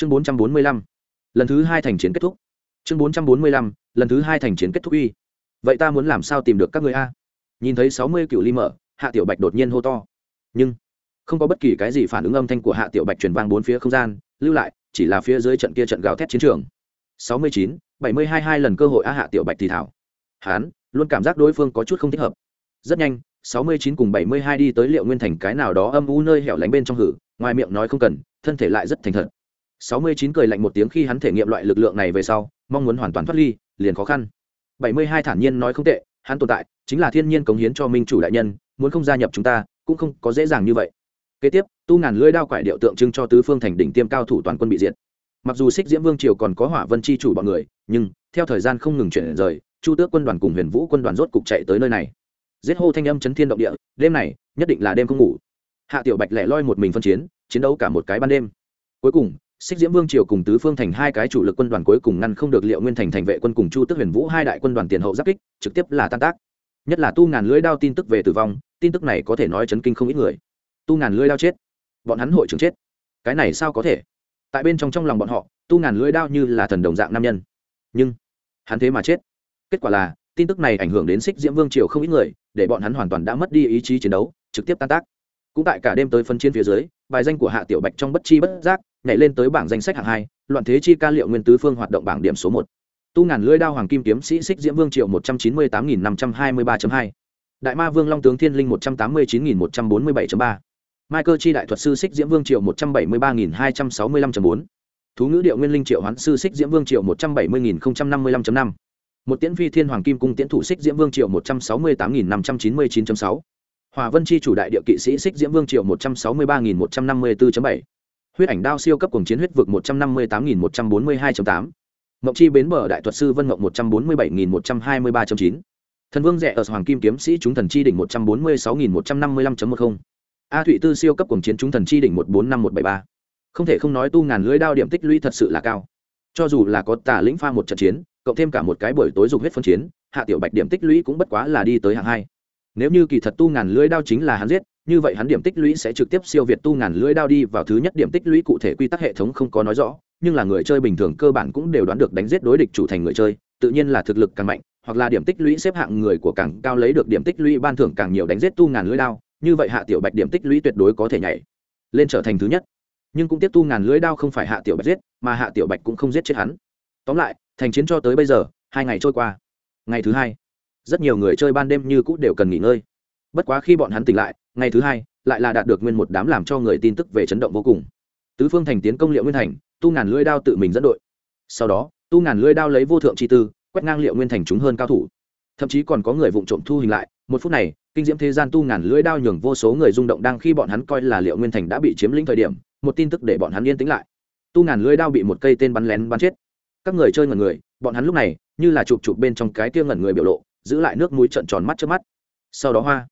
chương bốn trăm bốn mươi lăm. Lần thứ hai thành chiến kết thúc. Chương bốn trăm bốn mươi lăm, lần thứ hai thành chiến kết thúc uy. Vậy ta muốn làm sao tìm được các người a? Nhìn thấy sáu mươi cựu ly mở, hạ tiểu bạch đột nhiên hô to. Nhưng, không có bất kỳ cái gì phản ứng âm thanh của hạ tiểu bạch truyền vang bốn phía không gian, lưu lại, chỉ là phía dưới trận kia trận gào thét chiến trường. sáu mươi chín, bảy mươi hai hai lần cơ hội a hạ tiểu bạch thì thảo. Hán luôn cảm giác đối phương có chút không thích hợp. Rất nhanh, sáu mươi chín cùng bảy mươi hai đi tới liệu nguyên thành cái nào đó âm u nơi hẻo lánh bên trong hử, ngoài miệng nói không cần, thân thể lại rất thành thật sáu mươi chín cười lạnh một tiếng khi hắn thể nghiệm loại lực lượng này về sau, mong muốn hoàn toàn thoát ly, liền khó khăn. Bảy mươi hai thản nhiên nói không tệ, hắn tồn tại, chính là thiên nhiên cống hiến cho minh chủ đại nhân, muốn không gia nhập chúng ta, cũng không có dễ dàng như vậy. Kế tiếp, tu ngàn lưỡi đao quải điệu tượng trưng cho tứ phương thành đỉnh tiêm cao thủ toàn quân bị diệt. Mặc dù xích diễm vương triều còn có hỏa vân chi chủ bọn người, nhưng, theo thời gian không ngừng chuyển rời, chu tước quân đoàn cùng huyền vũ quân đoàn rốt cục chạy tới nơi này. Giết hô thanh âm chấn thiên động địa, đêm này, nhất định là đêm không ngủ. Hạ tiểu bạch lẻ loi một mình phân chiến chiến đấu cả một cái ban đêm. Cuối cùng xích diễm vương triều cùng tứ phương thành hai cái chủ lực quân đoàn cuối cùng ngăn không được liệu nguyên thành thành vệ quân cùng chu tức huyền vũ hai đại quân đoàn tiền hậu giáp kích, trực tiếp là tan tác. Nhất là tu ngàn lưỡi đao tin tức về tử vong, tin tức này có thể nói chấn kinh không ít người. Tu ngàn lưỡi đao chết. Bọn hắn hội trưởng chết. Cái này sao có thể? Tại bên trong trong lòng bọn họ, tu ngàn lưỡi đao như là thần đồng dạng nam nhân. Nhưng, hắn thế mà chết. Kết quả là, tin tức này ảnh hưởng đến xích diễm vương triều không ít người, để bọn hắn hoàn toàn đã mất đi ý chí chiến đấu, trực tiếp tan tác. Cũng tại cả đêm tới phân chiến phía dưới, bài danh của hạ tiểu bạch trong bất chi bất giác nhảy lên tới bảng danh sách hạng hai, loạn thế chi ca liệu nguyên tứ phương hoạt động bảng điểm số một. Tu ngàn lưỡi đao hoàng kim kiếm sĩ xích diễm vương triệu một trăm chín mươi tám nghìn năm trăm hai mươi ba hai. Đại ma vương long tướng thiên linh một trăm tám mươi chín nghìn một trăm bốn mươi bảy ba. Mai cơ chi đại thuật sư xích diễm vương triệu một trăm bảy mươi ba nghìn hai trăm sáu mươi lăm bốn. Thú ngữ điệu nguyên linh triệu hoán sư xích diễm vương triệu một trăm bảy mươi nghìn năm mươi lăm năm. Một tiễn phi thiên hoàng kim cung tiễn thủ xích diễm vương triệu một trăm sáu mươi tám nghìn năm trăm chín mươi chín sáu. Hòa vân chi chủ đại địa kỵ sĩ xích diễm vương triệu một trăm sáu mươi ba nghìn một trăm năm mươi bốn bảy huyết ảnh đao siêu cấp cùng chiến huyết vực một trăm năm mươi tám nghìn một trăm bốn mươi hai tám. Mộng chi bến bờ đại thuật sư vân mộng một trăm bốn mươi bảy nghìn một trăm hai mươi ba chín. Thần vương rẻ ở hoàng kim kiếm sĩ chúng thần chi đỉnh một trăm bốn mươi sáu nghìn một trăm năm mươi lăm một mươi a thụy tư siêu cấp cùng chiến chúng thần chi đỉnh một bốn năm một bảy ba. Không thể không nói tu ngàn lưới đao điểm tích lũy thật sự là cao. Cho dù là có tà lĩnh pha một trận chiến, cộng thêm cả một cái buổi tối dục huyết phân chiến, hạ tiểu bạch điểm tích lũy cũng bất quá là đi tới hạng hai. Nếu như kỳ thật tu ngàn lưới đao chính là hắn giết như vậy hắn điểm tích lũy sẽ trực tiếp siêu việt tu ngàn lưỡi đao đi vào thứ nhất điểm tích lũy cụ thể quy tắc hệ thống không có nói rõ, nhưng là người chơi bình thường cơ bản cũng đều đoán được đánh giết đối địch chủ thành người chơi, tự nhiên là thực lực càng mạnh, hoặc là điểm tích lũy xếp hạng người của càng cao lấy được điểm tích lũy ban thưởng càng nhiều đánh giết tu ngàn lưỡi đao, như vậy hạ tiểu bạch điểm tích lũy tuyệt đối có thể nhảy lên trở thành thứ nhất. Nhưng cũng tiếp tu ngàn lưỡi đao không phải hạ tiểu bạch giết, mà hạ tiểu bạch cũng không giết chết hắn. Tóm lại, thành chiến cho tới bây giờ, hai ngày trôi qua. Ngày thứ hai, rất nhiều người chơi ban đêm như cũ đều cần nghỉ ngơi. Bất quá khi bọn hắn tỉnh lại ngày thứ hai, lại là đạt được nguyên một đám làm cho người tin tức về chấn động vô cùng. Tứ phương thành tiến công liệu nguyên thành, tu ngàn lưỡi đao tự mình dẫn đội. Sau đó, tu ngàn lưỡi đao lấy vô thượng chi tư, quét ngang liệu nguyên thành chúng hơn cao thủ. Thậm chí còn có người vụng trộm thu hình lại, một phút này, kinh diễm thế gian tu ngàn lưỡi đao nhường vô số người rung động đang khi bọn hắn coi là liệu nguyên thành đã bị chiếm lĩnh thời điểm, một tin tức để bọn hắn yên tĩnh lại. Tu ngàn lưỡi đao bị một cây tên bắn lén bắn chết. Các người chơi ngẩn người, bọn hắn lúc này, như là chụp chụp bên trong cái kia ngẩn người biểu lộ, giữ lại nước mũi trận tròn mắt trước mắt. Sau đó hoa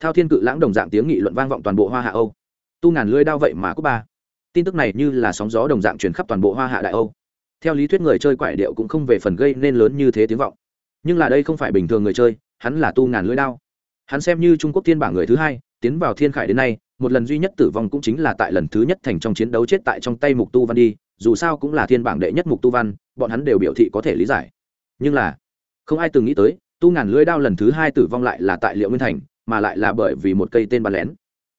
thao thiên cự lãng đồng dạng tiếng nghị luận vang vọng toàn bộ hoa hạ âu. Tu ngàn lưới đao vậy mà cúp ba. Tin tức này như là sóng gió đồng dạng truyền khắp toàn bộ hoa hạ đại âu. Theo lý thuyết người chơi quại điệu cũng không về phần gây nên lớn như thế tiếng vọng. Nhưng là đây không phải bình thường người chơi, hắn là tu ngàn lưới đao. Hắn xem như trung quốc thiên bảng người thứ hai, tiến vào thiên khải đến nay, một lần duy nhất tử vong cũng chính là tại lần thứ nhất thành trong chiến đấu chết tại trong tay mục tu văn đi, dù sao cũng là thiên bảng đệ nhất mục tu văn, bọn hắn đều biểu thị có thể lý giải. Nhưng là, không ai từng nghĩ tới, tu ngàn lưới đao lần thứ hai tử vong lại là tại liệu nguyên thành mà lại là bởi vì một cây tên bắn lén.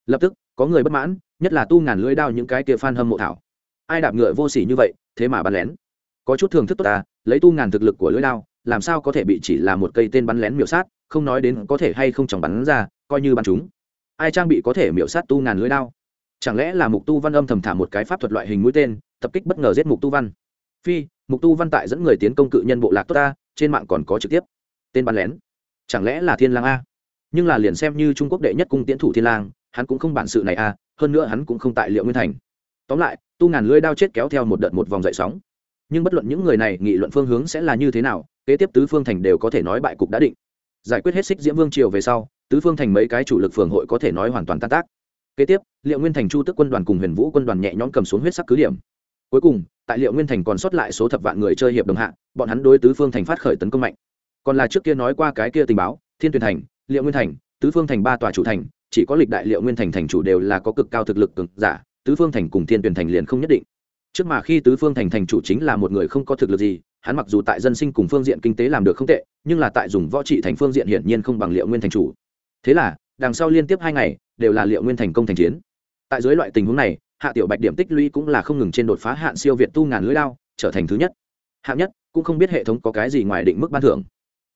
Lập tức, có người bất mãn, nhất là tu ngàn lưỡi đao những cái kia phan hâm mộ thảo. Ai đạp ngựa vô sỉ như vậy, thế mà bắn lén. Có chút thường thức tốt ta, lấy tu ngàn thực lực của lưỡi đao, làm sao có thể bị chỉ là một cây tên bắn lén miểu sát, không nói đến có thể hay không chẳng bắn ra, coi như bắn chúng. Ai trang bị có thể miểu sát tu ngàn lưỡi đao? Chẳng lẽ là mục tu văn âm thầm thả một cái pháp thuật loại hình mũi tên, tập kích bất ngờ giết mục tu văn? Phi, mục tu văn tại dẫn người tiến công cự nhân bộ lạc tốt ta, trên mạng còn có trực tiếp. Tên bắn lén. Chẳng lẽ là thiên lang a? Nhưng là liền xem như trung quốc đệ nhất cung tiễn thủ thiên lang, hắn cũng không bản sự này à hơn nữa hắn cũng không tại liệu nguyên thành. Tóm lại, tu ngàn lưỡi đao chết kéo theo một đợt một vòng dậy sóng. Nhưng bất luận những người này nghị luận phương hướng sẽ là như thế nào, kế tiếp tứ phương thành đều có thể nói bại cục đã định. Giải quyết hết xích diễm vương triều về sau, tứ phương thành mấy cái chủ lực phường hội có thể nói hoàn toàn tan tác. Kế tiếp, liệu nguyên thành chu tức quân đoàn cùng huyền vũ quân đoàn nhẹ nhõm cầm xuống huyết sắc cứ điểm. Cuối cùng, tại liệu nguyên thành còn sót lại số thập vạn người chơi hiệp đồng hạ, bọn hắn đối tứ phương thành phát khởi tấn công mạnh. Còn là trước kia nói qua cái kia tình báo, thiên tuyển thành liệu nguyên thành, tứ phương thành ba tòa chủ thành, chỉ có lịch đại liệu nguyên thành thành chủ đều là có cực cao thực lực cực giả, tứ phương thành cùng thiên tuyển thành liền không nhất định. Trước mà khi tứ phương thành thành chủ chính là một người không có thực lực gì, hắn mặc dù tại dân sinh cùng phương diện kinh tế làm được không tệ, nhưng là tại dùng võ trị thành phương diện hiển nhiên không bằng liệu nguyên thành chủ. Thế là, đằng sau liên tiếp hai ngày, đều là liệu nguyên thành công thành chiến. Tại dưới loại tình huống này, hạ tiểu bạch điểm tích lũy cũng là không ngừng trên đột phá hạn siêu việt tu ngàn lưỡi lao trở thành thứ nhất. Hạng nhất, cũng không biết hệ thống có cái gì ngoài định mức ban thưởng.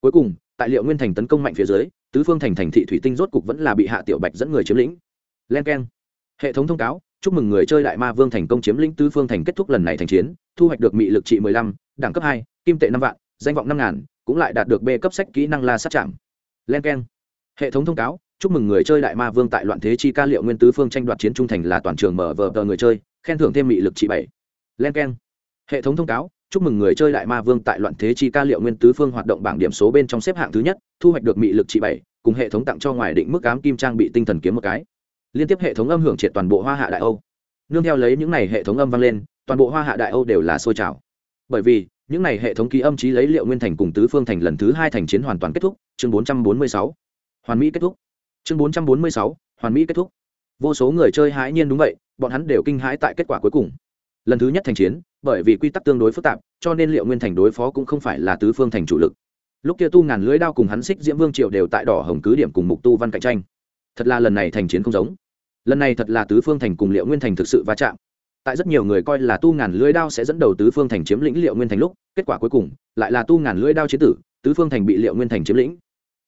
Cuối cùng, tại liệu nguyên thành tấn công mạnh phía dưới tứ phương thành thành thị thủy tinh rốt cục vẫn là bị hạ tiểu bạch dẫn người chiếm lĩnh. Len k e n hệ thống thông cáo, chúc mừng người chơi đại ma vương thành công chiếm lĩnh tứ phương thành kết thúc lần này thành chiến, thu hoạch được mị lực trị mười lăm, đẳng cấp hai, kim tệ năm vạn, danh vọng năm ngàn, cũng lại đạt được b cấp sách kỹ năng la sát chạm len k e n hệ thống thông cáo, chúc mừng người chơi đại ma vương tại loạn thế chi ca liệu nguyên tứ phương tranh đoạt chiến trung thành là toàn trường mở vờ tờ người chơi, khen thưởng thêm mị lực trị bảy. Len k e n hệ thống thông cáo chúc mừng người chơi đại ma vương tại loạn thế chi ca liệu nguyên tứ phương hoạt động bảng điểm số bên trong xếp hạng thứ nhất, thu hoạch được mị lực trị bảy, cùng hệ thống tặng cho ngoài định mức ám kim trang bị tinh thần kiếm một cái. Liên tiếp hệ thống âm hưởng triệt toàn bộ hoa hạ đại âu. Nương theo lấy những n à y hệ thống âm vang lên, toàn bộ hoa hạ đại âu đều là sôi trào. Bởi vì, những n à y hệ thống ký âm trí lấy liệu nguyên thành cùng tứ phương thành lần thứ hai thành chiến hoàn toàn kết thúc, chương bốn trăm bốn mươi sáu. Hoàn mỹ kết thúc. Chương bốn trăm bốn mươi sáu, hoàn mỹ kết thúc. Vô số người chơi hãi nhiên đúng vậy, bọn hắn đều kinh hãi tại kết quả cuối cùng lần thứ nhất thành chiến, bởi vì quy tắc tương đối phức tạp, cho nên liệu nguyên thành đối phó cũng không phải là tứ phương thành chủ lực. Lúc kia tu ngàn lưới đao cùng hắn xích diễm vương triệu đều tại đỏ hồng cứ điểm cùng mục tu văn cạnh tranh. Thật là lần này thành chiến không giống. Lần này thật là tứ phương thành cùng liệu nguyên thành thực sự va chạm. Tại rất nhiều người coi là tu ngàn lưới đao sẽ dẫn đầu tứ phương thành chiếm lĩnh liệu nguyên thành lúc, kết quả cuối cùng lại là tu ngàn lưới đao chế tử, tứ phương thành bị liệu nguyên thành chiếm lĩnh.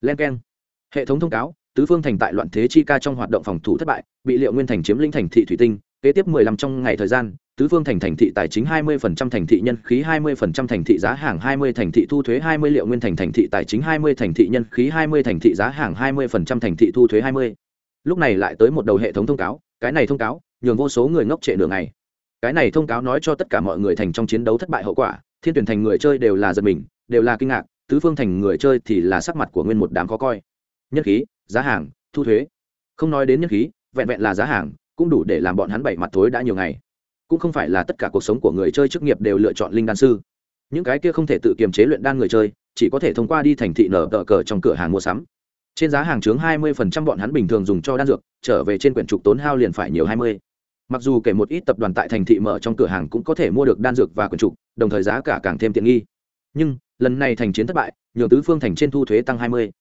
Len k e n hệ thống thông cáo, tứ phương thành tại loạn thế chi ca trong hoạt động phòng thủ thất bại, bị liệu nguyên thành chiếm lĩnh thành thị thủy tinh, kế tiếp mười lăm trong ngày thời gian tứ phương thành thành thị tài chính 20% thành thị nhân khí 20% thành thị giá hàng 20 thành thị thu thuế 20 liệu nguyên thành thành thị tài chính 20 thành thị nhân khí 20 thành thị giá hàng 20% thành thị thu thuế 20. Lúc này lại tới một đầu hệ thống thông cáo, cái này thông cáo nhường vô số người ngốc trệ nửa ngày. Cái này thông cáo nói cho tất cả mọi người thành trong chiến đấu thất bại hậu quả, thiên tuyển thành người chơi đều là giật mình, đều là kinh ngạc, tứ phương thành người chơi thì là sắc mặt của nguyên một đám khó coi. Nhân khí, giá hàng, thu thuế. Không nói đến nhân khí, vẹn vẹn là giá hàng, cũng đủ để làm bọn hắn bảy mặt thối đã nhiều ngày cũng không phải là tất cả cuộc sống của người chơi chức nghiệp đều lựa chọn linh đan sư những cái kia không thể tự kiềm chế luyện đan người chơi, chỉ có thể thông qua đi thành thị nở tờ cờ trong cửa hàng mua sắm trên giá hàng chướng 20% bọn hắn bình thường dùng cho đan dược, trở về trên quyển trục tốn hao liền phải nhiều 20. mặc dù kể một ít tập đoàn tại thành thị mở trong cửa hàng cũng có thể mua được đan dược và quyển trục, đồng thời giá cả càng thêm tiện nghi nhưng, lần này thành chiến thất bại, nhường tứ phương thành trên thu thuế tăng 20.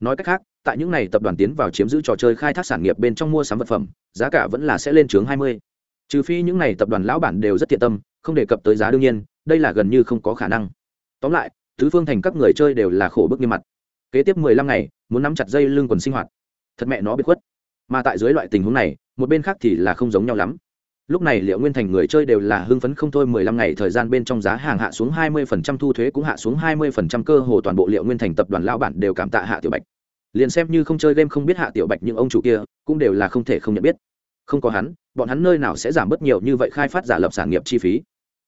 nói cách khác, tại những này tập đoàn tiến vào chiếm giữ trò chơi khai thác sản nghiệp bên trong mua sắm vật phẩm, giá cả vẫn là sẽ lên chướng 20 trừ phi những n à y tập đoàn lão bản đều rất thiện tâm, không đề cập tới giá đương nhiên, đây là gần như không có khả năng. Tóm lại, tứ phương thành các người chơi đều là khổ bức nghiêm mặt. Kế tiếp mười lăm ngày, muốn nắm chặt dây lưng quần sinh hoạt. Thật mẹ nó bị khuất. Mà tại dưới loại tình huống này, một bên khác thì là không giống nhau lắm. Lúc này liệu nguyên thành người chơi đều là hưng phấn không thôi, mười lăm ngày thời gian bên trong giá hàng hạ xuống hai mươi phần trăm, thu thuế cũng hạ xuống hai mươi phần trăm, cơ hồ toàn bộ liệu nguyên thành tập đoàn lão bản đều cảm tạ hạ tiểu bạch. Liền xem như không chơi game không biết hạ tiểu bạch nhưng ông chủ kia, cũng đều là không thể không nhận biết không có hắn bọn hắn nơi nào sẽ giảm bớt nhiều như vậy khai phát giả lập sản nghiệp chi phí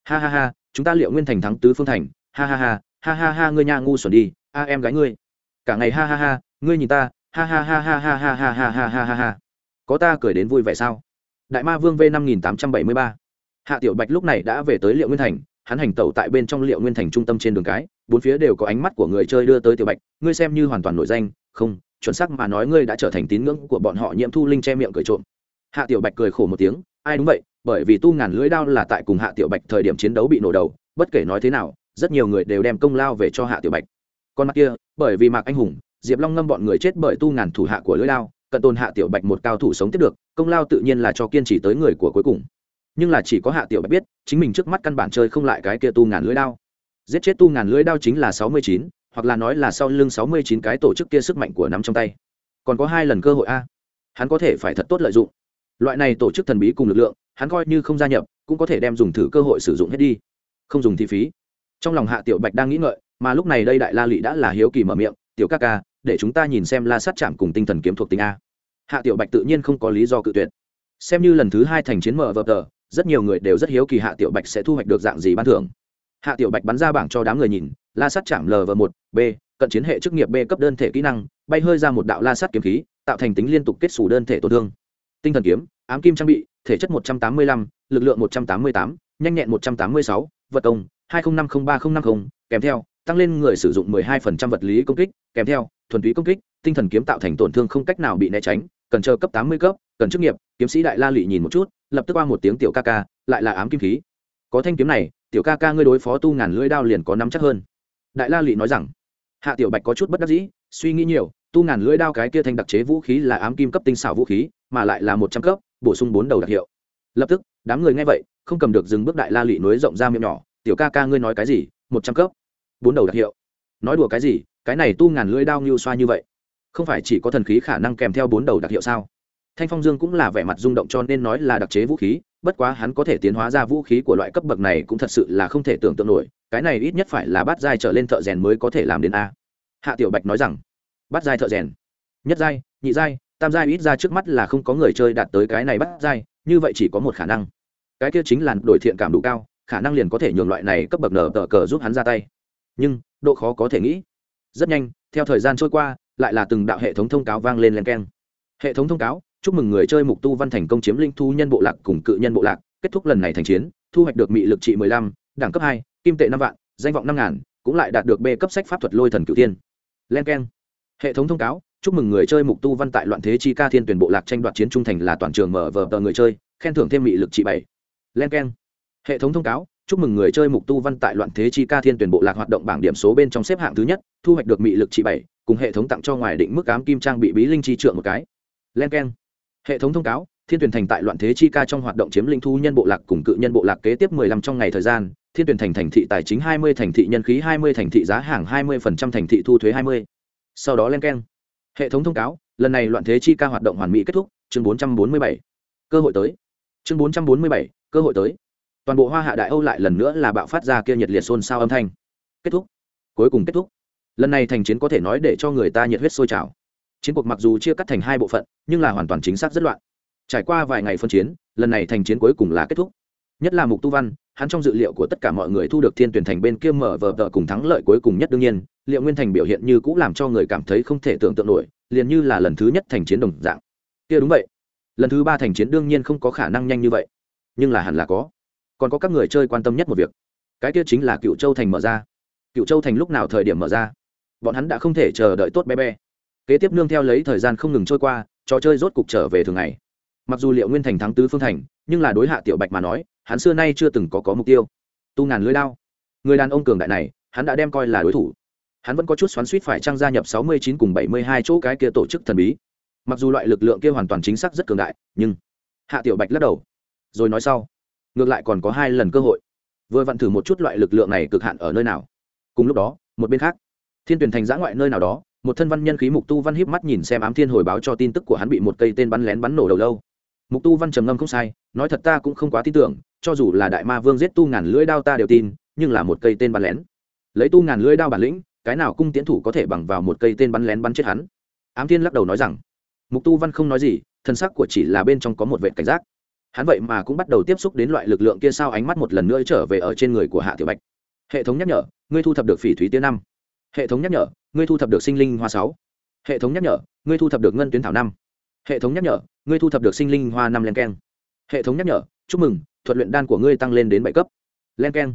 ha ha ha chúng ta liệu nguyên thành thắng tứ phương thành ha ha ha ha ha ha ngươi nha ngu xuẩn đi a em gái ngươi cả ngày ha ha ha ngươi nhìn ta ha ha ha ha ha ha ha ha ha ha ha ha có ta cười đến vui vẻ sao đại ma vương v năm nghìn tám trăm bảy mươi ba hạ tiểu bạch lúc này đã về tới liệu nguyên thành hắn hành tẩu tại bên trong liệu nguyên thành trung tâm trên đường cái bốn phía đều có ánh mắt của người chơi đưa tới tiểu bạch ngươi xem như hoàn toàn nổi danh không chuẩn xác mà nói ngươi đã trở thành tín ngưỡng của bọn họ nhiễm thu linh che miệng cười trộm hạ tiểu bạch cười khổ một tiếng, ai đúng vậy, bởi vì tu ngàn lưỡi đao là tại cùng hạ tiểu bạch thời điểm chiến đấu bị nổ đầu, bất kể nói thế nào, rất nhiều người đều đem công lao về cho hạ tiểu bạch. Còn mặt kia, bởi vì mạc anh hùng, diệp long ngâm bọn người chết bởi tu ngàn thủ hạ của lưỡi đao, cận tồn hạ tiểu bạch một cao thủ sống tiếp được, công lao tự nhiên là cho kiên trì tới người của cuối cùng. Nhưng là chỉ có hạ tiểu bạch biết, chính mình trước mắt căn bản chơi không lại cái kia tu ngàn lưỡi đao. Giết chết tu ngàn lưỡi đao chính là sáu mươi chín, hoặc là nói là sau lưng sáu mươi chín cái tổ chức kia sức mạnh của nắm trong tay. Còn có hai lần cơ hội a. Hắn có thể phải thật tốt lợi dụng loại này tổ chức thần bí cùng lực lượng, hắn coi như không gia nhập, cũng có thể đem dùng thử cơ hội sử dụng hết đi. Không dùng thì phí. Trong lòng hạ tiểu bạch đang nghĩ ngợi, mà lúc này đây đại la lị đã là hiếu kỳ mở miệng, tiểu ca ca, để chúng ta nhìn xem la sát chạm cùng tinh thần kiếm thuộc tính a. Hạ tiểu bạch tự nhiên không có lý do cự tuyệt. Xem như lần thứ hai thành chiến mở vợp tờ, rất nhiều người đều rất hiếu kỳ hạ tiểu bạch sẽ thu hoạch được dạng gì ban thưởng. Hạ tiểu bạch bắn ra bảng cho đám người nhìn, la sát chạm lv một, b, cận chiến hệ chức nghiệp b cấp đơn thể kỹ năng, bay hơi ra một đạo la sát kiếm khí, tạo thành tính liên tục kết xù đơn thể tổn thương tinh thần kiếm ám kim trang bị thể chất 185, lực lượng 188, nhanh nhẹn 186, vật công 20503050, kèm theo tăng lên người sử dụng 12% vật lý công kích kèm theo thuần túy công kích tinh thần kiếm tạo thành tổn thương không cách nào bị né tránh cần chờ cấp 80 cấp cần chức nghiệp kiếm sĩ đại la lị nhìn một chút lập tức qua một tiếng tiểu ca ca lại là ám kim khí. Có thanh kiếm này tiểu ca ca ngươi đối phó tu ngàn lưỡi đao liền có nắm chắc hơn. Đại la lị nói rằng hạ tiểu bạch có chút bất đắc dĩ suy nghĩ nhiều tu ngàn lưỡi đao cái kia thanh đặc chế vũ khí là ám kim cấp tinh xảo vũ khí, mà lại là một trăm cấp, bổ sung bốn đầu đặc hiệu. Lập tức, đám người nghe vậy, không cầm được dừng bước đại la lị núi rộng ra miệng nhỏ, tiểu ca ca ngươi nói cái gì? Một trăm cấp, bốn đầu đặc hiệu. Nói đùa cái gì? Cái này tu ngàn lưỡi đao như xoa như vậy, không phải chỉ có thần khí khả năng kèm theo bốn đầu đặc hiệu sao? Thanh phong dương cũng là vẻ mặt rung động cho nên nói là đặc chế vũ khí, bất quá hắn có thể tiến hóa ra vũ khí của loại cấp bậc này cũng thật sự là không thể tưởng tượng nổi, cái này ít nhất phải là bát giai trở lên thợ rèn mới có thể làm đến a. Hạ tiểu bạch nói rằng bắt giai thợ rèn. Nhất giai, nhị giai, tam giai ít ra trước mắt là không có người chơi đạt tới cái này bắt giai, như vậy chỉ có một khả năng. Cái kia chính là đổi thiện cảm đủ cao, khả năng liền có thể nhường loại này cấp bậc nở tờ cờ giúp hắn ra tay. Nhưng, độ khó có thể nghĩ. Rất nhanh, theo thời gian trôi qua, lại là từng đạo hệ thống thông cáo vang lên len keng. Hệ thống thông cáo, chúc mừng người chơi mục tu văn thành công chiếm linh thu nhân bộ lạc cùng cự nhân bộ lạc, kết thúc lần này thành chiến, thu hoạch được mị lực trị mười lăm, đẳng cấp hai, kim tệ năm vạn, danh vọng năm ngàn, cũng lại đạt được b cấp sách pháp thuật lôi thần cửu tiên. Len keng hệ thống thông cáo, chúc mừng người chơi mục tu văn tại loạn thế chi ca thiên tuyển bộ lạc tranh đoạt chiến trung thành là toàn trường mở vờ tờ người chơi, khen thưởng thêm mị lực trị bảy. Len k e n hệ thống thông cáo, chúc mừng người chơi mục tu văn tại loạn thế chi ca thiên tuyển bộ lạc hoạt động bảng điểm số bên trong xếp hạng thứ nhất, thu hoạch được mị lực trị bảy, cùng hệ thống tặng cho ngoài định mức ám kim trang bị bí linh chi trượng một cái. Len k e n hệ thống thông cáo, thiên tuyển thành tại loạn thế chi ca trong hoạt động chiếm linh thu nhân bộ lạc cùng cự nhân bộ lạc kế tiếp mười lăm trong ngày thời gian, thiên tuyển thành thành thị tài chính hai mươi, thành thị nhân khí hai mươi, thành thị giá hàng hai mươi phần trăm, thành thị thu thuế hai mươi sau đó len keng. Hệ thống thông cáo, lần này loạn thế chi ca hoạt động hoàn mỹ kết thúc, chương bốn trăm bốn mươi bảy. Cơ hội tới. Chương bốn trăm bốn mươi bảy, cơ hội tới. Toàn bộ hoa hạ đại âu lại lần nữa là bạo phát ra kia nhiệt liệt xôn xao âm thanh. Kết thúc. Cuối cùng kết thúc. Lần này thành chiến có thể nói để cho người ta nhiệt huyết sôi trào. Chiến cuộc mặc dù chia cắt thành hai bộ phận, nhưng là hoàn toàn chính xác rất loạn. Trải qua vài ngày phân chiến, lần này thành chiến cuối cùng là kết thúc. Nhất là mục tu văn hắn trong dự liệu của tất cả mọi người thu được thiên tuyển thành bên kia mở vờ tờ cùng thắng lợi cuối cùng nhất đương nhiên, liệu nguyên thành biểu hiện như cũng làm cho người cảm thấy không thể tưởng tượng nổi, liền như là lần thứ nhất thành chiến đồng dạng. Kia đúng vậy. Lần thứ ba thành chiến đương nhiên không có khả năng nhanh như vậy. Nhưng là hẳn là có. Còn có các người chơi quan tâm nhất một việc. Cái kia chính là cựu châu thành mở ra. Cựu châu thành lúc nào thời điểm mở ra? Bọn hắn đã không thể chờ đợi tốt bé bé. Kế tiếp nương theo lấy thời gian không ngừng trôi qua, trò chơi rốt cục trở về thường ngày mặc dù liệu nguyên thành thắng tứ phương thành, nhưng là đối hạ tiểu bạch mà nói, hắn xưa nay chưa từng có có mục tiêu. Tu ngàn lưới lao người đàn ông cường đại này, hắn đã đem coi là đối thủ. Hắn vẫn có chút xoắn suýt phải trang gia nhập sáu mươi chín cùng bảy mươi hai chỗ cái kia tổ chức thần bí. Mặc dù loại lực lượng kia hoàn toàn chính xác rất cường đại, nhưng hạ tiểu bạch lắc đầu. Rồi nói sau, ngược lại còn có hai lần cơ hội. Vừa vặn thử một chút loại lực lượng này cực hạn ở nơi nào. Cùng lúc đó, một bên khác, thiên tuyển thành giã ngoại nơi nào đó, một thân văn nhân khí mục tu văn hiếp mắt nhìn xem ám thiên hồi báo cho tin tức của hắn bị một cây tên bắn lén bắn nổ đầu lâu mục tu văn trầm ngâm không sai, nói thật ta cũng không quá tin tưởng, cho dù là đại ma vương giết tu ngàn lưỡi đao ta đều tin, nhưng là một cây tên bắn lén. Lấy tu ngàn lưỡi đao bản lĩnh, cái nào cung tiến thủ có thể bằng vào một cây tên bắn lén bắn chết hắn? Ám thiên lắc đầu nói rằng, mục tu văn không nói gì, thân sắc của chỉ là bên trong có một vệ cảnh giác. Hắn vậy mà cũng bắt đầu tiếp xúc đến loại lực lượng kia sao ánh mắt một lần nữa trở về ở trên người của hạ tiểu bạch. Hệ thống nhắc nhở, ngươi thu thập được phỉ thúy tiên năm. Hệ thống nhắc nhở, ngươi thu thập được sinh linh hoa sáu. Hệ thống nhắc nhở, ngươi thu thập được ngân tuyến thảo năm hệ thống nhắc nhở, ngươi thu thập được sinh linh hoa năm len keng. Hệ thống nhắc nhở, chúc mừng, thuật luyện đan của ngươi tăng lên đến bảy cấp. Len keng.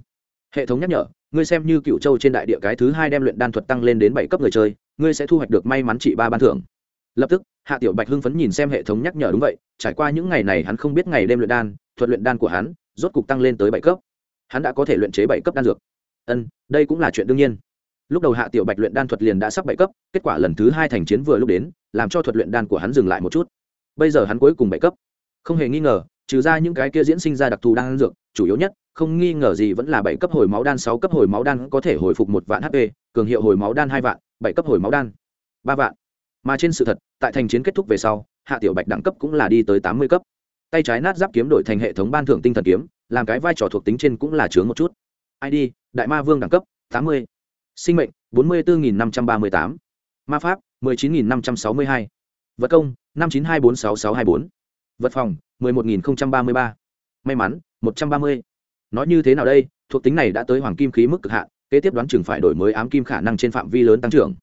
Hệ thống nhắc nhở, ngươi xem như cựu châu trên đại địa cái thứ hai đem luyện đan thuật tăng lên đến bảy cấp người chơi, ngươi sẽ thu hoạch được may mắn trị ba ban thưởng. Lập tức, hạ tiểu bạch hưng phấn nhìn xem hệ thống nhắc nhở đúng vậy, trải qua những ngày này hắn không biết ngày đêm luyện đan, thuật luyện đan của hắn, rốt cục tăng lên tới bảy cấp. Hắn đã có thể luyện chế bảy cấp đan dược. Ân, đây cũng là chuyện đương nhiên lúc đầu hạ tiểu bạch luyện đan thuật liền đã sắp bảy cấp, kết quả lần thứ hai thành chiến vừa lúc đến, làm cho thuật luyện đan của hắn dừng lại một chút. Bây giờ hắn cuối cùng bảy cấp. Không hề nghi ngờ, trừ ra những cái kia diễn sinh ra đặc thù đan dược, chủ yếu nhất, không nghi ngờ gì vẫn là bảy cấp hồi máu đan, sáu cấp hồi máu đan có thể hồi phục một vạn hp cường hiệu hồi máu đan hai vạn, bảy cấp hồi máu đan, ba vạn. Mà trên sự thật, tại thành chiến kết thúc về sau, hạ tiểu bạch đẳng cấp cũng là đi tới tám mươi cấp. Tay trái nát giáp kiếm đổi thành hệ thống ban thưởng tinh thần kiếm, làm cái vai trò thuộc tính trên cũng là chướng một chút. Id đại ma vương đẳng cấp, tám mươi sinh mệnh, bốn mươi bốn năm trăm ba mươi tám. Ma pháp một mươi chín năm trăm sáu mươi hai. Vật công, năm chín hai bốn sáu sáu hai bốn. Vật phòng, mười một nghìn ba mươi ba. May mắn, một trăm ba mươi. Nói như thế nào đây? Thuộc tính này đã tới hoàng kim khí mức cực hạn, kế tiếp đoán chừng phải đổi mới ám kim khả năng trên phạm vi lớn tăng trưởng.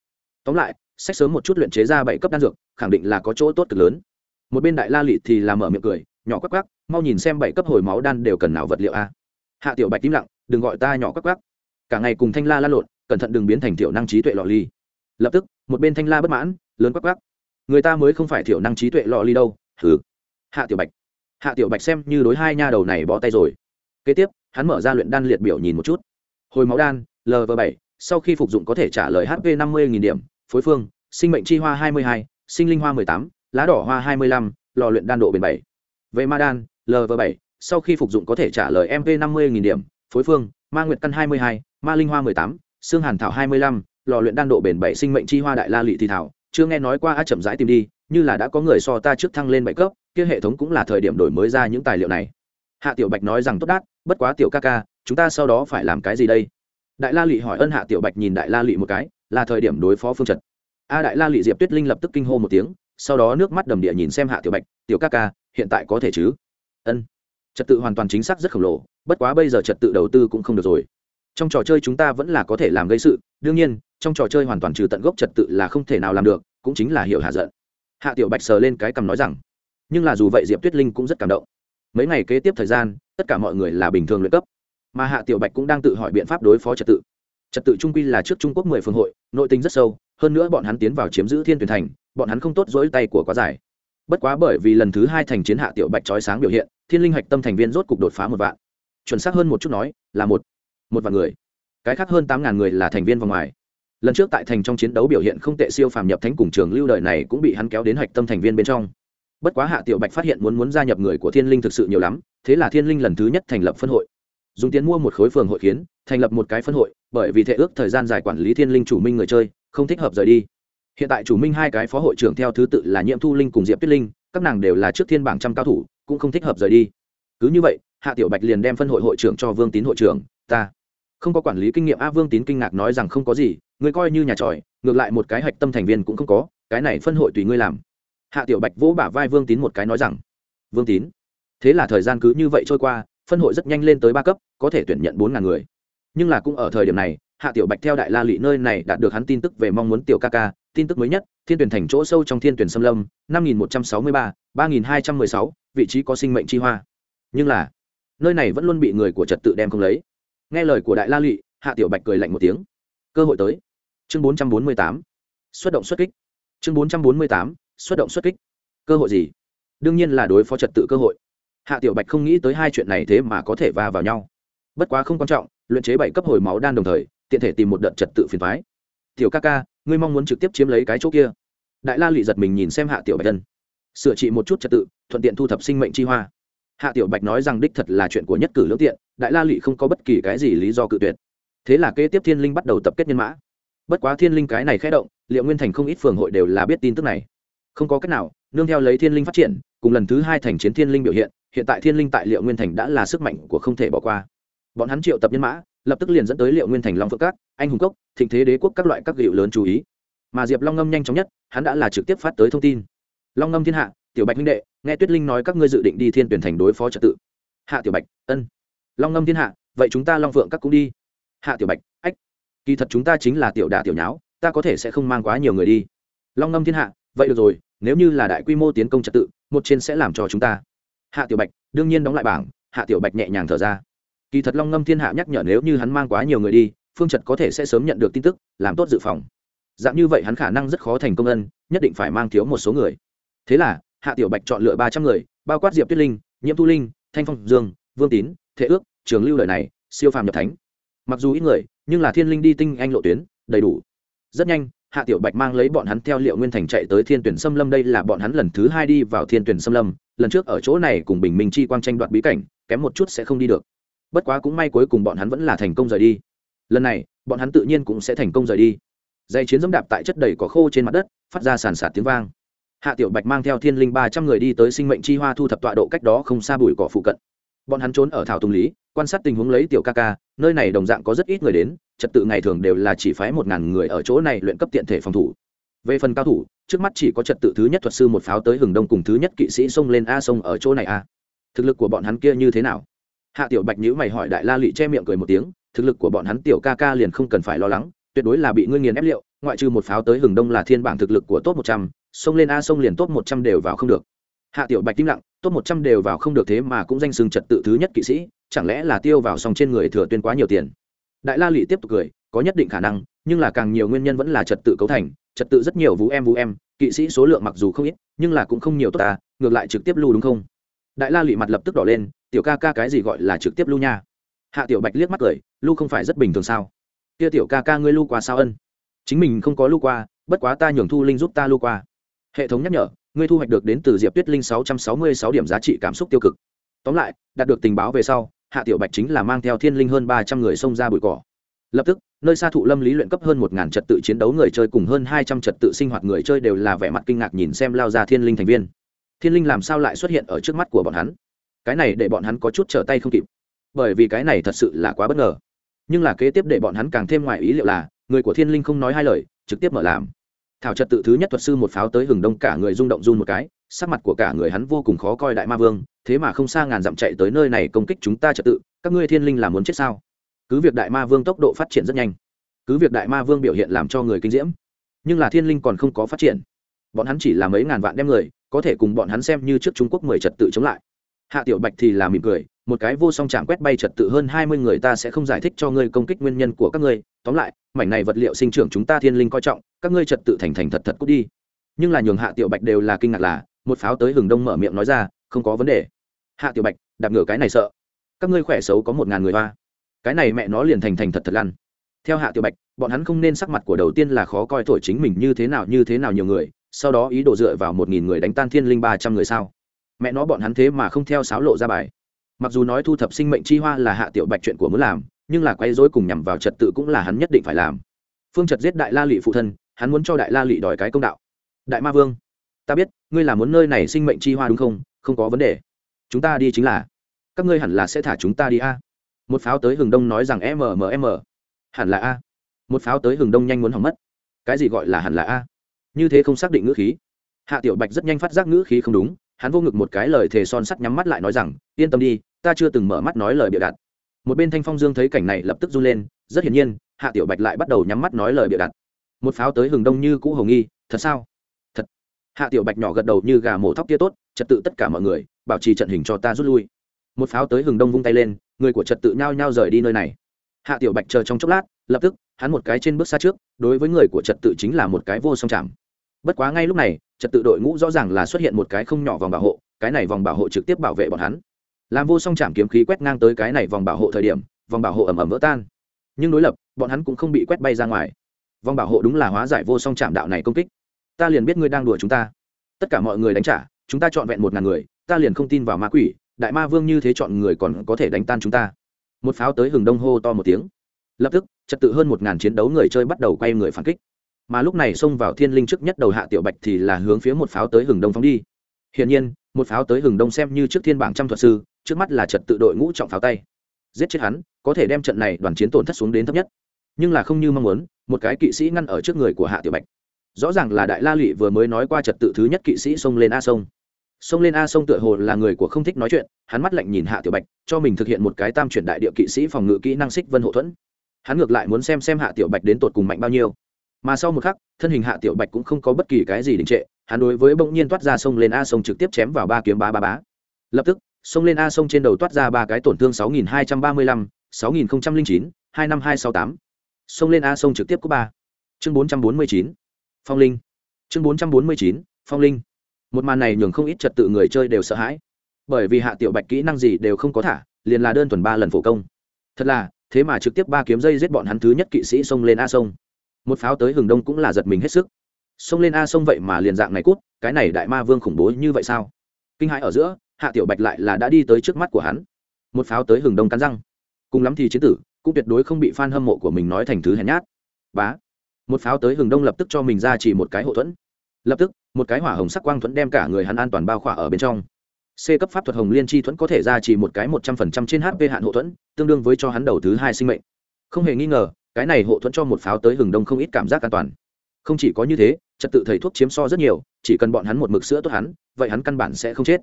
Tóm lại, sách sớm một chút luyện chế ra bảy cấp đan dược, khẳng định là có chỗ tốt cực lớn. Một bên đại la lị thì làm mở miệng cười, nhỏ quắc quắc, mau nhìn xem bảy cấp hồi máu đan đều cần nào vật liệu a. Hạ tiểu bạch im lặng, đừng gọi ta nhỏ quắc quắc. Cả ngày cùng thanh la la lộn cẩn thận đừng biến thành tiểu năng trí tuệ lọ ly. Lập tức, một bên thanh la bất mãn, lớn quắc quắc. Người ta mới không phải tiểu năng trí tuệ lọ ly đâu thử hạ tiểu bạch. Hạ tiểu bạch xem như đối hai nha đầu này bỏ tay rồi. Kế tiếp, hắn mở ra luyện đan liệt biểu nhìn một chút. Hồi máu đan lv bảy, sau khi phục dụng có thể trả lời hp năm mươi điểm, phối phương, sinh mệnh chi hoa hai mươi hai, sinh linh hoa mười tám, lá đỏ hoa hai mươi lăm, lò luyện đan độ bền bảy. Về ma đan lv bảy, sau khi phục dụng có thể trả lời mp năm mươi điểm, phối phương, ma nguyệt căn hai mươi hai, ma linh hoa mười tám xương hàn thảo hai mươi lăm, lò luyện đan độ bền bảy sinh mệnh chi hoa đại la lị thì thảo, chưa nghe nói qua a chậm rãi tìm đi, như là đã có người so ta trước thăng lên bảy cấp, kia hệ thống cũng là thời điểm đổi mới ra những tài liệu này. Hạ tiểu bạch nói rằng, tốt đát, bất quá tiểu ca ca, chúng ta sau đó phải làm cái gì đây? Đại la lị hỏi ân hạ tiểu bạch nhìn đại la lị một cái, là thời điểm đối phó phương trật a đại la lị diệp tuyết linh lập tức kinh hô một tiếng, sau đó nước mắt đầm địa nhìn xem hạ tiểu bạch, tiểu ca ca, hiện tại có thể chứ? Ân. Trật tự hoàn toàn chính xác rất khổng lồ, bất quá bây giờ trật tự đầu tư cũng không được rồi trong trò chơi chúng ta vẫn là có thể làm gây sự, đương nhiên, trong trò chơi hoàn toàn trừ tận gốc trật tự là không thể nào làm được, cũng chính là hiểu hạ giận. Hạ tiểu bạch sờ lên cái cằm nói rằng, nhưng là dù vậy diệp tuyết linh cũng rất cảm động. Mấy ngày kế tiếp thời gian, tất cả mọi người là bình thường luyện cấp. Mà hạ tiểu bạch cũng đang tự hỏi biện pháp đối phó trật tự. Trật tự trung quy là trước trung quốc mười phương hội, nội tình rất sâu, hơn nữa bọn hắn tiến vào chiếm giữ thiên tuyển thành, bọn hắn không tốt dỗi tay của quá dài. Bất quá bởi vì lần thứ hai thành chiến hạ tiểu bạch trói sáng biểu hiện, thiên linh hạch tâm thành viên rốt cục đột phá một vạn. Chuẩn xác hơn một chút nói, là một một vạn người. Cái khác hơn tám ngàn người là thành viên vòng ngoài. Lần trước tại thành trong chiến đấu biểu hiện không tệ siêu phàm nhập thánh cùng trường lưu đời này cũng bị hắn kéo đến hạch tâm thành viên bên trong. Bất quá hạ tiểu bạch phát hiện muốn muốn gia nhập người của thiên linh thực sự nhiều lắm, thế là thiên linh lần thứ nhất thành lập phân hội. Dùng tiền mua một khối phường hội kiến, thành lập một cái phân hội, bởi vì thể ước thời gian dài quản lý thiên linh chủ minh người chơi, không thích hợp rời đi. Hiện tại chủ minh hai cái phó hội trưởng theo thứ tự là nhiệm thu linh cùng diệp tuyết linh, các nàng đều là trước thiên bảng trăm cao thủ, cũng không thích hợp rời đi. Cứ như vậy, hạ tiểu bạch liền đem phân hội hội trưởng cho vương tín hội trưởng, ta không có quản lý kinh nghiệm a vương tín kinh ngạc nói rằng không có gì người coi như nhà tròi, ngược lại một cái hạch tâm thành viên cũng không có, cái này phân hội tùy ngươi làm. Hạ tiểu bạch vỗ bả vai vương tín một cái nói rằng, vương tín, thế là thời gian cứ như vậy trôi qua, phân hội rất nhanh lên tới ba cấp, có thể tuyển nhận bốn ngàn người. Nhưng là cũng ở thời điểm này, hạ tiểu bạch theo đại la lị nơi này đạt được hắn tin tức về mong muốn tiểu ca ca, tin tức mới nhất, thiên tuyển thành chỗ sâu trong thiên tuyển xâm lâm, năm nghìn một trăm sáu mươi ba ba nghìn hai trăm mười sáu, vị trí có sinh mệnh chi hoa. Nhưng là, nơi này vẫn luôn bị người của trật tự đem không lấy nghe lời của đại la lị hạ tiểu bạch cười lạnh một tiếng. Cơ hội tới. Chương bốn trăm bốn mươi tám, xuất động xuất kích. Chương bốn trăm bốn mươi tám, xuất động xuất kích. Cơ hội gì? Đương nhiên là đối phó trật tự cơ hội. Hạ tiểu bạch không nghĩ tới hai chuyện này thế mà có thể va vào nhau. Bất quá không quan trọng, luyện chế bảy cấp hồi máu đan đồng thời, tiện thể tìm một đợt trật tự phiền phái tiểu ca ca, ngươi mong muốn trực tiếp chiếm lấy cái chỗ kia. Đại la lị giật mình nhìn xem hạ tiểu bạch thân. Sửa trị một chút trật tự, thuận tiện thu thập sinh mệnh chi hoa hạ tiểu bạch nói rằng đích thật là chuyện của nhất cử lưỡng tiện, đại la lị không có bất kỳ cái gì lý do cự tuyệt. Thế là kế tiếp thiên linh bắt đầu tập kết nhân mã. Bất quá thiên linh cái này khẽ động, liệu nguyên thành không ít phường hội đều là biết tin tức này. Không có cách nào, nương theo lấy thiên linh phát triển, cùng lần thứ hai thành chiến thiên linh biểu hiện hiện tại thiên linh tại liệu nguyên thành đã là sức mạnh của không thể bỏ qua. Bọn hắn triệu tập nhân mã, lập tức liền dẫn tới liệu nguyên thành long phượng các, anh hùng cốc, thịnh thế đế quốc các loại các hiệu lớn chú ý. Mà diệp long ngâm nhanh chóng nhất, hắn đã là trực tiếp phát tới thông tin. Long ngâm thiên hạ tiểu bạch huynh đệ, nghe tuyết linh nói các ngươi dự định đi thiên tuyển thành đối phó trật tự. Hạ tiểu bạch, ân. Long ngâm thiên hạ, vậy chúng ta long phượng các cũng đi. Hạ tiểu bạch, ách. Kỳ thật chúng ta chính là tiểu đà tiểu nháo, ta có thể sẽ không mang quá nhiều người đi. Long ngâm thiên hạ, vậy được rồi, nếu như là đại quy mô tiến công trật tự, một trên sẽ làm cho chúng ta. Hạ tiểu bạch, đương nhiên đóng lại bảng, hạ tiểu bạch nhẹ nhàng thở ra. Kỳ thật long ngâm thiên hạ nhắc nhở nếu như hắn mang quá nhiều người đi, phương trật có thể sẽ sớm nhận được tin tức, làm tốt dự phòng. Dạng như vậy hắn khả năng rất khó thành công ân, nhất định phải mang thiếu một số người. Thế là hạ tiểu bạch chọn lựa ba trăm người, bao quát diệp tuyết linh, nhiễm thu linh, thanh phong, dương, vương tín thế ước, trường lưu lợi này, siêu phàm nhập thánh. Mặc dù ít người, nhưng là thiên linh đi tinh anh lộ tuyến, đầy đủ. Rất nhanh, hạ tiểu bạch mang lấy bọn hắn theo liệu nguyên thành chạy tới thiên tuyển xâm lâm, đây là bọn hắn lần thứ hai đi vào thiên tuyển xâm lâm. Lần trước ở chỗ này cùng bình minh chi quang tranh đoạt bí cảnh, kém một chút sẽ không đi được. Bất quá cũng may cuối cùng bọn hắn vẫn là thành công rời đi. Lần này, bọn hắn tự nhiên cũng sẽ thành công rời đi. Dây chiến dẫm đạp tại chất đầy có khô trên mặt đất, phát ra sàn sạt tiếng vang hạ tiểu bạch mang theo thiên linh ba trăm người đi tới sinh mệnh chi hoa thu thập tọa độ cách đó không xa bụi cỏ phụ cận. Bọn hắn trốn ở thảo tùng lý, quan sát tình huống lấy tiểu ca ca, nơi này đồng dạng có rất ít người đến, trật tự ngày thường đều là chỉ phái một ngàn người ở chỗ này luyện cấp tiện thể phòng thủ. Về phần cao thủ, trước mắt chỉ có trật tự thứ nhất thuật sư một pháo tới hừng đông cùng thứ nhất kỵ sĩ xông lên a sông ở chỗ này a. Thực lực của bọn hắn kia như thế nào? Hạ tiểu bạch nhữ mày hỏi đại la Lụy che miệng cười một tiếng, thực lực của bọn hắn tiểu ca ca liền không cần phải lo lắng, tuyệt đối là bị ngươi nghiền ép liệu, ngoại trừ một pháo tới hừng đông là thiên bảng thực lực của top một trăm xông lên a sông liền top một trăm đều vào không được. Hạ tiểu bạch tim lặng, top một trăm đều vào không được thế mà cũng danh sừng trật tự thứ nhất kỵ sĩ, chẳng lẽ là tiêu vào xong trên người thừa tuyên quá nhiều tiền? Đại la Lụy tiếp tục cười, có nhất định khả năng, nhưng là càng nhiều nguyên nhân vẫn là trật tự cấu thành, trật tự rất nhiều vũ em vũ em, kỵ sĩ số lượng mặc dù không ít, nhưng là cũng không nhiều tốt ta, ngược lại trực tiếp lưu đúng không? Đại la Lụy mặt lập tức đỏ lên, tiểu ca ca cái gì gọi là trực tiếp lưu nha? Hạ tiểu bạch liếc mắt cười lu không phải rất bình thường sao? Kia tiểu ca ca ngươi lu qua sao ân? Chính mình không có lu qua, bất quá ta nhường thu linh giúp ta lu qua hệ thống nhắc nhở, ngươi thu hoạch được đến từ diệp tuyết linh sáu trăm sáu mươi sáu điểm giá trị cảm xúc tiêu cực. Tóm lại, đạt được tình báo về sau, hạ tiểu bạch chính là mang theo thiên linh hơn ba trăm người xông ra bụi cỏ. Lập tức, nơi xa thụ lâm lý luyện cấp hơn một ngàn trật tự chiến đấu người chơi cùng hơn hai trăm trật tự sinh hoạt người chơi đều là vẻ mặt kinh ngạc nhìn xem lao ra thiên linh thành viên. Thiên linh làm sao lại xuất hiện ở trước mắt của bọn hắn? Cái này để bọn hắn có chút trở tay không kịp. Bởi vì cái này thật sự là quá bất ngờ. Nhưng là kế tiếp để bọn hắn càng thêm ngoài ý liệu là, người của thiên linh không nói hai lời, trực tiếp mở làm thảo trật tự thứ nhất thuật sư một pháo tới hừng đông, cả người rung động run một cái, sắc mặt của cả người hắn vô cùng khó coi đại ma vương, thế mà không xa ngàn dặm chạy tới nơi này công kích chúng ta trật tự, các ngươi thiên linh là muốn chết sao? Cứ việc đại ma vương tốc độ phát triển rất nhanh, cứ việc đại ma vương biểu hiện làm cho người kinh diễm, nhưng là thiên linh còn không có phát triển. Bọn hắn chỉ là mấy ngàn vạn đem người, có thể cùng bọn hắn xem như trước trung quốc mười trật tự chống lại. Hạ tiểu bạch thì là mỉm cười một cái vô song chạm quét bay trật tự hơn hai mươi người ta sẽ không giải thích cho ngươi công kích nguyên nhân của các ngươi. Tóm lại, mảnh này vật liệu sinh trưởng chúng ta thiên linh coi trọng, các ngươi trật tự thành thành thật thật cút đi. Nhưng là nhường hạ tiểu bạch đều là kinh ngạc là, một pháo tới hừng đông mở miệng nói ra, không có vấn đề. Hạ tiểu bạch, đạp ngửa cái này sợ. Các ngươi khỏe xấu có một ngàn người hoa. Cái này mẹ nó liền thành thành thật thật lăn. Theo hạ tiểu bạch, bọn hắn không nên sắc mặt của đầu tiên là khó coi thổi chính mình như thế nào, như thế nào nhiều người, sau đó ý đồ dựa vào một nghìn người đánh tan thiên linh ba trăm người sao? Mẹ nó bọn hắn thế mà không theo sáo lộ ra bài mặc dù nói thu thập sinh mệnh chi hoa là hạ tiểu bạch chuyện của muốn làm, nhưng là quay dối cùng nhằm vào trật tự cũng là hắn nhất định phải làm. Phương trật giết đại la lị phụ thân, hắn muốn cho đại la lị đòi cái công đạo. Đại ma vương, ta biết, ngươi là muốn nơi này sinh mệnh chi hoa đúng không? Không có vấn đề. Chúng ta đi chính là. Các ngươi hẳn là sẽ thả chúng ta đi a. Một pháo tới hừng đông nói rằng mmm hẳn là a. Một pháo tới hừng đông nhanh muốn hỏng mất. Cái gì gọi là hẳn là a? Như thế không xác định ngữ khí. Hạ tiểu bạch rất nhanh phát giác ngữ khí không đúng, hắn vô ngực một cái lời thề son sắt nhắm mắt lại nói rằng, yên tâm đi ta chưa từng mở mắt nói lời bịa đặt. Một bên thanh phong dương thấy cảnh này lập tức run lên, rất hiển nhiên, hạ tiểu bạch lại bắt đầu nhắm mắt nói lời bịa đặt. Một pháo tới hừng đông như cũ hồng nghi, thật sao? Thật. Hạ tiểu bạch nhỏ gật đầu như gà mổ thóc kia tốt, trật tự tất cả mọi người, bảo trì trận hình cho ta rút lui. Một pháo tới hừng đông vung tay lên, người của trật tự nhao nhao rời đi nơi này. Hạ tiểu bạch chờ trong chốc lát, lập tức, hắn một cái trên bước xa trước, đối với người của trật tự chính là một cái vô song chạm. Bất quá ngay lúc này, trật tự đội ngũ rõ ràng là xuất hiện một cái không nhỏ vòng bảo hộ, cái này vòng bảo hộ trực tiếp bảo vệ bọn hắn làm vô song chạm kiếm khí quét ngang tới cái này vòng bảo hộ thời điểm, vòng bảo hộ ẩm ẩm vỡ tan. Nhưng đối lập, bọn hắn cũng không bị quét bay ra ngoài. Vòng bảo hộ đúng là hóa giải vô song chạm đạo này công kích. Ta liền biết ngươi đang đùa chúng ta. Tất cả mọi người đánh trả, chúng ta chọn vẹn một ngàn người, ta liền không tin vào ma quỷ, đại ma vương như thế chọn người còn có thể đánh tan chúng ta. Một pháo tới hừng đông hô to một tiếng. Lập tức, trật tự hơn một ngàn chiến đấu người chơi bắt đầu quay người phản kích. Mà lúc này xông vào thiên linh trước nhất đầu hạ tiểu bạch thì là hướng phía một pháo tới hừng đông phóng đi. Hiển nhiên, một pháo tới hừng đông xem như trước thiên bảng trăm thuật sư trước mắt là trật tự đội ngũ trọng pháo tay. Giết chết hắn, có thể đem trận này đoàn chiến tổn thất xuống đến thấp nhất. Nhưng là không như mong muốn, một cái kỵ sĩ ngăn ở trước người của hạ tiểu bạch. Rõ ràng là đại la lụy vừa mới nói qua trật tự thứ nhất kỵ sĩ xông lên a sông. Xông lên a sông tựa hồ là người của không thích nói chuyện, hắn mắt lạnh nhìn hạ tiểu bạch, cho mình thực hiện một cái tam chuyển đại địa kỵ sĩ phòng ngự kỹ năng xích vân hộ thuẫn. Hắn ngược lại muốn xem xem hạ tiểu bạch đến tột cùng mạnh bao nhiêu. Mà sau một khắc, thân hình hạ tiểu bạch cũng không có bất kỳ cái gì đình trệ, hắn đối với bỗng nhiên toát ra sông lên a sông trực tiếp chém vào ba kiếm ba ba bá. Lập tức xông lên a sông trên đầu toát ra ba cái tổn thương 6235, 6009, 25268. Xông lên a sông trực tiếp có ba. Chương bốn trăm bốn mươi chín phong linh. Chương bốn trăm bốn mươi chín phong linh. Một màn này nhường không ít trật tự người chơi đều sợ hãi. Bởi vì hạ tiểu bạch kỹ năng gì đều không có thả liền là đơn thuần ba lần phổ công. Thật là thế mà trực tiếp ba kiếm dây giết bọn hắn thứ nhất kỵ sĩ xông lên a sông một pháo tới hừng đông cũng là giật mình hết sức. Xông lên a sông vậy mà liền dạng này cút cái này đại ma vương khủng bố như vậy sao? Kinh hãi ở giữa hạ tiểu bạch lại là đã đi tới trước mắt của hắn. Một pháo tới hừng đông cắn răng. Cùng lắm thì chiến tử, cũng tuyệt đối không bị f a n hâm mộ của mình nói thành thứ hèn nhát. Bá. Một pháo tới hừng đông lập tức cho mình ra chỉ một cái hậu thuẫn. Lập tức, một cái hỏa hồng sắc quang thuẫn đem cả người hắn an toàn bao khỏa ở bên trong. C cấp pháp thuật hồng liên chi thuẫn có thể ra chỉ một cái một trăm phần trăm trên hp hạn hộ thuẫn, tương đương với cho hắn đầu thứ hai sinh mệnh. Không hề nghi ngờ, cái này hộ thuẫn cho một pháo tới hừng đông không ít cảm giác an toàn. Không chỉ có như thế, trật tự thầy thuốc chiếm so rất nhiều, chỉ cần bọn hắn một mực sữa tốt hắn, vậy hắn căn bản sẽ không chết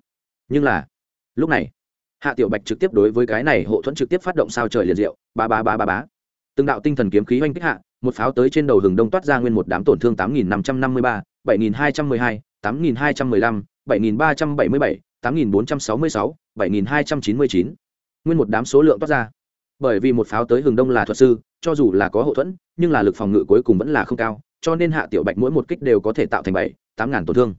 nhưng là, lúc này, hạ tiểu bạch trực tiếp đối với cái này hộ thuẫn trực tiếp phát động sao trời liền diệu, ba ba ba ba bá từng đạo tinh thần kiếm khí oanh kích hạ, một pháo tới trên đầu hừng đông toát ra nguyên một đám tổn thương tám nghìn năm trăm năm mươi ba, bảy nghìn hai trăm mười hai, tám nghìn hai trăm mười lăm, bảy nghìn ba trăm bảy mươi bảy, tám nghìn bốn trăm sáu mươi sáu, bảy nghìn hai trăm chín mươi chín. Nguyên một đám số lượng toát ra. Bởi vì một pháo tới hừng đông là thuật sư, cho dù là có hậu thuẫn, nhưng là lực phòng ngự cuối cùng vẫn là không cao, cho nên hạ tiểu bạch mỗi một kích đều có thể tạo thành bảy, tám ngàn tổn thương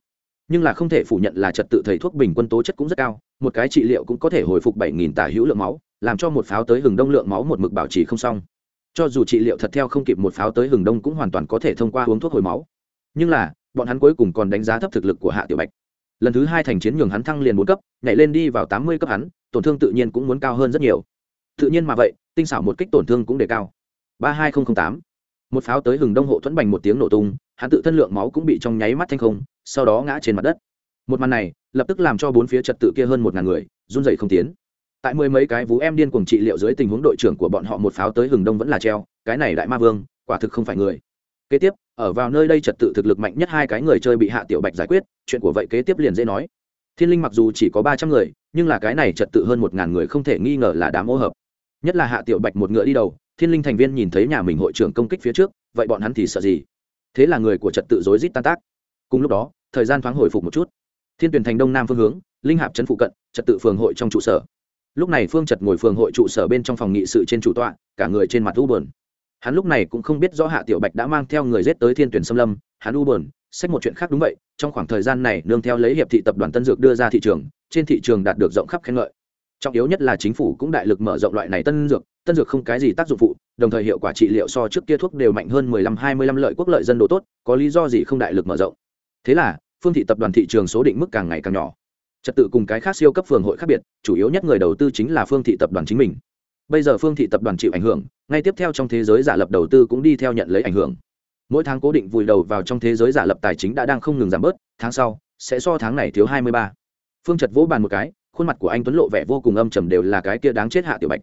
nhưng là không thể phủ nhận là trật tự thầy thuốc bình quân tố chất cũng rất cao, một cái trị liệu cũng có thể hồi phục bảy nghìn tả hữu lượng máu, làm cho một pháo tới hừng đông lượng máu một mực bảo trì không xong. Cho dù trị liệu thật theo không kịp một pháo tới hừng đông cũng hoàn toàn có thể thông qua uống thuốc hồi máu. Nhưng là, bọn hắn cuối cùng còn đánh giá thấp thực lực của hạ tiểu bạch. Lần thứ hai thành chiến nhường hắn thăng liền bốn cấp, nhảy lên đi vào tám mươi cấp hắn, tổn thương tự nhiên cũng muốn cao hơn rất nhiều. Tự nhiên mà vậy, tinh xảo một kích tổn thương cũng đề cao. ba hai nghìn tám. Một pháo tới hừng đông hộ thuẫn bành một tiếng nổ tung hắn tự thân lượng máu cũng bị trong nháy mắt thanh không, sau đó ngã trên mặt đất. Một màn này, lập tức làm cho bốn phía trật tự kia hơn một ngàn người, run dậy không tiến. Tại mười mấy cái vú em điên cuồng trị liệu dưới tình huống đội trưởng của bọn họ một pháo tới hừng đông vẫn là treo, cái này đại ma vương, quả thực không phải người. Kế tiếp, ở vào nơi đây trật tự thực lực mạnh nhất hai cái người chơi bị hạ tiểu bạch giải quyết, chuyện của vậy kế tiếp liền dễ nói. Thiên linh mặc dù chỉ có ba trăm người, nhưng là cái này trật tự hơn một ngàn người không thể nghi ngờ là đám ô hợp. Nhất là hạ tiểu bạch một ngựa đi đầu, thiên linh thành viên nhìn thấy nhà mình hội trưởng công kích phía trước, vậy bọn hắn thì sợ gì? Thế là người của trật tự rối rít tan tác. Cùng lúc đó, thời gian thoáng hồi phục một chút. Thiên tuyển thành đông nam phương hướng, linh hạp trấn phụ cận, trật tự phường hội trong trụ sở. Lúc này phương trật ngồi phường hội trụ sở bên trong phòng nghị sự trên chủ tọa, cả người trên mặt u bờn hắn lúc này cũng không biết rõ hạ tiểu bạch đã mang theo người rết tới thiên tuyển xâm lâm, hắn u bờn sách một chuyện khác đúng vậy, trong khoảng thời gian này nương theo lấy hiệp thị tập đoàn tân dược đưa ra thị trường, trên thị trường đạt được rộng khắp khen ngợi. Trọng yếu nhất là chính phủ cũng đại lực mở rộng loại này tân dược tân dược không cái gì tác dụng phụ, đồng thời hiệu quả trị liệu so trước kia thuốc đều mạnh hơn mười lăm hai mươi lăm lợi quốc lợi dân độ tốt, có lý do gì không đại lực mở rộng. Thế là, phương thị tập đoàn thị trường số định mức càng ngày càng nhỏ. Trật tự cùng cái khác siêu cấp phường hội khác biệt, chủ yếu nhất người đầu tư chính là phương thị tập đoàn chính mình. Bây giờ phương thị tập đoàn chịu ảnh hưởng, ngay tiếp theo trong thế giới giả lập đầu tư cũng đi theo nhận lấy ảnh hưởng. Mỗi tháng cố định vùi đầu vào trong thế giới giả lập tài chính đã đang không ngừng giảm bớt, tháng sau, sẽ so tháng này thiếu hai mươi ba. Phương trật vỗ bàn một cái, khuôn mặt của anh tuấn lộ vẻ vô cùng âm trầm đều là cái kia đáng chết hạ tiểu bạch.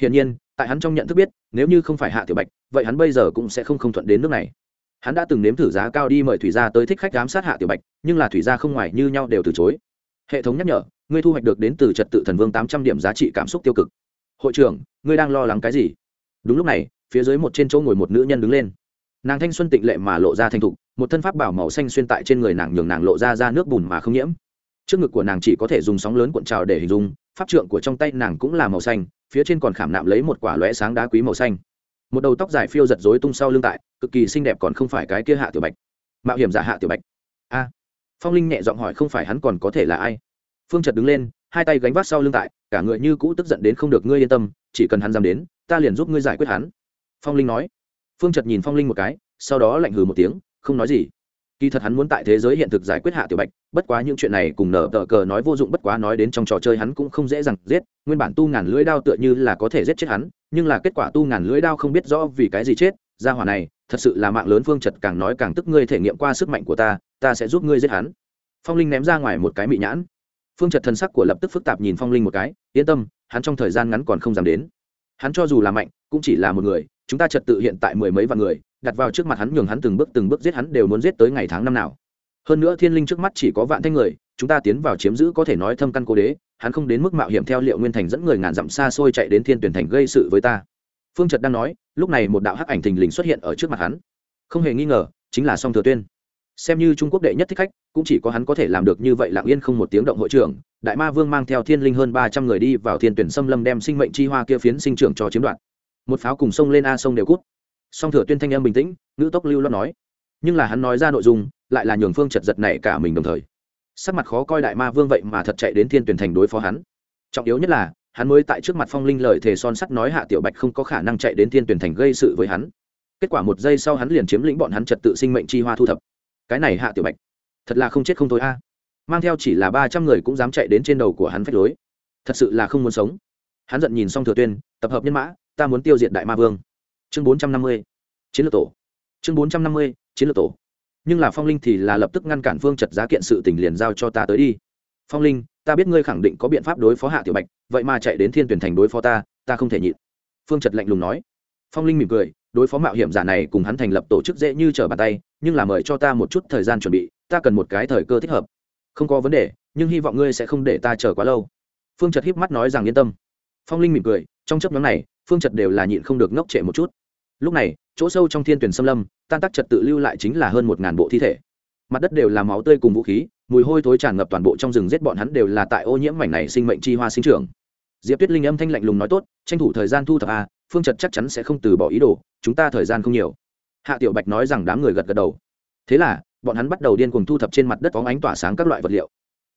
Hiển nhiên tại hắn trong nhận thức biết, nếu như không phải hạ tiểu bạch, vậy hắn bây giờ cũng sẽ không không thuận đến nước này. Hắn đã từng nếm thử giá cao đi mời thủy gia tới thích khách giám sát hạ tiểu bạch, nhưng là thủy gia không ngoài như nhau đều từ chối. Hệ thống nhắc nhở, ngươi thu hoạch được đến từ trật tự thần vương tám trăm điểm giá trị cảm xúc tiêu cực. Hội trưởng, ngươi đang lo lắng cái gì? Đúng lúc này, phía dưới một trên chỗ ngồi một nữ nhân đứng lên. Nàng thanh xuân tịnh lệ mà lộ ra thanh thục, một thân pháp bảo màu xanh xuyên tại trên người nàng nhường nàng lộ ra ra nước bùn mà không nhiễm. Trước ngực của nàng chỉ có thể dùng sóng lớn cuộn trào để hình dung, pháp trượng của trong tay nàng cũng là màu xanh phía trên còn khảm nạm lấy một quả lóe sáng đá quý màu xanh. Một đầu tóc dài phiêu giật rối tung sau lưng tại, cực kỳ xinh đẹp còn không phải cái kia hạ tiểu bạch. Mạo hiểm giả hạ tiểu bạch. A. Phong linh nhẹ giọng hỏi không phải hắn còn có thể là ai? Phương trật đứng lên, hai tay gánh vác sau lưng tại, cả người như cũ tức giận đến không được ngươi yên tâm, chỉ cần hắn dám đến, ta liền giúp ngươi giải quyết hắn. Phong linh nói. Phương trật nhìn phong linh một cái, sau đó lạnh hừ một tiếng, không nói gì kỳ thật hắn muốn tại thế giới hiện thực giải quyết hạ tiểu bạch, bất quá những chuyện này cùng nở tờ cờ nói vô dụng bất quá nói đến trong trò chơi hắn cũng không dễ dàng giết, nguyên bản tu ngàn lưỡi đao tựa như là có thể giết chết hắn, nhưng là kết quả tu ngàn lưỡi đao không biết rõ vì cái gì chết ra hỏa này, thật sự là mạng lớn phương trật càng nói càng tức ngươi thể nghiệm qua sức mạnh của ta ta sẽ giúp ngươi giết hắn. Phong linh ném ra ngoài một cái mị nhãn. Phương trật thần sắc của lập tức phức tạp nhìn phong linh một cái, yên tâm, hắn trong thời gian ngắn còn không dám đến. Hắn cho dù là mạnh, cũng chỉ là một người, chúng ta trật tự hiện tại mười mấy vạn người đặt vào trước mặt hắn nhường hắn từng bước từng bước giết hắn đều muốn giết tới ngày tháng năm nào. Hơn nữa thiên linh trước mắt chỉ có vạn thanh người, chúng ta tiến vào chiếm giữ có thể nói thâm căn cố đế, hắn không đến mức mạo hiểm theo liệu nguyên thành dẫn người ngàn dặm xa xôi chạy đến thiên tuyển thành gây sự với ta. Phương trật đang nói, lúc này một đạo hắc ảnh thình lình xuất hiện ở trước mặt hắn. Không hề nghi ngờ, chính là song thừa tuyên. Xem như trung quốc đệ nhất thích khách, cũng chỉ có hắn có thể làm được như vậy lặng yên không một tiếng động hội trưởng. Đại ma vương mang theo thiên linh hơn ba trăm người đi vào thiên tuyển xâm lâm đem sinh mệnh chi hoa kia phiến sinh trưởng cho chiếm đoạt. Một pháo cùng sông lên a sông đều cút song thừa tuyên thanh em bình tĩnh, ngữ tốc lưu lo nói. Nhưng là hắn nói ra nội dung, lại là nhường phương chật giật này cả mình đồng thời. Sắc mặt khó coi đại ma vương vậy mà thật chạy đến thiên tuyển thành đối phó hắn. Trọng yếu nhất là, hắn mới tại trước mặt phong linh lời thề son sắt nói hạ tiểu bạch không có khả năng chạy đến thiên tuyển thành gây sự với hắn. Kết quả một giây sau hắn liền chiếm lĩnh bọn hắn trật tự sinh mệnh chi hoa thu thập. Cái này hạ tiểu bạch, thật là không chết không thôi a. Mang theo chỉ là ba trăm người cũng dám chạy đến trên đầu của hắn phách lối. Thật sự là không muốn sống. Hắn giận nhìn xong thừa tuyên, tập hợp nhân mã, ta muốn tiêu diệt đại ma vương chương bốn trăm năm mươi, chiến lược tổ. Chương bốn trăm năm mươi, chiến lược tổ. Nhưng là phong linh thì là lập tức ngăn cản phương trật giá kiện sự tình liền giao cho ta tới đi. Phong linh, ta biết ngươi khẳng định có biện pháp đối phó hạ tiểu bạch, vậy mà chạy đến thiên tuyển thành đối phó ta ta không thể nhịn. Phương trật lạnh lùng nói. Phong linh mỉm cười, đối phó mạo hiểm giả này cùng hắn thành lập tổ chức dễ như trở bàn tay, nhưng là mời cho ta một chút thời gian chuẩn bị, ta cần một cái thời cơ thích hợp. Không có vấn đề, nhưng hy vọng ngươi sẽ không để ta chờ quá lâu. Phương trật híp mắt nói rằng yên tâm. Phong linh mỉm cười, trong chấp nhóm này, phương trật đều là nhịn không được ngốc trệ một chút lúc này, chỗ sâu trong thiên tuyển xâm lâm, tan tác trật tự lưu lại chính là hơn một ngàn bộ thi thể. Mặt đất đều là máu tươi cùng vũ khí, mùi hôi thối tràn ngập toàn bộ trong rừng giết bọn hắn đều là tại ô nhiễm mảnh này sinh mệnh chi hoa sinh trưởng. Diệp tuyết linh âm thanh lạnh lùng nói tốt, tranh thủ thời gian thu thập a, phương trật chắc chắn sẽ không từ bỏ ý đồ, chúng ta thời gian không nhiều. Hạ tiểu bạch nói rằng đám người gật gật đầu. Thế là, bọn hắn bắt đầu điên cuồng thu thập trên mặt đất phóng ánh tỏa sáng các loại vật liệu.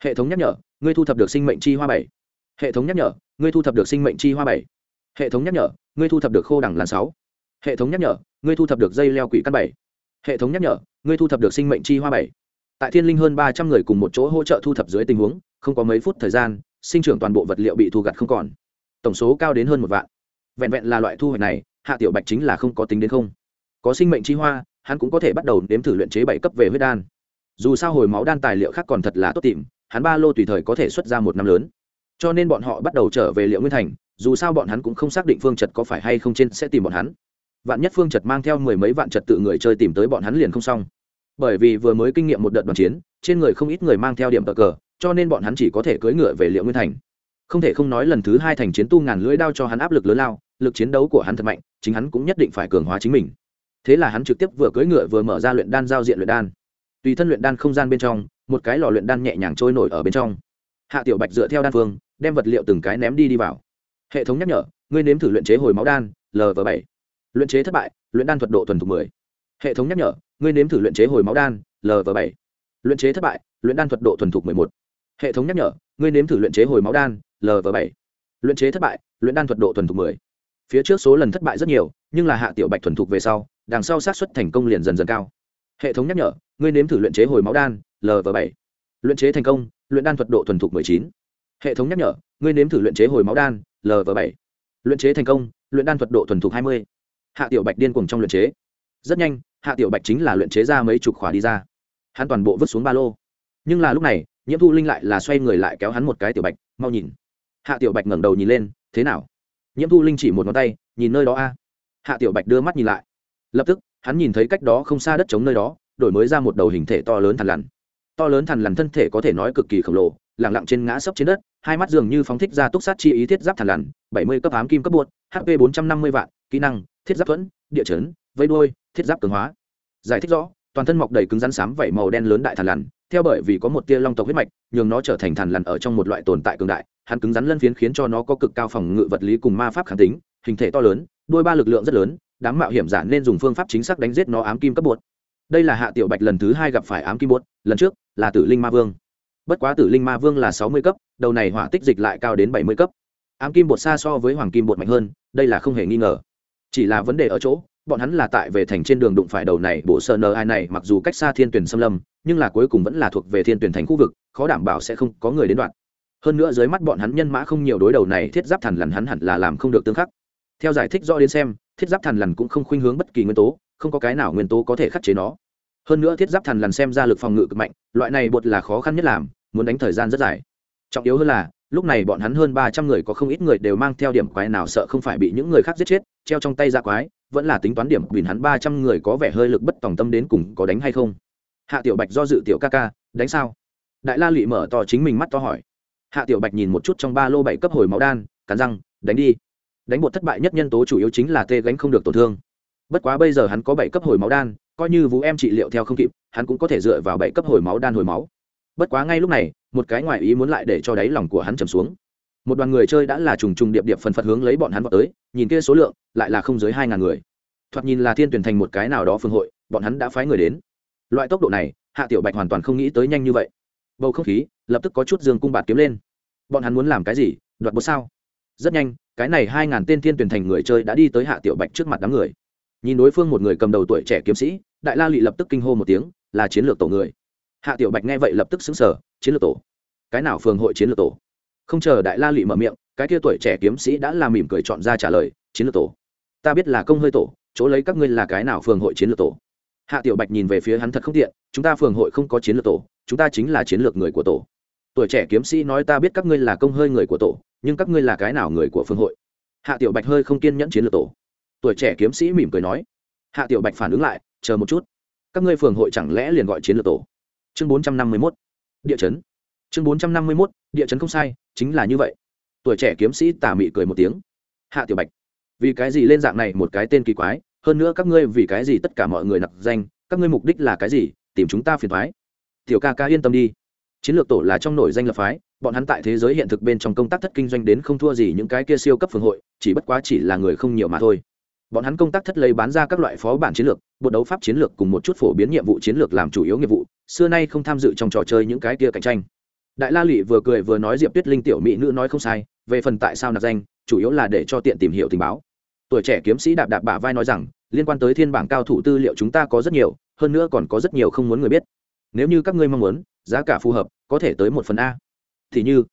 Hệ thống nhắc nhở, ngươi thu thập được sinh mệnh chi hoa bảy. Hệ thống nhắc nhở, ngươi thu thập được sinh mệnh chi hoa bảy. Hệ thống nhắc nhở, ngươi thu thập được khô đẳng làn sáu hệ thống nhắc nhở, ngươi thu thập được dây leo quỷ căn bảy. Hệ thống nhắc nhở, ngươi thu thập được sinh mệnh chi hoa bảy. Tại thiên linh hơn ba trăm người cùng một chỗ hỗ trợ thu thập dưới tình huống, không có mấy phút thời gian, sinh trưởng toàn bộ vật liệu bị thu gặt không còn. Tổng số cao đến hơn một vạn. Vẹn vẹn là loại thu hoạch này, hạ tiểu bạch chính là không có tính đến không. Có sinh mệnh chi hoa, hắn cũng có thể bắt đầu nếm thử luyện chế bảy cấp về huyết đan. Dù sao hồi máu đan tài liệu khác còn thật là tốt tìm, hắn ba lô tùy thời có thể xuất ra một năm lớn. Cho nên bọn họ bắt đầu trở về liệu nguyên thành, dù sao bọn hắn cũng không xác định phương trật có phải hay không trên sẽ tìm bọn hắn vạn nhất phương trật mang theo mười mấy vạn trật tự người chơi tìm tới bọn hắn liền không xong. Bởi vì vừa mới kinh nghiệm một đợt đoàn chiến, trên người không ít người mang theo điểm tờ cờ, cho nên bọn hắn chỉ có thể cưỡi ngựa về liệu nguyên thành. Không thể không nói lần thứ hai thành chiến tu ngàn lưỡi đao cho hắn áp lực lớn lao, lực chiến đấu của hắn thật mạnh, chính hắn cũng nhất định phải cường hóa chính mình. Thế là hắn trực tiếp vừa cưỡi ngựa vừa mở ra luyện đan giao diện luyện đan. Tùy thân luyện đan không gian bên trong, một cái lò luyện đan nhẹ nhàng trôi nổi ở bên trong. Hạ tiểu bạch dựa theo đan phương, đem vật liệu từng cái ném đi đi vào. Hệ thống nhắc nhở, ngươi nếm thử luyện chế hồi máu đan lv bảy luyện chế thất bại, luyện đan thuật độ thuần thục mười. Hệ thống nhắc nhở, ngươi nếm thử luyện chế hồi máu đan lv bảy. Luyện chế thất bại, luyện đan thuật độ thuần thục mười một. Hệ thống nhắc nhở, ngươi nếm thử luyện chế hồi máu đan lv bảy. Luyện chế thất bại, luyện đan thuật độ thuần thục mười. Phía trước số lần thất bại rất nhiều, nhưng là hạ tiểu bạch thuần thục về sau, đằng sau sát xuất thành công liền dần dần cao. Hệ thống nhắc nhở, ngươi nếm thử luyện chế hồi máu đan lv bảy. Luyện chế thành công, luyện đan thuật độ thuần thục mười chín. Hệ thống nhắc nhở, ngươi nếm thử luyện chế hồi máu đan lv bảy. Luyện chế thành công, luyện đan thuật độ thuần thục hai mươi hạ tiểu bạch điên cùng trong luyện chế. Rất nhanh, hạ tiểu bạch chính là luyện chế ra mấy chục khỏa đi ra. Hắn toàn bộ vứt xuống ba lô. Nhưng là lúc này, nhiễm thu linh lại là xoay người lại kéo hắn một cái tiểu bạch, mau nhìn. Hạ tiểu bạch ngẩng đầu nhìn lên, thế nào? Nhiễm thu linh chỉ một ngón tay, nhìn nơi đó a. Hạ tiểu bạch đưa mắt nhìn lại. Lập tức, hắn nhìn thấy cách đó không xa đất trống nơi đó, đổi mới ra một đầu hình thể to lớn thằn lằn. To lớn thằn lằn thân thể có thể nói cực kỳ khổng lồ lẳng lặng trên ngã sấp trên đất, hai mắt dường như phóng thích ra túc sát chi ý thiết giáp thằn lằn, bảy mươi cấp ám kim cấp buốt hp bốn trăm năm mươi vạn, kỹ năng thiết giáp thuẫn, địa chấn, vây đuôi, thiết giáp cường hóa. Giải thích rõ, toàn thân mọc đầy cứng rắn xám vảy màu đen lớn đại thằn lằn, theo bởi vì có một tia long tộc huyết mạch, nhường nó trở thành thằn lằn ở trong một loại tồn tại cường đại. Hắn cứng rắn lân phiến khiến cho nó có cực cao phòng ngự vật lý cùng ma pháp kháng tính, hình thể to lớn, đôi ba lực lượng rất lớn, đám mạo hiểm giả nên dùng phương pháp chính xác đánh giết nó ám kim cấp bột. Đây là hạ tiểu bạch lần thứ hai gặp phải ám kim bột, lần trước là tử linh ma vương. Bất quá tử linh ma vương là sáu mươi cấp, đầu này hỏa tích dịch lại cao đến bảy mươi cấp. Ám kim bột xa so với hoàng kim bột mạnh hơn, đây là không hề nghi ngờ chỉ là vấn đề ở chỗ, bọn hắn là tại về thành trên đường đụng phải đầu này bộ sơ nơ ai này, mặc dù cách xa thiên tuyển xâm lâm, nhưng là cuối cùng vẫn là thuộc về thiên tuyển thành khu vực, khó đảm bảo sẽ không có người đến đoạn. Hơn nữa dưới mắt bọn hắn nhân mã không nhiều đối đầu này, thiết giáp thần lằn hắn hẳn là làm không được tương khắc. Theo giải thích rõ đến xem, thiết giáp thần lằn cũng không khuynh hướng bất kỳ nguyên tố, không có cái nào nguyên tố có thể khắc chế nó. Hơn nữa thiết giáp thần lằn xem ra lực phòng ngự cực mạnh, loại này bột là khó khăn nhất làm, muốn đánh thời gian rất dài. Trọng yếu hơn là lúc này bọn hắn hơn ba trăm người có không ít người đều mang theo điểm quái nào sợ không phải bị những người khác giết chết, treo trong tay ra quái, vẫn là tính toán điểm bỉn hắn ba trăm người có vẻ hơi lực bất tòng tâm đến cùng có đánh hay không. Hạ tiểu bạch do dự tiểu ca ca, đánh sao? Đại la lụy mở to chính mình mắt to hỏi. Hạ tiểu bạch nhìn một chút trong ba lô bảy cấp hồi máu đan, cắn răng, đánh đi. Đánh bột thất bại nhất nhân tố chủ yếu chính là tê gánh không được tổn thương. Bất quá bây giờ hắn có bảy cấp hồi máu đan, coi như vũ em trị liệu theo không kịp, hắn cũng có thể dựa vào bảy cấp hồi máu đan hồi máu. Bất quá ngay lúc này một cái ngoại ý muốn lại để cho đáy lòng của hắn trầm xuống. Một đoàn người chơi đã là trùng trùng điệp điệp phần phật hướng lấy bọn hắn vào tới, nhìn kia số lượng, lại là không dưới hai ngàn người. Thoạt nhìn là thiên tuyển thành một cái nào đó phương hội, bọn hắn đã phái người đến. Loại tốc độ này, hạ tiểu bạch hoàn toàn không nghĩ tới nhanh như vậy. Bầu không khí, lập tức có chút dương cung bạt kiếm lên. Bọn hắn muốn làm cái gì, đoạt bột sao? Rất nhanh, cái này hai ngàn tên thiên tuyển thành người chơi đã đi tới hạ tiểu bạch trước mặt đám người. Nhìn đối phương một người cầm đầu tuổi trẻ kiếm sĩ, đại la lụy lập tức kinh hô một tiếng, là chiến lược tổ người hạ tiểu bạch nghe vậy lập tức xứng sở chiến lược tổ, cái nào phường hội chiến lược tổ? Không chờ đại la lụy mở miệng, cái kia tuổi trẻ kiếm sĩ đã làm mỉm cười chọn ra trả lời, chiến lược tổ, ta biết là công hơi tổ, chỗ lấy các ngươi là cái nào phường hội chiến lược tổ? Hạ tiểu bạch nhìn về phía hắn thật không tiện, chúng ta phường hội không có chiến lược tổ, chúng ta chính là chiến lược người của tổ. Tuổi trẻ kiếm sĩ nói, ta biết các ngươi là công hơi người của tổ, nhưng các ngươi là cái nào người của phương hội? Hạ tiểu bạch hơi không kiên nhẫn chiến lược tổ. Tuổi trẻ kiếm sĩ mỉm cười nói, hạ tiểu bạch phản ứng lại, chờ một chút. Các ngươi phường hội chẳng lẽ liền gọi chiến lược tổ? Chương bốn trăm năm mươi mốt. Địa chấn. Chương bốn trăm năm mươi mốt, địa chấn không sai, chính là như vậy. Tuổi trẻ kiếm sĩ tà mị cười một tiếng. Hạ tiểu bạch, vì cái gì lên dạng này một cái tên kỳ quái, hơn nữa các ngươi vì cái gì tất cả mọi người nặc danh, các ngươi mục đích là cái gì, tìm chúng ta phiền thoái tiểu ca ca yên tâm đi. Chiến lược tổ là trong nổi danh lập phái, bọn hắn tại thế giới hiện thực bên trong công tác thất kinh doanh đến không thua gì những cái kia siêu cấp phường hội, chỉ bất quá chỉ là người không nhiều mà thôi bọn hắn công tác thất lấy bán ra các loại phó bản chiến lược, bộ đấu pháp chiến lược cùng một chút phổ biến nhiệm vụ chiến lược làm chủ yếu nghiệp vụ, xưa nay không tham dự trong trò chơi những cái kia cạnh tranh. Đại la lụy vừa cười vừa nói diệp tuyết linh tiểu mỹ nữ nói không sai, về phần tại sao nạp danh, chủ yếu là để cho tiện tìm hiểu tình báo. Tuổi trẻ kiếm sĩ đạp đạp bả vai nói rằng, liên quan tới thiên bảng cao thủ tư liệu chúng ta có rất nhiều, hơn nữa còn có rất nhiều không muốn người biết. Nếu như các ngươi mong muốn, giá cả phù hợp, có thể tới một phần a. Thì như,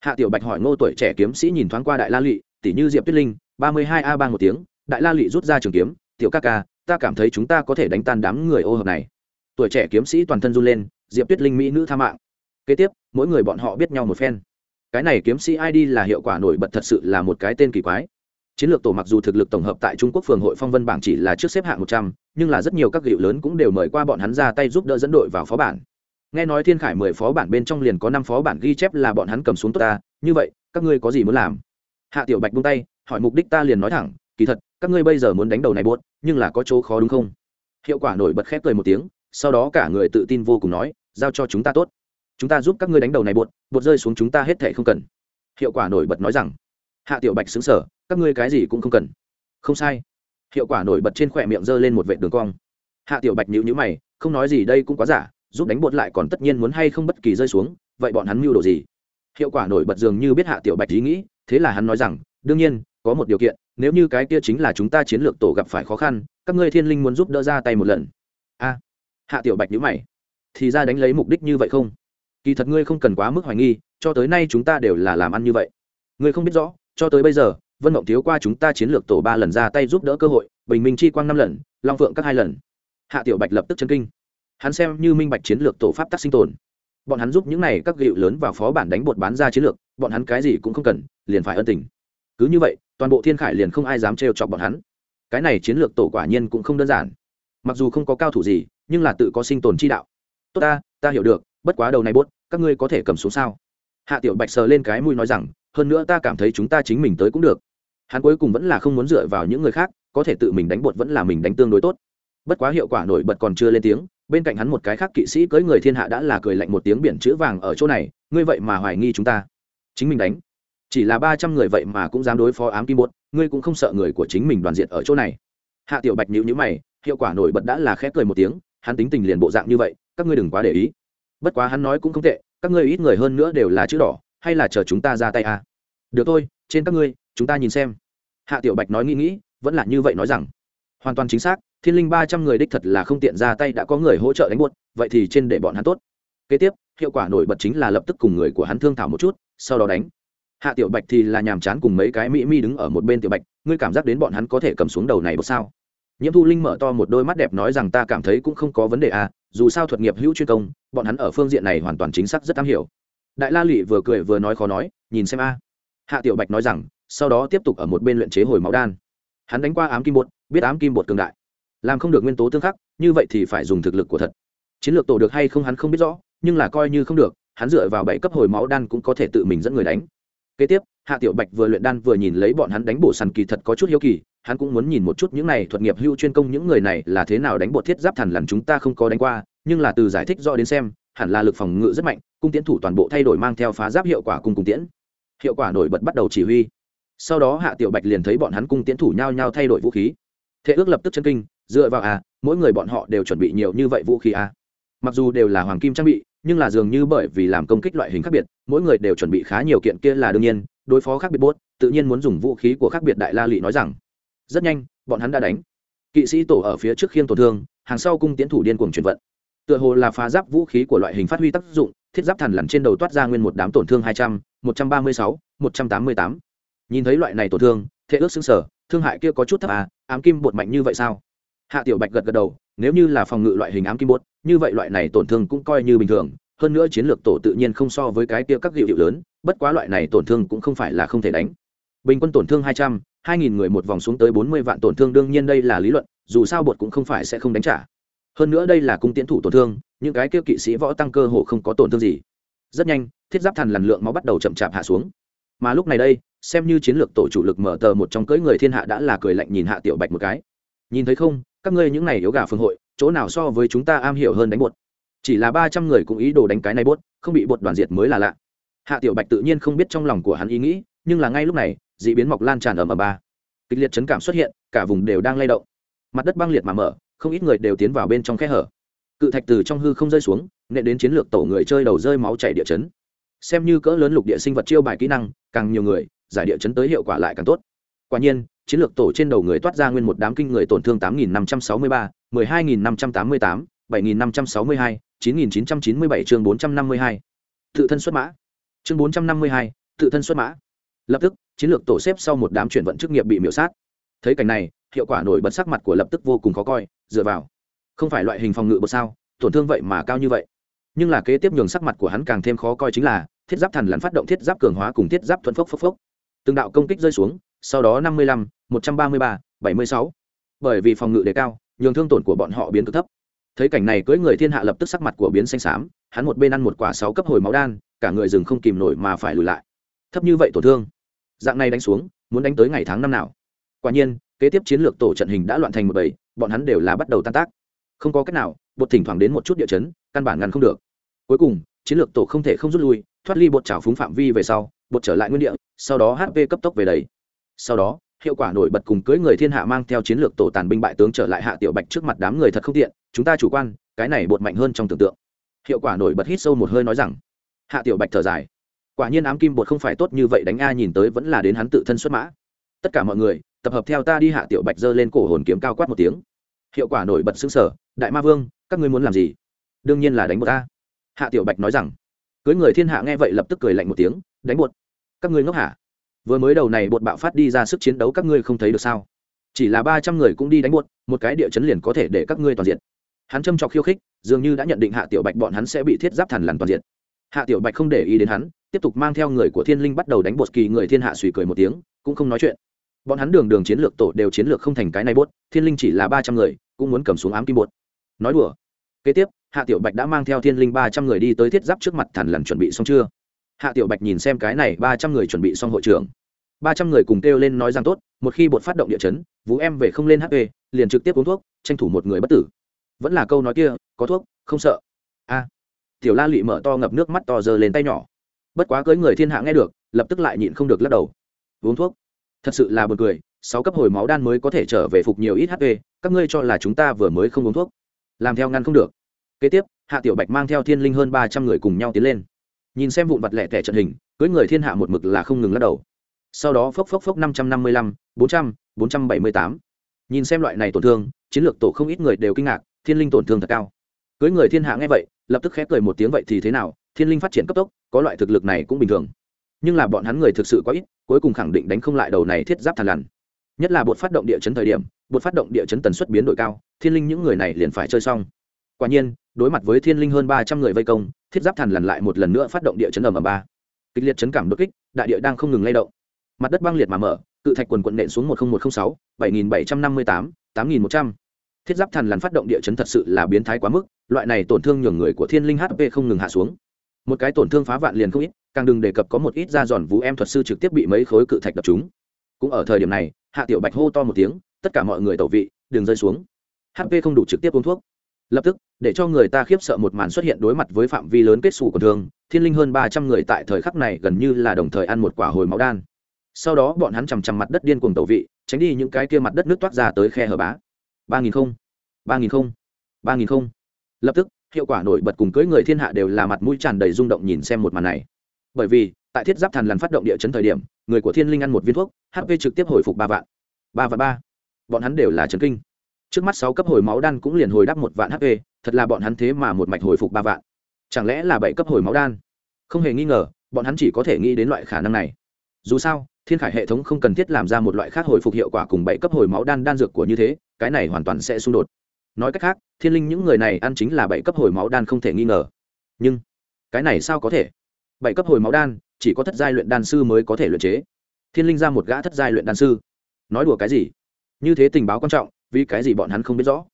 hạ tiểu bạch hỏi ngô tuổi trẻ kiếm sĩ nhìn thoáng qua đại la lụy tỷ như diệp tuyết linh, ba mươi hai a ba một tiếng đại la lị rút ra trường kiếm, tiểu ca ca, ta cảm thấy chúng ta có thể đánh tan đám người ô hợp này. Tuổi trẻ kiếm sĩ toàn thân run lên, diệp tuyết linh mỹ nữ tha mạng. Kế tiếp, mỗi người bọn họ biết nhau một phen. Cái này kiếm sĩ id là hiệu quả nổi bật thật sự là một cái tên kỳ quái. Chiến lược tổ mặc dù thực lực tổng hợp tại trung quốc phường hội phong vân bảng chỉ là trước xếp hạng một trăm, nhưng là rất nhiều các hiệu lớn cũng đều mời qua bọn hắn ra tay giúp đỡ dẫn đội vào phó bản. Nghe nói thiên khải mười phó bản bên trong liền có năm phó bản ghi chép là bọn hắn cầm xuống tốt ta, như vậy, các ngươi có gì muốn làm? Hạ tiểu bạch buông tay, hỏi mục đích ta liền nói thẳng, kỳ thật các ngươi bây giờ muốn đánh đầu này buốt, nhưng là có chỗ khó đúng không? Hiệu quả nổi bật khép cười một tiếng, sau đó cả người tự tin vô cùng nói, giao cho chúng ta tốt. Chúng ta giúp các ngươi đánh đầu này buốt buốt rơi xuống chúng ta hết thể không cần. Hiệu quả nổi bật nói rằng, hạ tiểu bạch xứng sở các ngươi cái gì cũng không cần. Không sai. Hiệu quả nổi bật trên khỏe miệng giơ lên một vệ đường cong. Hạ tiểu bạch nhíu nhíu mày, không nói gì đây cũng quá giả, giúp đánh buột lại còn tất nhiên muốn hay không bất kỳ rơi xuống, vậy bọn hắn mưu đồ gì? Hiệu quả nổi bật dường như biết hạ tiểu bạch ý nghĩ, thế là hắn nói rằng, đương nhiên, có một điều kiện nếu như cái kia chính là chúng ta chiến lược tổ gặp phải khó khăn, các ngươi thiên linh muốn giúp đỡ ra tay một lần. A, hạ tiểu bạch nhữ mày. Thì ra đánh lấy mục đích như vậy không? Kỳ thật ngươi không cần quá mức hoài nghi, cho tới nay chúng ta đều là làm ăn như vậy. Ngươi không biết rõ, cho tới bây giờ, vân mộng thiếu qua chúng ta chiến lược tổ ba lần ra tay giúp đỡ cơ hội, bình minh chi quang năm lần, long phượng các hai lần. Hạ tiểu bạch lập tức chân kinh. Hắn xem như minh bạch chiến lược tổ pháp tắc sinh tồn. Bọn hắn giúp những này các gịu lớn vào phó bản đánh bột bán ra chiến lược, bọn hắn cái gì cũng không cần, liền phải ân tình. Cứ như vậy toàn bộ thiên khải liền không ai dám trêu chọc bọn hắn. Cái này chiến lược tổ quả nhiên cũng không đơn giản. Mặc dù không có cao thủ gì, nhưng là tự có sinh tồn chi đạo. Tốt ta ta hiểu được, bất quá đầu này bốt, các ngươi có thể cầm xuống sao? Hạ tiểu bạch sờ lên cái mũi nói rằng, hơn nữa ta cảm thấy chúng ta chính mình tới cũng được. Hắn cuối cùng vẫn là không muốn dựa vào những người khác, có thể tự mình đánh bột vẫn là mình đánh tương đối tốt. Bất quá hiệu quả nổi bật còn chưa lên tiếng, bên cạnh hắn một cái khác kỵ sĩ cưỡi người thiên hạ đã là cười lạnh một tiếng biển chữ vàng ở chỗ này, ngươi vậy mà hoài nghi chúng ta. Chính mình đánh chỉ là ba trăm người vậy mà cũng dám đối phó ám kim bột, ngươi cũng không sợ người của chính mình đoàn diện ở chỗ này. Hạ tiểu bạch nhữ nhữ mày, hiệu quả nổi bật đã là khẽ cười một tiếng, hắn tính tình liền bộ dạng như vậy, các ngươi đừng quá để ý. Bất quá hắn nói cũng không tệ, các ngươi ít người hơn nữa đều là chữ đỏ, hay là chờ chúng ta ra tay à? được thôi, trên các ngươi, chúng ta nhìn xem. Hạ tiểu bạch nói nghĩ nghĩ, vẫn là như vậy nói rằng. Hoàn toàn chính xác, thiên linh ba trăm người đích thật là không tiện ra tay đã có người hỗ trợ đánh buốt vậy thì trên để bọn hắn tốt. Kế tiếp, hiệu quả nổi bật chính là lập tức cùng người của hắn thương thảo một chút, sau đó đánh hạ tiểu bạch thì là nhàm chán cùng mấy cái mỹ mi đứng ở một bên tiểu bạch, ngươi cảm giác đến bọn hắn có thể cầm xuống đầu này một sao? Nhiễm thu linh mở to một đôi mắt đẹp nói rằng, ta cảm thấy cũng không có vấn đề à dù sao thuật nghiệp hữu chuyên công, bọn hắn ở phương diện này hoàn toàn chính xác rất am hiểu. Đại la lụy vừa cười vừa nói khó nói, nhìn xem a. Hạ tiểu bạch nói rằng, sau đó tiếp tục ở một bên luyện chế hồi máu đan. Hắn đánh qua ám kim bột, biết ám kim bột cường đại. Làm không được nguyên tố tương khắc, như vậy thì phải dùng thực lực của thật. Chiến lược tổ được hay không hắn không biết rõ, nhưng là coi như không được, hắn dựa vào bảy cấp hồi máu đan cũng có thể tự mình dẫn người đánh kế tiếp, hạ tiểu bạch vừa luyện đan vừa nhìn lấy bọn hắn đánh bổ sàn kỳ thật có chút hiếu kỳ, hắn cũng muốn nhìn một chút những này thuật nghiệp hưu chuyên công những người này là thế nào đánh bột thiết giáp thần làm chúng ta không có đánh qua, nhưng là từ giải thích rõ đến xem, hẳn là lực phòng ngự rất mạnh, cung tiễn thủ toàn bộ thay đổi mang theo phá giáp hiệu quả cùng cung tiễn. Hiệu quả nổi bật bắt đầu chỉ huy. Sau đó hạ tiểu bạch liền thấy bọn hắn cung tiễn thủ nhau nhau thay đổi vũ khí. Thế ước lập tức chân kinh, dựa vào à mỗi người bọn họ đều chuẩn bị nhiều như vậy vũ khí à. Mặc dù đều là hoàng kim trang bị nhưng là dường như bởi vì làm công kích loại hình khác biệt, mỗi người đều chuẩn bị khá nhiều kiện kia là đương nhiên, đối phó khác biệt bốt tự nhiên muốn dùng vũ khí của khác biệt đại la lị nói rằng, rất nhanh, bọn hắn đã đánh. Kỵ sĩ tổ ở phía trước khiên tổn thương, hàng sau cung tiến thủ điên cuồng chuyển vận. Tựa hồ là phá giáp vũ khí của loại hình phát huy tác dụng, thiết giáp thần lằn trên đầu toát ra nguyên một đám tổn thương hai trăm, một trăm ba mươi sáu, một trăm tám mươi tám. Nhìn thấy loại này tổn thương, thế ước xứng sở thương hại kia có chút thấp à ám kim bột mạnh như vậy sao? Hạ tiểu bạch gật gật đầu nếu như là phòng ngự loại hình ám kim bốt, như vậy loại này tổn thương cũng coi như bình thường. Hơn nữa chiến lược tổ tự nhiên không so với cái kia các hiệu hiệu lớn, bất quá loại này tổn thương cũng không phải là không thể đánh. Bình quân tổn thương hai trăm, hai nghìn người một vòng xuống tới bốn mươi vạn tổn thương đương nhiên đây là lý luận, dù sao bột cũng không phải sẽ không đánh trả. Hơn nữa đây là cung tiến thủ tổn thương, những cái kia kỵ sĩ võ tăng cơ hồ không có tổn thương gì. Rất nhanh, thiết giáp thần lần lượng máu bắt đầu chậm chạp hạ xuống. Mà lúc này đây, xem như chiến lược tổ chủ lực mở tờ một trong cưỡi người thiên hạ đã là cười lạnh nhìn hạ tiểu bạch một cái. Nhìn thấy không các ngươi những này yếu gà phương hội, chỗ nào so với chúng ta am hiểu hơn đánh bột? Chỉ là ba trăm người cũng ý đồ đánh cái này bốt không bị bột đoàn diệt mới là lạ. Hạ tiểu bạch tự nhiên không biết trong lòng của hắn ý nghĩ, nhưng là ngay lúc này, d ị biến mọc lan tràn ở mờ ba. Kịch liệt chấn cảm xuất hiện, cả vùng đều đang lay động. Mặt đất băng liệt mà mở, không ít người đều tiến vào bên trong khe hở. Cự thạch từ trong hư không rơi xuống, nện đến chiến lược tổ người chơi đầu rơi máu chảy địa chấn. Xem như cỡ lớn lục địa sinh vật chiêu bài kỹ năng, càng nhiều người, giải địa chấn tới hiệu quả lại càng tốt. Quả nhiên chiến lược tổ trên đầu người toát ra nguyên một đám kinh người tổn thương 8.563, 12.588, 7.562, 9.997 chương 452. tự thân xuất mã. Chương 452, tự thân xuất mã. Lập tức chiến lược tổ xếp sau một đám chuyển vận chức nghiệp bị miểu sát. Thấy cảnh này hiệu quả nổi bật sắc mặt của lập tức vô cùng khó coi dựa vào. Không phải loại hình phòng ngự bộ sao tổn thương vậy mà cao như vậy. Nhưng là kế tiếp nhường sắc mặt của hắn càng thêm khó coi chính là thiết giáp thần lắn phát động thiết giáp cường hóa cùng thiết giáp thuận phốc phốc phốc. Từng đạo công kích rơi xuống sau đó năm mươi lăm, một trăm ba mươi ba, bảy mươi sáu. Bởi vì phòng ngự đề cao, nhường thương tổn của bọn họ biến cực thấp. Thấy cảnh này cưới người thiên hạ lập tức sắc mặt của biến xanh xám, hắn một bên ăn một quả sáu cấp hồi máu đan, cả người rừng không kìm nổi mà phải lùi lại. Thấp như vậy tổn thương. Dạng này đánh xuống, muốn đánh tới ngày tháng năm nào. Quả nhiên, kế tiếp chiến lược tổ trận hình đã loạn thành một bầy, bọn hắn đều là bắt đầu tan tác. Không có cách nào, bột thỉnh thoảng đến một chút địa chấn, căn bản ngăn không được. Cuối cùng, chiến lược tổ không thể không rút lui, thoát ly bột trào phúng phạm vi về sau, bột trở lại nguyên địa, sau đó hp cấp tốc về đầy sau đó, hiệu quả nổi bật cùng cưới người thiên hạ mang theo chiến lược tổ tàn binh bại tướng trở lại hạ tiểu bạch trước mặt đám người thật không tiện, chúng ta chủ quan, cái này bột mạnh hơn trong tưởng tượng. Hiệu quả nổi bật hít sâu một hơi nói rằng. Hạ tiểu bạch thở dài. Quả nhiên ám kim bột không phải tốt như vậy, đánh a nhìn tới vẫn là đến hắn tự thân xuất mã. Tất cả mọi người, tập hợp theo ta đi. Hạ tiểu bạch giơ lên cổ hồn kiếm cao quát một tiếng. Hiệu quả nổi bật xứng sở đại ma vương, các ngươi muốn làm gì? Đương nhiên là đánh bột ta. Hạ tiểu bạch nói rằng. Cưới người thiên hạ nghe vậy lập tức cười lạnh một tiếng. Đánh bột? Các ngươi ngốc hả? Vừa mới đầu này bột bạo phát đi ra sức chiến đấu các ngươi không thấy được sao? Chỉ là ba trăm người cũng đi đánh bột, một cái địa chấn liền có thể để các ngươi toàn diện hắn châm trọc khiêu khích, dường như đã nhận định hạ tiểu bạch bọn hắn sẽ bị thiết giáp thần lằn toàn diện hạ tiểu bạch không để ý đến hắn, tiếp tục mang theo người của thiên linh bắt đầu đánh bột kỳ người thiên hạ suy cười một tiếng, cũng không nói chuyện. Bọn hắn đường đường chiến lược tổ đều chiến lược không thành cái này bốt thiên linh chỉ là ba trăm người, cũng muốn cầm xuống ám kim bột. Nói đùa. Kế tiếp, hạ tiểu bạch đã mang theo thiên linh ba trăm người đi tới thiết giáp trước mặt thằn lằn chuẩn bị xong chưa? Hạ tiểu bạch nhìn xem cái này ba trăm người chuẩn bị xong hội trưởng. ba trăm người cùng kêu lên nói rằng tốt, một khi bột phát động địa chấn, vũ em về không lên hp liền trực tiếp uống thuốc, tranh thủ một người bất tử. Vẫn là câu nói kia, có thuốc, không sợ. A. Tiểu la lụy mở to ngập nước mắt to giờ lên tay nhỏ. Bất quá cưới người thiên hạ nghe được, lập tức lại nhịn không được lắc đầu. Uống thuốc. Thật sự là b u ồ n cười, sáu cấp hồi máu đan mới có thể trở về phục nhiều ít hp các ngươi cho là chúng ta vừa mới không uống thuốc. Làm theo ngăn không được. Kế tiếp, hạ tiểu bạch mang theo thiên linh hơn ba trăm người cùng nhau tiến lên nhìn xem vụn vặt lẻ tẻ trận hình, cưới người thiên hạ một mực là không ngừng lắc đầu. Sau đó phốc phốc phốc năm trăm năm mươi lăm, bốn trăm bốn trăm bảy mươi tám. Nhìn xem loại này tổn thương, chiến lược tổ không ít người đều kinh ngạc, thiên linh tổn thương thật cao. Cưới người thiên hạ nghe vậy, lập tức khép cười một tiếng vậy thì thế nào, thiên linh phát triển cấp tốc, có loại thực lực này cũng bình thường. Nhưng là bọn hắn người thực sự quá ít, cuối cùng khẳng định đánh không lại đầu này thiết giáp thàn lằn. Nhất là bột phát động địa chấn thời điểm, bột phát động địa chấn tần suất biến đổi cao, thiên linh những người này liền phải chơi xong. Quả nhiên đối mặt với thiên linh hơn ba trăm người vây công, thiết giáp Thần lần lại một lần nữa phát động địa chấn ầm ầm ba. Kịch liệt chấn cảm đột kích, đại địa đang không ngừng lay động. Mặt đất băng liệt mà mở, cự thạch quần quận nện xuống một nghìn một trăm sáu, bảy nghìn bảy trăm năm mươi tám tám nghìn một trăm. Thiết giáp thần lằn phát động địa chấn thật sự là biến thái quá mức, loại này tổn thương nhường người của thiên linh hp không ngừng hạ xuống. Một cái tổn thương phá vạn liền không ít, càng đừng đề cập có một ít da giòn vũ em thuật sư trực tiếp bị mấy khối cự thạch đập chúng cũng ở thời điểm này, hạ tiểu bạch hô to một tiếng, tất cả mọi người tẩu vị, đừng rơi xuống. Hp không đủ trực tiếp uống thuốc lập tức, để cho người ta khiếp sợ một màn xuất hiện đối mặt với phạm vi lớn kết xù của thương thiên linh hơn ba trăm người tại thời khắc này gần như là đồng thời ăn một quả hồi máu đan. Sau đó bọn hắn chằm chằm mặt đất điên cuồng tẩu vị, tránh đi những cái kia mặt đất nước toát ra tới khe hở bá. Ba nghìn không, ba nghìn không, ba nghìn không. Lập tức, hiệu quả nổi bật cùng cưỡi người thiên hạ đều là mặt mũi tràn đầy rung động nhìn xem một màn này. Bởi vì, tại thiết giáp thần lần phát động địa chấn thời điểm, người của thiên linh ăn một viên thuốc hp trực tiếp hồi phục ba vạn. Ba và ba. Bọn hắn đều là trấn kinh trước mắt sáu cấp hồi máu đan cũng liền hồi đáp một vạn hp thật là bọn hắn thế mà một mạch hồi phục ba vạn. Chẳng lẽ là bảy cấp hồi máu đan? Không hề nghi ngờ, bọn hắn chỉ có thể nghĩ đến loại khả năng này. Dù sao, thiên khải hệ thống không cần thiết làm ra một loại khác hồi phục hiệu quả cùng bảy cấp hồi máu đan đan dược của như thế, cái này hoàn toàn sẽ xung đột. Nói cách khác, thiên linh những người này ăn chính là bảy cấp hồi máu đan không thể nghi ngờ. Nhưng, cái này sao có thể? Bảy cấp hồi máu đan, chỉ có thất giai luyện đan sư mới có thể luyện chế. Thiên linh ra một gã thất giai luyện đan sư. Nói đùa cái gì? Như thế tình báo quan trọng vì cái gì bọn hắn không biết rõ?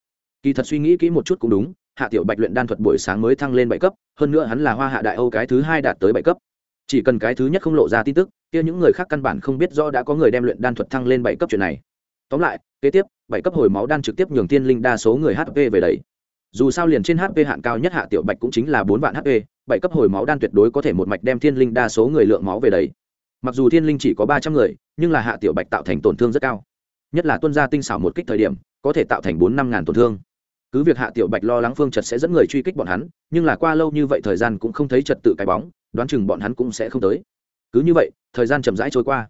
Kỳ thật suy nghĩ kỹ một chút cũng đúng, hạ tiểu bạch luyện đan thuật buổi sáng mới thăng lên bảy cấp, hơn nữa hắn là hoa hạ đại âu cái thứ hai đạt tới bảy cấp. Chỉ cần cái thứ nhất không lộ ra tin tức, kia những người khác căn bản không biết rõ đã có người đem luyện đan thuật thăng lên bảy cấp chuyện này. Tóm lại, kế tiếp, bảy cấp hồi máu đan trực tiếp nhường tiên linh đa số người hp về đấy dù sao liền trên hp hạn cao nhất hạ tiểu bạch cũng chính là bốn vạn hp bảy cấp hồi máu đan tuyệt đối có thể một mạch đem thiên linh đa số người lượng máu về đấy mặc dù thiên linh chỉ có ba trăm người, nhưng là hạ tiểu bạch tạo thành tổn thương rất cao nhất là tuân gia tinh xảo một kích thời điểm, có thể tạo thành bốn năm ngàn tổn thương. Cứ việc hạ tiểu bạch lo lắng phương trật sẽ dẫn người truy kích bọn hắn, nhưng là qua lâu như vậy thời gian cũng không thấy trật tự cái bóng, đoán chừng bọn hắn cũng sẽ không tới. Cứ như vậy, thời gian chậm rãi trôi qua.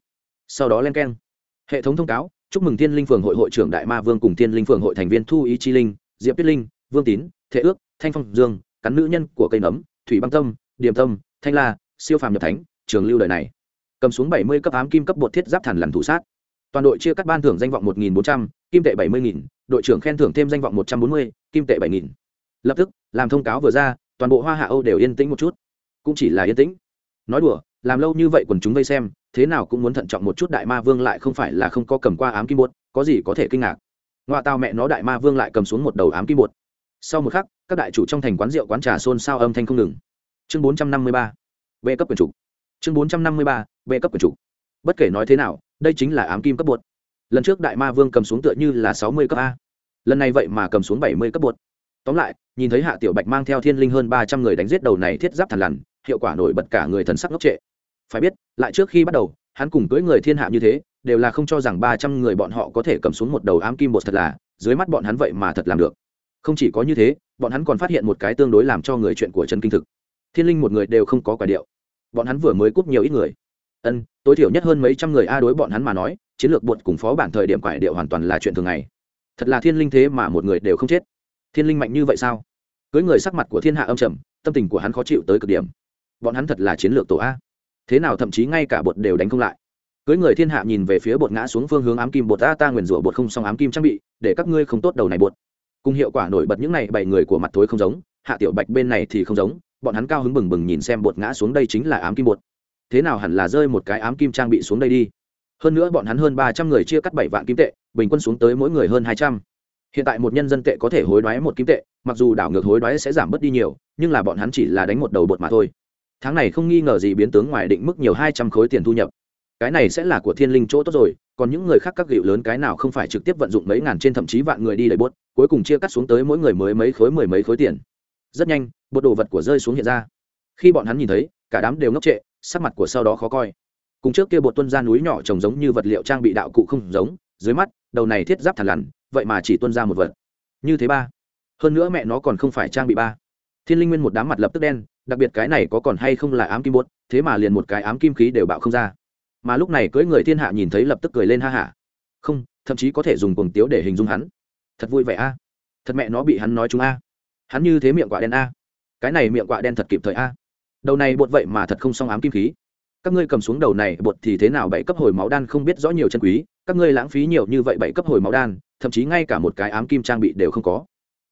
Sau đó len k e n hệ thống thông cáo, chúc mừng thiên linh phường hội hội trưởng đại ma vương cùng thiên linh phường hội thành viên thu ý chi linh, diệp tuyết linh, vương tín thế ước, thanh phong dương, cắn nữ nhân của cây nấm, thủy băng tâm, điềm tâm, thanh la, siêu phàm nhập thánh, trường lưu đời này. Cầm xuống bảy mươi cấp ám kim cấp bột thiết giáp thản lằn thủ sát toàn đội chia cắt ban thưởng danh vọng một nghìn bốn trăm, kim tệ bảy mươi nghìn, đội trưởng khen thưởng thêm danh vọng một trăm bốn mươi, kim tệ bảy nghìn. Lập tức, làm thông cáo vừa ra, toàn bộ hoa hạ âu đều yên tĩnh một chút. Cũng chỉ là yên tĩnh. Nói đùa, làm lâu như vậy quần chúng vây xem, thế nào cũng muốn thận trọng một chút đại ma vương lại không phải là không có cầm qua ám kim bột, có gì có thể kinh ngạc. Ngoại tao mẹ nó đại ma vương lại cầm xuống một đầu ám kim bột. Sau một khắc, các đại chủ trong thành quán rượu quán trà xôn xao âm thanh không ngừng. Chương bốn trăm năm mươi ba b cấp quyền chủ. Chương bốn trăm năm mươi ba b cấp quyền chủ. Bất kể nói thế nào đây chính là ám kim cấp bột. Lần trước đại ma vương cầm xuống tựa như là sáu mươi cấp a. Lần này vậy mà cầm xuống bảy mươi cấp bột. Tóm lại, nhìn thấy hạ tiểu bạch mang theo thiên linh hơn ba trăm người đánh giết đầu này thiết giáp thằn lằn, hiệu quả nổi bật cả người thần sắc ngốc trệ. Phải biết, lại trước khi bắt đầu, hắn cùng cưỡi người thiên hạ như thế, đều là không cho rằng ba trăm người bọn họ có thể cầm xuống một đầu ám kim bột thật là, dưới mắt bọn hắn vậy mà thật làm được. Không chỉ có như thế, bọn hắn còn phát hiện một cái tương đối làm cho người chuyện của chân kinh thực. Thiên linh một người đều không có quả điệu. Bọn hắn vừa mới cúp nhiều ít người ân, tối thiểu nhất hơn mấy trăm người a đối bọn hắn mà nói, chiến lược buột cùng phó bản thời điểm quải điệu hoàn toàn là chuyện thường ngày. Thật là thiên linh thế mà một người đều không chết. Thiên linh mạnh như vậy sao? Cưới người sắc mặt của thiên hạ âm trầm, tâm tình của hắn khó chịu tới cực điểm. Bọn hắn thật là chiến lược tổ a. Thế nào thậm chí ngay cả bột đều đánh không lại. Cưới người thiên hạ nhìn về phía bột ngã xuống phương hướng ám kim bột ta ta nguyền rủa bột không xong ám kim trang bị, để các ngươi không tốt đầu này bột. Cùng hiệu quả nổi bật những này bảy người của mặt thối không giống, hạ tiểu bạch bên này thì không giống, bọn hắn cao hứng bừng bừng nhìn xem bột ngã xuống đây chính là ám kim bột thế nào hẳn là rơi một cái ám kim trang bị xuống đây đi? Hơn nữa bọn hắn hơn ba trăm người chia cắt bảy vạn kim tệ, bình quân xuống tới mỗi người hơn hai trăm. Hiện tại một nhân dân tệ có thể hối đoái một kim tệ, mặc dù đảo ngược hối đoái sẽ giảm bớt đi nhiều, nhưng là bọn hắn chỉ là đánh một đầu bột mà thôi. Tháng này không nghi ngờ gì biến tướng ngoài định mức nhiều hai trăm khối tiền thu nhập. Cái này sẽ là của thiên linh chỗ tốt rồi, còn những người khác các gịu lớn cái nào không phải trực tiếp vận dụng mấy ngàn trên thậm chí vạn người đi đầy bốt cuối cùng chia cắt xuống tới mỗi người mới mấy khối mười mấy khối tiền. Rất nhanh, bột đồ vật của rơi xuống hiện ra khi bọn hắn nhìn thấy, cả đám đều ngốc trệ, sắc mặt của sau đó khó coi. Cùng trước kia bột tuân ra núi nhỏ trồng giống như vật liệu trang bị đạo cụ không giống, dưới mắt, đầu này thiết giáp thẳng lằn, vậy mà chỉ tuân ra một vật. Như thế ba. Hơn nữa mẹ nó còn không phải trang bị ba. Thiên linh nguyên một đám mặt lập tức đen, đặc biệt cái này có còn hay không là ám kim bốt thế mà liền một cái ám kim khí đều bạo không ra. Mà lúc này cưỡi người thiên hạ nhìn thấy lập tức cười lên ha hả. Không, thậm chí có thể dùng cuồng tiếu để hình dung hắn. Thật vui vẻ a. Thật mẹ nó bị hắn nói chúng a. Hắn như thế miệng quạ đen a. Cái này miệng quạ đen thật kịp thời a đầu này bột vậy mà thật không xong ám kim khí. Các ngươi cầm xuống đầu này bột thì thế nào bảy cấp hồi máu đan không biết rõ nhiều chân quý, các ngươi lãng phí nhiều như vậy bảy cấp hồi máu đan, thậm chí ngay cả một cái ám kim trang bị đều không có.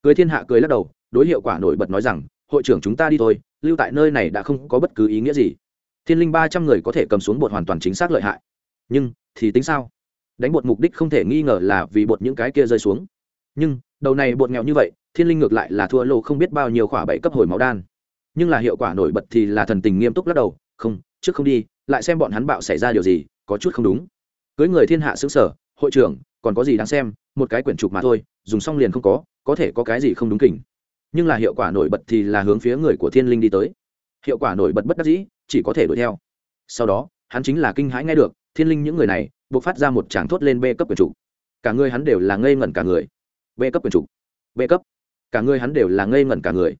Cưới thiên hạ cười lắc đầu, đối hiệu quả nổi bật nói rằng, hội trưởng chúng ta đi thôi, lưu tại nơi này đã không có bất cứ ý nghĩa gì. Thiên linh ba trăm người có thể cầm xuống bột hoàn toàn chính xác lợi hại. Nhưng, thì tính sao? Đánh bột mục đích không thể nghi ngờ là vì bột những cái kia rơi xuống. Nhưng, đầu này bột nghèo như vậy, thiên linh ngược lại là thua lô không biết bao nhiêu khỏa bảy cấp hồi máu đan nhưng là hiệu quả nổi bật thì là thần tình nghiêm túc lắc đầu, không, trước không đi, lại xem bọn hắn bạo xảy ra điều gì, có chút không đúng. Cưới người thiên hạ xứ sở, hội trưởng, còn có gì đáng xem, một cái quyển trục mà thôi, dùng xong liền không có có thể có cái gì không đúng kỉnh. Nhưng là hiệu quả nổi bật thì là hướng phía người của thiên linh đi tới. Hiệu quả nổi bật bất đắc dĩ, chỉ có thể đuổi theo. Sau đó, hắn chính là kinh hãi nghe được, thiên linh những người này, buộc phát ra một tràng thốt lên b cấp quyển chủ cả người hắn đều là ngây ngẩn cả người. B cấp quyển chủ b cấp. Cả người hắn đều là ngây ngẩn cả người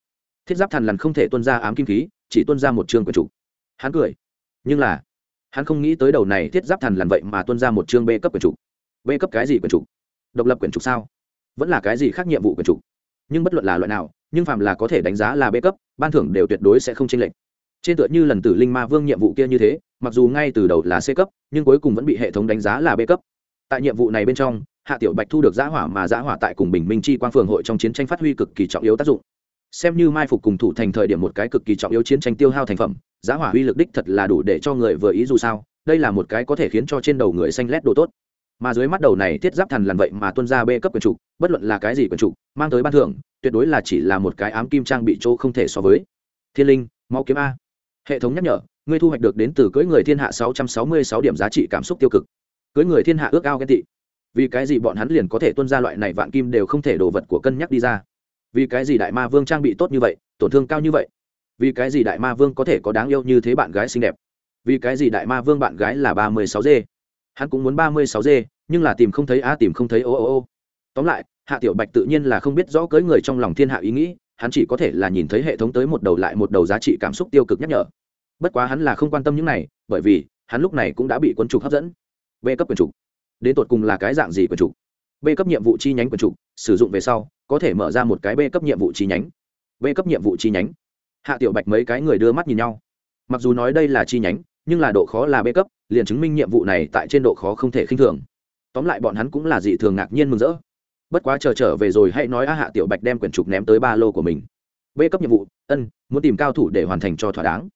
thiết giáp thần lằn không thể tuân ra ám kim khí, chỉ tuân ra một chương quyền chủ hắn cười. Nhưng là, hắn không nghĩ tới đầu này thiết giáp thần lằn vậy mà tuân ra một chương b cấp quyền chủ b cấp cái gì quyền chủ độc lập quyền chủ sao? Vẫn là cái gì khác nhiệm vụ quyền chủ nhưng bất luận là loại nào, nhưng phạm là có thể đánh giá là b cấp, ban thưởng đều tuyệt đối sẽ không chênh lệch. Trên tựa như lần tử linh ma vương nhiệm vụ kia như thế, mặc dù ngay từ đầu là c cấp, nhưng cuối cùng vẫn bị hệ thống đánh giá là b cấp. Tại nhiệm vụ này bên trong, hạ tiểu bạch thu được giã hỏa mà giã hỏa tại cùng bình minh chi quang phường hội trong chiến tranh phát huy cực kỳ trọng yếu tác dụng xem như mai phục cùng thủ thành thời điểm một cái cực kỳ trọng yếu chiến tranh tiêu hao thành phẩm, giá hỏa uy lực đích thật là đủ để cho người vừa ý dù sao, đây là một cái có thể khiến cho trên đầu người xanh lét đồ tốt. Mà dưới mắt đầu này thiết giáp thần làm vậy mà tuân ra b cấp quyền trục bất luận là cái gì quyền trục mang tới ban thưởng, tuyệt đối là chỉ là một cái ám kim trang bị chỗ không thể so với. Thiên linh mau kiếm a. Hệ thống nhắc nhở, ngươi thu hoạch được đến từ cưỡi người thiên hạ sáu trăm sáu mươi sáu điểm giá trị cảm xúc tiêu cực. Cưỡi người thiên hạ ước ao ghen tị. Vì cái gì bọn hắn liền có thể tuân ra loại này vạn kim đều không thể đồ vật của cân nhắc đi ra vì cái gì đại ma vương trang bị tốt như vậy, tổn thương cao như vậy? Vì cái gì đại ma vương có thể có đáng yêu như thế bạn gái xinh đẹp? Vì cái gì đại ma vương bạn gái là ba mươi sáu d hắn cũng muốn ba mươi sáu d nhưng là tìm không thấy a tìm không thấy ô ô ô. Tóm lại, hạ tiểu bạch tự nhiên là không biết rõ cưới người trong lòng thiên hạ ý nghĩ, hắn chỉ có thể là nhìn thấy hệ thống tới một đầu lại một đầu giá trị cảm xúc tiêu cực nhắc nhở. Bất quá hắn là không quan tâm những này, bởi vì hắn lúc này cũng đã bị quân trục hấp dẫn. B cấp quyền trục. Đến tột cùng là cái dạng gì quyền trục? B cấp nhiệm vụ chi nhánh quyền trục, sử dụng về sau có thể mở ra một cái b cấp nhiệm vụ chi nhánh. B cấp nhiệm vụ chi nhánh. Hạ tiểu bạch mấy cái người đưa mắt nhìn nhau. Mặc dù nói đây là chi nhánh, nhưng là độ khó là b cấp, liền chứng minh nhiệm vụ này tại trên độ khó không thể khinh thường. Tóm lại bọn hắn cũng là dị thường ngạc nhiên mừng rỡ. Bất quá chờ trở về rồi hãy nói a hạ tiểu bạch đem quyển trục ném tới ba lô của mình. B cấp nhiệm vụ, ân, muốn tìm cao thủ để hoàn thành cho thỏa đáng.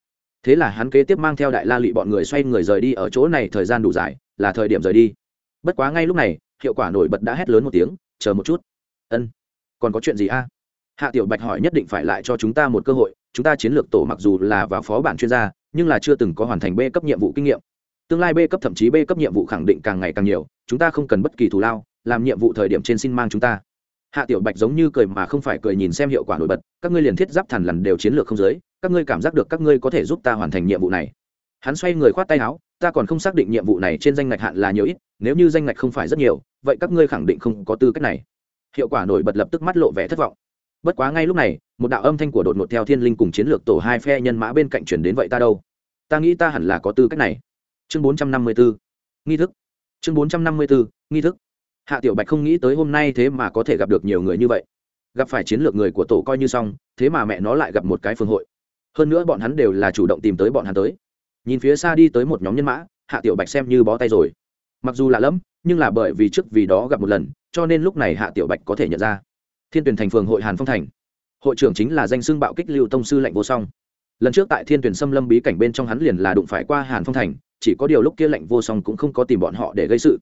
Thế là hắn kế tiếp mang theo đại la lụy bọn người xoay người rời đi ở chỗ này thời gian đủ dài, là thời điểm rời đi. Bất quá ngay lúc này, hiệu quả nổi bật đã hét lớn một tiếng, chờ một chút. Ân còn có chuyện gì a? Hạ tiểu bạch hỏi nhất định phải lại cho chúng ta một cơ hội, chúng ta chiến lược tổ mặc dù là vào phó bản chuyên gia, nhưng là chưa từng có hoàn thành b cấp nhiệm vụ kinh nghiệm. Tương lai b cấp thậm chí b cấp nhiệm vụ khẳng định càng ngày càng nhiều, chúng ta không cần bất kỳ thù lao, làm nhiệm vụ thời điểm trên xin mang chúng ta. Hạ tiểu bạch giống như cười mà không phải cười nhìn xem hiệu quả nổi bật, các ngươi liền thiết giáp thẳn lằn đều chiến lược không giới, các ngươi cảm giác được các ngươi có thể giúp ta hoàn thành nhiệm vụ này. Hắn xoay người khoát tay áo, ta còn không xác định nhiệm vụ này trên danh ngạch hạn là nhiều ít, nếu như danh ngạch không phải rất nhiều, vậy các ngươi khẳng định không có tư cách này hiệu quả nổi bật lập tức mắt lộ vẻ thất vọng. Bất quá ngay lúc này, một đạo âm thanh của đột ngột theo thiên linh cùng chiến lược tổ hai phe nhân mã bên cạnh chuyển đến vậy ta đâu? Ta nghĩ ta hẳn là có tư cách này. Chương bốn trăm năm mươi bốn nghi thức. Chương bốn trăm năm mươi bốn nghi thức. Hạ tiểu bạch không nghĩ tới hôm nay thế mà có thể gặp được nhiều người như vậy. Gặp phải chiến lược người của tổ coi như xong, thế mà mẹ nó lại gặp một cái phương hội. Hơn nữa bọn hắn đều là chủ động tìm tới bọn hắn tới. Nhìn phía xa đi tới một nhóm nhân mã, hạ tiểu bạch xem như bó tay rồi. Mặc dù lạ lẫm, nhưng là bởi vì trước vì đó gặp một lần cho nên lúc này hạ tiểu bạch có thể nhận ra. Thiên tuyển thành phường hội hàn phong thành. Hội trưởng chính là danh xưng bạo kích lưu tông sư lạnh vô song. Lần trước tại thiên tuyển xâm lâm bí cảnh bên trong hắn liền là đụng phải qua hàn phong thành, chỉ có điều lúc kia lạnh vô song cũng không có tìm bọn họ để gây sự.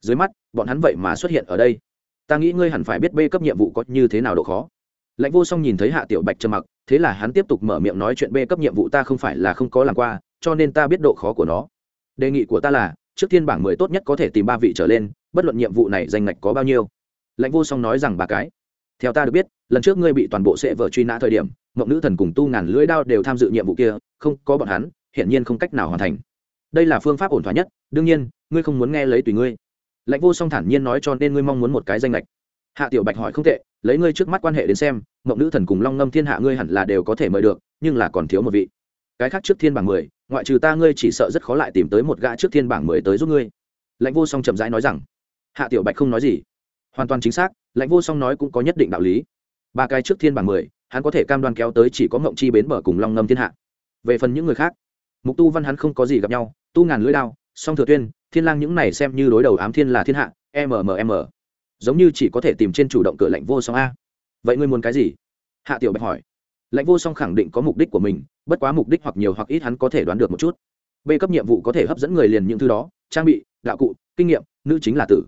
Dưới mắt, bọn hắn vậy mà xuất hiện ở đây. Ta nghĩ ngươi hẳn phải biết bê cấp nhiệm vụ có như thế nào độ khó. Lãnh vô song nhìn thấy hạ tiểu bạch trầm mặc, thế là hắn tiếp tục mở miệng nói chuyện bê cấp nhiệm vụ ta không phải là không có làm qua, cho nên ta biết độ khó của nó. Đề nghị của ta là, trước tiên bảng mười tốt nhất có thể tìm ba vị trở lên bất luận nhiệm vụ này danh ngạch có bao nhiêu. Lãnh vô song nói rằng ba cái. Theo ta được biết, lần trước ngươi bị toàn bộ sệ vợ truy nã thời điểm, mộng nữ thần cùng tu ngàn lưỡi đao đều tham dự nhiệm vụ kia, không có bọn hắn, hiển nhiên không cách nào hoàn thành. Đây là phương pháp ổn thỏa nhất, đương nhiên, ngươi không muốn nghe lấy tùy ngươi. Lãnh vô song thản nhiên nói cho nên ngươi mong muốn một cái danh lệch hạ tiểu bạch hỏi không tệ, lấy ngươi trước mắt quan hệ đến xem, mộng nữ thần cùng long ngâm thiên hạ ngươi hẳn là đều có thể mời được, nhưng là còn thiếu một vị. Cái khác trước thiên bảng mười, ngoại trừ ta ngươi chỉ sợ rất khó lại tìm tới một gã trước thiên bảng mười tới giúp ngươi. Lãnh vô song chậm rãi nói rằng hạ tiểu bạch không nói gì. Hoàn toàn chính xác, lãnh vô song nói cũng có nhất định đạo lý. Ba cái trước thiên bảng mười, hắn có thể cam đoan kéo tới chỉ có mộng chi bến bờ cùng long ngâm thiên hạ. Về phần những người khác, mục tu văn hắn không có gì gặp nhau, tu ngàn lưỡi đao, song thừa tuyên, thiên lang những này xem như đối đầu ám thiên là thiên hạ mmm giống như chỉ có thể tìm trên chủ động cửa lạnh vô song a. Vậy ngươi muốn cái gì? Hạ tiểu bạch hỏi. Lãnh vô song khẳng định có mục đích của mình, bất quá mục đích hoặc nhiều hoặc ít hắn có thể đoán được một chút. B cấp nhiệm vụ có thể hấp dẫn người liền những thứ đó, trang bị, đạo cụ, kinh nghiệm, nữ chính là tử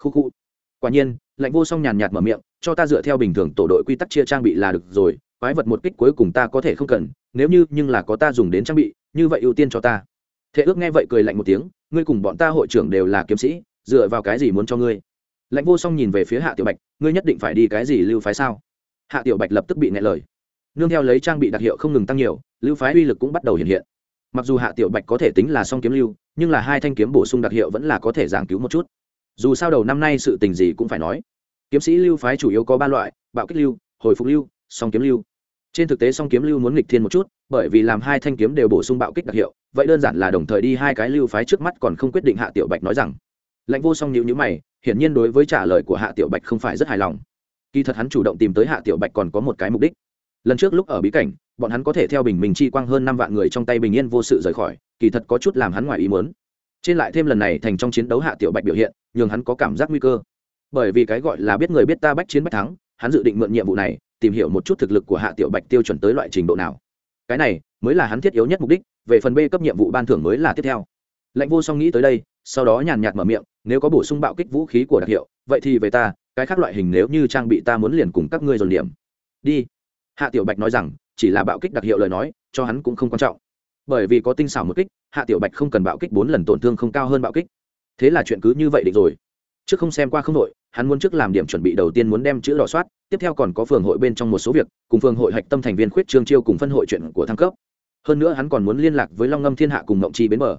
khu khu. Quả nhiên, lạnh vô song nhàn nhạt mở miệng, cho ta dựa theo bình thường tổ đội quy tắc chia trang bị là được rồi, quái vật một kích cuối cùng ta có thể không cần, nếu như, nhưng là có ta dùng đến trang bị, như vậy ưu tiên cho ta. Thế ước nghe vậy cười lạnh một tiếng, ngươi cùng bọn ta hội trưởng đều là kiếm sĩ, dựa vào cái gì muốn cho ngươi? Lạnh vô song nhìn về phía hạ tiểu bạch, ngươi nhất định phải đi cái gì lưu phái sao? Hạ tiểu bạch lập tức bị ngại lời. Nương theo lấy trang bị đặc hiệu không ngừng tăng nhiều, lưu phái uy lực cũng bắt đầu hiện hiện. Mặc dù hạ tiểu bạch có thể tính là song kiếm lưu, nhưng là hai thanh kiếm bổ sung đặc hiệu vẫn là có thể giảng cứu một chút dù sao đầu năm nay sự tình gì cũng phải nói. Kiếm sĩ lưu phái chủ yếu có ba loại, bạo kích lưu, hồi phục lưu, song kiếm lưu. Trên thực tế song kiếm lưu muốn nghịch thiên một chút, bởi vì làm hai thanh kiếm đều bổ sung bạo kích đặc hiệu, vậy đơn giản là đồng thời đi hai cái lưu phái trước mắt còn không quyết định hạ tiểu bạch nói rằng. Lãnh vô song nhữ nhữ mày, hiển nhiên đối với trả lời của hạ tiểu bạch không phải rất hài lòng. Kỳ thật hắn chủ động tìm tới hạ tiểu bạch còn có một cái mục đích. Lần trước lúc ở bí cảnh, bọn hắn có thể theo bình minh chi quang hơn năm vạn người trong tay bình yên vô sự rời khỏi, kỳ thật có chút làm hắn ngoài ý muốn trên lại thêm lần này thành trong chiến đấu hạ tiểu bạch biểu hiện, nhường hắn có cảm giác nguy cơ. Bởi vì cái gọi là biết người biết ta bách chiến bách thắng, hắn dự định mượn nhiệm vụ này, tìm hiểu một chút thực lực của hạ tiểu bạch tiêu chuẩn tới loại trình độ nào. Cái này mới là hắn thiết yếu nhất mục đích, về phần b cấp nhiệm vụ ban thưởng mới là tiếp theo. Lãnh vô song nghĩ tới đây, sau đó nhàn nhạt mở miệng, nếu có bổ sung bạo kích vũ khí của đặc hiệu, vậy thì về ta, cái khác loại hình nếu như trang bị ta muốn liền cùng các ngươi dồn điểm. Đi. Hạ tiểu bạch nói rằng, chỉ là bạo kích đặc hiệu lời nói, cho hắn cũng không quan trọng bởi vì có tinh xảo một kích, hạ tiểu bạch không cần bạo kích bốn lần tổn thương không cao hơn bạo kích. Thế là chuyện cứ như vậy định rồi. Trước không xem qua không đội, hắn muốn trước làm điểm chuẩn bị đầu tiên muốn đem chữ đỏ soát, tiếp theo còn có phường hội bên trong một số việc, cùng phường hội hạch tâm thành viên khuyết trương chiêu cùng phân hội chuyện của thăng cấp. Hơn nữa hắn còn muốn liên lạc với long ngâm thiên hạ cùng ngộng chi bến bờ.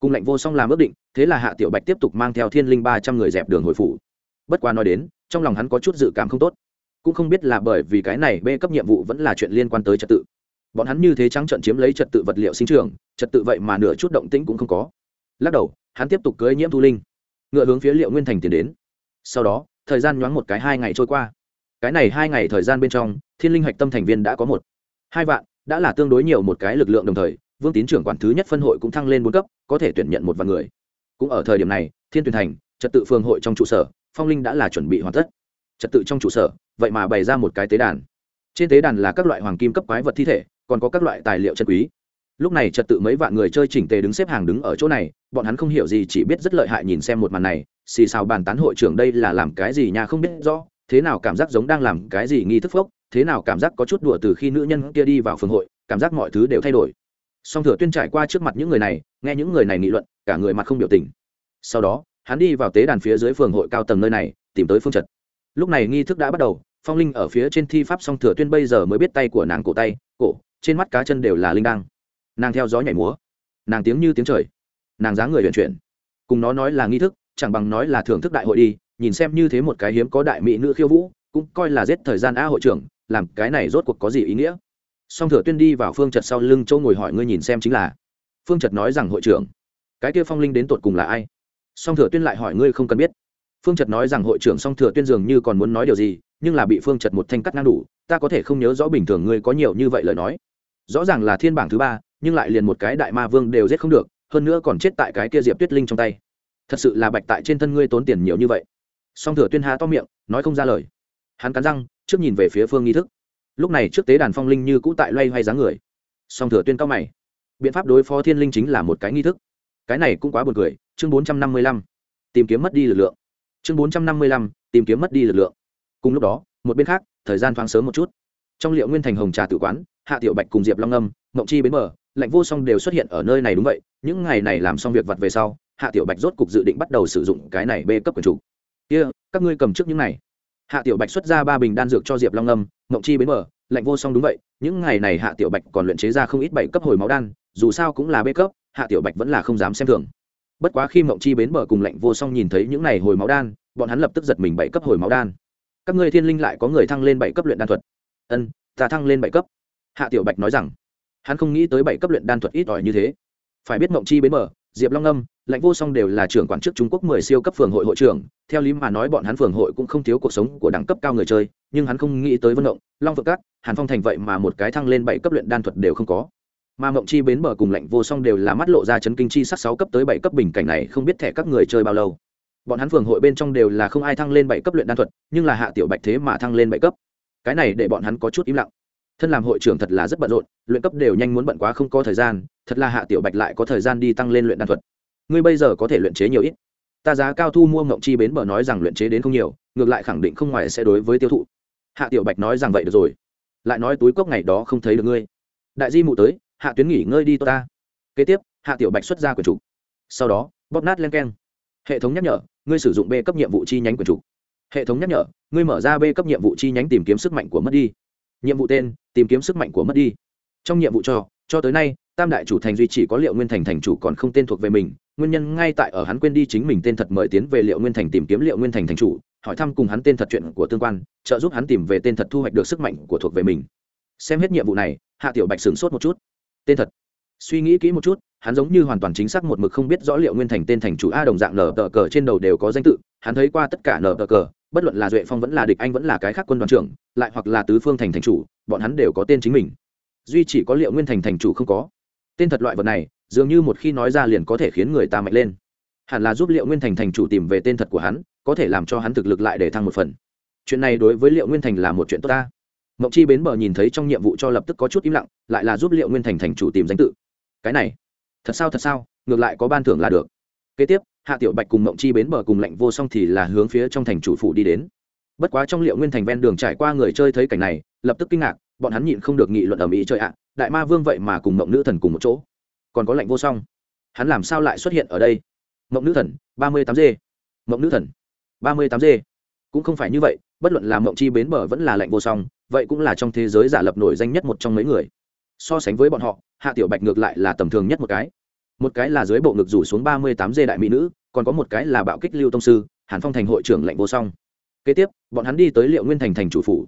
Cùng lệnh vô song làm ước định, thế là hạ tiểu bạch tiếp tục mang theo thiên linh ba trăm người dẹp đường hồi phủ. Bất qua nói đến, trong lòng hắn có chút dự cảm không tốt. Cũng không biết là bởi vì cái này bê cấp nhiệm vụ vẫn là chuyện liên quan tới trật tự bọn hắn như thế trắng trận chiếm lấy trật tự vật liệu sinh trường trật tự vậy mà nửa chút động tĩnh cũng không có. Lắc đầu, hắn tiếp tục cưới nhiễm thu linh, ngựa hướng phía liệu nguyên thành tiến đến. Sau đó, thời gian nhoáng một cái hai ngày trôi qua. Cái này hai ngày thời gian bên trong, thiên linh hạch tâm thành viên đã có một, hai vạn, đã là tương đối nhiều một cái lực lượng đồng thời, vương tín trưởng quản thứ nhất phân hội cũng thăng lên bốn cấp, có thể tuyển nhận một vạn người. Cũng ở thời điểm này, thiên tuyển thành, trật tự phường hội trong trụ sở, phong linh đã là chuẩn bị hoàn tất. Trật tự trong trụ sở, vậy mà bày ra một cái tế đàn. Trên tế đàn là các loại hoàng kim cấp quái vật thi thể còn có các loại tài liệu chân quý. Lúc này trật tự mấy vạn người chơi chỉnh tề đứng xếp hàng đứng ở chỗ này, bọn hắn không hiểu gì, chỉ biết rất lợi hại nhìn xem một màn này, xì xào bàn tán hội trưởng đây là làm cái gì nha không biết rõ, thế nào cảm giác giống đang làm cái gì nghi thức phốc, thế nào cảm giác có chút đùa từ khi nữ nhân kia đi vào phường hội, cảm giác mọi thứ đều thay đổi. Song thừa tuyên trải qua trước mặt những người này, nghe những người này nghị luận, cả người mặt không biểu tình. Sau đó, hắn đi vào tế đàn phía dưới phường hội cao tầng nơi này, tìm tới phương trật. Lúc này nghi thức đã bắt đầu, phong linh ở phía trên thi pháp song thừa tuyên bây giờ mới biết tay của nàng cổ tay, cổ trên mắt cá chân đều là linh đăng. Nàng theo gió nhảy múa. Nàng tiếng như tiếng trời. Nàng dáng người huyền chuyển. Cùng nó nói là nghi thức, chẳng bằng nói là thưởng thức đại hội đi, nhìn xem như thế một cái hiếm có đại mỹ nữ khiêu vũ, cũng coi là giết thời gian a hội trưởng, làm cái này rốt cuộc có gì ý nghĩa. Song thừa tuyên đi vào phương trật sau lưng châu ngồi hỏi ngươi nhìn xem chính là. Phương trật nói rằng hội trưởng, cái kia phong linh đến tột cùng là ai? Song thừa tuyên lại hỏi ngươi không cần biết. Phương trật nói rằng hội trưởng song thừa tuyên dường như còn muốn nói điều gì, nhưng là bị phương trật một thanh cắt ngang đủ, ta có thể không nhớ rõ bình thường ngươi có nhiều như vậy lời nói rõ ràng là thiên bảng thứ ba, nhưng lại liền một cái đại ma vương đều giết không được, hơn nữa còn chết tại cái kia diệp tuyết linh trong tay. Thật sự là bạch tại trên thân ngươi tốn tiền nhiều như vậy. Song thừa tuyên há to miệng, nói không ra lời. Hắn cắn răng, trước nhìn về phía phương nghi thức. Lúc này trước tế đàn phong linh như cũ tại loay hoay dáng người. Song thừa tuyên cao mày. Biện pháp đối phó thiên linh chính là một cái nghi thức. Cái này cũng quá buồn cười, chương bốn trăm năm mươi lăm. Tìm kiếm mất đi lực lượng. Chương bốn trăm năm mươi lăm, tìm kiếm mất đi lực lượng. Cùng lúc đó, một bên khác, thời gian thoáng sớm một chút. Trong liệu nguyên thành hồng trà tự quán hạ tiểu bạch cùng diệp long âm mộng chi bến mở lạnh vô song đều xuất hiện ở nơi này đúng vậy những ngày này làm xong việc vặt về sau hạ tiểu bạch rốt cục dự định bắt đầu sử dụng cái này bê cấp quyền chủ. Kia、yeah, các ngươi cầm trước những này. Hạ tiểu bạch xuất ra ba bình đan dược cho diệp long âm mộng chi bến mở lạnh vô song đúng vậy những ngày này hạ tiểu bạch còn luyện chế ra không ít bảy cấp hồi máu đan dù sao cũng là bê cấp hạ tiểu bạch vẫn là không dám xem thường. Bất quá khi mộng chi bến bờ cùng lạnh vô song nhìn thấy những này hồi máu đan bọn hắn lập tức giật mình bảy cấp hồi máu đan. Các ngươi thiên linh lại có người thăng lên bảy cấp luyện đan thuật. Ân ta thăng lên bảy cấp hạ tiểu bạch nói rằng, hắn không nghĩ tới bảy cấp luyện đan thuật ít ỏi như thế. Phải biết mộng chi bến bờ, diệp long âm lãnh vô song đều là trưởng quản chức trung quốc mười siêu cấp phường hội hội trưởng. Theo lý mà nói bọn hắn phường hội cũng không thiếu cuộc sống của đẳng cấp cao người chơi, nhưng hắn không nghĩ tới vân động, long vượng cát, hàn phong thành vậy mà một cái thăng lên bảy cấp luyện đan thuật đều không có. Mà mộng chi bến bờ cùng lạnh vô song đều là mắt lộ ra chấn kinh chi sắc sáu cấp tới bảy cấp bình cảnh này không biết thẻ các người chơi bao lâu. Bọn hắn phường hội bên trong đều là không ai thăng lên bảy cấp luyện đan thuật, nhưng là hạ tiểu bạch thế mà thăng lên bảy cấp. Cái này để bọn hắn có chút im lặng thân làm hội trưởng thật là rất bận rộn, luyện cấp đều nhanh muốn bận quá không có thời gian, thật là hạ tiểu bạch lại có thời gian đi tăng lên luyện đan thuật. Ngươi bây giờ có thể luyện chế nhiều ít. Ta giá cao thu mua ngộng chi bến bờ nói rằng luyện chế đến không nhiều, ngược lại khẳng định không ngoài sẽ đối với tiêu thụ. Hạ tiểu bạch nói rằng vậy được rồi. Lại nói túi cốc ngày đó không thấy được ngươi. Đại di mụ tới, hạ tuyến nghỉ ngơi đi tôi ta. Kế tiếp, hạ tiểu bạch xuất ra quyền chủ. Sau đó, bóp nát len keng. Hệ thống nhắc nhở, ngươi sử dụng b cấp nhiệm vụ chi nhánh quyền chủ. Hệ thống nhắc nhở, ngươi mở ra b cấp nhiệm vụ chi nhánh tìm kiếm sức mạnh của mất đi nhiệm vụ tên, tìm kiếm sức mạnh của mất đi. Trong nhiệm vụ cho cho tới nay, tam đại chủ thành duy chỉ có liệu nguyên thành thành chủ còn không tên thuộc về mình. Nguyên nhân ngay tại ở hắn quên đi chính mình tên thật mời tiến về liệu nguyên thành tìm kiếm liệu nguyên thành thành chủ, hỏi thăm cùng hắn tên thật chuyện của tương quan, trợ giúp hắn tìm về tên thật thu hoạch được sức mạnh của thuộc về mình. Xem hết nhiệm vụ này, hạ tiểu bạch sửng sốt một chút. Tên thật. Suy nghĩ kỹ một chút hắn giống như hoàn toàn chính xác một mực không biết rõ liệu nguyên thành tên thành chủ a đồng dạng nở tờ cờ trên đầu đều có danh tự, hắn thấy qua tất cả nở tờ cờ, bất luận là duệ phong vẫn là địch anh vẫn là cái khác quân đoàn trưởng, lại hoặc là tứ phương thành thành chủ, bọn hắn đều có tên chính mình. Duy chỉ có liệu nguyên thành thành chủ không có. Tên thật loại vật này, dường như một khi nói ra liền có thể khiến người ta mạnh lên. Hẳn là giúp liệu nguyên thành thành chủ tìm về tên thật của hắn, có thể làm cho hắn thực lực lại để thăng một phần. Chuyện này đối với liệu nguyên thành là một chuyện tốt ta. Mộng chi bến bờ nhìn thấy trong nhiệm vụ cho lập tức có chút im lặng, lại là giúp liệu nguyên thành thành chủ tìm danh tự. Cái này thật sao thật sao, ngược lại có ban thưởng là được. Kế tiếp, hạ tiểu bạch cùng mộng chi bến bờ cùng lạnh vô song thì là hướng phía trong thành chủ phủ đi đến. Bất quá trong liệu nguyên thành ven đường trải qua người chơi thấy cảnh này, lập tức kinh ngạc, bọn hắn nhịn không được nghị luận ở mỹ chơi ạ, đại ma vương vậy mà cùng mộng nữ thần cùng một chỗ. Còn có lạnh vô song, hắn làm sao lại xuất hiện ở đây? Mộng nữ thần, ba mươi tám g. Mộng nữ thần, ba mươi tám g. Cũng không phải như vậy, bất luận là mộng chi bến bờ vẫn là lạnh vô song, vậy cũng là trong thế giới giả lập nổi danh nhất một trong mấy người. So sánh với bọn họ hạ tiểu bạch ngược lại là tầm thường nhất một cái. Một cái là dưới bộ ngực rủ xuống ba mươi tám dê đại mỹ nữ, còn có một cái là bạo kích lưu tông sư, hàn phong thành hội trưởng lạnh vô song. Kế tiếp, bọn hắn đi tới liệu nguyên thành thành chủ phủ.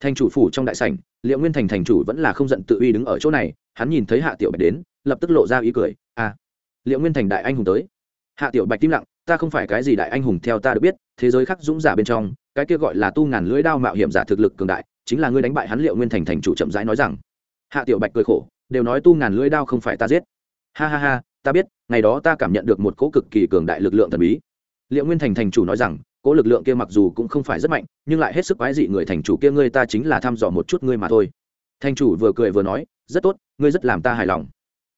Thành chủ phủ trong đại sảnh, liệu nguyên thành thành chủ vẫn là không giận tự uy đứng ở chỗ này, hắn nhìn thấy hạ tiểu bạch đến, lập tức lộ ra ý cười à liệu nguyên thành đại anh hùng tới. Hạ tiểu bạch tim lặng, ta không phải cái gì đại anh hùng theo ta được biết, thế giới khắc dũng giả bên trong, cái kia gọi là tu ngàn lưỡi đao mạo hiểm giả thực lực cường đại, chính là ngươi đánh bại hắn liệu nguyên thành thành chủ chậm rãi nói rằng. Hạ tiểu bạch cười khổ đều nói tu ngàn lưỡi đao không phải ta giết. Ha ha ha, ta biết, ngày đó ta cảm nhận được một cỗ cực kỳ cường đại lực lượng thần bí. Liệu nguyên thành thành chủ nói rằng, cỗ lực lượng kia mặc dù cũng không phải rất mạnh, nhưng lại hết sức quái dị người thành chủ kia ngươi ta chính là thăm dò một chút ngươi mà thôi. Thành chủ vừa cười vừa nói, rất tốt, ngươi rất làm ta hài lòng.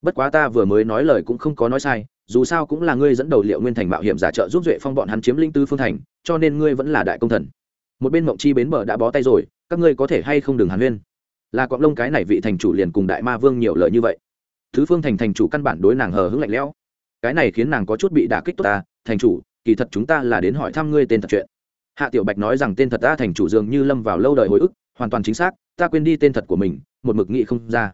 Bất quá ta vừa mới nói lời cũng không có nói sai, dù sao cũng là ngươi dẫn đầu liệu nguyên thành mạo hiểm giả trợ giúp duệ phong bọn hắn chiếm linh tư phương thành, cho nên ngươi vẫn là đại công thần. Một bên mộng chi bến bờ đã bó tay rồi, các ngươi có thể hay không đừng hàn huyên là quạng lông cái này vị thành chủ liền cùng đại ma vương nhiều lời như vậy. Thứ phương thành thành chủ căn bản đối nàng hờ hững lạnh lẽo. Cái này khiến nàng có chút bị đả kích tốt ta, thành chủ, kỳ thật chúng ta là đến hỏi thăm ngươi tên thật chuyện. Hạ tiểu bạch nói rằng tên thật ta thành chủ dường như lâm vào lâu đời hồi ức, hoàn toàn chính xác, ta quên đi tên thật của mình, một mực nghị không ra.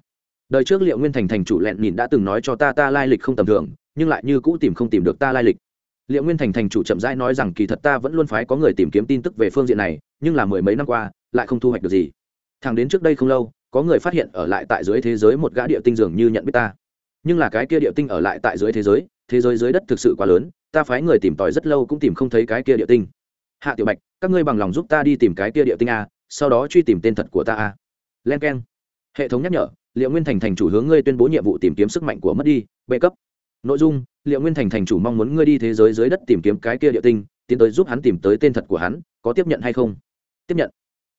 Đời trước liệu nguyên thành thành chủ lẹn nhìn đã từng nói cho ta ta lai lịch không tầm thường, nhưng lại như cũ tìm không tìm được ta lai lịch. Liệu nguyên thành thành chủ chậm rãi nói rằng kỳ thật ta vẫn luôn phái có người tìm kiếm tin tức về phương diện này, nhưng là mười mấy năm qua, lại không thu hoạch được gì thằng đến trước đây không lâu, có người phát hiện ở lại tại dưới thế giới một gã địa tinh dường như nhận biết ta. Nhưng là cái kia địa tinh ở lại tại dưới thế giới thế giới dưới đất thực sự quá lớn, ta phái người tìm tòi rất lâu cũng tìm không thấy cái kia địa tinh. Hạ tiểu bạch, các ngươi bằng lòng giúp ta đi tìm cái kia địa tinh a, sau đó truy tìm tên thật của ta a. Len k e n hệ thống nhắc nhở, liệu nguyên thành thành chủ hướng ngươi tuyên bố nhiệm vụ tìm kiếm sức mạnh của mất đi bệ cấp. Nội dung, liệu nguyên thành thành chủ mong muốn ngươi đi thế giới dưới đất tìm kiếm cái kia địa tinh, tiến tới giúp hắn tìm tới tên thật của hắn, có tiếp nhận hay không? Tiếp nhận.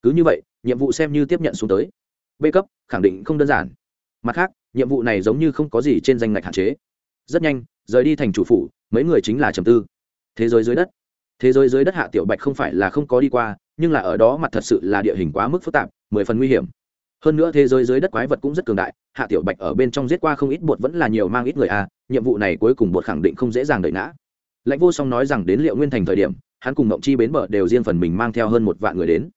Cứ như vậy nhiệm vụ xem như tiếp nhận xuống tới. B cấp, khẳng định không đơn giản. Mặt khác, nhiệm vụ này giống như không có gì trên danh ngạch hạn chế. Rất nhanh, rời đi thành chủ phủ, mấy người chính là trầm tư. Thế giới dưới đất. Thế giới dưới đất hạ tiểu bạch không phải là không có đi qua, nhưng là ở đó mặt thật sự là địa hình quá mức phức tạp, mười phần nguy hiểm. Hơn nữa thế giới dưới đất quái vật cũng rất cường đại, hạ tiểu bạch ở bên trong giết qua không ít bột vẫn là nhiều mang ít người à nhiệm vụ này cuối cùng bột khẳng định không dễ dàng đợi ngã. Lãnh vô song nói rằng đến liệu nguyên thành thời điểm, hắn cùng mộng chi bến bờ đều riêng phần mình mang theo hơn một vạn người đến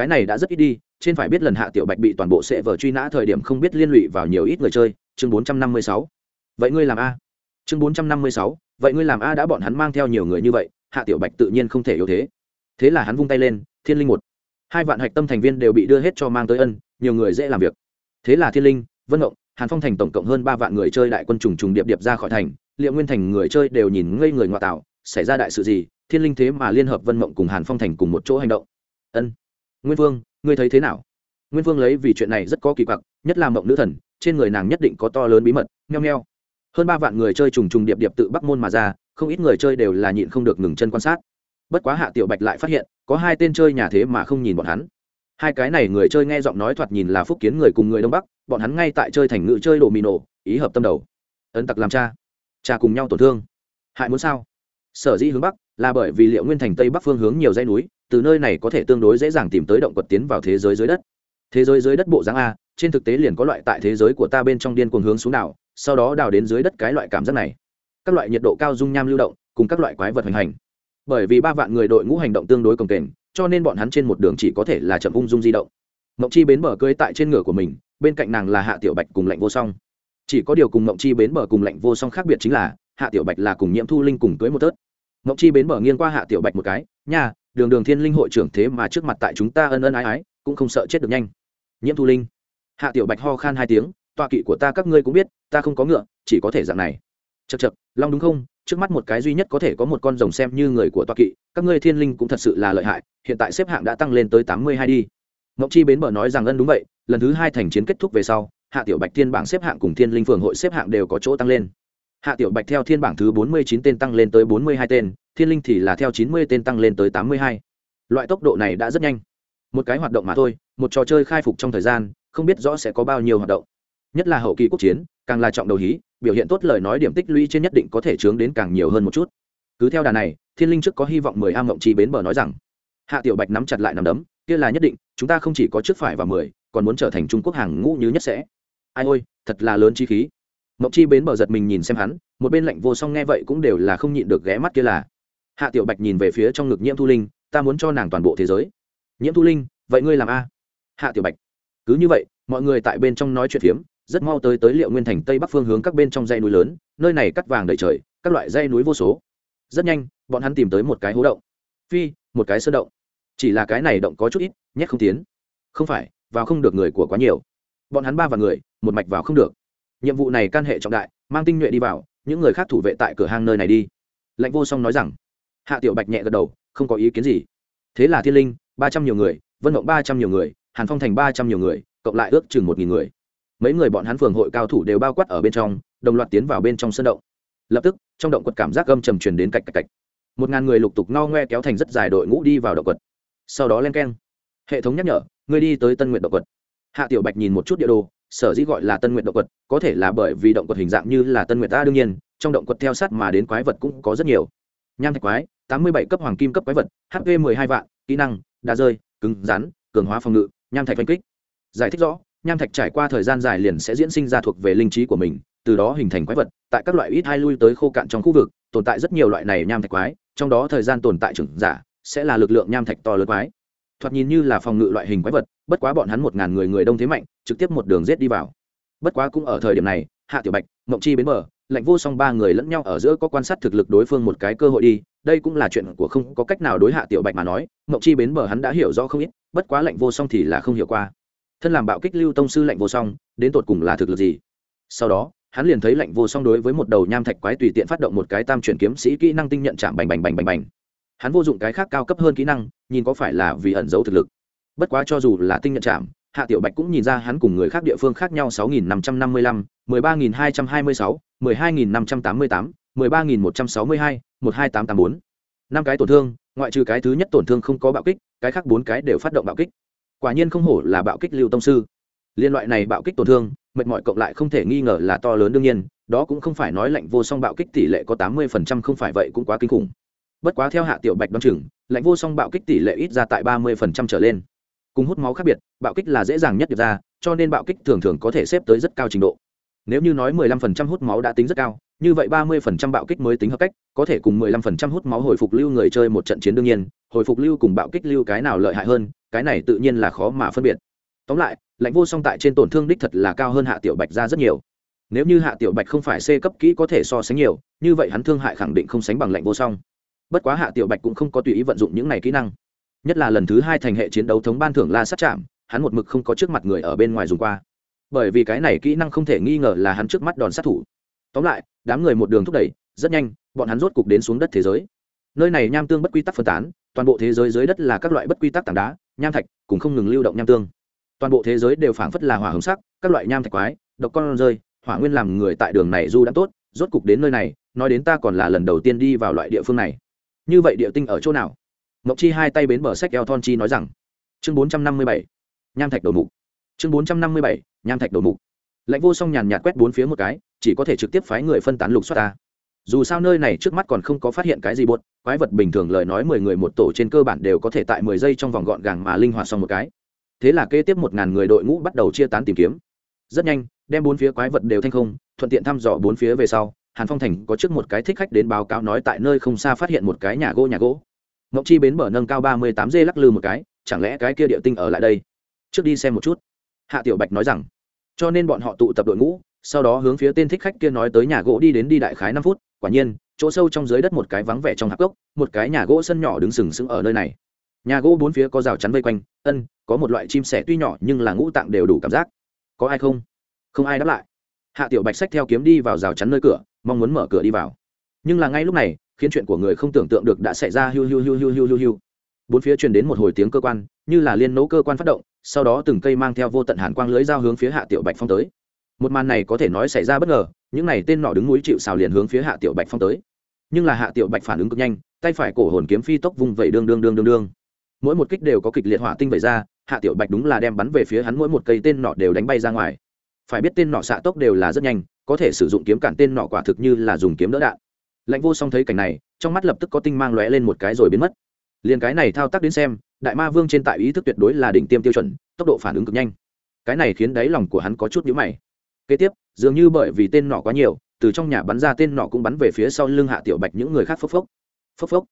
cái này đã rất ít đi, trên phải biết lần hạ tiểu bạch bị toàn bộ sẽ vở truy nã thời điểm không biết liên lụy vào nhiều ít người chơi, chương bốn trăm năm mươi sáu. Vậy ngươi làm a. Chương bốn trăm năm mươi sáu, vậy ngươi làm a đã bọn hắn mang theo nhiều người như vậy, hạ tiểu bạch tự nhiên không thể yếu thế. Thế là hắn vung tay lên, thiên linh một. Hai vạn hạch tâm thành viên đều bị đưa hết cho mang tới ân, nhiều người dễ làm việc. Thế là thiên linh, vân ngộng, hàn phong thành tổng cộng hơn ba vạn người chơi đại quân trùng trùng điệp điệp ra khỏi thành, liệu nguyên thành người chơi đều nhìn ngây người ngoại tạo, xảy ra đại sự gì, thiên linh thế mà liên hợp vân mộng cùng hàn phong thành cùng một chỗ hành động. Ân nguyên vương, ngươi thấy thế nào? Nguyên vương lấy vì chuyện này rất có kỳ quặc, nhất là mộng nữ thần, trên người nàng nhất định có to lớn bí mật, nheo nheo. Hơn ba vạn người chơi trùng trùng điệp điệp tự bắc môn mà ra, không ít người chơi đều là nhịn không được ngừng chân quan sát. Bất quá hạ tiểu bạch lại phát hiện, có hai tên chơi nhà thế mà không nhìn bọn hắn. Hai cái này người chơi nghe giọng nói thoạt nhìn là phúc kiến người cùng người đông bắc, bọn hắn ngay tại chơi thành ngự chơi đồ mì nổ, ý hợp tâm đầu. Ấn tặc làm cha. Cha cùng nhau tổn thương. Hại muốn sao? Sở dĩ hướng bắc là bởi vì liệu nguyên thành tây bắc phương hướng nhiều dây núi từ nơi này có thể tương đối dễ dàng tìm tới động quật tiến vào thế giới dưới đất. Thế giới dưới đất bộ dáng a, trên thực tế liền có loại tại thế giới của ta bên trong điên cuồng hướng xuống đảo, sau đó đào đến dưới đất cái loại cảm giác này. Các loại nhiệt độ cao dung nham lưu động, cùng các loại quái vật hành hành. Bởi vì ba vạn người đội ngũ hành động tương đối cồng kềnh, cho nên bọn hắn trên một đường chỉ có thể là chậm ung dung di động. Mộng chi bến bờ cưới tại trên ngựa của mình, bên cạnh nàng là hạ tiểu bạch cùng lạnh vô song. Chỉ có điều cùng mộng chi bến bờ cùng lạnh vô song khác biệt chính là, hạ tiểu bạch là cùng nhiễm thu linh cùng cưới một tớt. Mộng chi bến bờ nghiêng qua hạ tiểu bạch một cái, nha đường đường thiên linh hội trưởng thế mà trước mặt tại chúng ta ân ân ái ái, cũng không sợ chết được nhanh. Nhiễm thu linh. Hạ tiểu bạch ho khan hai tiếng, tọa kỵ của ta các ngươi cũng biết, ta không có ngựa, chỉ có thể dạng này. Chật chật long đúng không? Trước mắt một cái duy nhất có thể có một con rồng xem như người của tọa kỵ, các ngươi thiên linh cũng thật sự là lợi hại, hiện tại xếp hạng đã tăng lên tới tám mươi hai đi. Ngọc chi bến bờ nói rằng ân đúng vậy, lần thứ hai thành chiến kết thúc về sau, hạ tiểu bạch thiên bảng xếp hạng cùng thiên linh phường hội xếp hạng đều có chỗ tăng lên hạ tiểu bạch theo thiên bảng thứ bốn mươi chín tên tăng lên tới bốn mươi hai tên, thiên linh thì là theo chín mươi tên tăng lên tới tám mươi hai. Loại tốc độ này đã rất nhanh. Một cái hoạt động mà thôi, một trò chơi khai phục trong thời gian, không biết rõ sẽ có bao nhiêu hoạt động. Nhất là hậu kỳ quốc chiến, càng là trọng đầu hí, biểu hiện tốt lời nói điểm tích lũy trên nhất định có thể chướng đến càng nhiều hơn một chút. Cứ theo đà này, thiên linh trước có hy vọng mười am mộng chi bến bờ nói rằng, hạ tiểu bạch nắm chặt lại nắm đấm, kia là nhất định, chúng ta không chỉ có trước phải và mười, còn muốn trở thành trung quốc hàng ngũ như nhất sẽ. Ai ôi, thật là lớn chi khí mộng chi bến bờ giật mình nhìn xem hắn, một bên lạnh vô song nghe vậy cũng đều là không nhịn được ghé mắt kia là. Hạ tiểu bạch nhìn về phía trong ngực nhiễm thu linh, ta muốn cho nàng toàn bộ thế giới. Nhiễm thu linh, vậy ngươi làm a? Hạ tiểu bạch, cứ như vậy, mọi người tại bên trong nói chuyện phiếm, rất mau tới tới liệu nguyên thành tây bắc phương hướng các bên trong dãy núi lớn, nơi này cắt vàng đầy trời, các loại dãy núi vô số. Rất nhanh, bọn hắn tìm tới một cái hố động. Phi, một cái sơn động. Chỉ là cái này động có chút ít, nhét không tiến. Không phải, vào không được người của quá nhiều. Bọn hắn ba và người, một mạch vào không được nhiệm vụ này can hệ trọng đại, mang tinh nhuệ đi vào, những người khác thủ vệ tại cửa hang nơi này đi. Lạnh vô song nói rằng. Hạ tiểu bạch nhẹ gật đầu, không có ý kiến gì. Thế là thiên linh, ba trăm nhiều người, vân mộng ba trăm nhiều người, hàn phong thành ba trăm nhiều người, cộng lại ước chừng một nghìn người. Mấy người bọn hắn phường hội cao thủ đều bao quát ở bên trong, đồng loạt tiến vào bên trong sân động. Lập tức, trong động quật cảm giác gâm trầm truyền đến cạch cạch cạch. Một ngàn người lục tục no ngoe kéo thành rất dài đội ngũ đi vào động quật. Sau đó len keng. Hệ thống nhắc nhở người đi tới tân nguyện động quật. Hạ tiểu bạch nhìn một chút địa đồ sở dĩ gọi là tân nguyện động quật, có thể là bởi vì động quật hình dạng như là tân nguyện ta đương nhiên, trong động quật theo sát mà đến quái vật cũng có rất nhiều. Nham thạch quái, tám mươi bảy cấp hoàng kim cấp quái vật hp mười hai vạn, kỹ năng, đa rơi, cứng rắn, cường hóa phòng ngự, nham thạch oanh kích. Giải thích rõ, nham thạch trải qua thời gian dài liền sẽ diễn sinh ra thuộc về linh trí của mình, từ đó hình thành quái vật, tại các loại ít hai lui tới khô cạn trong khu vực, tồn tại rất nhiều loại này nham thạch quái, trong đó thời gian tồn tại trưởng giả, sẽ là lực lượng nham thạch to lớn quái. Thoạt nhìn như là phòng ngự loại hình quái vật, bất quá bọn hắn một ngàn người người đông thế mạnh trực tiếp một đường rết đi vào. Bất quá cũng ở thời điểm này, hạ tiểu bạch, mộng chi bến bờ, lạnh vô song ba người lẫn nhau ở giữa có quan sát thực lực đối phương một cái cơ hội đi, đây cũng là chuyện của không có cách nào đối hạ tiểu bạch mà nói, mộng chi bến bờ hắn đã hiểu rõ không ít, bất quá lạnh vô song thì là không hiểu qua. Thân làm bạo kích lưu tông sư lạnh vô song, đến tột cùng là thực lực gì? Sau đó, hắn liền thấy lạnh vô song đối với một đầu nham thạch quái tùy tiện phát động một cái tam chuyển kiếm sĩ kỹ năng tinh nhận chạm bành bành bành bành bành. Hắn vô dụng cái khác cao cấp hơn kỹ năng, nhìn có phải là vì ẩn giấu thực lực. Bất quá cho dù là tinh nhận chạm hạ tiểu bạch cũng nhìn ra hắn cùng người khác địa phương khác nhau sáu nghìn năm trăm năm mươi lăm, mười ba nghìn hai trăm hai mươi sáu, mười hai nghìn năm trăm tám mươi tám, mười ba nghìn một trăm sáu mươi hai, một hai tám tám bốn. Năm cái tổn thương, ngoại trừ cái thứ nhất tổn thương không có bạo kích, cái khác bốn cái đều phát động bạo kích. Quả nhiên không hổ là bạo kích lưu tông sư. Liên loại này bạo kích tổn thương, mệt mỏi cộng lại không thể nghi ngờ là to lớn đương nhiên, đó cũng không phải nói lạnh vô song bạo kích tỷ lệ có tám mươi phần trăm không phải vậy cũng quá kinh khủng. Bất quá theo hạ tiểu bạch đoán chừng, lạnh vô song bạo kích tỷ lệ ít ra tại ba mươi phần trăm trở lên cùng hút máu khác biệt, bạo kích là dễ dàng nhất được ra, cho nên bạo kích thường thường có thể xếp tới rất cao trình độ. Nếu như nói mười lăm phần trăm hút máu đã tính rất cao, như vậy ba mươi phần trăm bạo kích mới tính hợp cách, có thể cùng mười lăm phần trăm hút máu hồi phục lưu người chơi một trận chiến đương nhiên, hồi phục lưu cùng bạo kích lưu cái nào lợi hại hơn, cái này tự nhiên là khó mà phân biệt. Tóm lại, lãnh vô song tại trên tổn thương đích thật là cao hơn hạ tiểu bạch ra rất nhiều. Nếu như hạ tiểu bạch không phải c cấp kỹ có thể so sánh nhiều, như vậy hắn thương hại khẳng định không sánh bằng lạnh vô song. Bất quá hạ tiểu bạch cũng không có tùy ý vận dụng những này kỹ năng nhất là lần thứ hai thành hệ chiến đấu thống ban thưởng la sát chạm hắn một mực không có trước mặt người ở bên ngoài dùng qua. Bởi vì cái này kỹ năng không thể nghi ngờ là hắn trước mắt đòn sát thủ. Tóm lại, đám người một đường thúc đẩy, rất nhanh, bọn hắn rốt cục đến xuống đất thế giới. Nơi này nham tương bất quy tắc phân tán, toàn bộ thế giới dưới đất là các loại bất quy tắc tảng đá, nham thạch cùng không ngừng lưu động nham tương. Toàn bộ thế giới đều phảng phất là hỏa hồng sắc, các loại nham thạch quái, độc con rơi, hỏa nguyên làm người tại đường này du đã tốt, rốt cục đến nơi này, nói đến ta còn là lần đầu tiên đi vào loại địa phương này. Như vậy địa tinh ở chỗ nào? Ngọc chi hai tay bến bờ sách eo thon chi nói rằng, chương bốn trăm năm mươi bảy, nham thạch đầu mục. Chương bốn trăm năm mươi bảy, nham thạch đầu mục. Lãnh vô song nhàn nhạt quét bốn phía một cái, chỉ có thể trực tiếp phái người phân tán lục xoát ta. Dù sao nơi này trước mắt còn không có phát hiện cái gì buốt, quái vật bình thường lời nói mười người một tổ trên cơ bản đều có thể tại mười giây trong vòng gọn gàng mà linh hoạt xong một cái. Thế là kế tiếp một ngàn người đội ngũ bắt đầu chia tán tìm kiếm. Rất nhanh, đem bốn phía quái vật đều thanh không, thuận tiện thăm dò bốn phía về sau, hàn phong thành có trước một cái thích khách đến báo cáo nói tại nơi không xa phát hiện một cái nhà gỗ nhà gỗ ngọc chi bến bờ nâng cao ba mươi tám dê lắc lư một cái, chẳng lẽ cái kia địa tinh ở lại đây? Trước đi xem một chút. Hạ tiểu bạch nói rằng, cho nên bọn họ tụ tập đội ngũ, sau đó hướng phía tên thích khách kia nói tới nhà gỗ đi đến đi đại khái năm phút, quả nhiên, chỗ sâu trong dưới đất một cái vắng vẻ trong hạp gốc, một cái nhà gỗ sân nhỏ đứng sừng sững ở nơi này. Nhà gỗ bốn phía có rào chắn vây quanh, ân, có một loại chim sẻ tuy nhỏ nhưng là ngũ tạng đều đủ cảm giác. Có ai không? Không ai đáp lại. Hạ tiểu bạch sách theo kiếm đi vào rào chắn nơi cửa, mong muốn mở cửa đi vào. Nhưng là ngay lúc này khiến chuyện của người không tưởng tượng được đã xảy ra, hiu hiu hiu hiu hiu hiu hiu. Bốn phía truyền đến một hồi tiếng cơ quan, như là liên nấu cơ quan phát động, sau đó từng cây mang theo vô tận hàn quang lưới dao hướng phía hạ tiểu bạch phong tới. Một màn này có thể nói xảy ra bất ngờ, những này tên nọ đứng núi chịu xào liền hướng phía hạ tiểu bạch phong tới. Nhưng là hạ tiểu bạch phản ứng cực nhanh, tay phải cổ hồn kiếm phi tốc vung vẩy đương đương đương đương đương. Mỗi một kích đều có kịch liệt hỏa tinh vẩy ra, hạ tiểu bạch đúng là đem bắn về phía hắn, mỗi một cây tên nọ đều đánh bay ra ngoài. Phải biết tên nọ xạ tốc đều là rất nhanh, có thể sử dụng kiếm cản tên nọ quả thực như là dùng kiếm đỡ đạn lãnh vô song thấy cảnh này, trong mắt lập tức có tinh mang lóe lên một cái rồi biến mất. Liền cái này thao tác đến xem, đại ma vương trên tại ý thức tuyệt đối là đỉnh tiêm tiêu chuẩn, tốc độ phản ứng cực nhanh. Cái này khiến đáy lòng của hắn có chút nhíu mày. Kế tiếp, dường như bởi vì tên nọ quá nhiều, từ trong nhà bắn ra tên nọ cũng bắn về phía sau lưng hạ tiểu bạch những người khác phốc phốc. Phốc phốc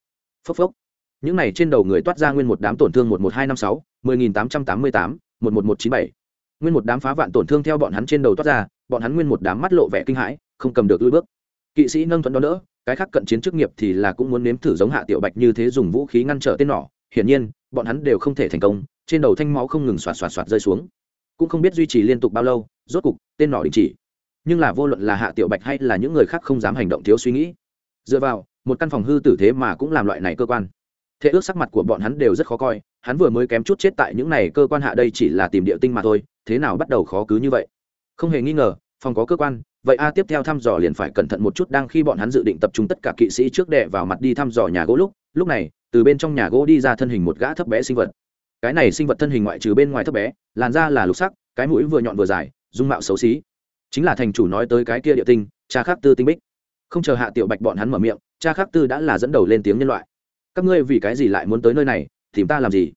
phốc phốc. Những này trên đầu người toát ra nguyên một đám tổn thương một một hai năm sáu, mười nghìn tám trăm tám mươi tám, một một một chín bảy. Nguyên một đám phá vạn tổn thương theo bọn hắn trên đầu toát ra, bọn hắn nguyên một đám mắt lộ vẻ kinh hãi, không cầm được lưỡi bước kỵ sĩ nâng thuận đó đỡ, cái khác cận chiến chức nghiệp thì là cũng muốn nếm thử giống hạ tiểu bạch như thế dùng vũ khí ngăn trở tên nỏ. Hiển nhiên, bọn hắn đều không thể thành công, trên đầu thanh máu không ngừng xoạt xoạt xoạt rơi xuống. Cũng không biết duy trì liên tục bao lâu, rốt cục, tên nỏ đình chỉ. Nhưng là vô luận là hạ tiểu bạch hay là những người khác không dám hành động thiếu suy nghĩ. Dựa vào, một căn phòng hư tử thế mà cũng làm loại này cơ quan. Thế ước sắc mặt của bọn hắn đều rất khó coi, hắn vừa mới kém chút chết tại những này cơ quan hạ đây chỉ là tìm địa tinh mà thôi, thế nào bắt đầu khó cứ như vậy? Không hề nghi ngờ, phòng có cơ quan vậy a tiếp theo thăm dò liền phải cẩn thận một chút đang khi bọn hắn dự định tập trung tất cả kỵ sĩ trước đệ vào mặt đi thăm dò nhà gỗ lúc lúc này, từ bên trong nhà gỗ đi ra thân hình một gã thấp bé sinh vật. Cái này sinh vật thân hình ngoại trừ bên ngoài thấp bé, làn da là lục sắc, cái mũi vừa nhọn vừa dài, dung mạo xấu xí. Chính là thành chủ nói tới cái kia địa tinh, cha khắc tư tinh bích. Không chờ hạ tiểu bạch bọn hắn mở miệng, cha khắc tư đã là dẫn đầu lên tiếng nhân loại. Các ngươi vì cái gì lại muốn tới nơi này, tìm ta làm gì?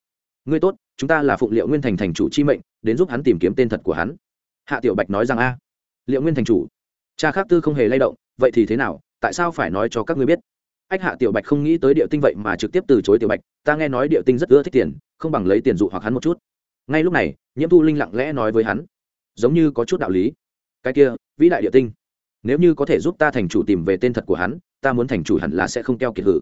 Ngươi tốt, chúng ta là phụng liệu nguyên thành thành chủ chi mệnh, đến giúp hắn tìm kiếm tên thật của hắn. Hạ tiểu bạch nói rằng a liệu nguyên thành chủ? Cha khắc tư không hề lay động, vậy thì thế nào? Tại sao phải nói cho các ngươi biết? Ách hạ tiểu bạch không nghĩ tới địa tinh vậy mà trực tiếp từ chối tiểu bạch, ta nghe nói địa tinh rất ưa thích tiền, không bằng lấy tiền dụ hoặc hắn một chút. Ngay lúc này, nhiễm thu linh lặng lẽ nói với hắn, giống như có chút đạo lý. Cái kia, vĩ đại địa tinh, nếu như có thể giúp ta thành chủ tìm về tên thật của hắn, ta muốn thành chủ hẳn là sẽ không keo kiệt hử.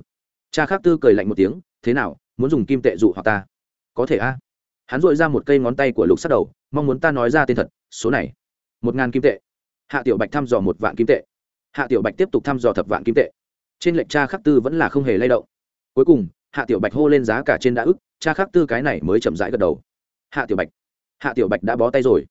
Cha khác tư cười lạnh một tiếng, thế nào, muốn dùng kim tệ dụ hoặc ta? Có thể a. Hắn dội ra một cây ngón tay của lục sắt đầu, mong muốn ta nói ra tên thật, số này, một ngàn kim tệ hạ tiểu bạch thăm dò một vạn kim tệ. Hạ tiểu bạch tiếp tục thăm dò thập vạn kim tệ. Trên lệnh cha khắc tư vẫn là không hề lay động. Cuối cùng, hạ tiểu bạch hô lên giá cả trên đã ức, cha khắc tư cái này mới chậm rãi gật đầu. Hạ tiểu bạch, hạ tiểu bạch đã bó tay rồi.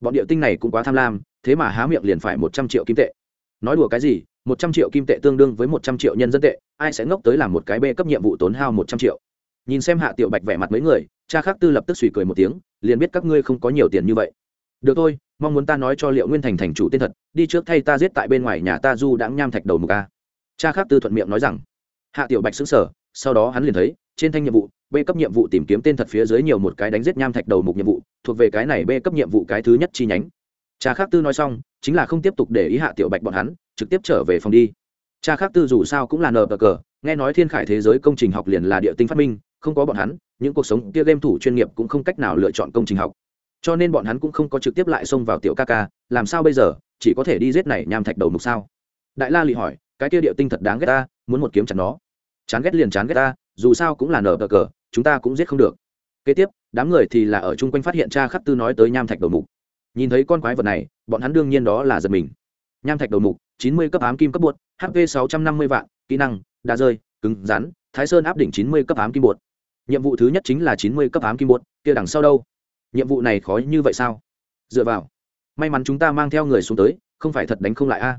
Bọn địa tinh này cũng quá tham lam, thế mà há miệng liền phải một trăm triệu kim tệ. Nói đùa cái gì, một trăm triệu kim tệ tương đương với một trăm triệu nhân dân tệ, ai sẽ ngốc tới làm một cái bê cấp nhiệm vụ tốn hao một trăm triệu? Nhìn xem hạ tiểu bạch vẻ mặt mấy người, cha khắc tư lập tức suy cười một tiếng, liền biết các ngươi không có nhiều tiền như vậy. Được thôi mong muốn ta nói cho liệu nguyên thành thành chủ tên thật, đi trước thay ta giết tại bên ngoài nhà ta du đãng nham thạch đầu mục a. Cha khắc tư thuận miệng nói rằng. Hạ tiểu bạch xứng sở sau đó hắn liền thấy, trên thanh nhiệm vụ b cấp nhiệm vụ tìm kiếm tên thật phía dưới nhiều một cái đánh giết nham thạch đầu mục nhiệm vụ, thuộc về cái này b cấp nhiệm vụ cái thứ nhất chi nhánh. Cha khắc tư nói xong, chính là không tiếp tục để ý hạ tiểu bạch bọn hắn, trực tiếp trở về phòng đi. Cha khắc tư dù sao cũng là nờ cờ, nghe nói thiên khải thế giới công trình học liền là địa tinh phát minh, không có bọn hắn, những cuộc sống kia game thủ chuyên nghiệp cũng không cách nào lựa chọn công trình học cho nên bọn hắn cũng không có trực tiếp lại xông vào tiểu ca ca, làm sao bây giờ, chỉ có thể đi giết này nham thạch đầu mục sao? Đại la lị hỏi, cái kia địa tinh thật đáng ghét ta, muốn một kiếm chặt nó. Chán ghét liền chán ghét ta, dù sao cũng là nở cờ cờ, chúng ta cũng giết không được. Kế tiếp, đám người thì là ở chung quanh phát hiện cha khắc tư nói tới nham thạch đầu mục. Nhìn thấy con quái vật này, bọn hắn đương nhiên đó là giật mình. Nham thạch đầu mục, chín mươi cấp ám kim cấp bột hp sáu trăm năm mươi vạn, kỹ năng, đa rơi, cứng, rắn, thái sơn áp đỉnh chín mươi cấp ám kim bột. Nhiệm vụ thứ nhất chính là chín mươi cấp ám kim bột, kia đằng sau đâu? Nhiệm vụ này khó như vậy sao? Dựa vào. May mắn chúng ta mang theo người xuống tới, không phải thật đánh không lại a.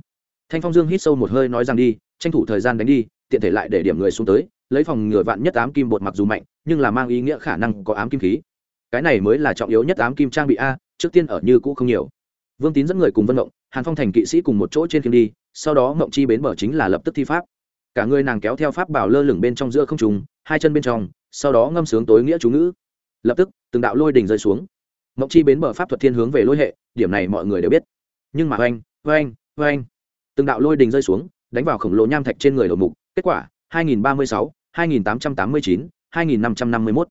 Thanh phong dương hít sâu một hơi nói rằng đi, tranh thủ thời gian đánh đi, tiện thể lại để điểm người xuống tới, lấy phòng ngừa vạn nhất ám kim bột mặc dù mạnh, nhưng là mang ý nghĩa khả năng có ám kim khí. Cái này mới là trọng yếu nhất ám kim trang bị a, trước tiên ở như cũ không nhiều. Vương tín dẫn người cùng vân mộng, hàn phong thành kỵ sĩ cùng một chỗ trên kiếm đi, sau đó mộng chi bến bờ chính là lập tức thi pháp. Cả người nàng kéo theo pháp bảo lơ lửng bên trong giữa không trùng hai chân bên trong, sau đó ngâm sướng tối nghĩa chú ngữ lập tức từng đạo lôi đình rơi xuống mộng chi bến bờ pháp thuật thiên hướng về lôi hệ điểm này mọi người đều biết nhưng mà oanh oanh oanh từng đạo lôi đình rơi xuống đánh vào khổng lồ nham thạch trên người đầu mục kết quả 2036, 2889, 2551.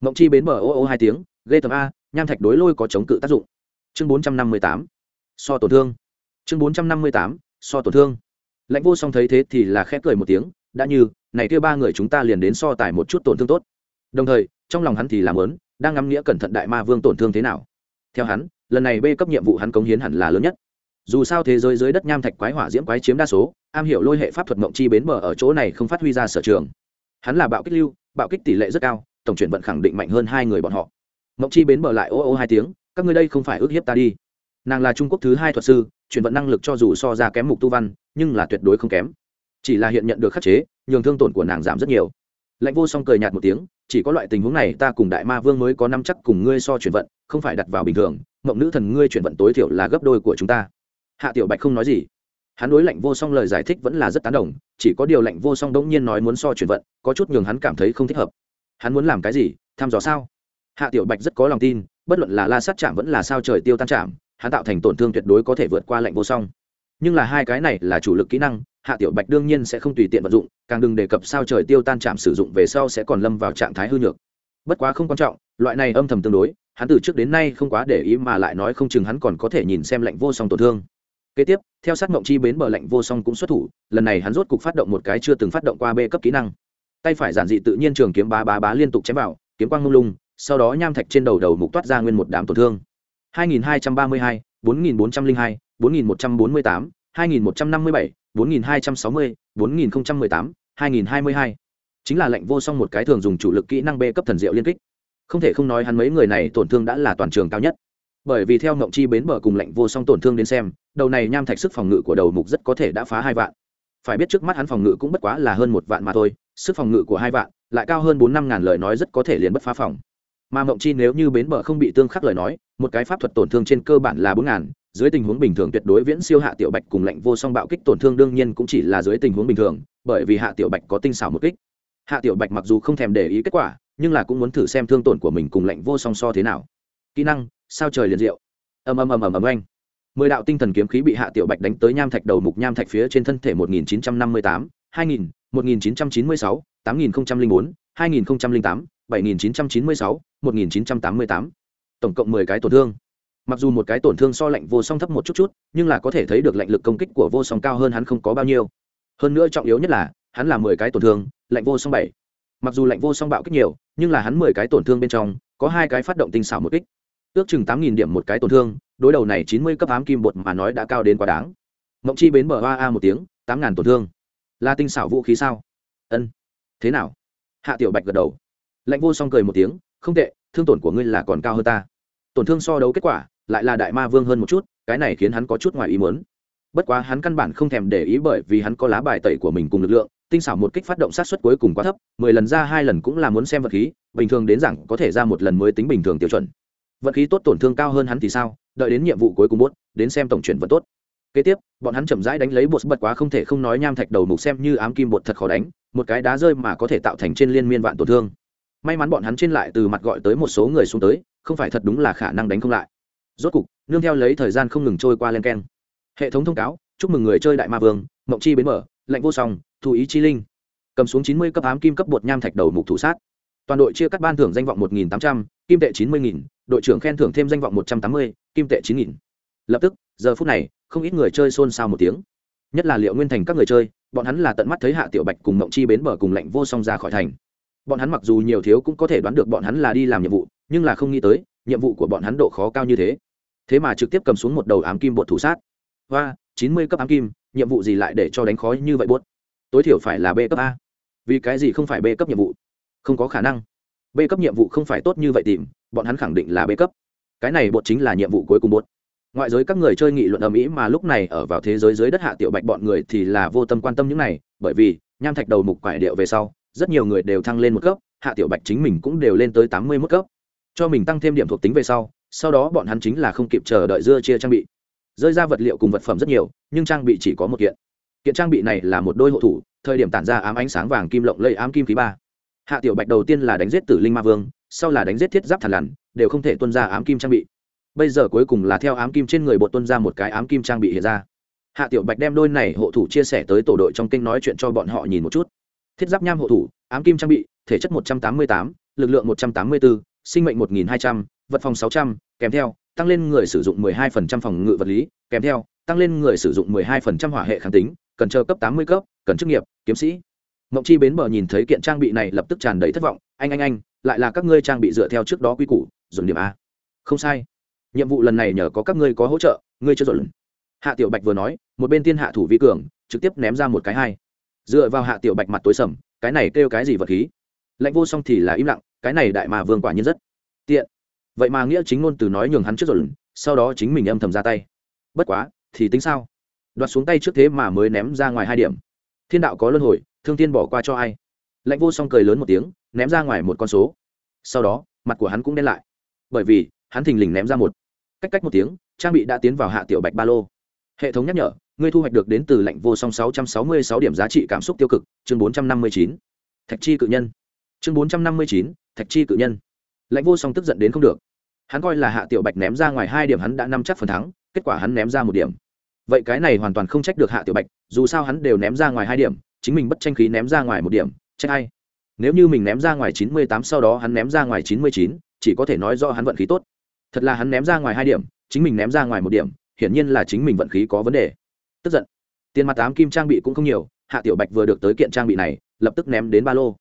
Mộng chi bến bờ ô ô hai tiếng, ghê tầm a, nham thạch đối lôi có chống cự tác dụng. Chương 458. So tổn thương. Chương 458. So tổn thương. Lãnh Vô Song thấy thế thì là khẽ cười một tiếng, đã như, này kia ba người chúng ta liền đến so tài một chút tổn thương tốt. Đồng thời, trong lòng hắn thì làm lớn, đang ngắm nghĩa cẩn thận đại ma vương tổn thương thế nào. Theo hắn, lần này B cấp nhiệm vụ hắn cống hiến hẳn là lớn nhất. Dù sao thế giới dưới đất nham thạch quái hỏa diễm quái chiếm đa số am hiểu lôi hệ pháp thuật mộng chi bến bờ ở chỗ này không phát huy ra sở trường. Hắn là bạo kích lưu bạo kích tỷ lệ rất cao tổng chuyển vận khẳng định mạnh hơn hai người bọn họ. Mộng chi bến bờ lại ô ô hai tiếng các ngươi đây không phải ước hiếp ta đi. Nàng là trung quốc thứ hai thuật sư chuyển vận năng lực cho dù so ra kém mục tu văn nhưng là tuyệt đối không kém. Chỉ là hiện nhận được khắc chế nhường thương tổn của nàng giảm rất nhiều. Lãnh vô song cười nhạt một tiếng chỉ có loại tình huống này ta cùng đại ma vương mới có năm chắc cùng ngươi so chuyển vận, không phải đặt vào bình thường, mộng nữ thần ngươi chuyển vận tối thiểu là gấp đôi của chúng ta. Hạ tiểu bạch không nói gì. Hắn đối lạnh vô song lời giải thích vẫn là rất tán đồng, chỉ có điều lạnh vô song đống nhiên nói muốn so chuyển vận, có chút nhường hắn cảm thấy không thích hợp. Hắn muốn làm cái gì? Thăm dò sao? Hạ tiểu bạch rất có lòng tin, bất luận là la sát chạm vẫn là sao trời tiêu tan chạm hắn tạo thành tổn thương tuyệt đối có thể vượt qua lạnh vô song. Nhưng là hai cái này là chủ lực kỹ năng hạ tiểu bạch đương nhiên sẽ không tùy tiện vận dụng càng đừng đề cập sao trời tiêu tan chạm sử dụng về sau sẽ còn lâm vào trạng thái hư nhược. Bất quá không quan trọng loại này âm thầm tương đối hắn từ trước đến nay không quá để ý mà lại nói không chừng hắn còn có thể nhìn xem lạnh vô song tổn thương. Kế tiếp theo sát mộng chi bến bờ lạnh vô song cũng xuất thủ lần này hắn rốt cục phát động một cái chưa từng phát động qua b cấp kỹ năng. Tay phải giản dị tự nhiên trường kiếm bá bá bá liên tục chém vào kiếm quang lung lung sau đó nham thạch trên đầu đầu mục toát ra nguyên một đám tổn thương. 2232, 4402, 4148, 2157, 4260, 4018, 2022. chính là lệnh vô song một cái thường dùng chủ lực kỹ năng b cấp thần diệu liên kích. Không thể không nói hắn mấy người này tổn thương đã là toàn trường cao nhất. Bởi vì theo ngộng chi bến bờ cùng lệnh vô song tổn thương đến xem đầu này nham thạch sức phòng ngự của đầu mục rất có thể đã phá hai vạn. Phải biết trước mắt hắn phòng ngự cũng bất quá là hơn một vạn mà thôi sức phòng ngự của hai vạn lại cao hơn bốn năm ngàn lời nói rất có thể liền bất phá phòng. Mà mộng chi nếu như bến bờ không bị tương khắc lời nói một cái pháp thuật tổn thương trên cơ bản là bốn ngàn dưới tình huống bình thường tuyệt đối viễn siêu hạ tiểu bạch cùng lệnh vô song bạo kích tổn thương đương nhiên cũng chỉ là dưới tình huống bình thường, bởi vì hạ tiểu bạch có tinh xảo một kích. Hạ tiểu bạch mặc dù không thèm để ý kết quả, nhưng là cũng muốn thử xem thương tổn của mình cùng lệnh vô song so thế nào. Kỹ năng, sao trời liền diệu. Ầm ầm ầm ầm ầm anh mười đạo tinh thần kiếm khí bị hạ tiểu bạch đánh tới nham thạch đầu mục nham thạch phía trên thân thể một nghìn chín trăm năm mươi tám, hai nghìn, một nghìn chín trăm chín mươi sáu, tám nghìn bốn, hai nghìn tám, bảy nghìn chín trăm chín mươi sáu, một nghìn chín trăm tám mươi tám. Tổng cộng mười cái tổn thương mặc dù một cái tổn thương so lạnh vô song thấp một chút chút, nhưng là có thể thấy được lạnh lực công kích của vô song cao hơn hắn không có bao nhiêu. Hơn nữa trọng yếu nhất là, hắn là mười cái tổn thương, lạnh vô song bảy. Mặc dù lạnh vô song bạo kích nhiều, nhưng là hắn mười cái tổn thương bên trong, có hai cái phát động tinh xảo một kích. Ước chừng tám nghìn điểm một cái tổn thương, đối đầu này chín mươi cấp ám kim bột mà nói đã cao đến quá đáng. Mộng chi bến bờ hoa a một tiếng, tám ngàn tổn thương. Là tinh xảo vũ khí sao? Ân. Thế nào? Hạ tiểu bạch gật đầu. Lạnh vô song cười một tiếng, không tệ, thương tổn của ngươi là còn cao hơn ta. Tổn thương so đấu kết quả lại là đại ma vương hơn một chút, cái này khiến hắn có chút ngoài ý muốn. Bất quá hắn căn bản không thèm để ý bởi vì hắn có lá bài tẩy của mình cùng lực lượng, tinh xảo một kích phát động sát xuất cuối cùng quá thấp, mười lần ra hai lần cũng là muốn xem vật khí, bình thường đến rằng có thể ra một lần mới tính bình thường tiêu chuẩn. Vật khí tốt tổn thương cao hơn hắn thì sao? Đợi đến nhiệm vụ cuối cùng bốt, đến xem tổng chuyển vận tốt. Kế tiếp, bọn hắn chậm rãi đánh lấy bột bật quá không thể không nói nham thạch đầu mục xem như ám kim bột thật khó đánh, một cái đá rơi mà có thể tạo thành trên liên miên vạn tổn thương. May mắn bọn hắn trên lại từ mặt gọi tới một số người xuống tới, không phải thật đúng là khả năng đánh không lại rốt cục, nương theo lấy thời gian không ngừng trôi qua len keng. Hệ thống thông cáo, chúc mừng người chơi đại ma vương, mộng chi bến mở, lạnh vô song, thủ ý chi linh. Cầm xuống chín mươi cấp ám kim cấp bột nham thạch đầu mục thủ sát. Toàn đội chia cắt ban thưởng danh vọng một nghìn tám trăm, kim tệ chín mươi nghìn, đội trưởng khen thưởng thêm danh vọng một trăm tám mươi, kim tệ chín nghìn. Lập tức, giờ phút này, không ít người chơi xôn xao một tiếng. Nhất là liệu nguyên thành các người chơi, bọn hắn là tận mắt thấy hạ tiểu bạch cùng mộng chi bến bờ cùng lạnh vô song ra khỏi thành. Bọn hắn mặc dù nhiều thiếu cũng có thể đoán được bọn hắn là đi làm nhiệm vụ, nhưng là không nghĩ tới, nhiệm vụ của bọn hắn độ khó cao như thế thế mà trực tiếp cầm xuống một đầu ám kim bột thủ sát. Và chín mươi cấp ám kim, nhiệm vụ gì lại để cho đánh khó như vậy buốt? Tối thiểu phải là b cấp a. Vì cái gì không phải b cấp nhiệm vụ? Không có khả năng. B cấp nhiệm vụ không phải tốt như vậy tìm, bọn hắn khẳng định là b cấp. Cái này bột chính là nhiệm vụ cuối cùng bột ngoại giới các người chơi nghị luận ầm ĩ mà lúc này ở vào thế giới dưới đất hạ tiểu bạch bọn người thì là vô tâm quan tâm những này, bởi vì, nham thạch đầu mục quải điệu về sau, rất nhiều người đều thăng lên một cấp, hạ tiểu bạch chính mình cũng đều lên tới tám mươi mức cấp. Cho mình tăng thêm điểm thuộc tính về sau sau đó bọn hắn chính là không kịp chờ đợi dưa chia trang bị. Rơi ra vật liệu cùng vật phẩm rất nhiều, nhưng trang bị chỉ có một kiện. Kiện trang bị này là một đôi hộ thủ, thời điểm tản ra ám ánh sáng vàng kim lộng lây ám kim khí ba. Hạ tiểu bạch đầu tiên là đánh giết tử linh ma vương, sau là đánh giết thiết giáp thằn lằn, đều không thể tuân ra ám kim trang bị. Bây giờ cuối cùng là theo ám kim trên người bột tuân ra một cái ám kim trang bị hiện ra. Hạ tiểu bạch đem đôi này hộ thủ chia sẻ tới tổ đội trong kênh nói chuyện cho bọn họ nhìn một chút. Thiết giáp nham hộ thủ, ám kim trang bị, thể chất một trăm tám mươi tám, lực lượng một trăm tám mươi bốn sinh mệnh một nghìn hai trăm vật phòng sáu trăm, kèm theo, tăng lên người sử dụng 12% phòng ngự vật lý, kèm theo, tăng lên người sử dụng 12% hỏa hệ kháng tính, cần chờ cấp 80 cấp, cần chức nghiệp, kiếm sĩ. Mộng chi bến bờ nhìn thấy kiện trang bị này lập tức tràn đầy thất vọng, anh anh anh, lại là các ngươi trang bị dựa theo trước đó quy củ dồn điểm a. Không sai. Nhiệm vụ lần này nhờ có các ngươi có hỗ trợ, ngươi chưa dồn. Hạ tiểu bạch vừa nói, một bên tiên hạ thủ vi cường, trực tiếp ném ra một cái hai. Dựa vào hạ tiểu bạch mặt tối sầm, cái này kêu cái gì vật khí? Lạnh vô song thì là im lặng, cái này đại mà vương quả nhiên rất tiện vậy mà nghĩa chính ngôn từ nói nhường hắn trước rồi, sau đó chính mình âm thầm ra tay. Bất quá, thì tính sao? Đoạt xuống tay trước thế mà mới ném ra ngoài hai điểm. Thiên đạo có luân hồi, thương thiên bỏ qua cho ai? Lãnh vô song cười lớn một tiếng, ném ra ngoài một con số. Sau đó, mặt của hắn cũng đen lại. Bởi vì, hắn thình lình ném ra một. Cách cách một tiếng, trang bị đã tiến vào hạ tiểu bạch ba lô. Hệ thống nhắc nhở, ngươi thu hoạch được đến từ lệnh vô song sáu trăm sáu mươi sáu điểm giá trị cảm xúc tiêu cực, chương bốn trăm năm mươi chín. Thạch chi cự nhân. Chương bốn trăm năm mươi chín, thạch chi cự nhân. Lãnh vô song tức giận đến không được hắn coi là hạ tiểu bạch ném ra ngoài hai điểm hắn đã nắm chắc phần thắng, kết quả hắn ném ra một điểm. Vậy cái này hoàn toàn không trách được hạ tiểu bạch, dù sao hắn đều ném ra ngoài hai điểm, chính mình bất tranh khí ném ra ngoài một điểm, trách ai? Nếu như mình ném ra ngoài chín mươi tám sau đó hắn ném ra ngoài chín mươi chín, chỉ có thể nói do hắn vận khí tốt. Thật là hắn ném ra ngoài hai điểm, chính mình ném ra ngoài một điểm, hiển nhiên là chính mình vận khí có vấn đề. Tức giận. Tiền mặt tám kim trang bị cũng không nhiều, hạ tiểu bạch vừa được tới kiện trang bị này, lập tức ném đến ba lô.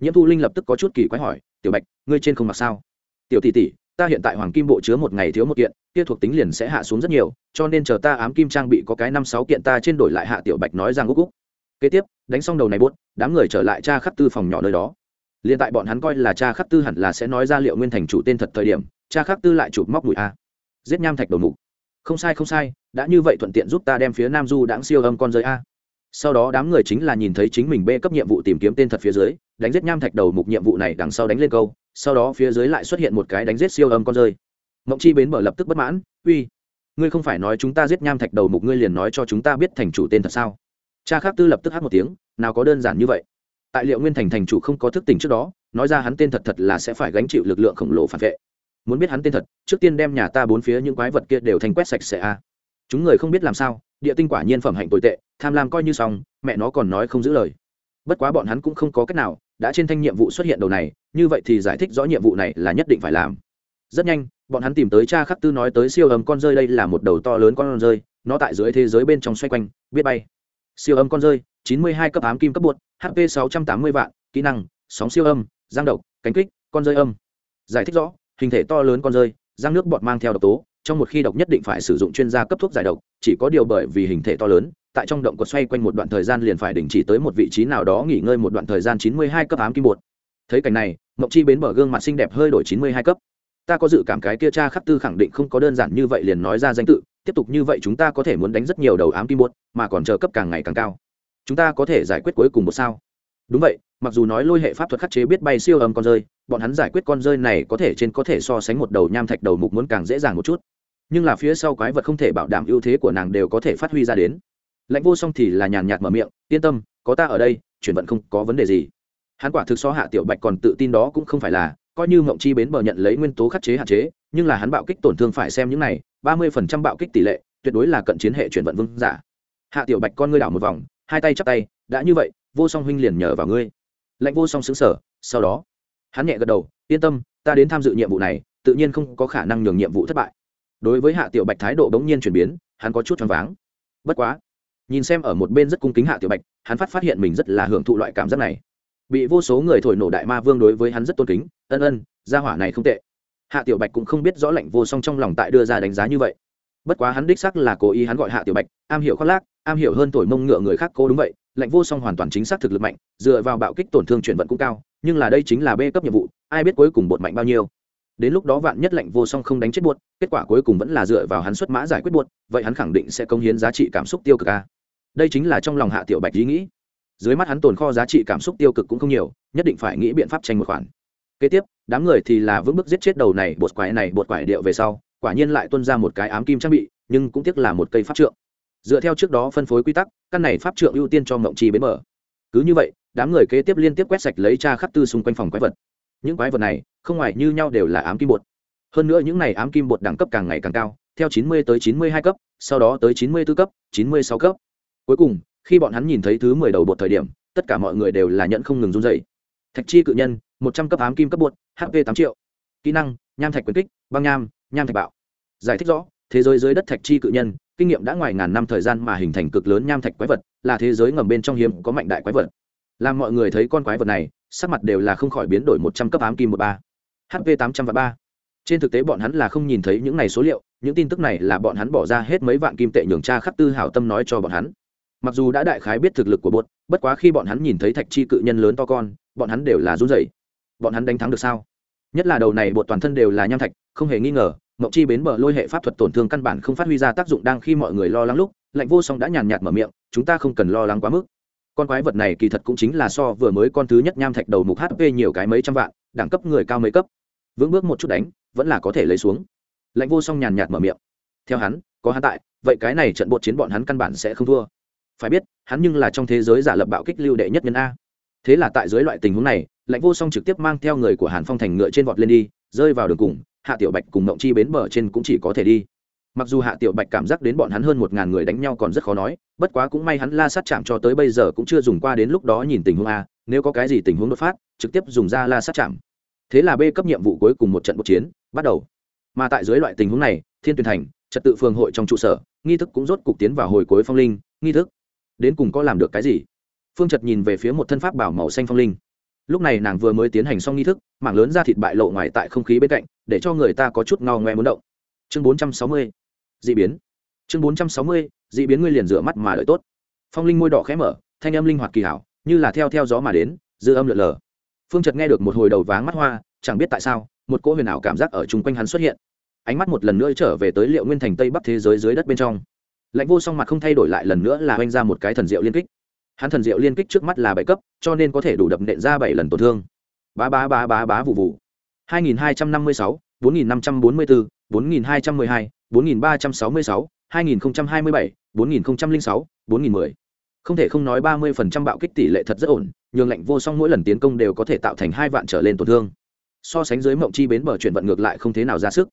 Nhiễm thu linh lập tức có chút kỳ quái hỏi, tiểu bạch, ngươi trên không mặc sao? Tiểu tỷ tỷ ta hiện tại hoàng kim bộ chứa một ngày thiếu một kiện, kia thuộc tính liền sẽ hạ xuống rất nhiều, cho nên chờ ta ám kim trang bị có cái năm sáu kiện ta trên đổi lại hạ tiểu bạch nói rằng úc úc. Kế tiếp, đánh xong đầu này bốt đám người trở lại cha khắc tư phòng nhỏ nơi đó. Liền tại bọn hắn coi là cha khắc tư hẳn là sẽ nói ra liệu nguyên thành chủ tên thật thời điểm cha khắc tư lại chụp móc bụi a. Giết nham thạch đầu mục. Không sai không sai, đã như vậy thuận tiện giúp ta đem phía nam du đãng siêu âm con rơi a sau đó đám người chính là nhìn thấy chính mình b cấp nhiệm vụ tìm kiếm tên thật phía dưới, đánh giết nham thạch đầu mục nhiệm vụ này đằng sau đánh lên câu, sau đó phía dưới lại xuất hiện một cái đánh giết siêu âm con rơi. Mộng chi bến mở lập tức bất mãn, uy, ngươi không phải nói chúng ta giết nham thạch đầu mục ngươi liền nói cho chúng ta biết thành chủ tên thật sao? Cha khác tư lập tức hát một tiếng, nào có đơn giản như vậy. Tại liệu nguyên thành thành chủ không có thức tỉnh trước đó, nói ra hắn tên thật thật là sẽ phải gánh chịu lực lượng khổng lồ phản vệ. Muốn biết hắn tên thật, trước tiên đem nhà ta bốn phía những quái vật kia đều thanh quét sạch sẽ a chúng người không biết làm sao địa tinh quả nhiên phẩm hạnh tồi tệ, tham lam coi như xong, mẹ nó còn nói không giữ lời. Bất quá bọn hắn cũng không có cách nào, đã trên thanh nhiệm vụ xuất hiện đầu này, như vậy thì giải thích rõ nhiệm vụ này là nhất định phải làm. Rất nhanh, bọn hắn tìm tới cha khắc tư nói tới siêu âm con rơi đây là một đầu to lớn con rơi, nó tại dưới thế giới bên trong xoay quanh, biết bay. Siêu âm con rơi 92 cấp ám kim cấp bột hp 680 vạn, kỹ năng, sóng siêu âm giang độc, cánh kích, con rơi âm. Giải thích rõ, hình thể to lớn con rơi giang nước bọt mang theo độc tố trong một khi độc nhất định phải sử dụng chuyên gia cấp thuốc giải độc, chỉ có điều bởi vì hình thể to lớn, tại trong động cột xoay quanh một đoạn thời gian liền phải đình chỉ tới một vị trí nào đó nghỉ ngơi một đoạn thời gian 92 cấp ám kim bột. Thấy cảnh này mộng chi bến bờ gương mặt xinh đẹp hơi đổi 92 cấp. Ta có dự cảm cái kia cha khắc tư khẳng định không có đơn giản như vậy liền nói ra danh tự, tiếp tục như vậy chúng ta có thể muốn đánh rất nhiều đầu ám kim bột, mà còn chờ cấp càng ngày càng cao. Chúng ta có thể giải quyết cuối cùng một sao. Đúng vậy, mặc dù nói lôi hệ pháp thuật khắc chế biết bay siêu âm con rơi, bọn hắn giải quyết con rơi này có thể trên có thể so sánh một đầu nham thạch đầu mục muốn càng dễ dàng một chút nhưng là phía sau quái vật không thể bảo đảm ưu thế của nàng đều có thể phát huy ra đến. Lãnh vô song thì là nhàn nhạt mở miệng, yên tâm, có ta ở đây, chuyển vận không có vấn đề gì. Hắn quả thực so hạ tiểu bạch còn tự tin đó cũng không phải là, coi như mộng chi bến bờ nhận lấy nguyên tố khắc chế hạn chế, nhưng là hắn bạo kích tổn thương phải xem những này, ba mươi phần trăm bạo kích tỷ lệ, tuyệt đối là cận chiến hệ chuyển vận vương giả. Hạ tiểu bạch con ngươi đảo một vòng, hai tay chắp tay, đã như vậy, vô song huynh liền nhờ vào ngươi. Lệnh vô song xứng sở sau đó, hắn nhẹ gật đầu, yên tâm, ta đến tham dự nhiệm vụ này, tự nhiên không có khả năng nhường nhiệm vụ thất bại đối với hạ tiểu bạch thái độ bỗng nhiên chuyển biến, hắn có chút choáng váng. Bất quá, nhìn xem ở một bên rất cung kính hạ tiểu bạch, hắn phát phát hiện mình rất là hưởng thụ loại cảm giác này. Bị vô số người thổi nổ đại ma vương đối với hắn rất tôn kính, ân ân, gia hỏa này không tệ. Hạ tiểu bạch cũng không biết rõ lệnh vô song trong lòng tại đưa ra đánh giá như vậy. Bất quá hắn đích sắc là cố ý hắn gọi hạ tiểu bạch, am hiểu khoác lác, am hiểu hơn thổi mông ngựa người khác cố đúng vậy lệnh vô song hoàn toàn chính xác thực lực mạnh, dựa vào bạo kích tổn thương chuyển vận cũng cao, nhưng là đây chính là b cấp nhiệm vụ, ai biết cuối cùng bột mạnh bao nhiêu đến lúc đó vạn nhất lệnh vô song không đánh chết buốt, kết quả cuối cùng vẫn là dựa vào hắn xuất mã giải quyết buốt, vậy hắn khẳng định sẽ công hiến giá trị cảm xúc tiêu cực a. Đây chính là trong lòng hạ tiểu bạch ý nghĩ. Dưới mắt hắn tồn kho giá trị cảm xúc tiêu cực cũng không nhiều, nhất định phải nghĩ biện pháp tranh một khoản. Kế tiếp, đám người thì là vững bước giết chết đầu này bột quái này bột quải điệu về sau, quả nhiên lại tuân ra một cái ám kim trang bị, nhưng cũng tiếc là một cây pháp trượng. Dựa theo trước đó phân phối quy tắc, căn này pháp trượng ưu tiên cho mộng chi bến mở cứ như vậy, đám người kế tiếp liên tiếp quét sạch lấy cha khắp tư xung quanh phòng quái vật những quái vật này không ngoài như nhau đều là ám kim bột. Hơn nữa những này ám kim bột đẳng cấp càng ngày càng cao, theo 90 tới 92 cấp, sau đó tới 94 cấp 96 cấp. Cuối cùng, khi bọn hắn nhìn thấy thứ 10 đầu bột thời điểm, tất cả mọi người đều là nhận không ngừng run dậy thạch chi cự nhân 100 cấp ám kim cấp bột hp 8 triệu. Kỹ năng, nham thạch quyền kích, băng nham nham thạch bạo. Giải thích rõ, thế giới dưới đất thạch chi cự nhân, kinh nghiệm đã ngoài ngàn năm thời gian mà hình thành cực lớn nham thạch quái vật, là thế giới ngầm bên trong hiếm có mạnh đại quái vật. Làm mọi người thấy con quái vật này sắc mặt đều là không khỏi biến đổi một trăm cấp ám kim một ba hp tám trăm và ba. Trên thực tế bọn hắn là không nhìn thấy những này số liệu, những tin tức này là bọn hắn bỏ ra hết mấy vạn kim tệ nhường cha khắp tư hảo tâm nói cho bọn hắn. Mặc dù đã đại khái biết thực lực của bột, bất quá khi bọn hắn nhìn thấy thạch chi cự nhân lớn to con, bọn hắn đều là run rẩy. Bọn hắn đánh thắng được sao? Nhất là đầu này bột toàn thân đều là nham thạch, không hề nghi ngờ, mộng chi bến bờ lôi hệ pháp thuật tổn thương căn bản không phát huy ra tác dụng đang khi mọi người lo lắng lúc, lạnh vô song đã nhàn nhạt mở miệng, chúng ta không cần lo lắng quá mức con quái vật này kỳ thật cũng chính là so vừa mới con thứ nhất nham thạch đầu mục hp nhiều cái mấy trăm vạn, đẳng cấp người cao mấy cấp. Vững bước một chút đánh, vẫn là có thể lấy xuống. Lãnh vô song nhàn nhạt mở miệng. Theo hắn, có hắn tại, vậy cái này trận bột chiến bọn hắn căn bản sẽ không thua. Phải biết, hắn nhưng là trong thế giới giả lập bạo kích lưu đệ nhất nhân a. Thế là tại dưới loại tình huống này lãnh vô song trực tiếp mang theo người của hàn phong thành ngựa trên vọt lên đi, rơi vào đường cùng, hạ tiểu bạch cùng mộng chi bến bờ trên cũng chỉ có thể đi mặc dù hạ tiểu bạch cảm giác đến bọn hắn hơn một ngàn người đánh nhau còn rất khó nói, bất quá cũng may hắn la sát chạm cho tới bây giờ cũng chưa dùng qua đến lúc đó nhìn tình huống a, nếu có cái gì tình huống đột phát, trực tiếp dùng ra la sát chạm. Thế là b cấp nhiệm vụ cuối cùng một trận bộ chiến, bắt đầu. Mà tại dưới loại tình huống này, thiên tuyền thành, trật tự phường hội trong trụ sở, nghi thức cũng rốt cục tiến vào hồi cuối phong linh, nghi thức. Đến cùng có làm được cái gì? Phương trật nhìn về phía một thân pháp bảo màu xanh phong linh. Lúc này nàng vừa mới tiến hành xong nghi thức, mảng lớn ra thịt bại lộ ngoài tại không khí bên cạnh, để cho người ta có chút ngao ngoe muốn động. Chương bốn trăm sáu mươi d ị biến. Chương bốn trăm sáu mươi d ị biến ngươi liền rửa mắt mà đợi tốt. Phong linh môi đỏ khẽ mở thanh âm linh hoạt kỳ hảo như là theo theo gió mà đến dư âm lượn lờ. Phương trật nghe được một hồi đầu váng mắt hoa chẳng biết tại sao một cỗ huyền ảo cảm giác ở chung quanh hắn xuất hiện. Ánh mắt một lần nữa trở về tới liệu nguyên thành tây bắc thế giới dưới đất bên trong. Lạnh vô song mặt không thay đổi lại lần nữa là oanh ra một cái thần diệu liên kích. Hắn thần diệu liên kích trước mắt là bảy cấp cho nên có thể đủ đập nện ra bảy lần tổn thương. Bá bá bá bá bá vụ vụ. 2256, 4544, 4212, 4366, 2027, 4006, 4010. Không thể không nói 30% bạo kích tỷ lệ thật rất ổn, nhưng lệnh vô song mỗi lần tiến công đều có thể tạo thành hai vạn trở lên tổn thương. So sánh dưới mộng chi bến bờ chuyển vận ngược lại không thế nào ra sức.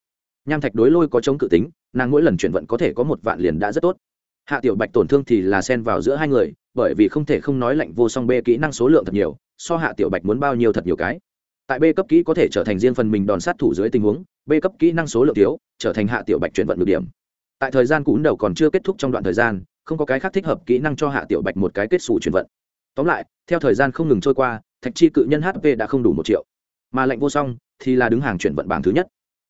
Nham thạch đối lôi có chống cự tính, nàng mỗi lần chuyển vận có thể có một vạn liền đã rất tốt. Hạ tiểu bạch tổn thương thì là xen vào giữa hai người, bởi vì không thể không nói lệnh vô song b kỹ năng số lượng thật nhiều, so hạ tiểu bạch muốn bao nhiêu thật nhiều cái tại b cấp kỹ có thể trở thành riêng phần mình đòn sát thủ dưới tình huống, b cấp kỹ năng số lượng thiếu, trở thành hạ tiểu bạch chuyển vận được điểm. Tại thời gian cún đầu còn chưa kết thúc trong đoạn thời gian, không có cái khác thích hợp kỹ năng cho hạ tiểu bạch một cái kết xù chuyển vận. Tóm lại, theo thời gian không ngừng trôi qua, thạch chi cự nhân hp đã không đủ một triệu. Mà lệnh vô song thì là đứng hàng chuyển vận bảng thứ nhất.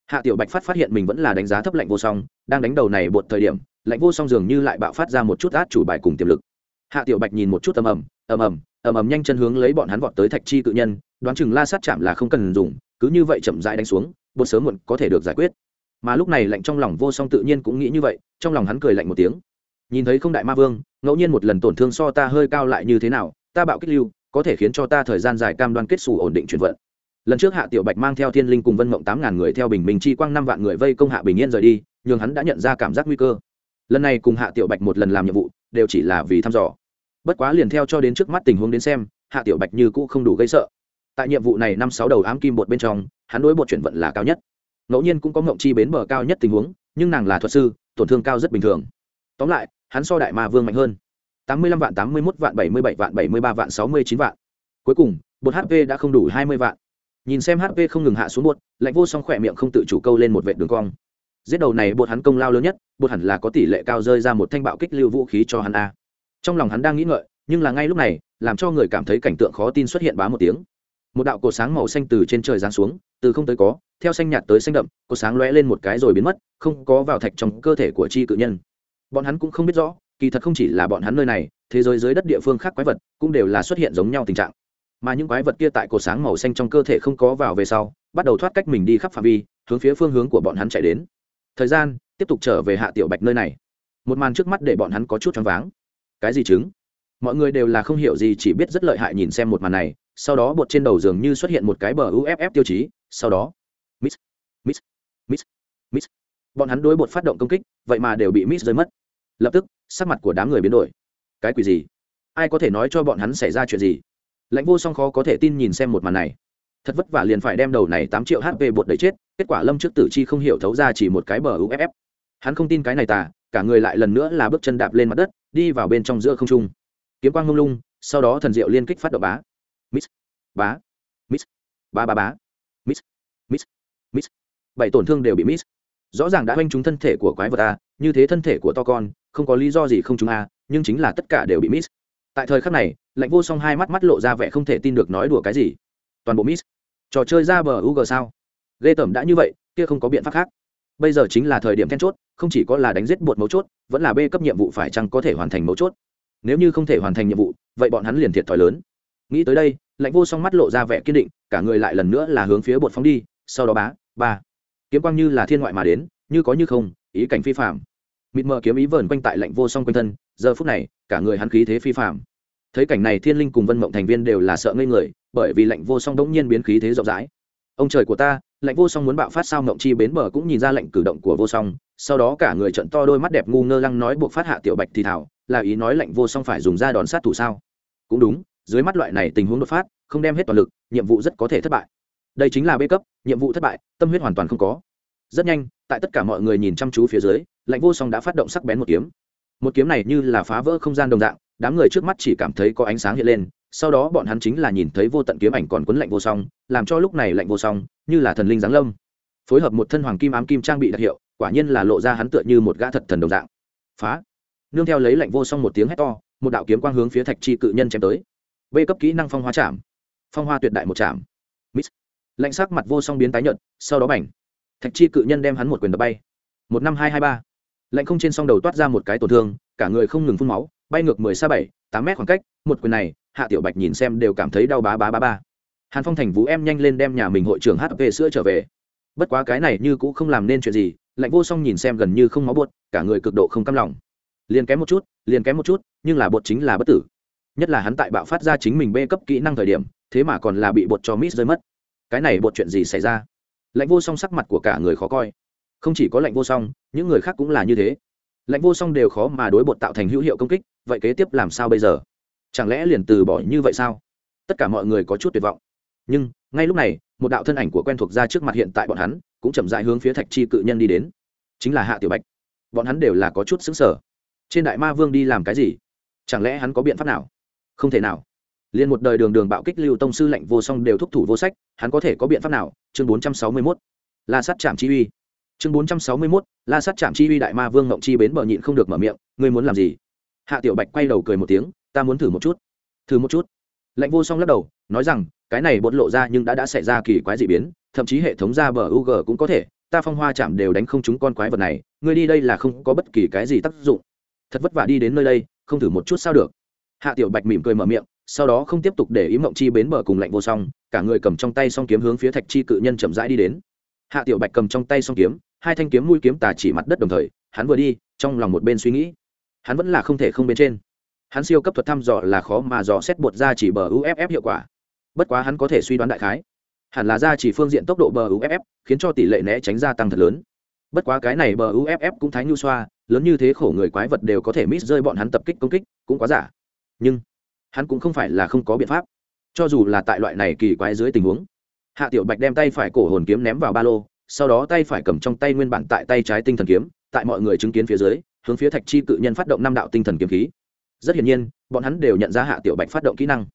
Hạ tiểu bạch phát phát hiện mình vẫn là đánh giá thấp lệnh vô song, đang đánh đầu này bột thời điểm, lệnh vô song dường như lại bạo phát ra một chút át chủ bài cùng tiềm lực. Hạ tiểu bạch nhìn một chút ầm ầm ầm ầm ầm ầm nhanh chân hướng lấy bọn hắn vọt tới thạch chi cự nhân đoán chừng la sát chạm là không cần dùng, cứ như vậy chậm rãi đánh xuống, bột sớm muộn có thể được giải quyết. Mà lúc này lạnh trong lòng vô song tự nhiên cũng nghĩ như vậy, trong lòng hắn cười lạnh một tiếng. Nhìn thấy không đại ma vương, ngẫu nhiên một lần tổn thương so ta hơi cao lại như thế nào, ta bạo kích lưu, có thể khiến cho ta thời gian dài cam đoan kết xù ổn định chuyển vận. Lần trước hạ tiểu bạch mang theo thiên linh cùng vân mộng tám ngàn người theo bình minh chi quang năm vạn người vây công hạ bình yên rời đi nhưng hắn đã nhận ra cảm giác nguy cơ. Lần này cùng hạ tiểu bạch một lần làm nhiệm vụ, đều chỉ là vì thăm dò. Bất quá liền theo cho đến trước mắt tình huống đến xem, hạ tiểu bạch như cũ không đủ gây sợ tại nhiệm vụ này năm sáu đầu ám kim bột bên trong, hắn đối bột chuyển vận là cao nhất. Ngẫu nhiên cũng có ngộng chi bến bờ cao nhất tình huống, nhưng nàng là thuật sư, tổn thương cao rất bình thường. Tóm lại, hắn so đại ma vương mạnh hơn. Tám mươi lăm vạn tám mươi mốt vạn bảy mươi bảy vạn bảy mươi ba vạn sáu mươi chín vạn. Cuối cùng, bột hp đã không đủ hai mươi vạn. Nhìn xem hp không ngừng hạ xuống bột, lạnh vô song khỏe miệng không tự chủ câu lên một vệ đường cong. Giết đầu này bột hắn công lao lớn nhất, bột hẳn là có tỷ lệ cao rơi ra một thanh bạo kích lưu vũ khí cho hắn a. Trong lòng hắn đang nghĩ ngợi, nhưng là ngay lúc này, làm cho người cảm thấy cảnh tượng khó tin xuất hiện bá một tiếng một đạo cột sáng màu xanh từ trên trời giáng xuống, từ không tới có, theo xanh nhạt tới xanh đậm cột sáng lóe lên một cái rồi biến mất, không có vào thạch trong cơ thể của chi cự nhân. Bọn hắn cũng không biết rõ, kỳ thật không chỉ là bọn hắn nơi này, thế giới dưới đất địa phương khác quái vật cũng đều là xuất hiện giống nhau tình trạng. Mà những quái vật kia tại cột sáng màu xanh trong cơ thể không có vào về sau, bắt đầu thoát cách mình đi khắp phạm vi, hướng phía phương hướng của bọn hắn chạy đến. Thời gian, tiếp tục trở về hạ tiểu bạch nơi này. Một màn trước mắt để bọn hắn có chút choáng váng. Cái gì chứng? Mọi người đều là không hiểu gì, chỉ biết rất lợi hại nhìn xem một màn này sau đó bột trên đầu giường như xuất hiện một cái bờ uff tiêu chí, sau đó, miss miss miss miss. Bọn hắn đối bột phát động công kích, vậy mà đều bị miss rơi mất. Lập tức, sắc mặt của đám người biến đổi. Cái quỷ gì? Ai có thể nói cho bọn hắn xảy ra chuyện gì? Lãnh vô song khó có thể tin nhìn xem một màn này. Thật vất vả liền phải đem đầu này tám triệu hp bột đầy chết, kết quả lâm trước tử chi không hiểu thấu ra chỉ một cái bờ uff hắn không tin cái này tà, cả người lại lần nữa là bước chân đạp lên mặt đất, đi vào bên trong giữa không trung. Kiếm quang ngông lung, sau đó thần diệu liên kích phát động bá miss. Bá. Miss. Ba ba bá. Miss. Miss. Miss. Bảy tổn thương đều bị miss. Rõ ràng đã oanh trúng thân thể của quái vật a, như thế thân thể của to con, không có lý do gì không trúng a, nhưng chính là tất cả đều bị miss. Tại thời khắc này, lạnh vô song hai mắt mắt lộ ra vẻ không thể tin được nói đùa cái gì. Toàn bộ miss. Trò chơi ra bờ u g sao? Ghê tởm đã như vậy, kia không có biện pháp khác. Bây giờ chính là thời điểm then chốt, không chỉ có là đánh giết bột mấu chốt, vẫn là b cấp nhiệm vụ phải chăng có thể hoàn thành mấu chốt. Nếu như không thể hoàn thành nhiệm vụ, vậy bọn hắn liền thiệt thòi lớn nghĩ tới đây, lạnh vô song mắt lộ ra vẻ kiên định, cả người lại lần nữa là hướng phía bột phóng đi, sau đó bá, ba. Kiếm quang như là thiên ngoại mà đến, như có như không, ý cảnh phi phạm mịt mờ kiếm ý vờn quanh tại lạnh vô song quanh thân, giờ phút này, cả người hắn khí thế phi phạm thấy cảnh này thiên linh cùng vân mộng thành viên đều là sợ ngây người, bởi vì lạnh vô song đống nhiên biến khí thế rộng rãi. Ông trời của ta, lạnh vô song muốn bạo phát sao mộng chi bến bờ cũng nhìn ra lệnh cử động của vô song, sau đó cả người trận to đôi mắt đẹp ngu ngơ lăng nói buộc phát hạ tiểu bạch thì thảo, là ý nói lệnh vô song phải dùng ra đòn sát thủ sao? Cũng đúng dưới mắt loại này tình huống đột phát, không đem hết toàn lực, nhiệm vụ rất có thể thất bại. Đây chính là bê cấp, nhiệm vụ thất bại, tâm huyết hoàn toàn không có. Rất nhanh, tại tất cả mọi người nhìn chăm chú phía dưới lệnh vô song đã phát động sắc bén một kiếm. Một kiếm này như là phá vỡ không gian đồng dạng, đám người trước mắt chỉ cảm thấy có ánh sáng hiện lên, sau đó bọn hắn chính là nhìn thấy vô tận kiếm ảnh còn quấn lạnh vô song, làm cho lúc này lạnh vô song như là thần linh giáng lâm. Phối hợp một thân hoàng kim ám kim trang bị đặc hiệu, quả nhiên là lộ ra hắn tựa như một gã thật thần đồng dạng. Phá! Nương theo lấy lạnh vô song một tiếng hét to, một đạo kiếm quang hướng phía thạch chi cự nhân chém tới b cấp kỹ năng phong hóa chạm. Phong hoa tuyệt đại một chạm. Mít. Lạnh sắc mặt vô song biến tái nhợt, sau đó bảnh thạch chi cự nhân đem hắn một quyền đập bay. Một năm hai hai ba. Lạnh không trên song đầu toát ra một cái tổn thương, cả người không ngừng phun máu, bay ngược mười xa bảy, tám mét khoảng cách, một quyền này, hạ tiểu bạch nhìn xem đều cảm thấy đau bá bá bá ba hàn phong thành vũ em nhanh lên đem nhà mình hội trưởng hp sữa trở về. Bất quá cái này như cũng không làm nên chuyện gì, lạnh vô song nhìn xem gần như không máu bột, cả người cực độ không căm lòng. Liền kém một chút, liền kém một chút, nhưng là bột chính là bất tử nhất là hắn tại bạo phát ra chính mình bê cấp kỹ năng thời điểm, thế mà còn là bị bột cho miss rơi mất. Cái này bột chuyện gì xảy ra? Lạnh vô song sắc mặt của cả người khó coi. Không chỉ có lạnh vô song, những người khác cũng là như thế. Lạnh vô song đều khó mà đối bột tạo thành hữu hiệu công kích, vậy kế tiếp làm sao bây giờ? Chẳng lẽ liền từ bỏ như vậy sao? Tất cả mọi người có chút tuyệt vọng. Nhưng, ngay lúc này, một đạo thân ảnh của quen thuộc ra trước mặt hiện tại bọn hắn, cũng chậm dại hướng phía thạch chi cự nhân đi đến. Chính là hạ tiểu bạch. Bọn hắn đều là có chút xứng sở trên đại ma vương đi làm cái gì? Chẳng lẽ hắn có biện pháp nào? Không thể nào. Liền một đời đường đường bạo kích lưu tông sư lệnh vô song đều thúc thủ vô sách, hắn có thể có biện pháp nào? Chương bốn trăm sáu mươi mốt. La sắt trạm chi uy. Chương bốn trăm sáu mươi mốt. La sắt trạm chi uy đại ma vương ngộng chi bến bờ nhịn không được mở miệng, ngươi muốn làm gì? Hạ tiểu bạch quay đầu cười một tiếng, ta muốn thử một chút. Thử một chút? Lệnh vô song lắc đầu, nói rằng, cái này bột lộ ra nhưng đã đã xảy ra kỳ quái dị biến, thậm chí hệ thống ra bờ u g cũng có thể, ta phong hoa chạm đều đánh không chúng con quái vật này, ngươi đi đây là không có bất kỳ cái gì tác dụng. Thật vất vả đi đến nơi đây, không thử một chút sao được? Hạ tiểu bạch mỉm cười mở miệng, sau đó không tiếp tục để ý mộng chi bến bờ cùng lạnh vô song, cả người cầm trong tay song kiếm hướng phía thạch chi cự nhân chậm rãi đi đến. Hạ tiểu bạch cầm trong tay song kiếm, hai thanh kiếm mũi kiếm tà chỉ mặt đất đồng thời, hắn vừa đi, trong lòng một bên suy nghĩ. Hắn vẫn là không thể không bên trên. Hắn siêu cấp thuật thăm dò là khó mà dò xét bột ra chỉ bờ uff hiệu quả. Bất quá hắn có thể suy đoán đại khái. Hẳn là ra chỉ phương diện tốc độ bờ uff khiến cho tỷ lệ né tránh gia tăng thật lớn. Bất quá cái này bờ uff cũng thái nhu xoa, lớn như thế khổ người quái vật đều có thể miss rơi bọn hắn tập kích công kích, cũng quá giả nhưng hắn cũng không phải là không có biện pháp. Cho dù là tại loại này kỳ quái dưới tình huống, hạ tiểu bạch đem tay phải cổ hồn kiếm ném vào ba lô, sau đó tay phải cầm trong tay nguyên bản tại tay trái tinh thần kiếm, tại mọi người chứng kiến phía dưới, hướng phía thạch chi cự nhân phát động năm đạo tinh thần kiếm khí. Rất hiển nhiên, bọn hắn đều nhận ra hạ tiểu bạch phát động kỹ năng.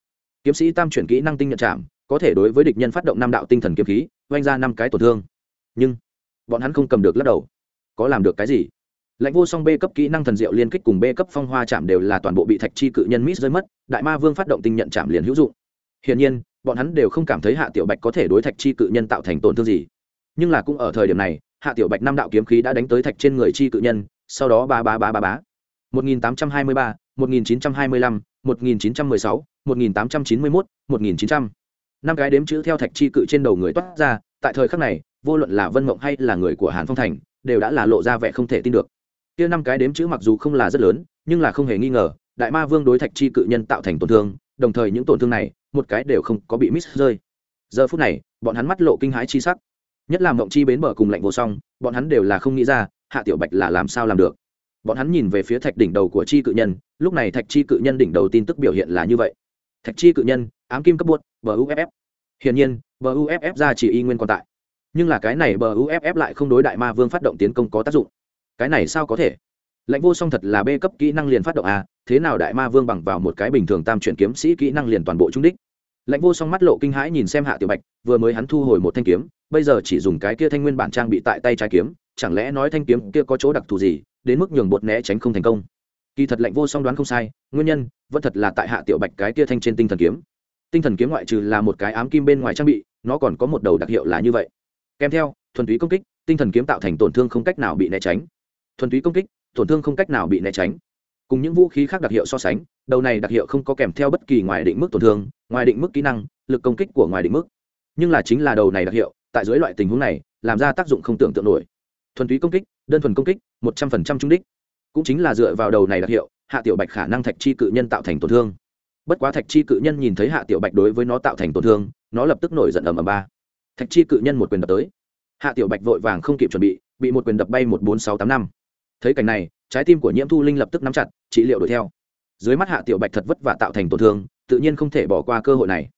Kiếm sĩ tam chuyển kỹ năng tinh nhận chạm có thể đối với địch nhân phát động năm đạo tinh thần kiếm khí, oanh ra năm cái tổn thương. Nhưng, bọn hắn không cầm được lắc đầu. Có làm được cái gì? Lãnh vô song b cấp kỹ năng thần diệu liên kích cùng b cấp phong hoa chạm đều là toàn bộ bị thạch chi cự nhân miss rơi mất đại ma vương phát động tinh nhận chạm liền hữu dụng. Hiển nhiên bọn hắn đều không cảm thấy hạ tiểu bạch có thể đối thạch chi cự nhân tạo thành tổn thương gì. Nhưng là cũng ở thời điểm này hạ tiểu bạch năm đạo kiếm khí đã đánh tới thạch trên người chi cự nhân sau đó ba ba ba ba ba. 1823, 1925, 1916, 1891, 1900. năm cái đếm chữ theo thạch chi cự trên đầu người toát ra tại thời khắc này vô luận là vân mộng hay là người của hàn phong thành đều đã là lộ ra vẻ không thể tin được kia năm cái đếm chữ mặc dù không là rất lớn, nhưng là không hề nghi ngờ, đại ma vương đối thạch chi cự nhân tạo thành tổn thương, đồng thời những tổn thương này, một cái đều không có bị miss rơi. Giờ phút này, bọn hắn mắt lộ kinh hãi chi sắc. Nhất là mộng chi bến bờ cùng lạnh vô song, bọn hắn đều là không nghĩ ra, hạ tiểu bạch là làm sao làm được. Bọn hắn nhìn về phía thạch đỉnh đầu của chi cự nhân, lúc này thạch chi cự nhân đỉnh đầu tin tức biểu hiện là như vậy. Thạch chi cự nhân, ám kim cấp buốt, bờ uff hiển nhiên, bờ uff ra chỉ y nguyên còn tại. Nhưng là cái này bờ uff lại không đối đại ma vương phát động tiến công có tác dụng cái này sao có thể? Lãnh vô song thật là b cấp kỹ năng liền phát động à? thế nào đại ma vương bằng vào một cái bình thường tam chuyển kiếm sĩ kỹ năng liền toàn bộ trung đích? Lãnh vô song mắt lộ kinh hãi nhìn xem hạ tiểu bạch, vừa mới hắn thu hồi một thanh kiếm, bây giờ chỉ dùng cái kia thanh nguyên bản trang bị tại tay trái kiếm, chẳng lẽ nói thanh kiếm kia có chỗ đặc thù gì, đến mức nhường bột né tránh không thành công? Kỳ thật lệnh vô song đoán không sai, nguyên nhân, vẫn thật là tại hạ tiểu bạch cái kia thanh trên tinh thần kiếm. Tinh thần kiếm ngoại trừ là một cái ám kim bên ngoài trang bị, nó còn có một đầu đặc hiệu là như vậy. Kèm theo, thuần túy công kích, tinh thần kiếm tạo thành tổn thương không cách nào bị né tránh thuần túy công kích, tổn thương không cách nào bị né tránh. Cùng những vũ khí khác đặc hiệu so sánh, đầu này đặc hiệu không có kèm theo bất kỳ ngoài định mức tổn thương, ngoài định mức kỹ năng, lực công kích của ngoài định mức. Nhưng là chính là đầu này đặc hiệu, tại dưới loại tình huống này, làm ra tác dụng không tưởng tượng nổi. Thuần túy công kích, đơn thuần công kích, một trăm phần trăm trung đích. Cũng chính là dựa vào đầu này đặc hiệu, hạ tiểu bạch khả năng thạch chi cự nhân tạo thành tổn thương. Bất quá thạch chi cự nhân nhìn thấy hạ tiểu bạch đối với nó tạo thành tổn thương, nó lập tức nổi giận ầm ầm ba. Thạch chi cự nhân một quyền đập tới. Hạ tiểu bạch vội vàng không kịp chuẩn bị bị một quyền đập bay một bốn sáu tám năm thấy cảnh này, trái tim của nhiễm thu linh lập tức nắm chặt, trị liệu đuổi theo. Dưới mắt hạ tiểu bạch thật vất vả tạo thành tổn thương, tự nhiên không thể bỏ qua cơ hội này.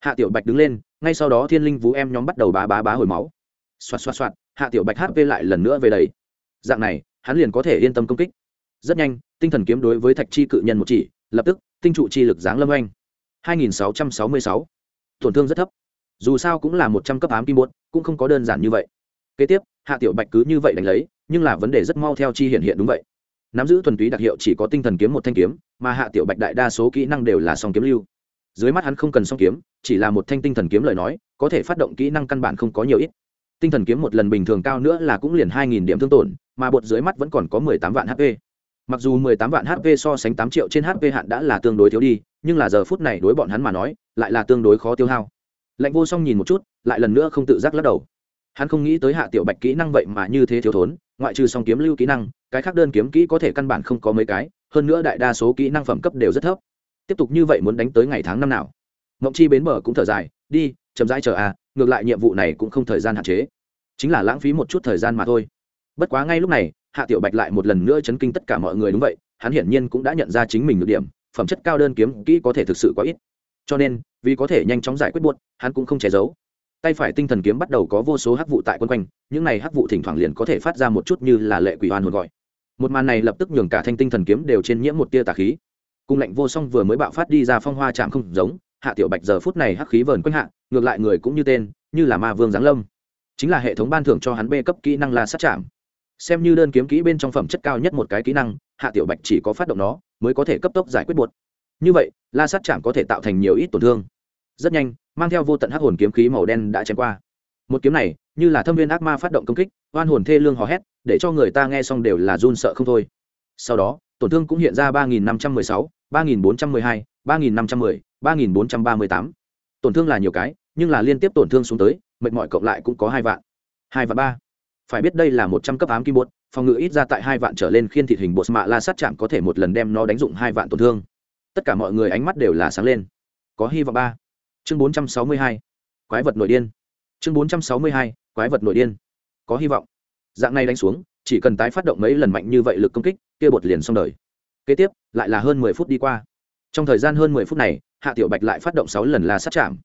Hạ tiểu bạch đứng lên, ngay sau đó thiên linh vú em nhóm bắt đầu bá bá bá hồi máu. Xoạt xoạt xoạt, hạ tiểu bạch hp lại lần nữa về đầy dạng này, hắn liền có thể yên tâm công kích. Rất nhanh, tinh thần kiếm đối với thạch chi cự nhân một chỉ, lập tức, tinh trụ chi lực giáng lâm oanh 2666. tổn thương rất thấp. Dù sao cũng là một trăm cấp ám kim bột, cũng không có đơn giản như vậy. Kế tiếp, hạ tiểu bạch cứ như vậy đánh lấy nhưng là vấn đề rất mau theo chi hiện hiện đúng vậy. Nắm giữ thuần túy đặc hiệu chỉ có tinh thần kiếm một thanh kiếm, mà hạ tiểu bạch đại đa số kỹ năng đều là song kiếm lưu. Dưới mắt hắn không cần song kiếm, chỉ là một thanh tinh thần kiếm lời nói, có thể phát động kỹ năng căn bản không có nhiều ít. Tinh thần kiếm một lần bình thường cao nữa là cũng liền hai nghìn điểm thương tổn, mà bột dưới mắt vẫn còn có mười tám vạn hp mặc dù mười tám vạn hp so sánh tám triệu trên hp hạn đã là tương đối thiếu đi, nhưng là giờ phút này đối bọn hắn mà nói, lại là tương đối khó tiêu hao. Lạnh vô song nhìn một chút, lại lần nữa không tự giác lắc đầu. Hắn không nghĩ tới hạ tiểu bạch kỹ năng vậy mà như thế thiếu thốn ngoại trừ song kiếm lưu kỹ năng, cái khác đơn kiếm kỹ có thể căn bản không có mấy cái, hơn nữa đại đa số kỹ năng phẩm cấp đều rất thấp. Tiếp tục như vậy muốn đánh tới ngày tháng năm nào? Mộng chi bến mở cũng thở dài, đi, chậm rãi chờ à ngược lại nhiệm vụ này cũng không thời gian hạn chế. Chính là lãng phí một chút thời gian mà thôi. Bất quá ngay lúc này, hạ tiểu bạch lại một lần nữa chấn kinh tất cả mọi người đúng vậy, hắn hiển nhiên cũng đã nhận ra chính mình được điểm, phẩm chất cao đơn kiếm kỹ có thể thực sự quá ít. Cho nên, vì có thể nhanh chóng giải quyết buốt hắn cũng không che giấu tay phải tinh thần kiếm bắt đầu có vô số hắc vụ tại quân quanh, những này hắc vụ thỉnh thoảng liền có thể phát ra một chút như là lệ quỷ oan hồn gọi. Một màn này lập tức nhường cả thanh tinh thần kiếm đều trên nhiễm một tia tà khí. Cung lạnh vô song vừa mới bạo phát đi ra phong hoa chạm không giống, hạ tiểu bạch giờ phút này hắc khí vờn quanh hạ, ngược lại người cũng như tên, như là ma vương giáng lâm. Chính là hệ thống ban thưởng cho hắn bê cấp kỹ năng la sát chạm. Xem như đơn kiếm kỹ bên trong phẩm chất cao nhất một cái kỹ năng, hạ tiểu bạch chỉ có phát động nó, mới có thể cấp tốc giải quyết buột. Như vậy, la sát chạm có thể tạo thành nhiều ít tổn thương rất nhanh, mang theo vô tận hắc hồn kiếm khí màu đen đã chém qua. Một kiếm này, như là thâm viên ác ma phát động công kích, oan hồn thê lương hò hét, để cho người ta nghe xong đều là run sợ không thôi. Sau đó, tổn thương cũng hiện ra ba nghìn năm trăm mười sáu, ba nghìn bốn trăm mười hai, ba nghìn năm trăm mười, ba nghìn bốn trăm ba mươi tám. Tổn thương là nhiều cái, nhưng là liên tiếp tổn thương xuống tới, mệt mỏi cộng lại cũng có hai vạn. Hai vạn ba. Phải biết đây là một trăm cấp ám kim bột, phòng ngự ít ra tại hai vạn trở lên khiên thịt hình bột mạ la sát chạm có thể một lần đem nó đánh dụng hai vạn tổn thương. Tất cả mọi người ánh mắt đều là sáng lên. Có hy vọng ba chương bốn trăm sáu mươi hai, quái vật nội điên. Chương bốn trăm sáu mươi hai, quái vật nội điên. Có hy vọng. Dạng này đánh xuống, chỉ cần tái phát động mấy lần mạnh như vậy lực công kích, kia bột liền xong đời. Kế tiếp, lại là hơn mười phút đi qua. Trong thời gian hơn mười phút này, hạ tiểu bạch lại phát động sáu lần la sát chạm.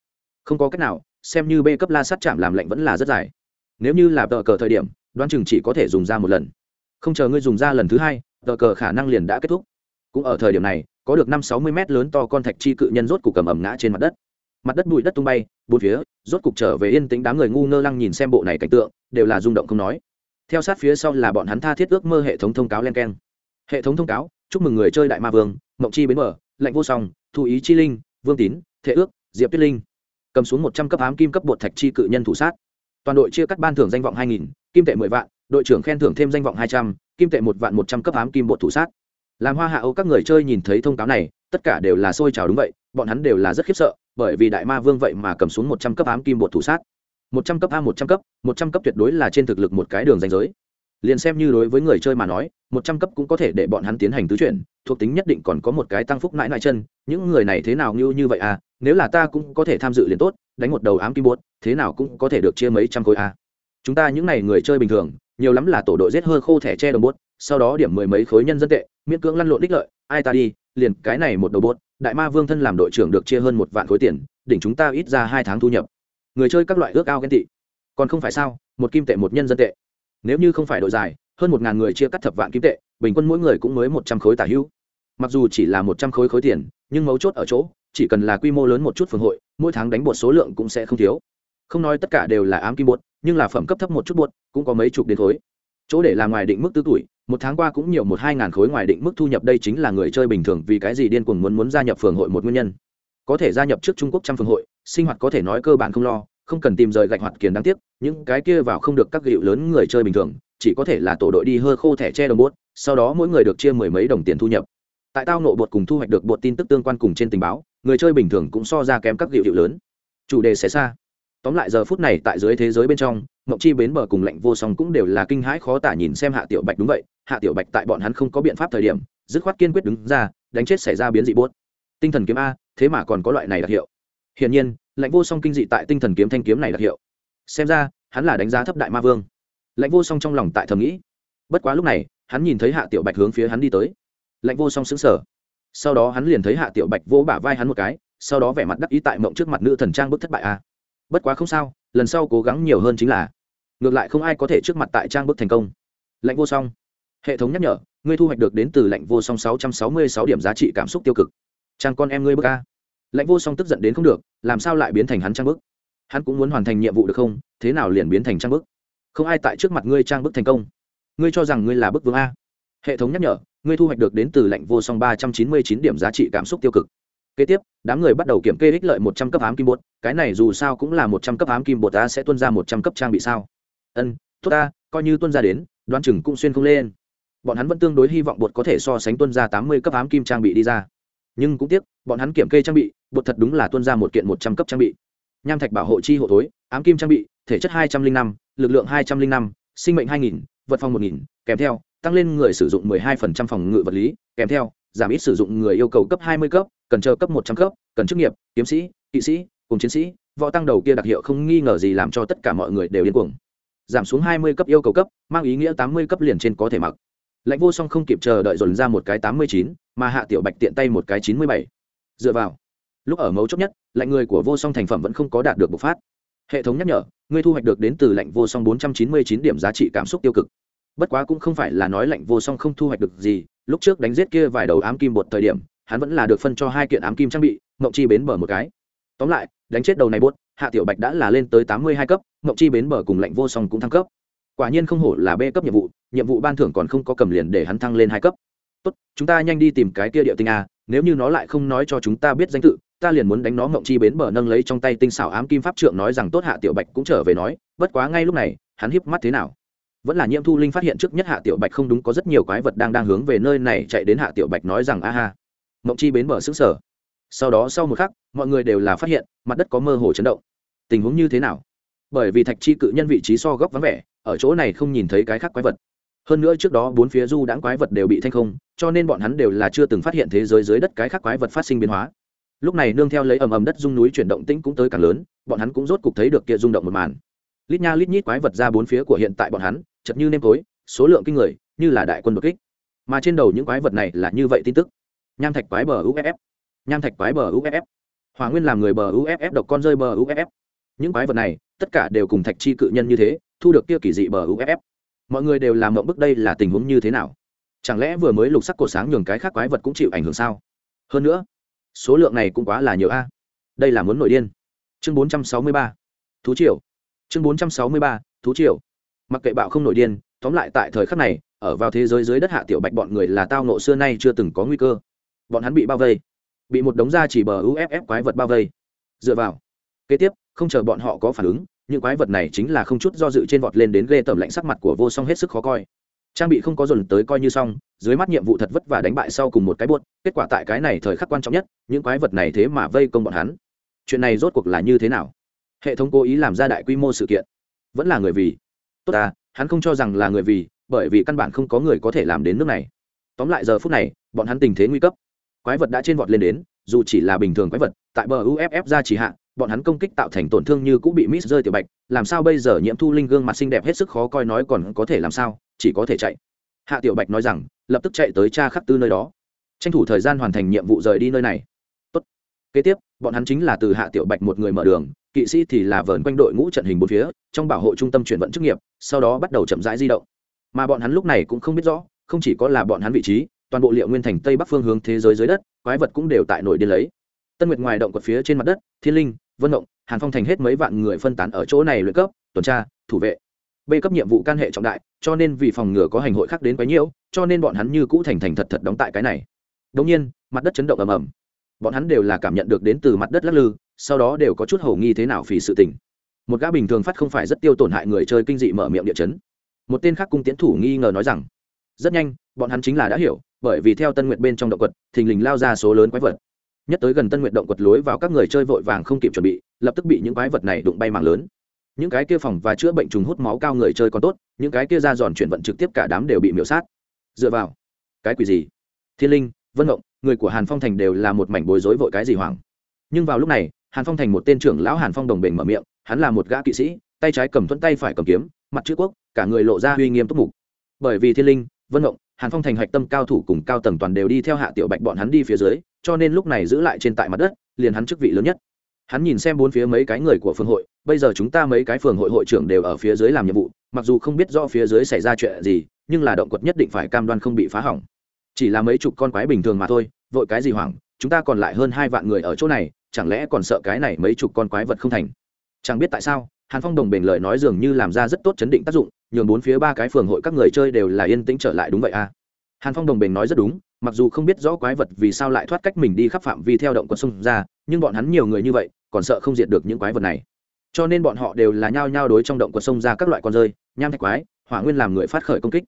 Không có cách nào, xem như b cấp la sát chạm làm lạnh vẫn là rất dài. Nếu như là tờ cờ thời điểm, đoán chừng chỉ có thể dùng ra một lần. Không chờ ngươi dùng ra lần thứ hai, tờ cờ khả năng liền đã kết thúc. Cũng ở thời điểm này, có được năm sáu mươi mét lớn to con thạch chi cự nhân rốt cục cầm ẩm ngã trên mặt đất mặt đất bụi đất tung bay, bốn phía, rốt cục trở về yên tĩnh đám người ngu ngơ lăng nhìn xem bộ này cảnh tượng, đều là rung động không nói. Theo sát phía sau là bọn hắn tha thiết ước mơ hệ thống thông cáo len keng. Hệ thống thông cáo, chúc mừng người chơi đại ma vương, mộng chi bến mở lạnh vô song thụ ý chi linh, vương tín thể ước, diệp tuyết linh. Cầm xuống một trăm cấp ám kim cấp bột thạch chi cự nhân thủ sát. Toàn đội chia cắt ban thưởng danh vọng hai nghìn, kim tệ mười vạn, đội trưởng khen thưởng thêm danh vọng hai trăm, kim tệ một vạn một trăm cấp ám kim bột thủ sát. Làm hoa hạ âu các người chơi nhìn thấy thông cáo này, tất cả đều là xôi trào đúng vậy, bọn hắn đều là rất khiếp sợ bởi vì đại ma vương vậy mà cầm xuống một trăm cấp ám kim bột thủ sát. Một trăm cấp a một trăm cấp, một trăm cấp tuyệt đối là trên thực lực một cái đường danh giới. Liền xem như đối với người chơi mà nói, một trăm cấp cũng có thể để bọn hắn tiến hành tứ chuyển, thuộc tính nhất định còn có một cái tăng phúc mãi mãi chân. Những người này thế nào như như vậy à? Nếu là ta cũng có thể tham dự liền tốt, đánh một đầu ám kim bột, thế nào cũng có thể được chia mấy trăm khối à. chúng ta những n à y người chơi bình thường, nhiều lắm là tổ đội giết hơ khô thẻ che đồng bốt sau đó điểm mười mấy khối nhân dân tệ, miễn cưỡng lăn lộn đích lợi, ai ta đi, liền cái này một đầu bốt đại ma vương thân làm đội trưởng được chia hơn một vạn khối tiền, đỉnh chúng ta ít ra hai tháng thu nhập. Người chơi các loại ước ao ghen tị. Còn không phải sao, một kim tệ một nhân dân tệ. Nếu như không phải đội dài, hơn một ngàn người chia cắt thập vạn kim tệ, bình quân mỗi người cũng mới một trăm khối tả hữu. Mặc dù chỉ là một trăm khối khối tiền, nhưng mấu chốt ở chỗ, chỉ cần là quy mô lớn một chút phường hội, mỗi tháng đánh bột số lượng cũng sẽ không thiếu. Không nói tất cả đều là ám kim bột, nhưng là phẩm cấp thấp một chút bột, cũng có mấy chục đến khối. Chỗ để là ngoài định mức tư tuổi một tháng qua cũng nhiều một hai ngàn khối ngoài định mức thu nhập đây chính là người chơi bình thường vì cái gì điên cuồng muốn muốn gia nhập phường hội một nguyên nhân. Có thể gia nhập trước trung quốc trăm phường hội, sinh hoạt có thể nói cơ bản không lo, không cần tìm rời gạch hoạt kiền đáng tiếc, những cái kia vào không được các hiệu lớn người chơi bình thường, chỉ có thể là tổ đội đi hơ khô thẻ che đồng bốt sau đó mỗi người được chia mười mấy đồng tiền thu nhập. Tại tao nộ bột cùng thu hoạch được bột tin tức tương quan cùng trên tình báo, người chơi bình thường cũng so ra kém các gịu hiệu lớn. Chủ đề sẽ xa tóm lại giờ phút này tại dưới thế giới bên trong mộng chi bến bờ cùng lạnh vô song cũng đều là kinh hãi khó tả nhìn xem hạ tiểu bạch đúng vậy, hạ tiểu bạch tại bọn hắn không có biện pháp thời điểm, dứt khoát kiên quyết đứng ra, đánh chết xảy ra biến dị bốt. Tinh thần kiếm a, thế mà còn có loại này đặc hiệu. Hiển nhiên, lạnh vô song kinh dị tại tinh thần kiếm thanh kiếm này đặc hiệu. Xem ra, hắn là đánh giá thấp đại ma vương. Lạnh vô song trong lòng tại thầm nghĩ. Bất quá lúc này, hắn nhìn thấy hạ tiểu bạch hướng phía hắn đi tới. Lạnh vô song xứng sở sau đó hắn liền thấy hạ tiểu bạch vỗ bả vai hắn một cái, sau đó vẻ mặt đắc ý tại mộng trước mặt nữ thần trang bức thất bại a bất quá không sao, lần sau cố gắng nhiều hơn chính là, ngược lại không ai có thể trước mặt tại trang bức thành công. Lạnh vô song. Hệ thống nhắc nhở, ngươi thu hoạch được đến từ lạnh vô song sáu trăm sáu mươi sáu điểm giá trị cảm xúc tiêu cực. Trang con em ngươi bức a. Lạnh vô song tức giận đến không được, làm sao lại biến thành hắn trang bức? Hắn cũng muốn hoàn thành nhiệm vụ được không? Thế nào liền biến thành trang bức? Không ai tại trước mặt ngươi trang bức thành công. Ngươi cho rằng ngươi là bức vương a. Hệ thống nhắc nhở, ngươi thu hoạch được đến từ lạnh vô song ba trăm chín mươi chín điểm giá trị cảm xúc tiêu cực kế tiếp, đám người bắt đầu kiểm kê ích lợi một trăm cấp ám kim bột, cái này dù sao cũng là một trăm cấp ám kim bột ta sẽ tuân ra một trăm cấp trang bị sao? Ân, tốt ta, coi như tuân ra đến đoan chừng cũng xuyên không lên. Bọn hắn vẫn tương đối hy vọng bột có thể so sánh tuân ra tám mươi cấp ám kim trang bị đi ra. Nhưng cũng tiếc, bọn hắn kiểm kê trang bị, bột thật đúng là tuân ra một kiện một trăm cấp trang bị. Nham thạch bảo hộ chi hộ tối ám kim trang bị, thể chất hai trăm linh năm, lực lượng hai trăm linh năm, sinh mệnh hai nghìn, vật phòng một nghìn, kèm theo, tăng lên người sử dụng 12% phòng ngự vật lý, kèm theo giảm ít sử dụng người yêu cầu cấp 20 cấp cần chờ cấp 100 cấp cần chức nghiệp kiếm sĩ kỵ sĩ cùng chiến sĩ võ tăng đầu kia đặc hiệu không nghi ngờ gì làm cho tất cả mọi người đều điên cuồng. Giảm xuống 20 cấp yêu cầu cấp mang ý nghĩa 80 cấp liền trên có thể mặc. Lãnh vô song không kịp chờ đợi dồn ra một cái 89, mà hạ tiểu bạch tiện tay một cái 97. dựa vào. Lúc ở mấu chốt nhất lạnh người của vô song thành phẩm vẫn không có đạt được bộc phát. Hệ thống nhắc nhở ngươi thu hoạch được đến từ lạnh vô song 499 điểm giá trị cảm xúc tiêu cực. Bất quá cũng không phải là nói lạnh vô song không thu hoạch được gì lúc trước đánh giết kia vài đầu ám kim bột thời điểm, hắn vẫn là được phân cho hai kiện ám kim trang bị, mộng chi bến bờ một cái. Tóm lại, đánh chết đầu này bốt hạ tiểu bạch đã là lên tới tám mươi hai cấp, mộng chi bến bờ cùng lạnh vô song cũng thăng cấp. Quả nhiên không hổ là b cấp nhiệm vụ nhiệm vụ ban thưởng còn không có cầm liền để hắn thăng lên hai cấp. Tốt, chúng ta nhanh đi tìm cái kia địa tinh a, nếu như nó lại không nói cho chúng ta biết danh tự, ta liền muốn đánh nó. Mộng chi bến bờ nâng lấy trong tay tinh xảo ám kim pháp trượng nói rằng tốt, hạ tiểu bạch cũng trở về nói, bất quá ngay lúc này, hắn híp mắt thế nào? Vẫn là nhiễm thu linh phát hiện trước nhất hạ tiểu bạch không đúng, có rất nhiều quái vật đang đang hướng về nơi này chạy đến hạ tiểu bạch nói rằng a ha mộng chi bến bờ xứng sở sau đó sau một khắc, mọi người đều là phát hiện, mặt đất có mơ hồ chấn động. Tình huống như thế nào? Bởi vì thạch chi cự nhân vị trí so góc vắng vẻ, ở chỗ này không nhìn thấy cái khác quái vật. Hơn nữa trước đó bốn phía du đãng quái vật đều bị thanh không, cho nên bọn hắn đều là chưa từng phát hiện thế giới dưới đất cái khác quái vật phát sinh biến hóa. Lúc này nương theo lấy ầm ầm đất rung núi chuyển động tĩnh cũng tới càng lớn, bọn hắn cũng rốt cục thấy được kia rung động một màn. Lít nha lít nhít quái vật ra bốn phía của hiện tại bọn hắn chật như nêm tối số lượng kinh người, như là đại quân đột kích. Mà trên đầu những quái vật này là như vậy tin tức. Nham thạch quái bờ uff nham thạch quái bờ uff hòa nguyên làm người bờ uff độc con rơi bờ uff những quái vật này, tất cả đều cùng thạch chi cự nhân như thế, thu được kia kỳ dị bờ uff mọi người đều làm mộng bức đây là tình huống như thế nào? Chẳng lẽ vừa mới lục sắc cổ sáng nhường cái khác quái vật cũng chịu ảnh hưởng sao? Hơn nữa, số lượng này cũng quá là nhiều a. Đây là muốn nổi điên. Chương bốn trăm sáu mươi ba. Thú triều. Chương bốn trăm sáu mươi ba. Thú triều mặc kệ bạo không nổi điên, tóm lại tại thời khắc này, ở vào thế giới dưới đất hạ tiểu bạch bọn người là tao nộ xưa nay chưa từng có nguy cơ. Bọn hắn bị bao vây, bị một đống da chỉ bờ uff quái vật bao vây. Dựa vào, kế tiếp, không chờ bọn họ có phản ứng, những quái vật này chính là không chút do dự trên vọt lên đến ghê tởm lạnh sắc mặt của vô song hết sức khó coi. Trang bị không có dồn tới coi như xong, dưới mắt nhiệm vụ thật vất vả đánh bại sau cùng một cái buốt, kết quả tại cái này thời khắc quan trọng nhất, những quái vật này thế mà vây công bọn hắn. Chuyện này rốt cuộc là như thế nào? Hệ thống cố ý làm ra đại quy mô sự kiện. Vẫn là người vì tốt ta, hắn không cho rằng là người vì, bởi vì căn bản không có người có thể làm đến nước này. Tóm lại giờ phút này, bọn hắn tình thế nguy cấp. Quái vật đã trên vọt lên đến, dù chỉ là bình thường quái vật, tại bờ uff ra chỉ hạ, bọn hắn công kích tạo thành tổn thương như cũng bị miss rơi tiểu bạch, làm sao bây giờ nhiễm thu linh gương mặt xinh đẹp hết sức khó coi nói còn có thể làm sao, chỉ có thể chạy. Hạ tiểu bạch nói rằng, lập tức chạy tới cha khắc tư nơi đó. Tranh thủ thời gian hoàn thành nhiệm vụ rời đi nơi này kế tiếp, bọn hắn chính là từ hạ tiểu bạch một người mở đường, kỵ sĩ thì là vờn quanh đội ngũ trận hình bốn phía, trong bảo hộ trung tâm chuyển vận chức nghiệp, sau đó bắt đầu chậm rãi di động. Mà bọn hắn lúc này cũng không biết rõ, không chỉ có là bọn hắn vị trí, toàn bộ liệu nguyên thành tây bắc phương hướng thế giới dưới đất, quái vật cũng đều tại nổi điên lấy. Tân nguyệt ngoài động quật phía trên mặt đất, thiên linh, vân động hàn phong thành hết mấy vạn người phân tán ở chỗ này luyện cấp, tuần tra, thủ vệ. B cấp nhiệm vụ can hệ trọng đại, cho nên vì phòng ngừa có hành hội khác đến quấy nhiễu cho nên bọn hắn như cũ thành thành thật thật đóng tại cái này. Đống nhiên, mặt đất chấn động ầm ầm bọn hắn đều là cảm nhận được đến từ mặt đất lắc lư, sau đó đều có chút hầu nghi thế nào vì sự tình. Một gã bình thường phát không phải rất tiêu tổn hại người chơi kinh dị mở miệng địa chấn. Một tên khác cung tiến thủ nghi ngờ nói rằng, rất nhanh, bọn hắn chính là đã hiểu, bởi vì theo tân nguyện bên trong động quật, thình lình lao ra số lớn quái vật. Nhất tới gần tân nguyện động quật lối vào các người chơi vội vàng không kịp chuẩn bị, lập tức bị những quái vật này đụng bay mạng lớn. Những cái kia phòng và chữa bệnh trùng hút máu cao người chơi còn tốt, những cái kia ra giòn chuyển vận trực tiếp cả đám đều bị miễu sát. Dựa vào, cái quỷ gì? Thiên linh vân ngộng, người của hàn phong thành đều là một mảnh bối rối vội cái gì hoảng. Nhưng vào lúc này, hàn phong thành một tên trưởng lão hàn phong đồng bình mở miệng, hắn là một gã kỵ sĩ, tay trái cầm thuẫn tay phải cầm kiếm, mặt chữ quốc, cả người lộ ra uy nghiêm túc mục. Bởi vì thiên linh, vân ngộng, hàn phong thành hạch tâm cao thủ cùng cao tầng toàn đều đi theo hạ tiểu bạch bọn hắn đi phía dưới, cho nên lúc này giữ lại trên tại mặt đất, liền hắn chức vị lớn nhất. Hắn nhìn xem bốn phía mấy cái người của phường hội, bây giờ chúng ta mấy cái phường hội hội trưởng đều ở phía dưới làm nhiệm vụ, mặc dù không biết do phía dưới xảy ra chuyện gì, nhưng là động quật nhất định phải cam đoan không bị phá hỏng chỉ là mấy chục con quái bình thường mà thôi, vội cái gì hoảng, chúng ta còn lại hơn hai vạn người ở chỗ này, chẳng lẽ còn sợ cái này mấy chục con quái vật không thành? Chẳng biết tại sao, hàn phong đồng bền lời nói dường như làm ra rất tốt chấn định tác dụng, nhường bốn phía ba cái phường hội các người chơi đều là yên tĩnh trở lại đúng vậy à? Hàn phong đồng bền nói rất đúng, mặc dù không biết rõ quái vật vì sao lại thoát cách mình đi khắp phạm vi theo động quật sông ra, nhưng bọn hắn nhiều người như vậy, còn sợ không diệt được những quái vật này. Cho nên bọn họ đều là nhao nhao đối trong động quật sông ra các loại con rơi, nham thạch quái, hỏa nguyên làm người phát khởi công kích.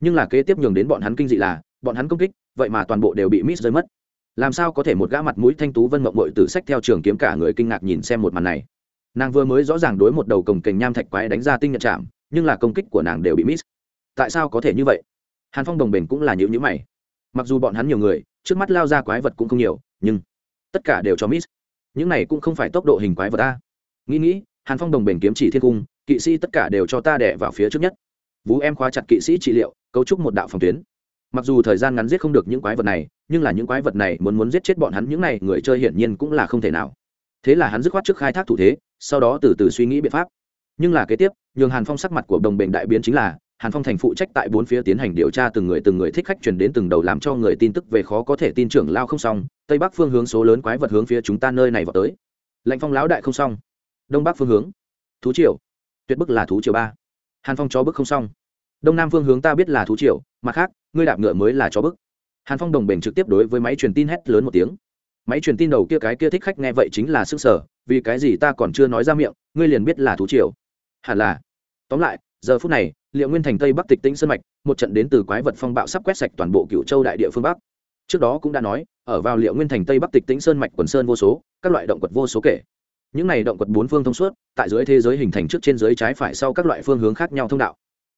Nhưng là kế tiếp nhường đến bọn hắn kinh dị là bọn hắn công kích, vậy mà toàn bộ đều bị miss rơi mất. Làm sao có thể một gã mặt mũi thanh tú vân mộng mội tử sách theo trường kiếm cả người kinh ngạc nhìn xem một màn này. Nàng vừa mới rõ ràng đối một đầu cồng kềnh nham thạch quái đánh ra tinh nhận chạm, nhưng là công kích của nàng đều bị miss. Tại sao có thể như vậy? Hàn phong đồng bền cũng là những nhữ mày. Mặc dù bọn hắn nhiều người, trước mắt lao ra quái vật cũng không nhiều, nhưng tất cả đều cho miss. Những này cũng không phải tốc độ hình quái vật ta nghĩ nghĩ, hàn phong đồng bền kiếm chỉ thiên cung, kỵ sĩ tất cả đều cho ta đẻ vào phía trước nhất. Vũ em khóa chặt kỵ sĩ trị liệu, cấu trúc một đạo phòng tuyến mặc dù thời gian ngắn giết không được những quái vật này, nhưng là những quái vật này muốn muốn giết chết bọn hắn những này người chơi hiển nhiên cũng là không thể nào. Thế là hắn dứt khoát trước khai thác thủ thế, sau đó từ từ suy nghĩ biện pháp. Nhưng là kế tiếp, nhường hàn phong sắc mặt của đồng bệnh đại biến chính là, hàn phong thành phụ trách tại bốn phía tiến hành điều tra từng người từng người thích khách truyền đến từng đầu làm cho người tin tức về khó có thể tin trưởng lao không xong, tây bắc phương hướng số lớn quái vật hướng phía chúng ta nơi này vào tới. Lệnh phong lão đại không xong. Đông bắc phương hướng. Thú triều. Tuyệt bức là thú triều ba. Hàn phong chó bức không xong đông nam phương hướng ta biết là thú triều, mặt khác, ngươi đạp ngựa mới là chó bức. Hàn phong đồng bền trực tiếp đối với máy truyền tin hét lớn một tiếng. Máy truyền tin đầu kia cái kia thích khách nghe vậy chính là sức sở, vì cái gì ta còn chưa nói ra miệng, ngươi liền biết là thú triều. Hẳn là. Tóm lại, giờ phút này, liệu nguyên thành tây bắc tịch tĩnh sơn mạch, một trận đến từ quái vật phong bạo sắp quét sạch toàn bộ cựu châu đại địa phương bắc. Trước đó cũng đã nói, ở vào liệu nguyên thành tây bắc tịch tĩnh sơn mạch quần sơn vô số, các loại động vật vô số kể. Những này động vật bốn phương thông suốt, tại dưới thế giới hình thành trước trên dưới trái phải sau các loại phương hướng khác nhau thông đạo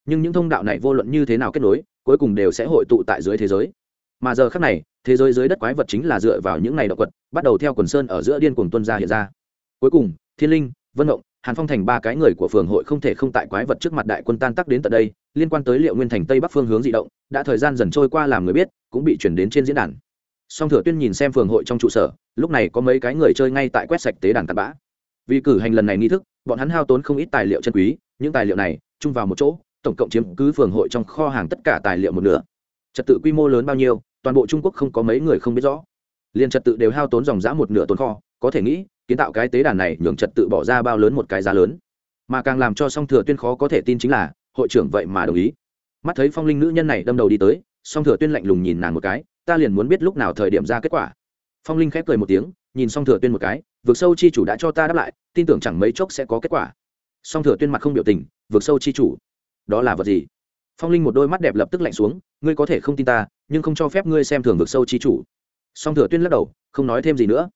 nhưng những thông đạo này vô luận như thế nào kết nối, cuối cùng đều sẽ hội tụ tại dưới thế giới. Mà giờ khác này, thế giới dưới đất quái vật chính là dựa vào những này động vật, bắt đầu theo quần sơn ở giữa điên cuồng tuân ra hiện ra. Cuối cùng, thiên linh, vân động hàn phong thành ba cái người của phường hội không thể không tại quái vật trước mặt đại quân tan tắc đến tận đây, liên quan tới liệu nguyên thành tây bắc phương hướng di động, đã thời gian dần trôi qua làm người biết, cũng bị chuyển đến trên diễn đàn. Song thừa tuyên nhìn xem phường hội trong trụ sở, lúc này có mấy cái người chơi ngay tại quét sạch tế đàn tạt bã. Vì cử hành lần này nghi thức, bọn hắn hao tốn không ít tài liệu chân quý, những tài liệu này, chung vào một chỗ tổng cộng chiếm cứ phường hội trong kho hàng tất cả tài liệu một nửa. Trật tự quy mô lớn bao nhiêu, toàn bộ trung quốc không có mấy người không biết rõ. Liền trật tự đều hao tốn dòng giã một nửa tồn kho, có thể nghĩ, kiến tạo cái tế đàn này nhường trật tự bỏ ra bao lớn một cái giá lớn. Mà càng làm cho song thừa tuyên khó có thể tin chính là, hội trưởng vậy mà đồng ý. Mắt thấy phong linh nữ nhân này đâm đầu đi tới, song thừa tuyên lạnh lùng nhìn nàng một cái, ta liền muốn biết lúc nào thời điểm ra kết quả. Phong linh khép cười một tiếng, nhìn song thừa tuyên một cái vượt sâu chi chủ đã cho ta đáp lại, tin tưởng chẳng mấy chốc sẽ có kết quả. Song thừa tuyên mặt không biểu tình vượt sâu chi chủ đó là vật gì? Phong linh một đôi mắt đẹp lập tức lạnh xuống ngươi có thể không tin ta nhưng không cho phép ngươi xem thường vực sâu chi chủ. Song thừa tuyên lắc đầu không nói thêm gì nữa.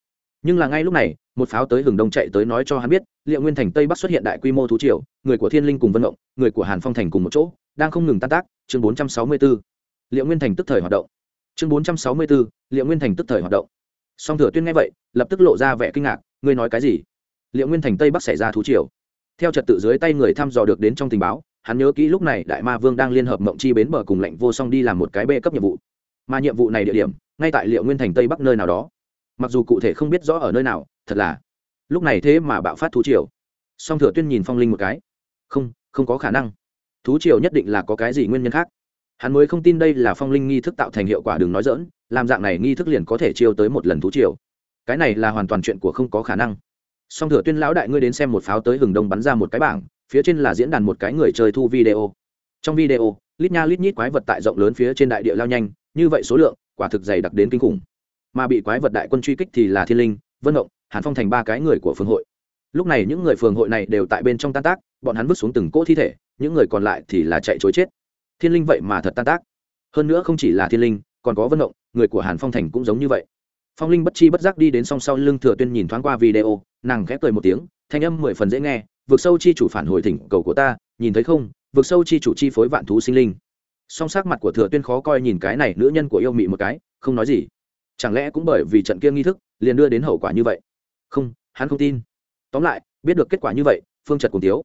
Nhưng là ngay lúc này một pháo tới hừng đông chạy tới nói cho hắn biết liệu nguyên thành tây bắc xuất hiện đại quy mô thú triều người của thiên linh cùng vân động người của hàn phong thành cùng một chỗ đang không ngừng tan tác chương bốn trăm sáu mươi 464. liệu nguyên thành tức thời hoạt động. Chương bốn trăm sáu mươi 464, liệu nguyên thành tức thời hoạt động. Song thừa tuyên nghe vậy lập tức lộ ra vẻ kinh ngạc ngươi nói cái gì? Liệu nguyên thành tây bắc xảy ra thú triều. Theo trật tự dưới tay người thăm dò được đến trong tình báo hắn nhớ kỹ lúc này đại ma vương đang liên hợp mộng chi bến bờ cùng lệnh vô song đi làm một cái bê cấp nhiệm vụ. Mà nhiệm vụ này địa điểm, ngay tại liệu nguyên thành tây bắc nơi nào đó. Mặc dù cụ thể không biết rõ ở nơi nào, thật là, lúc này thế mà bạo phát thú triều. Song thừa tuyên nhìn phong linh một cái. Không không có khả năng. Thú triều nhất định là có cái gì nguyên nhân khác? Hắn mới không tin đây là phong linh nghi thức tạo thành hiệu quả đừng nói dỡn làm dạng này nghi thức liền có thể chiêu tới một lần thú triều. Cái này là hoàn toàn chuyện của không có khả năng. Song thừa tuyên lão đại ngươi đến xem một pháo tới hừng đông bắn ra một cái bảng phía trên là diễn đàn một cái người chơi thu video. Trong video, lít nha lít nhít quái vật tại rộng lớn phía trên đại địa lao nhanh, như vậy số lượng, quả thực dày đặc đến kinh khủng. Mà bị quái vật đại quân truy kích thì là thiên linh, vân động hàn phong thành ba cái người của phường hội. Lúc này những người phường hội này đều tại bên trong tan tác, bọn hắn vứt xuống từng cỗ thi thể, những người còn lại thì là chạy chối chết. Thiên linh vậy mà thật tan tác. Hơn nữa không chỉ là thiên linh, còn có vân động người của hàn phong thành cũng giống như vậy. Phong linh bất chi bất giác đi đến song sau lưng thừa tuyên nhìn thoáng qua video, nàng khép cười một tiếng, thanh âm mười phần dễ nghe Vực sâu chi chủ phản hồi thỉnh cầu của ta, nhìn thấy không? Vực sâu chi chủ chi phối vạn thú sinh linh. Song sắc mặt của thừa tuyên khó coi nhìn cái này nữ nhân của yêu mị một cái, không nói gì. Chẳng lẽ cũng bởi vì trận kia nghi thức, liền đưa đến hậu quả như vậy? Không, hắn không tin. Tóm lại, biết được kết quả như vậy, phương trật cùng tiếu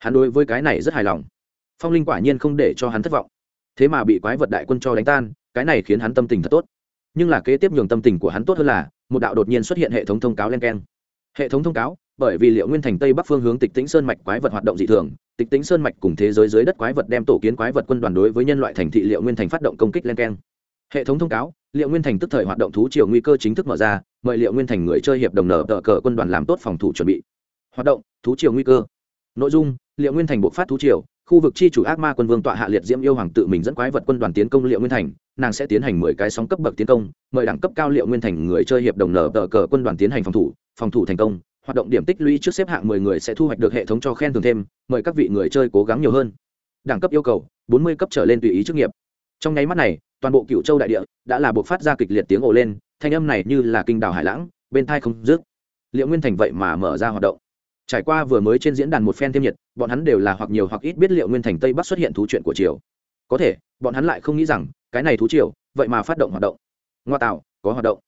hắn đối với cái này rất hài lòng. Phong linh quả nhiên không để cho hắn thất vọng. Thế mà bị quái vật đại quân cho đánh tan, cái này khiến hắn tâm tình thật tốt. Nhưng là kế tiếp nhường tâm tình của hắn tốt hơn là, một đạo đột nhiên xuất hiện hệ thống thông cáo len keng. Hệ thống thông cáo bởi vì liệu nguyên thành tây bắc phương hướng tịch tĩnh sơn mạch quái vật hoạt động dị thường, tịch tĩnh sơn mạch cùng thế giới dưới đất quái vật đem tổ kiến quái vật quân đoàn đối với nhân loại thành thị liệu nguyên thành phát động công kích len keng. Hệ thống thông cáo, liệu nguyên thành tức thời hoạt động thú triều nguy cơ chính thức mở ra, mời liệu nguyên thành người chơi hiệp đồng nở tờ cờ quân đoàn làm tốt phòng thủ chuẩn bị. Hoạt động, thú triều nguy cơ. Nội dung, liệu nguyên thành bộ phát thú triều, khu vực chi chủ ác ma quân vương tọa hạ liệt diễm yêu hoàng tự mình dẫn quái vật quân đoàn tiến công liệu nguyên thành, nàng sẽ tiến hành mười cái sóng cấp bậc tiến công, mời đẳng cấp cao liệu nguyên thành người chơi hiệp đồng nở tờ cờ quân đoàn tiến hành phòng thủ phòng thủ thành công hoạt động điểm tích lũy trước xếp hạng mười người sẽ thu hoạch được hệ thống cho khen thưởng thêm, mời các vị người chơi cố gắng nhiều hơn. Đẳng cấp yêu cầu, bốn mươi cấp trở lên tùy ý chức nghiệp. Trong nháy mắt này, toàn bộ cựu châu đại địa đã là buộc phát ra kịch liệt tiếng ồ lên, thanh âm này như là kinh đảo hải lãng, bên thai không dứt. Liệu nguyên thành vậy mà mở ra hoạt động. Trải qua vừa mới trên diễn đàn một phen thêm nhiệt, bọn hắn đều là hoặc nhiều hoặc ít biết liệu nguyên thành tây bắc xuất hiện thú chuyện của triều. Có thể, bọn hắn lại không nghĩ rằng, cái này thú triều, vậy mà phát động hoạt động. Ngoa tạo, có hoạt động.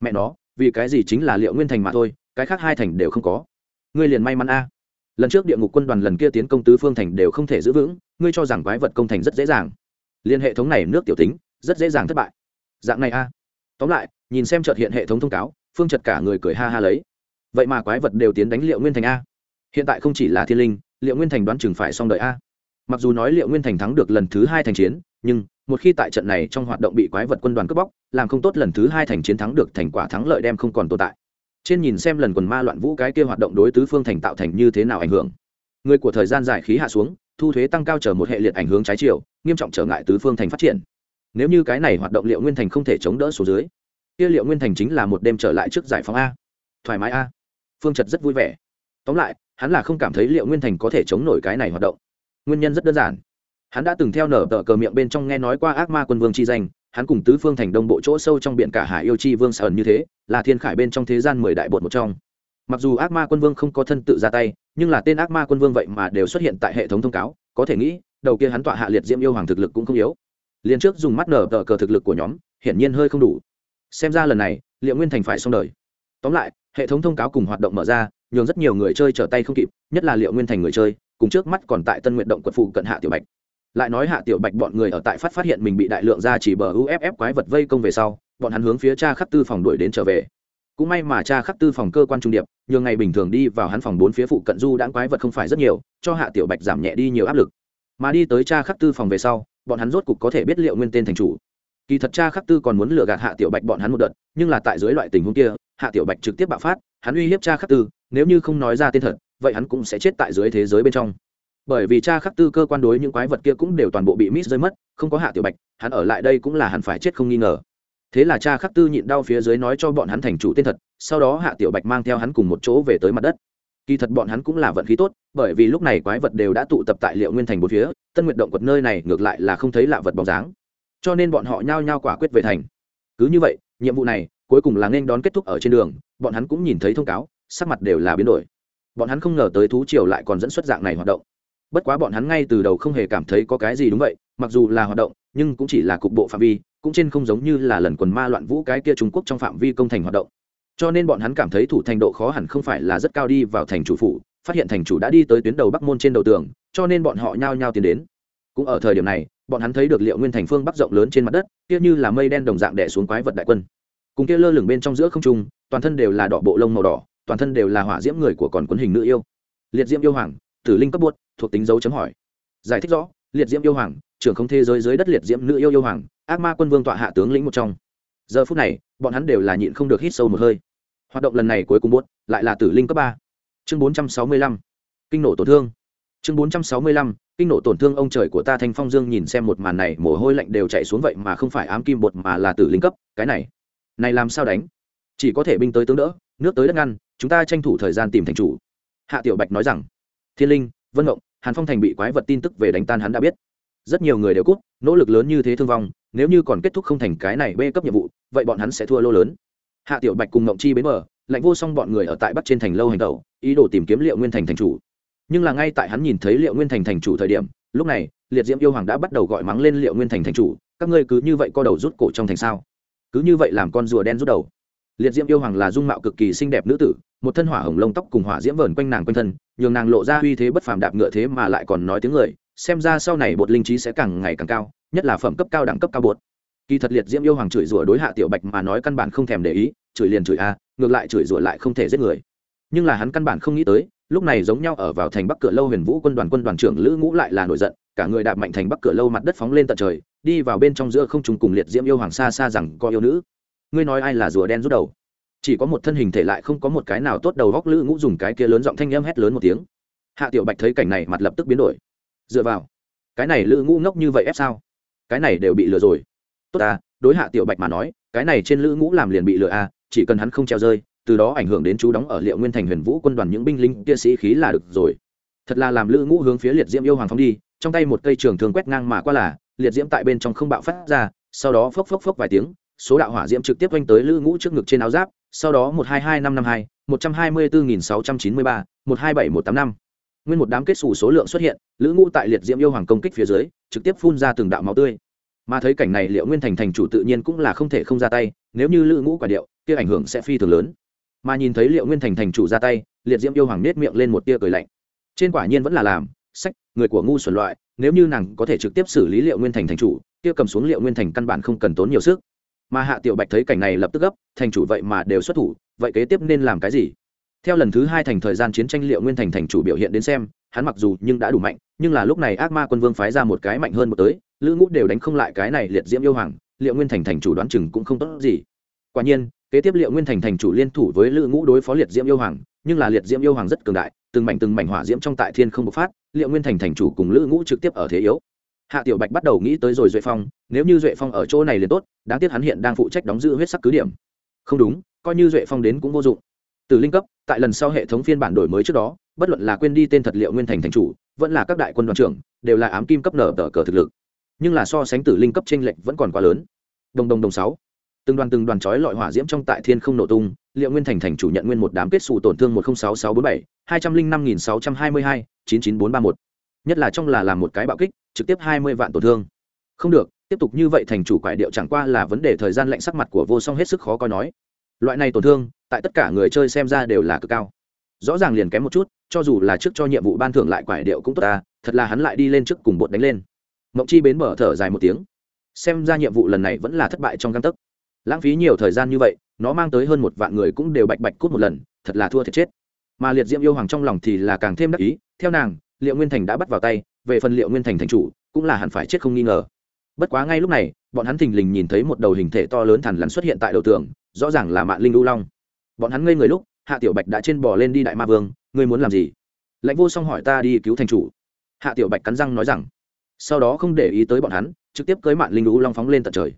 Mẹ nó, vì cái gì chính là liệu nguyên thành mà thôi cái khác hai thành đều không có. Ngươi liền may mắn a. Lần trước địa ngục quân đoàn lần kia tiến công tứ phương thành đều không thể giữ vững, ngươi cho rằng quái vật công thành rất dễ dàng. Liên hệ thống này nước tiểu tính, rất dễ dàng thất bại. Dạng này a. Tóm lại, nhìn xem trợt hiện hệ thống thông cáo, phương trật cả người cười ha ha lấy. Vậy mà quái vật đều tiến đánh liệu nguyên thành a. Hiện tại không chỉ là thiên linh, liệu nguyên thành đoán chừng phải xong đợi a. Mặc dù nói liệu nguyên thành thắng được lần thứ hai thành chiến, nhưng một khi tại trận này trong hoạt động bị quái vật quân đoàn cướp bóc, làm không tốt lần thứ hai thành chiến thắng được thành quả thắng lợi đem không còn tồn tại trên nhìn xem lần quần ma loạn vũ cái kia hoạt động đối tứ phương thành tạo thành như thế nào ảnh hưởng. Người của thời gian dài khí hạ xuống, thu thuế tăng cao trở một hệ liệt ảnh hướng trái chiều, nghiêm trọng trở ngại tứ phương thành phát triển. Nếu như cái này hoạt động liệu nguyên thành không thể chống đỡ số dưới, kia liệu nguyên thành chính là một đêm trở lại trước giải phóng a. Thoải mái a. Phương trật rất vui vẻ. Tóm lại, hắn là không cảm thấy liệu nguyên thành có thể chống nổi cái này hoạt động. Nguyên nhân rất đơn giản. Hắn đã từng theo nở tờ cờ miệng bên trong nghe nói qua ác ma quân vương chi danh hắn cùng tứ phương thành đông bộ chỗ sâu trong biển cả hải yêu chi vương sơn như thế, là thiên khải bên trong thế gian mười đại bột một trong. Mặc dù ác ma quân vương không có thân tự ra tay, nhưng là tên ác ma quân vương vậy mà đều xuất hiện tại hệ thống thông cáo, có thể nghĩ, đầu kia hắn tọa hạ liệt diễm yêu hoàng thực lực cũng không yếu. Liền trước dùng mắt nở tờ cờ thực lực của nhóm, hiển nhiên hơi không đủ. Xem ra lần này, liệu nguyên thành phải xong đời. Tóm lại, hệ thống thông cáo cùng hoạt động mở ra, nhường rất nhiều người chơi trở tay không kịp, nhất là liệu nguyên thành người chơi, cùng trước mắt còn tại tân nguyện động quật phụ cận hạ tiểu bạch lại nói hạ tiểu bạch bọn người ở tại phát phát hiện mình bị đại lượng ra chỉ bờ uff quái vật vây công về sau, bọn hắn hướng phía cha khắc tư phòng đuổi đến trở về. Cũng may mà cha khắc tư phòng cơ quan trung điệp, nhường ngày bình thường đi vào hắn phòng bốn phía phụ cận du đãng quái vật không phải rất nhiều, cho hạ tiểu bạch giảm nhẹ đi nhiều áp lực. Mà đi tới cha khắc tư phòng về sau, bọn hắn rốt cục có thể biết liệu nguyên tên thành chủ. Kỳ thật cha khắc tư còn muốn lừa gạt hạ tiểu bạch bọn hắn một đợt, nhưng là tại dưới loại tình huống kia, hạ tiểu bạch trực tiếp bạo phát, hắn uy hiếp cha khắc tư, nếu như không nói ra tên thật, vậy hắn cũng sẽ chết tại dưới thế giới bên trong bởi vì cha khắc tư cơ quan đối những quái vật kia cũng đều toàn bộ bị mít rơi mất, không có hạ tiểu bạch, hắn ở lại đây cũng là hắn phải chết không nghi ngờ. Thế là cha khắc tư nhịn đau phía dưới nói cho bọn hắn thành chủ tên thật, sau đó hạ tiểu bạch mang theo hắn cùng một chỗ về tới mặt đất. Kỳ thật bọn hắn cũng là vận khí tốt, bởi vì lúc này quái vật đều đã tụ tập tại liệu nguyên thành một phía, tân nguyện động quật nơi này ngược lại là không thấy lạ vật bóng dáng. Cho nên bọn họ nhao nhao quả quyết về thành. Cứ như vậy, nhiệm vụ này cuối cùng là nên đón kết thúc ở trên đường, bọn hắn cũng nhìn thấy thông cáo, sắc mặt đều là biến đổi. Bọn hắn không ngờ tới thú triều lại còn dẫn xuất dạng này hoạt động bất quá bọn hắn ngay từ đầu không hề cảm thấy có cái gì đúng vậy, mặc dù là hoạt động, nhưng cũng chỉ là cục bộ phạm vi, cũng trên không giống như là lần quần ma loạn vũ cái kia trung quốc trong phạm vi công thành hoạt động. Cho nên bọn hắn cảm thấy thủ thành độ khó hẳn không phải là rất cao đi vào thành chủ phủ, phát hiện thành chủ đã đi tới tuyến đầu bắc môn trên đầu tường, cho nên bọn họ nhao nhao tiến đến. Cũng ở thời điểm này, bọn hắn thấy được liệu nguyên thành phương bắc rộng lớn trên mặt đất, kia như là mây đen đồng dạng đẻ xuống quái vật đại quân. Cùng kia lơ lửng bên trong giữa không trung, toàn thân đều là đỏ bộ lông màu đỏ, toàn thân đều là hỏa diễm người của còn quấn hình nữ yêu. Liệt diễm yêu hoàng tử linh cấp buốt, thuộc tính dấu chấm hỏi. Giải thích rõ, liệt diễm yêu hoàng, trưởng không thế giới dưới đất liệt diễm nữ yêu yêu hoàng, ác ma quân vương tọa hạ tướng lĩnh một trong. Giờ phút này, bọn hắn đều là nhịn không được hít sâu một hơi. Hoạt động lần này cuối cùng buốt, lại là tử linh cấp ba. Chương bốn trăm sáu mươi lăm. Kinh nổ tổn thương. Chương bốn trăm sáu mươi lăm. Kinh nổ tổn thương ông trời của ta thanh phong dương nhìn xem một màn này, mồ hôi lạnh đều chạy xuống vậy mà không phải ám kim bột mà là tử linh cấp, cái này. Này làm sao đánh? Chỉ có thể binh tới tướng đỡ, nước tới đất ngăn, chúng ta tranh thủ thời gian tìm thành chủ. Hạ tiểu bạch nói rằng thiên linh vân Ngộng, hàn phong thành bị quái vật tin tức về đánh tan hắn đã biết. Rất nhiều người đều cút nỗ lực lớn như thế thương vong nếu như còn kết thúc không thành cái này bê cấp nhiệm vụ vậy bọn hắn sẽ thua lô lớn. Hạ tiểu bạch cùng ngộng chi bến mở lạnh vô song bọn người ở tại bắc trên thành lâu hành tẩu ý đồ tìm kiếm liệu nguyên thành thành chủ. Nhưng là ngay tại hắn nhìn thấy liệu nguyên thành thành chủ thời điểm lúc này liệt diễm yêu hoàng đã bắt đầu gọi mắng lên liệu nguyên thành thành chủ các ngươi cứ như vậy co đầu rút cổ trong thành sao? Cứ như vậy làm con rùa đen rút đầu liệt diễm yêu hoàng là dung mạo cực kỳ xinh đẹp nữ tử, một thân hỏa hồng lông tóc cùng hỏa diễm vờn quanh nàng quanh thân, nhường nàng lộ ra uy thế bất phàm đạp ngựa thế mà lại còn nói tiếng người, xem ra sau này bột linh trí sẽ càng ngày càng cao, nhất là phẩm cấp cao đẳng cấp cao bột. Kỳ thật liệt diễm yêu hoàng chửi rủa đối hạ tiểu bạch mà nói căn bản không thèm để ý, chửi liền chửi a, ngược lại chửi rủa lại không thể giết người. Nhưng là hắn căn bản không nghĩ tới, lúc này giống nhau ở vào thành bắc cửa lâu huyền vũ quân đoàn quân đoàn trưởng lữ ngũ lại là nổi giận, cả người đạp mạnh thành bắc cửa lâu mặt đất phóng lên tận trời, đi vào bên trong giữa không trùng cùng liệt diễm yêu hoàng xa xa rằng có yêu nữ ngươi nói ai là rùa đen rút đầu? Chỉ có một thân hình thể lại không có một cái nào tốt đầu góc lữ ngũ dùng cái kia lớn giọng thanh âm hét lớn một tiếng. Hạ tiểu bạch thấy cảnh này mặt lập tức biến đổi. Dựa vào, cái này lữ ngũ ngốc như vậy ép sao? Cái này đều bị lừa rồi. Tốt ta, đối hạ tiểu bạch mà nói, cái này trên lữ ngũ làm liền bị lừa à? chỉ cần hắn không treo rơi, từ đó ảnh hưởng đến chú đóng ở liệu nguyên thành huyền vũ quân đoàn những binh lính kia sĩ khí là được rồi. Thật là làm lữ ngũ hướng phía liệt diễm yêu hoàng phóng đi, trong tay một cây trường thường quét ngang mà qua là, liệt diễm tại bên trong không bạo phát ra, sau đó phốc phốc phốc vài tiếng số đạo hỏa diễm trực tiếp quanh tới lữ ngũ trước ngực trên áo giáp, sau đó một hai hai năm năm hai, một trăm hai mươi bốn nghìn sáu trăm chín mươi ba, một hai bảy một tám năm. Nguyên một đám kết xù số lượng xuất hiện lữ ngũ tại liệt diễm yêu hoàng công kích phía dưới, trực tiếp phun ra từng đạo máu tươi. Mà thấy cảnh này liệu nguyên thành thành chủ tự nhiên cũng là không thể không ra tay, nếu như lữ ngũ quả điệu, kia ảnh hưởng sẽ phi thường lớn. Mà nhìn thấy liệu nguyên thành thành chủ ra tay, liệt diễm yêu hoàng nết miệng lên một tia cười lạnh. Trên quả nhiên vẫn là làm, sách, người của ngu xuẩn loại, nếu như nàng có thể trực tiếp xử lý liệu nguyên thành thành chủ, kia cầm xuống liệu nguyên thành căn bản không cần tốn nhiều sức mà hạ tiểu bạch thấy cảnh này lập tức gấp, thành chủ vậy mà đều xuất thủ, vậy kế tiếp nên làm cái gì? Theo lần thứ hai thành thời gian chiến tranh liệu nguyên thành thành chủ biểu hiện đến xem, hắn mặc dù nhưng đã đủ mạnh, nhưng là lúc này ác ma quân vương phái ra một cái mạnh hơn một tới, lữ ngũ đều đánh không lại cái này liệt diễm yêu hoàng, liệu nguyên thành thành chủ đoán chừng cũng không tốt gì. Quả nhiên, kế tiếp liệu nguyên thành thành chủ liên thủ với lữ ngũ đối phó liệt diễm yêu hoàng, nhưng là liệt diễm yêu hoàng rất cường đại, từng mảnh từng mảnh hỏa diễm trong tại thiên không bộc phát, liệu nguyên thành thành chủ cùng lữ ngũ trực tiếp ở thế yếu hạ tiểu bạch bắt đầu nghĩ tới rồi duệ phong, nếu như duệ phong ở chỗ này liền tốt, đáng tiếc hắn hiện đang phụ trách đóng giữ huyết sắc cứ điểm. Không đúng, coi như duệ phong đến cũng vô dụng. Từ linh cấp, tại lần sau hệ thống phiên bản đổi mới trước đó, bất luận là quên đi tên thật liệu nguyên thành thành chủ, vẫn là các đại quân đoàn trưởng, đều là ám kim cấp nở tờ cờ thực lực. Nhưng là so sánh tử linh cấp tranh lệch vẫn còn quá lớn. Đồng đồng đồng sáu. Từng đoàn từng đoàn chói lọi hỏa diễm trong tại thiên không nổ tung, liệu nguyên thành thành chủ nhận nguyên một đám kết xù tổn thương một trăm sáu sáu bốn bảy, hai trăm linh năm nghìn sáu trăm hai mươi hai, chín chín bốn ba một. Nhất là trong là làm một cái bạo kích trực tiếp hai mươi vạn tổn thương. Không được, tiếp tục như vậy thành chủ quải điệu chẳng qua là vấn đề thời gian lạnh sắc mặt của vô song hết sức khó coi nói. Loại này tổn thương, tại tất cả người chơi xem ra đều là cực cao. Rõ ràng liền kém một chút, cho dù là trước cho nhiệm vụ ban thưởng lại quải điệu cũng tốt ta, thật là hắn lại đi lên trước cùng bột đánh lên. Mộng chi bến bờ thở dài một tiếng. Xem ra nhiệm vụ lần này vẫn là thất bại trong găng tấc. Lãng phí nhiều thời gian như vậy, nó mang tới hơn một vạn người cũng đều bạch bạch cút một lần, thật là thua thiệt chết. Mà liệt diễm yêu hoàng trong lòng thì là càng thêm đắc ý, theo nàng liệu nguyên thành đã bắt vào tay, về phần liệu nguyên thành thành chủ, cũng là hẳn phải chết không nghi ngờ. Bất quá ngay lúc này, bọn hắn thình lình nhìn thấy một đầu hình thể to lớn thằn lằn xuất hiện tại đầu tường, rõ ràng là mạng linh lưu long. Bọn hắn ngây người lúc, hạ tiểu bạch đã trên bò lên đi đại ma vương, ngươi muốn làm gì? Lãnh vô song hỏi ta đi cứu thành chủ. Hạ tiểu bạch cắn răng nói rằng, sau đó không để ý tới bọn hắn, trực tiếp cưới mạng linh lưu long phóng lên tận trời.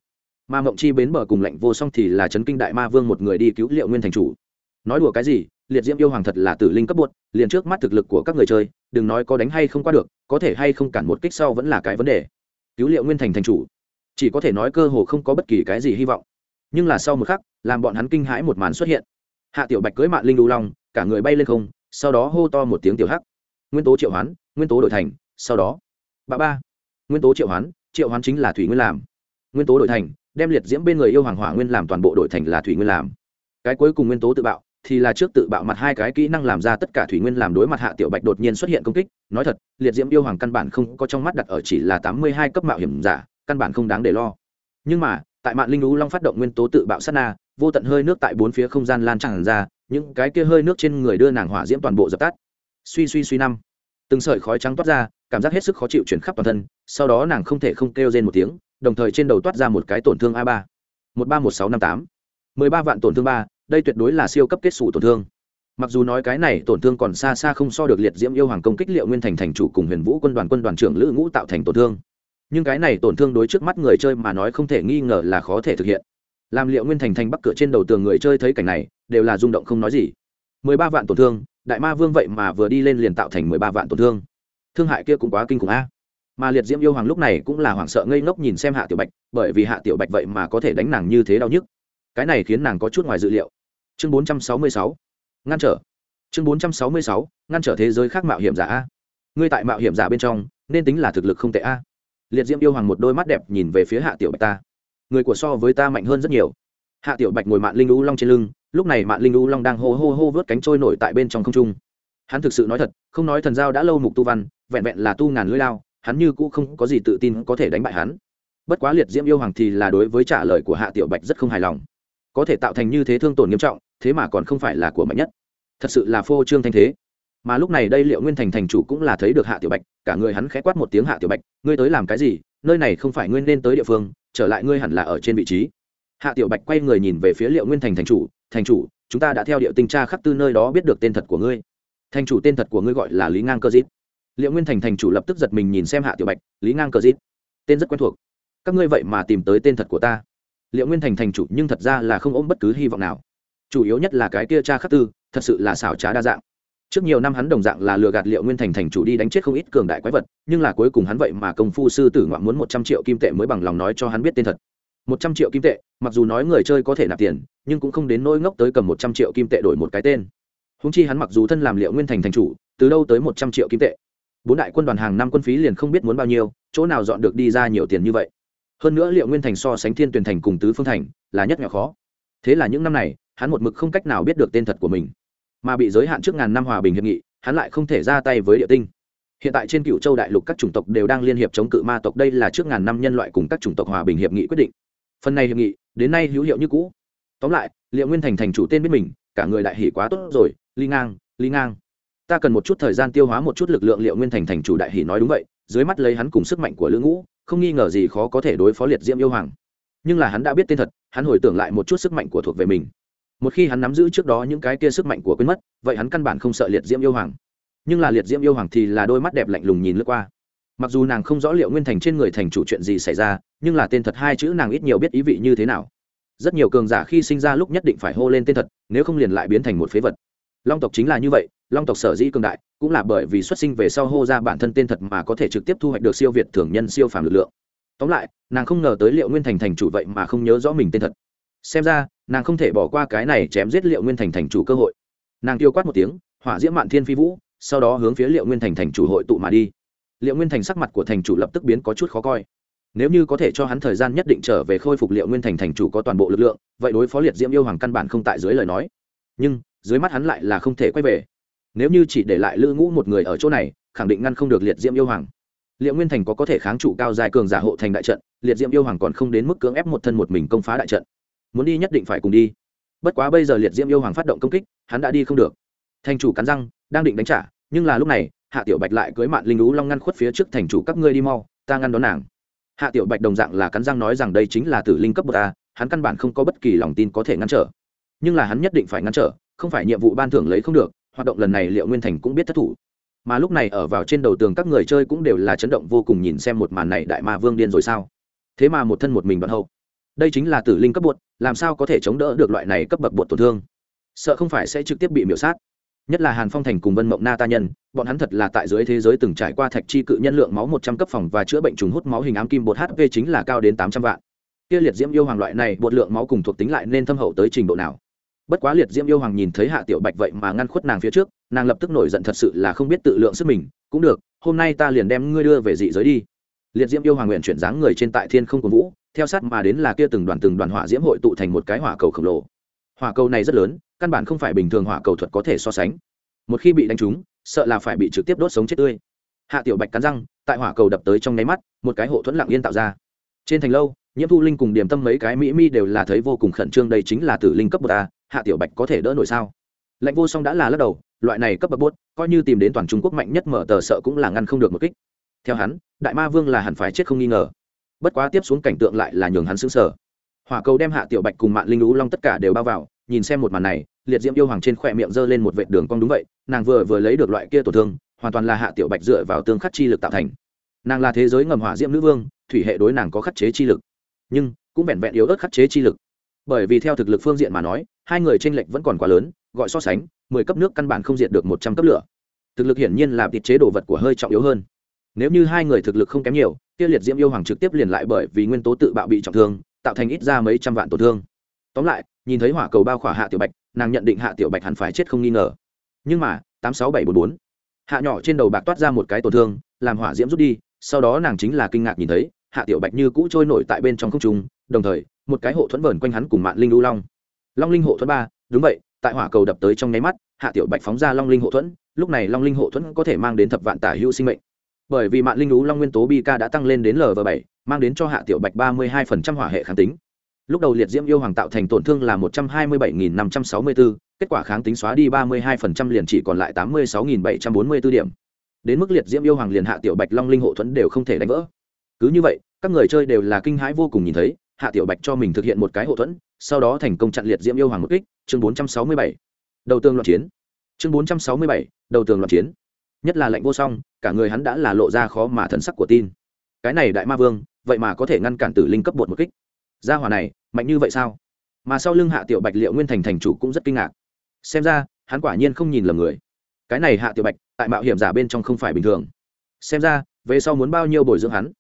Mà mộng chi bến bờ cùng lạnh vô song thì là trấn kinh đại ma vương một người đi cứu liệu nguyên thành chủ. Nói đùa cái gì? Liệt diễm yêu hoàng thật là tử linh cấp bột, liền trước mắt thực lực của các người chơi, đừng nói có đánh hay không qua được, có thể hay không cản một kích sau vẫn là cái vấn đề. Cứu liệu nguyên thành thành chủ. Chỉ có thể nói cơ hồ không có bất kỳ cái gì hy vọng. Nhưng là sau một khắc, làm bọn hắn kinh hãi một màn xuất hiện. Hạ tiểu bạch cưới mạng linh đu long, cả người bay lên không, sau đó hô to một tiếng tiểu hắc. Nguyên tố triệu hoán, nguyên tố đổi thành, sau đó. Ba ba. Nguyên tố triệu hoán triệu hoán chính là thủy nguyên làm. Nguyên tố đổi thành, đem liệt diễm bên người yêu hoàng hỏa nguyên làm toàn bộ đổi thành là thủy nguyên làm. Cái cuối cùng nguyên tố tự bạo thì là trước tự bạo mặt hai cái kỹ năng làm ra tất cả thủy nguyên làm đối mặt hạ tiểu bạch đột nhiên xuất hiện công kích. Nói thật, liệt diễm yêu hoàng căn bản không có trong mắt đặt ở chỉ là tám mươi hai cấp mạo hiểm giả, căn bản không đáng để lo. Nhưng mà, tại mạng linh lũ long phát động nguyên tố tự bạo sát na, vô tận hơi nước tại bốn phía không gian lan tràn ra, những cái kia hơi nước trên người đưa nàng hỏa diễm toàn bộ dập tắt. Suy suy suy năm. Từng sợi khói trắng toát ra, cảm giác hết sức khó chịu chuyển khắp toàn thân, sau đó nàng không thể không kêu rên một tiếng, đồng thời trên đầu toát ra một cái tổn thương a ba. Một ba một sáu năm tám. Mười ba vạn tổn thương ba đây tuyệt đối là siêu cấp kết xù tổn thương. Mặc dù nói cái này tổn thương còn xa xa không so được liệt diễm yêu hoàng công kích liệu nguyên thành thành chủ cùng huyền vũ quân đoàn quân đoàn trưởng lữ ngũ tạo thành tổn thương. Nhưng cái này tổn thương đối trước mắt người chơi mà nói không thể nghi ngờ là khó thể thực hiện. Làm liệu nguyên thành thành bắc cửa trên đầu tường người chơi thấy cảnh này, đều là rung động không nói gì. Mười ba vạn tổn thương, đại ma vương vậy mà vừa đi lên liền tạo thành mười ba vạn tổn thương. Thương hại kia cũng quá kinh khủng a. Mà liệt diễm yêu hoàng lúc này cũng là hoảng sợ ngây ngốc nhìn xem hạ tiểu bạch, bởi vì hạ tiểu bạch vậy mà có thể đánh nàng như thế đau nhức cái này khiến nàng có chút ngoài dự liệu. Chương 466. ngăn trở. Chương 466, ngăn trở thế giới khác mạo hiểm giả a. Ngươi tại mạo hiểm giả bên trong nên tính là thực lực không tệ a. Liệt diễm yêu hoàng một đôi mắt đẹp nhìn về phía hạ tiểu bạch ta. Người của so với ta mạnh hơn rất nhiều. Hạ tiểu bạch ngồi mạn linh u long trên lưng lúc này mạn linh u long đang hô hô hô vớt cánh trôi nổi tại bên trong không trung. Hắn thực sự nói thật không nói thần giao đã lâu mục tu văn vẹn vẹn là tu ngàn lưỡi lao hắn như cũ không có gì tự tin có thể đánh bại hắn. Bất quá liệt diễm yêu hoàng thì là đối với trả lời của hạ tiểu bạch rất không hài lòng có thể tạo thành như thế thương tổn nghiêm trọng, thế mà còn không phải là của mạnh nhất. Thật sự là phô trương thanh thế. Mà lúc này đây liệu nguyên thành thành chủ cũng là thấy được hạ tiểu bạch, cả người hắn khẽ quát một tiếng hạ tiểu bạch, ngươi tới làm cái gì? Nơi này không phải ngươi nên tới địa phương, trở lại ngươi hẳn là ở trên vị trí. Hạ tiểu bạch quay người nhìn về phía liệu nguyên thành thành chủ thành chủ, chúng ta đã theo địa tinh tra khắc tư nơi đó biết được tên thật của ngươi. Thành chủ, tên thật của ngươi gọi là lý ngang cơ dít. Liệu nguyên thành thành chủ lập tức giật mình nhìn xem hạ tiểu bạch, lý ngang cơ dít, tên rất quen thuộc. Các ngươi vậy mà tìm tới tên thật của ta liệu nguyên thành thành chủ nhưng thật ra là không ôm bất cứ hy vọng nào. Chủ yếu nhất là cái kia cha khắc tư, thật sự là xảo trá đa dạng. Trước nhiều năm hắn đồng dạng là lừa gạt liệu nguyên thành thành chủ đi đánh chết không ít cường đại quái vật, nhưng là cuối cùng hắn vậy mà công phu sư tử ngoạn muốn một trăm triệu kim tệ mới bằng lòng nói cho hắn biết tên thật. Một trăm triệu kim tệ, mặc dù nói người chơi có thể nạp tiền, nhưng cũng không đến nỗi ngốc tới cầm một trăm triệu kim tệ đổi một cái tên. Húng chi hắn mặc dù thân làm liệu nguyên thành thành chủ, từ đâu tới một trăm triệu kim tệ? Bốn đại quân đoàn hàng năm quân phí liền không biết muốn bao nhiêu, chỗ nào dọn được đi ra nhiều tiền như vậy? Hơn nữa liệu nguyên thành so sánh thiên tuyển thành cùng tứ phương thành là nhất nhỏ khó. Thế là những năm này, hắn một mực không cách nào biết được tên thật của mình. Mà bị giới hạn trước ngàn năm hòa bình hiệp nghị, hắn lại không thể ra tay với địa tinh. Hiện tại trên cựu châu đại lục các chủng tộc đều đang liên hiệp chống cự ma tộc, đây là trước ngàn năm nhân loại cùng các chủng tộc hòa bình hiệp nghị quyết định. Phần này hiệp nghị, đến nay hữu hiệu như cũ. Tóm lại, liệu nguyên thành thành chủ tên biết mình, cả người đại hỷ quá tốt rồi, ly ngang ly ngang. Ta cần một chút thời gian tiêu hóa một chút lực lượng liệu nguyên thành thành chủ đại hỷ nói đúng vậy, dưới mắt lấy hắn cùng sức mạnh của lữ ngũ không nghi ngờ gì khó có thể đối phó liệt diễm yêu hoàng. Nhưng là hắn đã biết tên thật, hắn hồi tưởng lại một chút sức mạnh của thuộc về mình. Một khi hắn nắm giữ trước đó những cái kia sức mạnh của quên mất, vậy hắn căn bản không sợ liệt diễm yêu hoàng. Nhưng là liệt diễm yêu hoàng thì là đôi mắt đẹp lạnh lùng nhìn lướt qua. Mặc dù nàng không rõ liệu nguyên thành trên người thành chủ chuyện gì xảy ra, nhưng là tên thật hai chữ nàng ít nhiều biết ý vị như thế nào. Rất nhiều cường giả khi sinh ra lúc nhất định phải hô lên tên thật, nếu không liền lại biến thành một phế vật long tộc chính là như vậy, long tộc sở dĩ cường đại, cũng là bởi vì xuất sinh về sau hô ra bản thân tên thật mà có thể trực tiếp thu hoạch được siêu việt thường nhân siêu phàm lực lượng. Tóm lại, nàng không ngờ tới liệu nguyên thành thành chủ vậy mà không nhớ rõ mình tên thật. Xem ra, nàng không thể bỏ qua cái này chém giết liệu nguyên thành thành chủ cơ hội. Nàng tiêu quát một tiếng, hỏa diễm mạn thiên phi vũ, sau đó hướng phía liệu nguyên thành thành chủ hội tụ mà đi. Liệu nguyên thành sắc mặt của thành chủ lập tức biến có chút khó coi. Nếu như có thể cho hắn thời gian nhất định trở về khôi phục liệu nguyên thành thành chủ có toàn bộ lực lượng, vậy đối phó liệt diễm yêu hoàng căn bản không tại dưới lời nói. Nhưng dưới mắt hắn lại là không thể quay về. Nếu như chỉ để lại lữ ngũ một người ở chỗ này, khẳng định ngăn không được liệt diễm yêu hoàng. Liệu nguyên thành có có thể kháng trụ cao dài cường giả hộ thành đại trận, liệt diễm yêu hoàng còn không đến mức cưỡng ép một thân một mình công phá đại trận. Muốn đi nhất định phải cùng đi. Bất quá bây giờ liệt diễm yêu hoàng phát động công kích, hắn đã đi không được. Thành chủ cắn răng, đang định đánh trả, nhưng là lúc này, hạ tiểu bạch lại cưới mạn linh lũ long ngăn khuất phía trước thành chủ các ngươi đi mau, ta ngăn đón nàng. Hạ tiểu bạch đồng dạng là cắn răng nói rằng đây chính là tử linh cấp bậc a, hắn căn bản không có bất kỳ lòng tin có thể ngăn trở. Nhưng là hắn nhất định phải ngăn trở không phải nhiệm vụ ban thưởng lấy không được, hoạt động lần này liệu nguyên thành cũng biết thất thủ. Mà lúc này ở vào trên đầu tường các người chơi cũng đều là chấn động vô cùng nhìn xem một màn này đại ma vương điên rồi sao? Thế mà một thân một mình đoạn hậu. Đây chính là tử linh cấp bột, làm sao có thể chống đỡ được loại này cấp bậc bột tổn thương? Sợ không phải sẽ trực tiếp bị miểu sát. Nhất là hàn phong thành cùng vân mộng na ta nhân, bọn hắn thật là tại dưới thế giới từng trải qua thạch chi cự nhân lượng máu một trăm cấp phòng và chữa bệnh trùng hút máu hình ám kim bột hp chính là cao đến tám trăm vạn. Kia liệt diễm yêu hoàng loại này, bột lượng máu cùng thuộc tính lại nên thâm hậu tới trình độ nào? Bất quá liệt diễm yêu hoàng nhìn thấy hạ tiểu bạch vậy mà ngăn khuất nàng phía trước, nàng lập tức nổi giận thật sự là không biết tự lượng sức mình, cũng được, hôm nay ta liền đem ngươi đưa về dị giới đi. Liệt diễm yêu hoàng nguyện chuyển dáng người trên tại thiên không cổ vũ, theo sát mà đến là kia từng đoàn từng đoàn hỏa diễm hội tụ thành một cái hỏa cầu khổng lồ. Hỏa cầu này rất lớn, căn bản không phải bình thường hỏa cầu thuật có thể so sánh. Một khi bị đánh trúng, sợ là phải bị trực tiếp đốt sống chết tươi. Hạ tiểu bạch cắn răng, tại hỏa cầu đập tới trong nháy mắt, một cái hộ thuẫn lặng yên tạo ra. Trên thành lâu, nhiễm thu linh cùng điểm tâm mấy cái mỹ mi đều là thấy vô cùng khẩn trương, đây chính là tử linh cấp một a hạ tiểu bạch có thể đỡ nổi sao? Lệnh vô song đã là lắc đầu, loại này cấp bậc bốt coi như tìm đến toàn trung quốc mạnh nhất mở tờ sợ cũng là ngăn không được một kích. Theo hắn, đại ma vương là hẳn phải chết không nghi ngờ. Bất quá tiếp xuống cảnh tượng lại là nhường hắn xứng sở hỏa cầu đem hạ tiểu bạch cùng mạng linh lũ long tất cả đều bao vào, nhìn xem một màn này, liệt diễm yêu hoàng trên khỏe miệng giơ lên một vệ đường cong đúng vậy, nàng vừa vừa lấy được loại kia tổn thương, hoàn toàn là hạ tiểu bạch dựa vào tương khắc chi lực tạo thành. Nàng là thế giới ngầm hỏa diễm nữ vương, thủy hệ đối nàng có khắc chế chi lực. Nhưng, cũng vẹn vẹn yếu ớt khắc chế chi lực bởi vì theo thực lực phương diện mà nói, hai người tranh lệch vẫn còn quá lớn, gọi so sánh, mười cấp nước căn bản không diệt được một trăm cấp lửa. Thực lực hiển nhiên là tiết chế đồ vật của hơi trọng yếu hơn. Nếu như hai người thực lực không kém nhiều tiêu liệt diễm yêu hoàng trực tiếp liền lại bởi vì nguyên tố tự bạo bị trọng thương, tạo thành ít ra mấy trăm vạn tổn thương. Tóm lại, nhìn thấy hỏa cầu bao khỏa hạ tiểu bạch, nàng nhận định hạ tiểu bạch hẳn phải chết không nghi ngờ. Nhưng mà, tám sáu bảy bốn bốn, hạ nhỏ trên đầu bạc toát ra một cái tổn thương, làm hỏa diễm rút đi, sau đó nàng chính là kinh ngạc nhìn thấy hạ tiểu bạch như cũ trôi nổi tại bên trong không trung, đồng thời, một cái hộ thuẫn vờn quanh hắn cùng mạng linh lưu long. Long linh hộ thuẫn ba, đúng vậy, tại hỏa cầu đập tới trong nháy mắt, hạ tiểu bạch phóng ra long linh hộ thuẫn, lúc này long linh hộ thuẫn có thể mang đến thập vạn tả hữu sinh mệnh. Bởi vì mạng linh lũ long nguyên tố bi ca đã tăng lên đến lv bảy, mang đến cho hạ tiểu bạch ba mươi hai hỏa hệ kháng tính. Lúc đầu liệt diễm yêu hoàng tạo thành tổn thương là một trăm hai mươi bảy nghìn năm trăm sáu mươi bốn kết quả kháng tính xóa đi ba mươi hai liền chỉ còn lại tám mươi sáu nghìn bảy trăm bốn mươi b ố điểm. Đến mức liệt diễm yêu hoàng liền hạ tiểu bạch long linh hộ thuẫn đều không thể đánh vỡ cứ như vậy, các người chơi đều là kinh hãi vô cùng nhìn thấy, hạ tiểu bạch cho mình thực hiện một cái hậu thuẫn, sau đó thành công chặn liệt diễm yêu hoàng một kích, chương bốn trăm sáu mươi bảy. Đầu tường loạn chiến. Chương bốn trăm sáu mươi bảy, đầu tường loạn chiến. Nhất là lệnh vô song, cả người hắn đã là lộ ra khó mà thần sắc của tin. Cái này đại ma vương, vậy mà có thể ngăn cản tử linh cấp bột một kích. Gia hỏa này, mạnh như vậy sao? Mà sau lưng hạ tiểu bạch liệu nguyên thành thành chủ cũng rất kinh ngạc. Xem ra, hắn quả nhiên không nhìn lầm người. Cái này hạ tiểu bạch, tại mạo hiểm giả bên trong không phải bình thường. Xem ra, về sau muốn bao nhiêu bồi dưỡng hắn?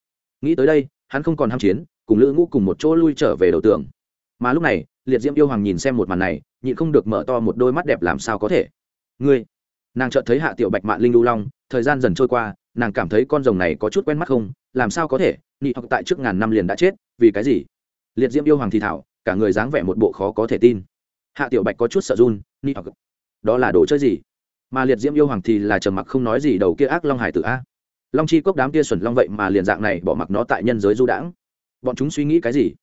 Nghĩ tới đây, hắn không còn ham chiến, cùng lữ ngũ cùng một chỗ lui trở về đầu tường. Mà lúc này, liệt diễm yêu hoàng nhìn xem một màn này, nhịn không được mở to một đôi mắt đẹp làm sao có thể. Ngươi, nàng chợt thấy hạ tiểu bạch mạn linh lưu long, thời gian dần trôi qua, nàng cảm thấy con rồng này có chút quen mắt không, làm sao có thể, nị hoặc tại trước ngàn năm liền đã chết, vì cái gì? Liệt diễm yêu hoàng thì thảo, cả người dáng vẻ một bộ khó có thể tin. Hạ tiểu bạch có chút sợ run, nị hoặc, đó là đồ chơi gì? Mà liệt diễm yêu hoàng thì là trầm mặc không nói gì đầu kia ác long hải tử a long chi cốc đám kia xuẩn long vậy mà liền dạng này bỏ mặc nó tại nhân giới du đãng. Bọn chúng suy nghĩ cái gì?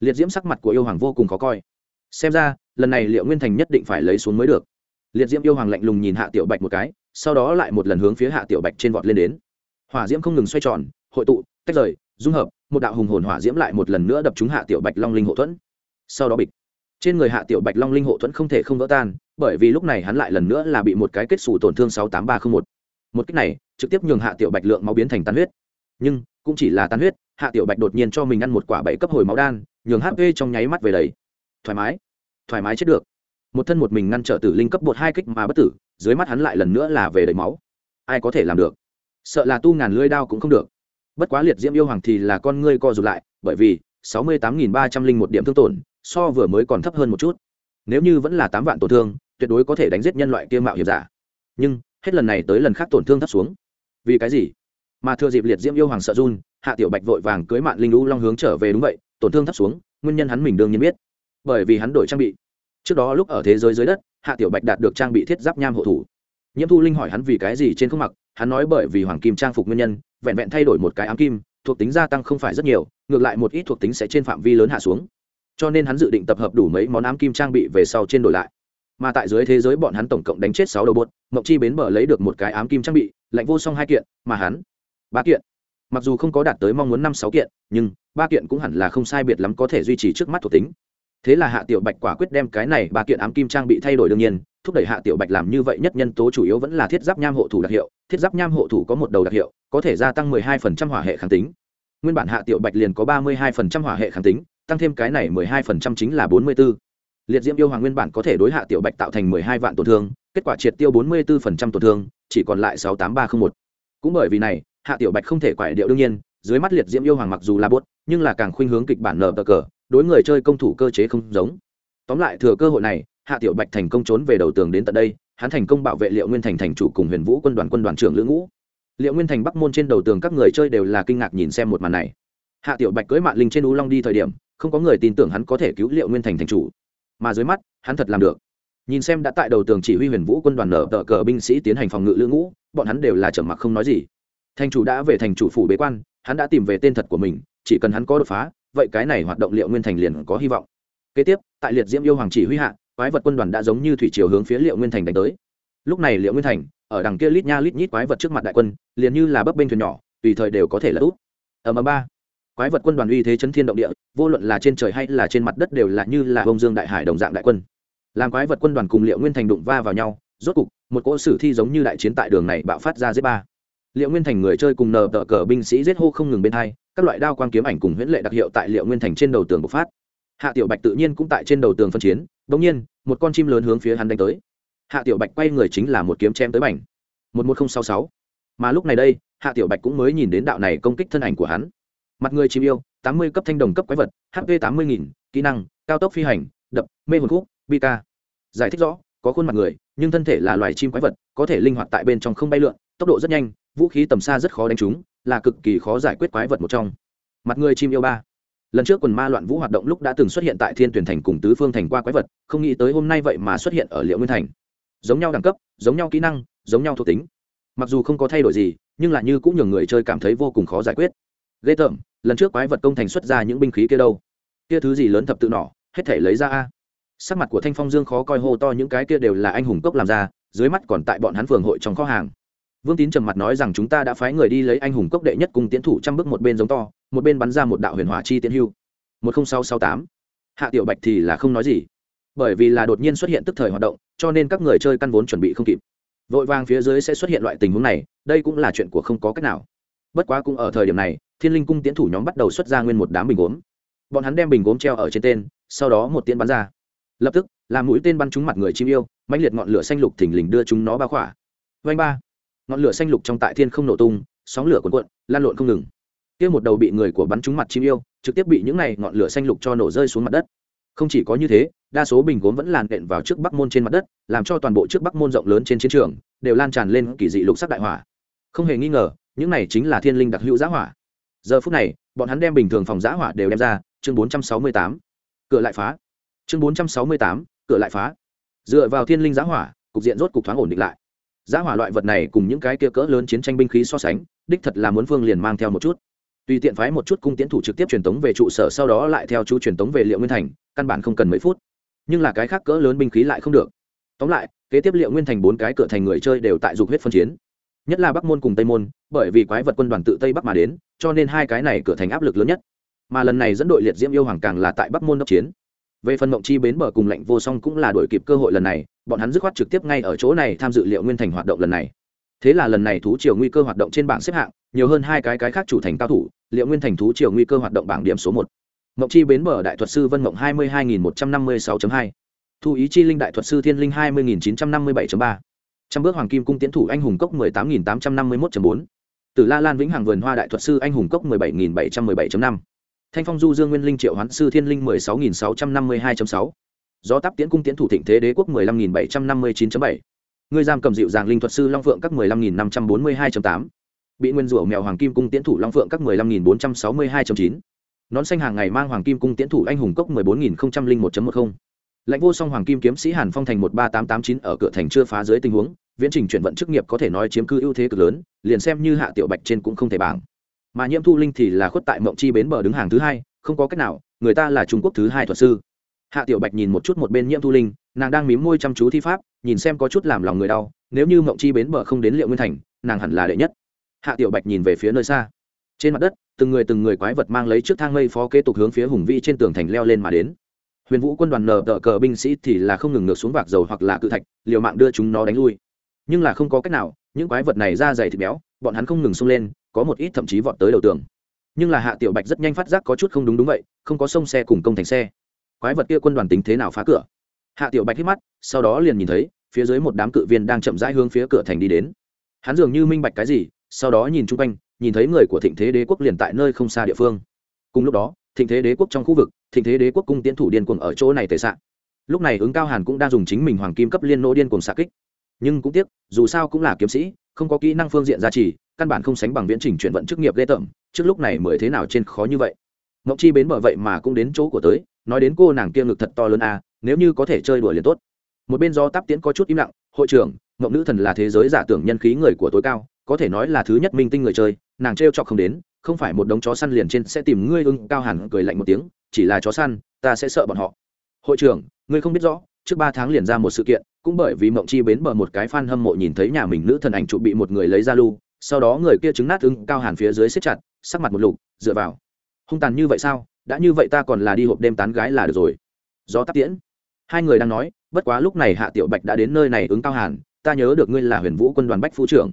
Liệt diễm sắc mặt của yêu hoàng vô cùng khó coi. Xem ra, lần này liệu nguyên thành nhất định phải lấy xuống mới được. Liệt diễm yêu hoàng lạnh lùng nhìn hạ tiểu bạch một cái, sau đó lại một lần hướng phía hạ tiểu bạch trên vọt lên đến. Hỏa diễm không ngừng xoay tròn, hội tụ, tách rời, dung hợp, một đạo hùng hồn hỏa diễm lại một lần nữa đập trúng hạ tiểu bạch long linh hộ thuẫn. Sau đó bịch. Trên người hạ tiểu bạch long linh hộ thuẫn không thể không vỡ tan, bởi vì lúc này hắn lại lần nữa là bị một cái kết xù tổn thương sáu tám ba t r ă n h một một cách này, trực tiếp nhường hạ tiểu bạch lượng máu biến thành tan huyết. Nhưng, cũng chỉ là tan huyết, hạ tiểu bạch đột nhiên cho mình ăn một quả bảy cấp hồi máu đan, nhường hp trong nháy mắt về đầy. Thoải mái. Thoải mái chết được. Một thân một mình ngăn trở tử linh cấp bột hai kích mà bất tử, dưới mắt hắn lại lần nữa là về đầy máu. Ai có thể làm được? Sợ là tu ngàn lưỡi đao cũng không được. Bất quá liệt diễm yêu hoàng thì là con ngươi co rụt lại, bởi vì sáu mươi tám nghìn ba trăm linh một điểm thương tổn, so vừa mới còn thấp hơn một chút. Nếu như vẫn là tám vạn tổn thương, tuyệt đối có thể đánh giết nhân loại kia mạo hiểm giả. Nhưng hết lần này tới lần khác tổn thương thấp xuống. Vì cái gì? Mà thừa dịp liệt diễm yêu hoàng sợ run, hạ tiểu bạch vội vàng cưới mạn linh lũ long hướng trở về đúng vậy, tổn thương thấp xuống, nguyên nhân hắn mình đương nhiên biết. Bởi vì hắn đổi trang bị. Trước đó lúc ở thế giới dưới đất, hạ tiểu bạch đạt được trang bị thiết giáp nham hộ thủ. Nhiễm thu linh hỏi hắn vì cái gì trên không mặc, hắn nói bởi vì hoàng kim trang phục nguyên nhân, vẹn vẹn thay đổi một cái ám kim, thuộc tính gia tăng không phải rất nhiều, ngược lại một ít thuộc tính sẽ trên phạm vi lớn hạ xuống. Cho nên hắn dự định tập hợp đủ mấy món ám kim trang bị về sau trên đổi lại mà tại dưới thế giới bọn hắn tổng cộng đánh chết sáu đầu bột mộng chi bến bờ lấy được một cái ám kim trang bị, lạnh vô song hai kiện, mà hắn, ba kiện. Mặc dù không có đạt tới mong muốn năm sáu kiện, nhưng ba kiện cũng hẳn là không sai biệt lắm có thể duy trì trước mắt thuộc tính. Thế là hạ tiểu bạch quả quyết đem cái này ba kiện ám kim trang bị thay đổi đương nhiên, thúc đẩy hạ tiểu bạch làm như vậy nhất nhân tố chủ yếu vẫn là thiết giáp nham hộ thủ đặc hiệu. Thiết giáp nham hộ thủ có một đầu đặc hiệu, có thể gia tăng 12% hỏa hệ kháng tính. Nguyên bản hạ tiểu bạch liền có 32% hỏa hệ kháng tính, tăng thêm cái này 12% chính là 44 liệt diễm yêu hoàng nguyên bản có thể đối hạ tiểu bạch tạo thành 12 vạn tổn thương, kết quả triệt tiêu 44% tổn thương, chỉ còn lại 68301. cũng bởi vì này, hạ tiểu bạch không thể quải điệu đương nhiên, dưới mắt liệt diễm yêu hoàng mặc dù là buốt, nhưng là càng khuynh hướng kịch bản nở cờ, đối người chơi công thủ cơ chế không giống. Tóm lại thừa cơ hội này, hạ tiểu bạch thành công trốn về đầu tường đến tận đây, hắn thành công bảo vệ liệu nguyên thành thành chủ cùng huyền vũ quân đoàn quân đoàn trưởng lữ ngũ. Liệu nguyên thành bắc môn trên đầu tường các người chơi đều là kinh ngạc nhìn xem một màn này. Hạ tiểu bạch cưới mạng linh trên ú long đi thời điểm, không có người tin tưởng hắn có thể cứu liệu nguyên thành thành chủ mà dưới mắt, hắn thật làm được. Nhìn xem đã tại đầu tường chỉ huy huyền vũ quân đoàn nở tờ cờ binh sĩ tiến hành phòng ngự lữ ngũ, bọn hắn đều là trầm mặc không nói gì. Thành chủ đã về thành chủ phủ bế quan, hắn đã tìm về tên thật của mình, chỉ cần hắn có đột phá, vậy cái này hoạt động liệu nguyên thành liền có hy vọng. Kế tiếp, tại liệt diễm yêu hoàng chỉ huy hạ, quái vật quân đoàn đã giống như thủy chiều hướng phía liệu nguyên thành đánh tới. Lúc này liệu nguyên thành, ở đằng kia lít nha lít nhít quái vật trước mặt đại quân, liền như là bấp bênh thuyền nhỏ, tùy thời đều có thể là úp. Ở mờ ba quái vật quân đoàn uy thế chấn thiên động địa, vô luận là trên trời hay là trên mặt đất đều là như là bông dương đại hải đồng dạng đại quân. Làm quái vật quân đoàn cùng liệu nguyên thành đụng va vào nhau, rốt cục, một cỗ sử thi giống như đại chiến tại đường này bạo phát ra giết ba. Liệu nguyên thành người chơi cùng nờ tờ cờ binh sĩ giết hô không ngừng bên hai, các loại đao quang kiếm ảnh cùng huyễn lệ đặc hiệu tại liệu nguyên thành trên đầu tường bộc phát. Hạ tiểu bạch tự nhiên cũng tại trên đầu tường phân chiến, bỗng nhiên, một con chim lớn hướng phía hắn đánh tới. Hạ tiểu bạch quay người chính là một kiếm chém tới mảnh. Một một nghìn sáu sáu. Mà lúc này đây, hạ tiểu bạch cũng mới nhìn đến đạo này công kích thân ảnh của hắn mặt người chim yêu, tám mươi cấp thanh đồng cấp quái vật hp tám mươi nghìn, kỹ năng, cao tốc phi hành, đập, mê hồn khúc bk giải thích rõ, có khuôn mặt người, nhưng thân thể là loài chim quái vật, có thể linh hoạt tại bên trong không bay lượn, tốc độ rất nhanh, vũ khí tầm xa rất khó đánh trúng, là cực kỳ khó giải quyết quái vật một trong. Mặt người chim yêu ba. Lần trước quần ma loạn vũ hoạt động lúc đã từng xuất hiện tại thiên tuyển thành cùng tứ phương thành qua quái vật, không nghĩ tới hôm nay vậy mà xuất hiện ở liệu nguyên thành. Giống nhau đẳng cấp, giống nhau kỹ năng, giống nhau thuộc tính. Mặc dù không có thay đổi gì, nhưng là như cũng nhường người chơi cảm thấy vô cùng khó giải quyết ghê tởm, lần trước quái vật công thành xuất ra những binh khí kia đâu? Kia thứ gì lớn thập tự nỏ, hết thể lấy ra a. Sắc mặt của thanh phong dương khó coi hô to, những cái kia đều là anh hùng cốc làm ra, dưới mắt còn tại bọn hắn phường hội trong kho hàng. Vương tín trầm mặt nói rằng chúng ta đã phái người đi lấy anh hùng cốc đệ nhất cùng tiến thủ trăm bước một bên giống to, một bên bắn ra một đạo huyền hỏa chi tiến hưu. Một nghìn sáu sáu tám. Hạ tiểu bạch thì là không nói gì. Bởi vì là đột nhiên xuất hiện tức thời hoạt động, cho nên các người chơi căn vốn chuẩn bị không kịp. Vội vàng phía dưới sẽ xuất hiện loại tình huống này, đây cũng là chuyện của không có cách nào bất quá cũng ở thời điểm này, thiên linh cung tiến thủ nhóm bắt đầu xuất ra nguyên một đám bình gốm. Bọn hắn đem bình gốm treo ở trên tên, sau đó một tiến bắn ra. Lập tức làm mũi tên bắn trúng mặt người chim yêu, mãnh liệt ngọn lửa xanh lục thình lình đưa chúng nó bao khỏa. Vanh ba, ngọn lửa xanh lục trong tại thiên không nổ tung, sóng lửa cuộn cuộn, lan lộn không ngừng. Kia một đầu bị người của bắn trúng mặt chim yêu, trực tiếp bị những này ngọn lửa xanh lục cho nổ rơi xuống mặt đất. Không chỉ có như thế, đa số bình gốm vẫn làn đện vào trước bắc môn trên mặt đất, làm cho toàn bộ trước bắc môn rộng lớn trên chiến trường, đều lan tràn lên kỳ dị lục sắc đại hỏa. Không hề nghi ngờ những này chính là thiên linh đặc hữu giá hỏa. Giờ phút này bọn hắn đem bình thường phòng giá hỏa đều đem ra chương 468. cửa lại phá. Chương 468, cửa lại phá. Dựa vào thiên linh giá hỏa cục diện rốt cục thoáng ổn định lại. Giá hỏa loại vật này cùng những cái kia cỡ lớn chiến tranh binh khí so sánh đích thật là muốn phương liền mang theo một chút. Tùy tiện phái một chút cung tiến thủ trực tiếp truyền tống về trụ sở sau đó lại theo chú truyền tống về liệu nguyên thành căn bản không cần mấy phút. Nhưng là cái khác cỡ lớn binh khí lại không được. Tóm lại kế tiếp liệu nguyên thành bốn cái cửa thành người chơi đều tại dục huyết phân chiến nhất là bắc môn cùng tây môn, bởi vì quái vật quân đoàn tự tây bắc mà đến, cho nên hai cái này cửa thành áp lực lớn nhất. Mà lần này dẫn đội liệt diễm yêu hoàng càng là tại bắc môn đốc chiến. Về phần mộng chi bến bờ cùng lệnh vô song cũng là đổi kịp cơ hội lần này, bọn hắn dứt khoát trực tiếp ngay ở chỗ này tham dự liệu nguyên thành hoạt động lần này. Thế là lần này thú triều nguy cơ hoạt động trên bảng xếp hạng, nhiều hơn hai cái cái khác chủ thành cao thủ, liệu nguyên thành thú triều nguy cơ hoạt động bảng điểm số một. Mộng chi bến bờ đại thuật sư vân mộng hai mươi hai nghìn một trăm năm mươi sáu hai. Thu ý chi linh đại thuật sư thiên linh hai mươi nghìn chín trăm năm mươi bảy ba trăm bước hoàng kim cung tiến thủ anh hùng cốc mười tám nghìn tám trăm năm mươi một bốn. Từ la lan vĩnh hằng vườn hoa đại thuật sư anh hùng cốc mười bảy nghìn bảy trăm mười bảy năm. Thanh phong du dương nguyên linh triệu hoán sư thiên linh mười sáu nghìn sáu trăm năm mươi hai sáu. Do tắp tiến cung tiến thủ thịnh thế đế quốc mười lăm nghìn bảy trăm năm mươi chín bảy. Người giam cầm dịu dàng linh thuật sư long phượng các mười lăm nghìn năm trăm bốn mươi hai tám. Bị nguyên rủa mèo hoàng kim cung tiến thủ long phượng các mười lăm nghìn bốn trăm sáu mươi hai chín. Nón xanh hàng ngày mang hoàng kim cung tiến thủ anh hùng cốc mười bốn nghìn một một mươi lãnh vô song hoàng kim kiếm sĩ hàn phong thành một ba tám tám chín ở cửa thành chưa phá dưới tình huống, viễn trình chuyển vận chức nghiệp có thể nói chiếm cư ưu thế cực lớn, liền xem như hạ tiểu bạch trên cũng không thể bảng. Mà nhiễm thu linh thì là khuất tại mộng chi bến bờ đứng hàng thứ hai, không có cách nào, người ta là trung quốc thứ hai thuật sư. Hạ tiểu bạch nhìn một chút một bên nhiễm thu linh, nàng đang mím môi chăm chú thi pháp, nhìn xem có chút làm lòng người đau, nếu như mộng chi bến bờ không đến liệu nguyên thành, nàng hẳn là đệ nhất. Hạ tiểu bạch nhìn về phía nơi xa. Trên mặt đất, từng người từng người quái vật mang lấy trước thang mây phó kế tục hướng phía hùng vĩ trên tường thành leo lên mà đến huyền vũ quân đoàn nờ tờ cờ binh sĩ thì là không ngừng ngược xuống vạc dầu hoặc là cự thạch, liều mạng đưa chúng nó đánh lui. Nhưng là không có cách nào, những quái vật này ra dày thịt béo, bọn hắn không ngừng xông lên, có một ít thậm chí vọt tới đầu tường. Nhưng là hạ tiểu bạch rất nhanh phát giác có chút không đúng đúng vậy, không có sông xe cùng công thành xe. Quái vật kia quân đoàn tính thế nào phá cửa? Hạ tiểu bạch hít mắt, sau đó liền nhìn thấy, phía dưới một đám cự viên đang chậm rãi hướng phía cửa thành đi đến. Hắn dường như minh bạch cái gì, sau đó nhìn chung quanh, nhìn thấy người của thịnh thế đế quốc liền tại nơi không xa địa phương. Cùng lúc đó thịnh thế đế quốc trong khu vực, thịnh thế đế quốc cung tiến thủ điên cuồng ở chỗ này tệ sạn lúc này ứng cao hàn cũng đang dùng chính mình hoàng kim cấp liên nô điên cuồng xạ kích. Nhưng cũng tiếc, dù sao cũng là kiếm sĩ, không có kỹ năng phương diện gia trì, căn bản không sánh bằng viễn trình chuyển vận chức nghiệp ghê tởm, trước lúc này mới thế nào trên khó như vậy. Ngọc chi bến bờ vậy mà cũng đến chỗ của tới, nói đến cô nàng kia ngực thật to lớn à nếu như có thể chơi đùa liền tốt. Một bên do tắp tiễn có chút im lặng, hội trưởng, ngọc nữ thần là thế giới giả tưởng nhân khí người của tối cao, có thể nói là thứ nhất minh tinh người chơi, nàng trêu chọc không đến không phải một đống chó săn liền trên sẽ tìm ngươi ưng cao hẳn cười lạnh một tiếng, chỉ là chó săn, ta sẽ sợ bọn họ. Hội trưởng, ngươi không biết rõ, trước ba tháng liền ra một sự kiện, cũng bởi vì mộng chi bến bờ một cái fan hâm mộ nhìn thấy nhà mình nữ thần ảnh trụ bị một người lấy ra lưu, sau đó người kia chứng nát ưng cao hàn phía dưới xếp chặt, sắc mặt một lục, dựa vào. Hung tàn như vậy sao? Đã như vậy ta còn là đi hộp đêm tán gái là được rồi. Do tắc tiễn. Hai người đang nói, bất quá lúc này hạ tiểu bạch đã đến nơi này ứng cao hàn ta nhớ được ngươi là huyền vũ quân đoàn bách phu trưởng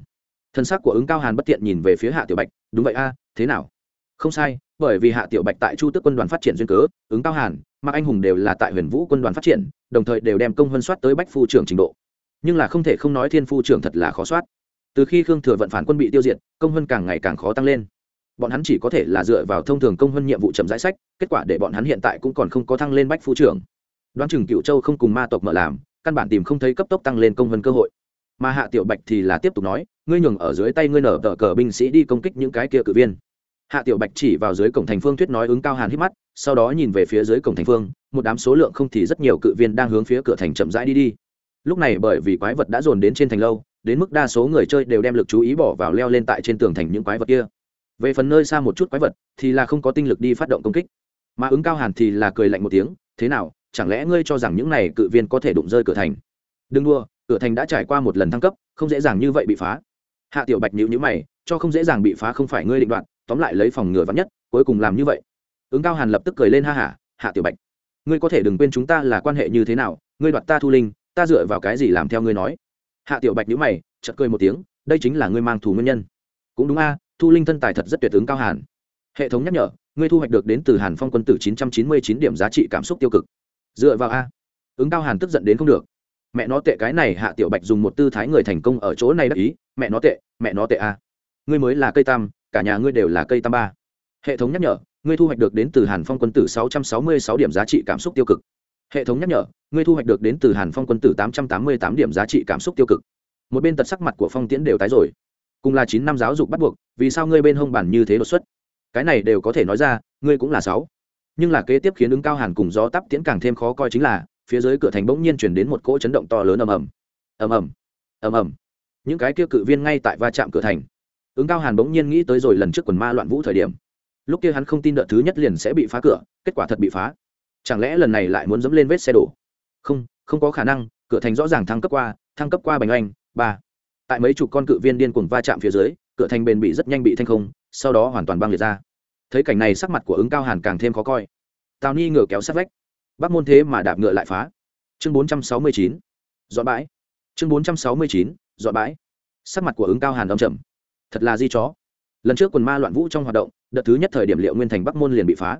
thân xác của ứng cao hàn bất tiện nhìn về phía hạ tiểu bạch, đúng vậy a, thế nào? Không sai, bởi vì hạ tiểu bạch tại chu tước quân đoàn phát triển duyên cớ, ứng cao hàn, mạc anh hùng đều là tại huyền vũ quân đoàn phát triển, đồng thời đều đem công huân soát tới bách phu trưởng trình độ. Nhưng là không thể không nói thiên phu trưởng thật là khó soát. Từ khi khương thừa vận phản quân bị tiêu diệt, công huân càng ngày càng khó tăng lên. Bọn hắn chỉ có thể là dựa vào thông thường công huân nhiệm vụ chậm giải sách, kết quả để bọn hắn hiện tại cũng còn không có thăng lên bách phu trưởng. Đoán chừng cựu châu không cùng ma tộc mở làm, căn bản tìm không thấy cấp tốc tăng lên công huân cơ hội mà hạ tiểu bạch thì là tiếp tục nói, ngươi nhường ở dưới tay ngươi nở tờ cờ binh sĩ đi công kích những cái kia cử viên. Hạ tiểu bạch chỉ vào dưới cổng thành phương thuyết nói ứng cao hàn hít mắt, sau đó nhìn về phía dưới cổng thành phương, một đám số lượng không thì rất nhiều cự viên đang hướng phía cửa thành chậm rãi đi đi. Lúc này bởi vì quái vật đã dồn đến trên thành lâu, đến mức đa số người chơi đều đem lực chú ý bỏ vào leo lên tại trên tường thành những quái vật kia. Về phần nơi xa một chút quái vật thì là không có tinh lực đi phát động công kích. Mà ứng cao hàn thì là cười lạnh một tiếng, thế nào, chẳng lẽ ngươi cho rằng những này cự viên có thể đụng rơi cửa thành? Đừng đua cửa thành đã trải qua một lần thăng cấp, không dễ dàng như vậy bị phá. Hạ tiểu bạch nhữ nhữ mày, cho không dễ dàng bị phá không phải ngươi định đoạt, tóm lại lấy phòng ngừa vắn nhất, cuối cùng làm như vậy. Ứng cao hàn lập tức cười lên ha hả, hạ tiểu bạch, ngươi có thể đừng quên chúng ta là quan hệ như thế nào, ngươi đoạt ta thu linh, ta dựa vào cái gì làm theo ngươi nói? Hạ tiểu bạch nhữ mày, chợt cười một tiếng, đây chính là ngươi mang thù nguyên nhân. Cũng đúng a, thu linh thân tài thật rất tuyệt ứng cao hàn. Hệ thống nhắc nhở, ngươi thu hoạch được đến từ hàn phong quân tử chín trăm chín mươi chín điểm giá trị cảm xúc tiêu cực. Dựa vào a. Ứng cao hàn tức giận đến không được mẹ nó tệ, cái này hạ tiểu bạch dùng một tư thái người thành công ở chỗ này đắc ý, mẹ nó tệ, mẹ nó tệ a ngươi mới là cây tam, cả nhà ngươi đều là cây tam ba. Hệ thống nhắc nhở, ngươi thu hoạch được đến từ hàn phong quân tử sáu trăm sáu mươi sáu điểm giá trị cảm xúc tiêu cực. Hệ thống nhắc nhở, ngươi thu hoạch được đến từ hàn phong quân tử tám trăm tám mươi tám điểm giá trị cảm xúc tiêu cực. Một bên tật sắc mặt của phong tiễn đều tái rồi. Cùng là chín năm giáo dục bắt buộc, vì sao ngươi bên hông bản như thế đột xuất? Cái này đều có thể nói ra, ngươi cũng là sáu. Nhưng là kế tiếp khiến ứng cao hàn cùng gió tắp tiễn càng thêm khó coi chính là phía dưới cửa thành bỗng nhiên chuyển đến một cỗ chấn động to lớn ầm ầm. Ầm ầm. Ầm ầm. Những cái kia cự viên ngay tại va chạm cửa thành. Ứng cao hàn bỗng nhiên nghĩ tới rồi lần trước quần ma loạn vũ thời điểm. Lúc kia hắn không tin đợt thứ nhất liền sẽ bị phá cửa, kết quả thật bị phá. Chẳng lẽ lần này lại muốn dẫm lên vết xe đổ? Không không có khả năng, cửa thành rõ ràng thăng cấp qua, thăng cấp qua bành oanh, ba. Tại mấy chục con cự viên điên cuồng va chạm phía dưới, cửa thành bền bị rất nhanh bị thanh không, sau đó hoàn toàn băng liệt ra. Thấy cảnh này sắc mặt của ứng cao hàn càng thêm khó coi. Tào ni ngửa kéo sát vách bắc môn thế mà đạp ngựa lại phá. Chương bốn trăm sáu mươi chín, dọn bãi. Chương bốn trăm sáu mươi chín, dọn bãi. Sắc mặt của ứng cao hàn đông trầm. Thật là di chó. Lần trước quần ma loạn vũ trong hoạt động, đợt thứ nhất thời điểm liệu nguyên thành bắc môn liền bị phá.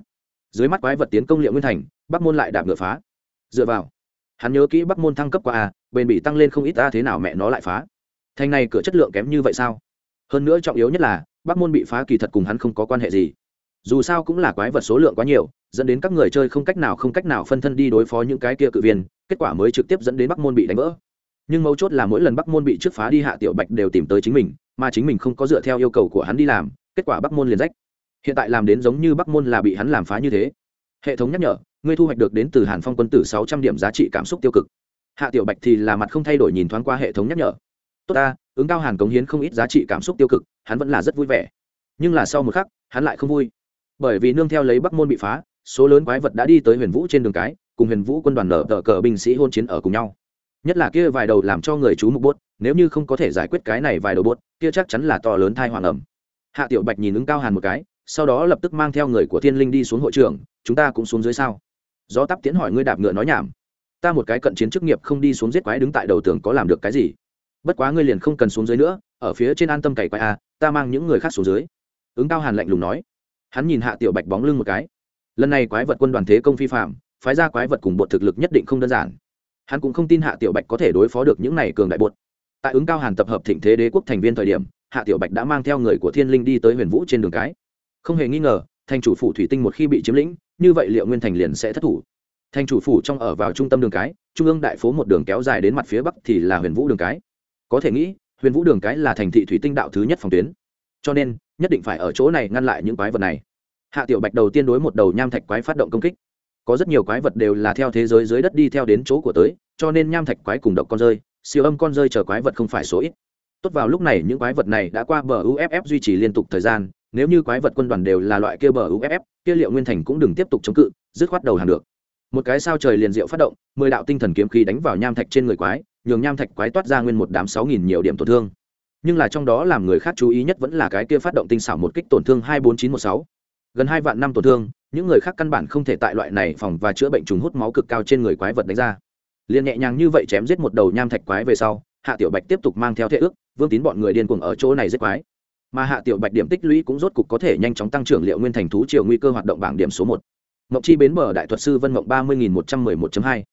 Dưới mắt quái vật tiến công liệu nguyên thành, bắc môn lại đạp ngựa phá. Dựa vào, hắn nhớ kỹ bắc môn thăng cấp qua a, bền bị tăng lên không ít ta thế nào mẹ nó lại phá. Thành này cửa chất lượng kém như vậy sao? Hơn nữa trọng yếu nhất là, bắc môn bị phá kỳ thật cùng hắn không có quan hệ gì dù sao cũng là quái vật số lượng quá nhiều, dẫn đến các người chơi không cách nào không cách nào phân thân đi đối phó những cái kia cự viên, kết quả mới trực tiếp dẫn đến bắc môn bị đánh vỡ. Nhưng mấu chốt là mỗi lần bắc môn bị trước phá đi hạ tiểu bạch đều tìm tới chính mình, mà chính mình không có dựa theo yêu cầu của hắn đi làm, kết quả bắc môn liền rách. Hiện tại làm đến giống như bắc môn là bị hắn làm phá như thế. Hệ thống nhắc nhở, ngươi thu hoạch được đến từ hàn phong quân tử sáu trăm điểm giá trị cảm xúc tiêu cực. Hạ tiểu bạch thì là mặt không thay đổi nhìn thoáng qua hệ thống nhắc nhở. Tốt ta, ứng cao hàn cống hiến không ít giá trị cảm xúc tiêu cực, hắn vẫn là rất vui vẻ. Nhưng là sau một khắc, hắn lại không vui bởi vì nương theo lấy bắc môn bị phá số lớn quái vật đã đi tới huyền vũ trên đường cái cùng huyền vũ quân đoàn nở tờ cờ binh sĩ hôn chiến ở cùng nhau. Nhất là kia vài đầu làm cho người chú mục bốt nếu như không có thể giải quyết cái này vài đầu bốt kia chắc chắn là to lớn thai hoàng ẩm. Hạ tiểu bạch nhìn ứng cao hàn một cái sau đó lập tức mang theo người của thiên linh đi xuống hội trường chúng ta cũng xuống dưới sao? Do tắp tiến hỏi ngươi đạp ngựa nói nhảm. Ta một cái cận chiến chức nghiệp không đi xuống giết quái đứng tại đầu tường có làm được cái gì? Bất quá ngươi liền không cần xuống dưới nữa ở phía trên an tâm cày quái a à, ta mang những người khác xuống dưới. Ứng cao hàn lạnh lùng nói hắn nhìn hạ tiểu bạch bóng lưng một cái. Lần này quái vật quân đoàn thế công phi phạm, phái ra quái vật cùng bột thực lực nhất định không đơn giản. Hắn cũng không tin hạ tiểu bạch có thể đối phó được những này cường đại bột tại ứng cao hàn tập hợp thịnh thế đế quốc thành viên thời điểm, hạ tiểu bạch đã mang theo người của thiên linh đi tới huyền vũ trên đường cái. Không hề nghi ngờ, thành chủ phủ thủy tinh một khi bị chiếm lĩnh, như vậy liệu nguyên thành liền sẽ thất thủ. Thành chủ phủ trong ở vào trung tâm đường cái, trung ương đại phố một đường kéo dài đến mặt phía bắc thì là huyền vũ đường cái. Có thể nghĩ, huyền vũ đường cái là thành thị thủy tinh đạo thứ nhất phòng tuyến cho nên nhất định phải ở chỗ này ngăn lại những quái vật này. Hạ tiểu bạch đầu tiên đối một đầu nham thạch quái phát động công kích. Có rất nhiều quái vật đều là theo thế giới dưới đất đi theo đến chỗ của tới, cho nên nham thạch quái cùng độc con rơi, siêu âm con rơi chờ quái vật không phải số ít. Tốt vào lúc này những quái vật này đã qua bờ uff duy trì liên tục thời gian, nếu như quái vật quân đoàn đều là loại kia bờ uff kia liệu nguyên thành cũng đừng tiếp tục chống cự, dứt khoát đầu hàng được. Một cái sao trời liền diệu phát động, mười đạo tinh thần kiếm khí đánh vào nham thạch trên người quái, nhường nham thạch quái toát ra nguyên một đám sáu nghìn nhiều điểm tổn thương nhưng là trong đó làm người khác chú ý nhất vẫn là cái kia phát động tinh xảo một kích tổn thương hai bốn chín một sáu. Gần hai vạn năm tổn thương, những người khác căn bản không thể tại loại này phòng và chữa bệnh trùng hút máu cực cao trên người quái vật đánh ra. Liền nhẹ nhàng như vậy chém giết một đầu nham thạch quái về sau, hạ tiểu bạch tiếp tục mang theo thế ước, vương tín bọn người điên cuồng ở chỗ này giết quái. Mà hạ tiểu bạch điểm tích lũy cũng rốt cục có thể nhanh chóng tăng trưởng liệu nguyên thành thú triều nguy cơ hoạt động bảng điểm số một. Mộng chi bến bờ đại thuật sư vân mộng ba mươi nghìn một trăm mười một hai.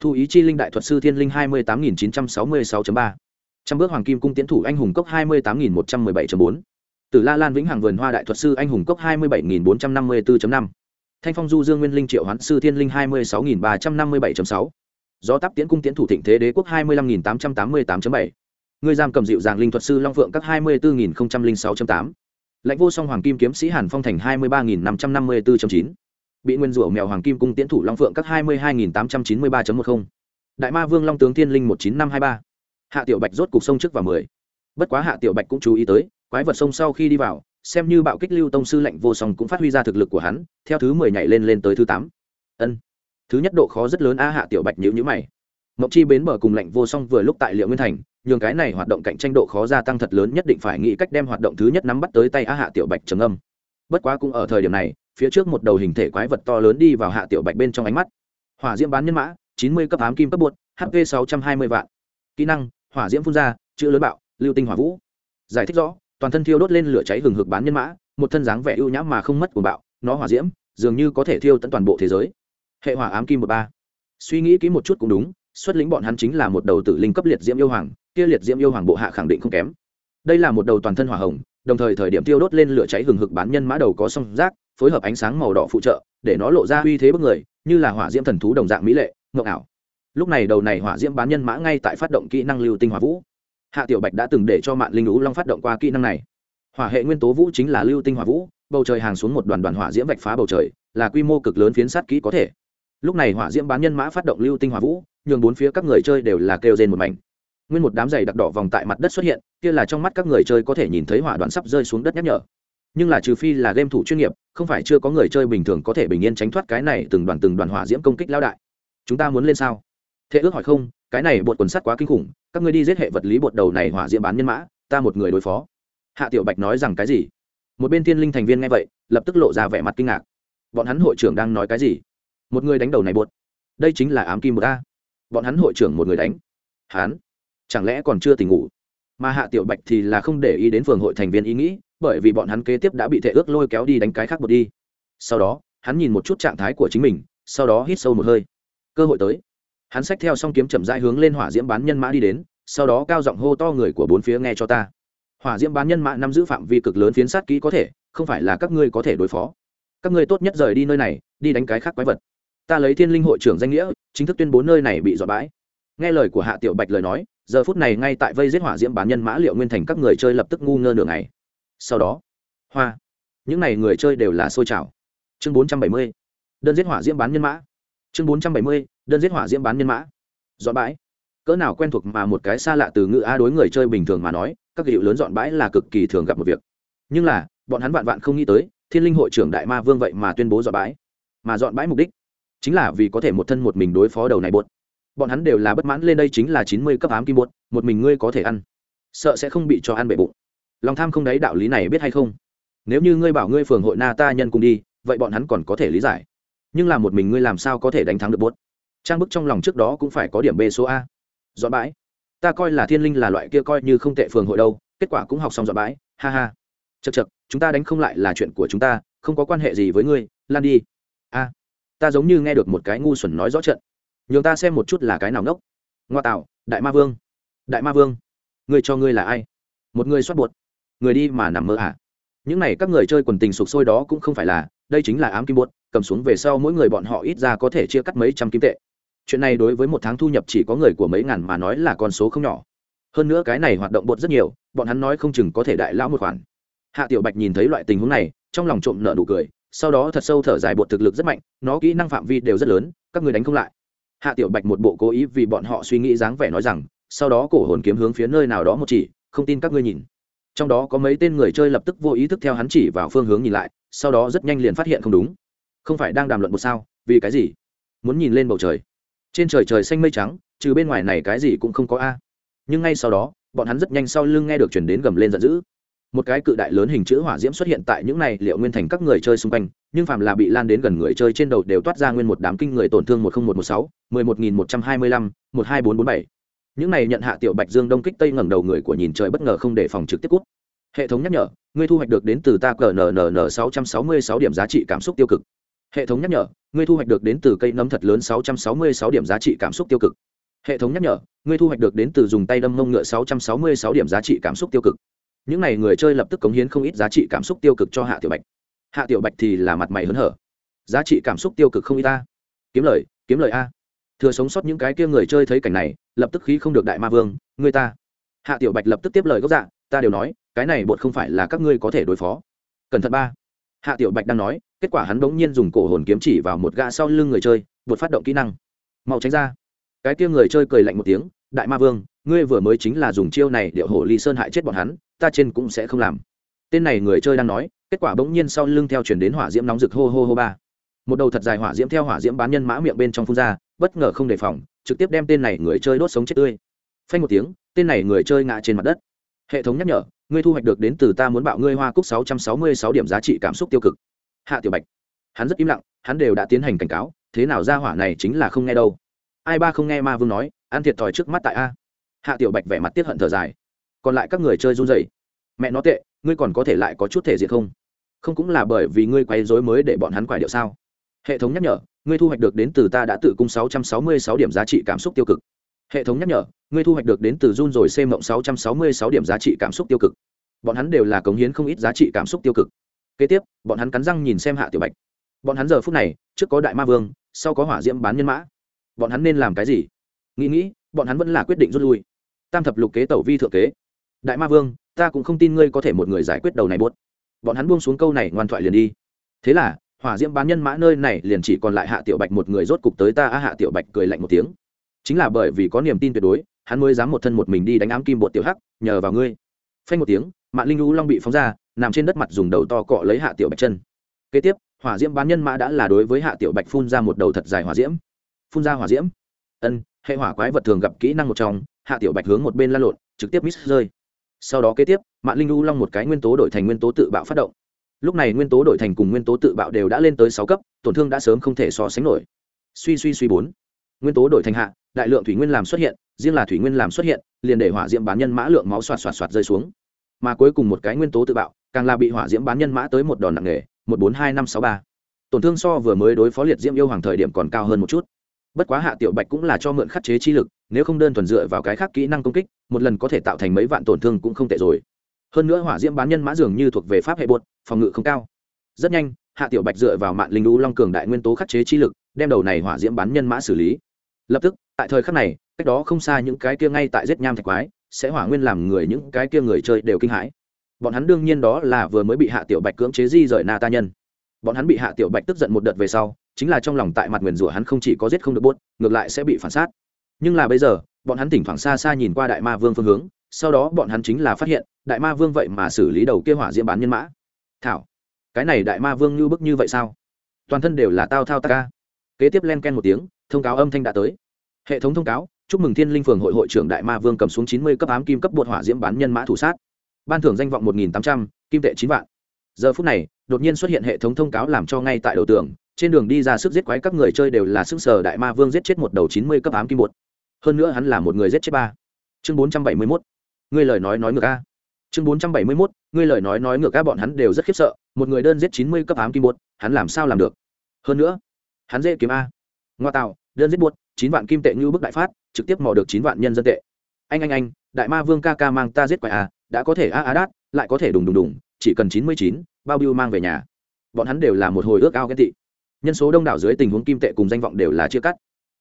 Thu ý chi linh đại thuật sư thiên linh hai mươi tám nghìn chín trăm sáu mươi sáu ba trăm bước hoàng kim cung tiến thủ anh hùng cốc hai mươi tám nghìn một trăm mười bảy bốn. Từ la lan vĩnh hằng vườn hoa đại thuật sư anh hùng cốc hai mươi bảy nghìn bốn trăm năm mươi bốn năm. Thanh phong du dương nguyên linh triệu hoán sư thiên linh hai mươi sáu nghìn ba trăm năm mươi bảy sáu. Do tắp tiến cung tiến thủ thịnh thế đế quốc hai mươi lăm nghìn tám trăm tám mươi tám bảy. Người giam cầm dịu dàng linh thuật sư long phượng các hai mươi bốn nghìn sáu tám. Lãnh vô song hoàng kim kiếm sĩ hàn phong thành hai mươi ba nghìn năm trăm năm mươi bốn chín. Bị nguyên rủa mèo hoàng kim cung tiến thủ long phượng các hai mươi hai nghìn tám trăm chín mươi ba một mươi đại ma vương long tướng thiên linh một chín năm hai ba hạ tiểu bạch rốt cục sông trước vào mười. Bất quá hạ tiểu bạch cũng chú ý tới, quái vật sông sau khi đi vào, xem như bạo kích lưu tông sư lệnh vô song cũng phát huy ra thực lực của hắn, theo thứ mười nhảy lên lên tới thứ tám. Ân. Thứ nhất độ khó rất lớn a, hạ tiểu bạch nhữ nhữ mày. Mộng chi bến bờ cùng lệnh vô song vừa lúc tại liệu nguyên thành, nhường cái này hoạt động cạnh tranh độ khó gia tăng thật lớn nhất định phải nghĩ cách đem hoạt động thứ nhất nắm bắt tới tay a, hạ tiểu bạch trầm âm bất quá cũng ở thời điểm này, phía trước một đầu hình thể quái vật to lớn đi vào hạ tiểu bạch bên trong ánh mắt. Hỏa diễm bán nhân mã, chín mươi cấp ám kim cấp bột hp sáu trăm hai mươi vạn. Kỹ năng hỏa diễm phun ra, chữ lớn bạo, lưu tinh hỏa vũ. Giải thích rõ, toàn thân thiêu đốt lên lửa cháy hừng hực bán nhân mã, một thân dáng vẻ ưu nhã mà không mất của bạo, nó hỏa diễm, dường như có thể thiêu tận toàn bộ thế giới. Hệ hỏa ám kim một ba. Suy nghĩ kỹ một chút cũng đúng, xuất lĩnh bọn hắn chính là một đầu tử linh cấp liệt diễm yêu hoàng, kia liệt diễm yêu hoàng bộ hạ khẳng định không kém. Đây là một đầu toàn thân hỏa hồng, đồng thời thời điểm tiêu đốt lên lửa cháy hừng hực bán nhân mã đầu có song rác phối hợp ánh sáng màu đỏ phụ trợ, để nó lộ ra uy thế bức người, như là hỏa diễm thần thú đồng dạng mỹ lệ, ngộng ảo lúc này đầu này hỏa diễm bán nhân mã ngay tại phát động kỹ năng lưu tinh hỏa vũ. Hạ tiểu bạch đã từng để cho mạng linh lũ long phát động qua kỹ năng này. Hỏa hệ nguyên tố vũ chính là lưu tinh hỏa vũ, bầu trời hàng xuống một đoàn đoàn hỏa diễm vạch phá bầu trời, là quy mô cực lớn phiến sát kỹ có thể. Lúc này hỏa diễm bán nhân mã phát động lưu tinh hỏa vũ, nhường bốn phía các người chơi đều là kêu rên một mảnh. Nguyên một đám giày đặc đỏ vòng tại mặt đất xuất hiện, kia là trong mắt các người chơi có thể nhìn thấy hỏa đoạn sắp rơi xuống đất nhắc nhở. Nhưng là trừ phi là game thủ chuyên nghiệp, không phải chưa có người chơi bình thường có thể bình yên tránh thoát cái này từng đoàn từng đoàn hỏa diễm công kích lao đại. Chúng ta muốn lên sao? Thế ước hỏi không, cái này bột quần sắt quá kinh khủng, các ngươi đi giết hệ vật lý bột đầu này hỏa diễm bán nhân mã, ta một người đối phó. Hạ tiểu bạch nói rằng cái gì? Một bên thiên linh thành viên nghe vậy, lập tức lộ ra vẻ mặt kinh ngạc. Bọn hắn hội trưởng đang nói cái gì? Một người đánh đầu này bột. Đây chính là ám kim bột a. Bọn hắn hội trưởng một người đánh. Hắn? Chẳng lẽ còn chưa tỉnh ngủ? Mà hạ tiểu bạch thì là không để ý đến phường hội thành viên ý nghĩ, bởi vì bọn hắn kế tiếp đã bị thệ ước lôi kéo đi đánh cái khác bột đi. Sau đó, hắn nhìn một chút trạng thái của chính mình, sau đó hít sâu một hơi. Cơ hội tới hắn xách theo s o n g kiếm chậm rãi hướng lên hỏa diễm bán nhân mã đi đến, sau đó cao giọng hô to người của bốn phía nghe cho ta. Hỏa diễm bán nhân mã nắm giữ phạm vi cực lớn phiến sát kỹ có thể, không phải là các ngươi có thể đối phó. Các ngươi tốt nhất rời đi nơi này, đi đánh cái khác quái vật. Ta lấy thiên linh hội trưởng danh nghĩa, chính thức tuyên bố nơi này bị dọa bãi. Nghe lời của hạ tiểu bạch lời nói, giờ phút này ngay tại vây giết hỏa diễm bán nhân mã liệu nguyên thành các người chơi lập tức ngu ngơ nửa ngày. Sau đó, hoa, những n à y người chơi đều là xôi trào. Chương bốn trăm bảy mươi, đơn giết hỏa diễm bán nhân mã chương bốn trăm bảy mươi, đơn giết hỏa diễm bán nhân mã. Dọn bãi. Cỡ nào quen thuộc mà một cái xa lạ từ ngữ a đối người chơi bình thường mà nói, các hiệu lớn dọn bãi là cực kỳ thường gặp một việc. Nhưng là, bọn hắn vạn vạn không nghĩ tới, thiên linh hội trưởng đại ma vương vậy mà tuyên bố dọn bãi. Mà dọn bãi mục đích chính là vì có thể một thân một mình đối phó đầu này buốt bọn hắn đều là bất mãn lên đây chính là chín mươi cấp ám kim buốt một mình ngươi có thể ăn. Sợ sẽ không bị cho ăn bể bụng. Lòng tham không đáy đạo lý này biết hay không? Nếu như ngươi bảo ngươi phường hội na ta nhân cùng đi, vậy bọn hắn còn có thể lý giải nhưng là một mình ngươi làm sao có thể đánh thắng được bốt? Trang bức trong lòng trước đó cũng phải có điểm b số a. Dọn bãi. Ta coi là thiên linh là loại kia coi như không tệ phường hội đâu, kết quả cũng học xong dọn bãi. Ha ha. Chật chật chúng ta đánh không lại là chuyện của chúng ta, không có quan hệ gì với ngươi, lan đi. A. Ta giống như nghe được một cái ngu xuẩn nói rõ trận. Nhường ta xem một chút là cái nào ngốc. Ngoa tạo, đại ma vương. Đại ma vương người cho ngươi là ai? Một người xoát buột người đi mà nằm mơ à? Những này các người chơi quần tình sụp sôi đó cũng không phải là, đây chính là ám kim buột cầm xuống về sau mỗi người bọn họ ít ra có thể chia cắt mấy trăm kim tệ. Chuyện này đối với một tháng thu nhập chỉ có người của mấy ngàn mà nói là con số không nhỏ. Hơn nữa cái này hoạt động bột rất nhiều, bọn hắn nói không chừng có thể đại lão một khoản. Hạ tiểu bạch nhìn thấy loại tình huống này, trong lòng trộm nợ nụ cười, sau đó thật sâu thở dài bột thực lực rất mạnh, nó kỹ năng phạm vi đều rất lớn, các người đánh không lại. Hạ tiểu bạch một bộ cố ý vì bọn họ suy nghĩ dáng vẻ nói rằng, sau đó cổ hồn kiếm hướng phía nơi nào đó một chỉ, không tin các ngươi nhìn. Trong đó có mấy tên người chơi lập tức vô ý thức theo hắn chỉ vào phương hướng nhìn lại, sau đó rất nhanh liền phát hiện không đúng không phải đang đàm luận một sao, vì cái gì? Muốn nhìn lên bầu trời. Trên trời trời xanh mây trắng, trừ bên ngoài này cái gì cũng không có a. Nhưng ngay sau đó, bọn hắn rất nhanh sau lưng nghe được chuyển đến gầm lên giận dữ. Một cái cự đại lớn hình chữ hỏa diễm xuất hiện tại những này liệu nguyên thành các người chơi xung quanh, nhưng phàm là bị lan đến gần người chơi trên đầu đều toát ra nguyên một đám kinh người tổn thương một nghìn một một sáu, mười một nghìn một trăm hai mươi lăm, một hai bốn bốn bảy. Những này nhận hạ tiểu bạch dương đông kích tây ngẩng đầu người của nhìn trời bất ngờ không để phòng trực tiếp cút. Hệ thống nhắc nhở, ngươi thu hoạch được đến từ ta cnn sáu trăm sáu mươi sáu điểm giá trị cảm xúc tiêu cực hệ thống nhắc nhở, ngươi thu hoạch được đến từ cây nấm thật lớn sáu trăm sáu mươi sáu điểm giá trị cảm xúc tiêu cực. Hệ thống nhắc nhở, ngươi thu hoạch được đến từ dùng tay đâm mông ngựa sáu trăm sáu mươi sáu điểm giá trị cảm xúc tiêu cực. Những n à y người chơi lập tức cống hiến không ít giá trị cảm xúc tiêu cực cho hạ tiểu bạch. Hạ tiểu bạch thì là mặt mày hớn hở. Giá trị cảm xúc tiêu cực không ít ta kiếm lời kiếm lời a. Thừa sống sót những cái kia người chơi thấy cảnh này, lập tức khí không được đại ma vương người ta. Hạ tiểu bạch lập tức tiếp lời gốc dạ ta đều nói, cái này bột không phải là các ngươi có thể đối phó. Cẩn thận ba. Hạ tiểu bạch đang nói kết quả hắn bỗng nhiên dùng cổ hồn kiếm chỉ vào một gã sau lưng người chơi vượt phát động kỹ năng. Mau tránh ra. Cái kia người chơi cười lạnh một tiếng, đại ma vương, ngươi vừa mới chính là dùng chiêu này điệu hổ ly sơn hại chết bọn hắn, ta trên cũng sẽ không làm. Tên này người chơi đang nói, kết quả bỗng nhiên sau lưng theo chuyển đến hỏa diễm nóng rực hô hô hô ba. Một đầu thật dài hỏa diễm theo hỏa diễm bán nhân mã miệng bên trong phun ra, bất ngờ không đề phòng, trực tiếp đem tên này người chơi đốt sống chết tươi. Phanh một tiếng, tên này người chơi ngã trên mặt đất. Hệ thống nhắc nhở, ngươi thu hoạch được đến từ ta muốn bạo ngươi hoa cúc sáu trăm sáu mươi sáu điểm giá trị cảm xúc tiêu cực hạ tiểu bạch, hắn rất im lặng, hắn đều đã tiến hành cảnh cáo, thế nào ra hỏa này chính là không nghe đâu. Ai ba không nghe ma vương nói, ăn thiệt thòi trước mắt tại a. Hạ tiểu bạch vẻ mặt tiết hận thở dài. Còn lại các người chơi run rẩy. Mẹ nó tệ, ngươi còn có thể lại có chút thể diện không? Không cũng là bởi vì ngươi quấy rối mới để bọn hắn quải điệu sao? Hệ thống nhắc nhở, ngươi thu hoạch được đến từ ta đã tự cung 666 điểm giá trị cảm xúc tiêu cực. Hệ thống nhắc nhở, ngươi thu hoạch được đến từ run rồi xem mộng 666 điểm giá trị cảm xúc tiêu cực. Bọn hắn đều là cống hiến không ít giá trị cảm xúc tiêu cực kế tiếp, bọn hắn cắn răng nhìn xem hạ tiểu bạch. Bọn hắn giờ phút này, trước có đại ma vương, sau có hỏa diễm bán nhân mã. Bọn hắn nên làm cái gì? Nghĩ nghĩ, bọn hắn vẫn là quyết định rút lui. Tam thập lục kế tẩu vi thượng kế. Đại ma vương, ta cũng không tin ngươi có thể một người giải quyết đầu này buốt. Bọn hắn buông xuống câu này ngoan thoại liền đi. Thế là, hỏa diễm bán nhân mã nơi này liền chỉ còn lại hạ tiểu bạch một người rốt cục tới ta a hạ tiểu bạch cười lạnh một tiếng. Chính là bởi vì có niềm tin tuyệt đối, hắn mới dám một thân một mình đi đánh ám kim bột tiểu hắc, nhờ vào ngươi. Phanh một tiếng mạng linh lũ long bị phóng ra nằm trên đất mặt dùng đầu to cọ lấy hạ tiểu bạch chân. Kế tiếp, hỏa diễm bán nhân mã đã là đối với hạ tiểu bạch phun ra một đầu thật dài hỏa diễm. Phun ra hỏa diễm. Ân, hệ hỏa quái vật thường gặp kỹ năng một trong, hạ tiểu bạch hướng một bên la lộn, trực tiếp miss rơi. Sau đó kế tiếp mạng linh u long một cái nguyên tố đổi thành nguyên tố tự bạo phát động. Lúc này nguyên tố đổi thành cùng nguyên tố tự bạo đều đã lên tới sáu cấp, tổn thương đã sớm không thể so sánh nổi. Suy suy suy bốn. Nguyên tố đổi thành hạ, đại lượng thủy nguyên làm xuất hiện, riêng là thủy nguyên làm xuất hiện, liền để hỏa diễm bán nhân mã lượng máu xoạt xoạt xoạt rơi xuống mà cuối cùng một cái nguyên tố tự bạo, càng là bị hỏa diễm bán nhân mã tới một đòn nặng nề, một bốn hai năm sáu ba. Tổn thương so vừa mới đối phó liệt diễm yêu hoàng thời điểm còn cao hơn một chút. Bất quá hạ tiểu bạch cũng là cho mượn khắc chế chi lực, nếu không đơn thuần dựa vào cái khác kỹ năng công kích, một lần có thể tạo thành mấy vạn tổn thương cũng không tệ rồi. Hơn nữa hỏa diễm bán nhân mã dường như thuộc về pháp hệ bột, phòng ngự không cao. Rất nhanh, hạ tiểu bạch dựa vào mạng linh lũ long cường đại nguyên tố khắc chế chi lực, đem đầu này hỏa diễm bán nhân mã xử lý. Lập tức, tại thời khắc này, cách đó không xa những cái kia ngay tại giết nham thạch quái sẽ hỏa nguyên làm người những cái kia người chơi đều kinh hãi. Bọn hắn đương nhiên đó là vừa mới bị hạ tiểu bạch cưỡng chế di rời na ta nhân. Bọn hắn bị hạ tiểu bạch tức giận một đợt về sau, chính là trong lòng tại mặt nguyền rủa hắn không chỉ có giết không được bốt ngược lại sẽ bị phản sát. Nhưng là bây giờ, bọn hắn thỉnh thoảng xa xa nhìn qua đại ma vương phương hướng, sau đó bọn hắn chính là phát hiện, đại ma vương vậy mà xử lý đầu kia hỏa diễm bán nhân mã. Thảo, cái này đại ma vương như bức như vậy sao? Toàn thân đều là tao thao ta ca. Kế tiếp len ken một tiếng, thông cáo âm thanh đã tới. Hệ thống thông cáo chúc mừng thiên linh phường hội hội trưởng đại ma vương cầm xuống chín mươi cấp ám kim cấp bột hỏa diễm bán nhân mã thủ sát. Ban thưởng danh vọng một nghìn tám trăm, kim tệ chín vạn. Giờ phút này, đột nhiên xuất hiện hệ thống thông cáo làm cho ngay tại đầu tường, trên đường đi ra sức giết quái các người chơi đều là sức sở đại ma vương giết chết một đầu chín mươi cấp ám kim bột. Hơn nữa hắn là một người giết chết ba. Chương bốn trăm bảy mươi mốt. Ngươi lời nói nói ngược a. Chương bốn trăm bảy mươi mốt. Ngươi lời nói nói ngược a, bọn hắn đều rất khiếp sợ. Một người đơn giết chín mươi cấp ám kim bột, hắn làm sao làm được? Hơn nữa, hắn dễ kiếm a. Ngoa tạo đơn giết buốt, chín vạn kim tệ như bức đại phát, trực tiếp mò được chín vạn nhân dân tệ. Anh anh anh, đại ma vương ca ca mang ta giết quái à? đã có thể a a đát, lại có thể đùng đùng đùng, chỉ cần chín mươi chín, bao biêu mang về nhà. Bọn hắn đều là một hồi ước ao ghen tị. Nhân số đông đảo dưới tình huống kim tệ cùng danh vọng đều là chia cắt.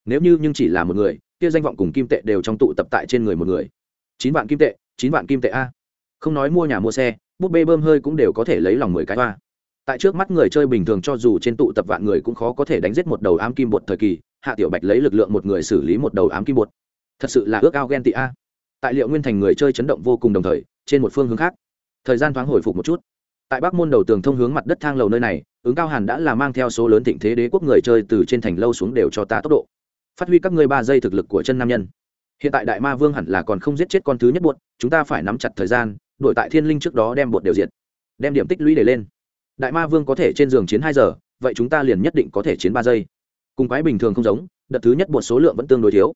Nếu như nhưng chỉ là một người, kia danh vọng cùng kim tệ đều trong tụ tập tại trên người một người. Chín vạn kim tệ, chín vạn kim tệ a. Không nói mua nhà mua xe bút bê bơm hơi cũng đều có thể lấy lòng mười cái hoa. Tại trước mắt người chơi bình thường cho dù trên tụ tập vạn người cũng khó có thể đánh giết một đầu ám kim bột thời kỳ hạ tiểu bạch lấy lực lượng một người xử lý một đầu ám kim bột. Thật sự là ước ao ghen tị a. Tại liệu nguyên thành người chơi chấn động vô cùng đồng thời, trên một phương hướng khác, thời gian thoáng hồi phục một chút. Tại bắc môn đầu tường thông hướng mặt đất thang lầu nơi này, ứng cao hàn đã là mang theo số lớn thịnh thế đế quốc người chơi từ trên thành lâu xuống đều cho ta tốc độ. Phát huy các ngươi ba giây thực lực của chân nam nhân. Hiện tại đại ma vương hẳn là còn không giết chết con thứ nhất buột chúng ta phải nắm chặt thời gian đội tại thiên linh trước đó đem bột đều diệt. Đem điểm tích lũy để lên. Đại ma vương có thể trên giường chiến hai giờ, vậy chúng ta liền nhất định có thể chiến ba giây cùng quái bình thường không giống, đợt thứ nhất một số lượng vẫn tương đối thiếu.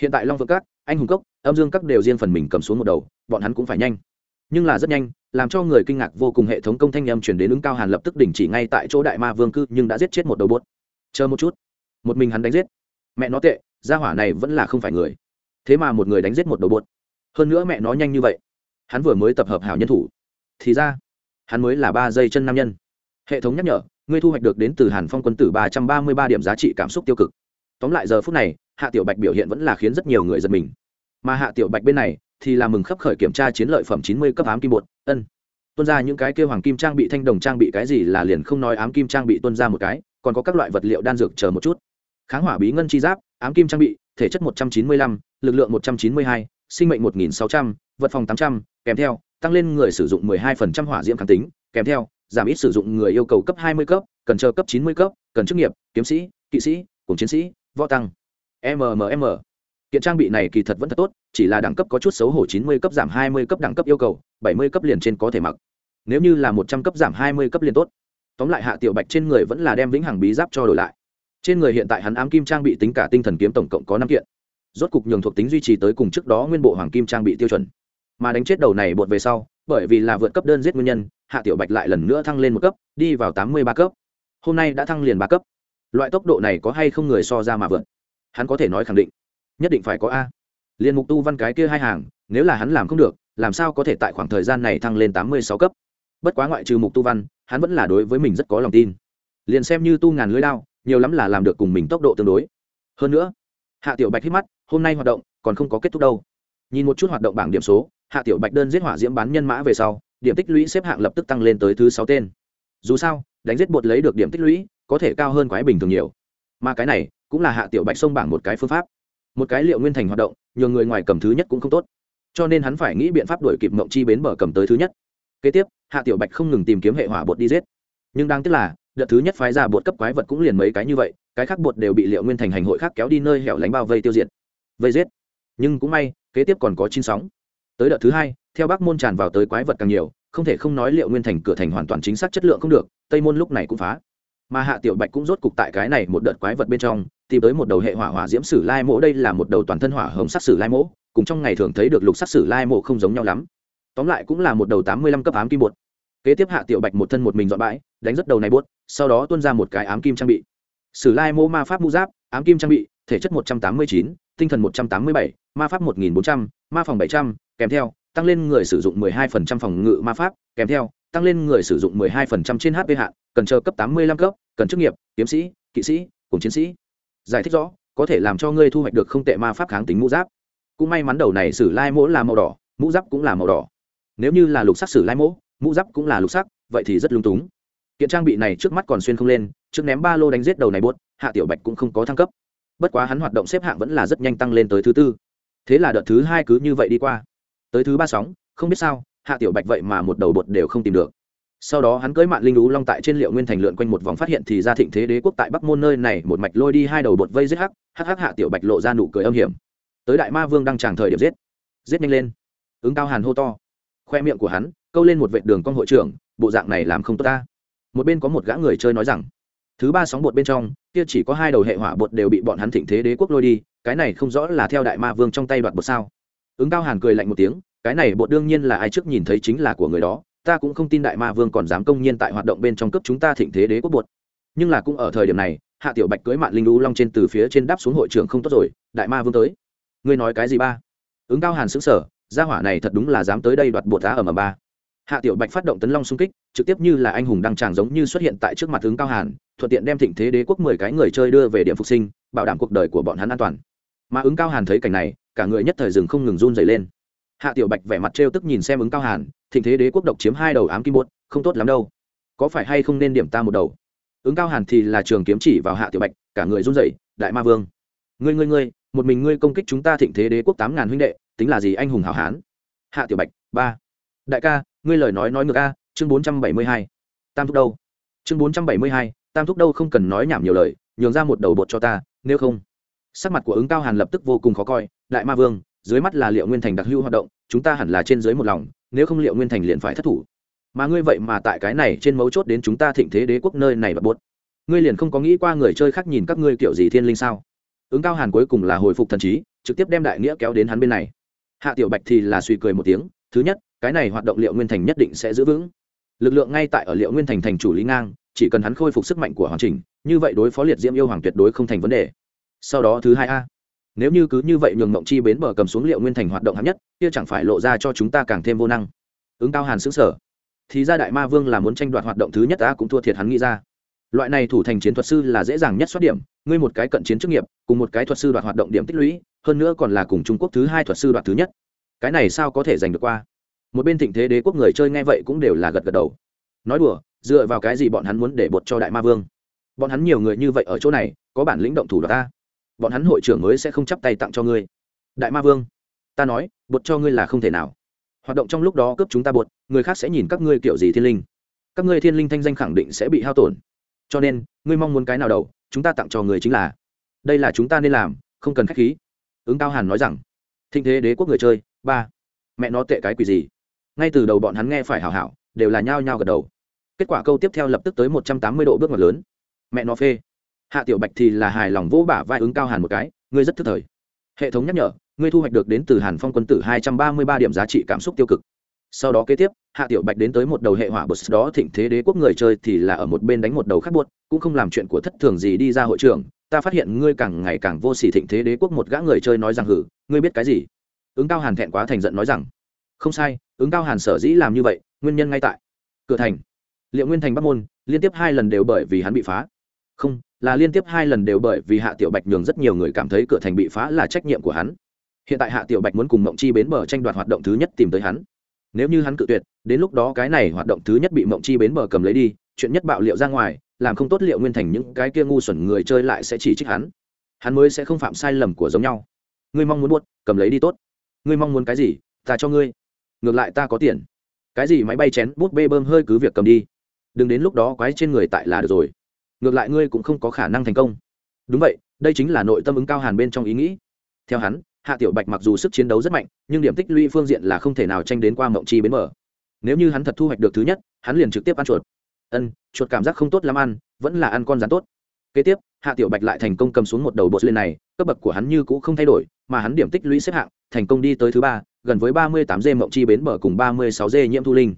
Hiện tại long vượng các, anh hùng cốc, âm dương các đều riêng phần mình cầm xuống một đầu, bọn hắn cũng phải nhanh. Nhưng là rất nhanh, làm cho người kinh ngạc vô cùng hệ thống công thanh âm chuyển đến ứng cao hàn lập tức đình chỉ ngay tại chỗ đại ma vương cư nhưng đã giết chết một đầu bốt chờ một chút. Một mình hắn đánh giết. Mẹ nó tệ, gia hỏa này vẫn là không phải người. Thế mà một người đánh giết một đầu bột hơn nữa mẹ nó nhanh như vậy. Hắn vừa mới tập hợp hảo nhân thủ. Thì ra, hắn mới là ba giây chân nam nhân. Hệ thống nhắc nhở ngươi thu hoạch được đến từ hàn phong quân tử ba trăm ba mươi ba điểm giá trị cảm xúc tiêu cực. Tóm lại giờ phút này, hạ tiểu bạch biểu hiện vẫn là khiến rất nhiều người giật mình. Mà hạ tiểu bạch bên này thì là mừng khắp khởi kiểm tra chiến lợi phẩm chín mươi cấp ám kim bột, ân. Tuân ra những cái kêu hoàng kim trang bị thanh đồng trang bị cái gì là liền không nói ám kim trang bị tuân ra một cái, còn có các loại vật liệu đan dược chờ một chút. Kháng hỏa bí ngân chi giáp, ám kim trang bị, thể chất một trăm chín mươi lăm, lực lượng một trăm chín mươi hai, sinh mệnh một nghìn sáu trăm, vật phòng tám trăm, kèm theo, tăng lên người sử dụng mười hai phần trăm hỏa diễm kháng tính, kèm theo giảm ít sử dụng người yêu cầu cấp hai mươi cấp, cần chờ cấp chín mươi cấp, cần chức nghiệp, kiếm sĩ, kỵ sĩ, cùng chiến sĩ, võ tăng. Mmm kiện trang bị này kỳ thật vẫn thật tốt, chỉ là đẳng cấp có chút xấu hổ chín mươi cấp giảm hai mươi cấp đẳng cấp yêu cầu, bảy mươi cấp liền trên có thể mặc. Nếu như là một trăm cấp giảm hai mươi cấp liền tốt. Tóm lại hạ tiểu bạch trên người vẫn là đem vĩnh hằng bí giáp cho đổi lại. Trên người hiện tại hắn ám kim trang bị tính cả tinh thần kiếm tổng cộng có năm kiện. Rốt cục nhường thuộc tính duy trì tới cùng trước đó nguyên bộ hoàng kim trang bị tiêu chuẩn mà đánh chết đầu này bột về sau, bởi vì là vượt cấp đơn giết nguyên nhân, hạ tiểu bạch lại lần nữa thăng lên một cấp, đi vào tám mươi ba cấp. Hôm nay đã thăng liền ba cấp. Loại tốc độ này có hay không người so ra mà vượt? Hắn có thể nói khẳng định, nhất định phải có a. Liền mục tu văn cái kia hai hàng, nếu là hắn làm không được, làm sao có thể tại khoảng thời gian này thăng lên tám mươi sáu cấp? Bất quá ngoại trừ mục tu văn, hắn vẫn là đối với mình rất có lòng tin. Liền xem như tu ngàn lưới lao nhiều lắm là làm được cùng mình tốc độ tương đối. Hơn nữa, hạ tiểu bạch hít mắt, hôm nay hoạt động còn không có kết thúc đâu. Nhìn một chút hoạt động bảng điểm số hạ tiểu bạch đơn giết hỏa diễm bán nhân mã về sau, điểm tích lũy xếp hạng lập tức tăng lên tới thứ sáu tên. Dù sao, đánh giết bột lấy được điểm tích lũy, có thể cao hơn quái bình thường nhiều. Mà cái này, cũng là hạ tiểu bạch xông bảng một cái phương pháp. Một cái liệu nguyên thành hoạt động, nhường người ngoài cầm thứ nhất cũng không tốt. Cho nên hắn phải nghĩ biện pháp đuổi kịp mộng chi bến bờ cầm tới thứ nhất. Kế tiếp, hạ tiểu bạch không ngừng tìm kiếm hệ hỏa bột đi giết. Nhưng đáng tiếc là, đợt thứ nhất phái ra bột cấp quái vật cũng liền mấy cái như vậy, cái khác bột đều bị liệu nguyên thành hành hội khác kéo đi nơi hẻo lánh bao vây tiêu diệt. Vây giết. Nhưng cũng may, kế tiếp còn có chín sóng tới đợt thứ hai, theo bắc môn tràn vào tới quái vật càng nhiều, không thể không nói liệu nguyên thành cửa thành hoàn toàn chính xác chất lượng không được, tây môn lúc này cũng phá. Mà hạ tiểu bạch cũng rốt cục tại cái này một đợt quái vật bên trong, tìm tới một đầu hệ hỏa hỏa diễm sử lai mỗ đây là một đầu toàn thân hỏa hồng sắc sử lai mỗ cùng trong ngày thường thấy được lục sắc sử lai mỗ không giống nhau lắm. Tóm lại cũng là một đầu tám mươi lăm cấp ám kim bột. Kế tiếp hạ tiểu bạch một thân một mình dọn bãi, đánh rất đầu này bốt sau đó tuôn ra một cái ám kim trang bị. Sử lai mô ma pháp mũ giáp, ám kim trang bị, thể chất một trăm tám mươi chín, tinh thần một trăm tám mươi bảy, ma pháp một nghìn bốn trăm, ma phòng bảy trăm kèm theo, tăng lên người sử dụng mười hai phần trăm phòng ngự ma pháp, kèm theo, tăng lên người sử dụng mười hai phần trăm trên hp hạn, cần chờ cấp tám mươi lăm cấp, cần chức nghiệp, kiếm sĩ, kỵ sĩ, cùng chiến sĩ. Giải thích rõ, có thể làm cho ngươi thu hoạch được không tệ ma pháp kháng tính mũ giáp. Cũng may mắn đầu này sử lai mỗ là màu đỏ, mũ giáp cũng là màu đỏ. Nếu như là lục sắc sử lai mỗ, mũ giáp cũng là lục sắc, vậy thì rất lung túng. Kiện trang bị này trước mắt còn xuyên không lên, trước ném ba lô đánh giết đầu này buốt, hạ tiểu bạch cũng không có thăng cấp. Bất quá hắn hoạt động xếp hạng vẫn là rất nhanh tăng lên tới thứ tư. Thế là đợt thứ hai cứ như vậy đi qua tới thứ ba sóng, không biết sao, hạ tiểu bạch vậy mà một đầu bột đều không tìm được. Sau đó hắn cưới mạng linh lú long tại trên liệu nguyên thành lượn quanh một vòng phát hiện thì ra thịnh thế đế quốc tại bắc môn nơi này một mạch lôi đi hai đầu bột vây giết hắc hắc hắc hạ tiểu bạch lộ ra nụ cười âm hiểm. Tới đại ma vương đang tràng thời điểm giết. Giết nhanh lên. Ứng cao hàn hô to. Khoe miệng của hắn, câu lên một vệ đường con hội trưởng, bộ dạng này làm không tốt ta. Một bên có một gã người chơi nói rằng, thứ ba sóng bột bên trong, kia chỉ có hai đầu hệ hỏa bột đều bị bọn hắn thịnh thế đế quốc lôi đi, cái này không rõ là theo đại ma vương trong tay đoạt bột sao? Ứng cao hàn cười lạnh một tiếng, cái này bộ đương nhiên là ai trước nhìn thấy chính là của người đó, ta cũng không tin đại ma vương còn dám công nhiên tại hoạt động bên trong cấp chúng ta thịnh thế đế quốc bột nhưng là cũng ở thời điểm này, hạ tiểu bạch cưới Mạn linh lũ long trên từ phía trên đáp xuống hội trường không tốt rồi, đại ma vương tới. Ngươi nói cái gì ba? Ứng cao hàn xứng sở gia hỏa này thật đúng là dám tới đây đoạt bột đá ở mà ba. Hạ tiểu bạch phát động tấn long xung kích, trực tiếp như là anh hùng đăng tràng giống như xuất hiện tại trước mặt ứng cao hàn, thuận tiện đem thịnh thế đế quốc mười cái người chơi đưa về điểm phục sinh, bảo đảm cuộc đời của bọn hắn an toàn. Mà ứng cao hàn thấy cảnh này cả người nhất thời rừng không ngừng run dày lên. Hạ tiểu bạch vẻ mặt trêu tức nhìn xem ứng cao hàn, thịnh thế đế quốc độc chiếm hai đầu ám kim bột, không tốt lắm đâu. Có phải hay không nên điểm ta một đầu? Ứng cao hàn thì là trường kiếm chỉ vào hạ tiểu bạch, cả người run dày đại ma vương. Ngươi ngươi ngươi, một mình ngươi công kích chúng ta thịnh thế đế quốc tám ngàn huynh đệ, tính là gì anh hùng hảo hán? Hạ tiểu bạch, ba. Đại ca, ngươi lời nói nói ngược a, chương bốn trăm bảy mươi hai. Tam thúc đâu? Chương bốn trăm bảy mươi hai, tam thúc đâu không cần nói nhảm nhiều lời, nhường ra một đầu bột cho ta, nếu không. Sắc mặt của ứng cao hàn lập tức vô cùng khó coi đại ma vương, dưới mắt là liệu nguyên thành đặc hưu hoạt động, chúng ta hẳn là trên dưới một lòng, nếu không liệu nguyên thành liền phải thất thủ. Mà ngươi vậy mà tại cái này trên mấu chốt đến chúng ta thịnh thế đế quốc nơi này và buốt ngươi liền không có nghĩ qua người chơi khác nhìn các ngươi kiểu gì thiên linh sao? Ứng cao hàn cuối cùng là hồi phục thần trí, trực tiếp đem đại nghĩa kéo đến hắn bên này. Hạ tiểu bạch thì là suy cười một tiếng, thứ nhất, cái này hoạt động liệu nguyên thành nhất định sẽ giữ vững. Lực lượng ngay tại ở liệu nguyên thành thành chủ lý ngang, chỉ cần hắn khôi phục sức mạnh của hoàn chỉnh như vậy đối phó liệt diễm yêu hoàng tuyệt đối không thành vấn đề. Sau đó thứ hai a nếu như cứ như vậy nhường mộng chi bến bờ cầm xuống liệu nguyên thành hoạt động hạng nhất, kia chẳng phải lộ ra cho chúng ta càng thêm vô năng. Ứng cao hàn xứng sở thì ra đại ma vương là muốn tranh đoạt hoạt động thứ nhất ta cũng thua thiệt hắn nghĩ ra. Loại này thủ thành chiến thuật sư là dễ dàng nhất xuất điểm, ngươi một cái cận chiến chức nghiệp, cùng một cái thuật sư đoạt hoạt động điểm tích lũy, hơn nữa còn là cùng trung quốc thứ hai thuật sư đoạt thứ nhất. Cái này sao có thể giành được qua? Một bên thịnh thế đế quốc người chơi nghe vậy cũng đều là gật gật đầu. Nói đùa, dựa vào cái gì bọn hắn muốn để bột cho đại ma vương? Bọn hắn nhiều người như vậy ở chỗ này, có bản lĩnh động thủ đoạt ta? Bọn hắn hội trưởng mới sẽ không chắp tay tặng cho ngươi. Đại ma vương, ta nói, bột cho ngươi là không thể nào. Hoạt động trong lúc đó cướp chúng ta bột, người khác sẽ nhìn các ngươi kiểu gì thiên linh. Các ngươi thiên linh thanh danh khẳng định sẽ bị hao tổn. Cho nên, ngươi mong muốn cái nào đầu, chúng ta tặng cho người chính là. Đây là chúng ta nên làm, không cần k h á c h khí. Ứng cao hàn nói rằng, thịnh thế đế quốc người chơi, ba. Mẹ nó tệ cái quỷ gì? Ngay từ đầu bọn hắn nghe phải hảo hảo, đều là nhao nhao gật đầu. Kết quả câu tiếp theo lập tức tới một trăm tám mươi độ bước ngoặt lớn. Mẹ nó phê hạ tiểu bạch thì là hài lòng vỗ bả vai ứng cao hàn một cái, ngươi rất thức thời. Hệ thống nhắc nhở, ngươi thu hoạch được đến từ hàn phong quân tử hai trăm ba mươi ba điểm giá trị cảm xúc tiêu cực. Sau đó kế tiếp, hạ tiểu bạch đến tới một đầu hệ hỏa bột đó thịnh thế đế quốc người chơi thì là ở một bên đánh một đầu khác buốt cũng không làm chuyện của thất thường gì đi ra hội trường. Ta phát hiện ngươi càng ngày càng vô sỉ thịnh thế đế quốc một gã người chơi nói rằng hử, ngươi biết cái gì? Ứng cao hàn thẹn quá thành giận nói rằng, không sai, ứng cao hàn sở dĩ làm như vậy, nguyên nhân ngay tại cửa thành. Liệu nguyên thành bắc môn, liên tiếp hai lần đều bởi vì hắn bị phá. Không là liên tiếp hai lần đều bởi vì hạ tiểu bạch nhường rất nhiều người cảm thấy cửa thành bị phá là trách nhiệm của hắn. Hiện tại hạ tiểu bạch muốn cùng mộng chi bến bờ tranh đoạt hoạt động thứ nhất tìm tới hắn. Nếu như hắn cự tuyệt, đến lúc đó cái này hoạt động thứ nhất bị mộng chi bến bờ cầm lấy đi, chuyện nhất bạo liệu ra ngoài, làm không tốt liệu nguyên thành những cái kia ngu xuẩn người chơi lại sẽ chỉ trích hắn. Hắn mới sẽ không phạm sai lầm của giống nhau. Ngươi mong muốn buốt, cầm lấy đi tốt. Ngươi mong muốn cái gì, ta cho ngươi. Ngược lại ta có tiền. Cái gì máy bay chén, bút bê bơm hơi cứ việc cầm đi. Đừng đến lúc đó quái trên người tại là được rồi ngược lại ngươi cũng không có khả năng thành công. Đúng vậy, đây chính là nội tâm ứng cao hàn bên trong ý nghĩ. Theo hắn, hạ tiểu bạch mặc dù sức chiến đấu rất mạnh, nhưng điểm tích lũy phương diện là không thể nào tranh đến qua mộng chi bến mở nếu như hắn thật thu hoạch được thứ nhất, hắn liền trực tiếp ăn chuột. Ân, chuột cảm giác không tốt lắm ăn, vẫn là ăn con rắn tốt. Kế tiếp, hạ tiểu bạch lại thành công cầm xuống một đầu bột lên này, cấp bậc của hắn như cũ không thay đổi, mà hắn điểm tích lũy xếp hạng, thành công đi tới thứ ba, gần với ba mươi tám d mộng chi bến bờ cùng ba mươi sáu d nhiễm thu linh.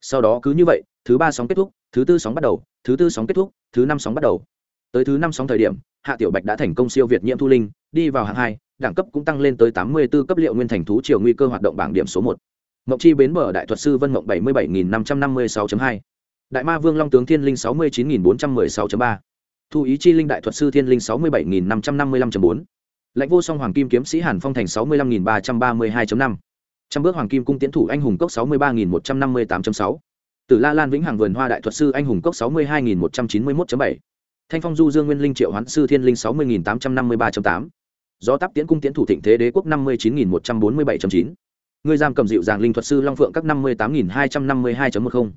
Sau đó cứ như vậy thứ ba sóng kết thúc, thứ tư sóng bắt đầu, thứ tư sóng kết thúc, thứ năm sóng bắt đầu tới thứ năm sóng thời điểm, hạ tiểu bạch đã thành công siêu việt nhiễm thu linh, đi vào hạng hai, đẳng cấp cũng tăng lên tới tám mươi 84 cấp liệu nguyên thành thú chiều nguy cơ hoạt động bảng điểm số một Mộng chi bến bờ đại thuật sư Vân Mộng 77556.2. Đại ma vương long tướng Thiên Linh 69416.3. Thu ý chi linh đại thuật sư Thiên Linh 67555.4. Lãnh vô song hoàng kim kiếm sĩ Hàn Phong thành 65332.5. trăm ba mươi hai năm Trăm bước hoàng kim cung tiến thủ anh hùng cốc 63158.6 từ la lan vĩnh hằng vườn hoa đại thuật sư anh hùng cốc sáu mươi hai nghìn một trăm chín mươi một bảy. Thanh phong du dương nguyên linh triệu hoán sư thiên linh sáu mươi nghìn tám trăm năm mươi ba tám. Do tắp Tiễn cung Tiễn thủ thịnh thế đế quốc năm mươi chín nghìn một trăm bốn mươi bảy chín. Người giam cầm dịu dàng linh thuật sư long phượng các năm mươi tám nghìn hai trăm năm mươi hai một mươi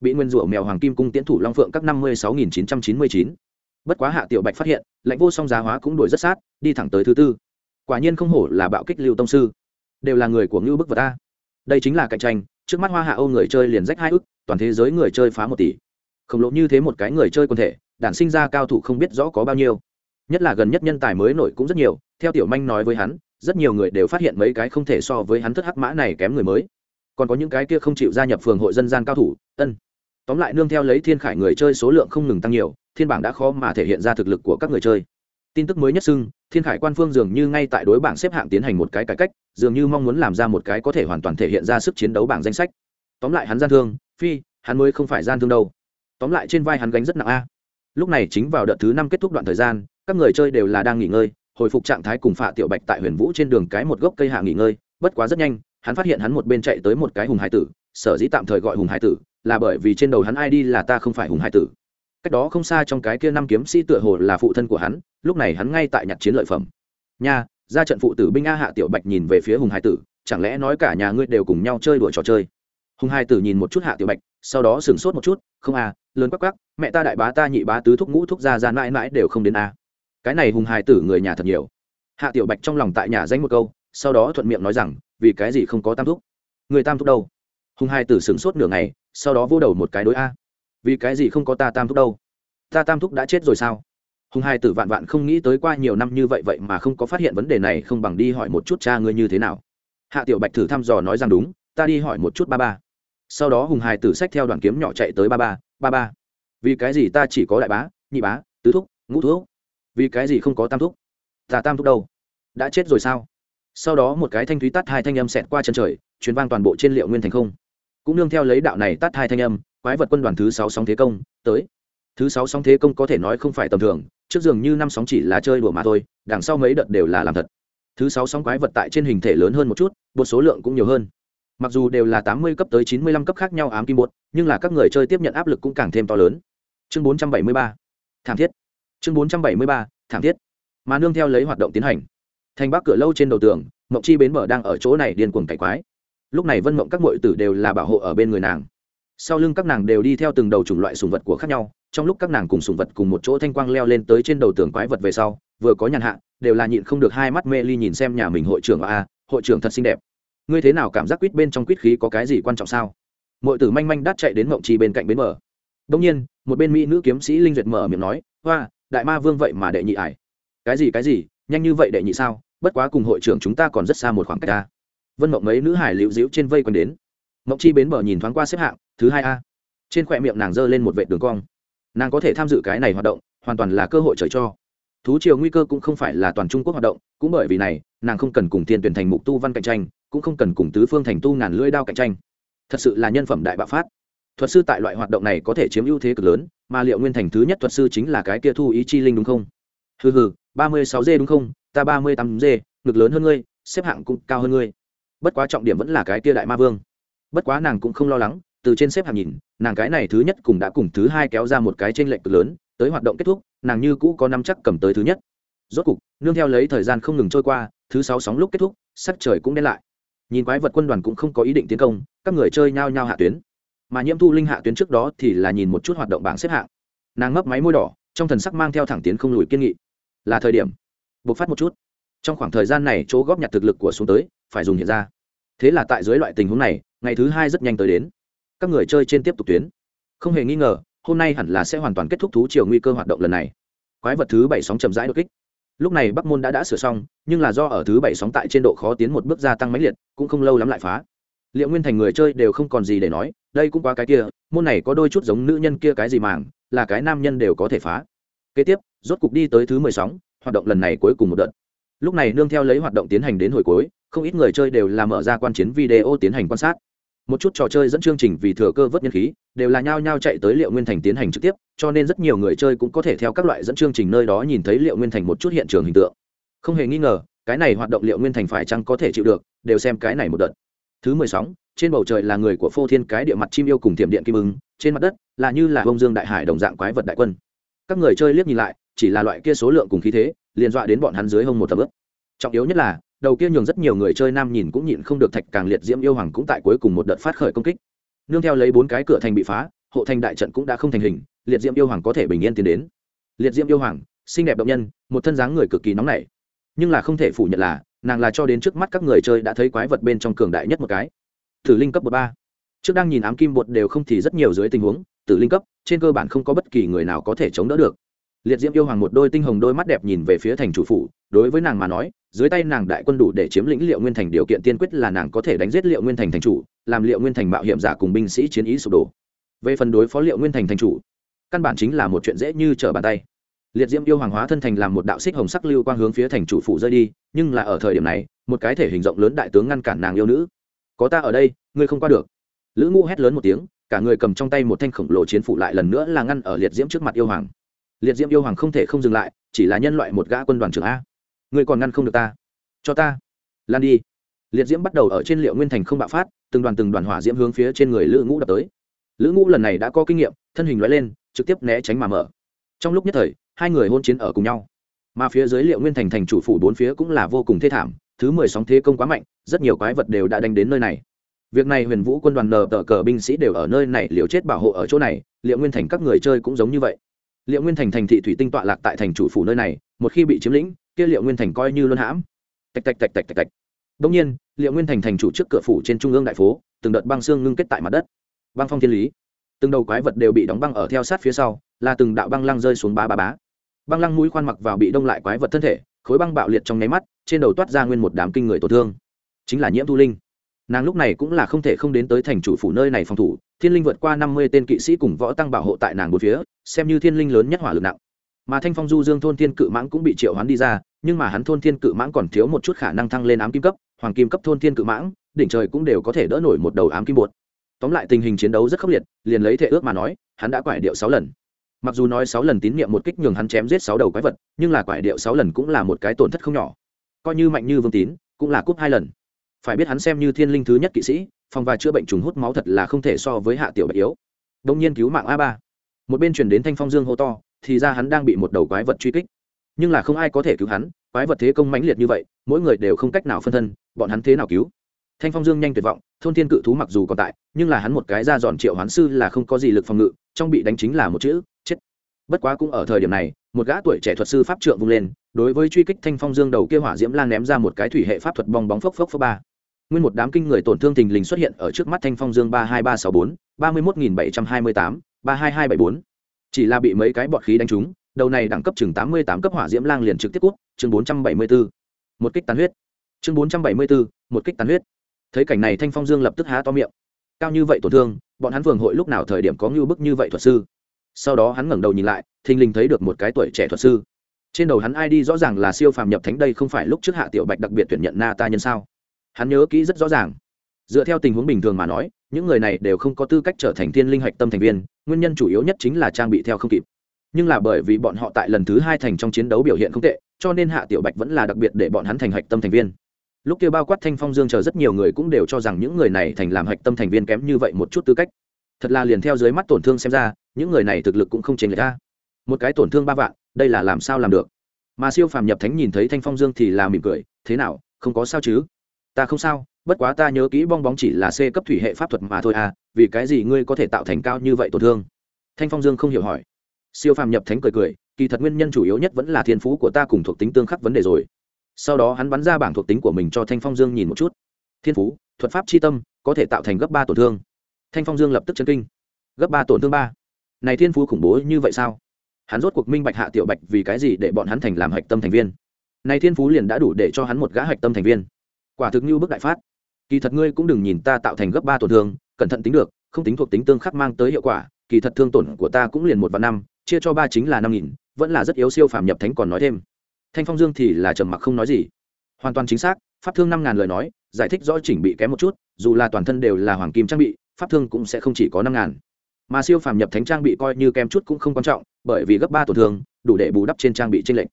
bị nguyên rủa mèo hoàng kim cung tiến thủ long phượng các năm mươi sáu nghìn chín trăm chín mươi chín. Bất quá hạ tiểu bạch phát hiện, lãnh vô song giá hóa cũng đuổi rất sát, đi thẳng tới thứ tư. Quả nhiên không hổ là bạo kích lưu tông sư. Đều là người của ngưu bức vật ta đây chính là cạnh tranh, trước mắt hoa hạ âu người chơi liền rách hai ức toàn thế giới người chơi phá một tỷ. Khổng lồ như thế một cái người chơi quân thể, đản sinh ra cao thủ không biết rõ có bao nhiêu. Nhất là gần nhất nhân tài mới nổi cũng rất nhiều, theo tiểu manh nói với hắn, rất nhiều người đều phát hiện mấy cái không thể so với hắn thất hắc mã này kém người mới. Còn có những cái kia không chịu gia nhập phường hội dân gian cao thủ, ân. Tóm lại nương theo lấy thiên khải người chơi số lượng không ngừng tăng nhiều, thiên bảng đã khó mà thể hiện ra thực lực của các người chơi. Tin tức mới nhất xưng, thiên khải quan phương dường như ngay tại đối bảng xếp hạng tiến hành một cái cải cách, dường như mong muốn làm ra một cái có thể hoàn toàn thể hiện ra sức chiến đấu bảng danh sách. Tóm lại hắn gian thương phi, hắn mới không phải gian thương đâu. Tóm lại trên vai hắn gánh rất nặng a. Lúc này chính vào đợt thứ năm kết thúc đoạn thời gian, các người chơi đều là đang nghỉ ngơi, hồi phục trạng thái cùng phạ tiểu bạch tại huyền vũ trên đường cái một gốc cây hạ nghỉ ngơi, bất quá rất nhanh, hắn phát hiện hắn một bên chạy tới một cái hùng hải tử, sở dĩ tạm thời gọi hùng hải tử, là bởi vì trên đầu hắn ai đi là ta không phải hùng hải tử. Cách đó không xa trong cái kia năm kiếm sĩ tựa hồ là phụ thân của hắn, lúc này hắn ngay tại nhặt chiến lợi phẩm. Nha, ra trận phụ tử binh a hạ tiểu bạch nhìn về phía hùng hải tử, chẳng lẽ nói cả nhà ngươi đều cùng nhau chơi đùa trò chơi? Hùng hai tử nhìn một chút hạ tiểu bạch, sau đó sửng sốt một chút, không à lớn quắc quắc, mẹ ta đại bá ta nhị bá tứ thúc ngũ thúc ra ra mãi mãi đều không đến a cái này hùng hai tử người nhà thật nhiều. Hạ tiểu bạch trong lòng tại nhà danh một câu, sau đó thuận miệng nói rằng, vì cái gì không có tam thúc? Người tam thúc đâu? Hùng hai tử sửng sốt nửa ngày, sau đó vô đầu một cái đối a. Vì cái gì không có ta tam thúc đâu? Ta tam thúc đã chết rồi sao? Hùng hai tử vạn vạn không nghĩ tới qua nhiều năm như vậy vậy mà không có phát hiện vấn đề này, không bằng đi hỏi một chút cha ngươi như thế nào. Hạ tiểu bạch thử thăm dò nói rằng, đúng, ta đi hỏi một chút ba ba sau đó hùng hài tử sách theo đoàn kiếm nhỏ chạy tới ba ba ba ba. Vì cái gì ta chỉ có đại bá, nhị bá, tứ thúc, ngũ thúc? Vì cái gì không có tam thúc? Ta tam thúc đâu? Đã chết rồi sao? Sau đó một cái thanh thúy tắt hai thanh âm xẹt qua chân trời chuyến vang toàn bộ trên liệu nguyên thành không. Cũng nương theo lấy đạo này tắt hai thanh âm, quái vật quân đoàn thứ sáu sóng thế công, tới. Thứ sáu sóng thế công có thể nói không phải tầm thường, trước dường như năm sóng chỉ là chơi đùa mà thôi, đằng sau mấy đợt đều là làm thật. Thứ sáu sóng quái vật tại trên hình thể lớn hơn một chút một số lượng cũng nhiều hơn mặc dù đều là tám mươi cấp tới chín mươi lăm cấp khác nhau ám kim bột, nhưng là các người chơi tiếp nhận áp lực cũng càng thêm to lớn. Chương bốn trăm bảy mươi ba. Thảm thiết. Chương bốn trăm bảy mươi ba, thảm thiết. Mà nương theo lấy hoạt động tiến hành. Thành bắc cửa lâu trên đầu tường, mộng chi bến mở đang ở chỗ này điên cuồng cải quái. Lúc này vân mộng các m tử đều là bảo hộ ở bên người nàng. Sau lưng các nàng đều đi theo từng đầu chủng loại sùng vật của khác nhau, trong lúc các nàng cùng sùng vật cùng một chỗ thanh quang leo lên tới trên đầu tường quái vật về sau, vừa có nhàn hạ, đều là nhịn không được hai mắt mê ly nhìn xem nhà mình hội trưởng a, hội trưởng thật xinh đẹp ngươi thế nào cảm giác quýt bên trong quýt khí có cái gì quan trọng sao? Mọi tử manh manh đắt chạy đến mộng trì bên cạnh bến mở đông nhiên, một bên mỹ nữ kiếm sĩ linh duyệt mở miệng nói, hoa, đại ma vương vậy mà đệ nhị ải. Cái gì cái gì? Nhanh như vậy đệ nhị sao? Bất quá cùng hội trưởng chúng ta còn rất xa một khoảng cách ta. Vân mộng mấy nữ hải liễu dĩu trên vây quanh đến. Mộng chi bến bờ nhìn thoáng qua xếp hạng, thứ hai a. Trên khỏe miệng nàng giơ lên một vệ đường cong. Nàng có thể tham dự cái này hoạt động, hoàn toàn là cơ hội trời cho. Thú triều nguy cơ cũng không phải là toàn trung quốc hoạt động, cũng bởi vì này, nàng không cần cùng thiên tuyển thành mục tu văn cạnh tranh cũng không cần cùng tứ phương thành tu ngàn lưỡi đao cạnh tranh. Thật sự là nhân phẩm đại bạo phát. Thuật sư tại loại hoạt động này có thể chiếm ưu thế cực lớn, mà liệu nguyên thành thứ nhất thuật sư chính là cái kia thu ý chi linh đúng không? Hừ hừ, ba mươi sáu d đúng không? Ta ba mươi tám d ngực lớn hơn ngươi, xếp hạng cũng cao hơn ngươi. Bất quá trọng điểm vẫn là cái kia đại ma vương. Bất quá nàng cũng không lo lắng, từ trên xếp hạng nhìn, nàng cái này thứ nhất cùng đã cùng thứ hai kéo ra một cái t r ê n lệch cực lớn, tới hoạt động kết thúc, nàng như cũ có năm chắc cầm tới thứ nhất. Rốt cục, nương theo lấy thời gian không ngừng trôi qua, thứ sáu sóng lúc kết thúc, sắc trời cũng đen lại nhìn quái vật quân đoàn cũng không có ý định tiến công, các người chơi nhao nhao hạ tuyến. Mà nhiễm thu linh hạ tuyến trước đó thì là nhìn một chút hoạt động bảng xếp hạng. Nàng mấp máy môi đỏ, trong thần sắc mang theo thẳng tiến không lùi kiên nghị. Là thời điểm. Bộc phát một chút. Trong khoảng thời gian này, chỗ góp nhặt thực lực của xuống tới, phải dùng hiện ra. Thế là tại dưới loại tình huống này, ngày thứ hai rất nhanh tới đến. Các người chơi trên tiếp tục tuyến. Không hề nghi ngờ, hôm nay hẳn là sẽ hoàn toàn kết thúc thú chiều nguy cơ hoạt động lần này. Quái vật thứ bảy sóng chậm rãi đột kích lúc này bắc môn đã đã sửa xong, nhưng là do ở thứ bảy sóng tại trên độ khó tiến một bước gia tăng máy liệt, cũng không lâu lắm lại phá. Liệu nguyên thành người chơi đều không còn gì để nói, đây cũng quá cái kia, môn này có đôi chút giống nữ nhân kia cái gì màng, là cái nam nhân đều có thể phá. Kế tiếp, rốt cục đi tới thứ mười sóng, hoạt động lần này cuối cùng một đợt. Lúc này nương theo lấy hoạt động tiến hành đến hồi cuối, không ít người chơi đều là mở ra quan chiến video tiến hành quan sát một chút trò chơi dẫn chương trình vì thừa cơ vớt nhân khí, đều là nhao nhao chạy tới liệu nguyên thành tiến hành trực tiếp, cho nên rất nhiều người chơi cũng có thể theo các loại dẫn chương trình nơi đó nhìn thấy liệu nguyên thành một chút hiện trường hình tượng. Không hề nghi ngờ, cái này hoạt động liệu nguyên thành phải chăng có thể chịu được, đều xem cái này một đợt. Thứ mười sáu trên bầu trời là người của phô thiên cái địa mặt chim yêu cùng tiệm điện kim ứng trên mặt đất là như là bông dương đại hải đồng dạng quái vật đại quân. Các người chơi liếc nhìn lại, chỉ là loại kia số lượng cùng khí thế, liền dọa đến bọn hắn dưới hông một tầm ướp trọng yếu nhất là đầu kia nhường rất nhiều người chơi nam nhìn cũng nhịn không được thạch càng liệt diễm yêu hoàng cũng tại cuối cùng một đợt phát khởi công kích. Nương theo lấy bốn cái cửa thành bị phá, hộ thành đại trận cũng đã không thành hình, liệt diễm yêu hoàng có thể bình yên tiến đến. Liệt diễm yêu hoàng, xinh đẹp động nhân, một thân dáng người cực kỳ nóng nảy. Nhưng là không thể phủ nhận là, nàng là cho đến trước mắt các người chơi đã thấy quái vật bên trong cường đại nhất một cái. Tử linh cấp một ba. Trước đang nhìn ám kim bột đều không thì rất nhiều dưới tình huống, tử linh cấp, trên cơ bản không có bất kỳ người nào có thể chống đỡ được liệt diễm yêu hoàng một đôi tinh hồng đôi mắt đẹp nhìn về phía thành chủ phủ, đối với nàng mà nói, dưới tay nàng đại quân đủ để chiếm lĩnh liệu nguyên thành, điều kiện tiên quyết là nàng có thể đánh giết liệu nguyên thành thành chủ, làm liệu nguyên thành mạo hiểm giả cùng binh sĩ chiến ý sụp đổ. Về phần đối phó liệu nguyên thành thành chủ, căn bản chính là một chuyện dễ như trở bàn tay. Liệt diễm yêu hoàng hóa thân thành làm một đạo xích hồng sắc lưu quang hướng phía thành chủ phủ rơi đi, nhưng là ở thời điểm này, một cái thể hình rộng lớn đại tướng ngăn cản nàng yêu nữ. Có ta ở đây, ngươi không qua được. Lữ ngũ hét lớn một tiếng, cả người cầm trong tay một thanh khổng lồ chiến phủ lại lần nữa là ngăn ở liệt diễm trước mặt yêu hoàng liệt diễm yêu hoàng không thể không dừng lại, chỉ là nhân loại một gã quân đoàn trưởng a. Ngươi còn ngăn không được ta. Cho ta. Lan đi. Liệt diễm bắt đầu ở trên liệu nguyên thành không bạo phát, từng đoàn từng đoàn hỏa diễm hướng phía trên người lữ ngũ đập tới. Lữ ngũ lần này đã có kinh nghiệm, thân hình loại lên, trực tiếp né tránh mà mở. Trong lúc nhất thời, hai người hôn chiến ở cùng nhau. Mà phía dưới liệu nguyên thành thành chủ phủ bốn phía cũng là vô cùng thê thảm, thứ mười sóng thế công quá mạnh, rất nhiều quái vật đều đã đánh đến nơi này. Việc này huyền vũ quân đoàn nờ tờ cờ binh sĩ đều ở nơi này liệu chết bảo hộ ở chỗ này, liệu nguyên thành các người chơi cũng giống như vậy liệu nguyên thành thành thị thủy tinh tọa lạc tại thành chủ phủ nơi này, một khi bị chiếm lĩnh, kia liệu nguyên thành coi như luân hãm. Tạch tạch tạch tạch tạch tạch. Đông nhiên, liệu nguyên thành thành chủ trước cửa phủ trên trung ương đại phố, từng đợt băng xương ngưng kết tại mặt đất. Băng phong thiên lý. Từng đầu quái vật đều bị đóng băng ở theo sát phía sau, là từng đạo băng lăng rơi xuống ba ba bá. Băng lăng mũi khoan mặc vào bị đông lại quái vật thân thể, khối băng bạo liệt trong nháy mắt, trên đầu toát ra nguyên một đám kinh người tổn thương. Chính là nhiễm thu linh nàng lúc này cũng là không thể không đến tới thành chủ phủ nơi này phòng thủ, thiên linh vượt qua năm mươi tên kỵ sĩ cùng võ tăng bảo hộ tại nàng bốn phía, xem như thiên linh lớn nhất hỏa lực nặng. Mà thanh phong du dương thôn thiên cự mãng cũng bị triệu hoán đi ra, nhưng mà hắn thôn thiên cự mãng còn thiếu một chút khả năng thăng lên ám kim cấp, hoàng kim cấp thôn thiên cự mãng, đỉnh trời cũng đều có thể đỡ nổi một đầu ám kim bột. Tóm lại tình hình chiến đấu rất khốc liệt, liền lấy thể ước mà nói, hắn đã quải điệu sáu lần. Mặc dù nói sáu lần tín nhiệm một kích nhường hắn chém giết sáu đầu quái vật, nhưng là quải điệu sáu lần cũng là một cái tổn thất không nhỏ. Coi như mạnh như vương tín, cũng là cúp hai lần phải biết hắn xem như thiên linh thứ nhất kỵ sĩ, phòng và chữa bệnh trùng hút máu thật là không thể so với hạ tiểu bạch yếu. Đông nhiên cứu mạng a ba. Một bên chuyển đến thanh phong dương hô to, thì ra hắn đang bị một đầu quái vật truy kích. Nhưng là không ai có thể cứu hắn, quái vật thế công mãnh liệt như vậy, mỗi người đều không cách nào phân thân, bọn hắn thế nào cứu? Thanh phong dương nhanh tuyệt vọng, thôn thiên cự thú mặc dù còn tại, nhưng là hắn một cái ra dọn triệu hoán sư là không có gì lực phòng ngự, trong bị đánh chính là một chữ, chết. Bất quá cũng ở thời điểm này, một gã tuổi trẻ thuật sư pháp trượng vung lên, đối với truy kích thanh phong dương đầu kia hỏa diễm lan ném ra một cái thủy hệ pháp thuật bong bóng phốc phốc phốc ba nguyên một đám kinh người tổn thương thình lình xuất hiện ở trước mắt thanh phong dương ba hai ba sáu bốn, ba mươi một nghìn bảy trăm hai mươi tám, ba hai hai bảy bốn. Chỉ là bị mấy cái bọt khí đánh trúng, đầu này đẳng cấp chừng tám mươi tám cấp hỏa diễm lang liền trực tiếp cút, chương bốn trăm bảy mươi bốn một kích tán huyết. Chương bốn trăm bảy mươi bốn một kích tán huyết. Thấy cảnh này thanh phong dương lập tức há to miệng. Cao như vậy tổn thương, bọn hắn phường hội lúc nào thời điểm có ngưu bức như vậy thuật sư? Sau đó hắn ngẩng đầu nhìn lại, thình lình thấy được một cái tuổi trẻ thuật sư. Trên đầu hắn id rõ ràng là siêu phàm nhập thánh đây không phải lúc trước hạ tiểu bạch đặc biệt tuyển nhận na ta nhân sao? Hắn nhớ kỹ rất rõ ràng. Dựa theo tình huống bình thường mà nói, những người này đều không có tư cách trở thành thiên linh hạch tâm thành viên, nguyên nhân chủ yếu nhất chính là trang bị theo không kịp. Nhưng là bởi vì bọn họ tại lần thứ hai thành trong chiến đấu biểu hiện không tệ, cho nên hạ tiểu bạch vẫn là đặc biệt để bọn hắn thành hạch tâm thành viên. Lúc kia bao quát thanh phong dương chờ rất nhiều người cũng đều cho rằng những người này thành làm hạch tâm thành viên kém như vậy một chút tư cách. Thật là liền theo dưới mắt tổn thương xem ra, những người này thực lực cũng không chênh lệch ra một cái tổn thương ba vạn, đây là làm sao làm được? Mà siêu phàm nhập thánh nhìn thấy thanh phong dương thì là mỉm cười, thế nào, không có sao chứ? Ta không sao, bất quá ta nhớ kỹ bong bóng chỉ là c cấp thủy hệ pháp thuật mà thôi à vì cái gì ngươi có thể tạo thành cao như vậy tổn thương? Thanh phong dương không hiểu hỏi. Siêu phàm nhập thánh cười cười, kỳ thật nguyên nhân chủ yếu nhất vẫn là thiên phú của ta cùng thuộc tính tương khắc vấn đề rồi. Sau đó hắn bắn ra bảng thuộc tính của mình cho thanh phong dương nhìn một chút. Thiên phú, thuật pháp c h i tâm, có thể tạo thành gấp ba tổn thương. Thanh phong dương lập tức chân kinh. Gấp ba tổn thương ba. Này thiên phú khủng bố như vậy sao? Hắn rốt cuộc minh bạch hạ tiểu bạch vì cái gì để bọn hắn thành làm hạch tâm thành viên. Này thiên phú liền đã đủ để cho hắn một gã hạch tâm thành viên quả thực như bức đại phát. Kỳ thật ngươi cũng đừng nhìn ta tạo thành gấp ba tổn thương, cẩn thận tính được, không tính thuộc tính tương khắc mang tới hiệu quả, kỳ thật thương tổn của ta cũng liền một và năm, chia cho ba chính là năm nghìn, vẫn là rất yếu siêu phàm nhập thánh còn nói thêm. Thanh phong dương thì là trầm mặc không nói gì. Hoàn toàn chính xác, pháp thương năm ngàn lời nói, giải thích rõ chỉnh bị kém một chút, dù là toàn thân đều là hoàng kim trang bị, pháp thương cũng sẽ không chỉ có năm ngàn. Mà siêu phàm nhập thánh trang bị coi như kém chút cũng không quan trọng, bởi vì gấp ba tổn thương, đủ để bù đắp trên trang bị tranh lệch.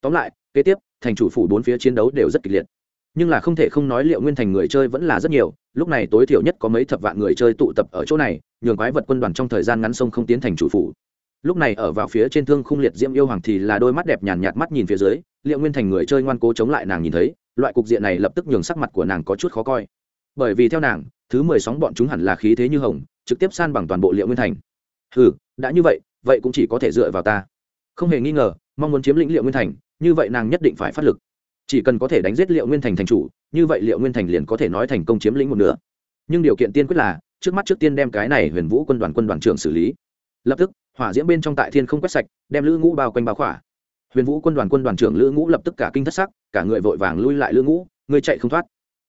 Tóm lại, kế tiếp, thành chủ phủ bốn phía chiến đấu đều rất kịch liệt nhưng là không thể không nói liệu nguyên thành người chơi vẫn là rất nhiều, lúc này tối thiểu nhất có mấy thập vạn người chơi tụ tập ở chỗ này, nhường quái vật quân đoàn trong thời gian ngắn sông không tiến thành chủ phủ. Lúc này ở vào phía trên thương khung liệt diễm yêu hoàng thì là đôi mắt đẹp nhàn nhạt mắt nhìn phía dưới, liệu nguyên thành người chơi ngoan cố chống lại nàng nhìn thấy, loại cục diện này lập tức nhường sắc mặt của nàng có chút khó coi. Bởi vì theo nàng, thứ mười sóng bọn chúng hẳn là khí thế như hồng, trực tiếp san bằng toàn bộ liệu nguyên thành. Ừ đã như vậy vậy cũng chỉ có thể dựa vào ta. Không hề nghi ngờ, mong muốn chiếm lĩnh liệu nguyên thành, như vậy nàng nhất định phải phát lực chỉ cần có thể đánh giết liệu nguyên thành thành chủ, như vậy liệu nguyên thành liền có thể nói thành công chiếm lĩnh một nửa. Nhưng điều kiện tiên quyết là, trước mắt trước tiên đem cái này huyền vũ quân đoàn quân đoàn trưởng xử lý. Lập tức, hỏa diễm bên trong tại thiên không quét sạch, đem lữ ngũ bao quanh bao khỏa. Huyền vũ quân đoàn quân đoàn trưởng lữ ngũ lập tức cả kinh thất sắc, cả người vội vàng lui lại lữ ngũ, người chạy không thoát.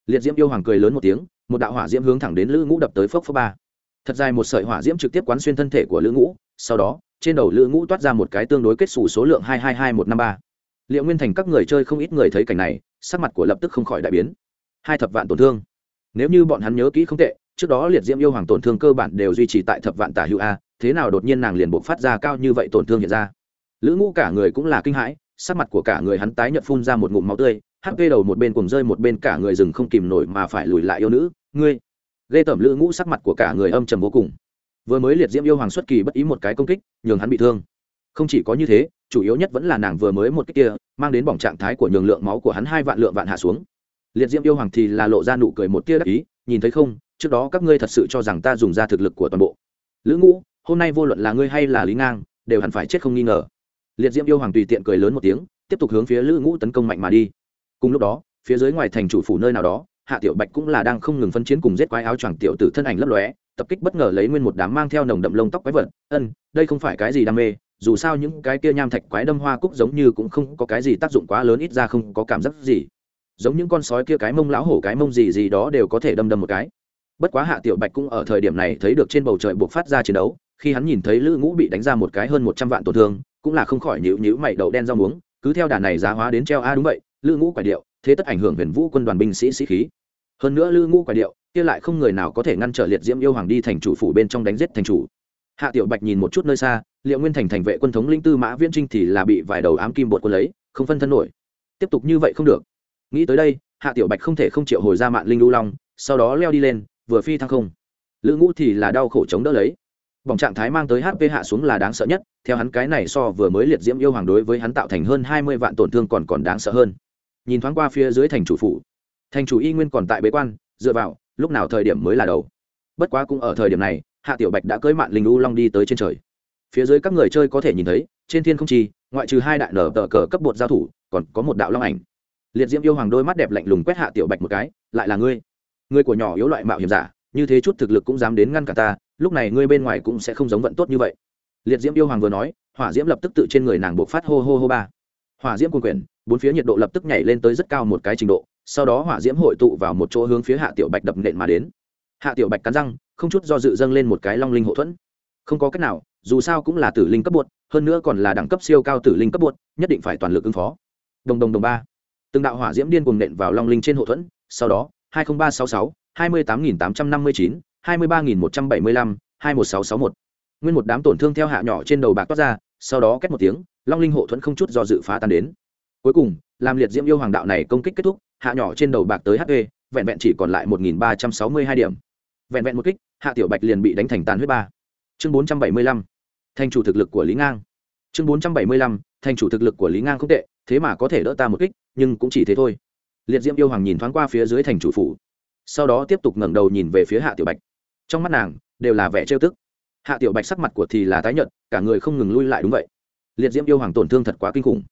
Liệt diễm yêu hoàng cười lớn một tiếng, một đạo hỏa diễm hướng thẳng đến lữ ngũ đập tới phốc phốc ba. Thật dài một sợi hỏa diễm trực tiếp quán xuyên thân thể của lữ ngũ, sau đó, trên đầu lữ ngũ toát ra một cái tương đối kết xù số lượng hai hai hai một năm ba liệu nguyên thành các người chơi không ít người thấy cảnh này, sắc mặt của lập tức không khỏi đại biến. Hai thập vạn tổn thương. Nếu như bọn hắn nhớ kỹ không tệ, trước đó liệt diễm yêu hoàng tổn thương cơ bản đều duy trì tại thập vạn tả hữu a, thế nào đột nhiên nàng liền buộc phát ra cao như vậy tổn thương hiện ra? Lữ ngũ cả người cũng là kinh hãi, sắc mặt của cả người hắn tái nhợt phun ra một ngụm máu tươi hp đầu một bên cùng rơi một bên cả người rừng không kìm nổi mà phải lùi lại yêu nữ, ngươi. Ghê tởm lữ ngũ sắc mặt của cả người âm trầm vô cùng. Vừa mới liệt diễm yêu hoàng xuất kỳ bất ý một cái công kích, nhường hắn bị thương không chỉ có như thế, chủ yếu nhất vẫn là nàng vừa mới một cái kia, mang đến bỏng trạng thái của nhường lượng máu của hắn hai vạn lượng vạn hạ xuống. Liệt diễm yêu hoàng thì là lộ ra nụ cười một tia đắc ý, nhìn thấy không, trước đó các ngươi thật sự cho rằng ta dùng ra thực lực của toàn bộ. Lữ ngũ, hôm nay vô luận là ngươi hay là lý ngang, đều hẳn phải chết không nghi ngờ. Liệt diễm yêu hoàng tùy tiện cười lớn một tiếng, tiếp tục hướng phía lữ ngũ tấn công mạnh mà đi. Cùng lúc đó, phía dưới ngoài thành chủ phủ nơi nào đó, hạ tiểu bạch cũng là đang không ngừng phân chiến cùng giết quái áo choàng tiểu tử thân ảnh lấp lóe, tập kích bất ngờ lấy nguyên một đám mang theo nồng đậm lông tóc quái vật. Ân, đây không phải cái gì đam mê dù sao những cái kia nham thạch quái đâm hoa cúc giống như cũng không có cái gì tác dụng quá lớn, ít ra không có cảm giác gì. Giống những con sói kia cái mông lão hổ cái mông gì gì đó đều có thể đâm đâm một cái. Bất quá hạ tiểu bạch cũng ở thời điểm này thấy được trên bầu trời buộc phát ra chiến đấu, khi hắn nhìn thấy lữ ngũ bị đánh ra một cái hơn một trăm vạn tổn thương, cũng là không khỏi nhịu nhữ mày đậu đen rau muống, cứ theo đà này giá hóa đến treo a à đúng vậy, lữ ngũ quả điệu, thế tất ảnh hưởng huyền vũ quân đoàn binh sĩ sĩ khí. Hơn nữa lữ ngũ quả điệu, kia lại không người nào có thể ngăn trở liệt diễm yêu hoàng đi thành chủ phủ bên trong đánh giết thành chủ. Hạ tiểu bạch nhìn một chút nơi xa liệu nguyên thành thành vệ quân thống linh tư mã viễn trinh thì là bị vài đầu ám kim bột quân lấy, không phân thân nổi. Tiếp tục như vậy không được. Nghĩ tới đây, hạ tiểu bạch không thể không chịu hồi ra mạng linh lưu long, sau đó leo đi lên, vừa phi thăng không. Lữ ngũ thì là đau khổ chống đỡ lấy. Bỏng trạng thái mang tới hp hạ xuống là đáng sợ nhất, theo hắn cái này so vừa mới liệt diễm yêu hoàng đối với hắn tạo thành hơn hai mươi vạn tổn thương còn còn đáng sợ hơn. Nhìn thoáng qua phía dưới thành chủ phủ, thành chủ y nguyên còn tại bế quan, dựa vào, lúc nào thời điểm mới là đầu. Bất quá cũng ở thời điểm này, hạ tiểu bạch đã cưới mạng linh u long đi tới trên trời phía dưới các người chơi có thể nhìn thấy, trên thiên không chi, ngoại trừ hai đại nở tờ cờ cấp bột giao thủ, còn có một đạo long ảnh. Liệt diễm yêu hoàng đôi mắt đẹp lạnh lùng quét hạ tiểu bạch một cái, lại là ngươi? Ngươi của nhỏ yếu loại mạo hiểm giả, như thế chút thực lực cũng dám đến ngăn cả ta, lúc này ngươi bên ngoài cũng sẽ không giống vận tốt như vậy. Liệt diễm yêu hoàng vừa nói, hỏa diễm lập tức tự trên người nàng buộc phát hô hô hô ba. Hỏa diễm quân quyển, bốn phía nhiệt độ lập tức nhảy lên tới rất cao một cái trình độ, sau đó hỏa diễm hội tụ vào một chỗ hướng phía hạ tiểu bạch đập nện mà đến. Hạ tiểu bạch cắn răng, không chút do dự dâng lên một cái long linh hộ thuẫn. Không có cách nào dù sao cũng là tử linh cấp bột, hơn nữa còn là đẳng cấp siêu cao tử linh cấp bột, nhất định phải toàn lực ứng phó. Đồng đồng đồng ba. Từng đạo hỏa diễm điên cuồng nện vào long linh trên hộ thuẫn, sau đó, hai nghìn ba sáu sáu, hai mươi tám nghìn tám trăm năm mươi chín, hai mươi ba nghìn một trăm bảy mươi lăm, hai một sáu sáu một. Nguyên một đám tổn thương theo hạ nhỏ trên đầu bạc toát ra, sau đó kết một tiếng, long linh hộ thuẫn không chút do dự phá tan đến. Cuối cùng, làm liệt diễm yêu hoàng đạo này công kích kết thúc, hạ nhỏ trên đầu bạc tới hp vẹn vẹn chỉ còn lại một nghìn ba trăm sáu mươi hai điểm. Vẹn vẹn một kích, hạ tiểu bạch liền bị đánh thành tàn huyết ba. Chương bốn trăm bảy mươi lăm thành chủ thực lực của lý ngang. Chương bốn trăm bảy mươi lăm thành chủ thực lực của lý ngang không tệ, thế mà có thể đỡ ta một kích, nhưng cũng chỉ thế thôi. Liệt diễm yêu hoàng nhìn thoáng qua phía dưới thành chủ phủ. Sau đó tiếp tục ngẩng đầu nhìn về phía hạ tiểu bạch. Trong mắt nàng, đều là vẻ trêu tức. Hạ tiểu bạch sắc mặt của thì là tái nhợt, cả người không ngừng lui lại đúng vậy. Liệt diễm yêu hoàng tổn thương thật quá kinh khủng.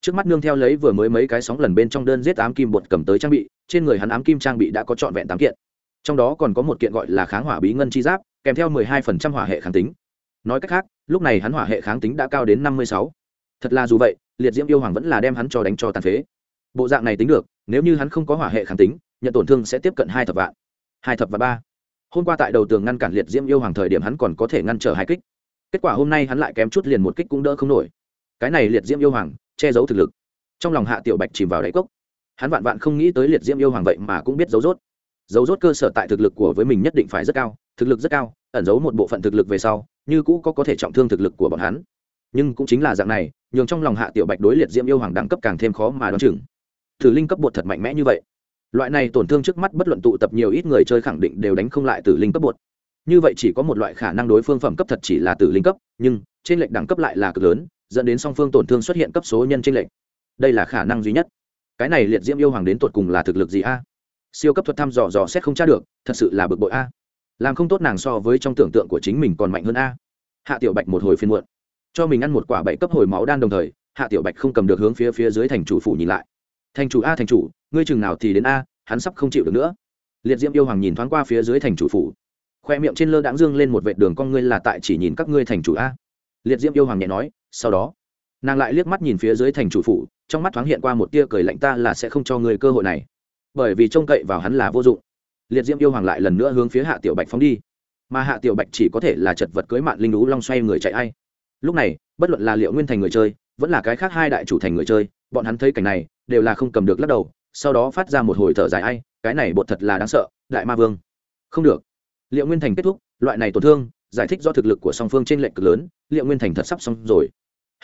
Trước mắt nương theo lấy vừa mới mấy cái sóng lần bên trong đơn giết ám kim bột cầm tới trang bị, trên người hắn ám kim trang bị đã có trọn vẹn tám kiện. Trong đó còn có một kiện gọi là kháng hỏa bí ngân chi giáp, kèm theo mười hai phần trăm hỏa hệ kháng tính. Nói cách khác lúc này hắn hỏa hệ kháng tính đã cao đến năm mươi sáu. Thật là dù vậy, liệt diễm yêu hoàng vẫn là đem hắn cho đánh cho tàn phế. Bộ dạng này tính được, nếu như hắn không có hỏa hệ kháng tính, nhận tổn thương sẽ tiếp cận hai thập vạn. Hai thập và ba. Hôm qua tại đầu tường ngăn cản liệt diễm yêu hoàng thời điểm hắn còn có thể ngăn trở hai kích. Kết quả hôm nay hắn lại kém chút liền một kích cũng đỡ không nổi. Cái này liệt diễm yêu hoàng, che giấu thực lực. Trong lòng hạ tiểu bạch chìm vào đáy cốc. Hắn vạn vạn không nghĩ tới liệt diễm yêu hoàng vậy mà cũng biết giấu rốt. Giấu rốt cơ sở tại thực lực của với mình nhất định phải rất cao thực lực rất cao, ẩn giấu một bộ phận thực lực về sau, như cũ có có thể trọng thương thực lực của bọn hắn. Nhưng cũng chính là dạng này, nhường trong lòng hạ tiểu bạch đối liệt diễm yêu hoàng đẳng cấp càng thêm khó mà đoán chừng. Thử linh cấp bột thật mạnh mẽ như vậy. Loại này tổn thương trước mắt bất luận tụ tập nhiều ít người chơi khẳng định đều đánh không lại tử linh cấp bột. Như vậy chỉ có một loại khả năng đối phương phẩm cấp thật chỉ là tử linh cấp, nhưng trên lệnh đẳng cấp lại là cực lớn, dẫn đến song phương tổn thương xuất hiện cấp số nhân trên lệnh đây là khả năng duy nhất. Cái này liệt diễm yêu hoàng đến tột cùng là thực lực gì a? Siêu cấp thuật thăm dò dò xét không tra được, thật sự là bực bội a làm không tốt nàng so với trong tưởng tượng của chính mình còn mạnh hơn a. Hạ tiểu bạch một hồi phiên muộn, cho mình ăn một quả bảy cấp hồi máu đan đồng thời, hạ tiểu bạch không cầm được hướng phía phía dưới thành chủ phủ nhìn lại. Thành chủ a, thành chủ, ngươi chừng nào thì đến a, hắn sắp không chịu được nữa. Liệt diễm yêu hoàng nhìn thoáng qua phía dưới thành chủ phủ, khoe miệng trên lơ đãng dương lên một vệ đường con ngươi là tại chỉ nhìn các ngươi thành chủ a. Liệt diễm yêu hoàng nhẹ nói, sau đó, nàng lại liếc mắt nhìn phía dưới thành chủ phủ, trong mắt thoáng hiện qua một tia cười lạnh, ta là sẽ không cho ngươi cơ hội này, bởi vì trông cậy vào hắn là vô dụng liệt diễm yêu hoàng lại lần nữa hướng phía hạ tiểu bạch phóng đi. Mà hạ tiểu bạch chỉ có thể là chật vật cưới mạn linh lũ long xoay người chạy ai. Lúc này, bất luận là liệu nguyên thành người chơi, vẫn là cái khác hai đại chủ thành người chơi, bọn hắn thấy cảnh này, đều là không cầm được lắc đầu, sau đó phát ra một hồi thở dài ai, cái này bột thật là đáng sợ, đại ma vương. Không được. Liệu nguyên thành kết thúc, loại này tổn thương, giải thích do thực lực của song phương trên lệnh cực lớn, liệu nguyên thành thật sắp xong rồi.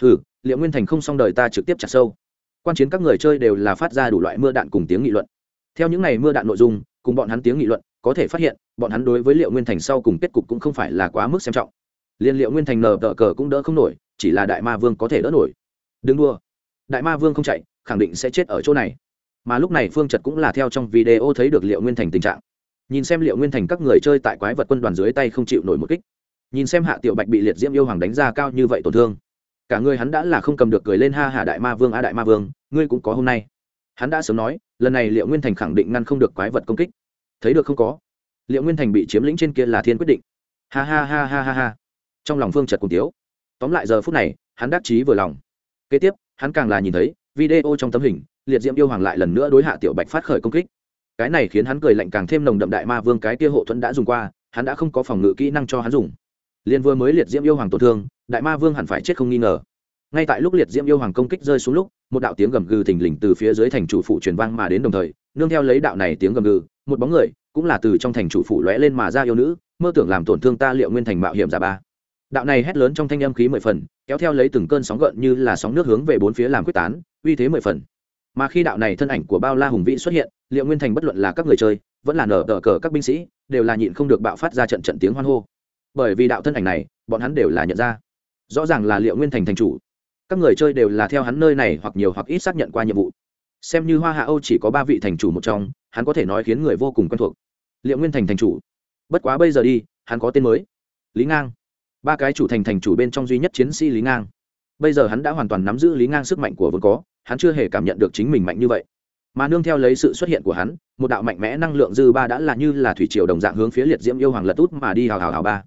Ừ liệu nguyên thành không xong đời ta trực tiếp chặt sâu. Quan chiến các người chơi đều là phát ra đủ loại mưa đạn cùng tiếng nghị luận. Theo những ngày mưa đạn nội dung cùng bọn hắn tiếng nghị luận, có thể phát hiện, bọn hắn đối với liệu nguyên thành sau cùng kết cục cũng không phải là quá mức xem trọng. Liên liệu nguyên thành nờ đỡ cờ cũng đỡ không nổi, chỉ là đại ma vương có thể đỡ nổi. Đừng đua đại ma vương không chạy, khẳng định sẽ chết ở chỗ này. Mà lúc này phương trật cũng là theo trong video thấy được liệu nguyên thành tình trạng. Nhìn xem liệu nguyên thành các người chơi tại quái vật quân đoàn dưới tay không chịu nổi một kích. Nhìn xem hạ tiểu bạch bị liệt diễm yêu hoàng đánh ra cao như vậy tổn thương. Cả người hắn đã là không cầm được cười lên ha hạ đại ma vương, a đại ma vương, ngươi cũng có hôm nay hắn đã sớm nói, lần này liệu nguyên thành khẳng định ngăn không được quái vật công kích. Thấy được không có? Liệu nguyên thành bị chiếm lĩnh trên kia là thiên quyết định. Ha ha ha ha ha ha. Trong lòng phương trật cùng tiếu tóm lại giờ phút này, hắn đắc chí vừa lòng. Kế tiếp, hắn càng là nhìn thấy, video trong tấm hình, liệt diễm yêu hoàng lại lần nữa đối hạ tiểu bạch phát khởi công kích. Cái này khiến hắn cười lạnh càng thêm nồng đậm đại ma vương cái kia hộ thuẫn đã dùng qua, hắn đã không có phòng ngự kỹ năng cho hắn dùng. Liền vừa mới liệt diễm yêu hoàng tổn thương, đại ma vương hẳn phải chết không nghi ngờ ngay tại lúc liệt diễm yêu hoàng công kích rơi xuống lúc, một đạo tiếng gầm gừ thình lình từ phía dưới thành chủ phủ truyền vang mà đến đồng thời, nương theo lấy đạo này tiếng gầm gừ, một bóng người cũng là từ trong thành chủ phủ lóe lên mà ra yêu nữ, mơ tưởng làm tổn thương ta liệu nguyên thành mạo hiểm giả ba. Đạo này hét lớn trong thanh âm khí mười phần, kéo theo lấy từng cơn sóng gợn như là sóng nước hướng về bốn phía làm quyết tán, uy thế mười phần. Mà khi đạo này thân ảnh của bao la hùng vĩ xuất hiện, liệu nguyên thành bất luận là các người chơi, vẫn là nở đỡ cờ các binh sĩ, đều là nhịn không được bạo phát ra trận trận tiếng hoan hô. Bởi vì đạo thân ảnh này, bọn hắn đều là nhận ra. Rõ ràng là liệu nguyên thành thành chủ các người chơi đều là theo hắn nơi này hoặc nhiều hoặc ít xác nhận qua nhiệm vụ. Xem như hoa hạ âu chỉ có ba vị thành chủ một trong, hắn có thể nói khiến người vô cùng quen thuộc. Liệu nguyên thành thành chủ? Bất quá bây giờ đi, hắn có tên mới. Lý ngang. Ba cái chủ thành thành chủ bên trong duy nhất chiến sĩ lý ngang. Bây giờ hắn đã hoàn toàn nắm giữ lý ngang sức mạnh của vốn có, hắn chưa hề cảm nhận được chính mình mạnh như vậy. Mà nương theo lấy sự xuất hiện của hắn, một đạo mạnh mẽ năng lượng dư ba đã là như là thủy triều đồng dạng hướng phía liệt diễm yêu hoàng lật út mà đi hào hào hào ba.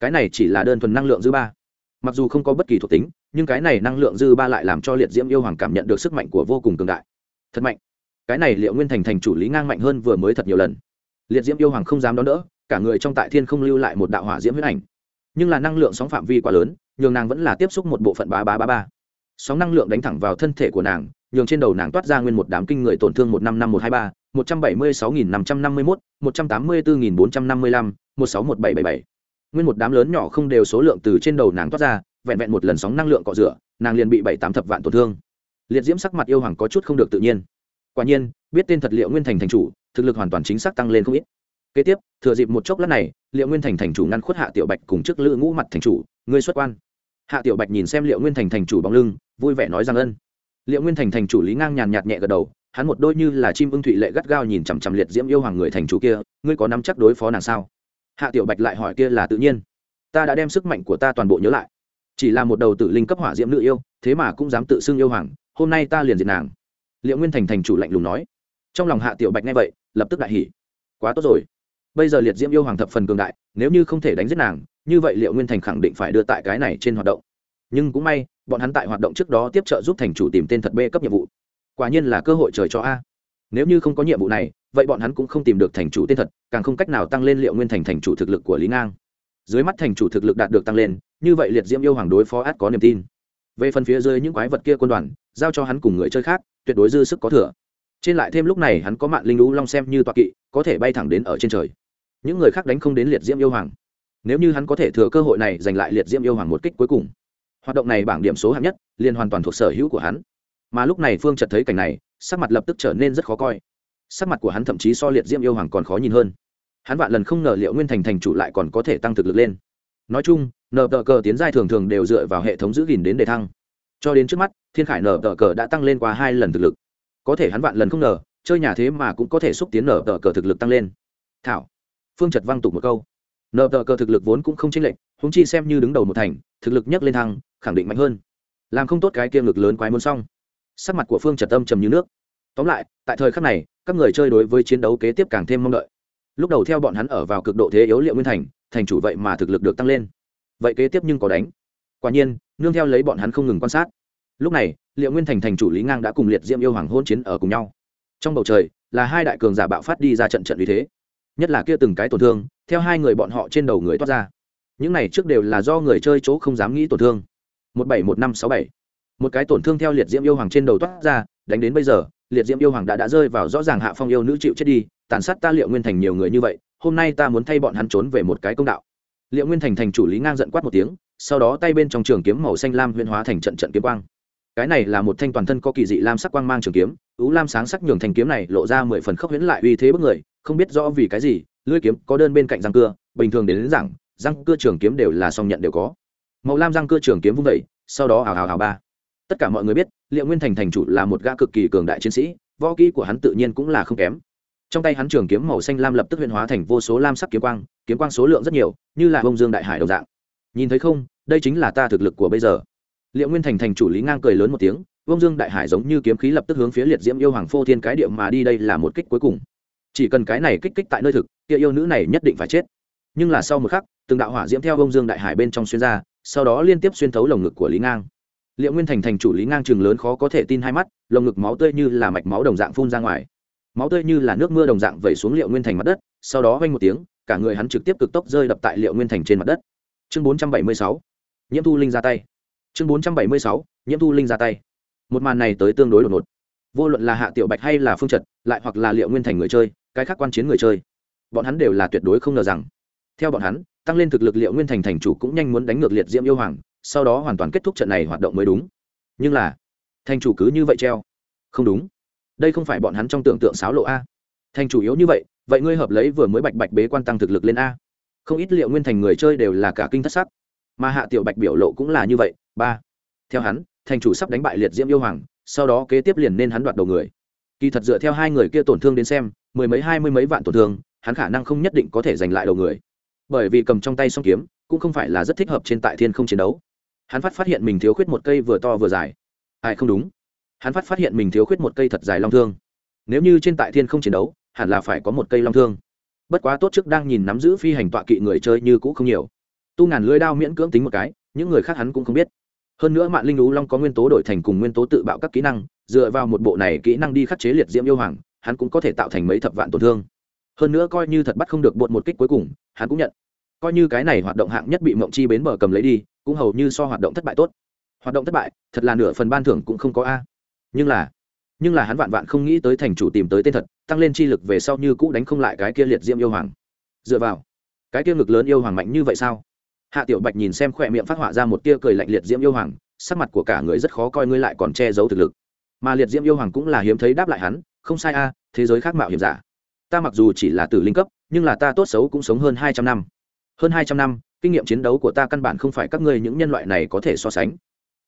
Cái này chỉ là đơn thuần năng lượng dư ba mặc dù không có bất kỳ thuộc tính, nhưng cái này năng lượng dư ba lại làm cho liệt diễm yêu hoàng cảm nhận được sức mạnh của vô cùng cường đại. Thật mạnh. Cái này liệu nguyên thành thành chủ lý ngang mạnh hơn vừa mới thật nhiều lần. Liệt diễm yêu hoàng không dám đón đỡ, cả người trong tại thiên không lưu lại một đạo hỏa diễm huyết ảnh. Nhưng là năng lượng sóng phạm vi quá lớn, nhường nàng vẫn là tiếp xúc một bộ phận ba ba ba ba sóng năng lượng đánh thẳng vào thân thể của nàng, nhường trên đầu nàng toát ra nguyên một đám kinh người tổn thương một năm năm một hai ba, một trăm bảy mươi sáu nghìn năm trăm năm mươi mốt, một trăm tám mươi bốn nghìn bốn trăm năm mươi lăm, một sáu một bảy bảy bảy nguyên một đám lớn nhỏ không đều số lượng từ trên đầu nàng toát ra, vẹn vẹn một lần sóng năng lượng cọ rửa, nàng liền bị bảy tám thập vạn tổn thương. Liệt diễm sắc mặt yêu hoàng có chút không được tự nhiên. Quả nhiên, biết tên thật liệu nguyên thành thành chủ, thực lực hoàn toàn chính xác tăng lên không ít. Kế tiếp, thừa dịp một chốc lát này, liệu nguyên thành thành chủ ngăn khuất hạ tiểu bạch cùng trước lữ ngũ mặt thành chủ, ngươi xuất quan. Hạ tiểu bạch nhìn xem liệu nguyên thành thành chủ bóng lưng, vui vẻ nói rằng ân. Liệu nguyên thành thành chủ lý ngang nhàn nhạt nhẹ gật đầu, hắn một đôi như là chim ưng thụy lệ gắt gao nhìn chằm chằm liệt diễm yêu hoàng người thành chủ kia, ngươi có nắm chắc đối phó nàng sao? Hạ tiểu bạch lại hỏi kia là tự nhiên. Ta đã đem sức mạnh của ta toàn bộ nhớ lại. Chỉ là một đầu tử linh cấp hỏa diễm nữ yêu, thế mà cũng dám tự xưng yêu hoàng, hôm nay ta liền diệt nàng. Liệu nguyên thành thành chủ lạnh lùng nói. Trong lòng hạ tiểu bạch nghe vậy, lập tức đại hỉ. Quá tốt rồi. Bây giờ liệt diễm yêu hoàng thập phần cường đại, nếu như không thể đánh giết nàng, như vậy liệu nguyên thành khẳng định phải đưa tại cái này trên hoạt động. Nhưng cũng may, bọn hắn tại hoạt động trước đó tiếp trợ giúp thành chủ tìm tên thật b cấp nhiệm vụ. Quả nhiên là cơ hội trời cho a nếu như không có nhiệm vụ này, vậy bọn hắn cũng không tìm được thành chủ tên thật, càng không cách nào tăng lên liệu nguyên thành thành chủ thực lực của lý ngang. Dưới mắt thành chủ thực lực đạt được tăng lên, như vậy liệt diễm yêu hoàng đối phó át có niềm tin. Về phần phía dưới những quái vật kia quân đoàn, giao cho hắn cùng người chơi khác, tuyệt đối dư sức có thừa. Trên lại thêm lúc này hắn có mạng linh lũ long xem như toa kỵ, có thể bay thẳng đến ở trên trời. Những người khác đánh không đến liệt diễm yêu hoàng. Nếu như hắn có thể thừa cơ hội này giành lại liệt diễm yêu hoàng một kích cuối cùng. Hoạt động này bảng điểm số hạng nhất, liền hoàn toàn thuộc sở hữu của hắn mà lúc này phương chợt thấy cảnh này, sắc mặt lập tức trở nên rất khó coi. Sắc mặt của hắn thậm chí so liệt diễm yêu hoàng còn khó nhìn hơn. Hắn vạn lần không ngờ liệu nguyên thành thành chủ lại còn có thể tăng thực lực lên. Nói chung, nờ tờ cờ tiến giai thường thường đều dựa vào hệ thống giữ gìn đến đề thăng. Cho đến trước mắt, thiên khải nở tờ cờ đã tăng lên qua hai lần thực lực. Có thể hắn vạn lần không ngờ, chơi nhà thế mà cũng có thể xúc tiến nở tờ cờ thực lực tăng lên. Thảo, phương trật văng tục một câu. Nở tờ cờ thực lực vốn cũng không chênh lệch húng chi xem như đứng đầu một thành, thực lực nhấc lên thăng, khẳng định mạnh hơn. Làm không tốt cái kia ngực lớn quái muốn xong sắc mặt của phương trật âm trầm như nước tóm lại tại thời khắc này các người chơi đối với chiến đấu kế tiếp càng thêm mong đợi lúc đầu theo bọn hắn ở vào cực độ thế yếu liệu nguyên thành thành chủ vậy mà thực lực được tăng lên vậy kế tiếp nhưng có đánh quả nhiên nương theo lấy bọn hắn không ngừng quan sát lúc này liệu nguyên thành thành chủ lý ngang đã cùng liệt diễm yêu hoàng hôn chiến ở cùng nhau trong bầu trời là hai đại cường giả bạo phát đi ra trận trận vì thế nhất là kia từng cái tổn thương theo hai người bọn họ trên đầu người toát ra những này trước đều là do người chơi chỗ không dám nghĩ tổn thương một bảy một năm sáu bảy một cái tổn thương theo liệt diễm yêu hoàng trên đầu toát ra đánh đến bây giờ liệt diễm yêu hoàng đã đã rơi vào rõ ràng hạ phong yêu nữ chịu chết đi tàn sát ta liệu nguyên thành nhiều người như vậy hôm nay ta muốn thay bọn hắn trốn về một cái công đạo. Liệu nguyên thành thành chủ lý ngang giận quát một tiếng sau đó tay bên trong trường kiếm màu xanh lam huyên hóa thành trận trận kiếm quang. Cái này là một thanh toàn thân có kỳ dị lam sắc quang mang trường kiếm ú lam sáng sắc nhường thành kiếm này lộ ra mười phần khốc huyễn lại uy thế bức người không biết rõ vì cái gì lưỡi kiếm có đơn bên cạnh răng cưa bình thường đến, đến rằng răng cưa trường kiếm đều là song nhận đều có. Màu lam răng cưa trường kiếm vung vẩy sau đó hào hào hào ba tất cả mọi người biết, liệu nguyên thành thành chủ là một gã cực kỳ cường đại chiến sĩ, võ kỹ của hắn tự nhiên cũng là không kém. Trong tay hắn trường kiếm màu xanh lam lập tức huyện hóa thành vô số lam sắc kiếm quang kiếm quang số lượng rất nhiều, như là bông dương đại hải đồng dạng. Nhìn thấy không, đây chính là ta thực lực của bây giờ. Liệu nguyên thành thành chủ lý ngang cười lớn một tiếng, bông dương đại hải giống như kiếm khí lập tức hướng phía liệt diễm yêu hoàng phô thiên cái điệu mà đi, đây là một kích cuối cùng. Chỉ cần cái này kích kích tại nơi thực, kia yêu nữ này nhất định phải chết. Nhưng là sau một khắc, từng đạo hỏa diễm theo bông dương đại hải bên trong xuyên ra, sau đó liên tiếp xuyên thấu lồng ngực của lý ngang liệu nguyên thành thành chủ lý ngang trường lớn khó có thể tin hai mắt, lồng ngực máu tươi như là mạch máu đồng dạng phun ra ngoài. Máu tươi như là nước mưa đồng dạng vẩy xuống liệu nguyên thành mặt đất, sau đó vanh một tiếng, cả người hắn trực tiếp cực tốc rơi đập tại liệu nguyên thành trên mặt đất. Chương bốn trăm bảy mươi sáu, nhiễm thu linh ra tay. Chương bốn trăm bảy mươi sáu, nhiễm thu linh ra tay. Một màn này tới tương đối đột ngột. Vô luận là hạ tiểu bạch hay là phương trật, lại hoặc là liệu nguyên thành người chơi, cái khác quan chiến người chơi, bọn hắn đều là tuyệt đối không ngờ rằng, theo bọn hắn, tăng lên thực lực liệu nguyên thành thành chủ cũng nhanh muốn đánh ngược liệt diễm yêu hoàng sau đó hoàn toàn kết thúc trận này hoạt động mới đúng. Nhưng là, thành chủ cứ như vậy treo. Không đúng. Đây không phải bọn hắn trong tưởng tượng sáo lộ a. Thành chủ yếu như vậy vậy ngươi hợp lấy vừa mới bạch bạch bế quan tăng thực lực lên a. Không ít liệu nguyên thành người chơi đều là cả kinh thất sắc. Mà hạ tiểu bạch biểu lộ cũng là như vậy, ba. Theo hắn, thành chủ sắp đánh bại liệt diễm yêu hoàng, sau đó kế tiếp liền nên hắn đoạt đầu người. Kỳ thật dựa theo hai người kia tổn thương đến xem, mười mấy hai mươi mấy vạn tổn thương, hắn khả năng không nhất định có thể giành lại đầu người. Bởi vì cầm trong tay song kiếm, cũng không phải là rất thích hợp trên tại thiên không chiến đấu hắn phát phát hiện mình thiếu khuyết một cây vừa to vừa dài. Ai, không đúng. Hắn phát phát hiện mình thiếu khuyết một cây thật dài long thương. Nếu như trên tại thiên không chiến đấu, hẳn là phải có một cây long thương. Bất quá tốt trước đang nhìn nắm giữ phi hành tọa kỵ người chơi như cũ không nhiều. Tu ngàn lưới đao miễn cưỡng tính một cái, những người khác hắn cũng không biết. Hơn nữa mạng linh lú long có nguyên tố đổi thành cùng nguyên tố tự bạo các kỹ năng, dựa vào một bộ này kỹ năng đi khắc chế liệt diễm yêu hoàng, hắn cũng có thể tạo thành mấy thập vạn tổn thương. Hơn nữa coi như thật bắt không được bột một kích cuối cùng, hắn cũng nhận coi như cái này hoạt động hạng nhất bị mộng chi bến bờ cầm lấy đi, cũng hầu như so hoạt động thất bại tốt. Hoạt động thất bại, thật là nửa phần ban thưởng cũng không có a. Nhưng là nhưng là hắn vạn vạn không nghĩ tới thành chủ tìm tới tên thật, tăng lên chi lực về sau như cũ đánh không lại cái kia liệt diễm yêu hoàng. Dựa vào, cái kia ngực lớn yêu hoàng mạnh như vậy sao? Hạ tiểu bạch nhìn xem khỏe miệng phát họa ra một tia cười lạnh liệt diễm yêu hoàng, sắc mặt của cả người rất khó coi ngươi lại còn che giấu thực lực. Mà liệt diễm yêu hoàng cũng là hiếm thấy đáp lại hắn, không sai a, thế giới khác mạo hiểm giả. Ta mặc dù chỉ là tử linh cấp, nhưng là ta tốt xấu cũng sống hơn hai trăm năm hơn hai trăm năm, kinh nghiệm chiến đấu của ta căn bản không phải các ngươi những nhân loại này có thể so sánh.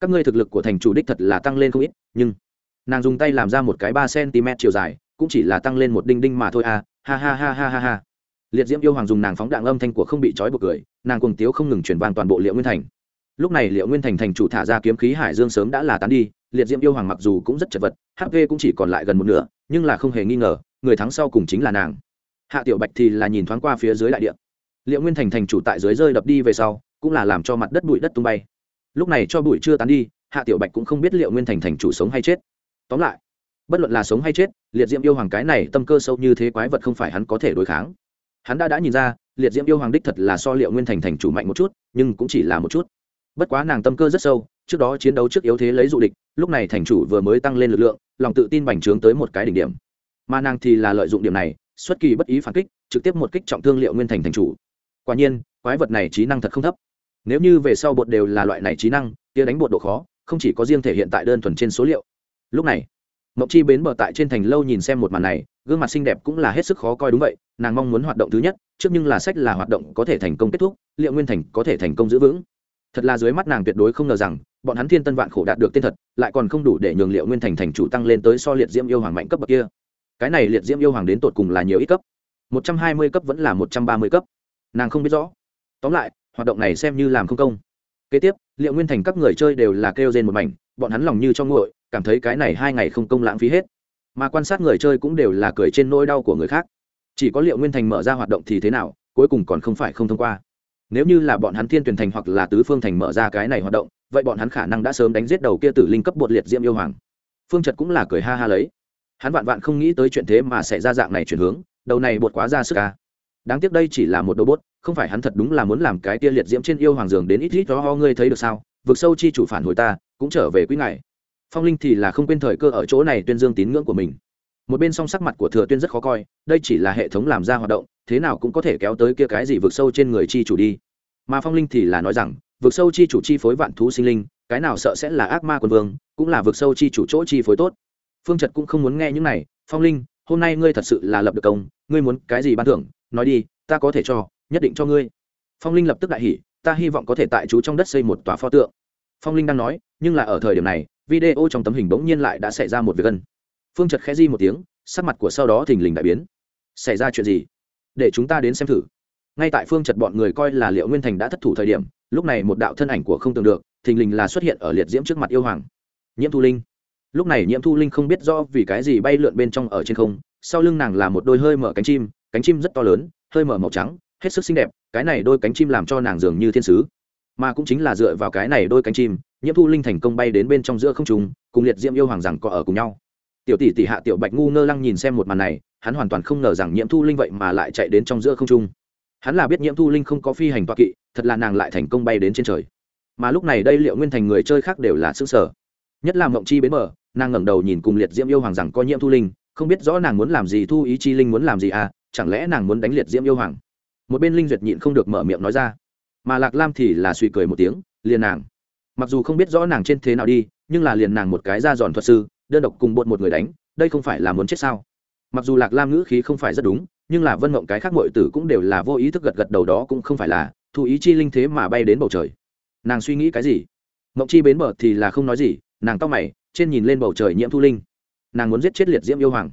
Các ngươi thực lực của thành chủ đích thật là tăng lên không ít, nhưng nàng dùng tay làm ra một cái ba cm chiều dài, cũng chỉ là tăng lên một đinh đinh mà thôi à ha ha ha ha ha ha. Liệt diễm yêu hoàng dùng nàng phóng đạn âm thanh của không bị trói buộc cười, nàng cùng tiếu không ngừng chuyển vang toàn bộ liệu nguyên thành. Lúc này liệu nguyên thành thành chủ thả ra kiếm khí hải dương sớm đã là tán đi, liệt diễm yêu hoàng mặc dù cũng rất chật vật hp cũng chỉ còn lại gần một nửa, nhưng là không hề nghi ngờ, người thắng sau cùng chính là nàng. Hạ tiểu bạch thì là nhìn thoáng qua phía dưới đại địa liệu nguyên thành thành chủ tại dưới rơi đập đi về sau, cũng là làm cho mặt đất bụi đất tung bay. Lúc này cho bụi chưa tán đi, hạ tiểu bạch cũng không biết liệu nguyên thành thành chủ sống hay chết. Tóm lại, bất luận là sống hay chết, liệt diễm yêu hoàng cái này tâm cơ sâu như thế quái vật không phải hắn có thể đối kháng. Hắn đã đã nhìn ra, liệt diễm yêu hoàng đích thật là so liệu nguyên thành thành chủ mạnh một chút, nhưng cũng chỉ là một chút. Bất quá nàng tâm cơ rất sâu, trước đó chiến đấu trước yếu thế lấy dụ địch, lúc này thành chủ vừa mới tăng lên lực lượng, lòng tự tin bành trướng tới một cái đỉnh điểm. Mà nàng thì là lợi dụng điểm này, xuất kỳ bất ý phản kích, trực tiếp một kích trọng thương liệu nguyên thành thành chủ quả nhiên, quái vật này trí năng thật không thấp. Nếu như về sau bột đều là loại này trí năng, kia đánh bột độ khó, không chỉ có riêng thể hiện tại đơn thuần trên số liệu. Lúc này mộng chi bến bờ tại trên thành lâu nhìn xem một màn này, gương mặt xinh đẹp cũng là hết sức khó coi đúng vậy, nàng mong muốn hoạt động thứ nhất, trước nhưng là sách là hoạt động có thể thành công kết thúc, liệu nguyên thành có thể thành công giữ vững. Thật là dưới mắt nàng tuyệt đối không ngờ rằng, bọn hắn thiên tân vạn khổ đạt được tên thật, lại còn không đủ để nhường liệu nguyên thành thành chủ tăng lên tới so liệt diễm yêu hoàng mạnh cấp bậc kia. Cái này liệt diễm yêu hoàng đến tột cùng là nhiều ít cấp? Một trăm hai mươi cấp vẫn là một trăm ba mươi cấp nàng không biết rõ. Tóm lại, hoạt động này xem như làm không công. Kế tiếp, liệu nguyên thành các người chơi đều là kêu rên một mảnh, bọn hắn lòng như trong nguội, cảm thấy cái này hai ngày không công lãng phí hết. Mà quan sát người chơi cũng đều là cười trên nỗi đau của người khác. Chỉ có liệu nguyên thành mở ra hoạt động thì thế nào, cuối cùng còn không phải không thông qua. Nếu như là bọn hắn thiên tuyển thành hoặc là tứ phương thành mở ra cái này hoạt động, vậy bọn hắn khả năng đã sớm đánh giết đầu kia tử linh cấp bột liệt diễm yêu hoàng. Phương trật cũng là cười ha ha lấy. Hắn vạn vạn không nghĩ tới chuyện thế mà sẽ ra dạng này chuyển hướng, đầu này bột quá ra sức ca đáng tiếc đây chỉ là một đầu bốt, không phải hắn thật đúng là muốn làm cái tia liệt diễm trên yêu hoàng giường đến ít ít đó ho ngươi thấy được sao? Vực sâu chi chủ phản hồi ta, cũng trở về quý ngài. Phong linh thì là không quên thời cơ ở chỗ này tuyên dương tín ngưỡng của mình. Một bên song sắc mặt của thừa tuyên rất khó coi, đây chỉ là hệ thống làm ra hoạt động, thế nào cũng có thể kéo tới kia cái gì vực sâu trên người chi chủ đi. Mà phong linh thì là nói rằng, vực sâu chi chủ chi phối vạn thú sinh linh, cái nào sợ sẽ là ác ma quân vương, cũng là vực sâu chi chủ chỗ chi phối tốt. Phương trật cũng không muốn nghe những này, phong linh, hôm nay ngươi thật sự là lập được công, ngươi muốn cái gì ban thưởng? Nói đi, ta có thể cho, nhất định cho ngươi. Phong linh lập tức đại hỉ, ta hy vọng có thể tại chú trong đất xây một tòa pho tượng. Phong linh đang nói, nhưng là ở thời điểm này, video trong tấm hình bỗng nhiên lại đã xảy ra một việc gần. phương trật khẽ di một tiếng, sắc mặt của sau đó thình lình đại biến. Xảy ra chuyện gì? Để chúng ta đến xem thử. Ngay tại phương trật bọn người coi là liệu nguyên thành đã thất thủ thời điểm, lúc này một đạo thân ảnh của không tưởng được, thình lình là xuất hiện ở liệt diễm trước mặt yêu hoàng. Nhiễm thu linh. Lúc này nhiễm thu linh không biết do vì cái gì bay lượn bên trong ở trên không, sau lưng nàng là một đôi hơi mở cánh chim cánh chim rất to lớn, hơi mở màu trắng, hết sức xinh đẹp, cái này đôi cánh chim làm cho nàng dường như thiên sứ. Mà cũng chính là dựa vào cái này đôi cánh chim, nhiễm thu linh thành công bay đến bên trong giữa không trùng cùng liệt diễm yêu hoàng rằng có ở cùng nhau. Tiểu tỷ tỷ hạ tiểu bạch ngu ngơ lăng nhìn xem một màn này, hắn hoàn toàn không ngờ rằng nhiễm thu linh vậy mà lại chạy đến trong giữa không trung. Hắn là biết nhiễm thu linh không có phi hành toa kỵ, thật là nàng lại thành công bay đến trên trời. Mà lúc này đây liệu nguyên thành người chơi khác đều là xứ sở nhất là mộng chi bến mở nàng ngẩng đầu nhìn cùng liệt diễm yêu hoàng rằng có nhiễm thu linh không biết rõ nàng muốn làm gì, thu ý chi linh muốn làm gì à chẳng lẽ nàng muốn đánh liệt diễm yêu hoàng? Một bên linh duyệt nhịn không được mở miệng nói ra. Mà lạc lam thì là suy cười một tiếng, liền nàng. Mặc dù không biết rõ nàng trên thế nào đi, nhưng là liền nàng một cái ra giòn thuật sư, đơn độc cùng bột một người đánh, đây không phải là muốn chết sao? Mặc dù lạc lam ngữ khí không phải rất đúng, nhưng là vân mộng cái khác mọi tử cũng đều là vô ý thức gật gật đầu đó cũng không phải là, thu ý chi linh thế mà bay đến bầu trời. Nàng suy nghĩ cái gì? Mộng chi bến bờ thì là không nói gì, nàng tóc mày, trên nhìn lên bầu trời nhiễm thu linh nàng muốn giết chết liệt diễm yêu hoàng.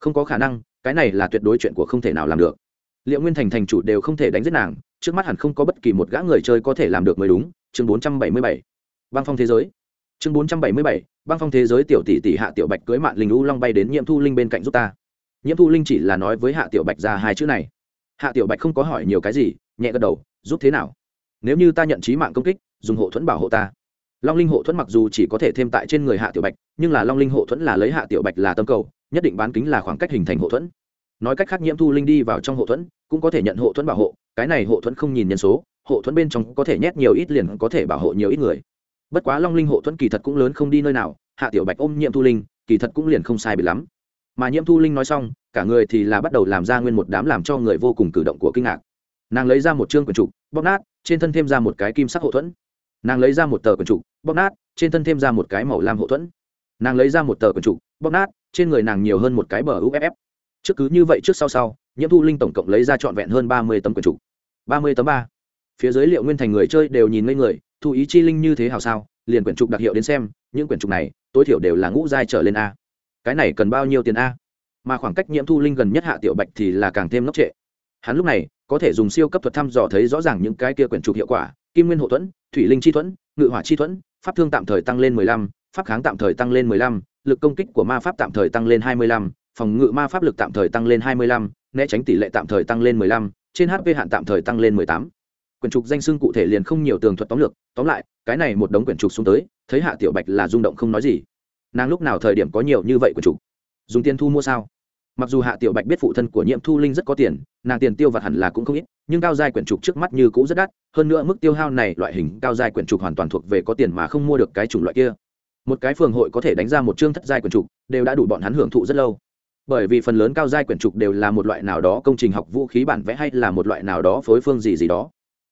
Không có khả năng, cái này là tuyệt đối chuyện của không thể nào làm được. Liệu nguyên thành thành chủ đều không thể đánh giết nàng, trước mắt hẳn không có bất kỳ một gã người chơi có thể làm được mới đúng, chương bốn trăm bảy mươi bảy. Băng phong thế giới. Chương bốn trăm bảy mươi bảy, băng phong thế giới tiểu tỷ tỷ hạ tiểu bạch cưới mạng linh u long bay đến nhiễm thu linh bên cạnh giúp ta. Nhiễm thu linh chỉ là nói với hạ tiểu bạch ra hai chữ này. Hạ tiểu bạch không có hỏi nhiều cái gì, nhẹ gật đầu, giúp thế nào? Nếu như ta nhận trí mạng công kích, dùng hộ thuẫn bảo hộ ta long linh hộ thuẫn mặc dù chỉ có thể thêm tại trên người hạ tiểu bạch, nhưng là long linh hộ thuẫn là lấy hạ tiểu bạch là tâm cầu, nhất định bán kính là khoảng cách hình thành hộ thuẫn. Nói cách khác nhiễm thu linh đi vào trong hộ thuẫn, cũng có thể nhận hộ thuẫn bảo hộ, cái này hộ thuẫn không nhìn nhân số, hộ thuẫn bên trong có thể nhét nhiều ít liền có thể bảo hộ nhiều ít người. Bất quá long linh hộ thuẫn kỳ thật cũng lớn không đi nơi nào, hạ tiểu bạch ôm nhiễm thu linh, kỳ thật cũng liền không sai bị lắm. Mà nhiễm thu linh nói xong, cả người thì là bắt đầu làm ra nguyên một đám làm cho người vô cùng cử động của kinh ngạc. Nàng lấy ra một chương quyển trục bóc nát, trên thân thêm ra một cái kim sắc hộ thuẫn nàng lấy ra một tờ quần trục bóc nát, trên thân thêm ra một cái màu lam hậu thuẫn. Nàng lấy ra một tờ quần trục bóc nát, trên người nàng nhiều hơn một cái bờ uff trước cứ như vậy trước sau sau, nhiễm thu linh tổng cộng lấy ra trọn vẹn hơn ba mươi tấm quần trục. ba mươi tấm ba. Phía dưới liệu nguyên thành người chơi đều nhìn ngây người, thu ý chi linh như thế hào sao, liền quyển trục đặc hiệu đến xem, những quyển trục này, tối thiểu đều là ngũ giai trở lên a. Cái này cần bao nhiêu tiền a? Mà khoảng cách nhiễm thu linh gần nhất hạ tiểu bạch thì là càng thêm ngốc trệ. Hắn lúc này, có thể dùng siêu cấp thuật thăm dò thấy rõ ràng những cái kia quyển trục hiệu quả kim nguyên hộ thuẫn, thủy linh chi thuẫn, ngự hỏa chi thuẫn, pháp thương tạm thời tăng lên mười lăm, pháp kháng tạm thời tăng lên mười lăm, lực công kích của ma pháp tạm thời tăng lên hai mươi lăm, phòng ngự ma pháp lực tạm thời tăng lên hai mươi lăm, né tránh tỷ lệ tạm thời tăng lên mười lăm, trên hp hạn tạm thời tăng lên mười tám. Quyển trục danh xưng cụ thể liền không nhiều tường thuật tóm lược, tóm lại, cái này một đống quyển trục xuống tới, thấy hạ tiểu bạch là rung động không nói gì. Nàng lúc nào thời điểm có nhiều như vậy quyển trục? Dùng tiền thu mua sao? Mặc dù hạ tiểu bạch biết phụ thân của nhiễm thu linh rất có tiền, nàng tiền tiêu vặt hẳn là cũng không ít, nhưng cao giai quyển trục trước mắt như cũng rất đắt, hơn nữa mức tiêu hao này loại hình cao giai quyển trục hoàn toàn thuộc về có tiền mà không mua được cái chủng loại kia. Một cái phường hội có thể đánh ra một chương thất giai quyển trục, đều đã đủ bọn hắn hưởng thụ rất lâu. Bởi vì phần lớn cao giai quyển trục đều là một loại nào đó công trình học vũ khí bản vẽ hay là một loại nào đó phối phương gì gì đó.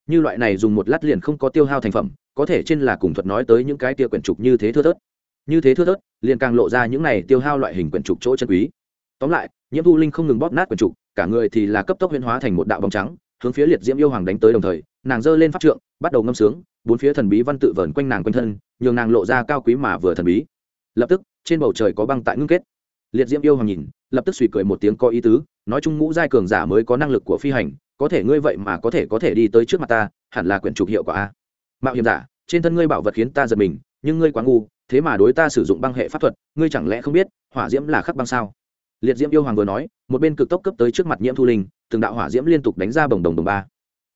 Như loại này dùng một lát liền không có tiêu hao thành phẩm, có thể trên là cùng thuật nói tới những cái tia quyển trục như thế thưa thớt. Như thế thưa thớt, liền càng lộ ra những này tiêu hao loại hình quyển trục chỗ chân quý tóm lại, nhiễm thu linh không ngừng bóp nát quyển trục cả người thì là cấp tốc huyễn hóa thành một đạo bóng trắng, hướng phía liệt diễm yêu hoàng đánh tới đồng thời, nàng giơ lên pháp trượng, bắt đầu ngâm sướng, bốn phía thần bí văn tự vờn quanh nàng quanh thân, nhường nàng lộ ra cao quý mà vừa thần bí. Lập tức, trên bầu trời có băng tại ngưng kết. Liệt diễm yêu hoàng nhìn, lập tức suy cười một tiếng có ý tứ, nói chung ngũ giai cường giả mới có năng lực của phi hành, có thể ngươi vậy mà có thể có thể đi tới trước mặt ta, hẳn là quyển trục hiệu quả a. Mạo hiểm giả, trên thân ngươi bảo vật khiến ta giật mình, nhưng ngươi quá ngu, thế mà đối ta sử dụng băng hệ pháp thuật, ngươi chẳng lẽ không biết, hỏa diễm là khắc băng sao? Liệt diễm yêu hoàng vừa nói, một bên cực tốc cấp tới trước mặt nhiễm thu linh, từng đạo hỏa diễm liên tục đánh ra bồng đồng đồng ba.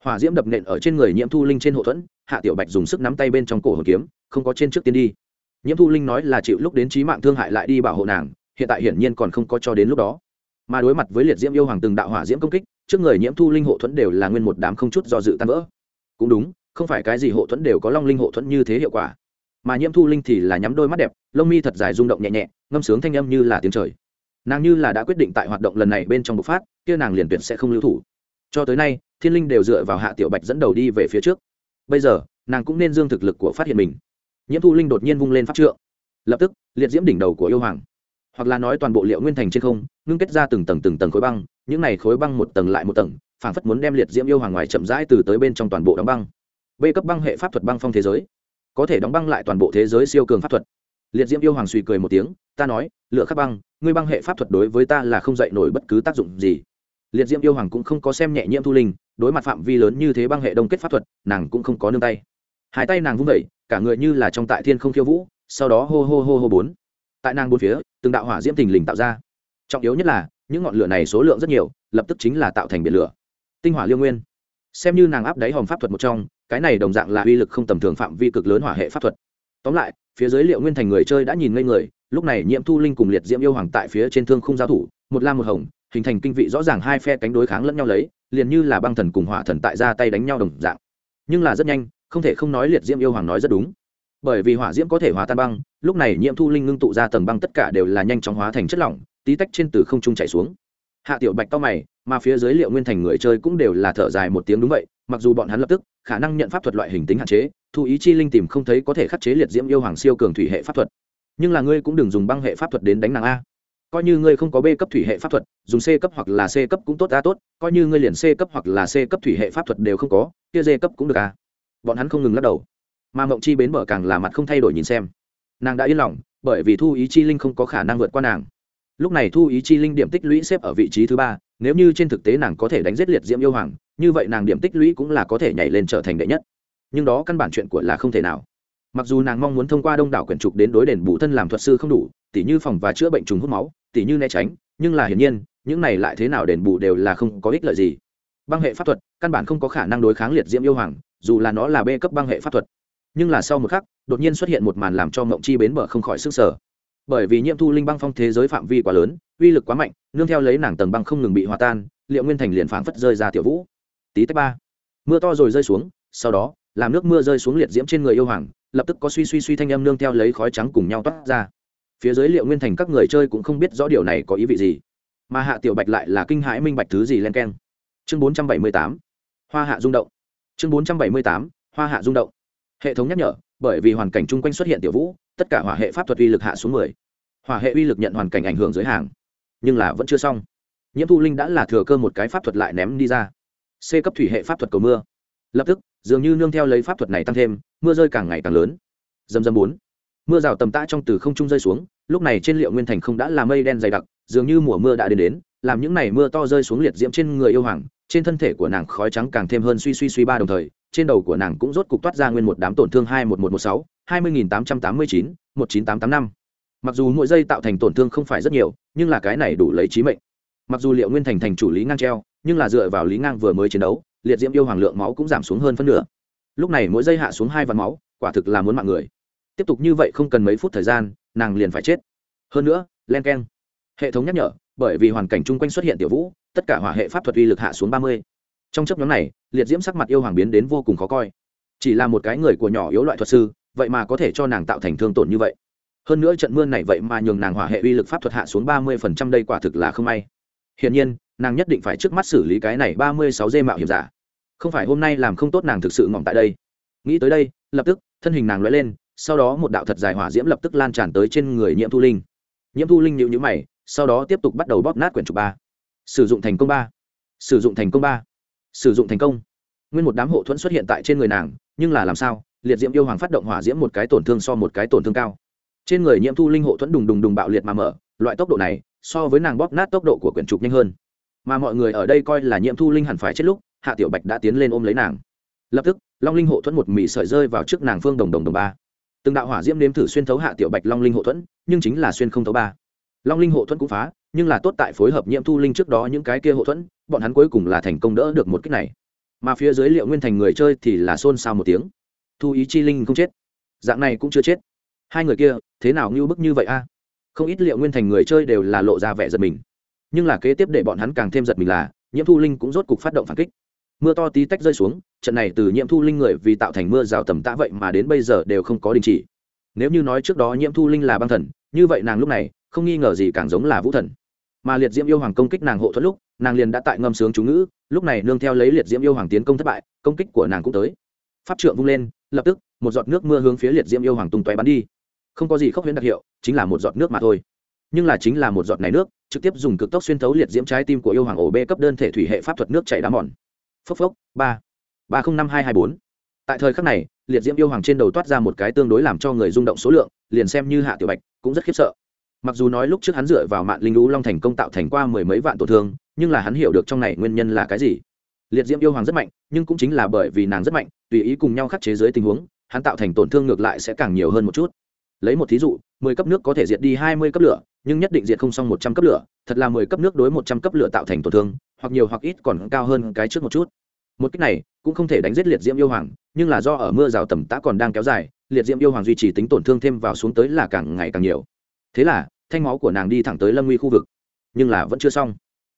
Hỏa diễm đập nện ở trên người nhiễm thu linh trên hộ thuẫn, hạ tiểu bạch dùng sức nắm tay bên trong cổ hồn kiếm, không có trên trước tiên đi. Nhiễm thu linh nói là chịu lúc đến trí mạng thương hại lại đi bảo hộ nàng, hiện tại hiển nhiên còn không có cho đến lúc đó. Mà đối mặt với liệt diễm yêu hoàng từng đạo hỏa diễm công kích, trước người nhiễm thu linh hộ thuẫn đều là nguyên một đám không chút do dự tan vỡ. Cũng đúng, không phải cái gì hộ thuẫn đều có long linh hộ thuẫn như thế hiệu quả. Mà nhiễm thu linh thì là nhắm đôi mắt đẹp, lông mi thật dài rung động nhẹ nhẹ, ngâm sướng thanh âm như là tiếng trời nàng như là đã quyết định tại hoạt động lần này bên trong bộc phát, kia nàng liền tuyệt sẽ không lưu thủ. Cho tới nay, thiên linh đều dựa vào hạ tiểu bạch dẫn đầu đi về phía trước. Bây giờ, nàng cũng nên dương thực lực của phát hiện mình. Nhiễm thu linh đột nhiên vung lên pháp trượng. Lập tức, liệt diễm đỉnh đầu của yêu hoàng. Hoặc là nói toàn bộ liệu nguyên thành trên không, ngưng kết ra từng tầng từng tầng khối băng, những này khối băng một tầng lại một tầng, phảng phất muốn đem liệt diễm yêu hoàng ngoài chậm rãi từ tới bên trong toàn bộ đóng băng. B cấp băng hệ pháp thuật băng phong thế giới. Có thể đóng băng lại toàn bộ thế giới siêu cường pháp thuật. Liệt diễm yêu hoàng suy cười một tiếng, ta nói lựa khắc băng ngươi băng hệ pháp thuật đối với ta là không dạy nổi bất cứ tác dụng gì. Liệt diễm yêu hoàng cũng không có xem nhẹ nhiễm thu linh, đối mặt phạm vi lớn như thế băng hệ đông kết pháp thuật, nàng cũng không có nương tay. Hai tay nàng vung vẩy cả người như là trong tại thiên không khiêu vũ, sau đó hô hô hô hô bốn. Tại nàng bốn phía, từng đạo hỏa diễm thình lình tạo ra. Trọng yếu nhất là, những ngọn lửa này số lượng rất nhiều, lập tức chính là tạo thành biển lửa. Tinh hỏa liêu nguyên. Xem như nàng áp đáy hòm pháp thuật một trong, cái này đồng dạng là uy lực không tầm thường phạm vi cực lớn hỏa hệ pháp thuật. Tóm lại, phía dưới liệu nguyên thành người chơi đã nhìn ngây người lúc này nhiễm thu linh cùng liệt diễm yêu hoàng tại phía trên thương không giao thủ, một lam một hồng, hình thành kinh vị rõ ràng hai phe cánh đối kháng lẫn nhau lấy, liền như là băng thần cùng hỏa thần tại ra tay đánh nhau đồng dạng. Nhưng là rất nhanh, không thể không nói liệt diễm yêu hoàng nói rất đúng. Bởi vì hỏa diễm có thể hòa tan băng, lúc này nhiễm thu linh ngưng tụ ra tầng băng tất cả đều là nhanh chóng hóa thành chất lỏng, tí tách trên từ không trung chảy xuống. Hạ tiểu bạch to mày, mà phía dưới liệu nguyên thành người chơi cũng đều là thở dài một tiếng đúng vậy, mặc dù bọn hắn lập tức, khả năng nhận pháp thuật loại hình tính hạn chế, thu ý chi linh tìm không thấy có thể khắc chế liệt diễm yêu hoàng siêu cường thủy hệ pháp thuật nhưng là ngươi cũng đừng dùng băng hệ pháp thuật đến đánh nàng a. Coi như ngươi không có b cấp thủy hệ pháp thuật, dùng c cấp hoặc là c cấp cũng tốt, a tốt. Coi như ngươi liền c cấp hoặc là c cấp thủy hệ pháp thuật đều không có, kia d cấp cũng được, a. Bọn hắn không ngừng lắc đầu. Mà mộng chi bến bờ càng là mặt không thay đổi nhìn xem. Nàng đã yên lòng, bởi vì thu ý chi linh không có khả năng vượt qua nàng. Lúc này thu ý chi linh điểm tích lũy xếp ở vị trí thứ ba, nếu như trên thực tế nàng có thể đánh giết liệt diễm yêu hoàng, như vậy nàng điểm tích lũy cũng là có thể nhảy lên trở thành đệ nhất. Nhưng đó căn bản chuyện của là không thể nào mặc dù nàng mong muốn thông qua đông đảo quyển trục đến đối đền bù thân làm thuật sư không đủ, tỉ như phòng và chữa bệnh trùng hút máu, tỉ như né tránh, nhưng là hiển nhiên, những này lại thế nào đền bù đều là không có ích lợi gì. Băng hệ pháp thuật, căn bản không có khả năng đối kháng liệt diễm yêu hoàng, dù là nó là b cấp băng hệ pháp thuật. Nhưng là sau một khắc, đột nhiên xuất hiện một màn làm cho mộng chi bến bờ không khỏi sức sở bởi vì nhiễm thu linh băng phong thế giới phạm vi quá lớn, uy lực quá mạnh, nương theo lấy nàng tầng băng không ngừng bị hòa tan, liệu nguyên thành liền phảng phất rơi ra tiểu vũ. Tí tách ba, mưa to rồi rơi xuống, sau đó, làm nước mưa rơi xuống liệt diễm trên người yêu hoàng lập tức có suy suy suy thanh âm nương theo lấy khói trắng cùng nhau toát ra. Phía dưới liệu nguyên thành các người chơi cũng không biết rõ điều này có ý vị gì, mà hạ tiểu bạch lại là kinh hãi minh bạch thứ gì len keng. Chương bốn trăm bảy mươi tám, hoa hạ rung động. Chương bốn trăm bảy mươi tám, hoa hạ rung động. Hệ thống nhắc nhở, bởi vì hoàn cảnh chung quanh xuất hiện tiểu vũ, tất cả hỏa hệ pháp thuật uy lực hạ xuống mười. Hỏa hệ uy lực nhận hoàn cảnh ảnh hưởng dưới hàng, nhưng là vẫn chưa xong. Nhiễm thu linh đã là thừa cơ một cái pháp thuật lại ném đi ra. C cấp thủy hệ pháp thuật cầu mưa. Lập tức dường như nương theo lấy pháp thuật này tăng thêm, mưa rơi càng ngày càng lớn. Dầm dầm bốn. Mưa rào tầm tã trong từ không trung rơi xuống, lúc này trên liệu nguyên thành không đã là mây đen dày đặc, dường như mùa mưa đã đến đến, làm những này mưa to rơi xuống liệt diễm trên người yêu hoàng, trên thân thể của nàng khói trắng càng thêm hơn suy suy suy ba đồng thời, trên đầu của nàng cũng rốt cục toát ra nguyên một đám tổn thương hai một một một sáu, hai mươi nghìn tám trăm tám mươi chín, một chín tám tám năm. Mặc dù mỗi giây tạo thành tổn thương không phải rất nhiều, nhưng là cái này đủ lấy trí mệnh. Mặc dù liệu nguyên thành thành chủ lý ngang treo, nhưng là dựa vào lý ngang vừa mới chiến đấu liệt diễm yêu hoàng lượng máu cũng giảm xuống hơn phân nửa. Lúc này mỗi giây hạ xuống hai vạn máu, quả thực là muốn mạng người. Tiếp tục như vậy không cần mấy phút thời gian, nàng liền phải chết. Hơn nữa, len k e n hệ thống nhắc nhở, bởi vì hoàn cảnh chung quanh xuất hiện tiểu vũ, tất cả hỏa hệ pháp thuật uy lực hạ xuống ba mươi. Trong chấp nhóm này, liệt diễm sắc mặt yêu hoàng biến đến vô cùng khó coi. Chỉ là một cái người của nhỏ yếu loại thuật sư, vậy mà có thể cho nàng tạo thành thương tổn như vậy. Hơn nữa trận mưa này vậy mà nhường nàng hỏa hệ uy lực pháp thuật hạ xuống ba mươi phần trăm đây quả thực là không may. Hiển nhiên, nàng nhất định phải trước mắt xử lý cái này ba mươi sáu dê mạo hiểm giả không phải hôm nay làm không tốt nàng thực sự ngỏm tại đây. Nghĩ tới đây, lập tức, thân hình nàng lóe lên, sau đó một đạo thật dài hỏa diễm lập tức lan tràn tới trên người nhiễm thu linh. Nhiễm thu linh nhịu nhữ mày, sau đó tiếp tục bắt đầu bóp nát quyển trục ba. Sử dụng thành công ba. Sử dụng thành công ba. Sử dụng thành công. Nguyên một đám hộ thuẫn xuất hiện tại trên người nàng, nhưng là làm sao? Liệt diễm yêu hoàng phát động hỏa diễm một cái tổn thương so một cái tổn thương cao. Trên người nhiễm thu linh hộ thuẫn đùng đùng đùng bạo liệt mà mở, loại tốc độ này so với nàng bóp nát tốc độ của quyển trục nhanh hơn. Mà mọi người ở đây coi là nhiễm thu linh hẳn phải chết lúc hạ tiểu bạch đã tiến lên ôm lấy nàng. Lập tức, long linh hộ thuẫn một mì sợi rơi vào trước nàng phương đồng đồng đồng ba. Từng đạo hỏa diễm nếm thử xuyên thấu hạ tiểu bạch long linh hộ thuẫn, nhưng chính là xuyên không thấu ba. Long linh hộ thuẫn cũng phá, nhưng là tốt tại phối hợp nhiễm thu linh trước đó những cái kia hộ thuẫn, bọn hắn cuối cùng là thành công đỡ được một cách này. Mà phía dưới liệu nguyên thành người chơi thì là xôn xao một tiếng. Thu ý chi linh không chết. Dạng này cũng chưa chết. Hai người kia, thế nào ngưu bức như vậy a? Không ít liệu nguyên thành người chơi đều là lộ ra vẻ giật mình. Nhưng là kế tiếp để bọn hắn càng thêm giật mình là nhiễm thu linh cũng rốt cục phát động phản kích mưa to tí tách rơi xuống, trận này từ nhiễm thu linh người vì tạo thành mưa rào tầm tã vậy mà đến bây giờ đều không có đình chỉ. Nếu như nói trước đó nhiễm thu linh là băng thần, như vậy nàng lúc này không nghi ngờ gì càng giống là vũ thần. Mà liệt diễm yêu hoàng công kích nàng hộ thuẫn lúc, nàng liền đã tại ngâm sướng chú ngữ, lúc này nương theo lấy liệt diễm yêu hoàng tiến công thất bại, công kích của nàng cũng tới. Pháp trượng vung lên, lập tức, một giọt nước mưa hướng phía liệt diễm yêu hoàng tung tóe bắn đi. Không có gì khốc huyễn đặc hiệu, chính là một giọt nước mà thôi. Nhưng là chính là một giọt này nước, trực tiếp dùng cực tốc xuyên thấu liệt diễm trái tim của yêu hoàng ổ b cấp đơn thể thủy hệ pháp thuật nước chảy đá mòn phốc phốc, ba. Ba không năm hai hai bốn. Tại thời khắc này, liệt diễm yêu hoàng trên đầu toát ra một cái tương đối làm cho người rung động số lượng, liền xem như hạ tiểu bạch cũng rất khiếp sợ. Mặc dù nói lúc trước hắn dựa vào mạng linh lũ long thành công tạo thành qua mười mấy vạn tổn thương, nhưng là hắn hiểu được trong này nguyên nhân là cái gì. Liệt diễm yêu hoàng rất mạnh, nhưng cũng chính là bởi vì nàng rất mạnh, tùy ý cùng nhau khắc chế dưới tình huống, hắn tạo thành tổn thương ngược lại sẽ càng nhiều hơn một chút. Lấy một thí dụ, mười cấp nước có thể diệt đi hai mươi cấp lửa, nhưng nhất định diệt không xong một trăm cấp lửa, thật là mười cấp nước đối một trăm cấp lửa tạo thành tổn thương, hoặc nhiều hoặc ít còn cao hơn cái trước một chút một cách này cũng không thể đánh giết liệt diễm yêu hoàng, nhưng là do ở mưa rào tầm tã còn đang kéo dài, liệt diễm yêu hoàng duy trì tính tổn thương thêm vào xuống tới là càng ngày càng nhiều. Thế là, thanh máu của nàng đi thẳng tới lâm nguy khu vực, nhưng là vẫn chưa xong.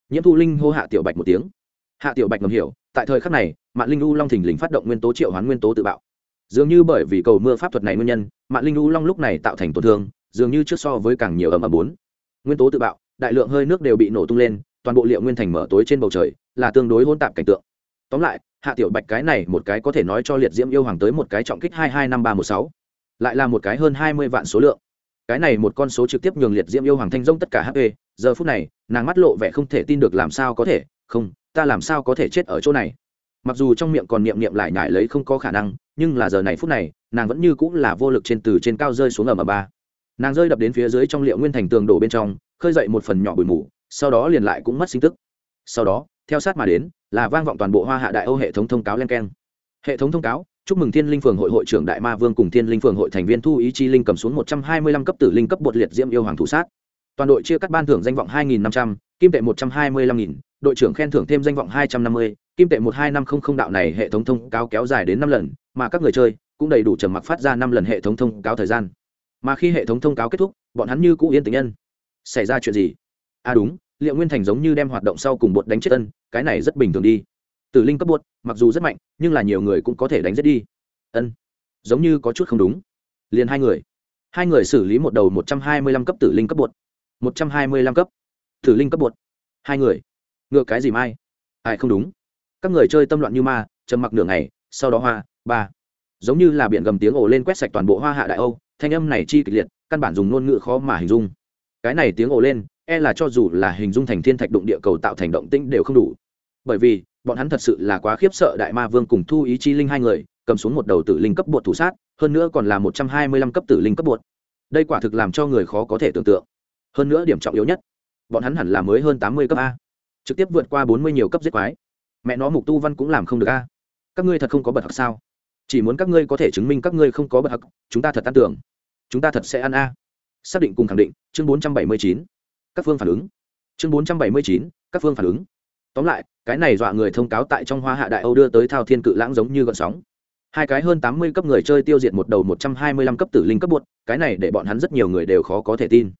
Nhiễm thu linh hô hạ tiểu bạch một tiếng. Hạ tiểu bạch ngầm hiểu, tại thời khắc này mạng linh u long thình lình phát động nguyên tố triệu hoán nguyên tố tự bạo. Dường như bởi vì cầu mưa pháp thuật này nguyên nhân mạng linh u long lúc này tạo thành tổn thương, dường như trước so với càng nhiều ẩm ẩm bốn. Nguyên tố tự bạo, đại lượng hơi nước đều bị nổ tung lên, toàn bộ liệu nguyên thành mở tối trên bầu trời, là tương đối hôn tạp cảnh tượng tóm lại, hạ tiểu bạch cái này một cái có thể nói cho liệt diễm yêu hoàng tới một cái trọng kích hai hai năm ba một sáu, lại là một cái hơn hai mươi vạn số lượng. Cái này một con số trực tiếp nhường liệt diễm yêu hoàng thanh dông tất cả hp giờ phút này, nàng mắt lộ vẻ không thể tin được làm sao có thể, không, ta làm sao có thể chết ở chỗ này. Mặc dù trong miệng còn niệm niệm lại nhải lấy không có khả năng, nhưng là giờ này phút này, nàng vẫn như cũng là vô lực trên từ trên cao rơi xuống ở m ba. Nàng rơi đập đến phía dưới trong liệu nguyên thành tường đổ bên trong, khơi dậy một phần nhỏ bụi mù, sau đó liền lại cũng mất sinh tức. Sau đó, theo sát mà đến là vang vọng toàn bộ hoa hạ đại âu hệ thống thông cáo len keng. Hệ thống thông cáo, chúc mừng thiên linh phường hội hội trưởng đại ma vương cùng thiên linh phường hội thành viên thu ý chi linh cầm xuống một trăm hai mươi lăm cấp tử linh cấp bột liệt diễm yêu hoàng thủ sát. Toàn đội chia cắt ban thưởng danh vọng hai nghìn năm trăm, kim tệ một trăm hai mươi lăm nghìn, đội trưởng khen thưởng thêm danh vọng hai trăm năm mươi, kim tệ một hai năm không không đạo này hệ thống thông cáo kéo dài đến năm lần, mà các người chơi cũng đầy đủ trầm mặc phát ra năm lần hệ thống thông cáo thời gian. Mà khi hệ thống thông cáo kết thúc, bọn hắn như cũ yên tĩnh nhân. Xảy ra chuyện gì? À đúng liệu nguyên thành giống như đem hoạt động sau cùng bột đánh chết ân, cái này rất bình thường đi. Tử linh cấp bột, mặc dù rất mạnh, nhưng là nhiều người cũng có thể đánh giết đi. Ân, giống như có chút không đúng. Liền hai người. Hai người xử lý một đầu một trăm hai mươi lăm cấp tử linh cấp bột. một trăm hai mươi lăm cấp. Tử linh cấp bột. Hai người. Ngựa cái gì mai? Ai không đúng. Các người chơi tâm loạn như ma, trầm mặc nửa ngày, sau đó hoa, ba. Giống như là biển gầm tiếng ồ lên quét sạch toàn bộ hoa hạ đại âu, thanh âm này chi kịch liệt, căn bản dùng ngôn ngữ khó mà hình dung. Cái này tiếng ồ lên e là cho dù là hình dung thành thiên thạch đụng địa cầu tạo thành động tĩnh đều không đủ. Bởi vì, bọn hắn thật sự là quá khiếp sợ đại ma vương cùng thu ý chi linh hai người, cầm xuống một đầu tử linh cấp bột thủ sát, hơn nữa còn là một trăm hai mươi lăm cấp tử linh cấp bột. Đây quả thực làm cho người khó có thể tưởng tượng. Hơn nữa điểm trọng yếu nhất, bọn hắn hẳn là mới hơn tám mươi cấp a. Trực tiếp vượt qua bốn mươi nhiều cấp giết quái. Mẹ nó mục tu văn cũng làm không được a. Các ngươi thật không có bật hặc sao? Chỉ muốn các ngươi có thể chứng minh các ngươi không có bật hặc chúng ta thật tan tưởng. Chúng ta thật sẽ ăn a. Xác định cùng khẳng định, chương bốn trăm bảy mươi chín các phương phản ứng. Chương bốn trăm bảy mươi chín, các phương phản ứng. Tóm lại, cái này dọa người thông cáo tại trong hoa hạ đại âu đưa tới thao thiên cự lãng giống như gọn sóng. Hai cái hơn tám mươi cấp người chơi tiêu diệt một đầu một trăm hai mươi lăm cấp tử linh cấp bột cái này để bọn hắn rất nhiều người đều khó có thể tin.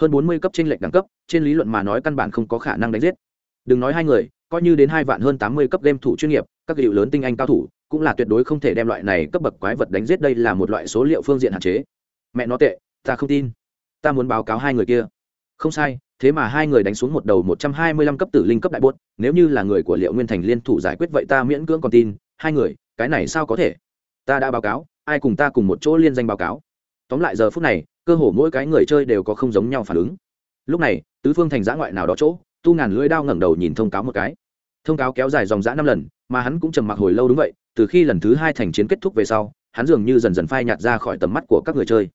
Hơn bốn mươi cấp trên lệch đẳng cấp, trên lý luận mà nói căn bản không có khả năng đánh giết. Đừng nói hai người, coi như đến hai vạn hơn tám mươi cấp game thủ chuyên nghiệp, các hiệu lớn tinh anh cao thủ, cũng là tuyệt đối không thể đem loại này cấp bậc quái vật đánh giết đây là một loại số liệu phương diện hạn chế. Mẹ nó tệ, ta không tin. Ta muốn báo cáo hai người kia không sai, thế mà hai người đánh xuống một đầu một trăm hai mươi lăm cấp tử linh cấp đại bốt nếu như là người của liệu nguyên thành liên thủ giải quyết vậy ta miễn cưỡng còn tin. Hai người, cái này sao có thể? Ta đã báo cáo, ai cùng ta cùng một chỗ liên danh báo cáo. Tóm lại giờ phút này, cơ hồ mỗi cái người chơi đều có không giống nhau phản ứng. Lúc này, tứ phương thành giã ngoại nào đó chỗ, tu ngàn lưỡi đao ngẩng đầu nhìn thông cáo một cái. Thông cáo kéo dài dòng giã năm lần, mà hắn cũng trầm mặc hồi lâu đúng vậy, từ khi lần thứ hai thành chiến kết thúc về sau, hắn dường như dần dần phai nhạt ra khỏi tầm mắt của các người chơi.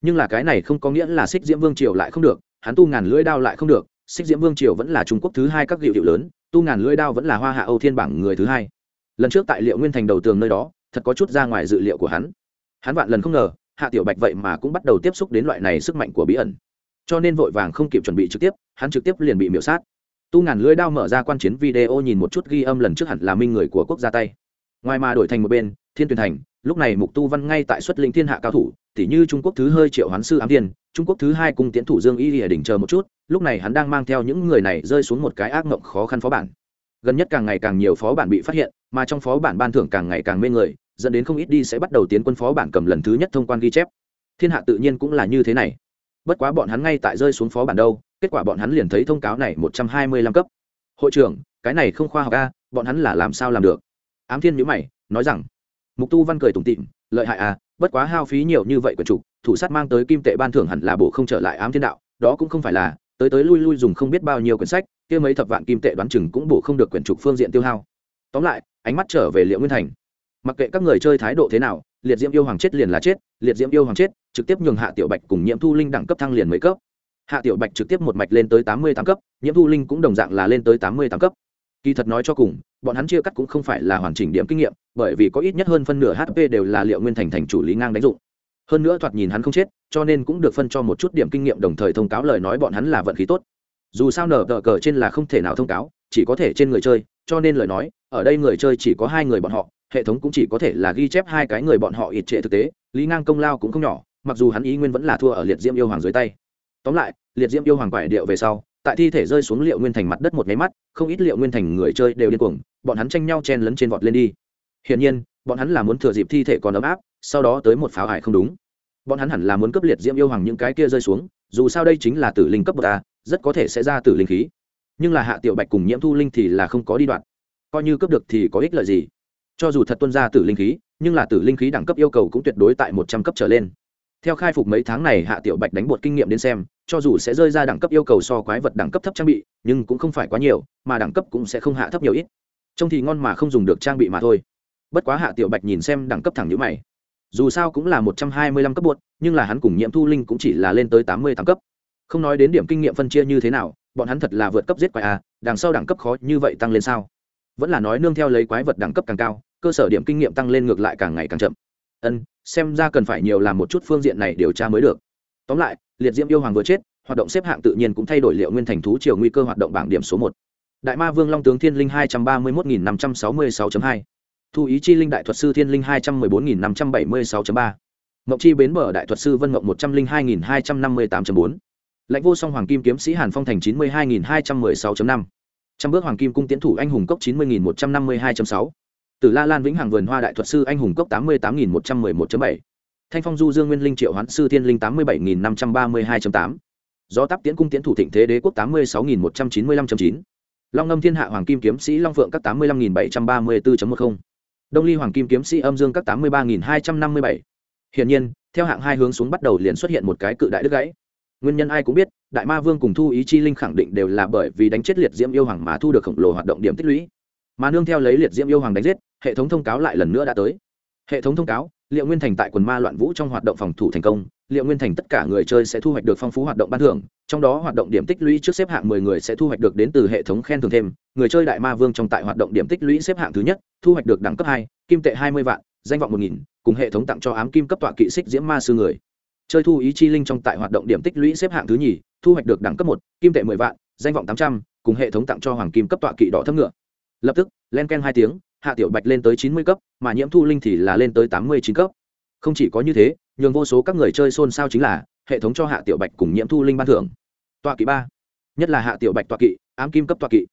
Nhưng là cái này không có nghĩa là xích diễm vương triều lại không được hắn tu ngàn lưỡi đao lại không được, xích diễm vương triều vẫn là trung quốc thứ hai các hiệu hiệu lớn, tu ngàn lưỡi đao vẫn là hoa hạ âu thiên bảng người thứ hai. Lần trước tại liệu nguyên thành đầu tường nơi đó, thật có chút ra ngoài dự liệu của hắn. Hắn vạn lần không ngờ, hạ tiểu bạch vậy mà cũng bắt đầu tiếp xúc đến loại này sức mạnh của bí ẩn. Cho nên vội vàng không kịp chuẩn bị trực tiếp, hắn trực tiếp liền bị miễu sát. Tu ngàn lưỡi đao mở ra quan chiến video nhìn một chút ghi âm lần trước hẳn là minh người của quốc gia tay ngoài mà đổi thành một bên, thiên tuyển thành lúc này mục tu văn ngay tại xuất linh thiên hạ cao thủ, tỉ như trung quốc thứ hơi triệu hoán sư ám tiên trung quốc thứ hai cung tiến thủ dương y ở đỉnh chờ một chút, lúc này hắn đang mang theo những người này rơi xuống một cái ác mộng khó khăn phó bản. Gần nhất càng ngày càng nhiều phó bản bị phát hiện, mà trong phó bản ban thưởng càng ngày càng mê người, dẫn đến không ít đi sẽ bắt đầu tiến quân phó bản cầm lần thứ nhất thông quan ghi chép. Thiên hạ tự nhiên cũng là như thế này. Bất quá bọn hắn ngay tại rơi xuống phó bản đâu, kết quả bọn hắn liền thấy thông cáo này một trăm hai mươi lăm cấp. Hội trưởng, cái này không khoa học a, bọn hắn là làm sao làm được? Ám thiên nhữ mày, nói rằng mục tu văn cười tủm tịm lợi hại à bất quá hao phí nhiều như vậy quần trục, thủ sát mang tới kim tệ ban thưởng hẳn là bổ không trở lại ám thiên đạo, đó cũng không phải là, tới tới lui lui dùng không biết bao nhiêu quyển sách, kia mấy thập vạn kim tệ đoán chừng cũng bổ không được quyển trục phương diện tiêu hao. Tóm lại, ánh mắt trở về liệu nguyên thành. Mặc kệ các người chơi thái độ thế nào, liệt diễm yêu hoàng chết liền là chết, liệt diễm yêu hoàng chết, trực tiếp nhường hạ tiểu bạch cùng nhiễm thu linh đẳng cấp thăng liền mấy cấp. Hạ tiểu bạch trực tiếp một mạch lên tới tám mươi tám cấp, nhiễm thu linh cũng đồng dạng là lên tới tám mươi tám cấp. Kỳ thật nói cho cùng bọn hắn chia cắt cũng không phải là hoàn chỉnh điểm kinh nghiệm, bởi vì có ít nhất hơn phân nửa hp đều là liệu nguyên thành thành chủ lý ngang đánh dụng. Hơn nữa thoạt nhìn hắn không chết, cho nên cũng được phân cho một chút điểm kinh nghiệm đồng thời thông cáo lời nói bọn hắn là vận khí tốt. Dù sao nở tờ cờ trên là không thể nào thông cáo, chỉ có thể trên người chơi, cho nên lời nói, ở đây người chơi chỉ có hai người bọn họ, hệ thống cũng chỉ có thể là ghi chép hai cái người bọn họ ít trệ thực tế, lý ngang công lao cũng không nhỏ, mặc dù hắn ý nguyên vẫn là thua ở liệt diễm yêu hoàng dưới tay. Tóm lại, liệt diễm yêu hoàng quải điệu về sau tại thi thể rơi xuống liệu nguyên thành mặt đất một máy mắt, không ít liệu nguyên thành người chơi đều điên cuồng, bọn hắn tranh nhau chen lấn trên vọt lên đi. Hiển nhiên, bọn hắn là muốn thừa dịp thi thể còn ấm áp, sau đó tới một pháo hải không đúng. Bọn hắn hẳn là muốn cấp liệt diễm yêu hoàng những cái kia rơi xuống, dù sao đây chính là tử linh cấp bậc a, rất có thể sẽ ra tử linh khí. Nhưng là hạ tiểu bạch cùng nhiễm thu linh thì là không có đi đoạn. Coi như cấp được thì có ích lợi gì? Cho dù thật tuân ra tử linh khí, nhưng là tử linh khí đẳng cấp yêu cầu cũng tuyệt đối tại một trăm cấp trở lên. Theo khai phục mấy tháng này, hạ tiểu bạch đánh bột kinh nghiệm đến xem cho dù sẽ rơi ra đẳng cấp yêu cầu so quái vật đẳng cấp thấp trang bị, nhưng cũng không phải quá nhiều, mà đẳng cấp cũng sẽ không hạ thấp nhiều ít. Trông thì ngon mà không dùng được trang bị mà thôi. Bất quá hạ tiểu bạch nhìn xem đẳng cấp thẳng nhữ mày. Dù sao cũng là một trăm hai mươi lăm cấp buốt nhưng là hắn cùng nhiễm thu linh cũng chỉ là lên tới tám mươi tám cấp. Không nói đến điểm kinh nghiệm phân chia như thế nào, bọn hắn thật là vượt cấp giết quái à đằng sau đẳng cấp khó như vậy tăng lên sao? Vẫn là nói nương theo lấy quái vật đẳng cấp càng cao, cơ sở điểm kinh nghiệm tăng lên ngược lại càng ngày càng chậm. Ân, xem ra cần phải nhiều làm một chút phương diện này điều tra mới được. Tóm lại liệt diễm yêu hoàng vừa chết, hoạt động xếp hạng tự nhiên cũng thay đổi liệu nguyên thành thú chiều nguy cơ hoạt động bảng điểm số một. Đại ma vương long tướng thiên linh hai trăm ba mươi một nghìn năm trăm sáu mươi sáu hai. Thu ý chi linh đại thuật sư thiên linh hai trăm mười bốn nghìn năm trăm bảy mươi sáu ba. Mộng chi bến bờ đại thuật sư vân mộng một trăm linh hai nghìn hai trăm năm mươi tám bốn. Lãnh vô song hoàng kim kiếm sĩ hàn phong thành chín mươi hai nghìn hai trăm mười sáu năm. Trăm bước hoàng kim cung tiến thủ anh hùng cốc chín mươi nghìn một trăm năm mươi hai sáu. Từ la lan vĩnh hằng vườn hoa đại thuật sư anh hùng cốc tám mươi tám nghìn một trăm mười một bảy thanh phong du dương nguyên linh triệu hoán sư thiên linh tám mươi bảy nghìn năm trăm ba mươi hai tám. Do tắp tiến cung tiến thủ thịnh thế đế quốc tám mươi sáu nghìn một trăm chín mươi lăm chín. Long ngâm thiên hạ hoàng kim kiếm sĩ long phượng các tám mươi lăm nghìn bảy trăm ba mươi bốn một mươi đông ly hoàng kim kiếm sĩ âm dương các tám mươi ba nghìn hai trăm năm mươi bảy. Hiển nhiên, theo hạng hai hướng xuống bắt đầu liền xuất hiện một cái cự đại đứt gãy. Nguyên nhân ai cũng biết, đại ma vương cùng thu ý chi linh khẳng định đều là bởi vì đánh chết liệt diễm yêu hoàng mà thu được khổng lồ hoạt động điểm tích lũy. Mà nương theo lấy liệt diễm yêu hoàng đánh giết, hệ thống thông cáo lại lần nữa đã tới. Hệ thống thông cáo liệu nguyên thành tại quần ma loạn vũ trong hoạt động phòng thủ thành công, liệu nguyên thành tất cả người chơi sẽ thu hoạch được phong phú hoạt động ban thưởng, trong đó hoạt động điểm tích lũy trước xếp hạng mười người sẽ thu hoạch được đến từ hệ thống khen thưởng thêm. Người chơi đại ma vương trong tại hoạt động điểm tích lũy xếp hạng thứ nhất, thu hoạch được đẳng cấp hai, kim tệ hai mươi vạn, danh vọng một nghìn, cùng hệ thống tặng cho ám kim cấp tọa kỵ xích diễm ma sư người. Chơi thu ý chi linh trong tại hoạt động điểm tích lũy xếp hạng thứ nhì, thu hoạch được đẳng cấp một, kim tệ mười vạn, danh vọng tám trăm, cùng hệ thống tặng cho hoàng kim cấp tọa kỵ đỏ thấp ngựa. Lập tức, len ken hai tiếng hạ tiểu bạch lên tới chín mươi cấp, mà nhiễm thu linh thì là lên tới tám mươi chín cấp. Không chỉ có như thế, nhường vô số các người chơi xôn xao chính là hệ thống cho hạ tiểu bạch cùng nhiễm thu linh ban thưởng. Tọa kỵ ba, nhất là hạ tiểu bạch tọa kỵ, ám kim cấp tọa kỵ.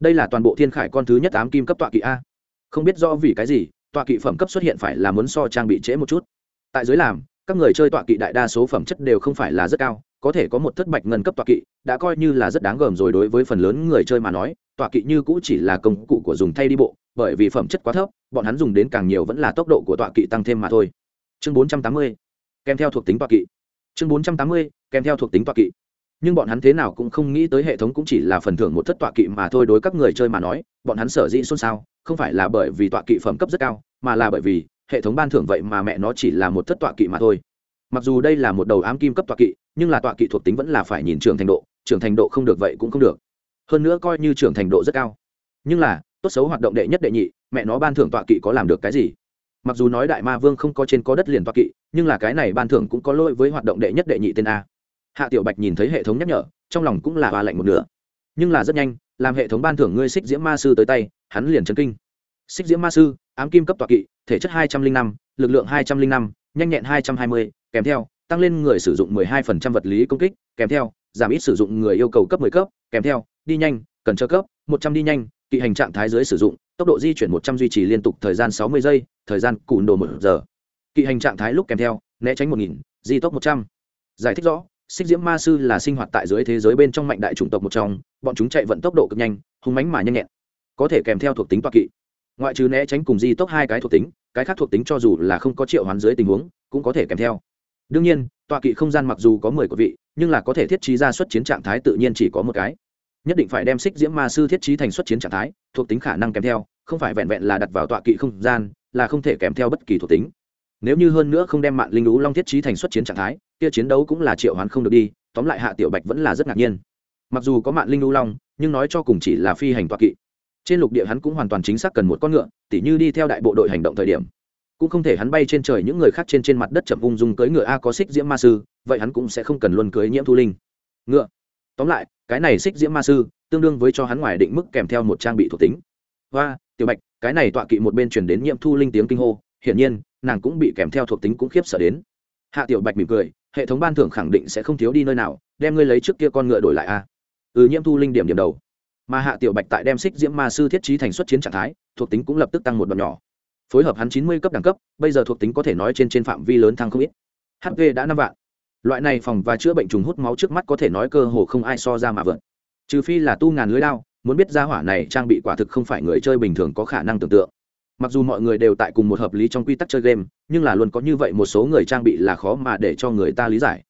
Đây là toàn bộ thiên khải con thứ nhất ám kim cấp tọa kỵ a. Không biết do vì cái gì, tọa kỵ phẩm cấp xuất hiện phải là muốn so trang bị trễ một chút. Tại dưới làm, các người chơi tọa kỵ đại đa số phẩm chất đều không phải là rất cao, có thể có một thất bạch ngân cấp tọa kỵ, đã coi như là rất đáng gờm rồi đối với phần lớn người chơi mà nói, tọa kỵ như cũ chỉ là công cụ của dùng thay đi bộ bởi vì phẩm chất quá thấp bọn hắn dùng đến càng nhiều vẫn là tốc độ của tọa kỵ tăng thêm mà thôi. Chương 480, kèm theo thuộc tính tọa kỵ. Chương 480, kèm theo thuộc tính tọa kỵ. Nhưng bọn hắn thế nào cũng không nghĩ tới hệ thống cũng chỉ là phần thưởng một thất tọa kỵ mà thôi đối các người chơi mà nói bọn hắn sở dĩ xôn xao không phải là bởi vì tọa kỵ phẩm cấp rất cao mà là bởi vì hệ thống ban thưởng vậy mà mẹ nó chỉ là một thất tọa kỵ mà thôi. Mặc dù đây là một đầu ám kim cấp tọa kỵ nhưng là tọa kỵ thuộc tính vẫn là phải nhìn trưởng thành độ trưởng thành độ không được vậy cũng không được. Hơn nữa coi như trưởng thành độ rất cao. Nhưng là tốt xấu hoạt động đệ nhất đệ nhị, mẹ nó ban thưởng tọa kỵ có làm được cái gì? Mặc dù nói đại ma vương không có trên có đất liền tọa kỵ, nhưng là cái này ban thưởng cũng có lỗi với hoạt động đệ nhất đệ nhị tên a. Hạ tiểu bạch nhìn thấy hệ thống nhắc nhở, trong lòng cũng là hoa lạnh một nửa. Nhưng là rất nhanh, làm hệ thống ban thưởng ngươi xích diễm ma sư tới tay, hắn liền chấn kinh. Xích diễm ma sư, ám kim cấp tọa kỵ, thể chất hai trăm linh năm, lực lượng hai trăm linh năm, nhanh nhẹn hai trăm hai mươi, kèm theo, tăng lên người sử dụng mười hai phần trăm vật lý công kích, kèm theo, giảm ít sử dụng người yêu cầu cấp mười cấp, kèm theo, đi nhanh, cần trợ cấp, một trăm đi nhanh kỵ hành trạng thái dưới sử dụng, tốc độ di chuyển một trăm duy trì liên tục thời gian sáu mươi giây, thời gian cùn đồ một giờ. Kỵ hành trạng thái lúc kèm theo, né tránh một nghìn, di tốc một trăm. Giải thích rõ, xích diễm ma sư là sinh hoạt tại dưới thế giới bên trong mạnh đại chủng tộc một trong, bọn chúng chạy vận tốc độ cực nhanh, hung mánh mà nhanh nhẹn. Có thể kèm theo thuộc tính toa kỵ. Ngoại trừ né tránh cùng di tốc hai cái thuộc tính, cái khác thuộc tính cho dù là không có triệu hoán dưới tình huống, cũng có thể kèm theo. Đương nhiên tọa kỵ không gian mặc dù có mười của vị, nhưng là có thể thiết trí ra xuất chiến trạng thái tự nhiên chỉ có một cái nhất định phải đem xích diễm ma sư thiết trí thành xuất chiến trạng thái, thuộc tính khả năng kèm theo, không phải vẹn vẹn là đặt vào tọa kỵ không gian, là không thể kèm theo bất kỳ thuộc tính. Nếu như hơn nữa không đem mạng linh lũ long thiết trí thành xuất chiến trạng thái, kia chiến đấu cũng là triệu hoán không được đi, tóm lại hạ tiểu bạch vẫn là rất ngạc nhiên. Mặc dù có mạng linh lũ long, nhưng nói cho cùng chỉ là phi hành tọa kỵ. Trên lục địa hắn cũng hoàn toàn chính xác cần một con ngựa, tỉ như đi theo đại bộ đội hành động thời điểm. Cũng không thể hắn bay trên trời những người khác trên trên mặt đất chậm ung dung cưới ngựa a có xích diễm ma sư, vậy hắn cũng sẽ không cần luôn cưới nhiễm thu linh. Ngựa tóm lại, cái này xích diễm ma sư, tương đương với cho hắn ngoài định mức kèm theo một trang bị thuộc tính. Và tiểu bạch, cái này tọa kỵ một bên chuyển đến nhiệm thu linh tiếng kinh hô, hiển nhiên, nàng cũng bị kèm theo thuộc tính cũng khiếp sợ đến. Hạ tiểu bạch mỉm cười, hệ thống ban thưởng khẳng định sẽ không thiếu đi nơi nào, đem ngươi lấy trước kia con ngựa đổi lại a. Ừ nhiễm thu linh điểm điểm đầu. Mà hạ tiểu bạch tại đem xích diễm ma sư thiết trí thành xuất chiến trạng thái, thuộc tính cũng lập tức tăng một đoạn nhỏ. Phối hợp hắn chín mươi cấp đẳng cấp, bây giờ thuộc tính có thể nói trên trên phạm vi lớn thăng không ít. Hp đã năm vạn loại này phòng và chữa bệnh trùng hút máu trước mắt có thể nói cơ hồ không ai so ra mà vượt. Trừ phi là tu ngàn lưới lao, muốn biết ra hỏa này trang bị quả thực không phải người chơi bình thường có khả năng tưởng tượng. Mặc dù mọi người đều tại cùng một hợp lý trong quy tắc chơi game, nhưng là luôn có như vậy một số người trang bị là khó mà để cho người ta lý giải.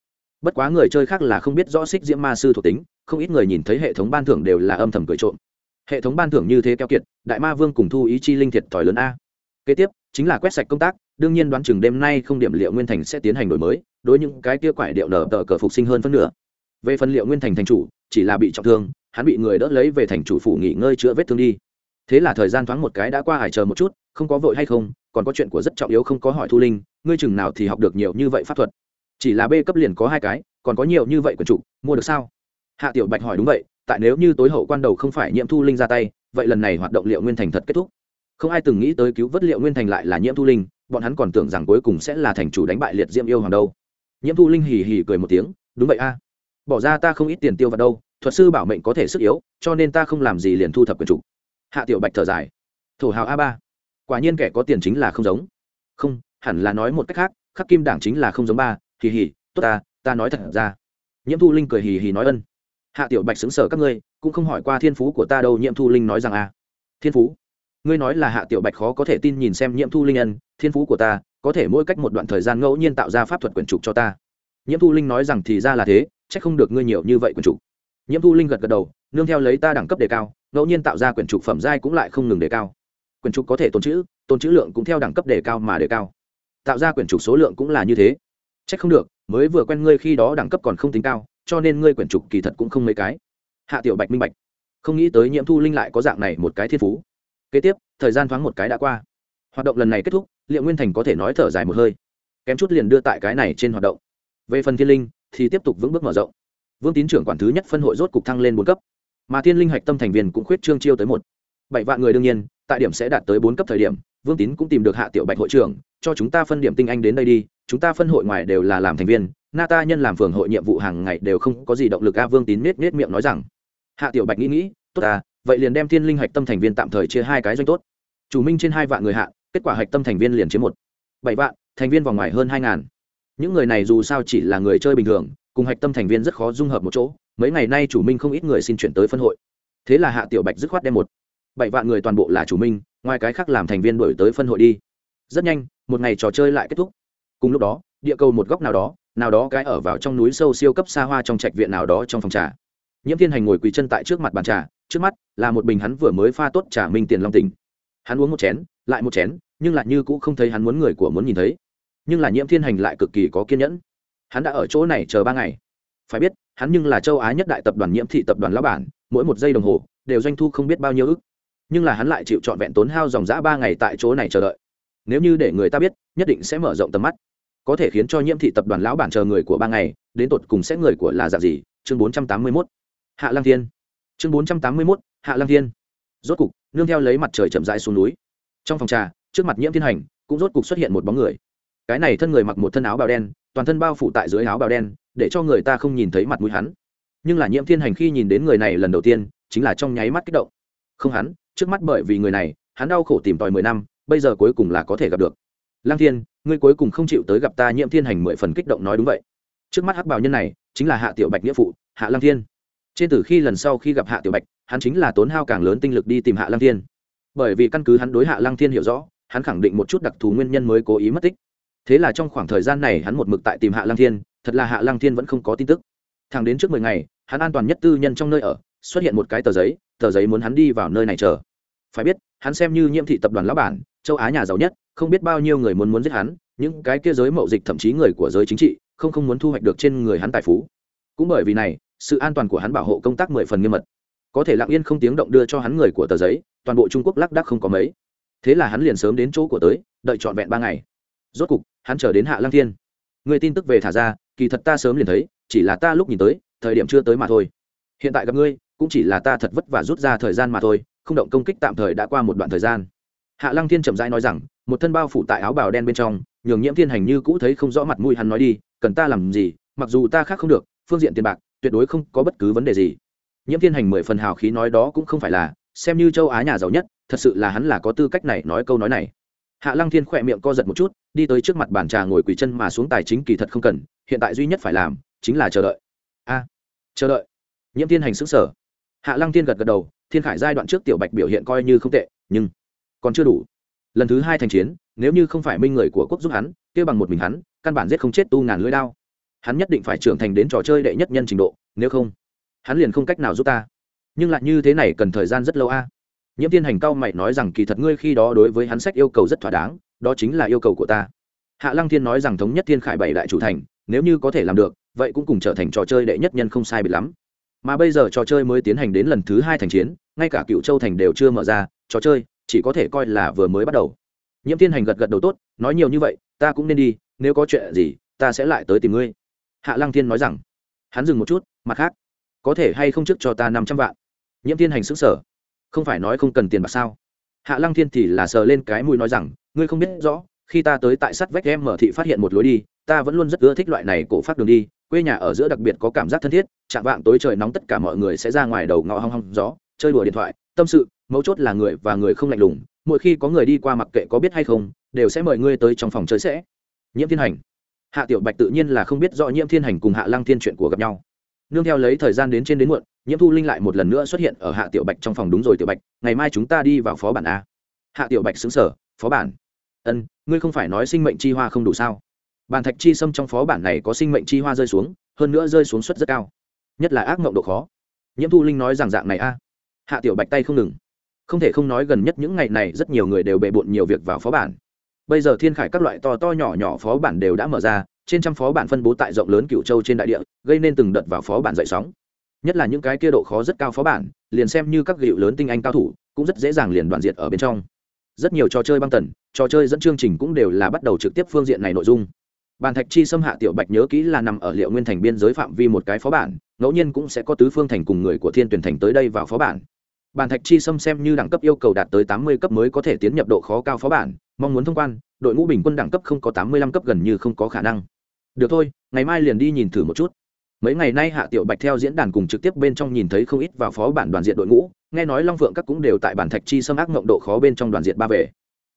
Bất quá người chơi khác là không biết rõ xích diễm ma sư thuộc tính, không ít người nhìn thấy hệ thống ban thưởng đều là âm thầm cười trộm. Hệ thống ban thưởng như thế keo kiệt, đại ma vương cùng thu ý chi linh thiệt thòi lớn a. Kế tiếp chính là quét sạch công tác, đương nhiên đoán chừng đêm nay không điểm liệu nguyên thành sẽ tiến hành đổi mới, đối những cái kia quải điệu nở tờ cờ phục sinh hơn phân nửa. Về phần liệu nguyên thành thành chủ, chỉ là bị trọng thương, hắn bị người đỡ lấy về thành chủ phủ nghỉ ngơi chữa vết thương đi. Thế là thời gian thoáng một cái đã qua hải chờ một chút, không có vội hay không, còn có chuyện của rất trọng yếu không có hỏi thu linh, ngươi chừng nào thì học được nhiều như vậy pháp thuật. Chỉ là b cấp liền có hai cái, còn có nhiều như vậy quần chủ mua được sao? Hạ tiểu bạch hỏi đúng vậy, tại nếu như tối hậu quan đầu không phải nhiễm thu linh ra tay, vậy lần này hoạt động liệu nguyên thành thật kết thúc không ai từng nghĩ tới cứu vớt liệu nguyên thành lại là nhiễm thu linh, bọn hắn còn tưởng rằng cuối cùng sẽ là thành chủ đánh bại liệt diễm yêu hoàng đâu. Nhiễm thu linh hì hì cười một tiếng, đúng vậy a, bỏ ra ta không ít tiền tiêu vào đâu, thuật sư bảo mệnh có thể sức yếu, cho nên ta không làm gì liền thu thập quyền chủ. Hạ tiểu bạch thở dài, thổ hào a ba, quả nhiên kẻ có tiền chính là không giống. Không, hẳn là nói một cách khác, khắc kim đảng chính là không giống ba, hì hì, tốt ta ta nói thật ra. Nhiễm thu linh cười hì hì nói ân. Hạ tiểu bạch xứng sở các ngươi, cũng không hỏi qua thiên phú của ta đâu, nhiễm thu linh nói rằng a. Thiên phú? Ngươi nói là hạ tiểu bạch khó có thể tin nhìn xem nhiễm thu linh ân thiên phú của ta, có thể mỗi cách một đoạn thời gian ngẫu nhiên tạo ra pháp thuật quyển trục cho ta. Nhiễm thu linh nói rằng thì ra là thế c h ắ c không được ngươi nhiều như vậy quyển trục. Nhiễm thu linh gật gật đầu, nương theo lấy ta đẳng cấp đề cao, ngẫu nhiên tạo ra quyển trục phẩm giai cũng lại không ngừng đề cao. Quyển trục có thể tồn chữ tồn chữ lượng cũng theo đẳng cấp đề cao mà đề cao. Tạo ra quyển trục số lượng cũng là như thế. C h ắ c không được, mới vừa quen ngươi khi đó đẳng cấp còn không tính cao, cho nên ngươi quyển trục kỳ thật cũng không mấy cái. Hạ tiểu bạch minh bạch. Không nghĩ tới nhiễm thu linh lại có dạng này một cái thiên phú kế tiếp, thời gian thoáng một cái đã qua. Hoạt động lần này kết thúc liệu nguyên thành có thể nói thở dài một hơi. Kém chút liền đưa tại cái này trên hoạt động. Về phần thiên linh, thì tiếp tục vững bước mở rộng. Vương tín trưởng quản thứ nhất phân hội rốt cục thăng lên bốn cấp. Mà thiên linh hạch tâm thành viên cũng khuyết trương chiêu tới một. Bảy vạn người đương nhiên, tại điểm sẽ đạt tới bốn cấp thời điểm, vương tín cũng tìm được hạ tiểu bạch hội trưởng, cho chúng ta phân điểm tinh anh đến đây đi, chúng ta phân hội ngoài đều là làm thành viên, na ta nhân làm phường hội nhiệm vụ hàng ngày đều không có gì động lực a, vương tín nết nết miệng nói rằng. Hạ tiểu bạch nghĩ nghĩ, tốt à vậy liền đem thiên linh hạch tâm thành viên tạm thời chia hai cái doanh tốt. Chủ minh trên hai vạn người hạ, kết quả hạch tâm thành viên liền chiếm một, bảy vạn, thành viên vòng ngoài hơn hai ngàn. Những người này dù sao chỉ là người chơi bình thường, cùng hạch tâm thành viên rất khó dung hợp một chỗ, mấy ngày nay chủ minh không ít người xin chuyển tới phân hội. Thế là hạ tiểu bạch dứt khoát đem một, bảy vạn người toàn bộ là chủ minh, ngoài cái khác làm thành viên đổi tới phân hội đi. Rất nhanh, một ngày trò chơi lại kết thúc. Cùng lúc đó, địa cầu một góc nào đó nào đó cái ở vào trong núi sâu siêu cấp xa hoa trong trạch viện nào đó trong phòng trà. Nhiễm thiên hành ngồi quỳ chân tại trước mặt bàn trà trước mắt, là một bình hắn vừa mới pha tốt trà minh tiền long tình hắn uống một chén, lại một chén, nhưng lại như cũng không thấy hắn muốn người của muốn nhìn thấy. Nhưng là nhiễm thiên hành lại cực kỳ có kiên nhẫn. Hắn đã ở chỗ này chờ ba ngày. Phải biết, hắn nhưng là châu á nhất đại tập đoàn nhiễm thị tập đoàn lão bản, mỗi một giây đồng hồ, đều doanh thu không biết bao nhiêu ức. Nhưng là hắn lại chịu trọn vẹn tốn hao dòng g ba ngày tại chỗ này chờ đợi. Nếu như để người ta biết, nhất định sẽ mở rộng tầm mắt. Có thể khiến cho nhiễm thị tập đoàn lão bản chờ người của ba ngày, đến tột cùng sẽ người của là dạng gì? Chương bốn trăm tám mươi mốt. Hạ lăng thiên chương bốn trăm tám mươi mốt, hạ lang thiên. Rốt cục, nương theo lấy mặt trời chậm rãi xuống núi. Trong phòng trà, trước mặt nhiễm thiên hành, cũng rốt cục xuất hiện một bóng người. Cái này thân người mặc một thân áo bào đen, toàn thân bao phủ tại dưới áo bào đen, để cho người ta không nhìn thấy mặt mũi hắn. Nhưng là nhiễm thiên hành khi nhìn đến người này lần đầu tiên, chính là trong nháy mắt kích động. Không hắn, trước mắt bởi vì người này, hắn đau khổ tìm tòi mười năm, bây giờ cuối cùng là có thể gặp được. Lang thiên, ngươi cuối cùng không chịu tới gặp ta, nhiễm thiên hành mười phần kích động nói đúng vậy. Trước mắt hắc bào nhân này, chính là hạ tiểu bạch nghĩa phụ, hạ lang thiên trên từ khi lần sau khi gặp hạ tiểu bạch, hắn chính là tốn hao càng lớn tinh lực đi tìm hạ lang thiên. Bởi vì căn cứ hắn đối hạ lang thiên hiểu rõ, hắn khẳng định một chút đặc thù nguyên nhân mới cố ý mất tích. Thế là trong khoảng thời gian này hắn một mực tại tìm hạ lăng thiên, thật là hạ lăng thiên vẫn không có tin tức. Thẳng đến trước mười ngày, hắn an toàn nhất tư nhân trong nơi ở, xuất hiện một cái tờ giấy tờ giấy muốn hắn đi vào nơi này chờ. Phải biết, hắn xem như nhiễm thị tập đoàn lão bản, châu á nhà giàu nhất, không biết bao nhiêu người muốn muốn giết hắn, những cái kia giới mậu dịch thậm chí người của giới chính trị, không không muốn thu hoạch được trên người hắn tài phú. Cũng bởi vì này sự an toàn của hắn bảo hộ công tác mười phần nghiêm mật. Có thể lặng yên không tiếng động đưa cho hắn người của tờ giấy, toàn bộ trung quốc lác đác không có mấy. Thế là hắn liền sớm đến chỗ của tới, đợi trọn vẹn ba ngày. Rốt cục, hắn chờ đến hạ lăng thiên. Người tin tức về thả ra, kỳ thật ta sớm liền thấy, chỉ là ta lúc nhìn tới, thời điểm chưa tới mà thôi. Hiện tại gặp ngươi, cũng chỉ là ta thật vất vả rút ra thời gian mà thôi, không động công kích tạm thời đã qua một đoạn thời gian. Hạ lăng thiên chậm rãi nói rằng, một thân bao phủ tại áo bào đen bên trong, nhường nhiễm thiên hành như cũ thấy không rõ mặt mũi hắn nói đi, cần ta làm gì, mặc dù ta khác không được, phương diện tiền bạc tuyệt đối không có bất cứ vấn đề gì. Nhiễm thiên hành mười phần hào khí nói đó cũng không phải là, xem như châu á nhà giàu nhất, thật sự là hắn là có tư cách này nói câu nói này. Hạ lăng thiên khỏe miệng co giật một chút, đi tới trước mặt bàn trà ngồi quỳ chân mà xuống tài chính kỳ thật không cần, hiện tại duy nhất phải làm, chính là chờ đợi. A, chờ đợi. Nhiễm thiên hành xứng sở hạ lăng thiên gật gật đầu, thiên khải giai đoạn trước tiểu bạch biểu hiện coi như không tệ, nhưng còn chưa đủ. Lần thứ hai thành chiến, nếu như không phải minh người của quốc giúp hắn kêu bằng một mình hắn, căn bản giết không chết tu ngàn lưỡi đao hắn nhất định phải trưởng thành đến trò chơi đệ nhất nhân trình độ, nếu không, hắn liền không cách nào giúp ta. Nhưng lại như thế này cần thời gian rất lâu a. Nhiễm thiên hành cao mày nói rằng, kỳ thật ngươi khi đó đối với hắn sách yêu cầu rất thỏa đáng, đó chính là yêu cầu của ta. Hạ lăng thiên nói rằng, thống nhất thiên khải bảy đại chủ thành, nếu như có thể làm được, vậy cũng cùng trở thành trò chơi đệ nhất nhân không sai bị lắm. Mà bây giờ trò chơi mới tiến hành đến lần thứ hai thành chiến, ngay cả cựu châu thành đều chưa mở ra, trò chơi chỉ có thể coi là vừa mới bắt đầu. Nhiễm thiên hành gật gật đầu tốt, nói nhiều như vậy, ta cũng nên đi, nếu có chuyện gì, ta sẽ lại tới tìm ngươi hạ lăng thiên nói rằng, hắn dừng một chút, mặt khác, có thể hay không trước cho ta năm trăm vạn? Nhiễm thiên hành xứng sở không phải nói không cần tiền bạc sao? Hạ lăng thiên thì là sờ lên cái mũi nói rằng, ngươi không biết rõ, khi ta tới tại sắt vách em mở thị phát hiện một lối đi, ta vẫn luôn rất ưa thích loại này cổ phát đường đi, quê nhà ở giữa đặc biệt có cảm giác thân thiết, chạm vạng tối trời nóng tất cả mọi người sẽ ra ngoài đầu ngõ hong hong gió, chơi đùa điện thoại, tâm sự, mấu chốt là người và người không lạnh lùng, mỗi khi có người đi qua mặc kệ có biết hay không, đều sẽ mời ngươi tới trong phòng chơi sẽ. Nhiễm thiên hành hạ tiểu bạch tự nhiên là không biết rõ nhiễm thiên hành cùng hạ lăng thiên chuyện của gặp nhau. Nương theo lấy thời gian đến trên đến muộn, nhiễm thu linh lại một lần nữa xuất hiện ở hạ tiểu bạch trong phòng. Đúng rồi tiểu bạch, ngày mai chúng ta đi vào phó bản a. Hạ tiểu bạch xứng sở phó bản? Ân, ngươi không phải nói sinh mệnh chi hoa không đủ sao? Bàn thạch chi xâm trong phó bản này có sinh mệnh chi hoa rơi xuống, hơn nữa rơi xuống suất rất cao. Nhất là ác mộng độ khó. Nhiễm thu linh nói rằng dạng này a. Hạ tiểu bạch tay không ngừng. Không thể không nói gần nhất những ngày này rất nhiều người đều bề bộn nhiều việc vào phó bản bây giờ thiên khải các loại to to nhỏ nhỏ phó bản đều đã mở ra, trên trăm phó bản phân bố tại rộng lớn cựu châu trên đại địa, gây nên từng đợt vào phó bản dậy sóng. Nhất là những cái kia độ khó rất cao phó bản, liền xem như các gịu lớn tinh anh cao thủ, cũng rất dễ dàng liền đoạn diệt ở bên trong. Rất nhiều trò chơi băng tần, trò chơi dẫn chương trình cũng đều là bắt đầu trực tiếp phương diện này nội dung. Bàn thạch chi xâm hạ tiểu bạch nhớ kỹ là nằm ở liệu nguyên thành biên giới phạm vi một cái phó bản, ngẫu nhiên cũng sẽ có tứ phương thành cùng người của thiên tuyển thành tới đây vào phó bản bàn thạch chi xâm xem như đẳng cấp yêu cầu đạt tới tám mươi cấp mới có thể tiến nhập độ khó cao phó bản, mong muốn thông quan, đội ngũ bình quân đẳng cấp không có tám mươi lăm cấp gần như không có khả năng. Được thôi, ngày mai liền đi nhìn thử một chút. Mấy ngày nay hạ tiểu bạch theo diễn đàn cùng trực tiếp bên trong nhìn thấy không ít vào phó bản đoàn diện đội ngũ, nghe nói long phượng các cũng đều tại bản thạch chi xâm ác mộng độ khó bên trong đoàn diện ba về.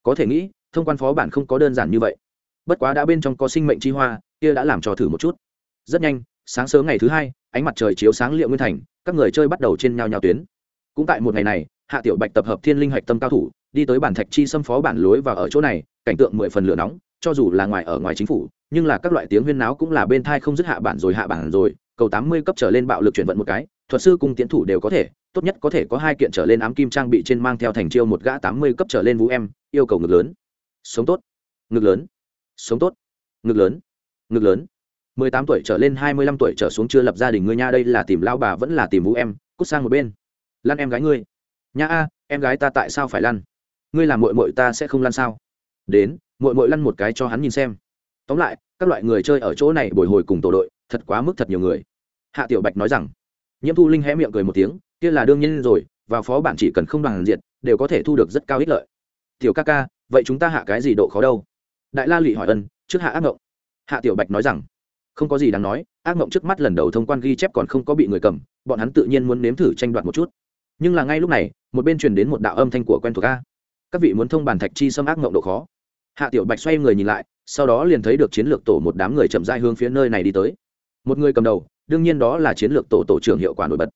Có thể nghĩ, thông quan phó bản không có đơn giản như vậy. Bất quá đã bên trong có sinh mệnh chi hoa, kia đã làm trò thử một chút. Rất nhanh, sáng sớm ngày thứ hai, ánh mặt trời chiếu sáng liệu nguyên thành, các người chơi bắt đầu trên nhau nhau tuyến cũng tại một ngày này, hạ tiểu bạch tập hợp thiên linh hạch tâm cao thủ, đi tới bản thạch chi xâm phó bản lối và ở chỗ này, cảnh tượng mười phần lửa nóng, cho dù là ngoài ở ngoài chính phủ, nhưng là các loại tiếng huyên náo cũng là bên thai không dứt hạ bản rồi, hạ bản rồi, cầu tám mươi cấp trở lên bạo lực chuyển vận một cái, thuật sư cùng tiến thủ đều có thể, tốt nhất có thể có hai kiện trở lên ám kim trang bị trên mang theo thành chiêu một gã tám mươi cấp trở lên vũ em, yêu cầu ngực lớn. Sống tốt. Ngực lớn. Sống tốt. Ngực lớn. Ngực lớn. Mười tám tuổi trở lên, hai mươi lăm tuổi trở xuống chưa lập gia đình ngươi nha, đây là tìm lao bà vẫn là tìm vũ em, cút sang một bên lăn em gái ngươi. Nha a em gái ta tại sao phải lăn? Ngươi làm mội mội ta sẽ không lăn sao? Đến mội mội lăn một cái cho hắn nhìn xem. Tóm lại các loại người chơi ở chỗ này bồi hồi cùng tổ đội thật quá mức thật nhiều người. Hạ tiểu bạch nói rằng nhiễm thu linh hé miệng cười một tiếng kia là đương nhiên rồi vào phó bản chỉ cần không đoàn diện, đều có thể thu được rất cao ích lợi. Tiểu ca ca vậy chúng ta hạ cái gì độ khó đâu? Đại la lụy hỏi ân trước hạ ác mộng. Hạ tiểu bạch nói rằng không có gì đáng nói ác mộng trước mắt lần đầu thông quan ghi chép còn không có bị người cầm bọn hắn tự nhiên muốn nếm thử tranh đoạt một chút nhưng là ngay lúc này, một bên truyền đến một đạo âm thanh của quen thuộc a. Các vị muốn thông bàn thạch chi xâm ác mộng độ khó. Hạ tiểu bạch xoay người nhìn lại, sau đó liền thấy được chiến lược tổ một đám người chậm dai hướng phía nơi này đi tới. Một người cầm đầu, đương nhiên đó là chiến lược tổ tổ trưởng hiệu quả nổi bật.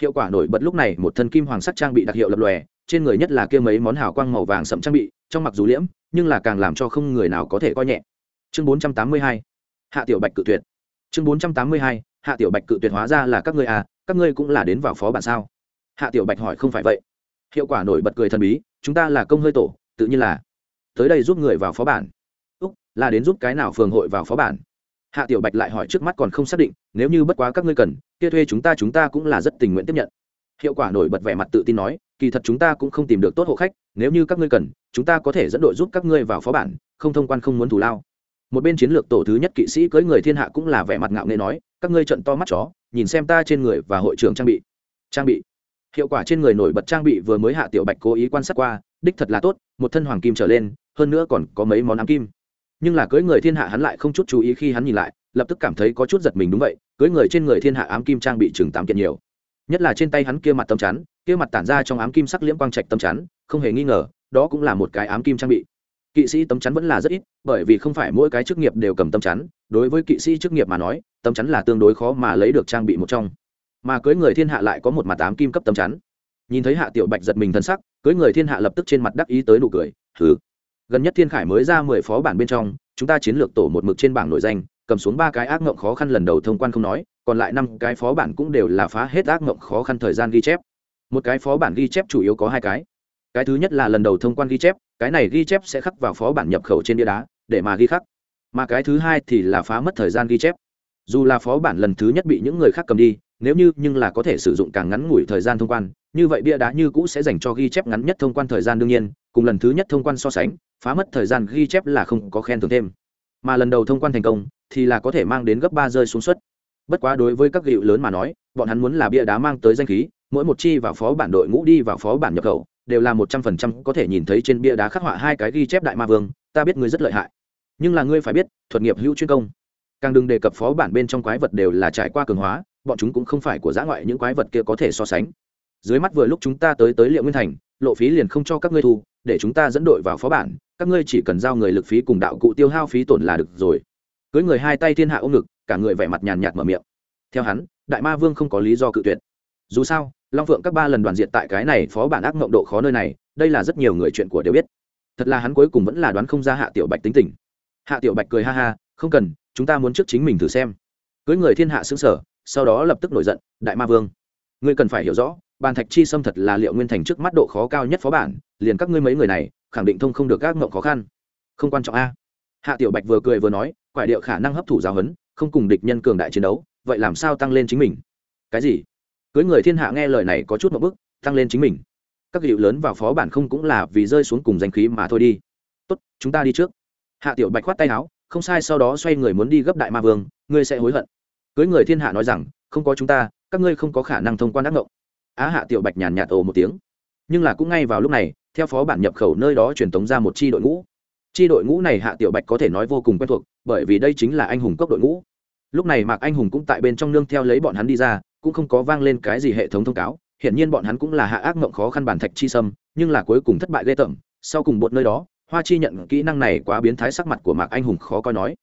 Hiệu quả nổi bật lúc này một thân kim hoàng sắc trang bị đặc hiệu lập lòe, trên người nhất là kia mấy món hào quang màu vàng sậm trang bị, trong mặc dù liễm, nhưng là càng làm cho không người nào có thể coi nhẹ. Chương bốn trăm tám mươi hai, hạ tiểu bạch cự tuyệt. Chương bốn trăm tám mươi hai, hạ tiểu bạch cự tuyệt hóa ra là các ngươi à các ngươi cũng là đến vào phó bản sao? Hạ tiểu bạch hỏi không phải vậy. Hiệu quả nổi bật cười thần bí, chúng ta là công hơi tổ, tự nhiên là tới đây giúp người vào phó bản. Úc, là đến giúp cái nào phường hội vào phó bản? Hạ tiểu bạch lại hỏi trước mắt còn không xác định, nếu như bất quá các ngươi cần, kia thuê chúng ta chúng ta cũng là rất tình nguyện tiếp nhận. Hiệu quả nổi bật vẻ mặt tự tin nói, kỳ thật chúng ta cũng không tìm được tốt hộ khách, nếu như các ngươi cần, chúng ta có thể dẫn đội giúp các ngươi vào phó bản, không thông quan không muốn thủ lao. Một bên chiến lược tổ thứ nhất kỵ sĩ cưới người thiên hạ cũng là vẻ mặt ngạo nghễ nói, các ngươi trận to mắt chó, nhìn xem ta trên người và hội trưởng trang bị. Trang bị? Hiệu quả trên người nổi bật trang bị vừa mới hạ tiểu bạch cố ý quan sát qua, đích thật là tốt, một thân hoàng kim trở lên, hơn nữa còn có mấy món ám kim. Nhưng là cưới người thiên hạ hắn lại không chút chú ý khi hắn nhìn lại, lập tức cảm thấy có chút giật mình đúng vậy, cưới người trên người thiên hạ ám kim trang bị chừng tám kiện nhiều. Nhất là trên tay hắn kia mặt tấm chắn, kia mặt tản ra trong ám kim sắc liễm quang trạch tấm chắn, không hề nghi ngờ, đó cũng là một cái ám kim trang bị. Kỵ sĩ tấm chắn vẫn là rất ít, bởi vì không phải mỗi cái chức nghiệp đều cầm tấm chắn, đối với kỵ sĩ chức nghiệp mà nói, tấm chắn là tương đối khó mà lấy được trang bị một trong mà cưới người thiên hạ lại có một mặt tám kim cấp tâm chắn. Nhìn thấy hạ tiểu bạch giật mình thân sắc, cưới người thiên hạ lập tức trên mặt đắc ý tới nụ cười thử gần nhất thiên khải mới ra mười phó bản bên trong, chúng ta chiến lược tổ một mực trên bảng nội danh, cầm xuống ba cái ác mộng khó khăn lần đầu thông quan không nói, còn lại năm cái phó bản cũng đều là phá hết ác mộng khó khăn thời gian ghi chép. Một cái phó bản ghi chép chủ yếu có hai cái. Cái thứ nhất là lần đầu thông quan ghi chép, cái này ghi chép sẽ khắc vào phó bản nhập khẩu trên bia đá, để mà ghi khắc. Mà cái thứ hai thì là phá mất thời gian ghi chép. Dù là phó bản lần thứ nhất bị những người khác cầm đi nếu như, nhưng là có thể sử dụng càng ngắn ngủi thời gian thông quan, như vậy bia đá như cũ sẽ dành cho ghi chép ngắn nhất thông quan thời gian đương nhiên, cùng lần thứ nhất thông quan so sánh, phá mất thời gian ghi chép là không có khen thưởng thêm. Mà lần đầu thông quan thành công, thì là có thể mang đến gấp ba rơi xuống suất. Bất quá đối với các gịu lớn mà nói, bọn hắn muốn là bia đá mang tới danh khí, mỗi một chi vào phó bản đội ngũ đi vào phó bản nhập khẩu, đều là một trăm phần trăm có thể nhìn thấy trên bia đá khắc họa hai cái ghi chép đại ma vương, ta biết ngươi rất lợi hại. Nhưng là ngươi phải biết, thuật nghiệp hữu chuyên công. Càng đừng đề cập phó bản bên trong quái vật đều là trải qua cường hóa bọn chúng cũng không phải của giã ngoại, những quái vật kia có thể so sánh. Dưới mắt vừa lúc chúng ta tới tới liệu nguyên thành, lộ phí liền không cho các ngươi thu, để chúng ta dẫn đội vào phó bản, các ngươi chỉ cần giao người lực phí cùng đạo cụ tiêu hao phí tổn là được rồi. Cưới người hai tay thiên hạ ôm ngực, cả người vẻ mặt nhàn nhạt mở miệng. Theo hắn, đại ma vương không có lý do cự tuyệt. Dù sao, long phượng các ba lần đoàn diện tại cái này phó bản ác mộng độ khó nơi này, đây là rất nhiều người chuyện của đều biết. Thật là hắn cuối cùng vẫn là đoán không ra hạ tiểu bạch tính tình. Hạ tiểu bạch cười ha ha, không cần, chúng ta muốn trước chính mình thử xem. Cưới người thiên hạ xứng sở sau đó lập tức nổi giận, đại ma vương, ngươi cần phải hiểu rõ, bàn thạch chi xâm thật là liệu nguyên thành trước mắt độ khó cao nhất phó bản, liền các ngươi mấy người này, khẳng định thông không được các ngộng khó khăn. Không quan trọng a. Hạ tiểu bạch vừa cười vừa nói, quải điệu khả năng hấp thụ giáo huấn, không cùng địch nhân cường đại chiến đấu, vậy làm sao tăng lên chính mình? Cái gì? Cưới người thiên hạ nghe lời này có chút một bức, tăng lên chính mình. Các hiệu lớn vào phó bản không cũng là vì rơi xuống cùng danh khí mà thôi đi. Tốt, chúng ta đi trước. Hạ tiểu bạch khoát tay áo, không sai, sau đó xoay người muốn đi gấp đại ma vương, ngươi sẽ hối hận cưới người thiên hạ nói rằng, không có chúng ta, các ngươi không có khả năng thông quan đắc ngộng. Á hạ tiểu bạch nhàn nhạt ồ một tiếng. Nhưng là cũng ngay vào lúc này, theo phó bản nhập khẩu nơi đó truyền tống ra một chi đội ngũ. Chi đội ngũ này hạ tiểu bạch có thể nói vô cùng quen thuộc, bởi vì đây chính là anh hùng cốc đội ngũ. Lúc này mạc anh hùng cũng tại bên trong nương theo lấy bọn hắn đi ra, cũng không có vang lên cái gì hệ thống thông cáo. Hiển nhiên bọn hắn cũng là hạ ác mộng khó khăn bản thạch chi sâm, nhưng là cuối cùng thất bại ghê tởm. Sau cùng một nơi đó, hoa chi nhận kỹ năng này quá biến thái sắc mặt của mạc anh hùng khó coi nói.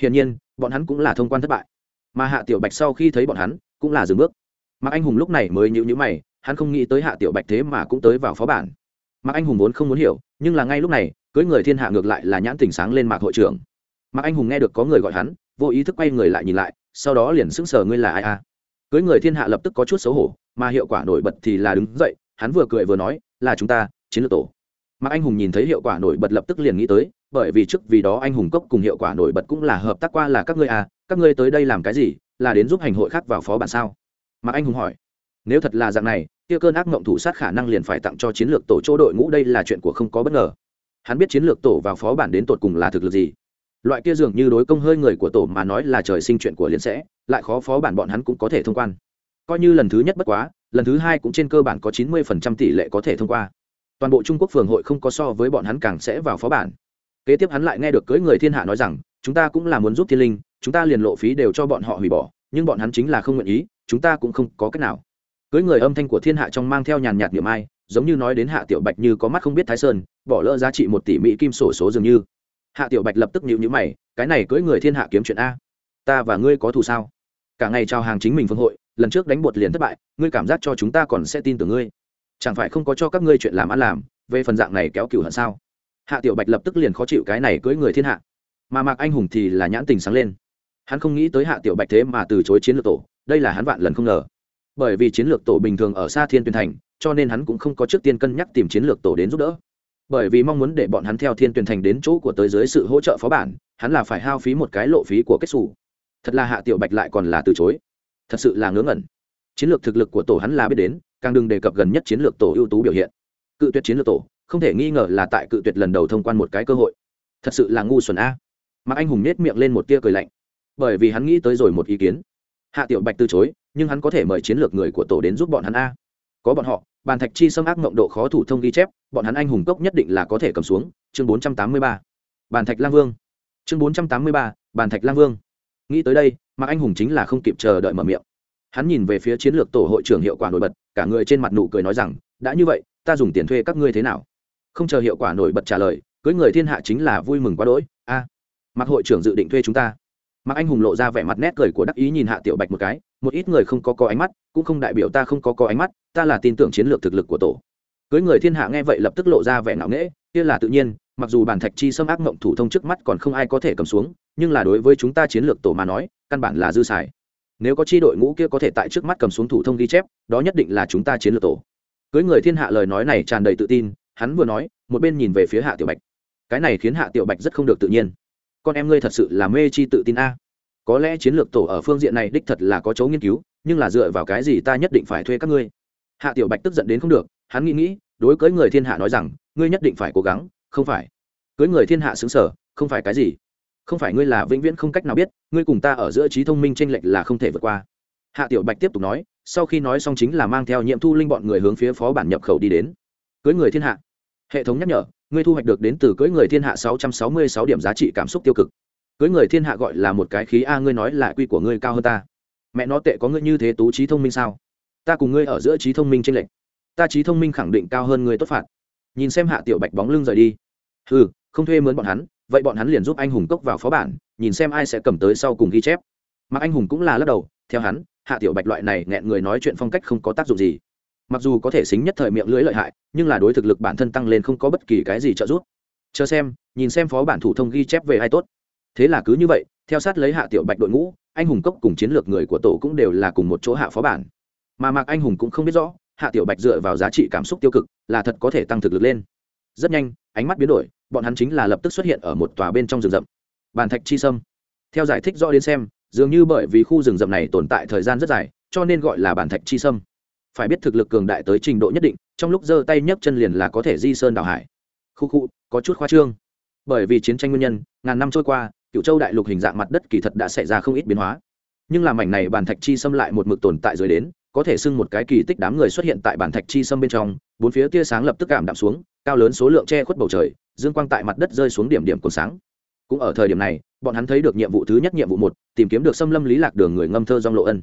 Hiển nhiên, bọn hắn cũng là thông quan thất bại mà hạ tiểu bạch sau khi thấy bọn hắn, cũng là dừng bước. Mạc anh hùng lúc này mới nhịu nhữ mày, hắn không nghĩ tới hạ tiểu bạch thế mà cũng tới vào phó bản. Mạc anh hùng vốn không muốn hiểu, nhưng là ngay lúc này, cưới người thiên hạ ngược lại là nhãn tình sáng lên mạc hội trưởng. Mạc anh hùng nghe được có người gọi hắn, vô ý thức quay người lại nhìn lại, sau đó liền sững sờ ngươi là ai a à? cưới người thiên hạ lập tức có chút xấu hổ, mà hiệu quả nổi bật thì là đứng dậy, hắn vừa cười vừa nói, là chúng ta, chiến lược tổ. Mà anh hùng nhìn thấy hiệu quả nổi bật lập tức liền nghĩ tới, bởi vì trước vì đó anh hùng cốc cùng hiệu quả nổi bật cũng là hợp tác qua là các ngươi à các ngươi tới đây làm cái gì, là đến giúp hành hội khác vào phó bản sao? Mà anh hùng hỏi. Nếu thật là dạng này, kia cơn ác mộng thủ sát khả năng liền phải tặng cho chiến lược tổ chỗ đội ngũ, đây là chuyện của không có bất ngờ. Hắn biết chiến lược tổ vào phó bản đến tột cùng là thực lực gì. Loại kia dường như đối công hơi người của tổ mà nói là trời sinh chuyện của liên sẽ, lại khó phó bản bọn hắn cũng có thể thông quan. Coi như lần thứ nhất bất quá, lần thứ hai cũng trên cơ bản có chín mươi phần trăm tỷ lệ có thể thông qua. Toàn bộ trung quốc phường hội không có so với bọn hắn càng sẽ vào phó bản. Kế tiếp hắn lại nghe được cưỡi người thiên hạ nói rằng, chúng ta cũng là muốn giúp thiên linh chúng ta liền lộ phí đều cho bọn họ hủy bỏ, nhưng bọn hắn chính là không nguyện ý, chúng ta cũng không có cách nào. Cưỡi người âm thanh của thiên hạ trong mang theo nhàn nhạt niệm ai, giống như nói đến hạ tiểu bạch như có mắt không biết thái sơn, bỏ lỡ giá trị một tỷ mỹ kim sổ số dường như. Hạ tiểu bạch lập tức nhịu nhữ mày, cái này cưỡi người thiên hạ kiếm chuyện a. Ta và ngươi có thù sao? Cả ngày trao hàng chính mình phương hội, lần trước đánh bột liền thất bại, ngươi cảm giác cho chúng ta còn sẽ tin tưởng ngươi. Chẳng phải không có cho các ngươi chuyện làm ăn làm, về phần dạng này kéo cựu hận sao? Hạ tiểu bạch lập tức liền khó chịu cái này cưỡi người thiên hạ. Mà mạc anh hùng thì là nhãn tình sáng lên hắn không nghĩ tới hạ tiểu bạch thế mà từ chối chiến lược tổ, đây là hắn vạn lần không ngờ. Bởi vì chiến lược tổ bình thường ở xa thiên tuyên thành, cho nên hắn cũng không có trước tiên cân nhắc tìm chiến lược tổ đến giúp đỡ. Bởi vì mong muốn để bọn hắn theo thiên tuyển thành đến chỗ của tới dưới sự hỗ trợ phó bản, hắn là phải hao phí một cái lộ phí của kết xù. Thật là hạ tiểu bạch lại còn là từ chối. Thật sự là ngớ ngẩn. Chiến lược thực lực của tổ hắn là biết đến, càng đừng đề cập gần nhất chiến lược tổ ưu tú biểu hiện. Cự tuyệt chiến lược tổ, không thể nghi ngờ là tại cự tuyệt lần đầu thông quan một cái cơ hội. Thật sự là ngu xuẩn a. Mà anh hùng nết miệng lên một tia cười lạnh bởi vì hắn nghĩ tới rồi một ý kiến. Hạ tiểu bạch từ chối nhưng hắn có thể mời chiến lược người của tổ đến giúp bọn hắn a. Có bọn họ bàn thạch chi xâm ác mộng độ khó thủ thông ghi chép bọn hắn anh hùng cốc nhất định là có thể cầm xuống. Chương bốn trăm tám mươi ba. Bàn thạch lang vương. Chương bốn trăm tám mươi ba bàn thạch lang vương. Nghĩ tới đây mà anh hùng chính là không kịp chờ đợi mở miệng. Hắn nhìn về phía chiến lược tổ hội trưởng hiệu quả nổi bật cả người trên mặt nụ cười nói rằng đã như vậy ta dùng tiền thuê các ngươi thế nào? Không chờ hiệu quả nổi bật trả lời cưới người thiên hạ chính là vui mừng quá đỗi. A à, mặc hội trưởng dự định thuê chúng ta mặc anh hùng lộ ra vẻ mặt nét cười của đắc ý nhìn hạ tiểu bạch một cái, một ít người không có có ánh mắt, cũng không đại biểu ta không có có ánh mắt, ta là tin tưởng chiến lược thực lực của tổ. Cưới người thiên hạ nghe vậy lập tức lộ ra vẻ ngạo nghễ, kia là tự nhiên, mặc dù bản thạch chi xâm ác mộng thủ thông trước mắt còn không ai có thể cầm xuống, nhưng là đối với chúng ta chiến lược tổ mà nói, căn bản là dư xài. Nếu có chi đội ngũ kia có thể tại trước mắt cầm xuống thủ thông ghi chép, đó nhất định là chúng ta chiến lược tổ. Cưới người thiên hạ lời nói này tràn đầy tự tin, hắn vừa nói, một bên nhìn về phía hạ tiểu bạch. Cái này khiến hạ tiểu bạch rất không được tự nhiên con em ngươi thật sự là mê chi tự tin a. Có lẽ chiến lược tổ ở phương diện này đích thật là có chỗ nghiên cứu, nhưng là dựa vào cái gì ta nhất định phải thuê các ngươi? Hạ tiểu bạch tức giận đến không được, hắn nghĩ nghĩ, đối cưới người thiên hạ nói rằng, ngươi nhất định phải cố gắng, không phải. Cưới người thiên hạ xứng sở, không phải cái gì. Không phải ngươi là vĩnh viễn không cách nào biết, ngươi cùng ta ở giữa trí thông minh t r ê n lệch là không thể vượt qua. Hạ tiểu bạch tiếp tục nói, sau khi nói xong chính là mang theo nhiệm thu linh bọn người hướng phía phó bản nhập khẩu đi đến. Cưới người thiên hạ. Hệ thống nhắc nhở ngươi thu hoạch được đến từ cưới người thiên hạ sáu trăm sáu mươi sáu điểm giá trị cảm xúc tiêu cực. Cưới người thiên hạ gọi là một cái khí a, ngươi nói là quy của ngươi cao hơn ta. Mẹ nó tệ có ngươi như thế tú trí thông minh sao? Ta cùng ngươi ở giữa trí thông minh t lệch. Ta trí thông minh khẳng định cao hơn ngươi tốt phạt. Nhìn xem hạ tiểu bạch bóng lưng rời đi. Ừ không thuê mướn bọn hắn, vậy bọn hắn liền giúp anh hùng cốc vào phó bản, nhìn xem ai sẽ cầm tới sau cùng ghi chép. Mà anh hùng cũng là lắc đầu, theo hắn, hạ tiểu bạch loại này nghẹn người nói chuyện phong cách không có tác dụng gì mặc dù có thể xính nhất thời miệng lưỡi lợi hại, nhưng là đối thực lực bản thân tăng lên không có bất kỳ cái gì trợ giúp. Chờ xem, nhìn xem phó bản thủ thông ghi chép về ai tốt. Thế là cứ như vậy, theo sát lấy hạ tiểu bạch đội ngũ, anh hùng cốc cùng chiến lược người của tổ cũng đều là cùng một chỗ hạ phó bản. Mà mạc anh hùng cũng không biết rõ, hạ tiểu bạch dựa vào giá trị cảm xúc tiêu cực là thật có thể tăng thực lực lên. Rất nhanh, ánh mắt biến đổi, bọn hắn chính là lập tức xuất hiện ở một tòa bên trong rừng rậm. Bàn thạch chi sâm. Theo giải thích rõ đến xem, dường như bởi vì khu rừng rậm này tồn tại thời gian rất dài, cho nên gọi là bàn thạch chi sâm phải biết thực lực cường đại tới trình độ nhất định, trong lúc giơ tay nhấc chân liền là có thể di sơn đào hải. Khu khu, có chút khoa trương. Bởi vì chiến tranh nguyên nhân, ngàn năm trôi qua cựu châu đại lục hình dạng mặt đất kỳ thật đã xảy ra không ít biến hóa. Nhưng làm mảnh này bàn thạch chi xâm lại một mực tồn tại rồi đến, có thể xưng một cái kỳ tích đám người xuất hiện tại bàn thạch chi xâm bên trong, bốn phía tia sáng lập tức cảm đạm xuống, cao lớn số lượng che khuất bầu trời, dương quang tại mặt đất rơi xuống điểm điểm cột sáng. Cũng ở thời điểm này, bọn hắn thấy được nhiệm vụ thứ nhất nhiệm vụ một, tìm kiếm được xâm lâm lý lạc đường người ngâm thơ dong lộ ân.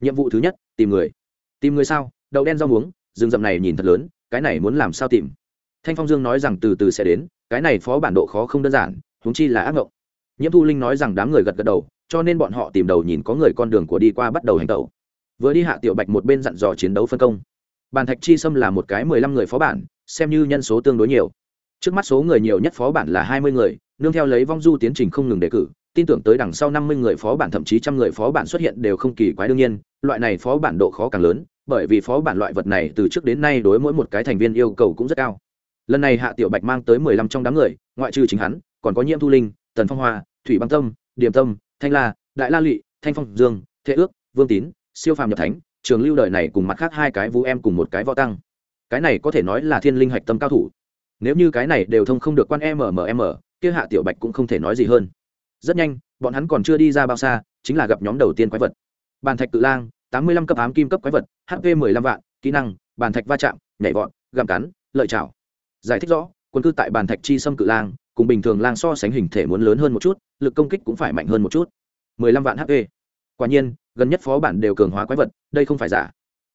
Nhiệm vụ thứ nhất, tìm người tìm người sao? Đậu đen rau muống, rừng rậm này nhìn thật lớn, cái này muốn làm sao tìm? Thanh phong dương nói rằng từ từ sẽ đến, cái này phó bản độ khó không đơn giản, huống chi là ác ngộng. Nhiễm thu linh nói rằng đám người gật gật đầu, cho nên bọn họ tìm đầu nhìn có người con đường của đi qua bắt đầu hành tẩu. Vừa đi hạ tiểu bạch một bên dặn dò chiến đấu phân công. Bàn thạch chi sâm là một cái mười lăm người phó bản, xem như nhân số tương đối nhiều. Trước mắt số người nhiều nhất phó bản là hai mươi người, nương theo lấy vong du tiến trình không ngừng đề cử tin tưởng tới đằng sau năm mươi người phó bản thậm chí trăm người phó bản xuất hiện đều không kỳ quái đương nhiên loại này phó bản độ khó càng lớn bởi vì phó bản loại vật này từ trước đến nay đối mỗi một cái thành viên yêu cầu cũng rất cao. Lần này hạ tiểu bạch mang tới mười lăm trong đám người ngoại trừ chính hắn còn có nhiễm thu linh tần phong hoa thủy băng tâm điềm tâm thanh la đại la Lệ, thanh phong dương thế ước vương tín siêu phàm nhập thánh trường lưu đời này cùng mặt khác hai cái vũ em cùng một cái võ tăng. Cái này có thể nói là thiên linh hạch tâm cao thủ. Nếu như cái này đều thông không được quan mmm kia hạ tiểu bạch cũng không thể nói gì hơn rất nhanh, bọn hắn còn chưa đi ra bao xa, chính là gặp nhóm đầu tiên quái vật. Bàn thạch cự lang, tám mươi lăm cấp ám kim cấp quái vật hp mười lăm vạn, kỹ năng, bàn thạch va chạm, nhảy vọt, gặm cắn, lợi chảo. Giải thích rõ, quân cư tại bàn thạch chi xâm cự lang, cùng bình thường lang so sánh hình thể muốn lớn hơn một chút, lực công kích cũng phải mạnh hơn một chút. mười lăm vạn hp quả nhiên, gần nhất phó bản đều cường hóa quái vật, đây không phải giả.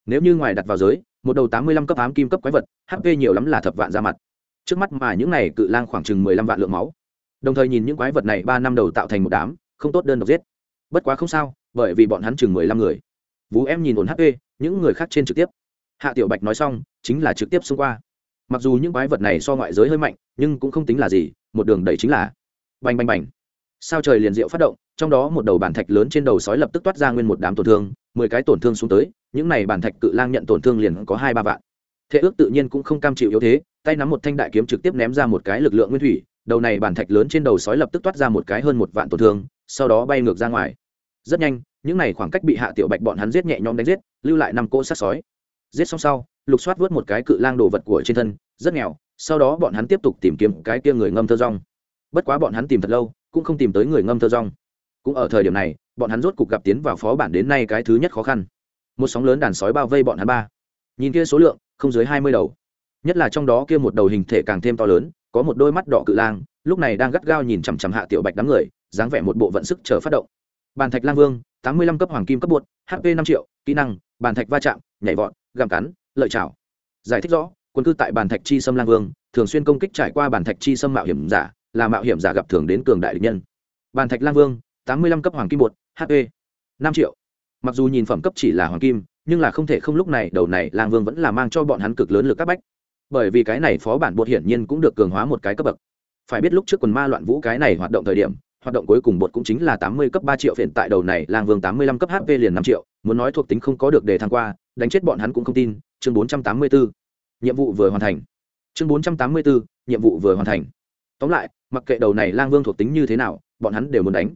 Nếu như ngoài đặt vào giới, một đầu tám mươi lăm cấp ám kim cấp quái vật hp nhiều lắm là thập vạn ra mặt. Trước mắt mà những này cự lang khoảng chừng mười lăm vạn lượng máu đồng thời nhìn những quái vật này ba năm đầu tạo thành một đám, không tốt đơn độc giết. Bất quá không sao, bởi vì bọn hắn chừng mười lăm người. Vú em nhìn ổn hp những người khác trên trực tiếp. Hạ tiểu bạch nói xong, chính là trực tiếp xung qua. Mặc dù những quái vật này so ngoại giới hơi mạnh, nhưng cũng không tính là gì, một đường đẩy chính là bành bành bành. Sao trời liền diệu phát động, trong đó một đầu bản thạch lớn trên đầu sói lập tức toát ra nguyên một đám tổn thương, mười cái tổn thương xuống tới, những này bản thạch cự lang nhận tổn thương liền có hai ba vạn. Thế ước tự nhiên cũng không cam chịu yếu thế, tay nắm một thanh đại kiếm trực tiếp ném ra một cái lực lượng nguyên thủy đầu này bản thạch lớn trên đầu sói lập tức toát ra một cái hơn một vạn tổn thương, sau đó bay ngược ra ngoài. Rất nhanh, những này khoảng cách bị hạ tiểu bạch bọn hắn giết nhẹ nhõm đánh giết, lưu lại năm cỗ sát sói. Giết xong sau, lục soát vớt một cái cự lang đồ vật của trên thân, rất nghèo, sau đó bọn hắn tiếp tục tìm kiếm cái kia người ngâm thơ rong. Bất quá bọn hắn tìm thật lâu, cũng không tìm tới người ngâm thơ rong. Cũng ở thời điểm này, bọn hắn rốt cục gặp tiến vào phó bản đến nay cái thứ nhất khó khăn. Một sóng lớn đàn sói bao vây bọn hắn ba. Nhìn kia số lượng, không dưới hai mươi đầu. Nhất là trong đó kia một đầu hình thể càng thêm to lớn có một đôi mắt đỏ cự lang, lúc này đang gắt gao nhìn chằm chằm hạ tiểu bạch đám người, dáng vẻ một bộ vận sức chờ phát động. Bàn thạch lang vương, tám mươi lăm cấp hoàng kim cấp bột hp năm triệu, kỹ năng, bàn thạch va chạm, nhảy vọt, gặm cắn, lợi chảo giải thích rõ, quân cư tại bàn thạch chi sâm lang vương, thường xuyên công kích trải qua bàn thạch chi sâm mạo hiểm giả, là mạo hiểm giả gặp thường đến cường đại địch nhân. Bàn thạch lang vương, tám mươi lăm cấp hoàng kim bột hp năm triệu. Mặc dù nhìn phẩm cấp chỉ là hoàng kim, nhưng là không thể không lúc này, đầu này lang vương vẫn là mang cho bọn hắn cực lớn lực các bách bởi vì cái này phó bản bột hiển nhiên cũng được cường hóa một cái cấp bậc. Phải biết lúc trước quần ma loạn vũ cái này hoạt động thời điểm, hoạt động cuối cùng bột cũng chính là tám mươi cấp ba triệu phiện tại đầu này, lang vương tám mươi lăm cấp hp liền năm triệu, muốn nói thuộc tính không có được để thăng qua, đánh chết bọn hắn cũng không tin, chương bốn trăm tám mươi bốn nhiệm vụ vừa hoàn thành. Chương bốn trăm tám mươi bốn nhiệm vụ vừa hoàn thành. Tóm lại, mặc kệ đầu này lang vương thuộc tính như thế nào, bọn hắn đều muốn đánh.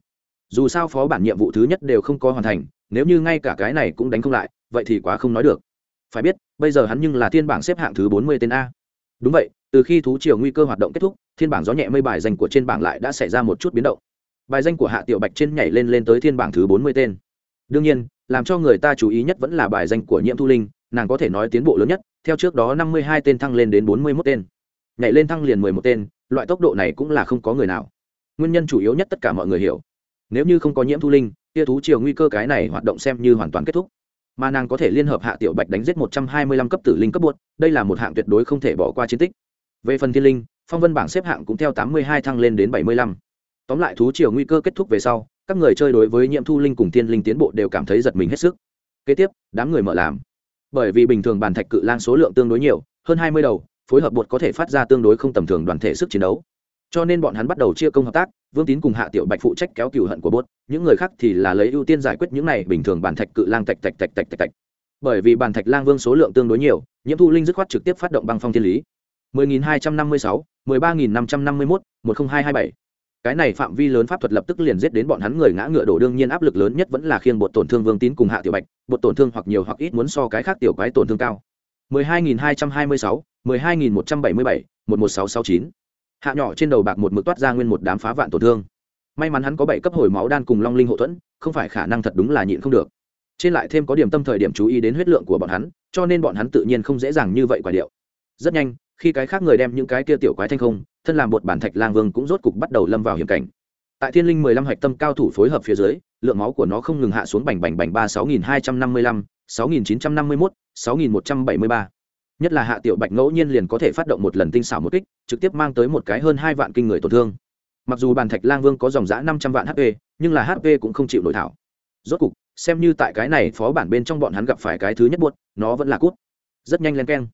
Dù sao phó bản nhiệm vụ thứ nhất đều không có hoàn thành, nếu như ngay cả cái này cũng đánh không lại, vậy thì quá không nói được phải biết, bây giờ hắn nhưng là thiên bảng xếp hạng thứ bốn mươi tên a. Đúng vậy, từ khi thú triều nguy cơ hoạt động kết thúc, thiên bảng gió nhẹ mây bài danh của trên bảng lại đã xảy ra một chút biến động. Bài danh của hạ tiểu bạch trên nhảy lên lên tới thiên bảng thứ bốn mươi tên. Đương nhiên, làm cho người ta chú ý nhất vẫn là bài danh của nhiễm thu linh, nàng có thể nói tiến bộ lớn nhất, theo trước đó năm mươi hai tên thăng lên đến bốn mươi mốt tên. Nhảy lên thăng liền mười một tên, loại tốc độ này cũng là không có người nào. Nguyên nhân chủ yếu nhất tất cả mọi người hiểu. Nếu như không có nhiễm thu linh, tia thú chiều nguy cơ cái này hoạt động xem như hoàn toàn kết thúc mà nàng có thể liên hợp hạ tiểu bạch đánh giết một trăm hai mươi lăm cấp tử linh cấp buốt, đây là một hạng tuyệt đối không thể bỏ qua chiến tích. Về phần thiên linh, phong vân bảng xếp hạng cũng theo tám mươi hai thăng lên đến bảy mươi lăm. Tóm lại thú chiều nguy cơ kết thúc về sau, các người chơi đối với nhiệm thu linh cùng thiên linh tiến bộ đều cảm thấy giật mình hết sức. Kế tiếp, đám người mở làm. Bởi vì bình thường bàn thạch cự lang số lượng tương đối nhiều, hơn hai mươi đầu, phối hợp bột có thể phát ra tương đối không tầm thường đoàn thể sức chiến đấu cho nên bọn hắn bắt đầu chia công hợp tác vương tín cùng hạ tiểu bạch phụ trách kéo cựu hận của bốt những người khác thì là lấy ưu tiên giải quyết những này bình thường bàn thạch cự lang tạch tạch tạch tạch tạch tạch. Bởi vì bàn thạch lang vương số lượng tương đối nhiều nhiễm thu linh dứt khoát trực tiếp phát động băng phong thiên lý. 10.256, 13.551, 10227. cái này phạm vi lớn pháp thuật lập tức liền giết đến bọn hắn người ngã ngựa đổ đương nhiên áp lực lớn nhất vẫn là khiêng bột tổn thương vương tín cùng hạ tiểu bạch bột tổn thương hoặc nhiều hoặc ít muốn so cái khác tiểu quái tổn thương cao. 12.226, 12.177, 11669 hạ nhỏ trên đầu bạc một mực toát ra nguyên một đám phá vạn tổn thương. May mắn hắn có bảy cấp hồi máu đan cùng long linh hộ thuẫn, không phải khả năng thật đúng là nhịn không được. Trên lại thêm có điểm tâm thời điểm chú ý đến huyết lượng của bọn hắn, cho nên bọn hắn tự nhiên không dễ dàng như vậy quả điệu. Rất nhanh, khi cái khác người đem những cái kia tiểu quái thanh không, thân làm bột bản thạch lang vương cũng rốt cục bắt đầu lâm vào hiểm cảnh. Tại thiên linh mười lăm hạch tâm cao thủ phối hợp phía dưới, lượng máu của nó không ngừng hạ xuống bành bành bành ba sáu nghìn hai trăm năm mươi lăm, sáu nghìn chín trăm năm mươi mốt, sáu nghìn một trăm bảy mươi ba nhất là hạ tiểu bạch ngẫu nhiên liền có thể phát động một lần tinh xảo một kích, trực tiếp mang tới một cái hơn hai vạn kinh người tổn thương. Mặc dù bàn thạch lang vương có dòng giã năm trăm vạn hp nhưng là hp cũng không chịu nổi thảo. Rốt cục, xem như tại cái này phó bản bên trong bọn hắn gặp phải cái thứ nhất buốt, nó vẫn là cút. Rất nhanh len keng.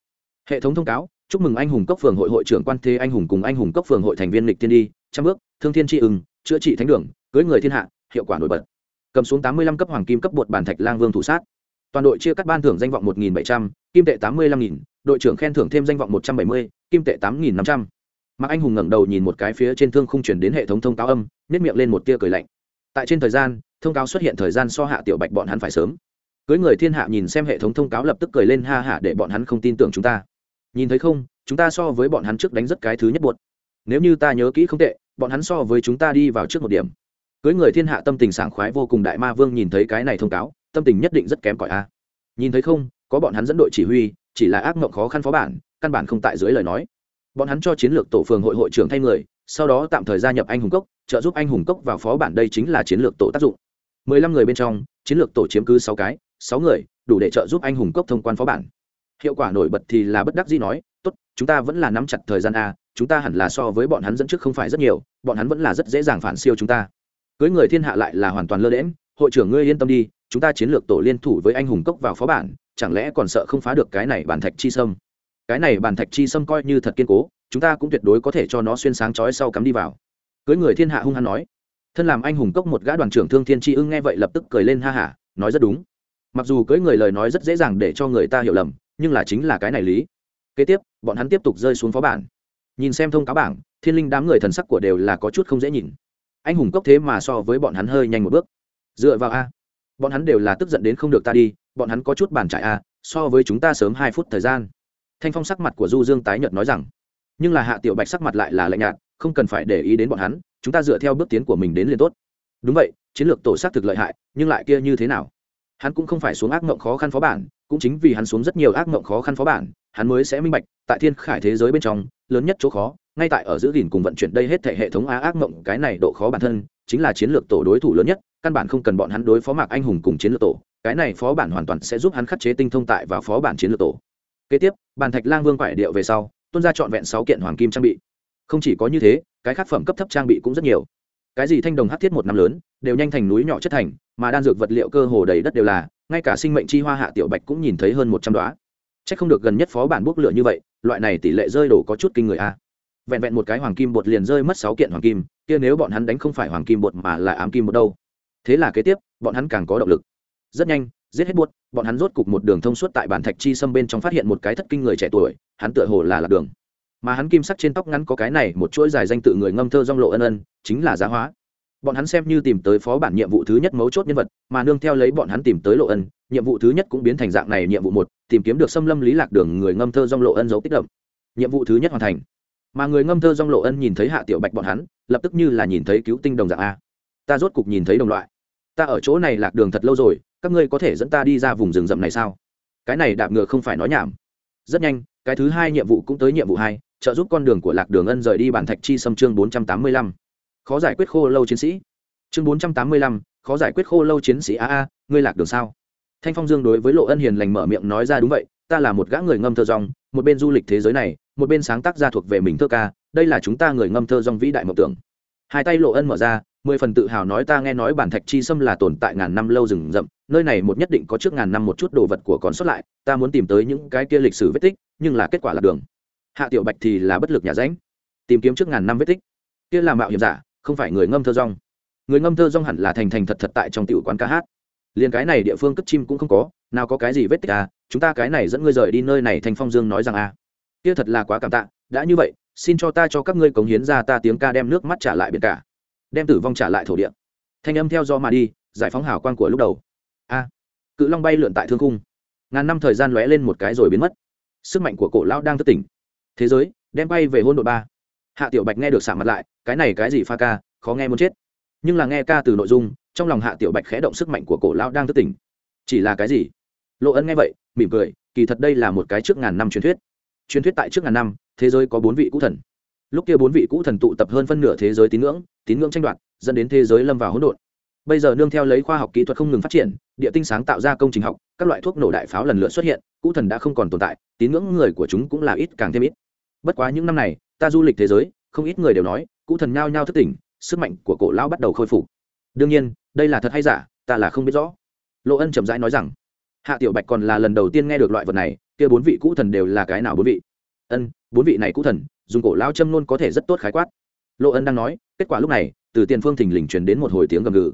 Hệ thống thông cáo, chúc mừng anh hùng cấp phường hội hội trưởng quan thế anh hùng cùng anh hùng cấp phường hội thành viên lịch tiên đi, trăm bước, thương thiên tri ưng, chữa trị thánh đường, cưới người thiên hạ, hiệu quả nổi bật. Cầm xuống tám mươi lăm cấp hoàng kim cấp bột bàn thạch lang vương thủ sát. Toàn đội chia cắt ban thưởng danh vọng một nghìn bảy trăm, kim tệ tám mươi lăm nghìn đội trưởng khen thưởng thêm danh vọng một trăm bảy mươi, kim tệ tám nghìn năm trăm. Mạc anh hùng ngẩng đầu nhìn một cái phía trên thương không chuyển đến hệ thống thông cáo âm nếp miệng lên một tia cười lạnh. Tại trên thời gian, thông cáo xuất hiện thời gian so hạ tiểu bạch bọn hắn phải sớm. Cưới người thiên hạ nhìn xem hệ thống thông cáo lập tức cười lên ha hạ để bọn hắn không tin tưởng chúng ta. Nhìn thấy không, chúng ta so với bọn hắn trước đánh rất cái thứ nhất buột nếu như ta nhớ kỹ không tệ, bọn hắn so với chúng ta đi vào trước một điểm. Cưới người thiên hạ tâm tình sảng khoái vô cùng đại ma vương nhìn thấy cái này thông cáo, tâm tình nhất định rất kém cỏi a. Nhìn thấy không, có bọn hắn dẫn đội chỉ huy chỉ là ác mộng khó khăn phó bản, căn bản không tại dưới lời nói. Bọn hắn cho chiến lược tổ phường hội hội trưởng thay người, sau đó tạm thời gia nhập anh hùng cốc, trợ giúp anh hùng cốc vào phó bản đây chính là chiến lược tổ tác dụng. Mười lăm người bên trong, chiến lược tổ chiếm cứ sáu cái, sáu người, đủ để trợ giúp anh hùng cốc thông quan phó bản. Hiệu quả nổi bật thì là bất đắc dĩ nói, tốt, chúng ta vẫn là nắm chặt thời gian a, chúng ta hẳn là so với bọn hắn dẫn trước không phải rất nhiều, bọn hắn vẫn là rất dễ dàng phản siêu chúng ta. Cưới người thiên hạ lại là hoàn toàn lơ đễm hội trưởng ngươi yên tâm đi, chúng ta chiến lược tổ liên thủ với anh hùng cốc vào phó bản chẳng lẽ còn sợ không phá được cái này bàn thạch chi sâm? Cái này bàn thạch chi sâm coi như thật kiên cố, chúng ta cũng tuyệt đối có thể cho nó xuyên sáng chói sau cắm đi vào. Cưới người thiên hạ hung hăng nói. Thân làm anh hùng cốc một gã đoàn trưởng thương thiên tri ưng nghe vậy lập tức cười lên ha hả, nói rất đúng. Mặc dù cưới người lời nói rất dễ dàng để cho người ta hiểu lầm, nhưng là chính là cái này lý. Kế tiếp, bọn hắn tiếp tục rơi xuống phó bản. Nhìn xem thông cáo bảng, thiên linh đám người thần sắc của đều là có chút không dễ nhìn. Anh hùng cốc thế mà so với bọn hắn hơi nhanh một bước. Dựa vào a bọn hắn đều là tức giận đến không được ta đi, bọn hắn có chút bàn trải a so với chúng ta sớm hai phút thời gian. Thanh phong sắc mặt của du dương tái nhợt nói rằng, nhưng là hạ tiểu bạch sắc mặt lại là lạnh nhạt, không cần phải để ý đến bọn hắn, chúng ta dựa theo bước tiến của mình đến liền tốt. Đúng vậy, chiến lược tổ xác thực lợi hại, nhưng lại kia như thế nào? Hắn cũng không phải xuống ác mộng khó khăn phó bản, cũng chính vì hắn xuống rất nhiều ác mộng khó khăn phó bản, hắn mới sẽ minh bạch, tại thiên khải thế giới bên trong, lớn nhất chỗ khó, ngay tại ở giữ gìn cùng vận chuyển đây hết thể hệ thống á ác mộng, cái này độ khó bản thân, chính là chiến lược tổ đối thủ lớn nhất căn bản không cần bọn hắn đối phó mạc anh hùng cùng chiến lược tổ, cái này phó bản hoàn toàn sẽ giúp hắn khắc chế tinh thông tại và phó bản chiến lược tổ. Kế tiếp, bàn thạch lang vương quải điệu về sau, tuân ra trọn vẹn sáu kiện hoàng kim trang bị. Không chỉ có như thế, cái khắc phẩm cấp thấp trang bị cũng rất nhiều. Cái gì thanh đồng hát thiết một năm lớn, đều nhanh thành núi nhỏ chất thành, mà đan dược vật liệu cơ hồ đầy đất đều là, ngay cả sinh mệnh chi hoa hạ tiểu bạch cũng nhìn thấy hơn một trăm đoá c h ắ c không được gần nhất phó bản bốc lửa như vậy, loại này tỷ lệ rơi đổ có chút kinh người a. Vẹn vẹn một cái hoàng kim bột liền rơi mất sáu kiện hoàng kim, kia nếu bọn hắn đánh không phải hoàng kim bột mà là ám kim bột đâu thế là kế tiếp, bọn hắn càng có động lực. Rất nhanh, giết hết buốt, bọn hắn rốt cục một đường thông suốt tại bản thạch chi xâm bên trong phát hiện một cái thất kinh người trẻ tuổi, hắn tựa hồ là lạc đường. Mà hắn kim sắc trên tóc ngắn có cái này, một chuỗi dài danh tự người ngâm thơ rong lộ ân ân, chính là giá hóa. Bọn hắn xem như tìm tới phó bản nhiệm vụ thứ nhất mấu chốt nhân vật, mà nương theo lấy bọn hắn tìm tới lộ ân, nhiệm vụ thứ nhất cũng biến thành dạng này nhiệm vụ một, tìm kiếm được xâm lâm lý lạc đường người ngâm thơ rong lộ ân dấu tích động nhiệm vụ thứ nhất hoàn thành. Mà người ngâm thơ rong lộ ân nhìn thấy hạ tiểu bạch bọn hắn, lập tức như là nhìn thấy cứu tinh đồng dạng a. Ta rốt cục nhìn thấy đồng loại ta ở chỗ này lạc đường thật lâu rồi, các ngươi có thể dẫn ta đi ra vùng rừng rậm này sao? Cái này đạp ngựa không phải nói nhảm. Rất nhanh, cái thứ hai nhiệm vụ cũng tới nhiệm vụ hai, trợ giúp con đường của lạc đường ân rời đi bản thạch chi xâm chương bốn trăm tám mươi lăm. Khó giải quyết khô lâu chiến sĩ. Chương bốn trăm tám mươi lăm, khó giải quyết khô lâu chiến sĩ a a, ngươi lạc đường sao? Thanh phong dương đối với lộ ân hiền lành mở miệng nói ra đúng vậy, ta là một gã người ngâm thơ rong một bên du lịch thế giới này, một bên sáng tác ra thuộc về mình thơ ca, đây là chúng ta người ngâm thơ rong vĩ đại mộng tưởng. Hai tay lộ ân mở ra mười phần tự hào nói ta nghe nói bản thạch chi sâm là tồn tại ngàn năm lâu rừng rậm, nơi này một nhất định có trước ngàn năm một chút đồ vật của còn sót lại, ta muốn tìm tới những cái kia lịch sử vết tích, nhưng là kết quả là đường. Hạ tiểu bạch thì là bất lực nhà ránh. Tìm kiếm trước ngàn năm vết tích. Kia là mạo hiểm giả, không phải người ngâm thơ rong. Người ngâm thơ rong hẳn là thành thành thật thật tại trong tiểu quán ca hát. Liền cái này địa phương cất chim cũng không có, nào có cái gì vết tích à chúng ta cái này dẫn ngươi rời đi nơi này thành phong dương nói rằng à. Kia thật là quá cảm tạ, đã như vậy, xin cho ta cho các ngươi cống hiến ra, ta tiếng ca đem nước mắt trả lại biển cả đem tử vong trả lại thổ địa. Thanh âm theo do mà đi, giải phóng hào quang của lúc đầu. A, cự long bay lượn tại thương cung ngàn năm thời gian lóe lên một cái rồi biến mất. Sức mạnh của cổ lão đang thất tỉnh. Thế giới, đem bay về hôn đội ba. Hạ tiểu bạch nghe được xả mặt lại, cái này cái gì pha ca, khó nghe muốn chết. Nhưng là nghe ca từ nội dung, trong lòng hạ tiểu bạch khẽ động sức mạnh của cổ lão đang thất tỉnh. Chỉ là cái gì? Lộ ân nghe vậy, mỉm cười, kỳ thật đây là một cái trước ngàn năm truyền thuyết. Truyền thuyết tại trước ngàn năm, thế giới có bốn vị cũ thần lúc kia bốn vị cũ thần tụ tập hơn phân nửa thế giới tín ngưỡng tín ngưỡng tranh đoạt, dẫn đến thế giới lâm vào hỗn độn. Bây giờ nương theo lấy khoa học kỹ thuật không ngừng phát triển, địa tinh sáng tạo ra công trình học, các loại thuốc nổ đại pháo lần lượt xuất hiện, cũ thần đã không còn tồn tại, tín ngưỡng người của chúng cũng là ít càng thêm ít. Bất quá những năm này, ta du lịch thế giới, không ít người đều nói, cũ thần nhao nhao thức tỉnh, sức mạnh của cổ lão bắt đầu khôi phục. Đương nhiên, đây là thật hay giả, ta là không biết rõ. Lộ ân chậm rãi nói rằng, hạ tiểu bạch còn là lần đầu tiên nghe được loại vật này, kia bốn vị cũ thần đều là cái nào bốn vị? Ân, bốn vị này cũ thần dùng cổ lao châm luôn có thể rất tốt khái quát. Lộ ân đang nói, kết quả lúc này, từ tiền phương thình lình truyền đến một hồi tiếng gầm gừ.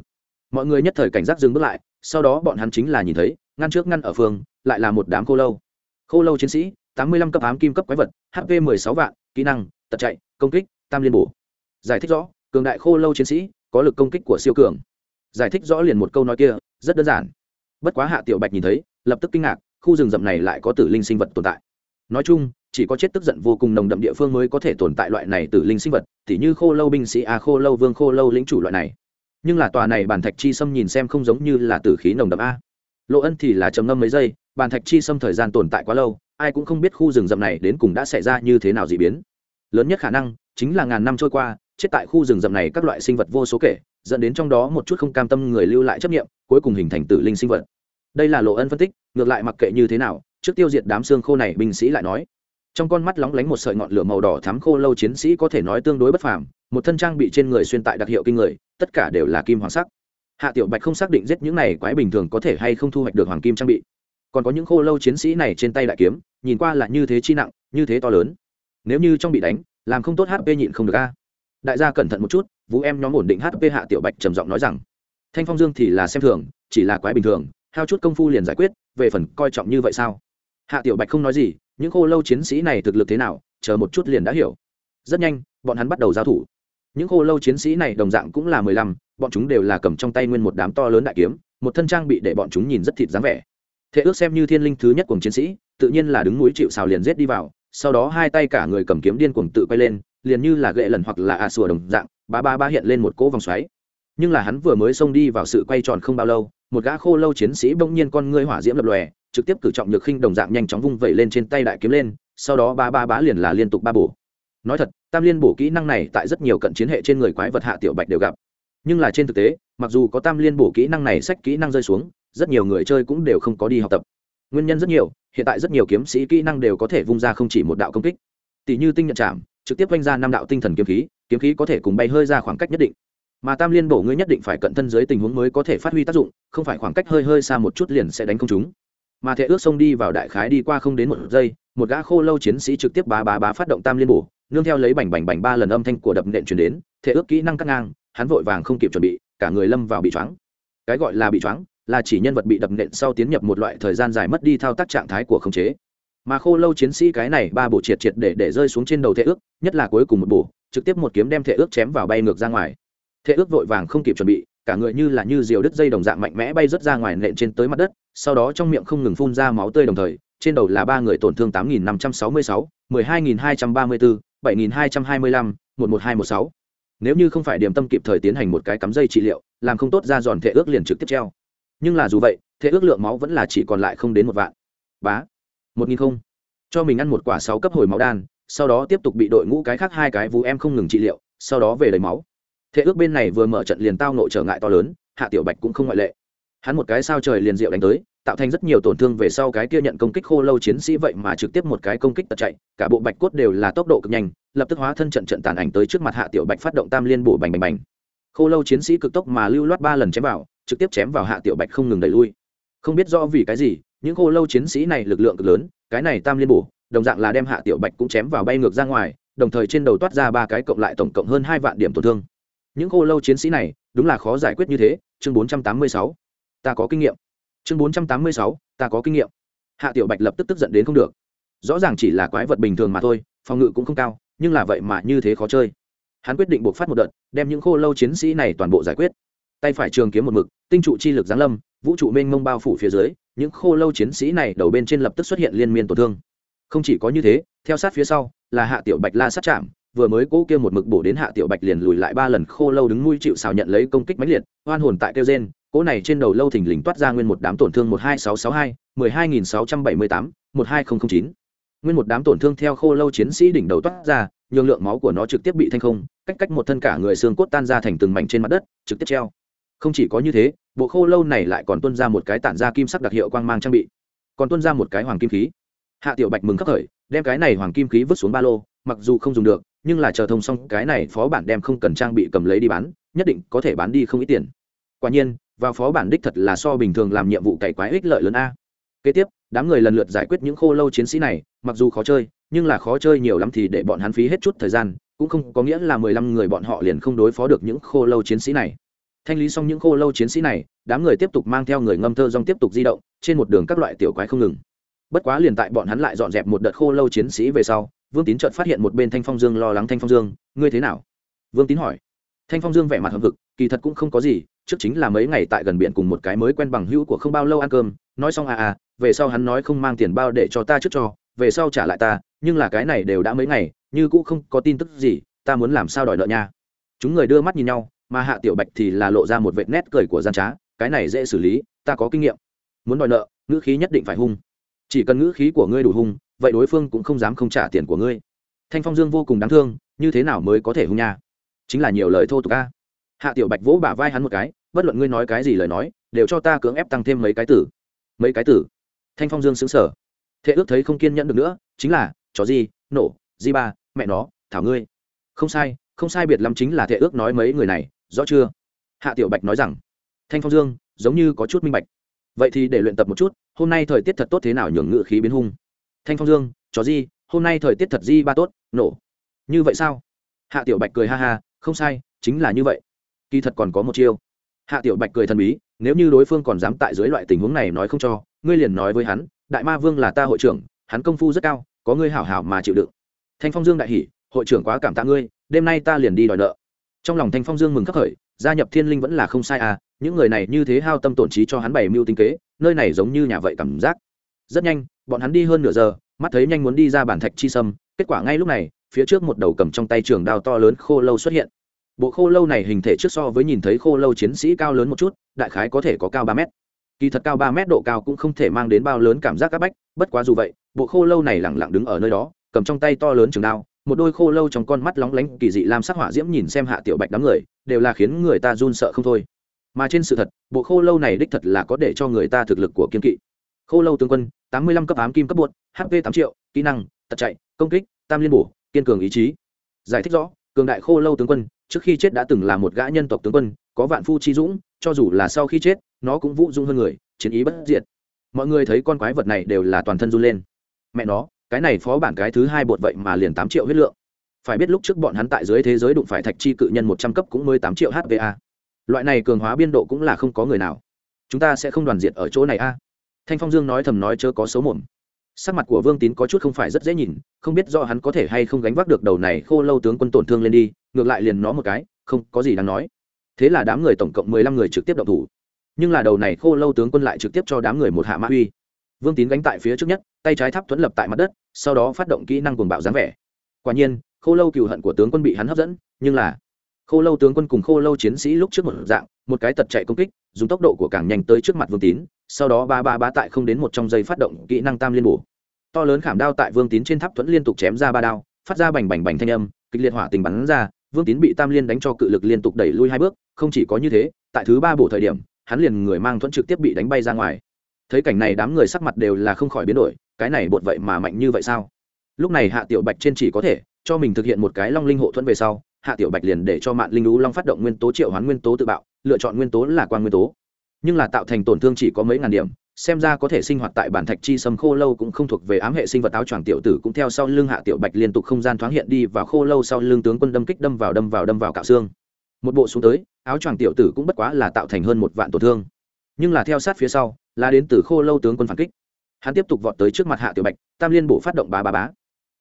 Mọi người nhất thời cảnh giác dừng bước lại, sau đó bọn hắn chính là nhìn thấy, ngăn trước ngăn ở phương, lại là một đám khô lâu. Khô lâu chiến sĩ, tám mươi lăm cấp ám kim cấp quái vật hp mười sáu vạn, kỹ năng, tật chạy, công kích, tam liên bổ. Giải thích rõ, cường đại khô lâu chiến sĩ, có lực công kích của siêu cường. Giải thích rõ liền một câu nói kia, rất đơn giản. Bất quá hạ tiểu bạch nhìn thấy, lập tức kinh ngạc, khu rừng rậm này lại có tử linh sinh vật tồn tại. Nói chung chỉ có chết tức giận vô cùng nồng đậm địa phương mới có thể tồn tại loại này tử linh sinh vật, tỉ như khô lâu binh sĩ a, khô lâu vương, khô lâu lĩnh chủ loại này. Nhưng là tòa này bàn thạch chi sâm nhìn xem không giống như là tử khí nồng đậm a. Lộ ân thì là trầm ngâm mấy giây bàn thạch chi sâm thời gian tồn tại quá lâu, ai cũng không biết khu rừng rậm này đến cùng đã xảy ra như thế nào d ị biến. Lớn nhất khả năng chính là ngàn năm trôi qua, chết tại khu rừng rậm này các loại sinh vật vô số kể, dẫn đến trong đó một chút không cam tâm người lưu lại chấp nghiệm cuối cùng hình thành tử linh sinh vật. Đây là lộ ân phân tích, ngược lại mặc kệ như thế nào, trước tiêu diệt đám xương khô này, binh sĩ lại nói trong con mắt lóng lánh một sợi ngọn lửa màu đỏ thắm khô lâu chiến sĩ có thể nói tương đối bất phàm, một thân trang bị trên người xuyên tại đặc hiệu kinh người, tất cả đều là kim hoàng sắc. Hạ tiểu bạch không xác định giết những này quái bình thường có thể hay không thu hoạch được hoàng kim trang bị. Còn có những khô lâu chiến sĩ này trên tay đại kiếm, nhìn qua là như thế chi nặng, như thế to lớn. Nếu như trong bị đánh, làm không tốt hp nhịn không được a. Đại gia cẩn thận một chút, vũ em nhóm ổn định hp hạ tiểu bạch trầm giọng nói rằng, thanh phong dương thì là xem thường, chỉ là quái bình thường, hao chút công phu liền giải quyết, về phần coi trọng như vậy sao? Hạ tiểu bạch không nói gì những khô lâu chiến sĩ này thực lực thế nào, chờ một chút liền đã hiểu. Rất nhanh, bọn hắn bắt đầu giao thủ. Những khô lâu chiến sĩ này đồng dạng cũng là mười lăm, bọn chúng đều là cầm trong tay nguyên một đám to lớn đại kiếm, một thân trang bị để bọn chúng nhìn rất thịt dáng vẻ. Thế ước xem như thiên linh thứ nhất cùng chiến sĩ, tự nhiên là đứng núi chịu xào liền rết đi vào, sau đó hai tay cả người cầm kiếm điên cuồng tự quay lên, liền như là gậy lần hoặc là à sùa đồng dạng, ba ba ba hiện lên một cỗ vòng xoáy. Nhưng là hắn vừa mới xông đi vào sự quay tròn không bao lâu một gã khô lâu chiến sĩ bỗng nhiên con ngươi hỏa diễm lập lòe, trực tiếp cử trọng nhược khinh đồng dạng nhanh chóng vung vẩy lên trên tay đại kiếm lên, sau đó ba ba bá liền là liên tục ba bổ. Nói thật, tam liên bổ kỹ năng này tại rất nhiều cận chiến hệ trên người quái vật hạ tiểu bạch đều gặp. Nhưng là trên thực tế, mặc dù có tam liên bổ kỹ năng này sách kỹ năng rơi xuống, rất nhiều người chơi cũng đều không có đi học tập. Nguyên nhân rất nhiều, hiện tại rất nhiều kiếm sĩ kỹ năng đều có thể vung ra không chỉ một đạo công kích. Tỷ như tinh nhận chạm, trực tiếp vung ra năm đạo tinh thần kiếm khí kiếm khí có thể cùng bay hơi ra khoảng cách nhất định mà tam liên bổ ngươi nhất định phải cận thân dưới tình huống mới có thể phát huy tác dụng, không phải khoảng cách hơi hơi xa một chút liền sẽ đánh không chúng. Mà thệ ước xông đi vào đại khái đi qua không đến một giây, một gã khô lâu chiến sĩ trực tiếp bá bá bá phát động tam liên bổ, nương theo lấy bành bành bành ba lần âm thanh của đập nện chuyển đến thệ ước kỹ năng cắt ngang, hắn vội vàng không kịp chuẩn bị, cả người lâm vào bị choáng. Cái gọi là bị choáng là chỉ nhân vật bị đập nện sau tiến nhập một loại thời gian dài mất đi thao tác trạng thái của khống chế. Mà khô lâu chiến sĩ cái này ba bộ triệt triệt để để rơi xuống trên đầu thệ ước, nhất là cuối cùng một bổ, trực tiếp một kiếm đem thệ ước chém vào bay ngược ra ngoài. Thế ước vội vàng không kịp chuẩn bị, cả người như là như diều đứt dây đồng dạng mạnh mẽ bay rớt ra ngoài nện trên tới mặt đất, sau đó trong miệng không ngừng phun ra máu tươi đồng thời, trên đầu là ba người tổn thương tám nghìn năm trăm sáu mươi sáu, mười hai nghìn hai trăm ba mươi bốn bảy nghìn hai trăm hai mươi lăm, một một hai một sáu. Nếu như không phải điểm tâm kịp thời tiến hành một cái cắm dây trị liệu, làm không tốt ra giòn thể ước liền trực tiếp treo. Nhưng là dù vậy thế ước lượng máu vẫn là chỉ còn lại không đến một vạn. Bá, một nghìn không. Cho mình ăn một quả sáu cấp hồi máu đan, sau đó tiếp tục bị đội ngũ cái khác hai cái vú em không ngừng trị liệu, sau đó về lấy máu thế ước bên này vừa mở trận liền tao nội trở ngại to lớn, hạ tiểu bạch cũng không ngoại lệ. Hắn một cái sao trời liền diệu đánh tới, tạo thành rất nhiều tổn thương về sau cái kia nhận công kích khô lâu chiến sĩ vậy mà trực tiếp một cái công kích tật chạy, cả bộ bạch cốt đều là tốc độ cực nhanh, lập tức hóa thân trận trận tàn ảnh tới trước mặt hạ tiểu bạch phát động tam liên bổ bành bành bành. Khô lâu chiến sĩ cực tốc mà lưu loát ba lần chém vào, trực tiếp chém vào hạ tiểu bạch không ngừng đẩy lui. Không biết do vì cái gì, những khô lâu chiến sĩ này lực lượng cực lớn, cái này tam liên bổ, đồng dạng là đem hạ tiểu bạch cũng chém vào bay ngược ra ngoài, đồng thời trên đầu toát ra ba cái cộng lại tổng cộng hơn hai vạn điểm tổn thương những khô lâu chiến sĩ này, đúng là khó giải quyết như thế, chương bốn trăm tám mươi sáu. Ta có kinh nghiệm. Chương bốn trăm tám mươi sáu, ta có kinh nghiệm. Hạ tiểu bạch lập tức tức giận đến không được. Rõ ràng chỉ là quái vật bình thường mà thôi, phòng ngự cũng không cao, nhưng là vậy mà như thế khó chơi. Hắn quyết định buộc phát một đợt, đem những khô lâu chiến sĩ này toàn bộ giải quyết. Tay phải trường kiếm một mực, tinh trụ chi lực giáng lâm, vũ trụ mênh mông bao phủ phía dưới, những khô lâu chiến sĩ này đầu bên trên lập tức xuất hiện liên miên tổn thương. Không chỉ có như thế, theo sát phía sau, là hạ tiểu bạch la sát chạm vừa mới cố kia một mực bổ đến hạ tiểu bạch liền lùi lại ba lần, khô lâu đứng nuôi chịu xào nhận lấy công kích mãnh liệt hoan hồn tại kêu gen cố này trên đầu lâu thình lình toát ra nguyên một đám tổn thương một hai sáu sáu hai, mười hai nghìn sáu trăm bảy mươi tám, một hai nghìn chín. Nguyên một đám tổn thương theo khô lâu chiến sĩ đỉnh đầu toát ra, nhường lượng máu của nó trực tiếp bị thanh không, cách cách một thân cả người xương cốt tan ra thành từng mảnh trên mặt đất, trực tiếp treo. Không chỉ có như thế, bộ khô lâu này lại còn tuân ra một cái tản ra kim sắc đặc hiệu quang mang trang bị, còn tuân ra một cái hoàng kim khí. Hạ tiểu bạch mừng khắc khởi đem cái này hoàng kim khí vứt xuống ba lô, mặc dù không dùng được, nhưng là chờ thông xong, cái này phó bản đem không cần trang bị cầm lấy đi bán, nhất định có thể bán đi không ít tiền. Quả nhiên, vào phó bản đích thật là so bình thường làm nhiệm vụ cày quái ích lợi lớn a. Kế tiếp, đám người lần lượt giải quyết những khô lâu chiến sĩ này, mặc dù khó chơi, nhưng là khó chơi nhiều lắm thì để bọn hắn phí hết chút thời gian, cũng không có nghĩa là mười lăm người bọn họ liền không đối phó được những khô lâu chiến sĩ này. Thanh lý xong những khô lâu chiến sĩ này, đám người tiếp tục mang theo người ngâm thơ dong tiếp tục di động, trên một đường các loại tiểu quái không ngừng bất quá liền tại bọn hắn lại dọn dẹp một đợt khô lâu chiến sĩ về sau, vương tín chợt phát hiện một bên thanh phong dương lo lắng thanh phong dương, ngươi thế nào? Vương tín hỏi. Thanh phong dương vẻ mặt hậm hực, kỳ thật cũng không có gì, trước chính là mấy ngày tại gần biển cùng một cái mới quen bằng hữu của không bao lâu ăn cơm, nói xong à à về sau hắn nói không mang tiền bao để cho ta trước cho, về sau trả lại ta, nhưng là cái này đều đã mấy ngày, như cũng không có tin tức gì, ta muốn làm sao đòi nợ nha. Chúng người đưa mắt nhìn nhau, mà hạ tiểu bạch thì là lộ ra một vệt nét cười của gian trá, cái này dễ xử lý, ta có kinh nghiệm. Muốn đòi nợ, ngữ khí nhất định phải hung chỉ cần ngữ khí của ngươi đủ hung, vậy đối phương cũng không dám không trả tiền của ngươi. Thanh phong dương vô cùng đáng thương, như thế nào mới có thể hung nha? Chính là nhiều lời thô tục ca hạ tiểu bạch vỗ bả vai hắn một cái, bất luận ngươi nói cái gì lời nói, đều cho ta cưỡng ép tăng thêm mấy cái tử. Mấy cái tử? Thanh phong dương xứng sở thế ước thấy không kiên nhẫn được nữa, chính là, chó gì? Nổ di ba? Mẹ nó, thảo ngươi. Không sai không sai biệt lắm chính là thệ ước nói mấy người này, rõ chưa? Hạ tiểu bạch nói rằng. Thanh phong dương, giống như có chút minh bạch. Vậy thì để luyện tập một chút hôm nay thời tiết thật tốt thế nào nhường ngự khí biến hung? Thanh phong dương, chó di hôm nay thời tiết thật di ba tốt, nổ. Như vậy sao? Hạ tiểu bạch cười ha ha, không sai, chính là như vậy. Kỳ thật còn có một chiêu. Hạ tiểu bạch cười thần bí, nếu như đối phương còn dám tại dưới loại tình huống này nói không cho, ngươi liền nói với hắn, đại ma vương là ta hội trưởng, hắn công phu rất cao, có ngươi hảo hảo mà chịu đựng. Thanh phong dương đại hỉ, hội trưởng quá cảm tạ ngươi, đêm nay ta liền đi đòi nợ. Trong lòng thanh phong dương mừng khắc khởi gia nhập thiên linh vẫn là không sai à những người này như thế hao tâm tổn trí cho hắn bày mưu tinh kế, nơi này giống như nhà vậy cảm giác. Rất nhanh, bọn hắn đi hơn nửa giờ, mắt thấy nhanh muốn đi ra bản thạch chi sâm, kết quả ngay lúc này, phía trước một đầu cầm trong tay trường đao to lớn khô lâu xuất hiện. Bộ khô lâu này hình thể trước so với nhìn thấy khô lâu chiến sĩ cao lớn một chút, đại khái có thể có cao ba mét. Kỳ thật cao ba mét độ cao cũng không thể mang đến bao lớn cảm giác áp bách, bất quá dù vậy, bộ khô lâu này lẳng lặng đứng ở nơi đó, cầm trong tay to lớn trường đao một đôi khô lâu trong con mắt lóng lánh, kỳ dị lam sắc hỏa diễm nhìn xem hạ tiểu bạch đám người, đều là khiến người ta run sợ không thôi. Mà trên sự thật, bộ khô lâu này đích thật là có để cho người ta thực lực của kiên kỵ. Khô lâu tướng quân, tám mươi lăm cấp ám kim cấp bột hp tám triệu, kỹ năng, tật chạy, công kích, tam liên bổ, kiên cường ý chí. Giải thích rõ, cường đại khô lâu tướng quân, trước khi chết đã từng là một gã nhân tộc tướng quân, có vạn phu chi dũng, cho dù là sau khi chết, nó cũng vũ dung hơn người, chiến ý bất diệt. Mọi người thấy con quái vật này đều là toàn thân run lên. Mẹ nó cái này phó bản cái thứ hai bột vậy mà liền tám triệu huyết lượng. Phải biết lúc trước bọn hắn tại dưới thế giới đụng phải thạch chi cự nhân một trăm cấp cũng mới tám triệu hva loại này cường hóa biên độ cũng là không có người nào. Chúng ta sẽ không đoàn diệt ở chỗ này a. Thanh phong dương nói thầm nói chớ có xấu mồm. Sắc mặt của vương tín có chút không phải rất dễ nhìn, không biết do hắn có thể hay không gánh vác được đầu này khô lâu tướng quân tổn thương lên đi, ngược lại liền nó một cái, không có gì đáng nói. Thế là đám người tổng cộng mười lăm người trực tiếp động thủ. Nhưng là đầu này khô lâu tướng quân lại trực tiếp cho đám người một hạ mã uy vương tín gánh tại phía trước nhất, tay trái tháp thuẫn lập tại mặt đất, sau đó phát động kỹ năng cuồng bạo dáng vẻ. Quả nhiên, khô lâu cựu hận của tướng quân bị hắn hấp dẫn, nhưng là khô lâu tướng quân cùng khô lâu chiến sĩ lúc trước một dạng, một cái tật chạy công kích, dùng tốc độ của càng nhanh tới trước mặt vương tín, sau đó ba ba bá tại không đến một trong giây phát động kỹ năng tam liên bổ. To lớn khảm đao tại vương tín trên tháp thuẫn liên tục chém ra ba đao, phát ra bành bành bành thanh âm, kịch liệt hỏa tình bắn ra, vương tín bị tam liên đánh cho cự lực liên tục đẩy lui hai bước, không chỉ có như thế, tại thứ ba bổ thời điểm, hắn liền người mang thuẫn trực tiếp bị đánh bay ra ngoài thấy cảnh này đám người sắc mặt đều là không khỏi biến đổi, cái này bột vậy mà mạnh như vậy sao? Lúc này hạ tiểu bạch trên chỉ có thể cho mình thực hiện một cái long linh hộ thuẫn về sau, hạ tiểu bạch liền để cho mạng linh lũ long phát động nguyên tố triệu hoán nguyên tố tự bạo, lựa chọn nguyên tố là quan nguyên tố. Nhưng là tạo thành tổn thương chỉ có mấy ngàn điểm, xem ra có thể sinh hoạt tại bản thạch chi sâm khô lâu cũng không thuộc về ám hệ sinh vật áo choàng tiểu tử cũng theo sau lưng hạ tiểu bạch liên tục không gian thoáng hiện đi và khô lâu sau lưng tướng quân đâm kích đâm vào đâm vào đâm vào cạo xương. Một bộ xuống tới, áo choàng tiểu tử cũng bất quá là tạo thành hơn một vạn tổn thương nhưng là theo sát phía sau là đến từ khô lâu tướng quân phản kích. Hắn tiếp tục vọt tới trước mặt hạ tiểu bạch, tam liên bộ phát động bá bá bá.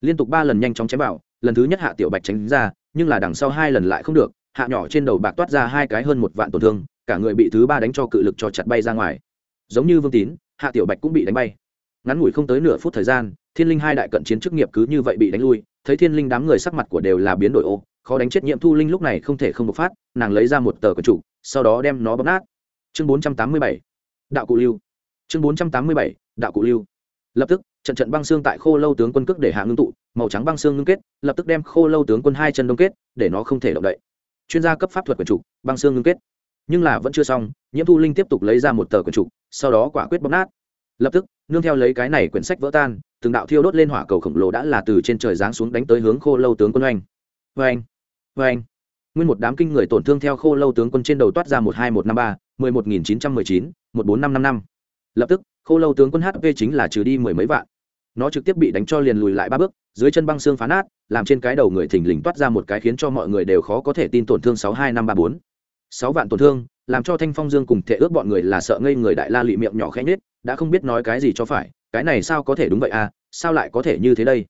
Liên tục ba lần nhanh chóng chém vào, lần thứ nhất hạ tiểu bạch tránh ra, nhưng là đằng sau hai lần lại không được, hạ nhỏ trên đầu bạc toát ra hai cái hơn một vạn tổn thương, cả người bị thứ ba đánh cho cự lực cho chặt bay ra ngoài. Giống như vương tín, hạ tiểu bạch cũng bị đánh bay. Ngắn ngủi không tới nửa phút thời gian, thiên linh hai đại cận chiến chức nghiệp cứ như vậy bị đánh lui, thấy thiên linh đám người sắc mặt của đều là biến đổi ô, khó đánh chết nhiệm thu linh lúc này không thể không bộc phát, nàng lấy ra một tờ quần chủ, sau đó đem nó bóp nát chương bốn trăm tám mươi bảy, đạo cụ lưu. Chương bốn trăm tám mươi bảy, đạo cụ lưu. Lập tức, trận trận băng xương tại khô lâu tướng quân cước để hạ ngưng tụ, màu trắng băng xương ngưng kết, lập tức đem khô lâu tướng quân hai chân đông kết, để nó không thể động đậy. Chuyên gia cấp pháp thuật quần trục băng xương ngưng kết. Nhưng là vẫn chưa xong, nhiễm thu linh tiếp tục lấy ra một tờ quyển trục sau đó quả quyết bóc nát. Lập tức, nương theo lấy cái này quyển sách vỡ tan, từng đạo thiêu đốt lên hỏa cầu khổng lồ đã là từ trên trời giáng xuống đánh tới hướng khô lâu tướng quân oanh. Oanh. Oanh nguyên một đám kinh người tổn thương theo khô lâu tướng quân trên đầu toát ra một hai một năm ba, mười một nghìn chín trăm mười chín, một bốn năm năm năm. Lập tức, khô lâu tướng quân hp chính là trừ đi mười mấy vạn. Nó trực tiếp bị đánh cho liền lùi lại ba bước, dưới chân băng xương phá nát, làm trên cái đầu người thình lình toát ra một cái khiến cho mọi người đều khó có thể tin tổn thương sáu hai năm ba bốn. Sáu vạn tổn thương, làm cho thanh phong dương cùng thể ước bọn người là sợ ngây người đại la lị miệng nhỏ khẽ nết đã không biết nói cái gì cho phải, cái này sao có thể đúng vậy à sao lại có thể như thế đây?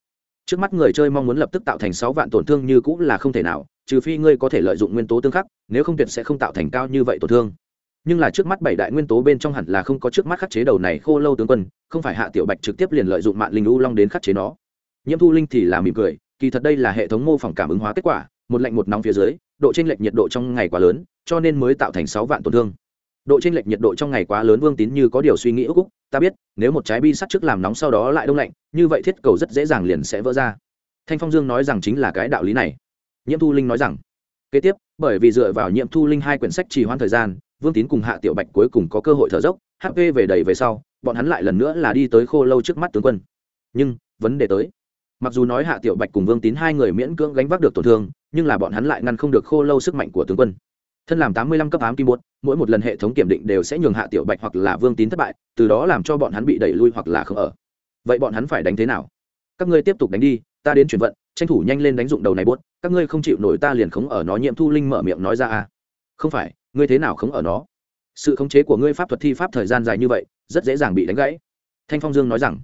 Trước mắt người chơi mong muốn lập tức tạo thành sáu vạn tổn thương như cũng là không thể nào, trừ phi ngươi có thể lợi dụng nguyên tố tương khắc, nếu không tuyệt sẽ không tạo thành cao như vậy tổn thương. Nhưng là trước mắt bảy đại nguyên tố bên trong hẳn là không có trước mắt khắc chế đầu này khô lâu tướng quân, không phải hạ tiểu bạch trực tiếp liền lợi dụng mạng linh u long đến khắc chế nó. Nhiễm thu linh thì là mỉm cười, kỳ thật đây là hệ thống mô phỏng cảm ứng hóa kết quả, một lạnh một nóng phía dưới, độ chênh lệch nhiệt độ trong ngày quá lớn, cho nên mới tạo thành sáu vạn tổn thương độ chênh lệch nhiệt độ trong ngày quá lớn vương tín như có điều suy nghĩ ước úc. Ta biết, nếu một trái bi sắt trước làm nóng sau đó lại đông lạnh, như vậy thiết cầu rất dễ dàng liền sẽ vỡ ra. Thanh phong dương nói rằng chính là cái đạo lý này. Nhiễm thu linh nói rằng, kế tiếp, bởi vì dựa vào nhiễm thu linh hai quyển sách trì hoãn thời gian, vương tín cùng hạ tiểu bạch cuối cùng có cơ hội thở dốc hp về đầy về sau, bọn hắn lại lần nữa là đi tới khô lâu trước mắt tướng quân. Nhưng, vấn đề tới. Mặc dù nói hạ tiểu bạch cùng vương tín hai người miễn cưỡng gánh vác được tổn thương, nhưng là bọn hắn lại ngăn không được khô lâu sức mạnh của tướng quân thân làm tám mươi lăm cấp ám kim bột, mỗi một lần hệ thống kiểm định đều sẽ nhường hạ tiểu bạch hoặc là vương tín thất bại, từ đó làm cho bọn hắn bị đẩy lui hoặc là không ở. Vậy bọn hắn phải đánh thế nào? Các ngươi tiếp tục đánh đi, ta đến chuyển vận, tranh thủ nhanh lên đánh dụng đầu này bốt các ngươi không chịu nổi ta liền khống ở nó nhiệm thu linh mở miệng nói ra à. Không phải, ngươi thế nào khống ở nó? Sự khống chế của ngươi pháp thuật thi pháp thời gian dài như vậy, rất dễ dàng bị đánh gãy. Thanh phong dương nói rằng.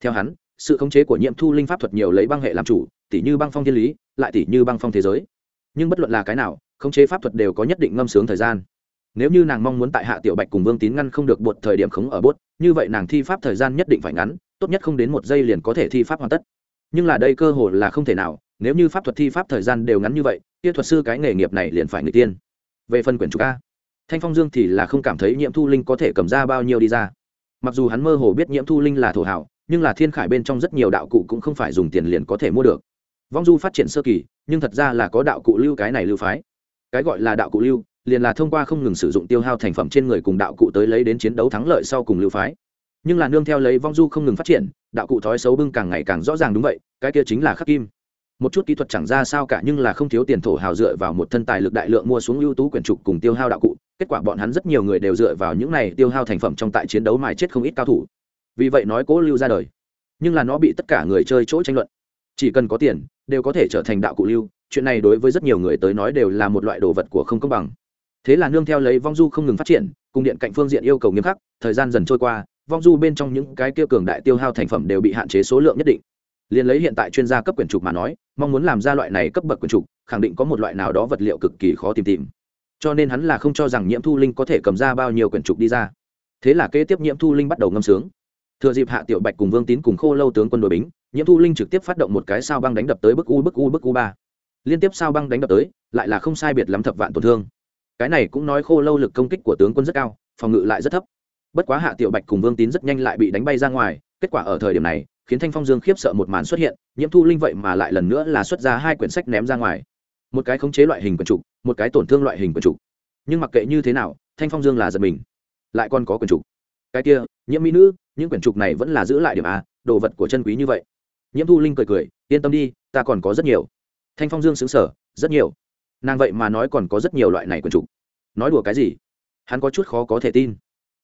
Theo hắn, sự khống chế của nhiệm thu linh pháp thuật nhiều lấy băng hệ làm chủ, tỉ như băng phong thiên lý, lại tỉ như băng phong thế giới. Nhưng bất luận là cái nào khống chế pháp thuật đều có nhất định ngâm sướng thời gian. Nếu như nàng mong muốn tại hạ tiểu bạch cùng vương tín ngăn không được bột thời điểm khống ở bốt như vậy nàng thi pháp thời gian nhất định phải ngắn tốt nhất không đến một giây liền có thể thi pháp hoàn tất. Nhưng là đây cơ hội là không thể nào nếu như pháp thuật thi pháp thời gian đều ngắn như vậy kia thuật sư cái nghề nghiệp này liền phải người tiên. Về phần quyển chủ ca, thanh phong dương thì là không cảm thấy nhiễm thu linh có thể cầm ra bao nhiêu đi ra. Mặc dù hắn mơ hồ biết nhiễm thu linh là thổ hảo nhưng là thiên khải bên trong rất nhiều đạo cụ cũng không phải dùng tiền liền có thể mua được. Vong du phát triển sơ kỳ nhưng thật ra là có đạo cụ lưu cái này lưu phái cái gọi là đạo cụ lưu, liền là thông qua không ngừng sử dụng tiêu hao thành phẩm trên người cùng đạo cụ tới lấy đến chiến đấu thắng lợi sau cùng lưu phái. Nhưng là nương theo lấy vong du không ngừng phát triển, đạo cụ thói xấu bưng càng ngày càng rõ ràng đúng vậy, cái kia chính là khắc kim. Một chút kỹ thuật chẳng ra sao cả nhưng là không thiếu tiền thổ hào dựa vào một thân tài lực đại lượng mua xuống ưu tú quyển trục cùng tiêu hao đạo cụ, kết quả bọn hắn rất nhiều người đều dựa vào những này tiêu hao thành phẩm trong tại chiến đấu mài chết không ít cao thủ. Vì vậy nói cố lưu ra đời. Nhưng là nó bị tất cả người chơi chỗ tranh luận. Chỉ cần có tiền, đều có thể trở thành đạo cụ lưu chuyện này đối với rất nhiều người tới nói đều là một loại đồ vật của không công bằng. Thế là nương theo lấy vong du không ngừng phát triển, cùng điện cạnh phương diện yêu cầu nghiêm khắc, thời gian dần trôi qua, vong du bên trong những cái kia cường đại tiêu hao thành phẩm đều bị hạn chế số lượng nhất định. Liền lấy hiện tại chuyên gia cấp quyền trục mà nói, mong muốn làm ra loại này cấp bậc quyền trục, khẳng định có một loại nào đó vật liệu cực kỳ khó tìm tìm. Cho nên hắn là không cho rằng nhiễm thu linh có thể cầm ra bao nhiêu quyển trục đi ra. Thế là kế tiếp nhiễm thu linh bắt đầu ngâm sướng. Thừa dịp hạ tiểu bạch cùng vương tín cùng khô lâu tướng quân đội bính, nhiễm thu linh trực tiếp phát động một cái sao băng đánh đập tới bức u bức u bức u ba liên tiếp sao băng đánh đập tới, lại là không sai biệt lắm thập vạn tổn thương. Cái này cũng nói khô lâu lực công kích của tướng quân rất cao, phòng ngự lại rất thấp. Bất quá hạ tiểu bạch cùng vương tín rất nhanh lại bị đánh bay ra ngoài, kết quả ở thời điểm này, khiến thanh phong dương khiếp sợ một màn xuất hiện, nhiễm thu linh vậy mà lại lần nữa là xuất ra hai quyển sách ném ra ngoài. Một cái khống chế loại hình quần trục một cái tổn thương loại hình quần trục nhưng mặc kệ như thế nào, thanh phong dương là giật mình. Lại còn có quần trục cái kia, nhiễm mỹ nữ, những quyển trục này vẫn là giữ lại điểm a, đồ vật của chân quý như vậy. Nhiễm thu linh cười cười, yên tâm đi, ta còn có rất nhiều thanh phong dương xứng sở, rất nhiều. Nàng vậy mà nói còn có rất nhiều loại này quần trục nói đùa cái gì? Hắn có chút khó có thể tin.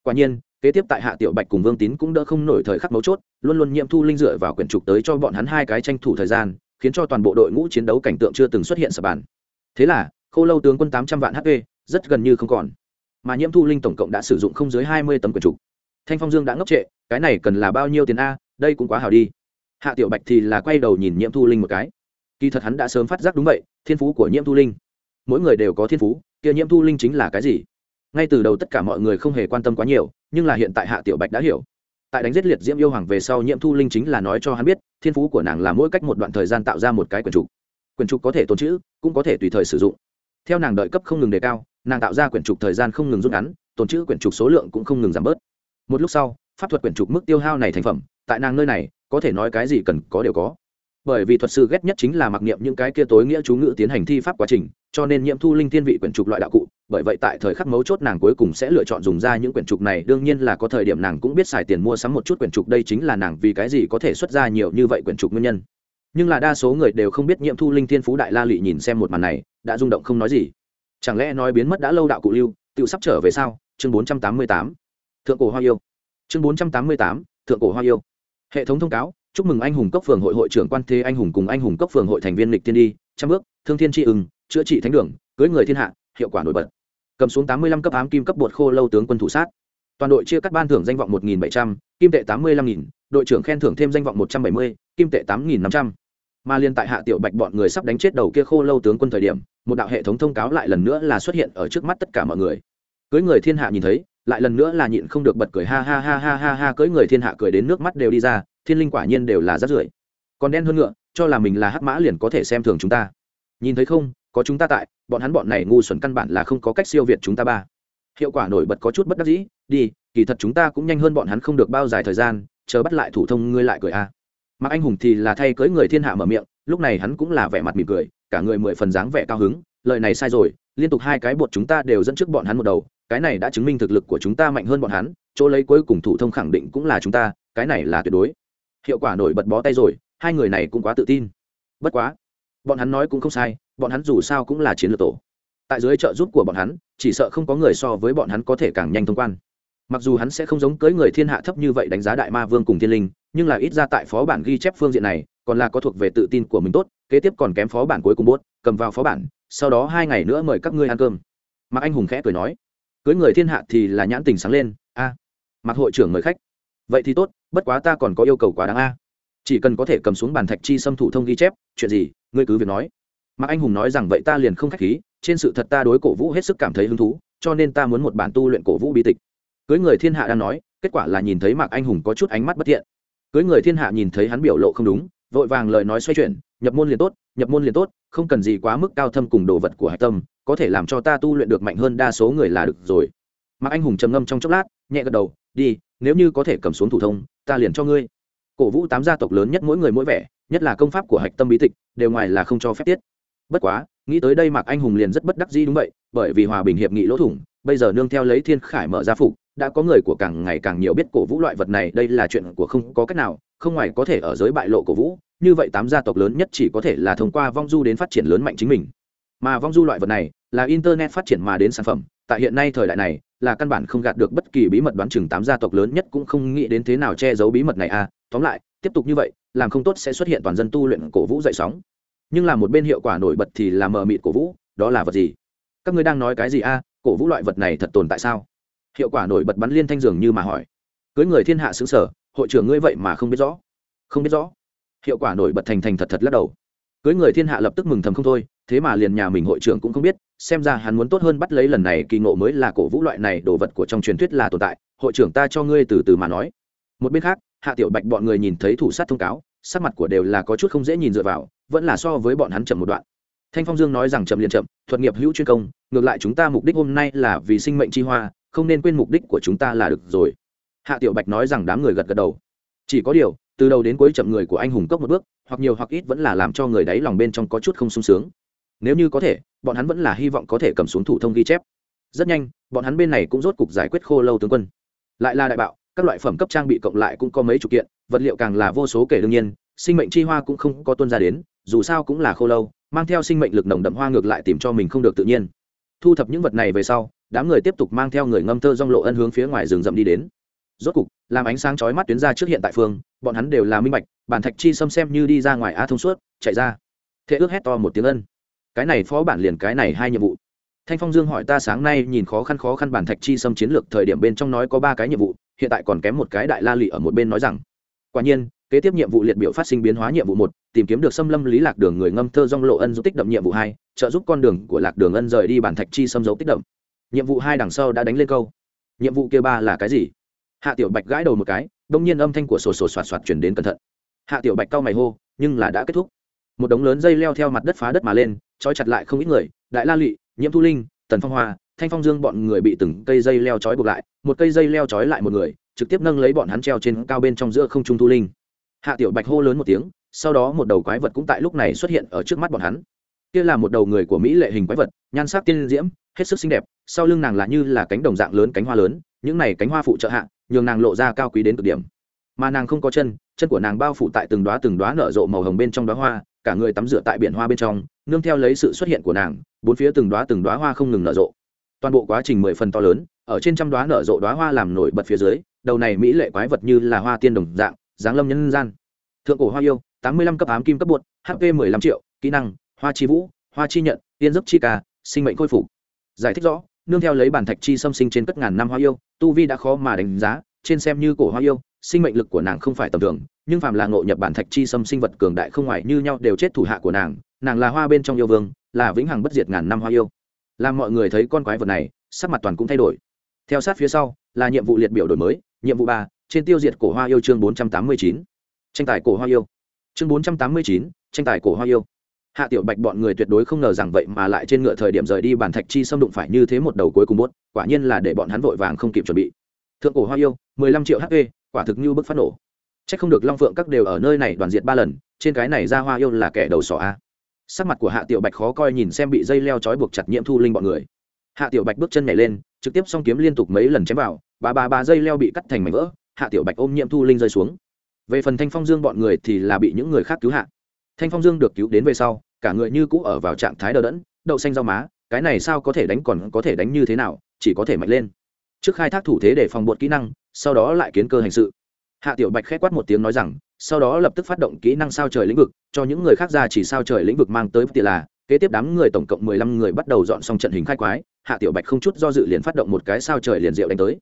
Quả nhiên, kế tiếp tại hạ tiểu bạch cùng vương tín cũng đỡ không nổi thời khắc mấu chốt, luôn luôn nhiễm thu linh dựa vào quyển trục tới cho bọn hắn hai cái tranh thủ thời gian, khiến cho toàn bộ đội ngũ chiến đấu cảnh tượng chưa từng xuất hiện sập bàn. Thế là, khô lâu tướng quân tám trăm vạn hp rất gần như không còn. Mà nhiễm thu linh tổng cộng đã sử dụng không dưới hai mươi tấm quyển trục. Thanh phong dương đã ngốc trệ, cái này cần là bao nhiêu tiền a, đây cũng quá hào đi. Hạ tiểu bạch thì là quay đầu nhìn nhiễm thu linh một cái kỳ thật hắn đã sớm phát giác đúng vậy, thiên phú của nhiễm thu linh. Mỗi người đều có thiên phú, kia nhiễm thu linh chính là cái gì? Ngay từ đầu tất cả mọi người không hề quan tâm quá nhiều, nhưng là hiện tại hạ tiểu bạch đã hiểu. Tại đánh giết liệt diễm yêu hoàng về sau, nhiễm thu linh chính là nói cho hắn biết, thiên phú của nàng là mỗi cách một đoạn thời gian tạo ra một cái quyển trục. Quyển trục có thể tồn chữ cũng có thể tùy thời sử dụng. Theo nàng đợi cấp không ngừng đề cao, nàng tạo ra quyển trục thời gian không ngừng rút ngắn, tồn chữ quyển trục số lượng cũng không ngừng giảm bớt. Một lúc sau, pháp thuật quyển trục mức tiêu hao này thành phẩm, tại nàng nơi này, có thể nói cái gì cần có đều có bởi vì thuật sư ghét nhất chính là mặc niệm những cái kia tối nghĩa chú ngữ tiến hành thi pháp quá trình, cho nên nhiễm thu linh thiên vị quyển trục loại đạo cụ, bởi vậy tại thời khắc mấu chốt nàng cuối cùng sẽ lựa chọn dùng ra những quyển trục này, đương nhiên là có thời điểm nàng cũng biết xài tiền mua sắm một chút quyển trục, đây chính là nàng vì cái gì có thể xuất ra nhiều như vậy quyển trục nguyên nhân. Nhưng là đa số người đều không biết nhiễm thu linh thiên phú đại la lị nhìn xem một màn này, đã rung động không nói gì. Chẳng lẽ nói biến mất đã lâu đạo cụ lưu, tự sắp trở về sao? Chương bốn trăm tám mươi tám. Thượng cổ hoa yêu. Chương bốn trăm tám mươi tám. Thượng cổ hoa yêu. Hệ thống thông cáo chúc mừng anh hùng cốc phường hội hội trưởng quan thế anh hùng cùng anh hùng cốc phường hội thành viên lịch tiên đi, trăm bước, thương thiên tri ưng, chữa trị thánh đường, cưới người thiên hạ, hiệu quả nổi bật. Cầm xuống tám mươi lăm cấp ám kim cấp bột khô lâu tướng quân thủ sát. Toàn đội chia cắt ban thưởng danh vọng một nghìn bảy trăm, kim tệ tám mươi lăm nghìn, đội trưởng khen thưởng thêm danh vọng một trăm bảy mươi, kim tệ tám nghìn năm trăm. Mà liên tại hạ tiểu bạch bọn người sắp đánh chết đầu kia khô lâu tướng quân thời điểm, một đạo hệ thống thông cáo lại lần nữa là xuất hiện ở trước mắt tất cả mọi người. Cưới người thiên hạ nhìn thấy, lại lần nữa là nhịn không được bật cười ha ha ha ha ha ha, cưới người thiên hạ cười đến nước mắt đều đi ra thiên linh quả nhiên đều là rác rưởi. Còn đen hơn ngựa, cho là mình là hắc mã liền có thể xem thường chúng ta. Nhìn thấy không, có chúng ta tại, bọn hắn bọn này ngu xuẩn căn bản là không có cách siêu việt chúng ta ba. Hiệu quả nổi bật có chút bất đắc dĩ, đi, kỳ thật chúng ta cũng nhanh hơn bọn hắn không được bao dài thời gian, chờ bắt lại thủ thông ngươi lại cười a. À. mà anh hùng thì là thay cưới người thiên hạ mở miệng, lúc này hắn cũng là vẻ mặt mỉm cười, cả người mười phần dáng vẻ cao hứng, lời này sai rồi, liên tục hai cái bột chúng ta đều dẫn trước bọn hắn một đầu, cái này đã chứng minh thực lực của chúng ta mạnh hơn bọn hắn, chỗ lấy cuối cùng thủ thông khẳng định cũng là chúng ta, cái này là tuyệt đối hiệu quả nổi bật bó tay rồi hai người này cũng quá tự tin. Bất quá bọn hắn nói cũng không sai bọn hắn dù sao cũng là chiến lược tổ. Tại dưới trợ giúp của bọn hắn chỉ sợ không có người so với bọn hắn có thể càng nhanh thông quan. Mặc dù hắn sẽ không giống cưới người thiên hạ thấp như vậy đánh giá đại ma vương cùng thiên linh nhưng là ít ra tại phó bản ghi chép phương diện này còn là có thuộc về tự tin của mình tốt kế tiếp còn kém phó bản cuối cùng bốt cầm vào phó bản sau đó hai ngày nữa mời các ngươi ăn cơm. Mạc anh hùng khẽ cười nói cưới người thiên hạ thì là nhãn tình sáng lên a à, mạc hội trưởng mời khách vậy thì tốt, bất quá ta còn có yêu cầu quá đáng a. Chỉ cần có thể cầm xuống bàn thạch chi xâm thủ thông ghi chép, chuyện gì, ngươi cứ việc nói. Mạc anh hùng nói rằng vậy ta liền không k h á c h khí, trên sự thật ta đối cổ vũ hết sức cảm thấy hứng thú, cho nên ta muốn một bản tu luyện cổ vũ bi tịch. Cưới người thiên hạ đang nói, kết quả là nhìn thấy mạc anh hùng có chút ánh mắt bất thiện. Cưới người thiên hạ nhìn thấy hắn biểu lộ không đúng, vội vàng lời nói xoay chuyển, nhập môn liền tốt, nhập môn liền tốt, không cần gì quá mức cao thâm cùng đồ vật của hạch tâm, có thể làm cho ta tu luyện được mạnh hơn đa số người là được rồi. Mạc anh hùng trầm ngâm trong chốc lát, nhẹ gật đầu đi, nếu như có thể cầm xuống thủ thông, ta liền cho ngươi. Cổ vũ tám gia tộc lớn nhất mỗi người mỗi vẻ, nhất là công pháp của hạch tâm bí tịch, đều ngoài là không cho phép tiết. Bất quá, nghĩ tới đây mạc anh hùng liền rất bất đắc dĩ đúng vậy, bởi vì hòa bình hiệp nghị lỗ thủng, bây giờ nương theo lấy thiên khải mở ra phục, đã có người của càng ngày càng nhiều biết cổ vũ loại vật này, đây là chuyện của không có cách nào, không ngoài có thể ở giới bại lộ cổ vũ, như vậy tám gia tộc lớn nhất chỉ có thể là thông qua vong du đến phát triển lớn mạnh chính mình. Mà vong du loại vật này, là internet phát triển mà đến sản phẩm, tại hiện nay thời đại này là căn bản không gạt được bất kỳ bí mật đoán chừng tám gia tộc lớn nhất cũng không nghĩ đến thế nào che giấu bí mật này à. Tóm lại, tiếp tục như vậy, làm không tốt sẽ xuất hiện toàn dân tu luyện cổ vũ dậy sóng. Nhưng là một bên hiệu quả nổi bật thì là mờ mịt cổ vũ, đó là vật gì? Các ngươi đang nói cái gì a cổ vũ loại vật này thật tồn tại sao? Hiệu quả nổi bật bắn liên thanh dường như mà hỏi. Cưới người thiên hạ xứ sở, hội trưởng ngươi vậy mà không biết rõ. Không biết rõ. Hiệu quả nổi bật thành thành thật thật lắc đầu cưới người thiên hạ lập tức mừng thầm không thôi, thế mà liền nhà mình hội trưởng cũng không biết, xem ra hắn muốn tốt hơn bắt lấy lần này kỳ ngộ mới là cổ vũ loại này đồ vật của trong truyền thuyết là tồn tại, hội trưởng ta cho ngươi từ từ mà nói. Một bên khác, hạ tiểu bạch bọn người nhìn thấy thủ sát thông cáo, sắc mặt của đều là có chút không dễ nhìn dựa vào, vẫn là so với bọn hắn chậm một đoạn. Thanh phong dương nói rằng chậm liền chậm, thuật nghiệp hữu chuyên công, ngược lại chúng ta mục đích hôm nay là vì sinh mệnh chi hoa, không nên quên mục đích của chúng ta là được rồi. Hạ tiểu bạch nói rằng đám người gật gật đầu. Chỉ có điều, từ đầu đến cuối chậm người của anh hùng cốc một bước hoặc nhiều hoặc ít vẫn là làm cho người đáy lòng bên trong có chút không sung sướng. Nếu như có thể, bọn hắn vẫn là hy vọng có thể cầm xuống thủ thông ghi chép. Rất nhanh, bọn hắn bên này cũng rốt cục giải quyết khô lâu tướng quân. Lại là đại bạo, các loại phẩm cấp trang bị cộng lại cũng có mấy chục kiện, vật liệu càng là vô số kể đương nhiên, sinh mệnh chi hoa cũng không có tuân ra đến, dù sao cũng là khô lâu, mang theo sinh mệnh lực nồng đậm hoa ngược lại tìm cho mình không được tự nhiên. Thu thập những vật này về sau, đám người tiếp tục mang theo người ngâm thơ rong lộ ân hướng phía ngoài rừng rậm đi đến. Rốt cục, làm ánh sáng chói mắt tuyến ra trước hiện tại phương bọn hắn đều là minh bạch, bản thạch chi xâm xem như đi ra ngoài a thông suốt, chạy ra. Thế ước hét to một tiếng ân. Cái này phó bản liền cái này hai nhiệm vụ. Thanh phong dương hỏi ta sáng nay nhìn khó khăn khó khăn bản thạch chi xâm chiến lược thời điểm bên trong nói có ba cái nhiệm vụ, hiện tại còn kém một cái đại la lị ở một bên nói rằng. Quả nhiên, kế tiếp nhiệm vụ liệt biểu phát sinh biến hóa nhiệm vụ một, tìm kiếm được xâm lâm lý lạc đường người ngâm thơ dong lộ ân dấu tích đậm nhiệm vụ hai, trợ giúp con đường của lạc đường ân rời đi bản thạch chi xâm dấu tích đậm. Nhiệm vụ hai đằng sau đã đánh lên câu. Nhiệm vụ kia ba là cái gì? Hạ tiểu bạch gãi đầu một cái đông nhiên âm thanh của sổ sổ soạt soạt chuyển đến cẩn thận. Hạ tiểu bạch cau mày hô, nhưng là đã kết thúc. Một đống lớn dây leo theo mặt đất phá đất mà lên, trói chặt lại không ít người, đại la lụy, nhiễm thu linh, tần phong hoa, thanh phong dương bọn người bị từng cây dây leo trói buộc lại, một cây dây leo trói lại một người, trực tiếp nâng lấy bọn hắn treo trên cao bên trong giữa không trung thu linh. Hạ tiểu bạch hô lớn một tiếng, sau đó một đầu quái vật cũng tại lúc này xuất hiện ở trước mắt bọn hắn. Kia là một đầu người của mỹ lệ hình quái vật, nhan sắc tiên diễm, hết sức xinh đẹp, sau lưng nàng là như là cánh đồng dạng lớn cánh hoa lớn, những này cánh hoa phụ trợ hạ nhường nàng lộ ra cao quý đến cực điểm. Mà nàng không có chân chân của nàng bao phủ tại từng đoá từng đoá nở rộ màu hồng bên trong đoá hoa, cả người tắm rửa tại biển hoa bên trong, nương theo lấy sự xuất hiện của nàng, bốn phía từng đoá từng đoá hoa không ngừng nở rộ. Toàn bộ quá trình mười phần to lớn, ở trên trăm đoá nở rộ đoá hoa làm nổi bật phía dưới, đầu này mỹ lệ quái vật như là hoa tiên đồng dạng, dáng lâm nhân gian. Thượng cổ hoa yêu, tám mươi lăm cấp ám kim cấp bột hp mười lăm triệu, kỹ năng, hoa chi vũ, hoa chi nhận, tiên dấp chi ca, sinh mệnh khôi phục. Giải thích rõ nương theo lấy bản thạch chi xâm sinh trên cất ngàn năm hoa yêu, tu vi đã khó mà đánh giá, trên xem như cổ hoa yêu, sinh mệnh lực của nàng không phải tầm thường, nhưng phàm là ngộ nhập bản thạch chi xâm sinh vật cường đại không ngoài như nhau đều chết thủ hạ của nàng nàng là hoa bên trong yêu vương, là vĩnh hằng bất diệt ngàn năm hoa yêu. Làm mọi người thấy con quái vật này, sắc mặt toàn cũng thay đổi. Theo sát phía sau, là nhiệm vụ liệt biểu đổi mới, nhiệm vụ ba, trên tiêu diệt cổ hoa yêu chương bốn trăm tám mươi chín. Tranh tài cổ hoa yêu. Chương bốn trăm tám mươi chín, tranh tài cổ hoa yêu hạ tiểu bạch bọn người tuyệt đối không ngờ rằng vậy mà lại trên ngựa thời điểm rời đi bản thạch chi xâm đụng phải như thế một đầu cuối cùng bốt quả nhiên là để bọn hắn vội vàng không kịp chuẩn bị. Thượng cổ hoa yêu, mười lăm triệu hp quả thực như bức phát nổ. C h ắ c không được long phượng các đều ở nơi này đoàn diệt ba lần, trên cái này ra hoa yêu là kẻ đầu sỏ a. Sắc mặt của hạ tiểu bạch khó coi nhìn xem bị dây leo trói buộc chặt nhiễm thu linh bọn người. Hạ tiểu bạch bước chân nhảy lên, trực tiếp song kiếm liên tục mấy lần chém vào, ba ba ba dây leo bị cắt thành mảnh vỡ, hạ tiểu bạch ôm nhiễm thu linh rơi xuống. Về phần thanh phong dương bọn người thì là bị những người khác cứu hạ thanh phong dương được cứu đến về sau, cả người như cũ ở vào trạng thái đờ đẫn, đậu xanh rau má, cái này sao có thể đánh còn có thể đánh như thế nào, chỉ có thể mạnh lên. Trước khai thác thủ thế để phòng bột kỹ năng, sau đó lại kiến cơ hành sự. Hạ tiểu bạch k h é quát một tiếng nói rằng, sau đó lập tức phát động kỹ năng sao trời lĩnh vực, cho những người khác ra chỉ sao trời lĩnh vực mang tới tiền là, kế tiếp đám người tổng cộng mười lăm người bắt đầu dọn xong trận hình khai quái, hạ tiểu bạch không chút do dự liền phát động một cái sao trời liền diệu đánh tới.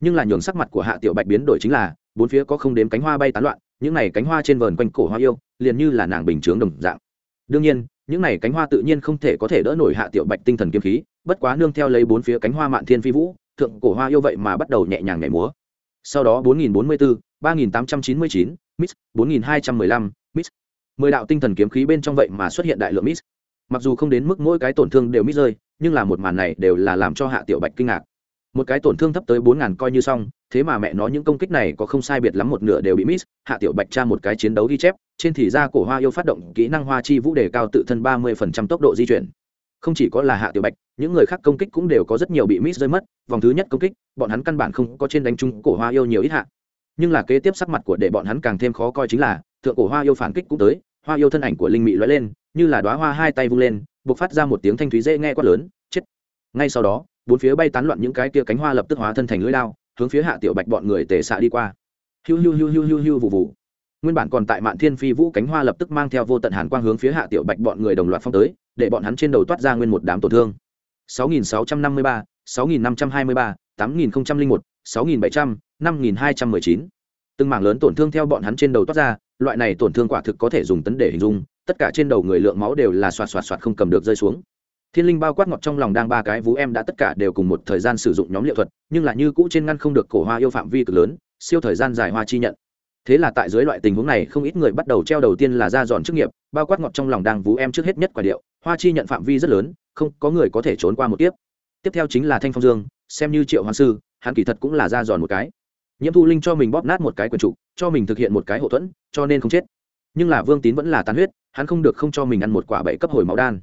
Nhưng là nhường sắc mặt của hạ tiểu bạch biến đổi chính là, bốn phía có không đếm cánh hoa bay tán loạn những này cánh hoa trên vờn quanh cổ hoa yêu liền như là nàng bình chướng đồng dạng. Đương nhiên những này cánh hoa tự nhiên không thể có thể đỡ nổi hạ tiểu bạch tinh thần kiếm khí bất quá nương theo lấy bốn phía cánh hoa mạn thiên phi vũ thượng cổ hoa yêu vậy mà bắt đầu nhẹ nhàng nhảy múa. Sau đó 4044, 3899, miss 4215, miss mười đạo tinh thần kiếm khí bên trong vậy mà xuất hiện đại lượng miss mặc dù không đến mức mỗi cái tổn thương đều miss rơi nhưng là một màn này đều là làm cho hạ tiểu bạch kinh ngạc một cái tổn thương thấp tới bốn ngàn coi như xong, thế mà mẹ nó những công kích này có không sai biệt lắm một nửa đều bị miss, hạ tiểu bạch tra một cái chiến đấu ghi chép, trên thì ra cổ hoa yêu phát động kỹ năng hoa chi vũ đề cao tự thân ba mươi phần trăm tốc độ di chuyển. Không chỉ có là hạ tiểu bạch, những người khác công kích cũng đều có rất nhiều bị miss rơi mất, vòng thứ nhất công kích, bọn hắn căn bản không có trên đánh chung cổ hoa yêu nhiều ít hạ. Nhưng là kế tiếp sắc mặt của để bọn hắn càng thêm khó coi chính là, thượng cổ hoa yêu phản kích cũng tới, hoa yêu thân ảnh của linh mị lóe lên, như là đoá hoa hai tay vung lên buộc phát ra một tiếng thanh thúy dễ nghe quát lớn, chết. Ngay sau đó bốn phía bay tán loạn những cái kia cánh hoa lập tức hóa thân thành lưỡi lao hướng phía hạ tiểu bạch bọn người tề xạ đi qua. Hiu hiu hiu hiu hiu hiu vụ vụ. Nguyên bản còn tại mạn thiên phi vũ cánh hoa lập tức mang theo vô tận hàn quang hướng phía hạ tiểu bạch bọn người đồng loạt phong tới để bọn hắn trên đầu toát ra nguyên một đám tổn thương. 6653, 6523, 8001, 6700, 5219. từng mảng lớn tổn thương theo bọn hắn trên đầu toát ra loại này tổn thương quả thực có thể dùng tấn để hình dung tất cả trên đầu người lượng máu đều là xoạt xoạt xoạt không cầm được rơi xuống thiên linh bao quát ngọt trong lòng đang ba cái vú em đã tất cả đều cùng một thời gian sử dụng nhóm liệu thuật, nhưng là như cũ trên ngăn không được cổ hoa yêu phạm vi cực lớn, siêu thời gian dài hoa chi nhận. Thế là tại dưới loại tình huống này, không ít người bắt đầu treo đầu tiên là ra dọn chức nghiệp, bao quát ngọt trong lòng đang vú em trước hết nhất quả điệu, hoa chi nhận phạm vi rất lớn, không có người có thể trốn qua một tiếp tiếp theo chính là thanh phong dương, xem như triệu hoàng sư, hắn kỳ thật cũng là ra giòn một cái. Nhiễm thu linh cho mình bóp nát một cái quần trụ cho mình thực hiện một cái hậu thuẫn, cho nên không chết. Nhưng là vương tín vẫn là tán huyết, hắn không được không cho mình ăn một quả bảy cấp hồi máu đan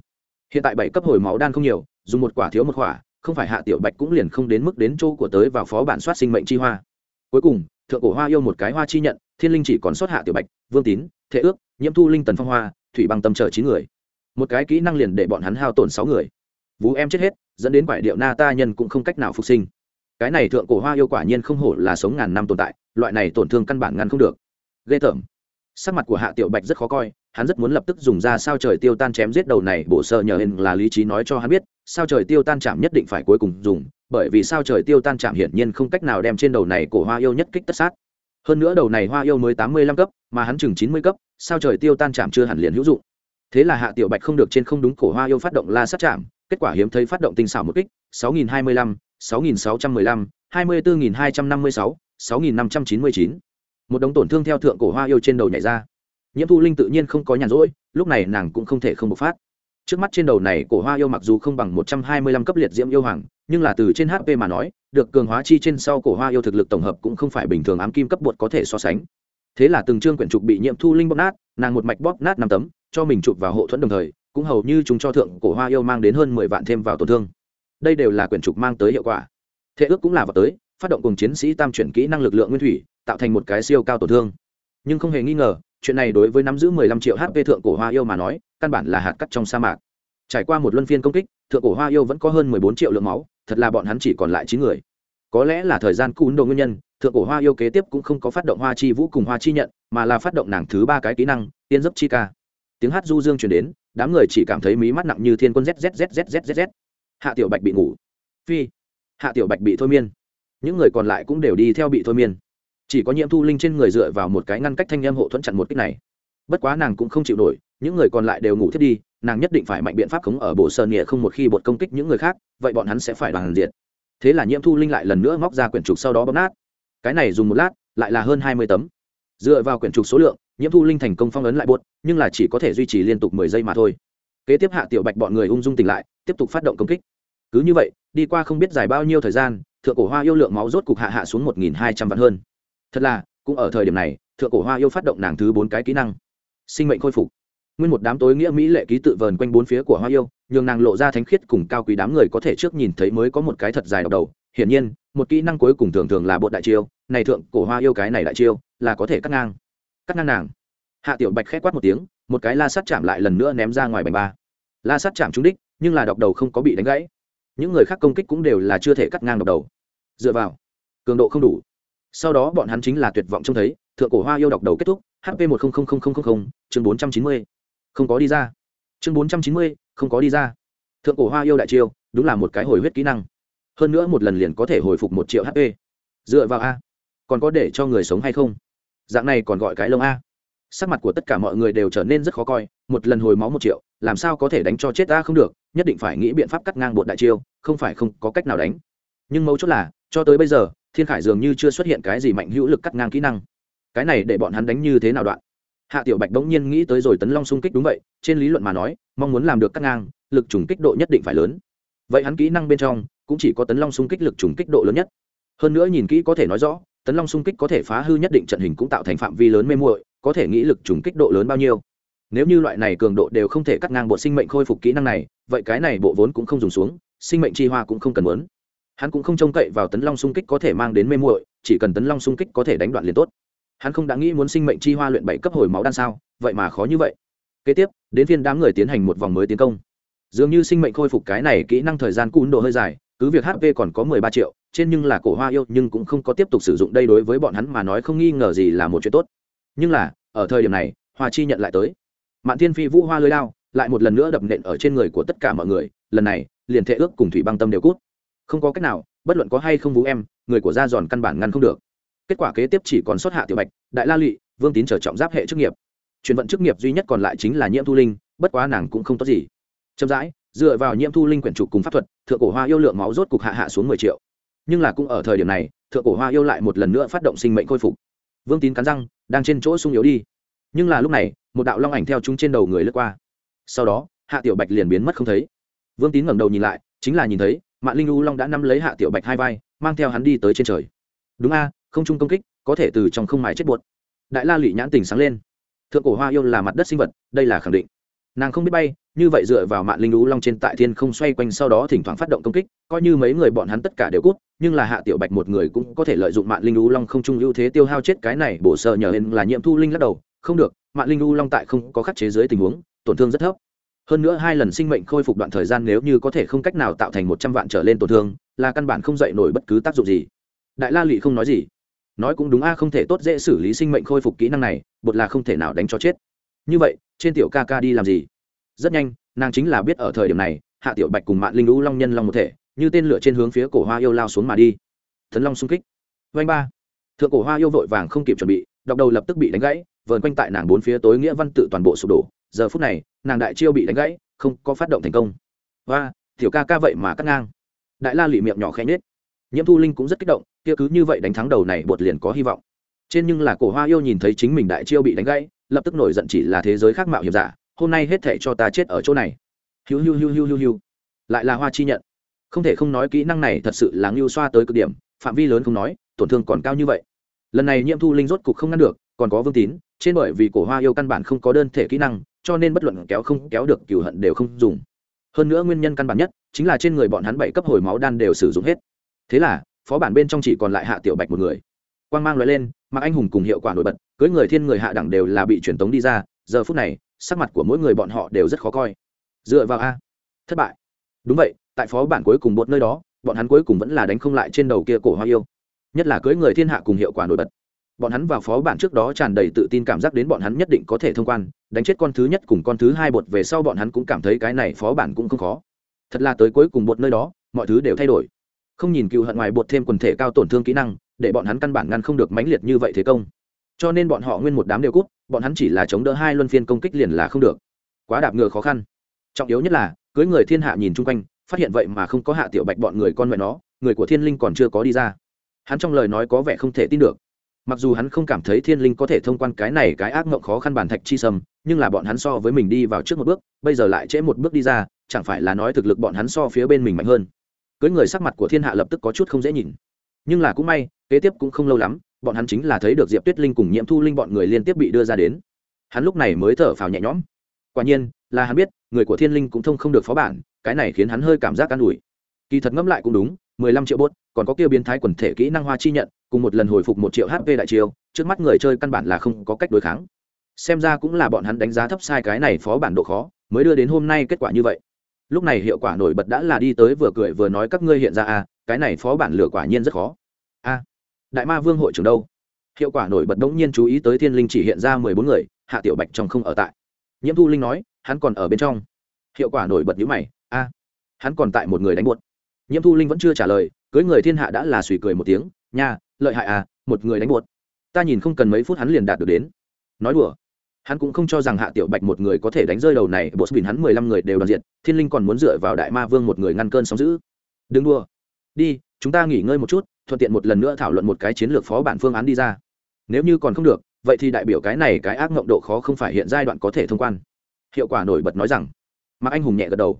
hiện tại bảy cấp hồi máu đan không nhiều, dùng một quả thiếu một quả, không phải hạ tiểu bạch cũng liền không đến mức đến chỗ của tới vào phó bản soát sinh mệnh chi hoa. Cuối cùng, thượng cổ hoa yêu một cái hoa chi nhận, thiên linh chỉ còn sót hạ tiểu bạch, vương tín thế ước, nhiễm thu linh tần phong hoa, thủy băng tâm trợ chín người. Một cái kỹ năng liền để bọn hắn hao tổn sáu người. Vú em chết hết, dẫn đến quải điệu na ta nhân cũng không cách nào phục sinh. Cái này thượng cổ hoa yêu quả nhiên không hổ là sống ngàn năm tồn tại, loại này tổn thương căn bản ngăn không được. Ghê tởm. Sắc mặt của hạ tiểu bạch rất khó coi hắn rất muốn lập tức dùng ra sao trời tiêu tan chém giết đầu này, bổ sợ nhờ hình là lý trí nói cho hắn biết, sao trời tiêu tan chạm nhất định phải cuối cùng dùng, bởi vì sao trời tiêu tan chạm hiển nhiên không cách nào đem trên đầu này cổ hoa yêu nhất kích tất sát. Hơn nữa đầu này hoa yêu mới tám mươi lăm cấp, mà hắn chừng chín mươi cấp, sao trời tiêu tan chạm chưa hẳn liền hữu dụng. Thế là hạ tiểu bạch không được trên không đúng cổ hoa yêu phát động la sát chạm, kết quả hiếm thấy phát động tinh xảo một kích, sáu nghìn hai mươi lăm, sáu nghìn sáu trăm mười lăm, hai mươi bốn nghìn hai trăm năm mươi sáu sáu nghìn năm trăm chín mươi chín. Một đống tổn thương theo thượng cổ hoa yêu trên đầu nhảy ra nhiễm thu linh tự nhiên không có nhàn rỗi, lúc này nàng cũng không thể không bộc phát. Trước mắt trên đầu này cổ hoa yêu mặc dù không bằng một trăm hai mươi lăm cấp liệt diễm yêu hoàng, nhưng là từ trên hp mà nói, được cường hóa chi trên sau cổ hoa yêu thực lực tổng hợp cũng không phải bình thường ám kim cấp bột có thể so sánh. Thế là từng chương quyển trục bị nhiễm thu linh bóp nát, nàng một mạch bóp nát năm tấm, cho mình chụp vào hộ thuẫn đồng thời, cũng hầu như chúng cho thượng cổ hoa yêu mang đến hơn mười vạn thêm vào tổn thương. Đây đều là quyển trục mang tới hiệu quả. Thế ước cũng là vào tới, phát động cùng chiến sĩ tam chuyển kỹ năng lực lượng nguyên thủy, tạo thành một cái siêu cao tổn thương. Nhưng không hề nghi ngờ chuyện này đối với nắm giữ mười lăm triệu hp thượng cổ hoa yêu mà nói, căn bản là hạt cát trong sa mạc. Trải qua một luân phiên công kích, thượng cổ hoa yêu vẫn có hơn mười bốn triệu lượng máu, thật là bọn hắn chỉ còn lại chín người. Có lẽ là thời gian cún đồ nguyên nhân, thượng cổ hoa yêu kế tiếp cũng không có phát động hoa chi vũ cùng hoa chi nhận, mà là phát động nàng thứ ba cái kỹ năng, tiên dấp chi ca. Tiếng hát du dương truyền đến, đám người chỉ cảm thấy mí mắt nặng như thiên quân zzzzzzzzz. hạ tiểu bạch bị ngủ. Phi. Hạ tiểu bạch bị thôi miên. Những người còn lại cũng đều đi theo bị thôi miên chỉ có nhiễm thu linh trên người dựa vào một cái ngăn cách thanh em hộ thuẫn chặn một cách này. Bất quá nàng cũng không chịu nổi, những người còn lại đều ngủ thiết đi, nàng nhất định phải mạnh biện pháp khống ở bộ sơn nghĩa không một khi bột công kích những người khác, vậy bọn hắn sẽ phải đoàn diệt. Thế là nhiễm thu linh lại lần nữa móc ra quyển trục sau đó bóp nát. Cái này dùng một lát, lại là hơn hai mươi tấm. Dựa vào quyển trục số lượng, nhiễm thu linh thành công phong ấn lại bột, nhưng là chỉ có thể duy trì liên tục mười giây mà thôi. Kế tiếp hạ tiểu bạch bọn người ung dung tỉnh lại, tiếp tục phát động công kích. Cứ như vậy, đi qua không biết dài bao nhiêu thời gian, thượng cổ hoa yêu lượng máu rốt cục hạ hạ xuống một nghìn hai trăm vạn hơn thật là, cũng ở thời điểm này, thượng cổ hoa yêu phát động nàng thứ bốn cái kỹ năng. Sinh mệnh khôi phục. Nguyên một đám tối nghĩa mỹ lệ ký tự vờn quanh bốn phía của hoa yêu, nhường nàng lộ ra thánh khiết cùng cao quý đám người có thể trước nhìn thấy mới có một cái thật dài độc đầu. Hiển nhiên, một kỹ năng cuối cùng thường thường là bột đại chiêu, này thượng cổ hoa yêu cái này đại chiêu, là có thể cắt ngang. Cắt ngang nàng. Hạ tiểu bạch khét quát một tiếng, một cái la sắt chạm lại lần nữa ném ra ngoài bành ba. La sắt chạm trúng đích, nhưng là độc đầu không có bị đánh gãy. Những người khác công kích cũng đều là chưa thể cắt ngang độc đầu. Dựa vào, cường độ không đủ sau đó bọn hắn chính là tuyệt vọng trông thấy, thượng cổ hoa yêu độc đầu kết thúc hp một chương bốn trăm chín mươi. Không có đi ra. Chương bốn trăm chín mươi, không có đi ra. Thượng cổ hoa yêu đại chiêu, đúng là một cái hồi huyết kỹ năng. Hơn nữa một lần liền có thể hồi phục một triệu hp dựa vào a. Còn có để cho người sống hay không? Dạng này còn gọi cái lông a. Sắc mặt của tất cả mọi người đều trở nên rất khó coi, một lần hồi máu một triệu, làm sao có thể đánh cho chết ta không được, nhất định phải nghĩ biện pháp cắt ngang bột đại chiêu, không phải không có cách nào đánh. Nhưng mấu chốt là, cho tới bây giờ thiên khải dường như chưa xuất hiện cái gì mạnh hữu lực cắt ngang kỹ năng. Cái này để bọn hắn đánh như thế nào đoạn? Hạ tiểu bạch bỗng nhiên nghĩ tới rồi tấn long xung kích đúng vậy, trên lý luận mà nói, mong muốn làm được cắt ngang, lực trùng kích độ nhất định phải lớn. Vậy hắn kỹ năng bên trong, cũng chỉ có tấn long xung kích lực trùng kích độ lớn nhất. Hơn nữa nhìn kỹ có thể nói rõ, tấn long xung kích có thể phá hư nhất định trận hình cũng tạo thành phạm vi lớn mê muội, có thể nghĩ lực trùng kích độ lớn bao nhiêu. Nếu như loại này cường độ đều không thể cắt ngang bộ sinh mệnh khôi phục kỹ năng này, vậy cái này bộ vốn cũng không dùng xuống, sinh mệnh chi hoa cũng không cần muốn hắn cũng không trông cậy vào tấn long xung kích có thể mang đến mê muội, chỉ cần tấn long xung kích có thể đánh đoạn liền tốt. Hắn không đã nghĩ muốn sinh mệnh chi hoa luyện bảy cấp hồi máu đan sao? Vậy mà khó như vậy. Kế tiếp, đến phiên đám người tiến hành một vòng mới tiến công. Dường như sinh mệnh khôi phục cái này kỹ năng thời gian cún độ hơi dài, cứ việc hp còn có mười ba triệu, trên nhưng là cổ hoa yêu nhưng cũng không có tiếp tục sử dụng đây đối với bọn hắn mà nói không nghi ngờ gì là một chuyện tốt. Nhưng là, ở thời điểm này, hoa chi nhận lại tới. Mạn thiên phi vũ hoa lưới đao, lại một lần nữa đập nện ở trên người của tất cả mọi người, lần này, liền thệ ước cùng thủy băng tâm đều cút không có cách nào, bất luận có hay không vũ em, người của gia giòn căn bản ngăn không được. Kết quả kế tiếp chỉ còn xuất hạ tiểu bạch, đại la lụy, vương tín trở trọng giáp hệ chức nghiệp. Chuyển vận chức nghiệp duy nhất còn lại chính là nhiễm thu linh, bất quá nàng cũng không tốt gì. Chậm rãi, dựa vào nhiễm thu linh quyển trục cùng pháp thuật, thượng cổ hoa yêu lượng máu rốt cục hạ hạ xuống mười triệu. Nhưng là cũng ở thời điểm này, thượng cổ hoa yêu lại một lần nữa phát động sinh mệnh khôi phục. Vương tín cắn răng, đang trên chỗ sung yếu đi. Nhưng là lúc này, một đạo long ảnh theo chúng trên đầu người lướt qua. Sau đó, hạ tiểu bạch liền biến mất không thấy. Vương tín ngẩng đầu nhìn lại, chính là nhìn thấy mạng linh u long đã nắm lấy hạ tiểu bạch hai vai, mang theo hắn đi tới trên trời. Đúng a, không trung công kích, có thể từ trong không mài chết buột đại la lụy nhãn tình sáng lên. Thượng cổ hoa yêu là mặt đất sinh vật, đây là khẳng định. Nàng không biết bay, như vậy dựa vào mạng linh lũ long trên tại thiên không xoay quanh sau đó thỉnh thoảng phát động công kích, coi như mấy người bọn hắn tất cả đều cút, nhưng là hạ tiểu bạch một người cũng có thể lợi dụng mạng linh lũ long không trung ưu thế tiêu hao chết cái này, bổ sợ nhờ hên là nhiệm thu linh lắc đầu. Không được mạng linh lũ long tại không có khắc chế dưới tình huống, tổn thương rất thấp hơn nữa hai lần sinh mệnh khôi phục đoạn thời gian nếu như có thể không cách nào tạo thành một trăm vạn trở lên tổn thương, là căn bản không dậy nổi bất cứ tác dụng gì. Đại la lụy không nói gì. Nói cũng đúng a, không thể tốt dễ xử lý sinh mệnh khôi phục kỹ năng này, bột là không thể nào đánh cho chết. Như vậy, trên tiểu ca ca đi làm gì? Rất nhanh, nàng chính là biết ở thời điểm này, hạ tiểu bạch cùng mạng linh lũ long nhân long một thể, như tên lửa trên hướng phía cổ hoa yêu lao xuống mà đi. Thần long xung kích. Vanh ba. Thượng cổ hoa yêu vội vàng không kịp chuẩn bị đọc đầu lập tức bị đánh gãy, vờn quanh tại nàng bốn phía tối nghĩa văn tự toàn bộ sụp đổ giờ phút này, nàng đại chiêu bị đánh gãy, không có phát động thành công. Và, tiểu ca ca vậy mà cắt ngang. Đại la lụy miệng nhỏ khẽ nết nhiễm thu linh cũng rất kích động, kia cứ như vậy đánh thắng đầu này bột liền có hy vọng. Trên nhưng là cổ hoa yêu nhìn thấy chính mình đại chiêu bị đánh gãy, lập tức nổi giận chỉ là thế giới khác mạo hiểm giả, hôm nay hết thể cho ta chết ở chỗ này. Hiu hiu hiu hiu hiu hiu. Lại là hoa chi nhận. Không thể không nói kỹ năng này thật sự là ngưu xoa tới cực điểm, phạm vi lớn không nói, tổn thương còn cao như vậy. Lần này nhiễm thu linh rốt cục không ngăn được, còn có vương tín, trên bởi vì cổ hoa yêu căn bản không có đơn thể kỹ năng cho nên bất luận kéo không kéo được cửu hận đều không dùng. Hơn nữa nguyên nhân căn bản nhất chính là trên người bọn hắn bảy cấp hồi máu đan đều sử dụng hết. Thế là, phó bản bên trong chỉ còn lại hạ tiểu bạch một người. Quang mang loại lên mặc anh hùng cùng hiệu quả nổi bật, cưới người thiên người hạ đẳng đều là bị truyền tống đi ra, giờ phút này, sắc mặt của mỗi người bọn họ đều rất khó coi. Dựa vào a. Thất bại. Đúng vậy, tại phó bản cuối cùng bọn nơi đó, bọn hắn cuối cùng vẫn là đánh không lại trên đầu kia cổ hoa yêu. Nhất là cưới người thiên hạ cùng hiệu quả nổi bật bọn hắn vào phó bản trước đó tràn đầy tự tin cảm giác đến bọn hắn nhất định có thể thông quan, đánh chết con thứ nhất cùng con thứ hai bột về sau bọn hắn cũng cảm thấy cái này phó bản cũng không khó. Thật là tới cuối cùng bột nơi đó, mọi thứ đều thay đổi. Không nhìn cựu hận ngoài bột thêm quần thể cao tổn thương kỹ năng, để bọn hắn căn bản ngăn không được mãnh liệt như vậy thế công. Cho nên bọn họ nguyên một đám đều cút, bọn hắn chỉ là chống đỡ hai luân phiên công kích liền là không được. Quá đạp ngựa khó khăn. Trọng yếu nhất là, cưới người thiên hạ nhìn chung quanh, phát hiện vậy mà không có hạ tiểu bạch bọn người con mẹ nó, người của thiên linh còn chưa có đi ra. Hắn trong lời nói có vẻ không thể tin được mặc dù hắn không cảm thấy thiên linh có thể thông quan cái này cái ác mộng khó khăn bản thạch chi sầm nhưng là bọn hắn so với mình đi vào trước một bước, bây giờ lại trễ một bước đi ra, chẳng phải là nói thực lực bọn hắn so phía bên mình mạnh hơn. Cưới người sắc mặt của thiên hạ lập tức có chút không dễ nhìn. Nhưng là cũng may, kế tiếp cũng không lâu lắm, bọn hắn chính là thấy được diệp tuyết linh cùng nhiễm thu linh bọn người liên tiếp bị đưa ra đến. Hắn lúc này mới thở phào nhẹ nhõm. Quả nhiên, là hắn biết, người của thiên linh cũng thông không được phó bản, cái này khiến hắn hơi cảm giác an ủi. Kỳ thật ngẫm lại cũng đúng mười lăm triệu bốt còn có kia biến thái quần thể kỹ năng hoa chi nhận cùng một lần hồi phục một triệu hp đại chiêu trước mắt người chơi căn bản là không có cách đối kháng. Xem ra cũng là bọn hắn đánh giá thấp sai cái này phó bản độ khó mới đưa đến hôm nay kết quả như vậy. Lúc này hiệu quả nổi bật đã là đi tới vừa cười vừa nói các ngươi hiện ra à, cái này phó bản lửa quả nhiên rất khó. A đại ma vương hội trưởng đâu? Hiệu quả nổi bật đống nhiên chú ý tới thiên linh chỉ hiện ra mười bốn người hạ tiểu bạch trong không ở tại. Nhiễm thu linh nói hắn còn ở bên trong. Hiệu quả nổi bật nhữ mày a hắn còn tại một người đánh buột nhiễm thu linh vẫn chưa trả lời, cưới người thiên hạ đã là suy cười một tiếng, nha, lợi hại à một người đánh buột. Ta nhìn không cần mấy phút hắn liền đạt được đến. Nói đùa. Hắn cũng không cho rằng hạ tiểu bạch một người có thể đánh rơi đầu này, bộ bình hắn mười lăm người đều đoàn diện, thiên linh còn muốn dựa vào đại ma vương một người ngăn cơn sóng giữ đừng đua đi, chúng ta nghỉ ngơi một chút, thuận tiện một lần nữa thảo luận một cái chiến lược phó bản phương án đi ra. Nếu như còn không được, vậy thì đại biểu cái này cái ác mộng độ khó không phải hiện giai đoạn có thể thông quan. Hiệu quả nổi bật nói rằng. Mạc anh hùng nhẹ gật đầu.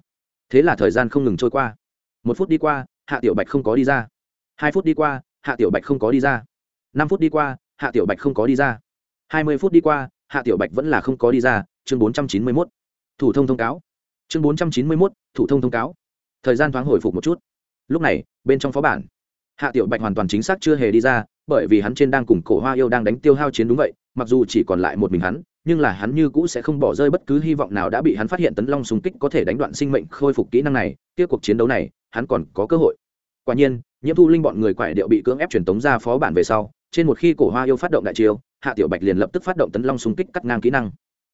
Thế là thời gian không ngừng trôi qua một phút đi qua, hạ tiểu bạch không có đi ra. Hai phút đi qua, hạ tiểu bạch không có đi ra. Năm phút đi qua, hạ tiểu bạch không có đi ra. Hai mươi phút đi qua, hạ tiểu bạch vẫn là không có đi ra. Chương bốn trăm chín mươi mốt. Thủ thông thông cáo. Chương bốn trăm chín mươi mốt, thủ thông thông cáo. Thời gian thoáng hồi phục một chút. Lúc này, bên trong phó bản, hạ tiểu bạch hoàn toàn chính xác chưa hề đi ra, bởi vì hắn trên đang cùng cổ hoa yêu đang đánh tiêu hao chiến đúng vậy, mặc dù chỉ còn lại một mình hắn, nhưng là hắn như cũ sẽ không bỏ rơi bất cứ hy vọng nào đã bị hắn phát hiện tấn long Súng kích có thể đánh đoạn sinh mệnh khôi phục kỹ năng này, kia cuộc chiến đấu này hắn còn có cơ hội. Quả nhiên, nhiễm thu linh bọn người quải điệu bị cưỡng ép truyền tống ra phó bản về sau, trên một khi cổ hoa yêu phát động đại chiêu, hạ tiểu bạch liền lập tức phát động tấn long xung kích cắt ngang kỹ năng.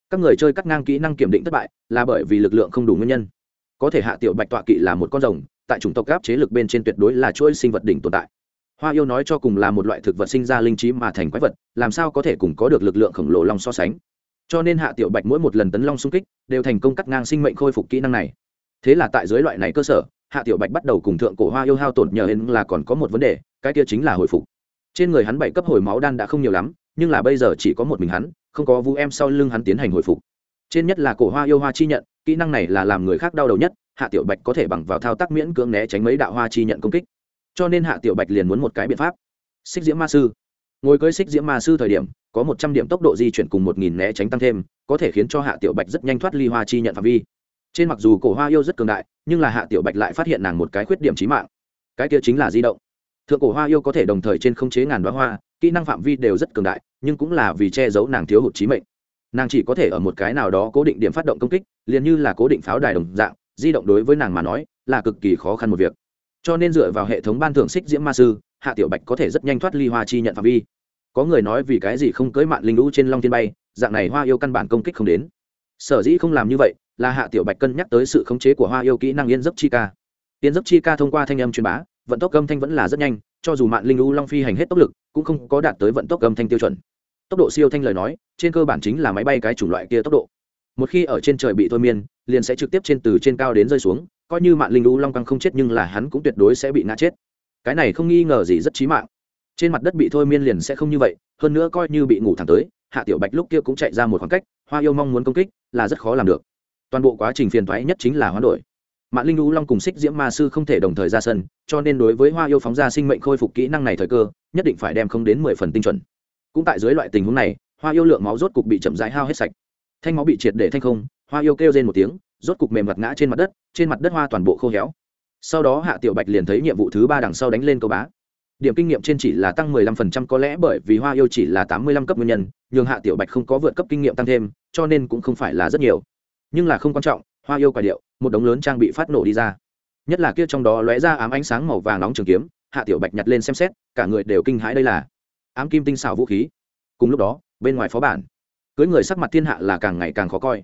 Các người chơi cắt ngang kỹ năng kiểm định thất bại, là bởi vì lực lượng không đủ nguyên nhân. Có thể hạ tiểu bạch tọa kỵ là một con rồng, tại chủng tộc gáp chế lực bên trên tuyệt đối là chuỗi sinh vật đỉnh tồn tại. Hoa yêu nói cho cùng là một loại thực vật sinh ra linh trí mà thành quái vật, làm sao có thể cùng có được lực lượng khổng lồ long so sánh. Cho nên hạ tiểu bạch mỗi một lần tấn long xung kích, đều thành công cắt ngang sinh mệnh khôi phục kỹ năng này thế là tại dưới loại này cơ sở, hạ tiểu bạch bắt đầu cùng thượng cổ hoa yêu hao tổn nhờ hên là còn có một vấn đề, cái kia chính là hồi phục. Trên người hắn bảy cấp hồi máu đan đã không nhiều lắm, nhưng là bây giờ chỉ có một mình hắn, không có vũ em sau lưng hắn tiến hành hồi phục. Trên nhất là cổ hoa yêu hoa chi nhận, kỹ năng này là làm người khác đau đầu nhất, hạ tiểu bạch có thể bằng vào thao tác miễn cưỡng né tránh mấy đạo hoa chi nhận công kích. Cho nên hạ tiểu bạch liền muốn một cái biện pháp. Xích diễm ma sư. Ngồi cưới xích diễm ma sư thời điểm, có một trăm điểm tốc độ di chuyển cùng một nghìn né tránh tăng thêm, có thể khiến cho hạ tiểu bạch rất nhanh thoát ly hoa chi nhận phạm vi trên mặc dù cổ hoa yêu rất cường đại, nhưng là hạ tiểu bạch lại phát hiện nàng một cái khuyết điểm trí mạng. Cái kia chính là di động. Thượng cổ hoa yêu có thể đồng thời trên không chế ngàn đoá hoa, kỹ năng phạm vi đều rất cường đại, nhưng cũng là vì che giấu nàng thiếu hụt trí mệnh. Nàng chỉ có thể ở một cái nào đó cố định điểm phát động công kích, liền như là cố định pháo đài đồng dạng, di động đối với nàng mà nói, là cực kỳ khó khăn một việc. Cho nên dựa vào hệ thống ban thưởng xích diễm ma sư, hạ tiểu bạch có thể rất nhanh thoát ly hoa chi nhận phạm vi. Có người nói vì cái gì không cưới mạng linh lũ trên long thiên bay, dạng này hoa yêu căn bản công kích không đến. Sở dĩ không làm như vậy là hạ tiểu bạch cân nhắc tới sự khống chế của hoa yêu kỹ năng yên giấc chi ca. Yên giấc chi ca thông qua thanh âm truyền bá, vận tốc âm thanh vẫn là rất nhanh, cho dù mạng linh U long phi hành hết tốc lực, cũng không có đạt tới vận tốc âm thanh tiêu chuẩn. Tốc độ siêu thanh lời nói, trên cơ bản chính là máy bay cái chủng loại kia tốc độ. Một khi ở trên trời bị thôi miên, liền sẽ trực tiếp trên từ trên cao đến rơi xuống, coi như mạng linh U long căng không chết nhưng là hắn cũng tuyệt đối sẽ bị ngã chết. Cái này không nghi ngờ gì rất chí mạng. Trên mặt đất bị thôi miên liền sẽ không như vậy, hơn nữa coi như bị ngủ thẳng tới, hạ tiểu bạch lúc kia cũng chạy ra một khoảng cách, hoa yêu mong muốn công kích, là rất khó làm được toàn bộ quá trình phiền thoái nhất chính là hoán đổi. Mạng linh lũ long cùng xích diễm ma sư không thể đồng thời ra sân, cho nên đối với hoa yêu phóng ra sinh mệnh khôi phục kỹ năng này thời cơ, nhất định phải đem không đến mười phần tinh chuẩn. Cũng tại dưới loại tình huống này, hoa yêu lượng máu rốt cục bị chậm rãi hao hết sạch. Thanh máu bị triệt để thanh không, hoa yêu kêu trên một tiếng, rốt cục mềm mặt ngã trên mặt đất, trên mặt đất hoa toàn bộ khô héo. Sau đó hạ tiểu bạch liền thấy nhiệm vụ thứ ba đằng sau đánh lên câu bá. Điểm kinh nghiệm trên chỉ là tăng 15% có lẽ bởi vì hoa yêu chỉ là 85 cấp nguyên nhân nhưng hạ tiểu bạch không có vượt cấp kinh nghiệm tăng thêm, cho nên cũng không phải là rất nhiều nhưng là không quan trọng, hoa yêu quả điệu, một đống lớn trang bị phát nổ đi ra. Nhất là kia trong đó lóe ra ám ánh sáng màu vàng nóng trường kiếm, hạ tiểu bạch nhặt lên xem xét, cả người đều kinh hãi đây là ám kim tinh xảo vũ khí. Cùng lúc đó, bên ngoài phó bản, cưới người sắc mặt thiên hạ là càng ngày càng khó coi.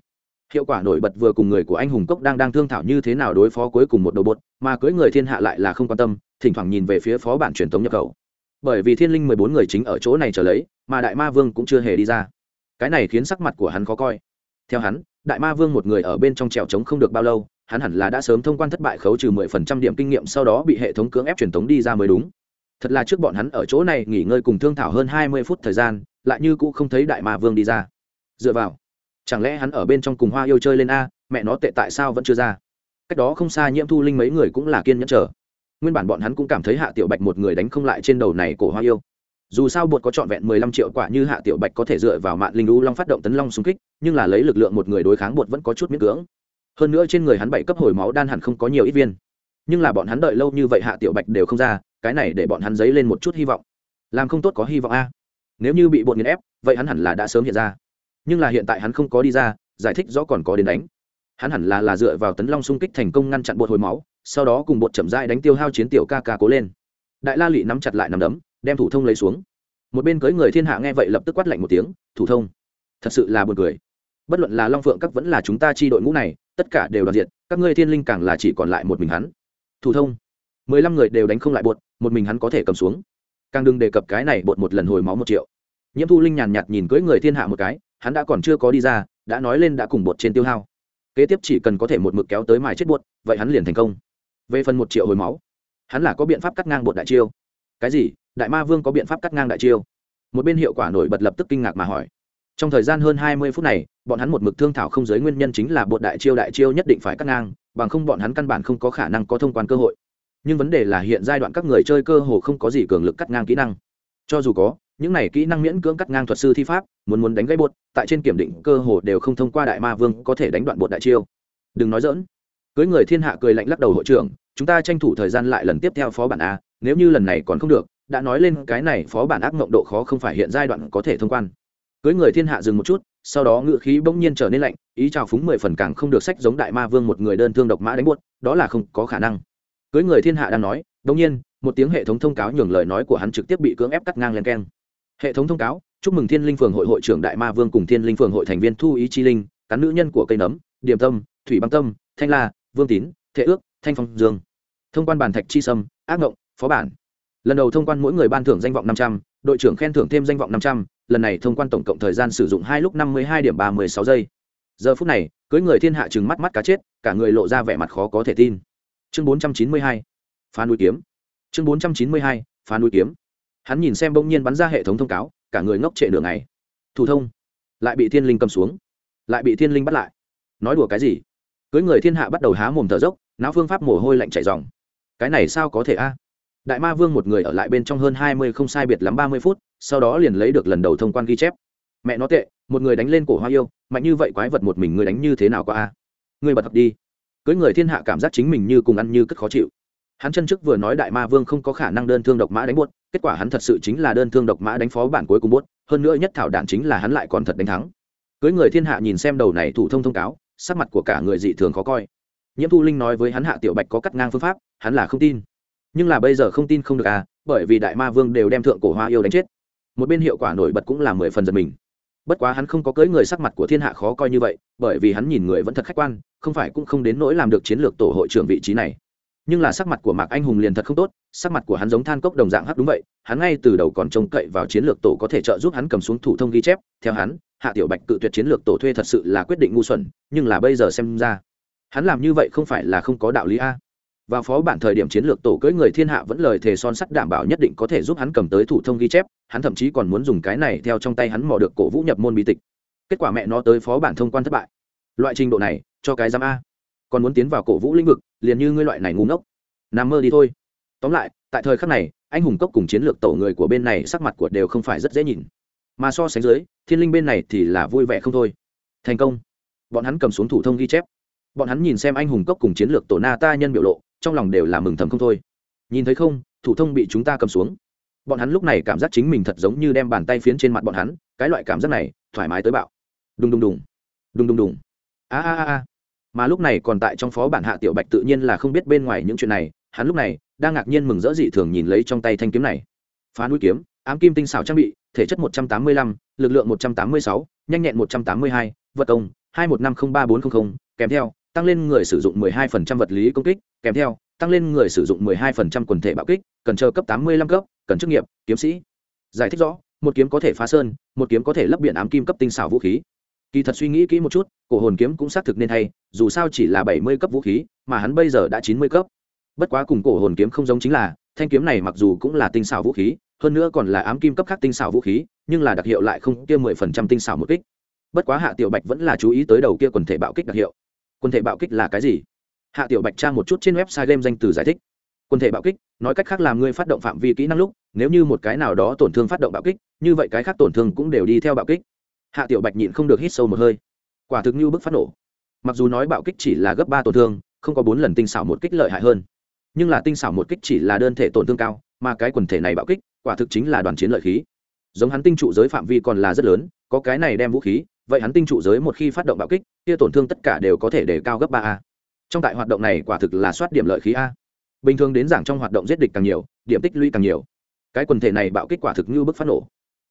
Hiệu quả nổi bật vừa cùng người của anh hùng cốc đang đang thương thảo như thế nào đối phó cuối cùng một đầu bột, mà cưới người thiên hạ lại là không quan tâm, thỉnh thoảng nhìn về phía phó bản truyền thống nhập khẩu. Bởi vì thiên linh mười bốn người chính ở chỗ này trở lấy, mà đại ma vương cũng chưa hề đi ra. Cái này khiến sắc mặt của hắn khó coi theo hắn, đại ma vương một người ở bên trong trèo trống không được bao lâu, hắn hẳn là đã sớm thông quan thất bại khấu trừ mười phần trăm điểm kinh nghiệm, sau đó bị hệ thống cưỡng ép truyền thống đi ra mới đúng. Thật là trước bọn hắn ở chỗ này nghỉ ngơi cùng thương thảo hơn hai mươi phút thời gian, lại như cũ không thấy đại ma vương đi ra. Dựa vào, chẳng lẽ hắn ở bên trong cùng hoa yêu chơi lên a, mẹ nó tệ tại sao vẫn chưa ra? Cách đó không xa nhiễm thu linh mấy người cũng là kiên nhẫn chờ. Nguyên bản bọn hắn cũng cảm thấy hạ tiểu bạch một người đánh không lại trên đầu này của hoa yêu dù sao bột có trọn vẹn mười lăm triệu quả như hạ tiểu bạch có thể dựa vào mạng linh u long phát động tấn long xung kích, nhưng là lấy lực lượng một người đối kháng bột vẫn có chút miễn cưỡng. Hơn nữa trên người hắn bảy cấp hồi máu đan hẳn không có nhiều ít viên. Nhưng là bọn hắn đợi lâu như vậy hạ tiểu bạch đều không ra, cái này để bọn hắn dấy lên một chút hy vọng. Làm không tốt có hy vọng a. Nếu như bị bột nghiền ép, vậy hắn hẳn là đã sớm hiện ra. Nhưng là hiện tại hắn không có đi ra, giải thích rõ còn có đến đánh. Hắn hẳn là là dựa vào tấn long xung kích thành công ngăn chặn bột hồi máu, sau đó cùng bột chậm rãi đánh tiêu hao chiến tiểu ca ca cố lên. Đại la lị nắm chặt lại nằm đấm đem thủ thông lấy xuống. Một bên cưới người thiên hạ nghe vậy lập tức quát lạnh một tiếng, thủ thông, thật sự là buồn cười. Bất luận là long phượng các vẫn là chúng ta chi đội ngũ này, tất cả đều đoàn diện, các ngươi thiên linh càng là chỉ còn lại một mình hắn. Thủ thông. Mười lăm người đều đánh không lại bột, một mình hắn có thể cầm xuống. Càng đừng đề cập cái này bột một lần hồi máu một triệu. Nhiễm thu linh nhàn nhạt nhìn cưỡi người thiên hạ một cái, hắn đã còn chưa có đi ra, đã nói lên đã cùng bột trên tiêu hao. Kế tiếp chỉ cần có thể một mực kéo tới mài chết bột, vậy hắn liền thành công. Về phần một triệu hồi máu, hắn là có biện pháp cắt ngang bột đại chiêu cái gì? Đại ma vương có biện pháp cắt ngang đại chiêu? Một bên hiệu quả nổi bật lập tức kinh ngạc mà hỏi. Trong thời gian hơn hai mươi phút này, bọn hắn một mực thương thảo không giới nguyên nhân chính là bột đại chiêu đại chiêu nhất định phải cắt ngang, bằng không bọn hắn căn bản không có khả năng có thông quan cơ hội. Nhưng vấn đề là hiện giai đoạn các người chơi cơ hồ không có gì cường lực cắt ngang kỹ năng. Cho dù có, những này kỹ năng miễn cưỡng cắt ngang thuật sư thi pháp, muốn muốn đánh gãy bột, tại trên kiểm định cơ hồ đều không thông qua đại ma vương có thể đánh đoạn bột đại chiêu. Đừng nói dỡn cưới người thiên hạ cười lạnh lắc đầu hội trưởng, chúng ta tranh thủ thời gian lại lần tiếp theo phó bản a nếu như lần này còn không được, đã nói lên cái này phó bản ác mộng độ khó không phải hiện giai đoạn có thể thông quan. Cưới người thiên hạ dừng một chút, sau đó ngự khí bỗng nhiên trở nên lạnh, ý chào phúng mười phần càng không được sách giống đại ma vương một người đơn thương độc mã đánh buốt, đó là không có khả năng. Cưới người thiên hạ đang nói bỗng nhiên, một tiếng hệ thống thông cáo nhường lời nói của hắn trực tiếp bị cưỡng ép cắt ngang lên keng. Hệ thống thông cáo, chúc mừng thiên linh phường hội hội trưởng đại ma vương cùng thiên linh phường hội thành viên thu ý chi linh, cán nữ nhân của cây nấm, điểm tâm, thủy băng tâm, thanh la, vương tín thế ước, thanh phong dương. Thông quan bàn thạch chi sâm, ác ngộng phó bản. Lần đầu thông quan mỗi người ban thưởng danh vọng năm trăm, đội trưởng khen thưởng thêm danh vọng năm trăm, lần này thông quan tổng cộng thời gian sử dụng hai lúc năm mươi hai điểm ba mươi sáu giây. Giờ phút này, cưới người thiên hạ chừng mắt mắt cá chết, cả người lộ ra vẻ mặt khó có thể tin. Chương bốn trăm chín mươi hai, phá núi kiếm. Chương bốn trăm chín mươi hai, phá núi kiếm. Hắn nhìn xem bỗng nhiên bắn ra hệ thống thông cáo, cả người ngốc trệ nửa ngày. Thủ thông. Lại bị thiên linh cầm xuống. Lại bị thiên linh bắt lại. Nói đùa cái gì? Cưới người thiên hạ bắt đầu há mồm thở dốc, não phương pháp mồ hôi lạnh chảy dòng cái này sao có thể a? Đại ma vương một người ở lại bên trong hơn hai mươi không sai biệt lắm ba mươi phút, sau đó liền lấy được lần đầu thông quan ghi chép. Mẹ nó tệ, một người đánh lên cổ hoa yêu, mạnh như vậy quái vật một mình người đánh như thế nào qua a? Người bật thật đi. Cưới người thiên hạ cảm giác chính mình như cùng ăn như cất khó chịu. Hắn chân trước vừa nói đại ma vương không có khả năng đơn thương độc mã đánh buốt, kết quả hắn thật sự chính là đơn thương độc mã đánh phó bản cuối cùng buốt, hơn nữa nhất thảo đạn chính là hắn lại còn thật đánh thắng. Cưới người thiên hạ nhìn xem đầu này thủ thông thông cáo, sắc mặt của cả người dị thường khó coi. Nhiễm thu linh nói với hắn hạ tiểu bạch có cắt ngang phương pháp, hắn là không tin nhưng là bây giờ không tin không được à bởi vì đại ma vương đều đem thượng cổ hoa yêu đánh chết. Một bên hiệu quả nổi bật cũng là mười phần giật mình. Bất quá hắn không có cưới người sắc mặt của thiên hạ khó coi như vậy, bởi vì hắn nhìn người vẫn thật khách quan, không phải cũng không đến nỗi làm được chiến lược tổ hội trưởng vị trí này. Nhưng là sắc mặt của mạc anh hùng liền thật không tốt, sắc mặt của hắn giống than cốc đồng dạng hắc đúng vậy, hắn ngay từ đầu còn trông cậy vào chiến lược tổ có thể trợ giúp hắn cầm xuống thủ thông ghi chép, theo hắn, hạ tiểu bạch cự tuyệt chiến lược tổ thuê thật sự là quyết định ngu xuẩn, nhưng là bây giờ xem ra, hắn làm như vậy không phải là không có đạo lý a vào phó bản thời điểm chiến lược tổ cưỡi người thiên hạ vẫn lời thề son sắt đảm bảo nhất định có thể giúp hắn cầm tới thủ thông ghi chép, hắn thậm chí còn muốn dùng cái này theo trong tay hắn mò được cổ vũ nhập môn bí tịch. Kết quả mẹ nó tới phó bản thông quan thất bại. Loại trình độ này, cho cái giám a. Còn muốn tiến vào cổ vũ lĩnh vực, liền như ngươi loại này ngu ngốc. Nằm mơ đi thôi. Tóm lại, tại thời khắc này, anh hùng cốc cùng chiến lược tổ người của bên này sắc mặt của đều không phải rất dễ nhìn. Mà so sánh dưới, thiên linh bên này thì là vui vẻ không thôi. Thành công. Bọn hắn cầm xuống thủ thông ghi chép. Bọn hắn nhìn xem anh hùng cốc cùng chiến lược tổ na ta nhân biểu lộ trong lòng đều là mừng thầm không thôi. Nhìn thấy không, thủ thông bị chúng ta cầm xuống. Bọn hắn lúc này cảm giác chính mình thật giống như đem bàn tay phiến trên mặt bọn hắn, cái loại cảm giác này, thoải mái tới bạo. Đùng đùng đùng. Đùng đùng đùng. A a a a. Mà lúc này còn tại trong phó bản hạ tiểu bạch tự nhiên là không biết bên ngoài những chuyện này, hắn lúc này đang ngạc nhiên mừng rỡ dị thường nhìn lấy trong tay thanh kiếm này. Phá núi kiếm, ám kim tinh xảo trang bị, thể chất một trăm tám mươi lăm, lực lượng một trăm tám mươi sáu, nhanh nhẹn một trăm tám mươi hai, vật công, hai một năm không ba bốn trăm linh kèm theo tăng lên người sử dụng 12% vật lý công kích, kèm theo, tăng lên người sử dụng 12% quần thể bạo kích, cần chờ cấp 85 cấp, cần chức nghiệp, kiếm sĩ. Giải thích rõ, một kiếm có thể phá sơn, một kiếm có thể lấp biển ám kim cấp tinh xảo vũ khí. Kỳ thật suy nghĩ kỹ một chút, cổ hồn kiếm cũng xác thực nên hay, dù sao chỉ là 70 cấp vũ khí, mà hắn bây giờ đã 90 cấp. Bất quá cùng cổ hồn kiếm không giống chính là, thanh kiếm này mặc dù cũng là tinh xảo vũ khí, hơn nữa còn là ám kim cấp khác tinh xảo vũ khí, nhưng là đặc hiệu lại không kia 10% tinh xảo một kích. Bất quá Hạ Tiểu Bạch vẫn là chú ý tới đầu kia quần thể bạo kích đặc hiệu Quần thể bạo kích là cái gì? Hạ tiểu bạch tra một chút trên website game danh từ giải thích. Quần thể bạo kích, nói cách khác làm ngươi phát động phạm vi kỹ năng lúc, nếu như một cái nào đó tổn thương phát động bạo kích, như vậy cái khác tổn thương cũng đều đi theo bạo kích. Hạ tiểu bạch nhịn không được hít sâu một hơi. Quả thực như bức phát nổ. Mặc dù nói bạo kích chỉ là gấp ba tổn thương, không có bốn lần tinh xảo một kích lợi hại hơn. Nhưng là tinh xảo một kích chỉ là đơn thể tổn thương cao, mà cái quần thể này bạo kích, quả thực chính là đoàn chiến lợi khí. Giống hắn tinh trụ giới phạm vi còn là rất lớn, có cái này đem vũ khí vậy hắn tinh trụ giới một khi phát động bạo kích, kia tổn thương tất cả đều có thể để cao gấp ba a. Trong tại hoạt động này quả thực là soát điểm lợi khí a. Bình thường đến giảng trong hoạt động giết địch càng nhiều, điểm tích lũy càng nhiều. Cái quần thể này bạo kích quả thực như bức phát nổ.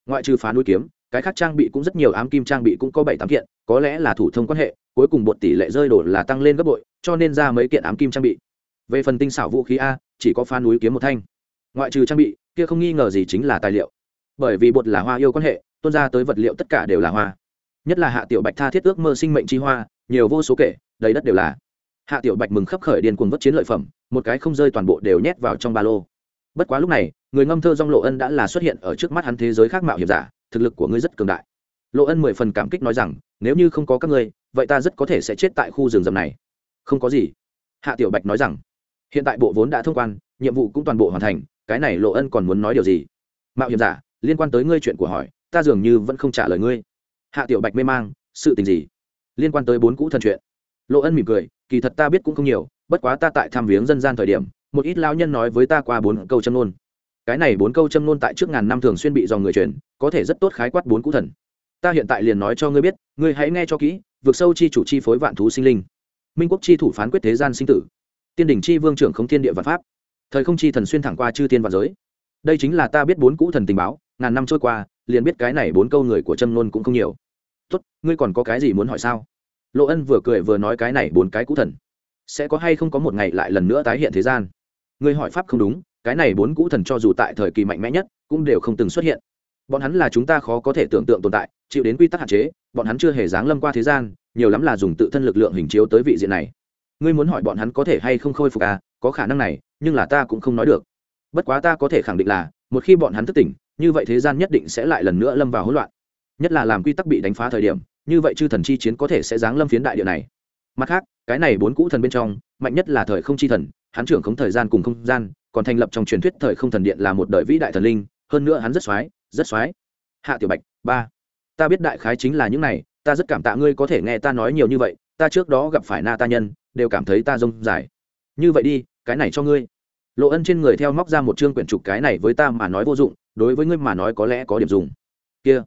Ngoại trừ phá núi kiếm, cái khác trang bị cũng rất nhiều, ám kim trang bị cũng có bảy tám kiện, có lẽ là thủ thông quan hệ, cuối cùng một tỷ lệ rơi đổ là tăng lên gấp bội, cho nên ra mấy kiện ám kim trang bị. Về phần tinh xảo vũ khí a, chỉ có phá núi kiếm một thanh. Ngoại trừ trang bị, kia không nghi ngờ gì chính là tài liệu. Bởi vì bột là hoa yêu quan hệ, tuôn ra tới vật liệu tất cả đều là hoa nhất là hạ tiểu bạch tha thiết ước mơ sinh mệnh chi hoa, nhiều vô số kể, đầy đất đều là. Hạ tiểu bạch mừng khấp khởi điên cuồng vất chiến lợi phẩm, một cái không rơi toàn bộ đều nhét vào trong ba lô. Bất quá lúc này, người ngâm thơ dong lộ ân đã là xuất hiện ở trước mắt hắn thế giới khác mạo hiểm giả, thực lực của ngươi rất cường đại. Lộ ân mười phần cảm kích nói rằng, nếu như không có các ngươi, vậy ta rất có thể sẽ chết tại khu rừng rậm này. Không có gì. Hạ tiểu bạch nói rằng, hiện tại bộ vốn đã thông quan, nhiệm vụ cũng toàn bộ hoàn thành, cái này lộ ân còn muốn nói điều gì? Mạo hiểm giả, liên quan tới ngươi chuyện của hỏi, ta dường như vẫn không trả lời ngươi hạ tiểu bạch mê mang, sự tình gì? Liên quan tới bốn cũ thần chuyện. Lộ ân mỉm cười, kỳ thật ta biết cũng không nhiều, bất quá ta tại tham viếng dân gian thời điểm, một ít lao nhân nói với ta qua bốn câu châm ngôn. cái này bốn câu châm ngôn tại trước ngàn năm thường xuyên bị dòng người truyền, có thể rất tốt khái quát bốn cũ thần. Ta hiện tại liền nói cho ngươi biết, ngươi hãy nghe cho kỹ, vượt sâu chi chủ chi phối vạn thú sinh linh. Minh quốc chi thủ phán quyết thế gian sinh tử. Tiên đỉnh chi vương trưởng không thiên địa vạn pháp. Thời không chi thần xuyên thẳng qua chư thiên và giới. Đây chính là ta biết bốn cũ thần tình báo, ngàn năm trôi qua, liền biết cái này bốn câu người của châm ngôn cũng không nhiều tốt, ngươi còn có cái gì muốn hỏi sao? Lộ ân vừa cười vừa nói cái này bốn cái cũ thần. Sẽ có hay không có một ngày lại lần nữa tái hiện thế gian? Ngươi hỏi pháp không đúng, cái này bốn cũ thần cho dù tại thời kỳ mạnh mẽ nhất, cũng đều không từng xuất hiện. Bọn hắn là chúng ta khó có thể tưởng tượng tồn tại, chịu đến quy tắc hạn chế, bọn hắn chưa hề giáng lâm qua thế gian, nhiều lắm là dùng tự thân lực lượng hình chiếu tới vị diện này. Ngươi muốn hỏi bọn hắn có thể hay không khôi phục à có khả năng này, nhưng là ta cũng không nói được. Bất quá ta có thể khẳng định là, một khi bọn hắn thức tỉnh, như vậy thế gian nhất định sẽ lại lần nữa lâm vào hỗn loạn nhất là làm quy tắc bị đánh phá thời điểm, như vậy chư thần chi chiến có thể sẽ giáng lâm phiến đại địa này. Mặt khác, cái này bốn cũ thần bên trong, mạnh nhất là thời không chi thần, hắn trưởng không thời gian cùng không gian, còn thành lập trong truyền thuyết thời không thần điện là một đời vĩ đại thần linh, hơn nữa hắn rất xoái rất xoái hạ tiểu bạch, ba. Ta biết đại khái chính là những này, ta rất cảm tạ ngươi có thể nghe ta nói nhiều như vậy, ta trước đó gặp phải na ta nhân, đều cảm thấy ta rông dài. Như vậy đi, cái này cho ngươi. Lộ ân trên người theo móc ra một chương quyển trục cái này với ta mà nói vô dụng, đối với ngươi mà nói có lẽ có điểm dùng. Kia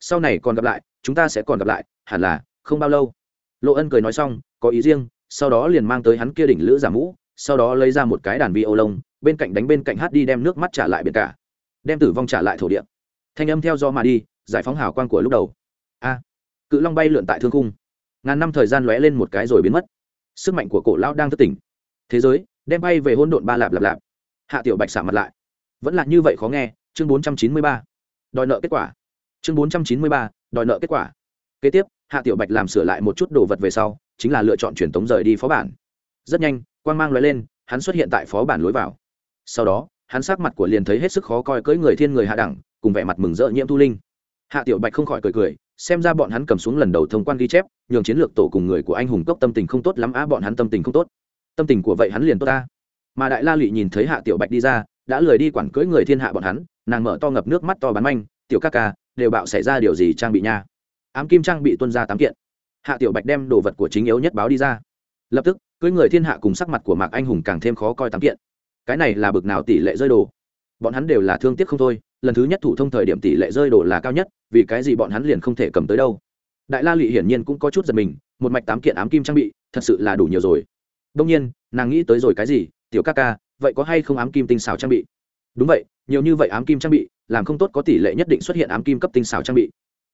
sau này còn gặp lại, chúng ta sẽ còn gặp lại, hẳn là, không bao lâu. Lộ ân cười nói xong, có ý riêng, sau đó liền mang tới hắn kia đỉnh lữ giả mũ, sau đó lấy ra một cái đàn vi ô lông, bên cạnh đánh bên cạnh hát đi đem nước mắt trả lại biển cả. Đem tử vong trả lại thổ địa. Thanh âm theo do mà đi, giải phóng hào quang của lúc đầu. A, cự long bay lượn tại thương cung ngàn năm thời gian lóe lên một cái rồi biến mất. Sức mạnh của cổ lão đang thức tỉnh. Thế giới, đem bay về hôn độn ba lạp lạp lạp. Hạ tiểu bạch xả mặt lại. Vẫn là như vậy khó nghe, chương bốn trăm chín mươi ba. Đòi nợ kết quả chương bốn trăm chín mươi ba, đòi nợ kết quả. Kế tiếp, hạ tiểu bạch làm sửa lại một chút đồ vật về sau, chính là lựa chọn truyền tống rời đi phó bản. Rất nhanh quan g mang l lên, hắn xuất hiện tại phó bản lối vào. Sau đó, hắn sắc mặt của liền thấy hết sức khó coi cưỡi người thiên người hạ đẳng, cùng vẻ mặt mừng rỡ nhiễm thu linh. Hạ tiểu bạch không khỏi cười cười, xem ra bọn hắn cầm xuống lần đầu thông quan ghi chép, nhường chiến lược tổ cùng người của anh hùng cốc tâm tình không tốt lắm á, bọn hắn tâm tình không tốt. Tâm tình của vậy hắn liền tốt ta. Mà đại la lụy nhìn thấy hạ tiểu bạch đi ra, đã lười đi quản cưỡi người thiên hạ bọn hắn, nàng mở to ngập nước mắt to bắn manh, tiểu ca ca đều bạo xảy ra điều gì trang bị nha. Ám kim trang bị tuân ra tám kiện. Hạ tiểu bạch đem đồ vật của chính yếu nhất báo đi ra. Lập tức cưỡi người thiên hạ cùng sắc mặt của mạc anh hùng càng thêm khó coi tám kiện. Cái này là bực nào tỷ lệ rơi đồ? Bọn hắn đều là thương tiếc không thôi, lần thứ nhất thủ thông thời điểm tỷ lệ rơi đồ là cao nhất, vì cái gì bọn hắn liền không thể cầm tới đâu? Đại la lụy hiển nhiên cũng có chút giật mình, một mạch tám kiện ám kim trang bị, thật sự là đủ nhiều rồi. Đông nhiên, nàng nghĩ tới rồi cái gì? Tiểu ca ca, vậy có hay không ám kim tinh xào trang bị? Đúng vậy, nhiều như vậy ám kim trang bị, làm không tốt có tỷ lệ nhất định xuất hiện ám kim cấp tinh xảo trang bị.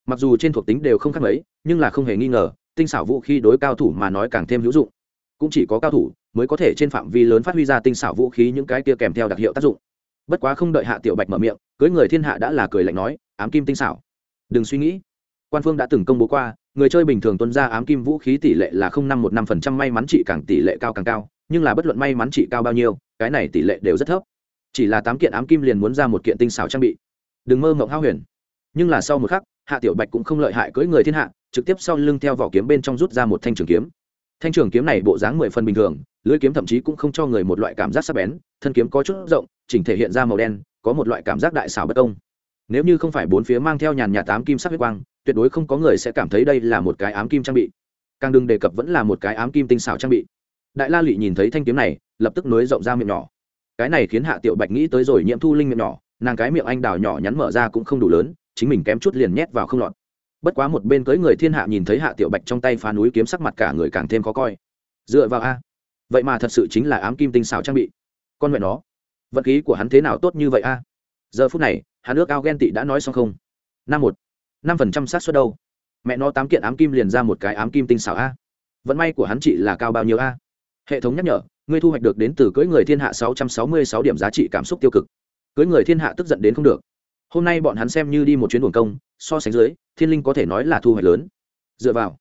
Mặc dù trên thuộc tính đều không khác mấy, nhưng là không hề nghi ngờ, tinh xảo vũ khí đối cao thủ mà nói càng thêm hữu dụng. Cũng chỉ có cao thủ mới có thể trên phạm vi lớn phát huy ra tinh xảo vũ khí những cái kia kèm theo đặc hiệu tác dụng. Bất quá không đợi hạ tiểu bạch mở miệng, cưới người thiên hạ đã là cười lạnh nói, ám kim tinh xảo. Đừng suy nghĩ. Quan phương đã từng công bố qua, người chơi bình thường tuân ra ám kim vũ khí tỷ lệ là không năm một năm phần trăm, may mắn trị càng tỷ lệ cao càng cao, nhưng là bất luận may mắn trị cao bao nhiêu, cái này tỷ lệ đều rất thấp chỉ là tám kiện ám kim liền muốn ra một kiện tinh xảo trang bị. Đừng mơ mộng hao huyền. Nhưng là sau một khắc, hạ tiểu bạch cũng không lợi hại cưỡi người thiên hạ, trực tiếp sau lưng theo vỏ kiếm bên trong rút ra một thanh trường kiếm. Thanh trường kiếm này bộ dáng mười phần bình thường, lưỡi kiếm thậm chí cũng không cho người một loại cảm giác sắc bén, thân kiếm có chút rộng, chỉnh thể hiện ra màu đen, có một loại cảm giác đại xảo bất công. Nếu như không phải bốn phía mang theo nhàn nhà tám kim sắc huyết quang, tuyệt đối không có người sẽ cảm thấy đây là một cái ám kim trang bị. Càng đừng đề cập vẫn là một cái ám kim tinh xảo trang bị. Đại la lụy nhìn thấy thanh kiếm này, lập tức nối rộng ra miệng nhỏ cái này khiến hạ tiểu bạch nghĩ tới rồi nhiễm thu linh miệng nhỏ, nàng cái miệng anh đào nhỏ nhắn mở ra cũng không đủ lớn, chính mình kém chút liền nhét vào không lọt. Bất quá một bên cưới người thiên hạ nhìn thấy hạ tiểu bạch trong tay phá núi kiếm sắc mặt cả người càng thêm khó coi. Dựa vào a, vậy mà thật sự chính là ám kim tinh xảo trang bị. Con mẹ nó vật khí của hắn thế nào tốt như vậy a? Giờ phút này, hắn ước ao ghen tị đã nói xong không? Năm một, năm phần trăm sát suất đâu? Mẹ nó tám kiện ám kim liền ra một cái ám kim tinh xảo a. Vận may của hắn chị là cao bao nhiêu a? Hệ thống nhắc nhở ngươi thu hoạch được đến từ cưỡi người thiên hạ sáu trăm sáu mươi sáu điểm giá trị cảm xúc tiêu cực. Cưỡi người thiên hạ tức giận đến không được. Hôm nay bọn hắn xem như đi một chuyến buồng công, so sánh dưới, thiên linh có thể nói là thu hoạch lớn. Dựa vào.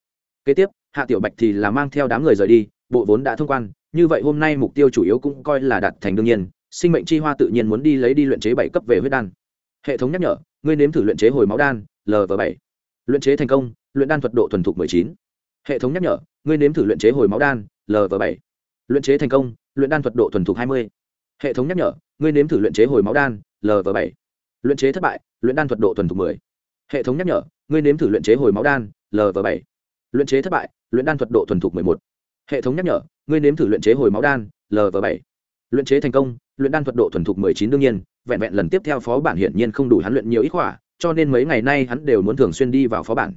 Kế tiếp, hạ tiểu bạch thì là mang theo đám người rời đi, bộ vốn đã thông quan, như vậy hôm nay mục tiêu chủ yếu cũng coi là đạt thành đương nhiên, sinh mệnh chi hoa tự nhiên muốn đi lấy đi luyện chế bảy cấp về huyết đan. Hệ thống nhắc nhở, ngươi nếm thử luyện chế hồi máu đan lv bảy. Luyện chế thành công, luyện đan thuật độ thuần thục chín. Hệ thống nhắc nhở, ngươi nếm thử luyện chế hồi máu đan lv bảy luyện chế thành công, luyện đan thuật độ thuần thục hai mươi. Hệ thống nhắc nhở, ngươi nếm thử luyện chế hồi máu đan lv bảy. Luyện chế thất bại, luyện đan thuật độ thuần thục mười. Hệ thống nhắc nhở, ngươi nếm thử luyện chế hồi máu đan lv bảy. Luyện chế thất bại, luyện đan thuật độ thuần thục mười một. Hệ thống nhắc nhở, ngươi nếm thử luyện chế hồi máu đan lv bảy. Luyện chế thành công, luyện đan thuật độ thuần thục mười chín đương nhiên, vẹn vẹn lần tiếp theo phó bản hiển nhiên không đủ hắn luyện nhiều ít khỏa cho nên mấy ngày nay hắn đều muốn thường xuyên đi vào phó bản.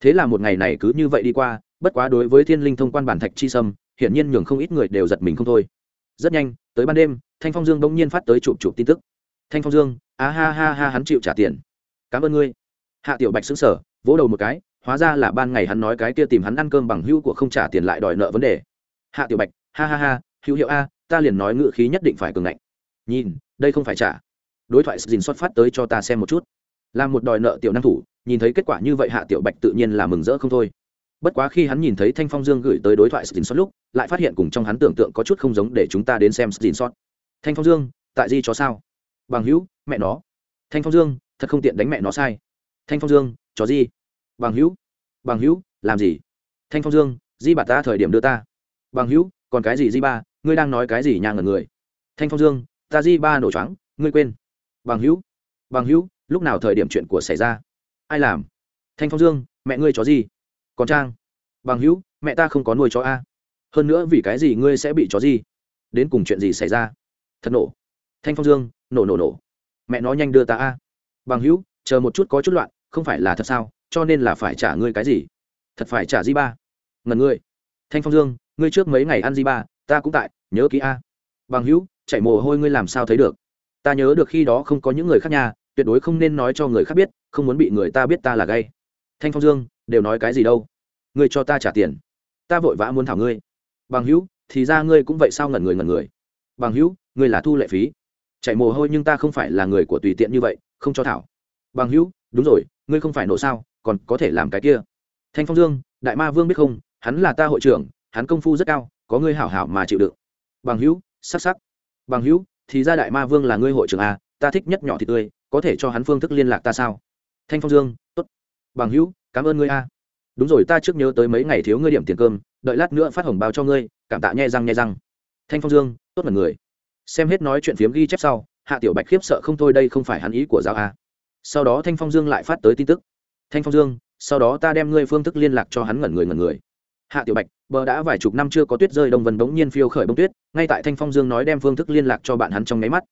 Thế là một ngày này cứ như vậy đi qua, bất quá đối với thiên linh thông quan bản thạch chi sâm hiển nhiên nhường không ít người đều giật mình không thôi. Rất nhanh, tới ban đêm, thanh phong dương bỗng nhiên phát tới chụp chụp tin tức. Thanh phong dương, a ha ha ha, hắn chịu trả tiền. Cảm ơn ngươi. Hạ tiểu bạch xứng sở vỗ đầu một cái, hóa ra là ban ngày hắn nói cái kia tìm hắn ăn cơm bằng hữu của không trả tiền lại đòi nợ vấn đề. Hạ tiểu bạch, ha ha ha, hữu hiệu a, ta liền nói ngự khí nhất định phải cường ngạnh. Nhìn, đây không phải trả. Đối thoại dình xuất phát tới cho ta xem một chút. Là một đòi nợ tiểu năng thủ, nhìn thấy kết quả như vậy hạ tiểu bạch tự nhiên là mừng rỡ không thôi bất quá khi hắn nhìn thấy thanh phong dương gửi tới đối thoại dình xuất lúc, lại phát hiện cùng trong hắn tưởng tượng có chút không giống để chúng ta đến xem dình xuất thanh phong dương, tại di cho sao? Bằng hữu, mẹ nó. Thanh phong dương, thật không tiện đánh mẹ nó sai. Thanh phong dương chó gì? Bằng hữu. Bằng hữu, làm gì? Thanh phong dương, di bà ta thời điểm đưa ta. Bằng hữu, còn cái gì di ba ngươi đang nói cái gì nhà ngẩn người? Thanh phong dương, ta di ba nổ choáng, ngươi quên. Bằng hữu. Bằng hữu, lúc nào thời điểm chuyện của xảy ra? Ai làm? Thanh phong dương, mẹ ngươi chó gì? Còn trang. Bằng hữu, mẹ ta không có nuôi chó a. Hơn nữa vì cái gì ngươi sẽ bị chó gì? Đến cùng chuyện gì xảy ra? Thật nổ. Thanh phong dương, nổ nổ nổ. Mẹ nó nhanh đưa ta a. Bằng hữu, chờ một chút có chút loạn, không phải là thật sao? Cho nên là phải trả ngươi cái gì? Thật phải trả di ba ngần ngươi. Thanh phong dương, ngươi trước mấy ngày ăn di ba ta cũng tại, nhớ kỹ a. Bằng hữu chạy mồ hôi ngươi làm sao thấy được? Ta nhớ được khi đó không có những người khác nhà, tuyệt đối không nên nói cho người khác biết, không muốn bị người ta biết ta là gay. Thanh phong dương đều nói cái gì đâu. Ngươi cho ta trả tiền. Ta vội vã muốn thảo ngươi. Bằng hữu, thì ra ngươi cũng vậy sao ngẩn người ngẩn người? Bằng hữu, ngươi là thu lệ phí. Chạy mồ hôi nhưng ta không phải là người của tùy tiện như vậy, không cho thảo. Bằng hữu, đúng rồi, ngươi không phải nổ sao, còn có thể làm cái kia. Thanh phong dương, đại ma vương biết không, hắn là ta hội trưởng, hắn công phu rất cao, có ngươi hảo hảo mà chịu đựng. Bằng hữu, sắc sắc. Bằng hữu, thì ra đại ma vương là ngươi hội trưởng à ta thích nhất nhỏ thì tươi, có thể cho hắn phương thức liên lạc ta sao? Thanh phong dương, tốt. Bằng hữu cảm ơn ngươi a. Đúng rồi, ta trước nhớ tới mấy ngày thiếu ngươi điểm tiền cơm, đợi lát nữa phát hồng bao cho ngươi, cảm tạ nhẹ răng nhẹ răng. Thanh phong dương, tốt mật người. Xem hết nói chuyện phiếm ghi chép sau, hạ tiểu bạch khiếp sợ không thôi, đây không phải hắn ý của giáo a. Sau đó thanh phong dương lại phát tới tin tức. Thanh phong dương, sau đó ta đem ngươi phương thức liên lạc cho hắn ngẩn người ngẩn người. Hạ tiểu bạch, bờ đã vài chục năm chưa có tuyết rơi đông vân bỗng nhiên phiêu khởi bông tuyết, ngay tại thanh phong dương nói đem phương thức liên lạc cho bạn hắn trong nháy mắt.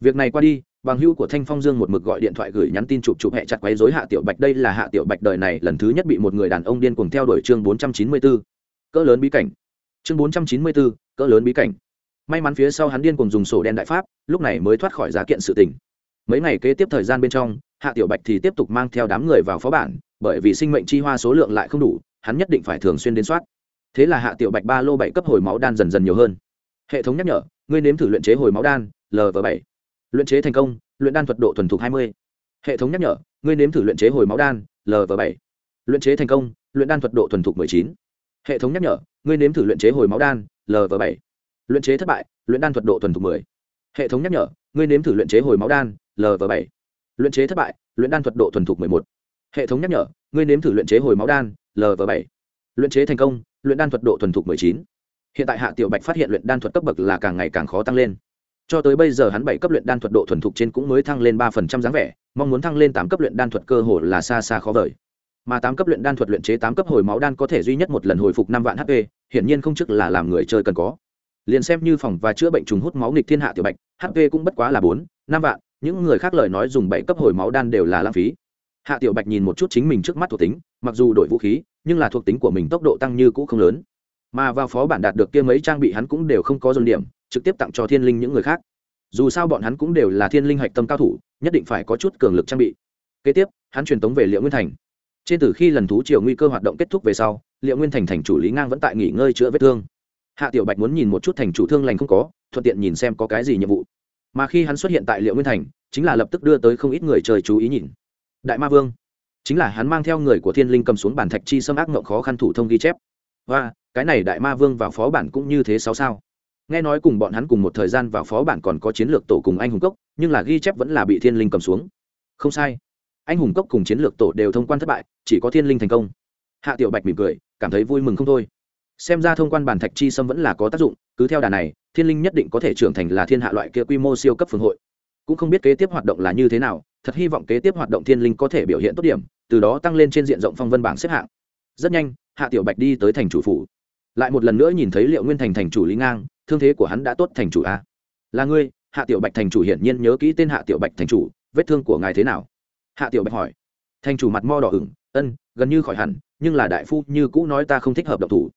Việc này qua đi bằng hữu của thanh phong dương một mực gọi điện thoại gửi nhắn tin chụp chụp hẹ chặt quấy dối hạ tiểu bạch. Đây là hạ tiểu bạch đời này lần thứ nhất bị một người đàn ông điên cuồng theo đuổi chương bốn trăm chín mươi 494. cỡ lớn bí cảnh. Chương bốn trăm chín mươi 494, cỡ lớn bí cảnh. May mắn phía sau hắn điên cuồng dùng sổ đen đại pháp lúc này mới thoát khỏi giá kiện sự tình. Mấy ngày kế tiếp thời gian bên trong hạ tiểu bạch thì tiếp tục mang theo đám người vào phó bản bởi vì sinh mệnh chi hoa số lượng lại không đủ hắn nhất định phải thường xuyên đến soát. Thế là hạ tiểu bạch ba lô bảy cấp hồi máu đan dần dần nhiều hơn. Hệ thống nhắc nhở ngươi nếm thử luyện chế hồi máu đan lv bảy luyện chế thành công, luyện đan thuật độ thuần thục hai mươi. Hệ thống nhắc nhở, ngươi nếm thử luyện chế hồi máu đan lv bảy. Luyện chế thành công, luyện đan thuật độ thuần thục chín. Hệ thống nhắc nhở, ngươi nếm thử luyện chế hồi máu đan lv bảy. Luyện chế thất bại, luyện đan thuật độ thuần thục 10. hệ thống nhắc nhở, ngươi nếm thử luyện chế hồi máu đan lv bảy. Luyện chế thất bại, luyện đan thuật độ thuần thục 11. hệ thống nhắc nhở, ngươi nếm thử luyện chế hồi máu đan lv bảy. Luyện chế thành công, luyện đan thuật độ thuần thục 19. hiện tại hạ tiểu bạch phát hiện luyện đan thuật cấp bậc là càng ngày càng khó tăng lên cho tới bây giờ hắn bảy cấp luyện đan thuật độ thuần thục trên cũng mới thăng lên ba phần trăm dáng vẻ, mong muốn thăng lên tám cấp luyện đan thuật cơ hồ là xa xa khó vời. Mà tám cấp luyện đan thuật luyện chế tám cấp hồi máu đan có thể duy nhất một lần hồi phục năm vạn hp hiển nhiên không chức là làm người chơi cần có. Liền xem như phòng và chữa bệnh trùng hút máu nghịch thiên hạ tiểu bạch hp cũng bất quá là bốn, năm vạn, những người khác lời nói dùng bảy cấp hồi máu đan đều là lãng phí. Hạ tiểu bạch nhìn một chút chính mình trước mắt thuộc tính, mặc dù đổi vũ khí, nhưng là thuộc tính của mình tốc độ tăng như cũ không lớn. Mà vào phó bản đạt được kia mấy trang bị hắn cũng đều không có dồn điểm trực tiếp tặng cho thiên linh những người khác. Dù sao bọn hắn cũng đều là thiên linh hạch tâm cao thủ, nhất định phải có chút cường lực trang bị. Kế tiếp, hắn truyền tống về liệu nguyên thành. Trên từ khi lần thú chiều nguy cơ hoạt động kết thúc về sau, liệu nguyên thành thành chủ lý ngang vẫn tại nghỉ ngơi chữa vết thương. Hạ tiểu bạch muốn nhìn một chút thành chủ thương lành không có, thuận tiện nhìn xem có cái gì nhiệm vụ. Mà khi hắn xuất hiện tại liệu nguyên thành, chính là lập tức đưa tới không ít người trời chú ý nhìn. Đại ma vương. Chính là hắn mang theo người của thiên linh cầm xuống bản thạch chi xâm ác mộng khó khăn thủ thông ghi chép. Và, cái này đại ma vương vào phó bản cũng như thế sáu sao nghe nói cùng bọn hắn cùng một thời gian vào phó bản còn có chiến lược tổ cùng anh hùng cốc, nhưng là ghi chép vẫn là bị thiên linh cầm xuống. Không sai. Anh hùng cốc cùng chiến lược tổ đều thông quan thất bại, chỉ có thiên linh thành công. Hạ tiểu bạch mỉm cười, cảm thấy vui mừng không thôi. Xem ra thông quan bản thạch chi sâm vẫn là có tác dụng, cứ theo đà này, thiên linh nhất định có thể trưởng thành là thiên hạ loại kia quy mô siêu cấp phường hội. Cũng không biết kế tiếp hoạt động là như thế nào, thật hy vọng kế tiếp hoạt động thiên linh có thể biểu hiện tốt điểm, từ đó tăng lên trên diện rộng phong vân bảng xếp hạng. Rất nhanh, hạ tiểu bạch đi tới thành chủ phủ. Lại một lần nữa nhìn thấy liệu nguyên thành thành chủ lý ngang thương thế của hắn đã tốt thành chủ a. Là ngươi, hạ tiểu bạch thành chủ hiển nhiên nhớ kỹ tên hạ tiểu bạch thành chủ, vết thương của ngài thế nào? Hạ tiểu bạch hỏi. Thành chủ mặt mo đỏ ửng, ân, gần như khỏi hẳn, nhưng là đại phu như cũ nói ta không thích hợp độc thủ.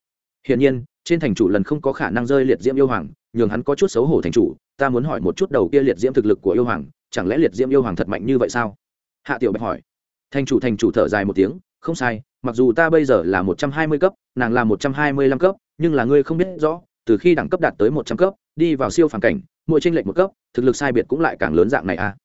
Hiển nhiên, trên thành chủ lần không có khả năng rơi liệt diễm yêu hoàng, nhường hắn có chút xấu hổ thành chủ, ta muốn hỏi một chút đầu kia liệt diễm thực lực của yêu hoàng, chẳng lẽ liệt diễm yêu hoàng thật mạnh như vậy sao? Hạ tiểu bạch hỏi. Thành chủ thành chủ thở dài một tiếng, không sai, mặc dù ta bây giờ là một trăm hai mươi cấp, nàng là một trăm hai mươi lăm cấp, nhưng là ngươi không biết rõ từ khi đẳng cấp đạt tới một trăm cấp, đi vào siêu phản cảnh, mỗi tranh lệch một cấp, thực lực sai biệt cũng lại càng lớn dạng này à.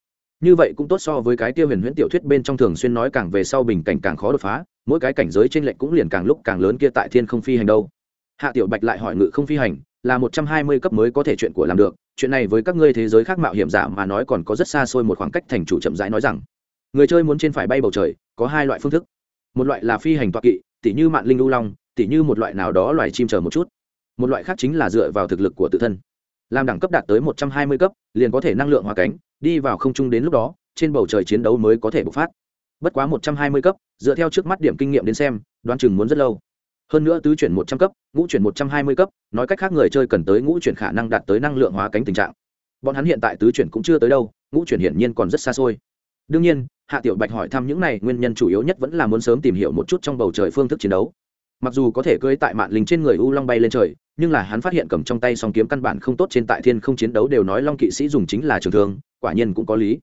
Như vậy cũng tốt so với cái tiêu huyền huyễn tiểu thuyết bên trong thường xuyên nói càng về sau bình cảnh càng khó đột phá, mỗi cái cảnh giới tranh lệch cũng liền càng lúc càng lớn kia tại thiên không phi hành đâu. Hạ tiểu bạch lại hỏi ngự không phi hành, là một trăm hai mươi cấp mới có thể chuyện của làm được, chuyện này với các ngươi thế giới khác mạo hiểm giả mà nói còn có rất xa xôi một khoảng cách thành chủ chậm rãi nói rằng, người chơi muốn trên phải bay bầu trời, có hai loại phương thức. Một loại là phi hành toạ kỵ, tỉ như mạng linh lưu long, tỉ như một loại nào đó loài chim chờ một chút một loại khác chính là dựa vào thực lực của tự thân. Làm đẳng cấp đạt tới một trăm hai mươi cấp, liền có thể năng lượng hòa cánh, đi vào không trung đến lúc đó, trên bầu trời chiến đấu mới có thể bộc phát. Bất quá một trăm hai mươi cấp, dựa theo trước mắt điểm kinh nghiệm đến xem, đoán chừng muốn rất lâu. Hơn nữa tứ chuyển một trăm cấp, ngũ chuyển một trăm hai mươi cấp, nói cách khác người chơi cần tới ngũ chuyển khả năng đạt tới năng lượng hóa cánh tình trạng. Bọn hắn hiện tại tứ chuyển cũng chưa tới đâu, ngũ chuyển hiển nhiên còn rất xa xôi. Đương nhiên, hạ tiểu bạch hỏi thăm những này nguyên nhân chủ yếu nhất vẫn là muốn sớm tìm hiểu một chút trong bầu trời phương thức chiến đấu mặc dù có thể cưỡi tại mạn linh trên người u long bay lên trời, nhưng là hắn phát hiện cầm trong tay song kiếm căn bản không tốt trên tại thiên không chiến đấu đều nói long kỵ sĩ dùng chính là trường thương, quả nhiên cũng có lý.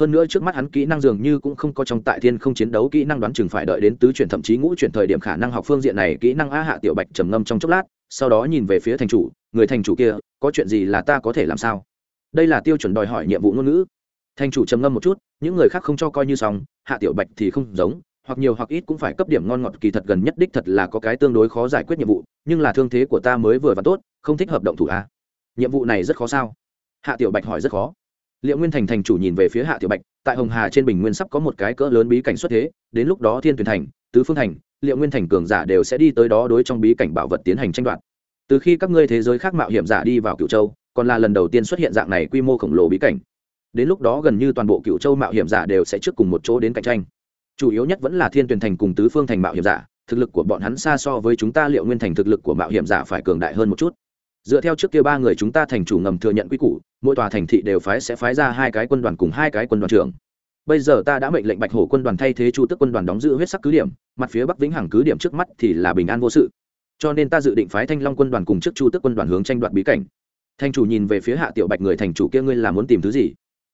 Hơn nữa trước mắt hắn kỹ năng dường như cũng không có trong tại thiên không chiến đấu kỹ năng đoán chừng phải đợi đến tứ chuyển thậm chí ngũ chuyển thời điểm khả năng học phương diện này kỹ năng a hạ tiểu bạch trầm ngâm trong chốc lát, sau đó nhìn về phía thành chủ, người thành chủ kia, có chuyện gì là ta có thể làm sao? Đây là tiêu chuẩn đòi hỏi nhiệm vụ ngôn ngữ. Thành chủ trầm ngâm một chút, những người khác không cho coi như xong, hạ tiểu bạch thì không giống hoặc nhiều hoặc ít cũng phải cấp điểm ngon ngọt, kỳ thật gần nhất đích thật là có cái tương đối khó giải quyết nhiệm vụ, nhưng là thương thế của ta mới vừa và tốt, không thích hợp động thủ a nhiệm vụ này rất khó sao? Hạ tiểu bạch hỏi rất khó. Liệu nguyên thành thành chủ nhìn về phía hạ tiểu bạch, tại hồng hà trên bình nguyên sắp có một cái cỡ lớn bí cảnh xuất thế, đến lúc đó thiên tuyển thành, tứ phương thành liệu nguyên thành cường giả đều sẽ đi tới đó đối trong bí cảnh bảo vật tiến hành tranh đoạt. Từ khi các ngươi thế giới khác mạo hiểm giả đi vào cựu châu, còn là lần đầu tiên xuất hiện dạng này quy mô khổng lồ bí cảnh. Đến lúc đó gần như toàn bộ cựu châu mạo hiểm giả đều sẽ trước cùng một chỗ đến cạnh tranh chủ yếu nhất vẫn là thiên tuyển thành cùng tứ phương thành mạo hiểm giả, thực lực của bọn hắn xa so với chúng ta liệu nguyên thành thực lực của mạo hiểm giả phải cường đại hơn một chút. Dựa theo trước kia ba người chúng ta thành chủ ngầm thừa nhận quy củ, mỗi tòa thành thị đều phái sẽ phái ra hai cái quân đoàn cùng hai cái quân đoàn trưởng. Bây giờ ta đã mệnh lệnh bạch hổ quân đoàn thay thế chu tức quân đoàn đóng giữ huyết sắc cứ điểm, mặt phía bắc vĩnh hằng cứ điểm trước mắt thì là bình an vô sự. Cho nên ta dự định phái thanh long quân đoàn cùng trước chu tức quân đoàn hướng tranh đoạt bí cảnh. Thành chủ nhìn về phía hạ tiểu bạch người thành chủ kia, ngươi là muốn tìm thứ gì?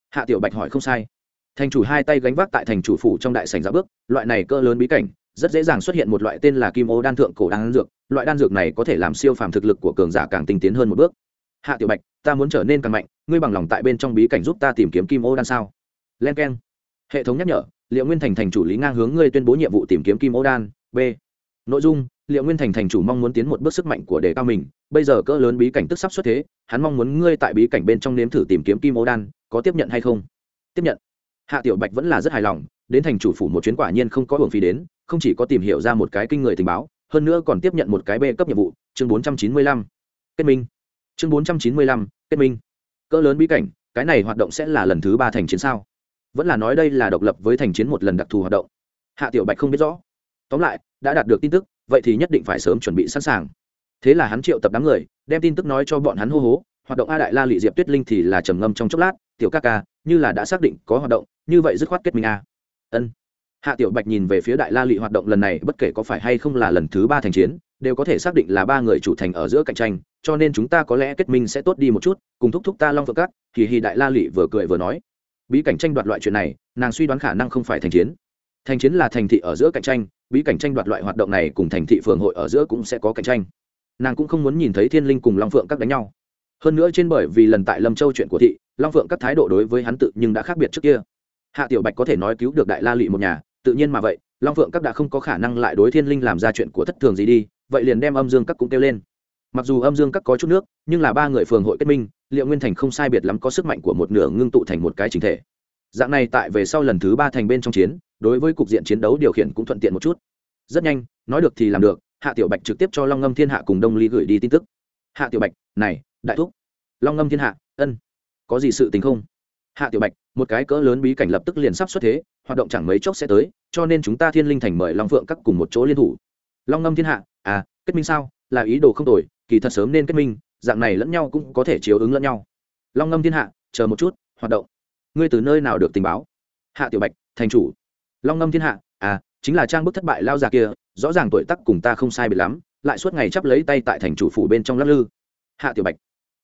Hạ tiểu bạch hỏi không sai thành chủ hai tay gánh vác tại thành chủ phủ trong đại sảnh ra bước, loại này cỡ lớn bí cảnh, rất dễ dàng xuất hiện một loại tên là kim ô đan thượng cổ đan dược, loại đan dược này có thể làm siêu phàm thực lực của cường giả càng tinh tiến hơn một bước. Hạ tiểu bạch, ta muốn trở nên càng mạnh, ngươi bằng lòng tại bên trong bí cảnh giúp ta tìm kiếm kim ô đan sao? Len k e n hệ thống nhắc nhở, liệu nguyên thành thành chủ lý ngang hướng ngươi tuyên bố nhiệm vụ tìm kiếm kim ô đan, b. Nội dung, liệu nguyên thành thành chủ mong muốn tiến một bước sức mạnh của đề cao mình, bây giờ cỡ lớn bí cảnh tức sắp xuất thế, hắn mong muốn ngươi tại bí cảnh bên trong nếm thử tìm kiếm kim ô đan, có tiếp nhận hay không? Tiếp nhận hạ tiểu bạch vẫn là rất hài lòng, đến thành chủ phủ một chuyến quả nhiên không có hưởng phí đến, không chỉ có tìm hiểu ra một cái kinh người tình báo, hơn nữa còn tiếp nhận một cái b cấp nhiệm vụ, chương bốn trăm chín mươi lăm. Kết minh. Chương bốn trăm chín mươi lăm, kết minh. Cỡ lớn bí cảnh, cái này hoạt động sẽ là lần thứ ba thành chiến sao? Vẫn là nói đây là độc lập với thành chiến một lần đặc thù hoạt động. Hạ tiểu bạch không biết rõ. Tóm lại, đã đạt được tin tức, vậy thì nhất định phải sớm chuẩn bị sẵn sàng. Thế là hắn triệu tập đám người, đem tin tức nói cho bọn hắn hô hố, hoạt động a đại la lị diệp tuyết linh thì là trầm ngâm trong chốc lát, tiểu ca ca như là đã xác định có hoạt động, như vậy dứt khoát kết minh a. Ân. Hạ tiểu bạch nhìn về phía đại la lị hoạt động lần này, bất kể có phải hay không là lần thứ ba thành chiến, đều có thể xác định là ba người chủ thành ở giữa cạnh tranh, cho nên chúng ta có lẽ kết minh sẽ tốt đi một chút, cùng thúc thúc ta long phượng cắt thì hì đại la lị vừa cười vừa nói. Bí cảnh tranh đoạt loại chuyện này, nàng suy đoán khả năng không phải thành chiến. Thành chiến là thành thị ở giữa cạnh tranh, bí cảnh tranh đoạt loại hoạt động này cùng thành thị phường hội ở giữa cũng sẽ có cạnh tranh. Nàng cũng không muốn nhìn thấy thiên linh cùng long phượng các đánh nhau hơn nữa trên bởi vì lần tại lâm châu chuyện của thị, long phượng các thái độ đối với hắn tự nhưng đã khác biệt trước kia. Hạ tiểu bạch có thể nói cứu được đại la lụy một nhà, tự nhiên mà vậy, long phượng các đã không có khả năng lại đối thiên linh làm ra chuyện của thất thường gì đi, vậy liền đem âm dương các cũng kêu lên. Mặc dù âm dương các có chút nước, nhưng là ba người phường hội kết minh, liệu nguyên thành không sai biệt lắm có sức mạnh của một nửa ngưng tụ thành một cái chính thể. Dạng này tại về sau lần thứ ba thành bên trong chiến, đối với cục diện chiến đấu điều khiển cũng thuận tiện một chút. Rất nhanh, nói được thì làm được, hạ tiểu bạch trực tiếp cho long ngâm thiên hạ cùng đông ly gửi đi tin tức. Hạ tiểu bạch, này đại thúc. Long ngâm thiên hạ, ân. Có gì sự tình không? Hạ tiểu bạch, một cái cỡ lớn bí cảnh lập tức liền sắp xuất thế, hoạt động chẳng mấy chốc sẽ tới, cho nên chúng ta thiên linh thành mời long phượng các cùng một chỗ liên thủ. Long ngâm thiên hạ à kết minh sao? Là ý đồ không tồi, kỳ thật sớm nên kết minh, dạng này lẫn nhau cũng có thể chiếu ứng lẫn nhau. Long ngâm thiên hạ, chờ một chút, hoạt động. Ngươi từ nơi nào được tình báo? Hạ tiểu bạch, thành chủ. Long ngâm thiên hạ à chính là trang bức thất bại lao già kia, rõ ràng tuổi tắc cùng ta không sai biệt lắm, lại suốt ngày chắp lấy tay tại thành chủ phủ bên trong lắc lư. Hạ tiểu bạch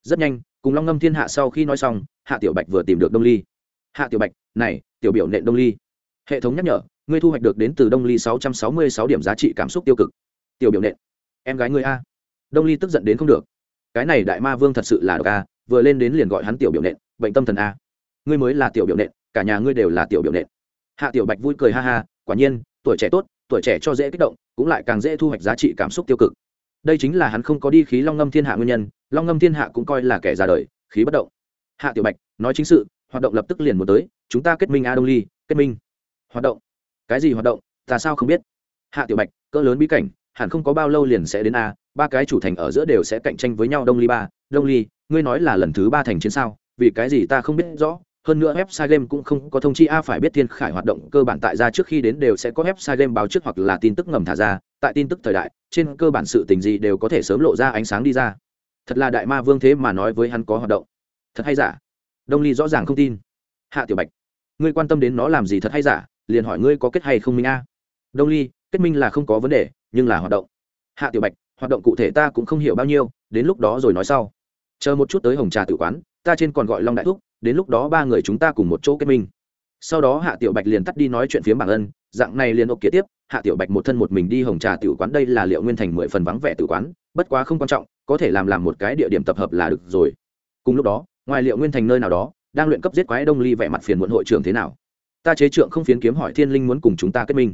rất nhanh, cùng long ngâm thiên hạ sau khi nói xong, hạ tiểu bạch vừa tìm được đông ly. Hạ tiểu bạch, này, tiểu biểu nện đông ly. Hệ thống nhắc nhở, ngươi thu hoạch được đến từ đông ly sáu trăm sáu mươi sáu điểm giá trị cảm xúc tiêu cực. Tiểu biểu nện, em gái ngươi a. Đông ly tức giận đến không được. Cái này đại ma vương thật sự là độc a, vừa lên đến liền gọi hắn tiểu biểu nện, bệnh tâm thần a. Ngươi mới là tiểu biểu nện, cả nhà ngươi đều là tiểu biểu nện. Hạ tiểu bạch vui cười ha ha, quả nhiên, tuổi trẻ tốt, tuổi trẻ cho dễ kích động, cũng lại càng dễ thu hoạch giá trị cảm xúc tiêu cực. Đây chính là hắn không có đi khí long ngâm thiên hạ nguyên nhân long ngâm thiên hạ cũng coi là kẻ già đời, khí bất động. Hạ tiểu bạch, nói chính sự, hoạt động lập tức liền muốn tới, chúng ta kết minh a đông ly, kết minh. Hoạt động. Cái gì hoạt động, ta sao không biết? Hạ tiểu bạch, cỡ lớn bí cảnh, hẳn không có bao lâu liền sẽ đến a, ba cái chủ thành ở giữa đều sẽ cạnh tranh với nhau đông ly ba. Đông ly, ngươi nói là lần thứ ba thành chiến sao? Vì cái gì ta không biết rõ? Hơn nữa website game cũng không có thông chi a, phải biết thiên khải hoạt động cơ bản tại ra trước khi đến đều sẽ có website game báo trước hoặc là tin tức ngầm thả ra. Tại tin tức thời đại, trên cơ bản sự tình gì đều có thể sớm lộ ra ánh sáng đi ra thật là đại ma vương thế mà nói với hắn có hoạt động. Thật hay giả? Đông ly rõ ràng không tin. Hạ tiểu bạch, ngươi quan tâm đến nó làm gì thật hay giả? Liền hỏi ngươi có kết hay không minh a. Đông ly, kết minh là không có vấn đề, nhưng là hoạt động. Hạ tiểu bạch, hoạt động cụ thể ta cũng không hiểu bao nhiêu, đến lúc đó rồi nói sau. Chờ một chút tới hồng trà tự quán, ta trên còn gọi long đại thúc, đến lúc đó ba người chúng ta cùng một chỗ kết minh. Sau đó hạ tiểu bạch liền tắt đi nói chuyện phía bảng ân dạng này liền ộp kia tiếp, hạ tiểu bạch một thân một mình đi hồng trà tiểu quán đây là liệu nguyên thành mười phần vắng vẻ tử quán, bất quá không quan trọng, có thể làm làm một cái địa điểm tập hợp là được rồi. Cùng lúc đó, ngoài liệu nguyên thành nơi nào đó, đang luyện cấp giết quái đông ly vẻ mặt phiền muộn hội trưởng thế nào? Ta chế trượng không phiến kiếm hỏi thiên linh muốn cùng chúng ta kết minh.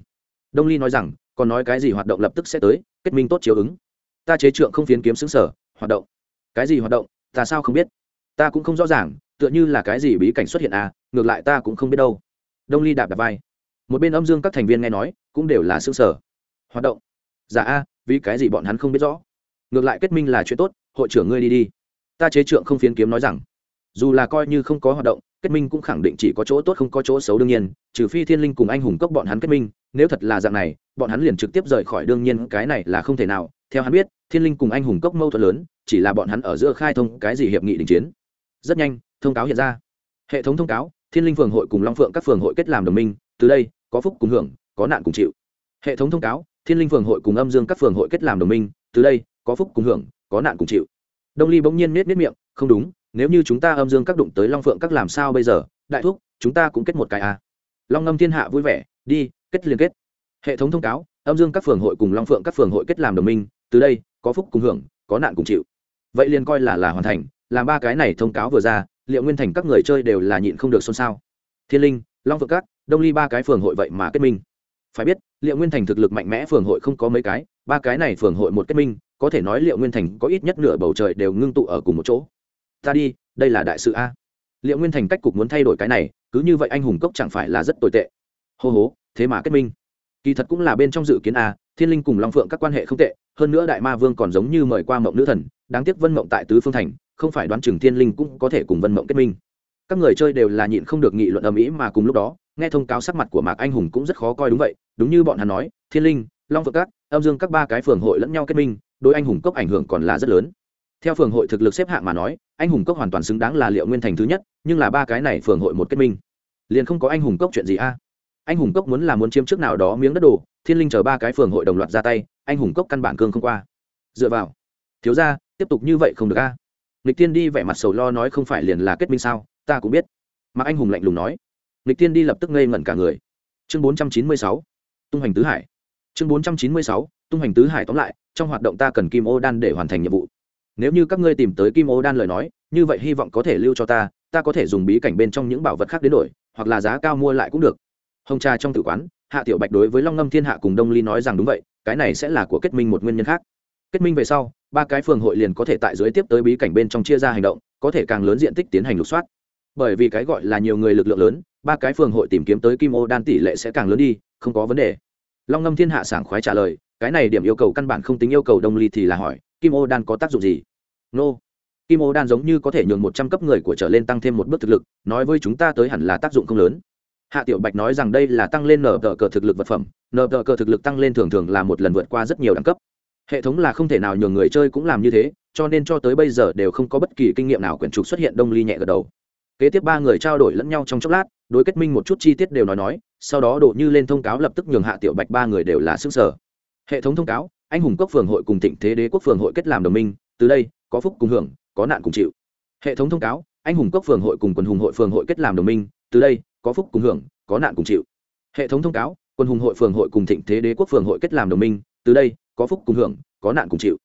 Đông ly nói rằng, còn nói cái gì hoạt động lập tức sẽ tới, kết minh tốt chiếu ứng. Ta chế trượng không phiến kiếm xứng sở, hoạt động. Cái gì hoạt động? Ta sao không biết? Ta cũng không rõ ràng, tựa như là cái gì bí cảnh xuất hiện à ngược lại ta cũng không biết đâu. Đông ly đạp đạp vai một bên âm dương các thành viên nghe nói, cũng đều là xương sở hoạt động. Giả dạ a, vì cái gì bọn hắn không biết rõ? Ngược lại kết minh là chuyện tốt, hội trưởng ngươi đi đi. Ta chế trượng không phiến kiếm nói rằng, dù là coi như không có hoạt động, kết minh cũng khẳng định chỉ có chỗ tốt không có chỗ xấu đương nhiên, trừ phi thiên linh cùng anh hùng cốc bọn hắn kết minh, nếu thật là dạng này, bọn hắn liền trực tiếp rời khỏi đương nhiên, cái này là không thể nào. Theo hắn biết, thiên linh cùng anh hùng cốc mâu thuẫn lớn, chỉ là bọn hắn ở giữa khai thông cái gì hiệp nghị đình chiến. Rất nhanh, thông cáo hiện ra. Hệ thống thông cáo, thiên linh phường hội cùng long phượng các phường hội kết làm đồng minh từ đây, có phúc cùng hưởng, có nạn cùng chịu. Hệ thống thông cáo, thiên linh phường hội cùng âm dương các phường hội kết làm đồng minh, từ đây, có phúc cùng hưởng, có nạn cùng chịu. Đông ly bỗng nhiên nết nết miệng, không đúng, nếu như chúng ta âm dương các đụng tới long phượng các làm sao bây giờ? Đại thúc, chúng ta cũng kết một cái à. long ngâm thiên hạ vui vẻ, đi, kết liên kết. Hệ thống thông cáo, âm dương các phường hội cùng long phượng các phường hội kết làm đồng minh, từ đây, có phúc cùng hưởng, có nạn cùng chịu. Vậy liền coi là là hoàn thành, làm ba cái này thông cáo vừa ra, liệu nguyên thành các người chơi đều là nhịn không được xôn xao. Thiên linh, long phượng các đông ly ba cái phường hội vậy mà kết minh. Phải biết, liệu nguyên thành thực lực mạnh mẽ phường hội không có mấy cái, ba cái này phường hội một kết minh, có thể nói liệu nguyên thành có ít nhất nửa bầu trời đều ngưng tụ ở cùng một chỗ. Ta đi, đây là đại sự a. Liệu nguyên thành cách cục muốn thay đổi cái này, cứ như vậy anh hùng cốc chẳng phải là rất tồi tệ. Hô hố thế mà kết minh. Kỳ thật cũng là bên trong dự kiến a, thiên linh cùng long phượng các quan hệ không tệ, hơn nữa đại ma vương còn giống như mời qua mộng nữ thần, đáng tiếc vân mộng tại tứ phương thành, không phải đoán chừng thiên linh cũng có thể cùng vân mộng kết minh. Các người chơi đều là nhịn không được nghị luận âm ĩ mà cùng lúc đó nghe thông cáo sắc mặt của mạc anh hùng cũng rất khó coi đúng vậy, đúng như bọn hắn nói, thiên linh, long phượng các, âm dương các ba cái phường hội lẫn nhau kết minh, đối anh hùng cốc ảnh hưởng còn là rất lớn. Theo phường hội thực lực xếp hạng mà nói, anh hùng cốc hoàn toàn xứng đáng là liệu nguyên thành thứ nhất, nhưng là ba cái này phường hội một kết minh. Liền không có anh hùng cốc chuyện gì a. Anh hùng cốc muốn là muốn chiếm trước nào đó miếng đất đồ, thiên linh chờ ba cái phường hội đồng loạt ra tay, anh hùng cốc căn bản cương không qua. Dựa vào. Thiếu ra tiếp tục như vậy không được a. À? tiên đi vẻ mặt sầu lo nói không phải liền là kết minh sao, ta cũng biết. Mà anh hùng lạnh lùng nói lịch tiên đi lập tức ngây ngẩn cả người. Chương bốn trăm chín mươi sáu, tung hành tứ hải. Chương bốn trăm chín mươi sáu, tung hành tứ hải tóm lại, trong hoạt động ta cần kim ô đan để hoàn thành nhiệm vụ. Nếu như các ngươi tìm tới kim ô đan lời nói, như vậy hy vọng có thể lưu cho ta ta có thể dùng bí cảnh bên trong những bảo vật khác đến đổi, hoặc là giá cao mua lại cũng được. Hồng trà trong tử quán, hạ tiểu bạch đối với long ngâm thiên hạ cùng đông ly nói rằng đúng vậy, cái này sẽ là của kết minh một nguyên nhân khác. Kết minh về sau, ba cái phường hội liền có thể tại dưới tiếp tới bí cảnh bên trong chia ra hành động, có thể càng lớn diện tích tiến hành lục soát. Bởi vì cái gọi là nhiều người lực lượng lớn ba cái phường hội tìm kiếm tới kim ô đan tỷ lệ sẽ càng lớn đi, không có vấn đề. Long ngâm thiên hạ sảng khoái trả lời, cái này điểm yêu cầu căn bản không tính yêu cầu đông ly thì là hỏi, kim ô đan có tác dụng gì? Nô. Kim ô đan giống như có thể nhường một trăm cấp người của trở lên tăng thêm một bước thực lực, nói với chúng ta tới hẳn là tác dụng không lớn. Hạ tiểu bạch nói rằng đây là tăng lên nở tờ cờ thực lực vật phẩm nở tờ cờ thực lực tăng lên thường thường là một lần vượt qua rất nhiều đẳng cấp. Hệ thống là không thể nào nhường người chơi cũng làm như thế, cho nên cho tới bây giờ đều không có bất kỳ kinh nghiệm nào quyển trục xuất hiện đông ly nhẹ gật đầu. Kế tiếp ba người trao đổi lẫn nhau trong chốc lát đối kết minh một chút chi tiết đều nói nói, sau đó đổ như lên thông cáo lập tức nhường hạ tiểu bạch ba người đều là sức sở. Hệ thống thông cáo, anh hùng quốc phường hội cùng thịnh thế đế quốc phường hội kết làm đồng minh, từ đây, có phúc cùng hưởng, có nạn cùng chịu. Hệ thống thông cáo, anh hùng quốc phường hội cùng quần hùng hội phường hội kết làm đồng minh, từ đây, có phúc cùng hưởng, có nạn cùng chịu. Hệ thống thông cáo quân hùng hội phường hội cùng thịnh thế đế quốc phường hội kết làm đồng minh, từ đây, có phúc cùng hưởng, có nạn cùng chịu.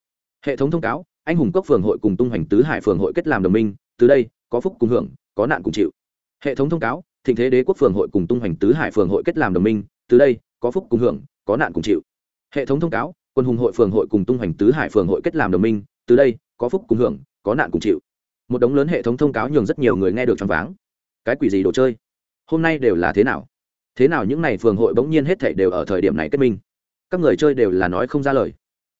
Hệ thống thông cáo, anh hùng cốc phường hội cùng tung hoành tứ hải phường hội kết làm đồng minh, từ đây, có phúc cùng hưởng, có nạn cùng chịu. Hệ thống thông cáo thịnh thế đế quốc phường hội cùng tung hoành tứ hải phường hội kết làm đồng minh, từ đây, có phúc cùng hưởng, có nạn cùng chịu. Hệ thống thông cáo, quân hùng hội phường hội cùng tung hoành tứ hải phường hội kết làm đồng minh, từ đây, có phúc cùng hưởng, có nạn cùng chịu. Một đống lớn hệ thống thông cáo nhường rất nhiều người nghe được choáng váng. Cái quỷ gì đồ chơi? Hôm nay đều là thế nào? Thế nào những n à y phường hội bỗng nhiên hết thể đều ở thời điểm này kết minh? Các người chơi đều là nói không ra lời.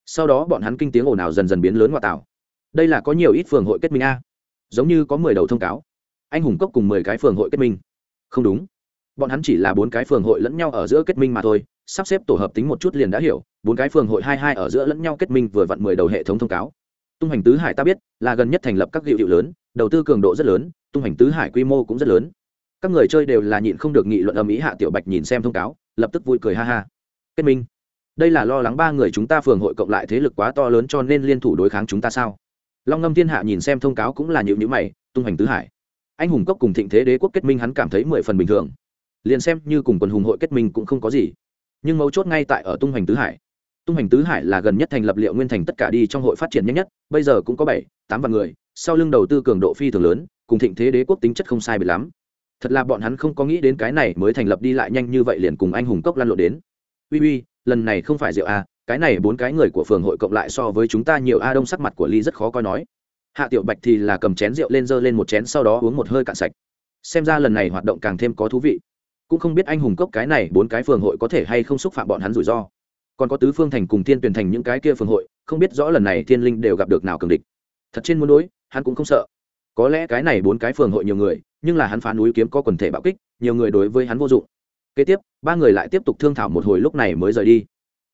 Sau đó bọn hắn kinh tiếng ồn ào dần dần biến lớn ngoại tảo. đây là có nhiều ít phường hội kết minh a. Giống như có mười đầu thông cáo. Anh hùng cốc cùng mười cái phường hội kết minh không đúng. Bọn hắn chỉ là bốn cái phường hội lẫn nhau ở giữa kết minh mà thôi, sắp xếp tổ hợp tính một chút liền đã hiểu, bốn cái phường hội hai hai ở giữa lẫn nhau kết minh vừa vặn mười đầu hệ thống thông cáo. Tung hành tứ hải ta biết, là gần nhất thành lập các hiệu hiệu lớn, đầu tư cường độ rất lớn, tung hành tứ hải quy mô cũng rất lớn. Các người chơi đều là nhịn không được nghị luận âm ý hạ tiểu bạch nhìn xem thông cáo, lập tức vui cười ha ha. Kết minh. Đây là lo lắng ba người chúng ta phường hội cộng lại thế lực quá to lớn cho nên liên thủ đối kháng chúng ta sao? Long ngâm thiên hạ nhìn xem thông cáo cũng là nhịu nhữ mày, tung hành tứ hải anh hùng cốc cùng thịnh thế đế quốc kết minh hắn cảm thấy mười phần bình thường. Liền xem như cùng quần hùng hội kết minh cũng không có gì. Nhưng mấu chốt ngay tại ở tung hoành tứ hải. Tung hoành tứ hải là gần nhất thành lập liệu nguyên thành tất cả đi trong hội phát triển nhanh nhất, bây giờ cũng có bảy, tám vạn người, sau lưng đầu tư cường độ phi thường lớn, cùng thịnh thế đế quốc tính chất không sai biệt lắm. Thật là bọn hắn không có nghĩ đến cái này mới thành lập đi lại nhanh như vậy liền cùng anh hùng cốc lan lộ đến. Uy uy, lần này không phải rượu a cái này bốn cái người của phường hội cộng lại so với chúng ta nhiều a đông sắc mặt của ly rất khó coi nói hạ tiểu bạch thì là cầm chén rượu lên dơ lên một chén sau đó uống một hơi cạn sạch. Xem ra lần này hoạt động càng thêm có thú vị. Cũng không biết anh hùng cốc cái này bốn cái phường hội có thể hay không xúc phạm bọn hắn rủi ro. Còn có tứ phương thành cùng thiên tuyển thành những cái kia phường hội, không biết rõ lần này thiên linh đều gặp được nào cường địch. Thật trên muốn đối, hắn cũng không sợ. Có lẽ cái này bốn cái phường hội nhiều người, nhưng là hắn phá núi kiếm có quần thể bạo kích, nhiều người đối với hắn vô dụng. Kế tiếp, ba người lại tiếp tục thương thảo một hồi lúc này mới rời đi.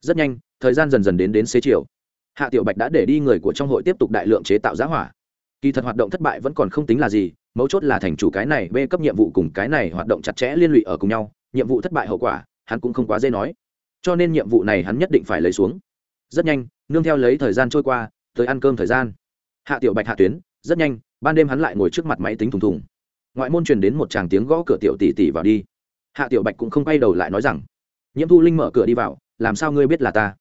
Rất nhanh, thời gian dần dần đến đến xế chiều hạ tiểu bạch đã để đi người của trong hội tiếp tục đại lượng chế tạo giá hỏa. Kỳ thật hoạt động thất bại vẫn còn không tính là gì, mấu chốt là thành chủ cái này, bê cấp nhiệm vụ cùng cái này hoạt động chặt chẽ liên lụy ở cùng nhau, nhiệm vụ thất bại hậu quả, hắn cũng không quá dễ nói. Cho nên nhiệm vụ này hắn nhất định phải lấy xuống. Rất nhanh, nương theo lấy thời gian trôi qua, tới ăn cơm thời gian. Hạ tiểu bạch hạ tuyến, rất nhanh, ban đêm hắn lại ngồi trước mặt máy tính thùng thùng. Ngoại môn truyền đến một tràng tiếng gõ cửa tiểu tỷ tỷ vào đi. Hạ tiểu bạch cũng không quay đầu lại nói rằng, nhiễm thu linh mở cửa đi vào, làm sao ngươi biết là ta?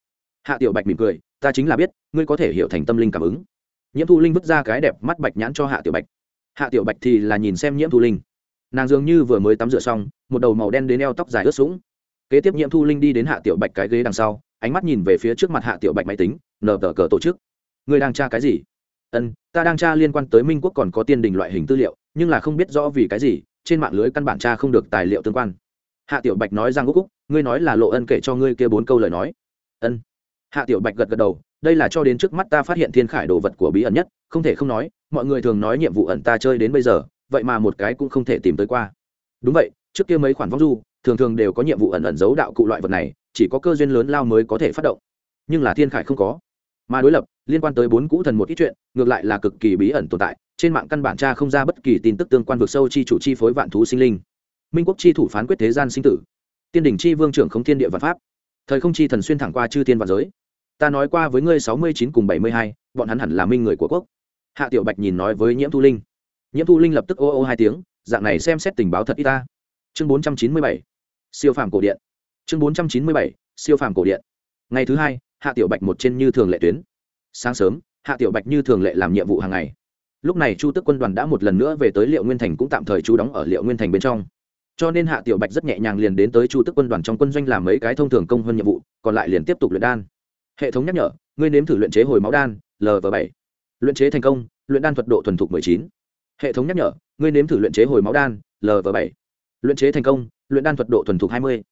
Hạ tiểu bạch mỉm cười ta chính là biết, ngươi có thể hiểu thành tâm linh cảm ứng. Nhiễm thu linh vứt ra cái đẹp mắt bạch nhãn cho hạ tiểu bạch. Hạ tiểu bạch thì là nhìn xem nhiễm thu linh. Nàng dường như vừa mới tắm rửa xong, một đầu màu đen đến eo tóc dài ướt sũng. Kế tiếp nhiễm thu linh đi đến hạ tiểu bạch cái ghế đằng sau, ánh mắt nhìn về phía trước mặt hạ tiểu bạch máy tính, nở tờ cờ tổ chức. Ngươi đang tra cái gì? Ân, ta đang tra liên quan tới minh quốc còn có tiên đình loại hình tư liệu, nhưng là không biết rõ vì cái gì, trên mạng lưới căn bản tra không được tài liệu tương quan. Hạ tiểu bạch nói rằng, úc úc, ngươi nói là lộ ân kể cho ngươi kia bốn câu lời nói. Ân hạ tiểu bạch gật gật đầu, đây là cho đến trước mắt ta phát hiện thiên khải đồ vật của bí ẩn nhất, không thể không nói, mọi người thường nói nhiệm vụ ẩn ta chơi đến bây giờ, vậy mà một cái cũng không thể tìm tới qua. Đúng vậy, trước kia mấy khoản vong du, thường thường đều có nhiệm vụ ẩn ẩn giấu đạo cụ loại vật này, chỉ có cơ duyên lớn lao mới có thể phát động. Nhưng là thiên khải không có. Mà đối lập, liên quan tới bốn cũ thần một ít chuyện, ngược lại là cực kỳ bí ẩn tồn tại, trên mạng căn bản tra không ra bất kỳ tin tức tương quan vực sâu chi chủ chi phối vạn thú sinh linh. Minh quốc chi thủ phán quyết thế gian sinh tử. Tiên đỉnh chi vương trưởng không thiên địa vật pháp thời không chi thần xuyên thẳng qua chư tiên và giới. Ta nói qua với ngươi sáu mươi chín cùng bảy mươi hai, bọn hắn hẳn là minh người của quốc. Hạ tiểu bạch nhìn nói với nhiễm thu linh. Nhiễm thu linh lập tức ô ô hai tiếng, dạng này xem xét tình báo thật ít ta. Chương bốn trăm chín mươi bảy, siêu phàm cổ điện. Chương bốn trăm chín mươi bảy, siêu phàm cổ điện. Ngày thứ hai, hạ tiểu bạch một trên như thường lệ tuyến. Sáng sớm, hạ tiểu bạch như thường lệ làm nhiệm vụ hàng ngày. Lúc này chu tức quân đoàn đã một lần nữa về tới liệu nguyên thành cũng tạm thời trú đóng ở liệu nguyên thành bên trong cho nên hạ tiểu bạch rất nhẹ nhàng liền đến tới chu tức quân đoàn trong quân doanh làm mấy cái thông thường công hơn nhiệm vụ, còn lại liền tiếp tục luyện đan. Hệ thống nhắc nhở, ngươi nếm thử luyện chế hồi máu đan lv bảy. Luyện chế thành công, luyện đan thuật độ thuần thục chín. Hệ thống nhắc nhở, ngươi nếm thử luyện chế hồi máu đan lv bảy. Luyện chế thành công, luyện đan thuật độ thuần thục hai mươi.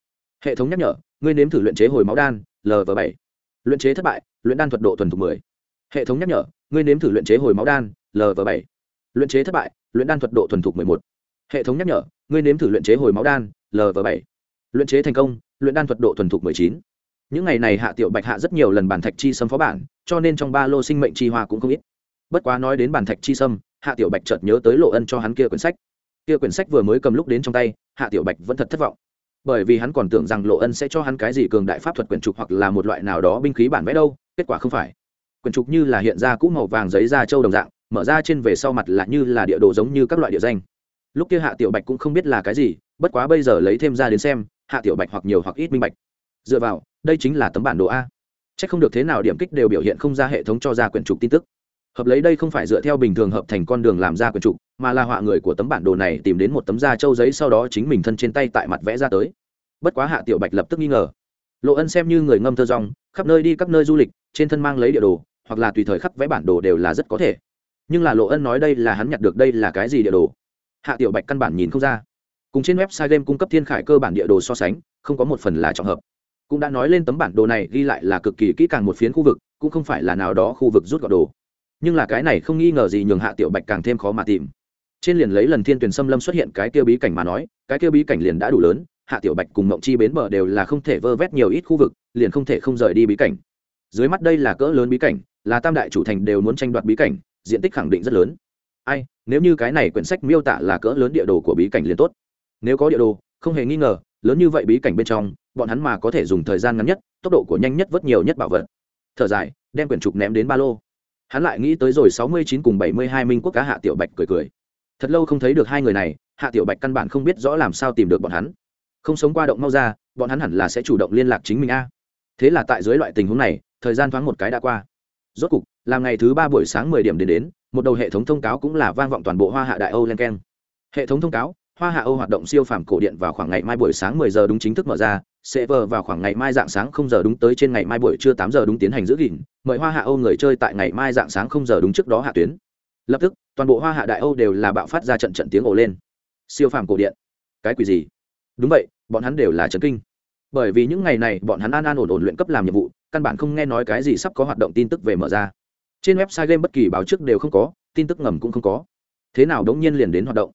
Hệ thống nhắc nhở, ngươi nếm thử luyện chế hồi máu đan lv bảy. Luyện chế thất bại, luyện đan thuật độ thuần thục mười. Hệ thống nhắc nhở, ngươi nếm thử luyện chế hồi máu đan lv bảy. Luyện chế thất bại, luyện đan thuật độ thuần thục mười một hệ thống nhắc nhở, ngươi nếm thử luyện chế hồi máu đan lv bảy. Luyện chế thành công, luyện đan thuật độ thuần thục mười chín. Những ngày này hạ tiểu bạch hạ rất nhiều lần bản thạch chi sâm phó bản, cho nên trong ba lô sinh mệnh chi hoa cũng không ít. Bất quá nói đến bản thạch chi sâm, hạ tiểu bạch chợt nhớ tới lộ ân cho hắn kia quyển sách. Kia quyển sách vừa mới cầm lúc đến trong tay, hạ tiểu bạch vẫn thật thất vọng. Bởi vì hắn còn tưởng rằng lộ ân sẽ cho hắn cái gì cường đại pháp thuật quyển trục hoặc là một loại nào đó binh khí bản vẽ đâu, kết quả không phải. Quyển trục như là hiện ra cũ màu vàng giấy da trâu đồng dạng, mở ra trên về sau mặt là như là địa đồ giống như các loại địa danh lúc kia hạ tiểu bạch cũng không biết là cái gì, bất quá bây giờ lấy thêm ra đến xem, hạ tiểu bạch hoặc nhiều hoặc ít minh bạch. Dựa vào, đây chính là tấm bản đồ a. C h ắ c không được thế nào điểm kích đều biểu hiện không ra hệ thống cho ra quyển trục tin tức. Hợp lấy đây không phải dựa theo bình thường hợp thành con đường làm ra quyển trục, mà là họa người của tấm bản đồ này tìm đến một tấm da trâu giấy sau đó chính mình thân trên tay tại mặt vẽ ra tới. Bất quá hạ tiểu bạch lập tức nghi ngờ. Lộ ân xem như người ngâm thơ rong khắp nơi đi các nơi du lịch, trên thân mang lấy địa đồ, hoặc là tùy thời khắp vẽ bản đồ đều là rất có thể. Nhưng là lộ ân nói đây là hắn nhặt được, đây là cái gì địa đồ? Hạ tiểu bạch căn bản nhìn không ra. Cùng trên website game cung cấp thiên khải cơ bản địa đồ so sánh, không có một phần là trọng hợp. Cũng đã nói lên tấm bản đồ này ghi lại là cực kỳ kỹ càng một phiến khu vực, cũng không phải là nào đó khu vực rút gọn đồ. Nhưng là cái này không nghi ngờ gì nhường hạ tiểu bạch càng thêm khó mà tìm. Trên liền lấy lần thiên tuyển xâm lâm xuất hiện cái kia bí cảnh mà nói, cái kia bí cảnh liền đã đủ lớn, hạ tiểu bạch cùng mộng chi bến bờ đều là không thể vơ vét nhiều ít khu vực, liền không thể không rời đi bí cảnh. Dưới mắt đây là cỡ lớn bí cảnh, là tam đại chủ thành đều muốn tranh đoạt bí cảnh, diện tích khẳng định rất lớn ai, nếu như cái này quyển sách miêu tả là cỡ lớn địa đồ của bí cảnh liền tốt. Nếu có địa đồ, không hề nghi ngờ, lớn như vậy bí cảnh bên trong, bọn hắn mà có thể dùng thời gian ngắn nhất, tốc độ của nhanh nhất vớt nhiều nhất bảo vật. Thở dài, đem quyển trục ném đến ba lô. Hắn lại nghĩ tới rồi sáu mươi chín cùng bảy mươi hai minh quốc cá hạ tiểu bạch cười cười. Thật lâu không thấy được hai người này, hạ tiểu bạch căn bản không biết rõ làm sao tìm được bọn hắn. Không sống qua động mau ra, bọn hắn hẳn là sẽ chủ động liên lạc chính mình a. Thế là tại dưới loại tình huống này, thời gian thoáng một cái đã qua. Rốt cục, làm ngày thứ ba buổi sáng mười điểm đến đến một đầu hệ thống thông cáo cũng là vang vọng toàn bộ hoa hạ đại âu len keng. Hệ thống thông cáo, hoa hạ âu hoạt động siêu phàm cổ điện vào khoảng ngày mai buổi sáng mười giờ đúng chính thức mở ra sẽ vờ vào khoảng ngày mai dạng sáng không giờ đúng tới trên ngày mai buổi trưa tám giờ đúng tiến hành giữ gìn, mời hoa hạ âu người chơi tại ngày mai dạng sáng không giờ đúng trước đó hạ tuyến. Lập tức, toàn bộ hoa hạ đại âu đều là bạo phát ra trận trận tiếng ồ lên. Siêu phàm cổ điện. Cái quỷ gì? Đúng vậy, bọn hắn đều là trấn kinh. Bởi vì những ngày này, bọn hắn an an ổn ổn luyện cấp làm nhiệm vụ, căn bản không nghe nói cái gì sắp có hoạt động tin tức về mở ra trên website game bất kỳ báo trước đều không có, tin tức ngầm cũng không có. Thế nào đống nhiên liền đến hoạt động?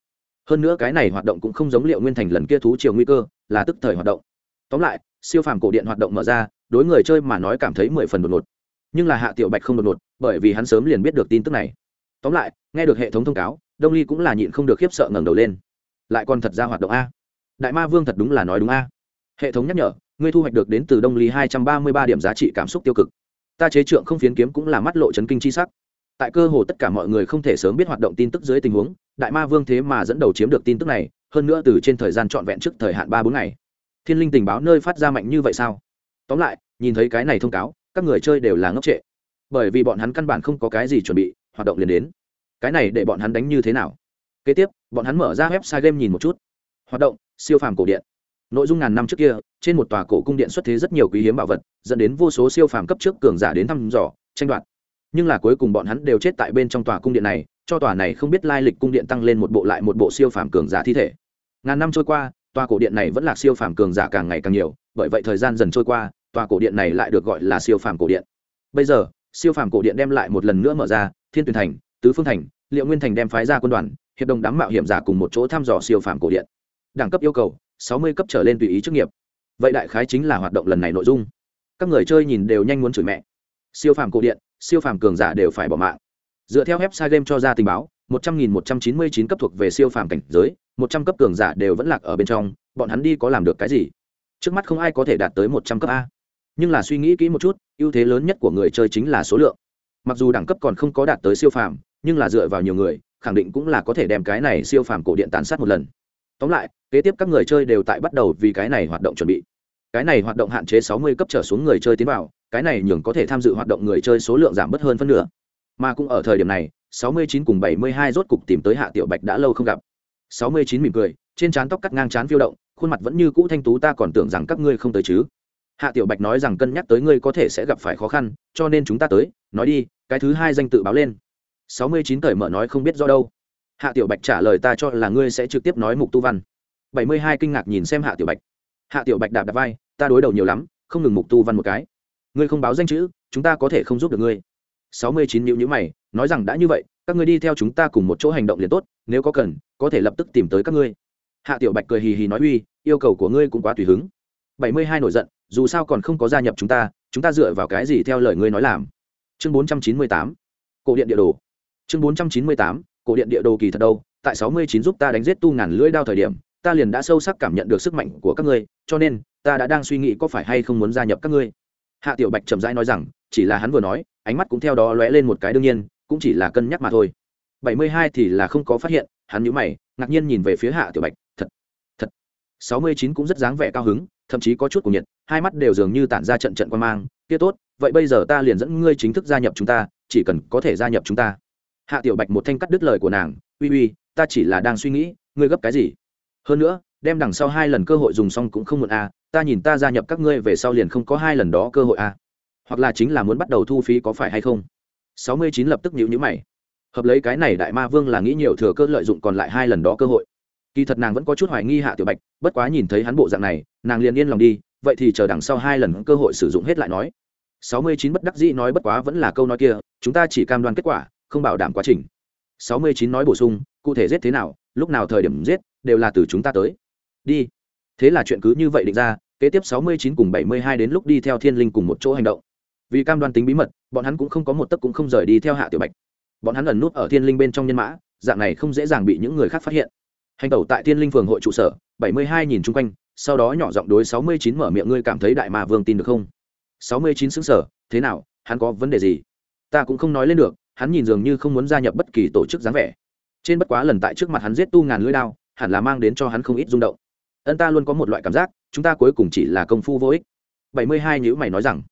Hơn nữa cái này hoạt động cũng không giống liệu nguyên thành lần kia thú chiều nguy cơ, là tức thời hoạt động. Tóm lại, siêu phàm cổ điện hoạt động mở ra, đối người chơi mà nói cảm thấy mười phần đột ngột. Nhưng là hạ tiểu bạch không đột ngột, bởi vì hắn sớm liền biết được tin tức này. Tóm lại, nghe được hệ thống thông cáo, đông ly cũng là nhịn không được khiếp sợ ngẩng đầu lên. Lại còn thật ra hoạt động a. Đại ma vương thật đúng là nói đúng a. Hệ thống nhắc nhở, ngươi thu hoạch được đến từ đông ly hai trăm ba mươi ba điểm giá trị cảm xúc tiêu cực ta chế trượng không phiến kiếm cũng là mắt lộ chấn kinh chi sắc. Tại cơ hồ tất cả mọi người không thể sớm biết hoạt động tin tức dưới tình huống, đại ma vương thế mà dẫn đầu chiếm được tin tức này, hơn nữa từ trên thời gian trọn vẹn trước thời hạn ba bốn ngày. Thiên linh tình báo nơi phát ra mạnh như vậy sao? Tóm lại, nhìn thấy cái này thông cáo, các người chơi đều là ngốc trệ. Bởi vì bọn hắn căn bản không có cái gì chuẩn bị, hoạt động liền đến. Cái này để bọn hắn đánh như thế nào? Kế tiếp, bọn hắn mở ra website game nhìn một chút. Hoạt động, siêu phàm cổ điện nội dung ngàn năm trước kia, trên một tòa cổ cung điện xuất thế rất nhiều quý hiếm bảo vật, dẫn đến vô số siêu phàm cấp trước cường giả đến thăm dò, tranh đoạt. Nhưng là cuối cùng bọn hắn đều chết tại bên trong tòa cung điện này, cho tòa này không biết lai lịch cung điện tăng lên một bộ lại một bộ siêu phàm cường giả thi thể. Ngàn năm trôi qua, tòa cổ điện này vẫn là siêu phàm cường giả càng ngày càng nhiều, bởi vậy thời gian dần trôi qua, tòa cổ điện này lại được gọi là siêu phàm cổ điện. Bây giờ, siêu phàm cổ điện đem lại một lần nữa mở ra, thiên tuyển thành, tứ phương thành, liệu nguyên thành đem phái ra quân đoàn, hiệp đồng đám mạo hiểm giả cùng một chỗ thăm dò siêu phàm cổ điện. Đẳng cấp yêu cầu sáu mươi cấp trở lên tùy ý chức nghiệp. Vậy đại khái chính là hoạt động lần này nội dung. Các người chơi nhìn đều nhanh muốn chửi mẹ. Siêu phàm cổ điện, siêu phàm cường giả đều phải bỏ mạng. Dựa theo website game cho ra tình báo, một trăm nghìn một trăm chín mươi chín cấp thuộc về siêu phàm cảnh giới, một trăm cấp cường giả đều vẫn lạc ở bên trong, bọn hắn đi có làm được cái gì? Trước mắt không ai có thể đạt tới một trăm cấp a. Nhưng là suy nghĩ kỹ một chút, ưu thế lớn nhất của người chơi chính là số lượng. Mặc dù đẳng cấp còn không có đạt tới siêu phàm, nhưng là dựa vào nhiều người, khẳng định cũng là có thể đem cái này siêu phàm cổ điện tàn sát một lần tóm lại, kế tiếp các người chơi đều tại bắt đầu vì cái này hoạt động chuẩn bị. Cái này hoạt động hạn chế sáu mươi cấp trở xuống người chơi tiến vào, cái này nhường có thể tham dự hoạt động người chơi số lượng giảm bớt hơn phân nửa. Mà cũng ở thời điểm này, sáu mươi chín cùng bảy mươi hai rốt cục tìm tới hạ tiểu bạch đã lâu không gặp. Sáu mươi chín mỉm cười, trên trán tóc cắt ngang trán phiêu động, khuôn mặt vẫn như cũ thanh tú, ta còn tưởng rằng các ngươi không tới chứ. Hạ tiểu bạch nói rằng cân nhắc tới ngươi có thể sẽ gặp phải khó khăn, cho nên chúng ta tới, nói đi, cái thứ hai danh tự báo lên. Sáu mươi chín cởi mở nói không biết do đâu hạ tiểu bạch trả lời ta cho là ngươi sẽ trực tiếp nói mục tu văn. Bảy mươi hai kinh ngạc nhìn xem hạ tiểu bạch. Hạ tiểu bạch đạp đạp vai, ta đối đầu nhiều lắm, không ngừng mục tu văn một cái. Ngươi không báo danh chữ, chúng ta có thể không giúp được ngươi. Sáu mươi chín nhữ nhữ mày, nói rằng đã như vậy, các ngươi đi theo chúng ta cùng một chỗ hành động liền tốt, nếu có cần, có thể lập tức tìm tới các ngươi. Hạ tiểu bạch cười hì hì nói uy, yêu cầu của ngươi cũng quá tùy hứng. Bảy mươi hai nổi giận, dù sao còn không có gia nhập chúng ta chúng ta dựa vào cái gì theo lời ngươi nói làm? Chương bốn trăm chín mươi tám, cổ điện địa đồ. Chương bốn trăm chín mươi tám cổ điện địa đồ kỳ thật đâu, tại sáu mươi chín giúp ta đánh giết tu ngàn lưỡi đao thời điểm, ta liền đã sâu sắc cảm nhận được sức mạnh của các ngươi, cho nên, ta đã đang suy nghĩ có phải hay không muốn gia nhập các ngươi. Hạ tiểu bạch chậm rãi nói rằng, chỉ là hắn vừa nói, ánh mắt cũng theo đó lóe lên một cái đương nhiên, cũng chỉ là cân nhắc mà thôi. Bảy mươi hai thì là không có phát hiện, hắn nhíu mày, ngạc nhiên nhìn về phía hạ tiểu bạch, thật thật. Sáu mươi chín cũng rất dáng vẻ cao hứng, thậm chí có chút cuồng nhiệt, hai mắt đều dường như tản ra trận trận quan mang, kia tốt, vậy bây giờ ta liền dẫn ngươi chính thức gia nhập chúng ta, chỉ cần có thể gia nhập chúng ta hạ tiểu bạch một thanh cắt đứt lời của nàng, uy uy, ta chỉ là đang suy nghĩ, ngươi gấp cái gì? Hơn nữa, đem đằng sau hai lần cơ hội dùng xong cũng không muộn à ta nhìn ta gia nhập các ngươi về sau liền không có hai lần đó cơ hội à. Hoặc là chính là muốn bắt đầu thu phí có phải hay không? Sáu mươi chín lập tức nhíu nhíu mày. Hợp lấy cái này đại ma vương là nghĩ nhiều thừa cơ lợi dụng còn lại hai lần đó cơ hội. Kỳ thật nàng vẫn có chút hoài nghi hạ tiểu bạch, bất quá nhìn thấy hắn bộ dạng này, nàng liền yên lòng đi, vậy thì chờ đằng sau hai lần cơ hội sử dụng hết lại nói. Sáu mươi chín bất đắc dĩ nói bất quá vẫn là câu nói kia, chúng ta chỉ cam đoan kết quả không bảo đảm quá trình. Sáu mươi chín nói bổ sung, cụ thể giết thế nào, lúc nào thời điểm giết, đều là từ chúng ta tới. Đi. Thế là chuyện cứ như vậy định ra, kế tiếp sáu mươi chín cùng bảy mươi hai đến lúc đi theo thiên linh cùng một chỗ hành động. Vì cam đoan tính bí mật, bọn hắn cũng không có một tấc cũng không rời đi theo hạ tiểu bạch. Bọn hắn ẩn nút ở thiên linh bên trong nhân mã, dạng này không dễ dàng bị những người khác phát hiện. Hành tẩu tại thiên linh phường hội trụ sở, bảy mươi hai nhìn chung quanh, sau đó nhỏ giọng đối sáu mươi chín mở miệng, ngươi cảm thấy đại mà vương tin được không? sáu mươi chín xứng sở thế nào, hắn có vấn đề gì? Ta cũng không nói lên được hắn nhìn dường như không muốn gia nhập bất kỳ tổ chức dáng vẻ. Trên bất quá lần tại trước mặt hắn giết tu ngàn lưỡi đao, hẳn là mang đến cho hắn không ít rung động. Ân ta luôn có một loại cảm giác, chúng ta cuối cùng chỉ là công phu vô ích. Bảy mươi hai nhữ mày nói rằng.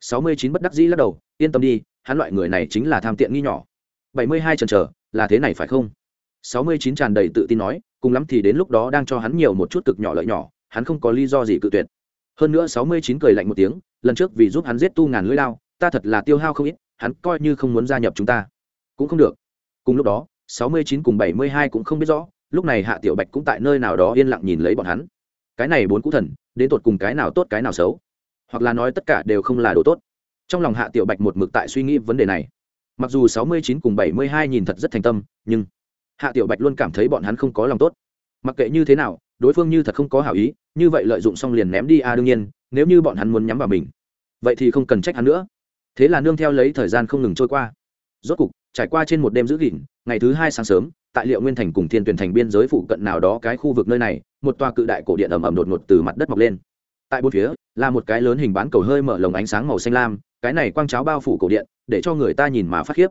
Sáu mươi chín bất đắc dĩ lắc đầu, yên tâm đi, hắn loại người này chính là tham tiện nghi nhỏ. Bảy mươi hai trần chờ, là thế này phải không? Sáu mươi chín tràn đầy tự tin nói, cùng lắm thì đến lúc đó đang cho hắn nhiều một chút cực nhỏ lợi nhỏ, hắn không có lý do gì cự tuyệt. Hơn nữa sáu mươi chín cười lạnh một tiếng, lần trước vì giúp hắn giết tu ngàn lưỡi lao ta thật là tiêu hao không ít hắn coi như không muốn gia nhập chúng ta. Cũng không được. Cùng lúc đó, sáu mươi chín cùng bảy mươi hai cũng không biết rõ, lúc này hạ tiểu bạch cũng tại nơi nào đó yên lặng nhìn lấy bọn hắn. Cái này bốn cũ thần, đến tột cùng cái nào tốt, cái nào xấu? Hoặc là nói tất cả đều không là đồ tốt? Trong lòng hạ tiểu bạch một mực tại suy nghĩ vấn đề này. Mặc dù sáu mươi chín cùng bảy mươi hai nhìn thật rất thành tâm, nhưng hạ tiểu bạch luôn cảm thấy bọn hắn không có lòng tốt. Mặc kệ như thế nào, đối phương như thật không có hảo ý, như vậy lợi dụng xong liền ném đi. A đương nhiên, nếu như bọn hắn muốn nhắm vào mình, vậy thì không cần trách hắn nữa thế là nương theo lấy thời gian không ngừng trôi qua. Rốt cục, trải qua trên một đêm giữ gìn, ngày thứ hai sáng sớm, tại liệu nguyên thành cùng thiên tuyển thành biên giới phụ cận nào đó cái khu vực nơi này, một tòa cự đại cổ điện ầm ầm đột ngột từ mặt đất mọc lên. Tại bốn phía, là một cái lớn hình bán cầu hơi mở lồng ánh sáng màu xanh lam, cái này quang cháo bao phủ cổ điện, để cho người ta nhìn mà phát khiếp.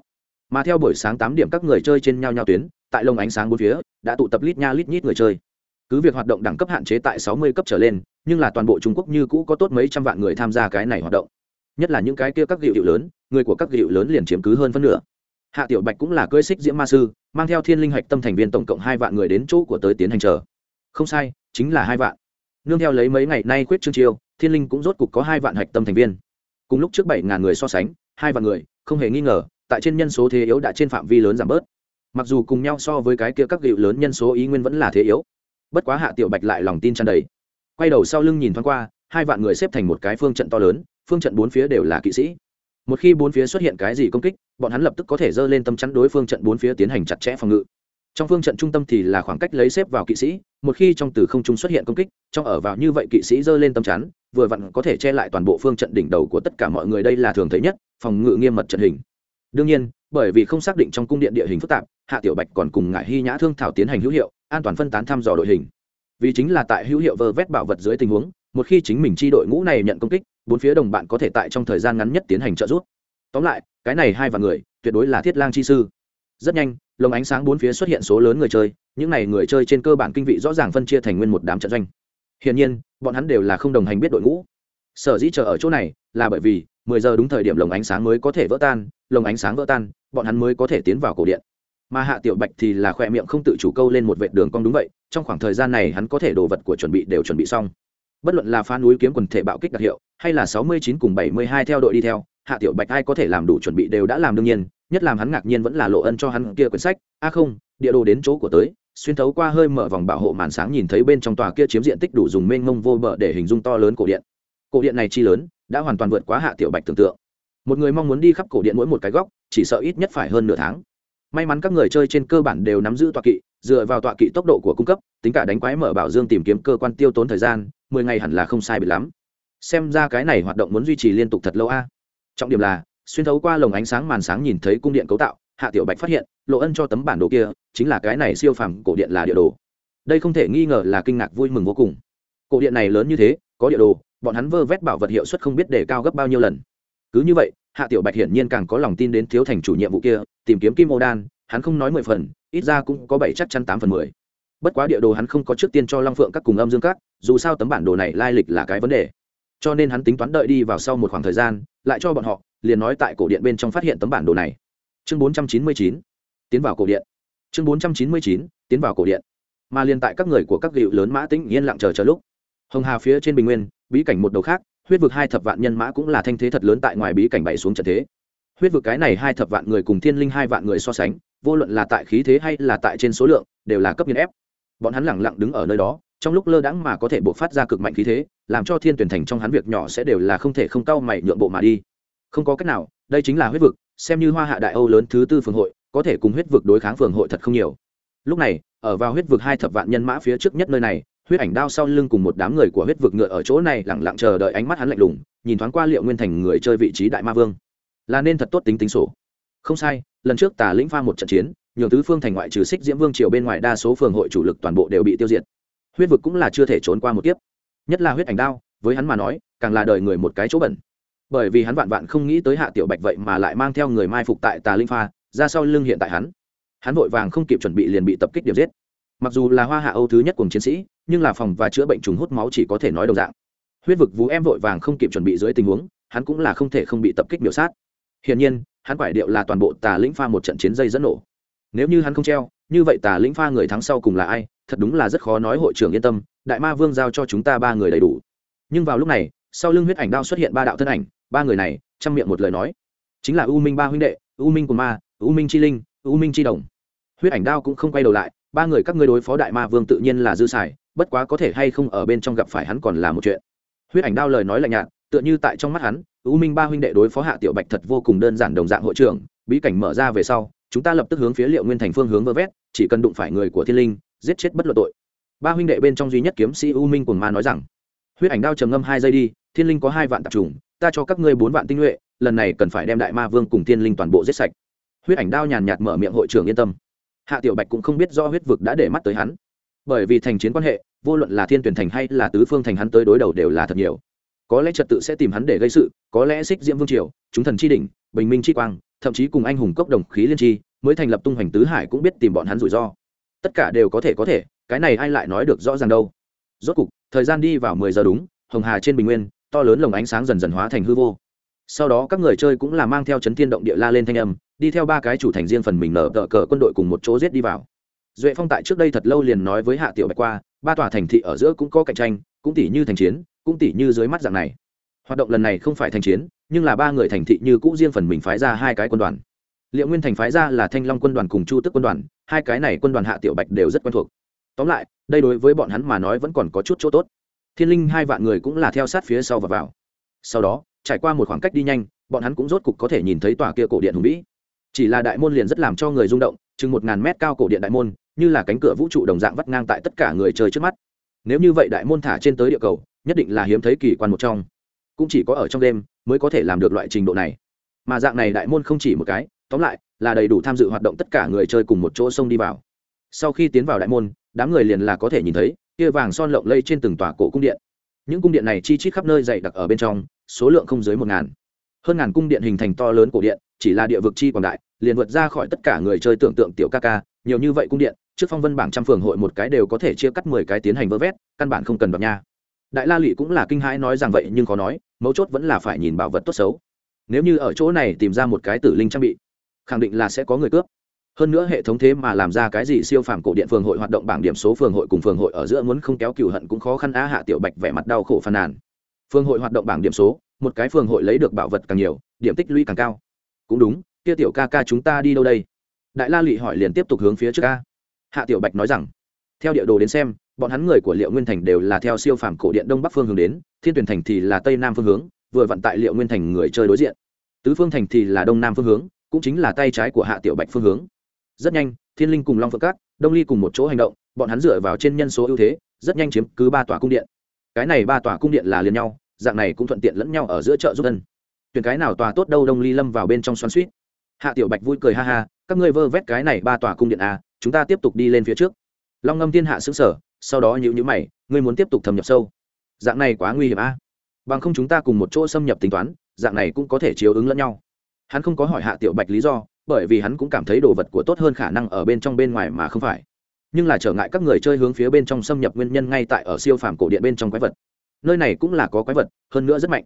Mà theo buổi sáng tám điểm các người chơi trên nhau nhau tuyến, tại lồng ánh sáng bốn phía, đã tụ tập lít nha lít nhít người chơi. Cứ việc hoạt động đẳng cấp hạn chế tại sáu mươi cấp trở lên, nhưng là toàn bộ trung quốc như cũ có tốt mấy trăm vạn người tham gia cái này hoạt động nhất là những cái kia các hiệu hiệu lớn, người của các hiệu lớn liền chiếm cứ hơn phân nửa. Hạ tiểu bạch cũng là cưỡi xích diễm ma sư, mang theo thiên linh hạch tâm thành viên tổng cộng hai vạn người đến chỗ của tới tiến hành chờ. Không sai, chính là hai vạn. Nương theo lấy mấy ngày nay quyết trương chiêu, thiên linh cũng rốt cục có hai vạn hạch tâm thành viên. Cùng lúc trước bảy ngàn người so sánh, hai vạn người, không hề nghi ngờ, tại trên nhân số thế yếu đã trên phạm vi lớn giảm bớt. Mặc dù cùng nhau so với cái kia các hiệu lớn nhân số ý nguyên vẫn là thế yếu, bất quá hạ tiểu bạch lại lòng tin tràn đầy. Quay đầu sau lưng nhìn thoáng qua, hai vạn người xếp thành một cái phương trận to lớn phương trận bốn phía đều là kỵ sĩ. Một khi bốn phía xuất hiện cái gì công kích, bọn hắn lập tức có thể dơ lên tâm chắn đối phương trận bốn phía tiến hành chặt chẽ phòng ngự. Trong phương trận trung tâm thì là khoảng cách lấy xếp vào kỵ sĩ, một khi trong từ không trung xuất hiện công kích, trong ở vào như vậy kỵ sĩ dơ lên tâm chắn, vừa vặn có thể che lại toàn bộ phương trận đỉnh đầu của tất cả mọi người, đây là thường thấy nhất, phòng ngự nghiêm mật trận hình. Đương nhiên, bởi vì không xác định trong cung điện địa hình phức tạp, hạ tiểu bạch còn cùng ngại hy nhã thương thảo tiến hành hữu hiệu, an toàn phân tán thăm dò đội hình. Vì chính là tại hữu hiệu vơ vét bảo vật dưới tình huống, một khi chính mình chi đội ngũ này nhận công kích bốn phía đồng bạn có thể tại trong thời gian ngắn nhất tiến hành trợ giúp. Tóm lại, cái này hai vạn người, tuyệt đối là thiết lang chi sư. Rất nhanh, lồng ánh sáng bốn phía xuất hiện số lớn người chơi, những n à y người chơi trên cơ bản kinh vị rõ ràng phân chia thành nguyên một đám trận doanh. Hiển nhiên, bọn hắn đều là không đồng hành biết đội ngũ. Sở dĩ chờ ở chỗ này là bởi vì, mười giờ đúng thời điểm lồng ánh sáng mới có thể vỡ tan, lồng ánh sáng vỡ tan, bọn hắn mới có thể tiến vào cổ điện. Mà hạ tiểu bạch thì là khoe miệng không tự chủ câu lên một vệ đường cong đúng vậy, trong khoảng thời gian này hắn có thể đồ vật của chuẩn bị đều chuẩn bị xong bất luận là phá núi kiếm quần thể bạo kích đặc hiệu, hay là sáu mươi chín cùng bảy mươi hai theo đội đi theo, hạ tiểu bạch ai có thể làm đủ chuẩn bị đều đã làm đương nhiên, nhất làm hắn ngạc nhiên vẫn là lộ ân cho hắn kia quyển sách. A không, địa đồ đến chỗ của tới, xuyên thấu qua hơi mở vòng bảo hộ màn sáng nhìn thấy bên trong tòa kia chiếm diện tích đủ dùng mênh mông vô bờ để hình dung to lớn cổ điện. Cổ điện này chi lớn, đã hoàn toàn vượt quá hạ tiểu bạch tưởng tượng. Một người mong muốn đi khắp cổ điện mỗi một cái góc, chỉ sợ ít nhất phải hơn nửa tháng. May mắn các người chơi trên cơ bản đều nắm giữ tọa kỵ, dựa vào tọa kỵ tốc độ của cung cấp tính cả đánh quái mở bảo dương tìm kiếm cơ quan tiêu tốn thời gian, mười ngày hẳn là không sai bị lắm. Xem ra cái này hoạt động muốn duy trì liên tục thật lâu a. Trọng điểm là, xuyên thấu qua lồng ánh sáng màn sáng nhìn thấy cung điện cấu tạo, hạ tiểu bạch phát hiện, lộ ân cho tấm bản đồ kia, chính là cái này siêu phàm cổ điện là địa đồ. Đây không thể nghi ngờ là kinh ngạc vui mừng vô cùng. Cổ điện này lớn như thế, có địa đồ, bọn hắn vơ vét bảo vật hiệu suất không biết để cao gấp bao nhiêu lần. Cứ như vậy, hạ tiểu bạch hiển nhiên càng có lòng tin đến thiếu thành chủ nhiệm vụ kia, tìm kiếm kim ô đan, hắn không nói mười phần, ít ra cũng có bảy chắc chắn tám phần mười bất quá địa đồ hắn không có trước tiên cho long phượng các cùng âm dương các, dù sao tấm bản đồ này lai lịch là cái vấn đề. Cho nên hắn tính toán đợi đi vào sau một khoảng thời gian, lại cho bọn họ, liền nói tại cổ điện bên trong phát hiện tấm bản đồ này. Chương bốn trăm chín mươi chín, tiến vào cổ điện. Chương bốn trăm chín mươi chín, tiến vào cổ điện. Mà liền tại các người của các gịu lớn mã tĩnh yên lặng chờ chờ lúc. Hồng hà phía trên bình nguyên, bí cảnh một đầu khác, huyết vực hai thập vạn nhân mã cũng là thanh thế thật lớn tại ngoài bí cảnh bày xuống trận thế. Huyết vực cái này hai thập vạn người cùng thiên linh hai vạn người so sánh, vô luận là tại khí thế hay là tại trên số lượng, đều là cấp nghiên ép bọn hắn lẳng lặng đứng ở nơi đó, trong lúc lơ đãng mà có thể buộc phát ra cực mạnh khí thế, làm cho thiên tuyển thành trong hắn việc nhỏ sẽ đều là không thể không cau mày nhượng bộ mà đi. Không có cách nào, đây chính là huyết vực, xem như hoa hạ đại âu lớn thứ tư phường hội, có thể cùng huyết vực đối kháng phường hội thật không nhiều. Lúc này, ở vào huyết vực hai thập vạn nhân mã phía trước nhất nơi này, huyết ảnh đao sau lưng cùng một đám người của huyết vực ngựa ở chỗ này lẳng lặng chờ đợi ánh mắt hắn lạnh lùng, nhìn thoáng qua liệu nguyên thành người chơi vị trí đại ma vương. Là nên thật tốt tính tính sổ. Không sai, lần trước tà lĩnh pha một trận chiến nhường tứ phương thành ngoại trừ xích diễm vương triều bên ngoài đa số phường hội chủ lực toàn bộ đều bị tiêu diệt. Huyết vực cũng là chưa thể trốn qua một kiếp. Nhất là huyết ảnh đao, với hắn mà nói, càng là đời người một cái chỗ bẩn. Bởi vì hắn vạn vạn không nghĩ tới hạ tiểu bạch vậy mà lại mang theo người mai phục tại tà linh pha, ra sau lưng hiện tại hắn. Hắn vội vàng không kịp chuẩn bị liền bị tập kích điểm giết. Mặc dù là hoa hạ âu thứ nhất cùng chiến sĩ, nhưng là phòng và chữa bệnh trùng hút máu chỉ có thể nói đồng dạng. Huyết vực vú em vội vàng không kịp chuẩn bị dưới tình huống, hắn cũng là không thể không bị tập kích biểu sát. Hiển nhiên, hắn quải điệu là toàn bộ tà lĩnh pha một trận chiến dây dẫn nổ nếu như hắn không treo, như vậy tà lĩnh pha người thắng sau cùng là ai? Thật đúng là rất khó nói hội trưởng yên tâm, đại ma vương giao cho chúng ta ba người đầy đủ. Nhưng vào lúc này, sau lưng huyết ảnh đao xuất hiện ba đạo thân ảnh, ba người này, chăm miệng một lời nói. Chính là u minh ba huynh đệ, u minh của ma, u minh chi linh, u minh chi đồng. Huyết ảnh đao cũng không quay đầu lại, ba người các ngươi đối phó đại ma vương tự nhiên là dư xài, bất quá có thể hay không ở bên trong gặp phải hắn còn là một chuyện. Huyết ảnh đao lời nói lạnh nhạt, tựa như tại trong mắt hắn, u minh ba huynh đệ đối phó hạ tiểu bạch thật vô cùng đơn giản đồng dạng hội trưởng, bí cảnh mở ra về sau chúng ta lập tức hướng phía liệu nguyên thành phương hướng vơ vét, chỉ cần đụng phải người của thiên linh, giết chết bất luận tội. Ba huynh đệ bên trong duy nhất kiếm sĩ u minh cùng ma nói rằng. Huyết ảnh đao trầm ngâm hai giây đi, thiên linh có hai vạn tạp trùng, ta cho các ngươi bốn vạn tinh nhuệ, lần này cần phải đem đại ma vương cùng thiên linh toàn bộ giết sạch. Huyết ảnh đao nhàn nhạt mở miệng hội trưởng yên tâm. Hạ tiểu bạch cũng không biết do huyết vực đã để mắt tới hắn. Bởi vì thành chiến quan hệ, vô luận là thiên tuyển thành hay là tứ phương thành hắn tới đối đầu đều là thật nhiều. Có lẽ trật tự sẽ tìm hắn để gây sự, có lẽ xích diễm vương triều, chúng thần chi đỉnh bình minh chi quang, thậm chí cùng anh hùng cốc đồng khí liên tri, mới thành lập tung hoành tứ hải cũng biết tìm bọn hắn rủi ro. Tất cả đều có thể có thể, cái này ai lại nói được rõ ràng đâu? Rốt cục, thời gian đi vào mười giờ đúng, hồng hà trên bình nguyên, to lớn lồng ánh sáng dần dần hóa thành hư vô. Sau đó các người chơi cũng là mang theo chấn thiên động địa la lên thanh âm, đi theo ba cái chủ thành riêng phần mình nở tờ cờ quân đội cùng một chỗ giết đi vào. Duệ phong tại trước đây thật lâu liền nói với hạ tiểu bạch qua, ba tòa thành thị ở giữa cũng có cạnh tranh, cũng tỷ như thành chiến, cũng tỷ như dưới mắt dạng này hoạt động lần này không phải thành chiến, nhưng là ba người thành thị như cũ riêng phần mình phái ra hai cái quân đoàn. Liệu nguyên thành phái ra là thanh long quân đoàn cùng chu tức quân đoàn, hai cái này quân đoàn hạ tiểu bạch đều rất quen thuộc. Tóm lại, đây đối với bọn hắn mà nói vẫn còn có chút chỗ tốt. Thiên linh hai vạn người cũng là theo sát phía sau và vào. Sau đó, trải qua một khoảng cách đi nhanh, bọn hắn cũng rốt cục có thể nhìn thấy tòa kia cổ điện hùng vĩ. Chỉ là đại môn liền rất làm cho người rung động, chừng một ngàn mét cao cổ điện đại môn, như là cánh cửa vũ trụ đồng dạng vắt ngang tại tất cả người chơi trước mắt. Nếu như vậy đại môn thả trên tới địa cầu, nhất định là hiếm thấy kỳ quan một trong cũng chỉ có ở trong đêm mới có thể làm được loại trình độ này. Mà dạng này đại môn không chỉ một cái, tóm lại là đầy đủ tham dự hoạt động tất cả người chơi cùng một chỗ sông đi vào. Sau khi tiến vào đại môn, đám người liền là có thể nhìn thấy kia vàng son lộng lây trên từng tòa cổ cung điện. Những cung điện này chi chít khắp nơi dày đặc ở bên trong, số lượng không dưới một ngàn. Hơn ngàn cung điện hình thành to lớn cổ điện, chỉ là địa vực chi quảng đại, liền vượt ra khỏi tất cả người chơi tưởng tượng tiểu ca ca, nhiều như vậy cung điện, trước phong vân bảng trăm phường hội một cái đều có thể chia cắt mười cái tiến hành vơ vét, căn bản không cần vào nha. Đại la lụy cũng là kinh hãi nói rằng vậy nhưng khó nói mấu chốt vẫn là phải nhìn bảo vật tốt xấu. Nếu như ở chỗ này tìm ra một cái tử linh trang bị, khẳng định là sẽ có người cướp. Hơn nữa hệ thống thế mà làm ra cái gì siêu phàm cổ điện phường hội hoạt động bảng điểm số phường hội cùng phường hội ở giữa muốn không kéo cừu hận cũng khó khăn á hạ tiểu bạch vẻ mặt đau khổ phàn nàn. Phường hội hoạt động bảng điểm số, một cái phường hội lấy được bảo vật càng nhiều, điểm tích lũy càng cao. Cũng đúng, kia tiểu ca ca chúng ta đi đâu đây? Đại la lị hỏi liền tiếp tục hướng phía trước ca hạ tiểu bạch nói rằng, theo địa đồ đến xem bọn hắn người của liệu nguyên thành đều là theo siêu phàm cổ điện đông bắc phương hướng đến thiên tuyển thành thì là tây nam phương hướng vừa vận tại liệu nguyên thành người chơi đối diện. Tứ phương thành thì là đông nam phương hướng cũng chính là tay trái của hạ tiểu bạch phương hướng. Rất nhanh thiên linh cùng long phượng cát đông ly cùng một chỗ hành động bọn hắn dựa vào trên nhân số ưu thế rất nhanh chiếm cứ ba tòa cung điện. Cái này ba tòa cung điện là liền nhau dạng này cũng thuận tiện lẫn nhau ở giữa chợ giúp dân. Tuyển cái nào tòa tốt đâu đông ly lâm vào bên trong xoắn suýt hạ tiểu bạch vui cười ha ha các ngươi vơ vét cái này ba tòa cung điện a à, chúng ta tiếp tục đi lên phía trước. Long ngâm thiên hạ xứng sở sau đó nhữ nhữ mày, ngươi muốn tiếp tục thâm nhập sâu. Dạng này quá nguy hiểm a. À? bằng không chúng ta cùng một chỗ xâm nhập tính toán, dạng này cũng có thể chiếu ứng lẫn nhau. Hắn không có hỏi hạ tiểu bạch lý do, bởi vì hắn cũng cảm thấy đồ vật của tốt hơn khả năng ở bên trong bên ngoài mà không phải. Nhưng là trở ngại các người chơi hướng phía bên trong xâm nhập nguyên nhân ngay tại ở siêu phàm cổ điện bên trong quái vật. Nơi này cũng là có quái vật, hơn nữa rất mạnh.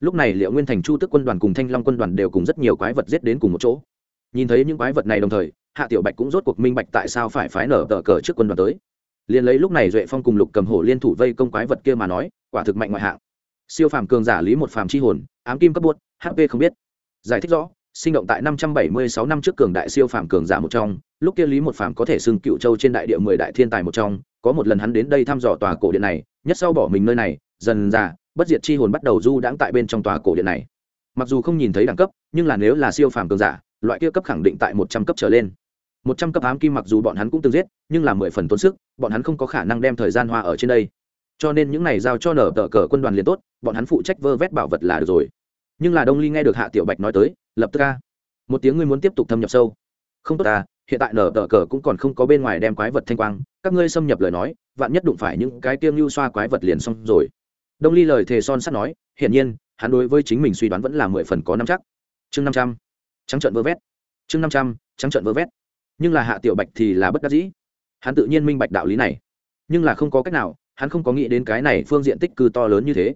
Lúc này liệu nguyên thành chu tức quân đoàn cùng thanh long quân đoàn đều cùng rất nhiều quái vật giết đến cùng một chỗ. Nhìn thấy những quái vật này đồng thời, hạ tiểu bạch cũng rốt cuộc minh bạch tại sao phải phái nở tờ cờ trước quân đoàn tới liền lấy lúc này duệ phong cùng lục cầm hổ liên thủ vây công quái vật kia mà nói, quả thực mạnh ngoại hạng. Siêu phàm cường giả lý một phàm chi hồn, ám kim cấp buốt hp không biết. Giải thích rõ, sinh động tại năm trăm bảy mươi sáu năm trước cường đại siêu phàm cường giả một trong, lúc kia lý một phàm có thể xưng cựu châu trên đại địa mười đại thiên tài một trong, có một lần hắn đến đây thăm dò tòa cổ điện này, nhất sau bỏ mình nơi này, dần già bất diệt chi hồn bắt đầu du đãng tại bên trong tòa cổ điện này. Mặc dù không nhìn thấy đẳng cấp, nhưng là nếu là siêu phàm cường giả, loại kia cấp khẳng định tại một trăm cấp trở lên một trăm cấp ám kim mặc dù bọn hắn cũng từng giết, nhưng là mười phần tốn sức, bọn hắn không có khả năng đem thời gian hoa ở trên đây. Cho nên những này giao cho nở tờ cờ quân đoàn liền tốt, bọn hắn phụ trách vơ vét bảo vật là được rồi. Nhưng là đông ly nghe được hạ tiểu bạch nói tới, lập tức ca một tiếng ngươi muốn tiếp tục thâm nhập sâu. Không tốt ta, hiện tại nở tờ cờ cũng còn không có bên ngoài đem quái vật thanh quang, các ngươi xâm nhập lời nói, vạn nhất đụng phải những cái tiêm lưu xoa quái vật liền xong rồi. Đông ly lời thề son sắt nói, hiển nhiên, hắn đối với chính mình suy đoán vẫn là mười phần có năm chắc. Chương năm trăm. Trắng trận vơ vét. Chương năm trăm, trắng trận vơ vét nhưng là hạ tiểu bạch thì là bất đắc dĩ. Hắn tự nhiên minh bạch đạo lý này. Nhưng là không có cách nào, hắn không có nghĩ đến cái này phương diện tích cư to lớn như thế.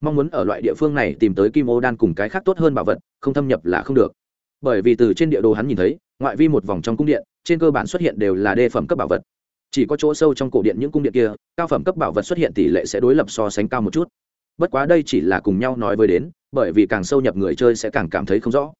Mong muốn ở loại địa phương này tìm tới kim ô đan cùng cái khác tốt hơn bảo vật, không thâm nhập là không được. Bởi vì từ trên địa đồ hắn nhìn thấy, ngoại vi một vòng trong cung điện, trên cơ bản xuất hiện đều là đề phẩm cấp bảo vật. Chỉ có chỗ sâu trong cổ điện những cung điện kia, cao phẩm cấp bảo vật xuất hiện tỷ lệ sẽ đối lập so sánh cao một chút. Bất quá đây chỉ là cùng nhau nói với đến, bởi vì càng sâu nhập người chơi sẽ càng cảm thấy không rõ.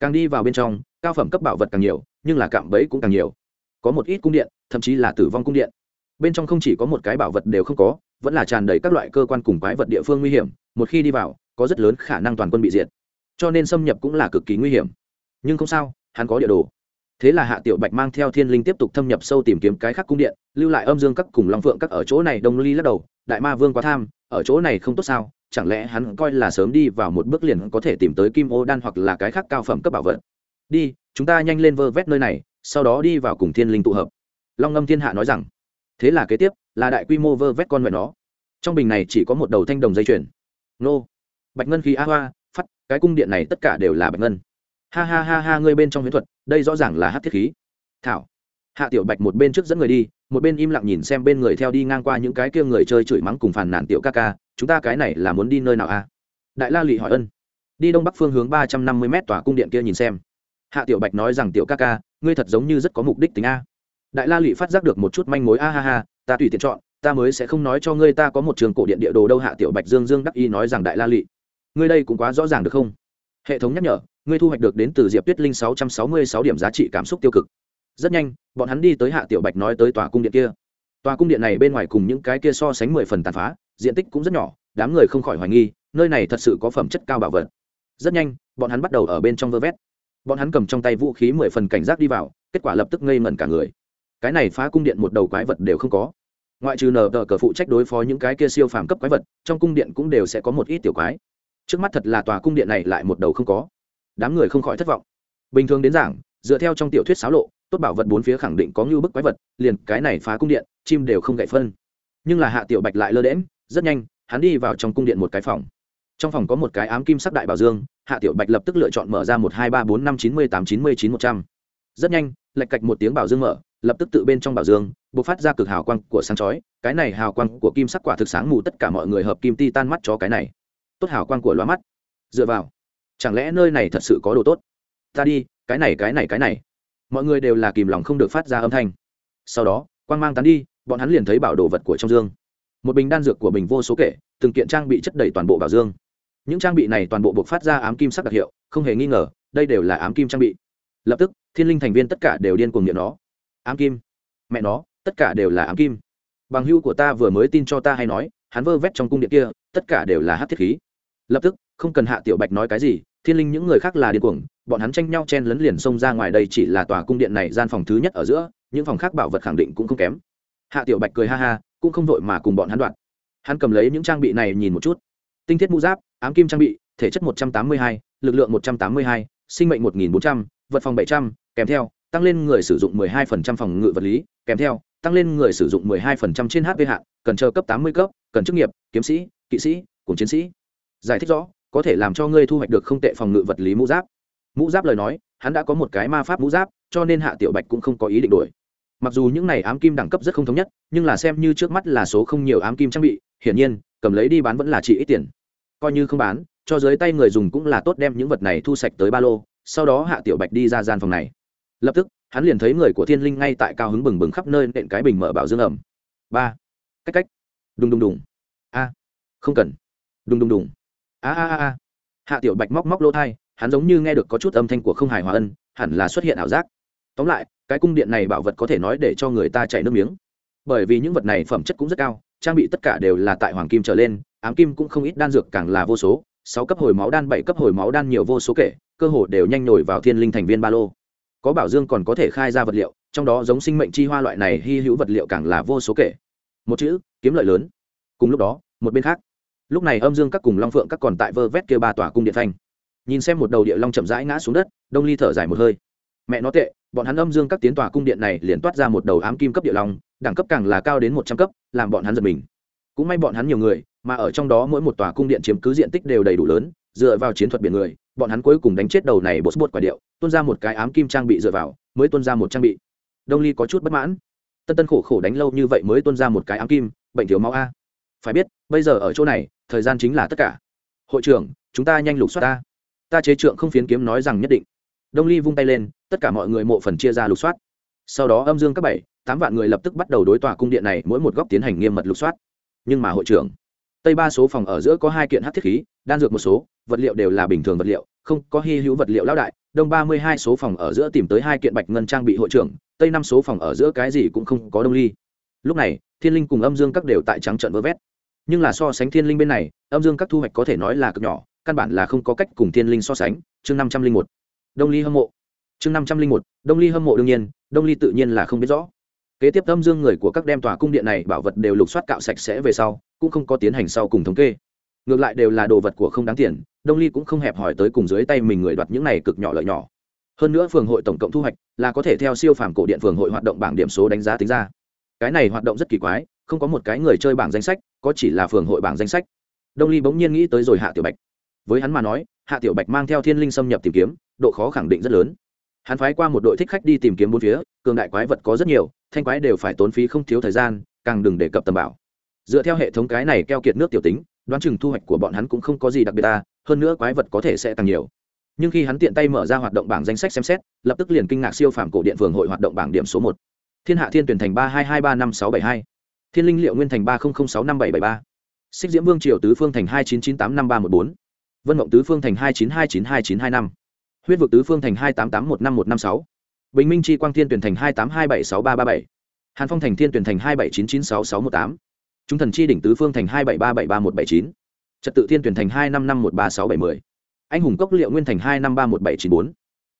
Càng đi vào bên trong, cao phẩm cấp bảo vật càng nhiều nhưng là cạm bẫy cũng càng nhiều. Có một ít cung điện, thậm chí là tử vong cung điện. Bên trong không chỉ có một cái bảo vật đều không có, vẫn là tràn đầy các loại cơ quan cùng quái vật địa phương nguy hiểm, một khi đi vào, có rất lớn khả năng toàn quân bị diệt. Cho nên xâm nhập cũng là cực kỳ nguy hiểm. Nhưng không sao, hắn có địa đồ. Thế là hạ tiểu bạch mang theo thiên linh tiếp tục thâm nhập sâu tìm kiếm cái khác cung điện, lưu lại âm dương các cùng long phượng các ở chỗ này đông ly lắc đầu, đại ma vương quá tham, ở chỗ này không tốt sao? Chẳng lẽ hắn coi là sớm đi vào một bước liền có thể tìm tới kim ô đan hoặc là cái khác cao phẩm cấp bảo vật? Đi chúng ta nhanh lên vơ vét nơi này, sau đó đi vào cùng thiên linh tụ hợp. Long ngâm thiên hạ nói rằng. Thế là kế tiếp, là đại quy mô vơ vét con mẹ nó. Trong bình này chỉ có một đầu thanh đồng dây chuyền. Nô, bạch ngân khí a hoa phát cái cung điện này tất cả đều là bạch ngân. Ha ha ha ha, ngươi bên trong huyễn thuật, đây rõ ràng là hát thiết khí. Thảo. Hạ tiểu bạch một bên trước dẫn người đi, một bên im lặng nhìn xem bên người theo đi ngang qua những cái kia người chơi chửi mắng cùng phàn nàn tiểu ca ca, chúng ta cái này là muốn đi nơi nào a? À? đại la lụy hỏi ân. Đi đông bắc phương hướng ba trăm năm mươi m tòa cung điện kia nhìn xem hạ tiểu bạch nói rằng, tiểu ca ca, ngươi thật giống như rất có mục đích tính a. Đại la lụy phát giác được một chút manh mối, a ha ha, ta tùy tiện chọn, ta mới sẽ không nói cho ngươi ta có một trường cổ điện địa đồ đâu. Hạ tiểu bạch dương dương đắc y nói rằng, đại la lụy, ngươi đây cũng quá rõ ràng được không? Hệ thống nhắc nhở, ngươi thu hoạch được đến từ diệp tuyết linh sáu trăm sáu mươi sáu điểm giá trị cảm xúc tiêu cực. Rất nhanh, bọn hắn đi tới hạ tiểu bạch nói tới tòa cung điện kia. Tòa cung điện này bên ngoài cùng những cái kia so sánh mười phần tàn phá, diện tích cũng rất nhỏ, đám người không khỏi hoài nghi, nơi này thật sự có phẩm chất cao bảo vật. Rất nhanh, bọn hắn bắt đầu ở bên trong vơ vét bọn hắn cầm trong tay vũ khí mười phần cảnh giác đi vào, kết quả lập tức ngây ngẩn cả người. Cái này phá cung điện một đầu quái vật đều không có. Ngoại trừ nờ tờ cờ phụ trách đối phó những cái kia siêu phàm cấp quái vật, trong cung điện cũng đều sẽ có một ít tiểu quái. Trước mắt thật là tòa cung điện này lại một đầu không có. Đám người không khỏi thất vọng. Bình thường đến giảng, dựa theo trong tiểu thuyết xáo lộ, tốt bảo vật bốn phía khẳng định có ngưu bức quái vật, liền cái này phá cung điện, chim đều không gậy phân. Nhưng là hạ tiểu bạch lại lơ đễm rất nhanh, hắn đi vào trong cung điện một cái phòng. Trong phòng có một cái ám kim sắc đại bảo dương hạ tiểu bạch lập tức lựa chọn mở ra một hai ba bốn năm chín mươi tám chín mươi chín một trăm. Rất nhanh lạch cạch một tiếng bảo dương mở, lập tức tự bên trong bảo dương b ộ c phát ra cực hào quang của sáng chói. Cái này hào quang của kim sắc quả thực sáng mù, tất cả mọi người hợp kim ti tan mắt cho cái này. Tốt hào quang của loa mắt. Dựa vào. Chẳng lẽ nơi này thật sự có đồ tốt? Ta đi, cái này cái này cái này. Mọi người đều là kìm lòng không được phát ra âm thanh. Sau đó, quang mang tán đi, bọn hắn liền thấy bảo đồ vật của trong dương. Một bình đan dược của bình vô số kể, từng kiện trang bị chất đầy toàn bộ bảo dương những trang bị này toàn bộ buộc phát ra ám kim sắc đặc hiệu, không hề nghi ngờ, đây đều là ám kim trang bị. Lập tức, thiên linh thành viên tất cả đều điên cuồng miệng nó. Ám kim. Mẹ nó, tất cả đều là ám kim. Bằng hưu của ta vừa mới tin cho ta hay nói, hắn vơ vét trong cung điện kia, tất cả đều là hát thiết khí. Lập tức, không cần hạ tiểu bạch nói cái gì, thiên linh những người khác là điên cuồng, bọn hắn tranh nhau chen lấn liền xông ra ngoài đây chỉ là tòa cung điện này gian phòng thứ nhất ở giữa, những phòng khác bảo vật khẳng định cũng không kém. Hạ tiểu bạch cười ha ha, cũng không vội mà cùng bọn hắn đoạn. Hắn cầm lấy những trang bị này nhìn một chút. Tinh thiết mũ giáp ám kim trang bị, thể chất một trăm tám mươi hai, lực lượng một trăm tám mươi hai, sinh mệnh một nghìn bốn trăm, vật phòng bảy trăm, kèm theo, tăng lên người sử dụng 12% phòng ngự vật lý, kèm theo, tăng lên người sử dụng 12% trên hp hạn cần chờ cấp 80 cấp, cần chức nghiệp, kiếm sĩ, kỵ sĩ, cùng chiến sĩ. Giải thích rõ, có thể làm cho ngươi thu hoạch được không tệ phòng ngự vật lý mũ giáp. Mũ giáp lời nói, hắn đã có một cái ma pháp mũ giáp, cho nên hạ tiểu bạch cũng không có ý định đổi. Mặc dù những này ám kim đẳng cấp rất không thống nhất, nhưng là xem như trước mắt là số không nhiều ám kim trang bị, hiển nhiên, cầm lấy đi bán vẫn là chỉ ít tiền coi như không bán, cho dưới tay người dùng cũng là tốt đem những vật này thu sạch tới ba lô, sau đó hạ tiểu bạch đi ra gian phòng này. Lập tức, hắn liền thấy người của thiên linh ngay tại cao hứng bừng bừng khắp nơi nện cái bình mở bảo dương ẩm. Ba. Cách cách. Đùng đùng đùng. A. Không cần. Đùng đùng đùng. A a a a. Hạ tiểu bạch móc móc lỗ thai, hắn giống như nghe được có chút âm thanh của không hài hòa ân, hẳn là xuất hiện ảo giác. Tóm lại, cái cung điện này bảo vật có thể nói để cho người ta chảy nước miếng. Bởi vì những vật này phẩm chất cũng rất cao, trang bị tất cả đều là tại hoàng kim trở lên ám kim cũng không ít đan dược càng là vô số, sáu cấp hồi máu đan, bảy cấp hồi máu đan nhiều vô số kể, cơ hồ đều nhanh nổi vào thiên linh thành viên ba lô. Có bảo dương còn có thể khai ra vật liệu, trong đó giống sinh mệnh chi hoa loại này hy hữu vật liệu càng là vô số kể. Một chữ, kiếm lợi lớn. Cùng lúc đó, một bên khác. Lúc này âm dương các cùng long phượng các còn tại vơ vét kia ba tòa cung điện thanh nhìn xem một đầu địa long chậm rãi ngã xuống đất, đông ly thở dài một hơi. Mẹ nó tệ, bọn hắn âm dương các tiến tòa cung điện này liền toát ra một đầu ám kim cấp địa long, đẳng cấp càng là cao đến một trăm cấp, làm bọn hắn giật mình cũng may bọn hắn nhiều người, mà ở trong đó mỗi một tòa cung điện chiếm cứ diện tích đều đầy đủ lớn, dựa vào chiến thuật biển người, bọn hắn cuối cùng đánh chết đầu này bột bột quả điệu, tuôn ra một cái ám kim trang bị dựa vào, mới tuôn ra một trang bị. Đông ly có chút bất mãn. Tân tân khổ khổ đánh lâu như vậy mới tuôn ra một cái ám kim, bệnh thiếu máu a. Phải biết, bây giờ ở chỗ này, thời gian chính là tất cả. Hội trưởng, chúng ta nhanh lục soát ta ta chế trượng không phiến kiếm nói rằng nhất định. Đông ly vung tay lên, tất cả mọi người mộ phần chia ra lục soát. Sau đó âm dương các bảy, tám vạn người lập tức bắt đầu đối tòa cung điện này mỗi một góc tiến hành nghiêm mật lục soát nhưng mà hội trưởng, tây ba số phòng ở giữa có hai kiện hát thiết khí, đan dược một số, vật liệu đều là bình thường vật liệu, không có hy hữu vật liệu lão đại. Đông ba mươi hai số phòng ở giữa tìm tới hai kiện bạch ngân trang bị hội trưởng, tây năm số phòng ở giữa cái gì cũng không có đông ly. Lúc này, thiên linh cùng âm dương các đều tại trắng trận vơ vét. Nhưng là so sánh thiên linh bên này, âm dương các thu hoạch có thể nói là cực nhỏ, căn bản là không có cách cùng thiên linh so sánh. Chương năm trăm linh một, đông ly hâm mộ. Chương năm trăm linh một, đông ly hâm mộ đương nhiên, đông ly tự nhiên là không biết rõ kế tiếp âm dương người của các đem tòa cung điện này bảo vật đều lục soát cạo sạch sẽ về sau, cũng không có tiến hành sau cùng thống kê. Ngược lại đều là đồ vật của không đáng tiền, đông ly cũng không hẹp hỏi tới cùng dưới tay mình người đoạt những này cực nhỏ lợi nhỏ. Hơn nữa phường hội tổng cộng thu hoạch là có thể theo siêu phàm cổ điện phường hội hoạt động bảng điểm số đánh giá tính ra. Cái này hoạt động rất kỳ quái, không có một cái người chơi bảng danh sách, có chỉ là phường hội bảng danh sách. Đông ly bỗng nhiên nghĩ tới rồi hạ tiểu bạch. Với hắn mà nói, hạ tiểu bạch mang theo thiên linh xâm nhập tìm kiếm, độ khó khẳng định rất lớn hắn phái qua một đội thích khách đi tìm kiếm bốn phía, cường đại quái vật có rất nhiều, thanh quái đều phải tốn phí không thiếu thời gian, càng đừng đề cập tầm bảo. Dựa theo hệ thống cái này keo kiệt nước tiểu tính, đoán chừng thu hoạch của bọn hắn cũng không có gì đặc biệt ta, hơn nữa quái vật có thể sẽ càng nhiều. Nhưng khi hắn tiện tay mở ra hoạt động bảng danh sách xem xét, lập tức liền kinh ngạc siêu phàm cổ điện phường hội hoạt động bảng điểm số một. Thiên hạ thiên tuyển thành ba hai hai ba năm sáu bảy hai. Thiên linh liệu nguyên thành ba nghìn sáu năm bảy bảy ba. Xích diễm vương triều tứ phương thành hai chín chín tám năm ba một bốn. Vân mộng tứ phương thành hai chín hai chín hai chín hai năm huyết vực tứ phương thành hai tám tám một năm một năm sáu. Bình minh chi quang thiên tuyển thành hai tám hai bảy sáu ba ba bảy. Hàn phong thành thiên tuyển thành hai bảy chín chín sáu sáu một tám. Trung thần chi đỉnh tứ phương thành hai bảy ba bảy ba một bảy chín. Trật tự thiên tuyển thành hai năm năm một ba sáu bảy mươi anh hùng cốc liệu nguyên thành hai năm ba một bảy chín bốn.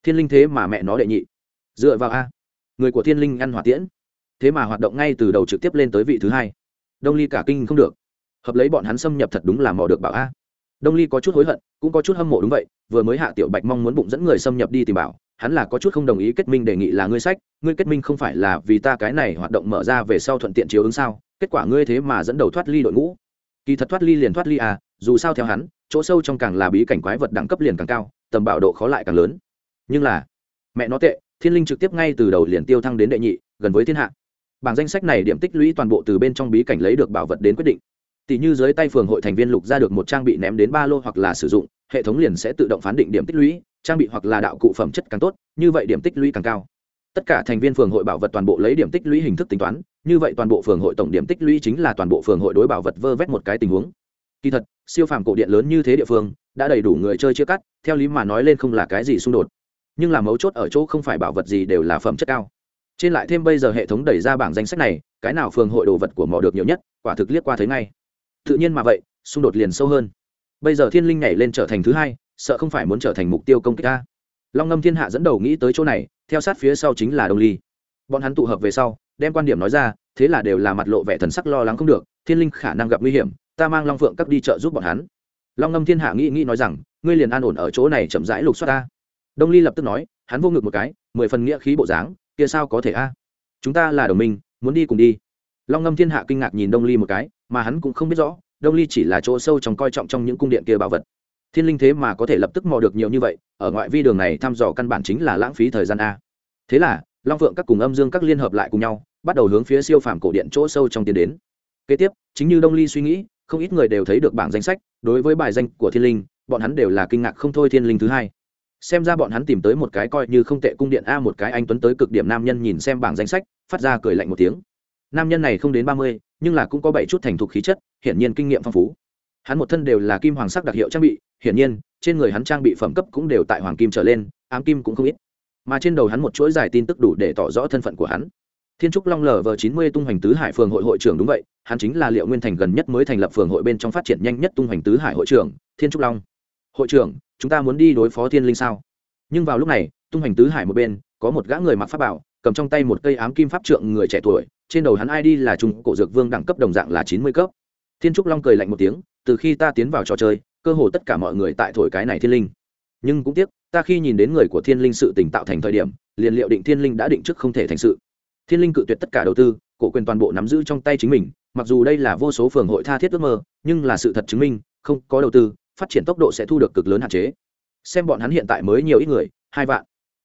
Thiên linh thế mà mẹ nó đệ nhị. Dựa vào a. Người của thiên linh ăn hỏa tiễn. Thế mà hoạt động ngay từ đầu trực tiếp lên tới vị thứ hai. Đông ly cả kinh không được. Hợp lấy bọn hắn xâm nhập thật đúng là mò được bảo a đông ly có chút hối hận, cũng có chút hâm mộ đúng vậy, vừa mới hạ tiểu bạch mong muốn bụng dẫn người xâm nhập đi tìm bảo, hắn là có chút không đồng ý kết minh đề nghị là ngươi sách, ngươi kết minh không phải là vì ta cái này hoạt động mở ra về sau thuận tiện chiếu ứng sao, kết quả ngươi thế mà dẫn đầu thoát ly đội ngũ. Kỳ thật thoát ly liền thoát ly à dù sao theo hắn, chỗ sâu trong càng là bí cảnh quái vật đẳng cấp liền càng cao, tầm bảo độ khó lại càng lớn. Nhưng là, mẹ nó tệ, thiên linh trực tiếp ngay từ đầu liền tiêu thăng đến đệ nhị, gần với thiên hạ. Bảng danh sách này điểm tích lũy toàn bộ từ bên trong bí cảnh lấy được bảo vật đến quyết định tỷ như dưới tay phường hội thành viên lục ra được một trang bị ném đến ba lô hoặc là sử dụng, hệ thống liền sẽ tự động phán định điểm tích lũy, trang bị hoặc là đạo cụ phẩm chất càng tốt, như vậy điểm tích lũy càng cao. Tất cả thành viên phường hội bảo vật toàn bộ lấy điểm tích lũy hình thức tính toán, như vậy toàn bộ phường hội tổng điểm tích lũy chính là toàn bộ phường hội đối bảo vật vơ vét một cái tình huống. Kỳ thật, siêu phàm cổ điện lớn như thế địa phương, đã đầy đủ người chơi chia cắt, theo lý mà nói lên không là cái gì xung đột. Nhưng là mấu chốt ở chỗ không phải bảo vật gì đều là phẩm chất cao. Trên lại thêm bây giờ hệ thống đẩy ra bảng danh sách này, cái nào phường hội đồ vật của mò được nhiều nhất, quả thực liếc qua thấy ngay tự nhiên mà vậy, xung đột liền sâu hơn. Bây giờ thiên linh nhảy lên trở thành thứ hai, sợ không phải muốn trở thành mục tiêu công kích ta. Long ngâm thiên hạ dẫn đầu nghĩ tới chỗ này, theo sát phía sau chính là đông ly. Bọn hắn tụ hợp về sau, đem quan điểm nói ra, thế là đều là mặt lộ vẻ thần sắc lo lắng không được, thiên linh khả năng gặp nguy hiểm, ta mang long phượng các đi chợ giúp bọn hắn. Long ngâm thiên hạ nghĩ nghĩ nói rằng, ngươi liền an ổn ở chỗ này chậm rãi lục xoát ta. Đông ly lập tức nói, hắn vô ngực một cái, mười phần nghĩa khí bộ dáng, kia sao có thể a? Chúng ta là đồng minh, muốn đi cùng đi long ngâm thiên hạ kinh ngạc nhìn đông ly một cái, mà hắn cũng không biết rõ, đông ly chỉ là chỗ sâu trong coi trọng trong những cung điện kia bảo vật. Thiên linh thế mà có thể lập tức mò được nhiều như vậy, ở ngoại vi đường này thăm dò căn bản chính là lãng phí thời gian a. Thế là, long phượng các cùng âm dương các liên hợp lại cùng nhau, bắt đầu hướng phía siêu phàm cổ điện chỗ sâu trong tiến đến. Kế tiếp, chính như đông ly suy nghĩ, không ít người đều thấy được bảng danh sách, đối với bài danh của thiên linh, bọn hắn đều là kinh ngạc không thôi thiên linh thứ hai. Xem ra bọn hắn tìm tới một cái coi như không tệ cung điện a, một cái anh tuấn tới cực điểm nam nhân nhìn xem bảng danh sách, phát ra cười lạnh một tiếng nam nhân này không đến ba mươi, nhưng là cũng có bảy chút thành thục khí chất, hiển nhiên kinh nghiệm phong phú. Hắn một thân đều là kim hoàng sắc đặc hiệu trang bị, hiển nhiên, trên người hắn trang bị phẩm cấp cũng đều tại hoàng kim trở lên, ám kim cũng không ít. Mà trên đầu hắn một chuỗi dài tin tức đủ để tỏ rõ thân phận của hắn. Thiên trúc long lờ vờ chín mươi tung hoành tứ hải phường hội hội trưởng đúng vậy, hắn chính là liệu nguyên thành gần nhất mới thành lập phường hội bên trong phát triển nhanh nhất tung hoành tứ hải hội trưởng, thiên trúc long. Hội trưởng, chúng ta muốn đi đối phó thiên linh sao? Nhưng vào lúc này, tung hoành tứ hải một bên, có một gã người mặc pháp bảo, cầm trong tay một cây ám kim pháp trượng người trẻ tuổi trên đầu hắn id là trung cổ dược vương đẳng cấp đồng dạng là chín mươi cấp. Thiên trúc long cười lạnh một tiếng, từ khi ta tiến vào trò chơi, cơ hồ tất cả mọi người tại thổi cái này thiên linh. Nhưng cũng tiếc, ta khi nhìn đến người của thiên linh sự tình tạo thành thời điểm, liền liệu định thiên linh đã định trước không thể thành sự. Thiên linh cự tuyệt tất cả đầu tư, cổ quyền toàn bộ nắm giữ trong tay chính mình, mặc dù đây là vô số phường hội tha thiết ước mơ, nhưng là sự thật chứng minh, không có đầu tư, phát triển tốc độ sẽ thu được cực lớn hạn chế. Xem bọn hắn hiện tại mới nhiều ít người, hai vạn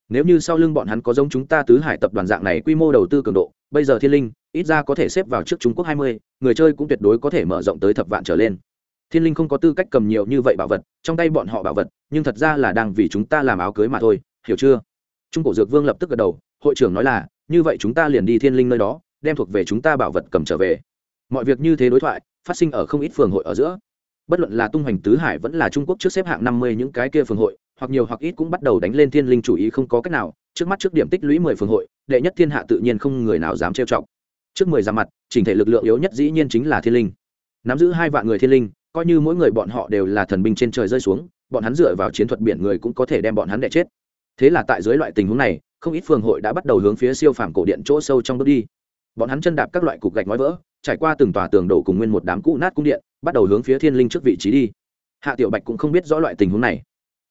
nếu như sau lưng bọn hắn có giống chúng ta tứ hải tập đoàn dạng này quy mô đầu tư cường độ, bây giờ thiên linh, ít ra có thể xếp vào trước trung quốc hai mươi, người chơi cũng tuyệt đối có thể mở rộng tới thập vạn trở lên. Thiên linh không có tư cách cầm nhiều như vậy bảo vật, trong tay bọn họ bảo vật, nhưng thật ra là đang vì chúng ta làm áo cưới mà thôi, hiểu chưa? Trung cổ dược vương lập tức gật đầu, hội trưởng nói là, như vậy chúng ta liền đi thiên linh nơi đó, đem thuộc về chúng ta bảo vật cầm trở về. Mọi việc như thế đối thoại, phát sinh ở không ít phường hội ở giữa. Bất luận là tung hoành tứ hải vẫn là trung quốc trước xếp hạng năm mươi những cái kia phường hội hoặc nhiều hoặc ít cũng bắt đầu đánh lên thiên linh chủ ý không có cách nào, trước mắt trước điểm tích lũy mười phường hội, đệ nhất thiên hạ tự nhiên không người nào dám trêu chọc. Trước mười ra mặt, chỉnh thể lực lượng yếu nhất dĩ nhiên chính là thiên linh. Nắm giữ hai vạn người thiên linh, coi như mỗi người bọn họ đều là thần binh trên trời rơi xuống, bọn hắn dựa vào chiến thuật biển người cũng có thể đem bọn hắn đẻ chết. Thế là tại dưới loại tình huống này, không ít phường hội đã bắt đầu hướng phía siêu phàm cổ điện chỗ sâu trong bước đi. Bọn hắn chân đạp các loại cục gạch nói vỡ, trải qua từng tòa tường đổ cùng nguyên một đám cũ nát cung điện, bắt đầu hướng phía thiên linh trước vị trí đi. Hạ tiểu bạch cũng không biết rõ loại tình huống này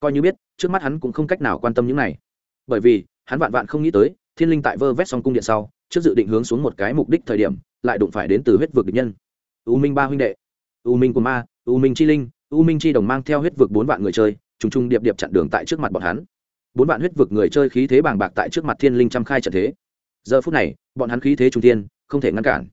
coi như biết, trước mắt hắn cũng không cách nào quan tâm những này. Bởi vì, hắn vạn vạn không nghĩ tới, thiên linh tại vơ vét xong cung điện sau, trước dự định hướng xuống một cái mục đích thời điểm, lại đụng phải đến từ huyết vực địch nhân. U minh ba huynh đệ, u minh của ma, u minh chi linh, u minh chi đồng mang theo huyết vực bốn vạn người chơi, trùng trùng điệp điệp chặn đường tại trước mặt bọn hắn. Bốn vạn huyết vực người chơi khí thế bàng bạc tại trước mặt thiên linh trăm khai trận thế. Giờ phút này, bọn hắn khí thế trung tiên không thể ngăn cản.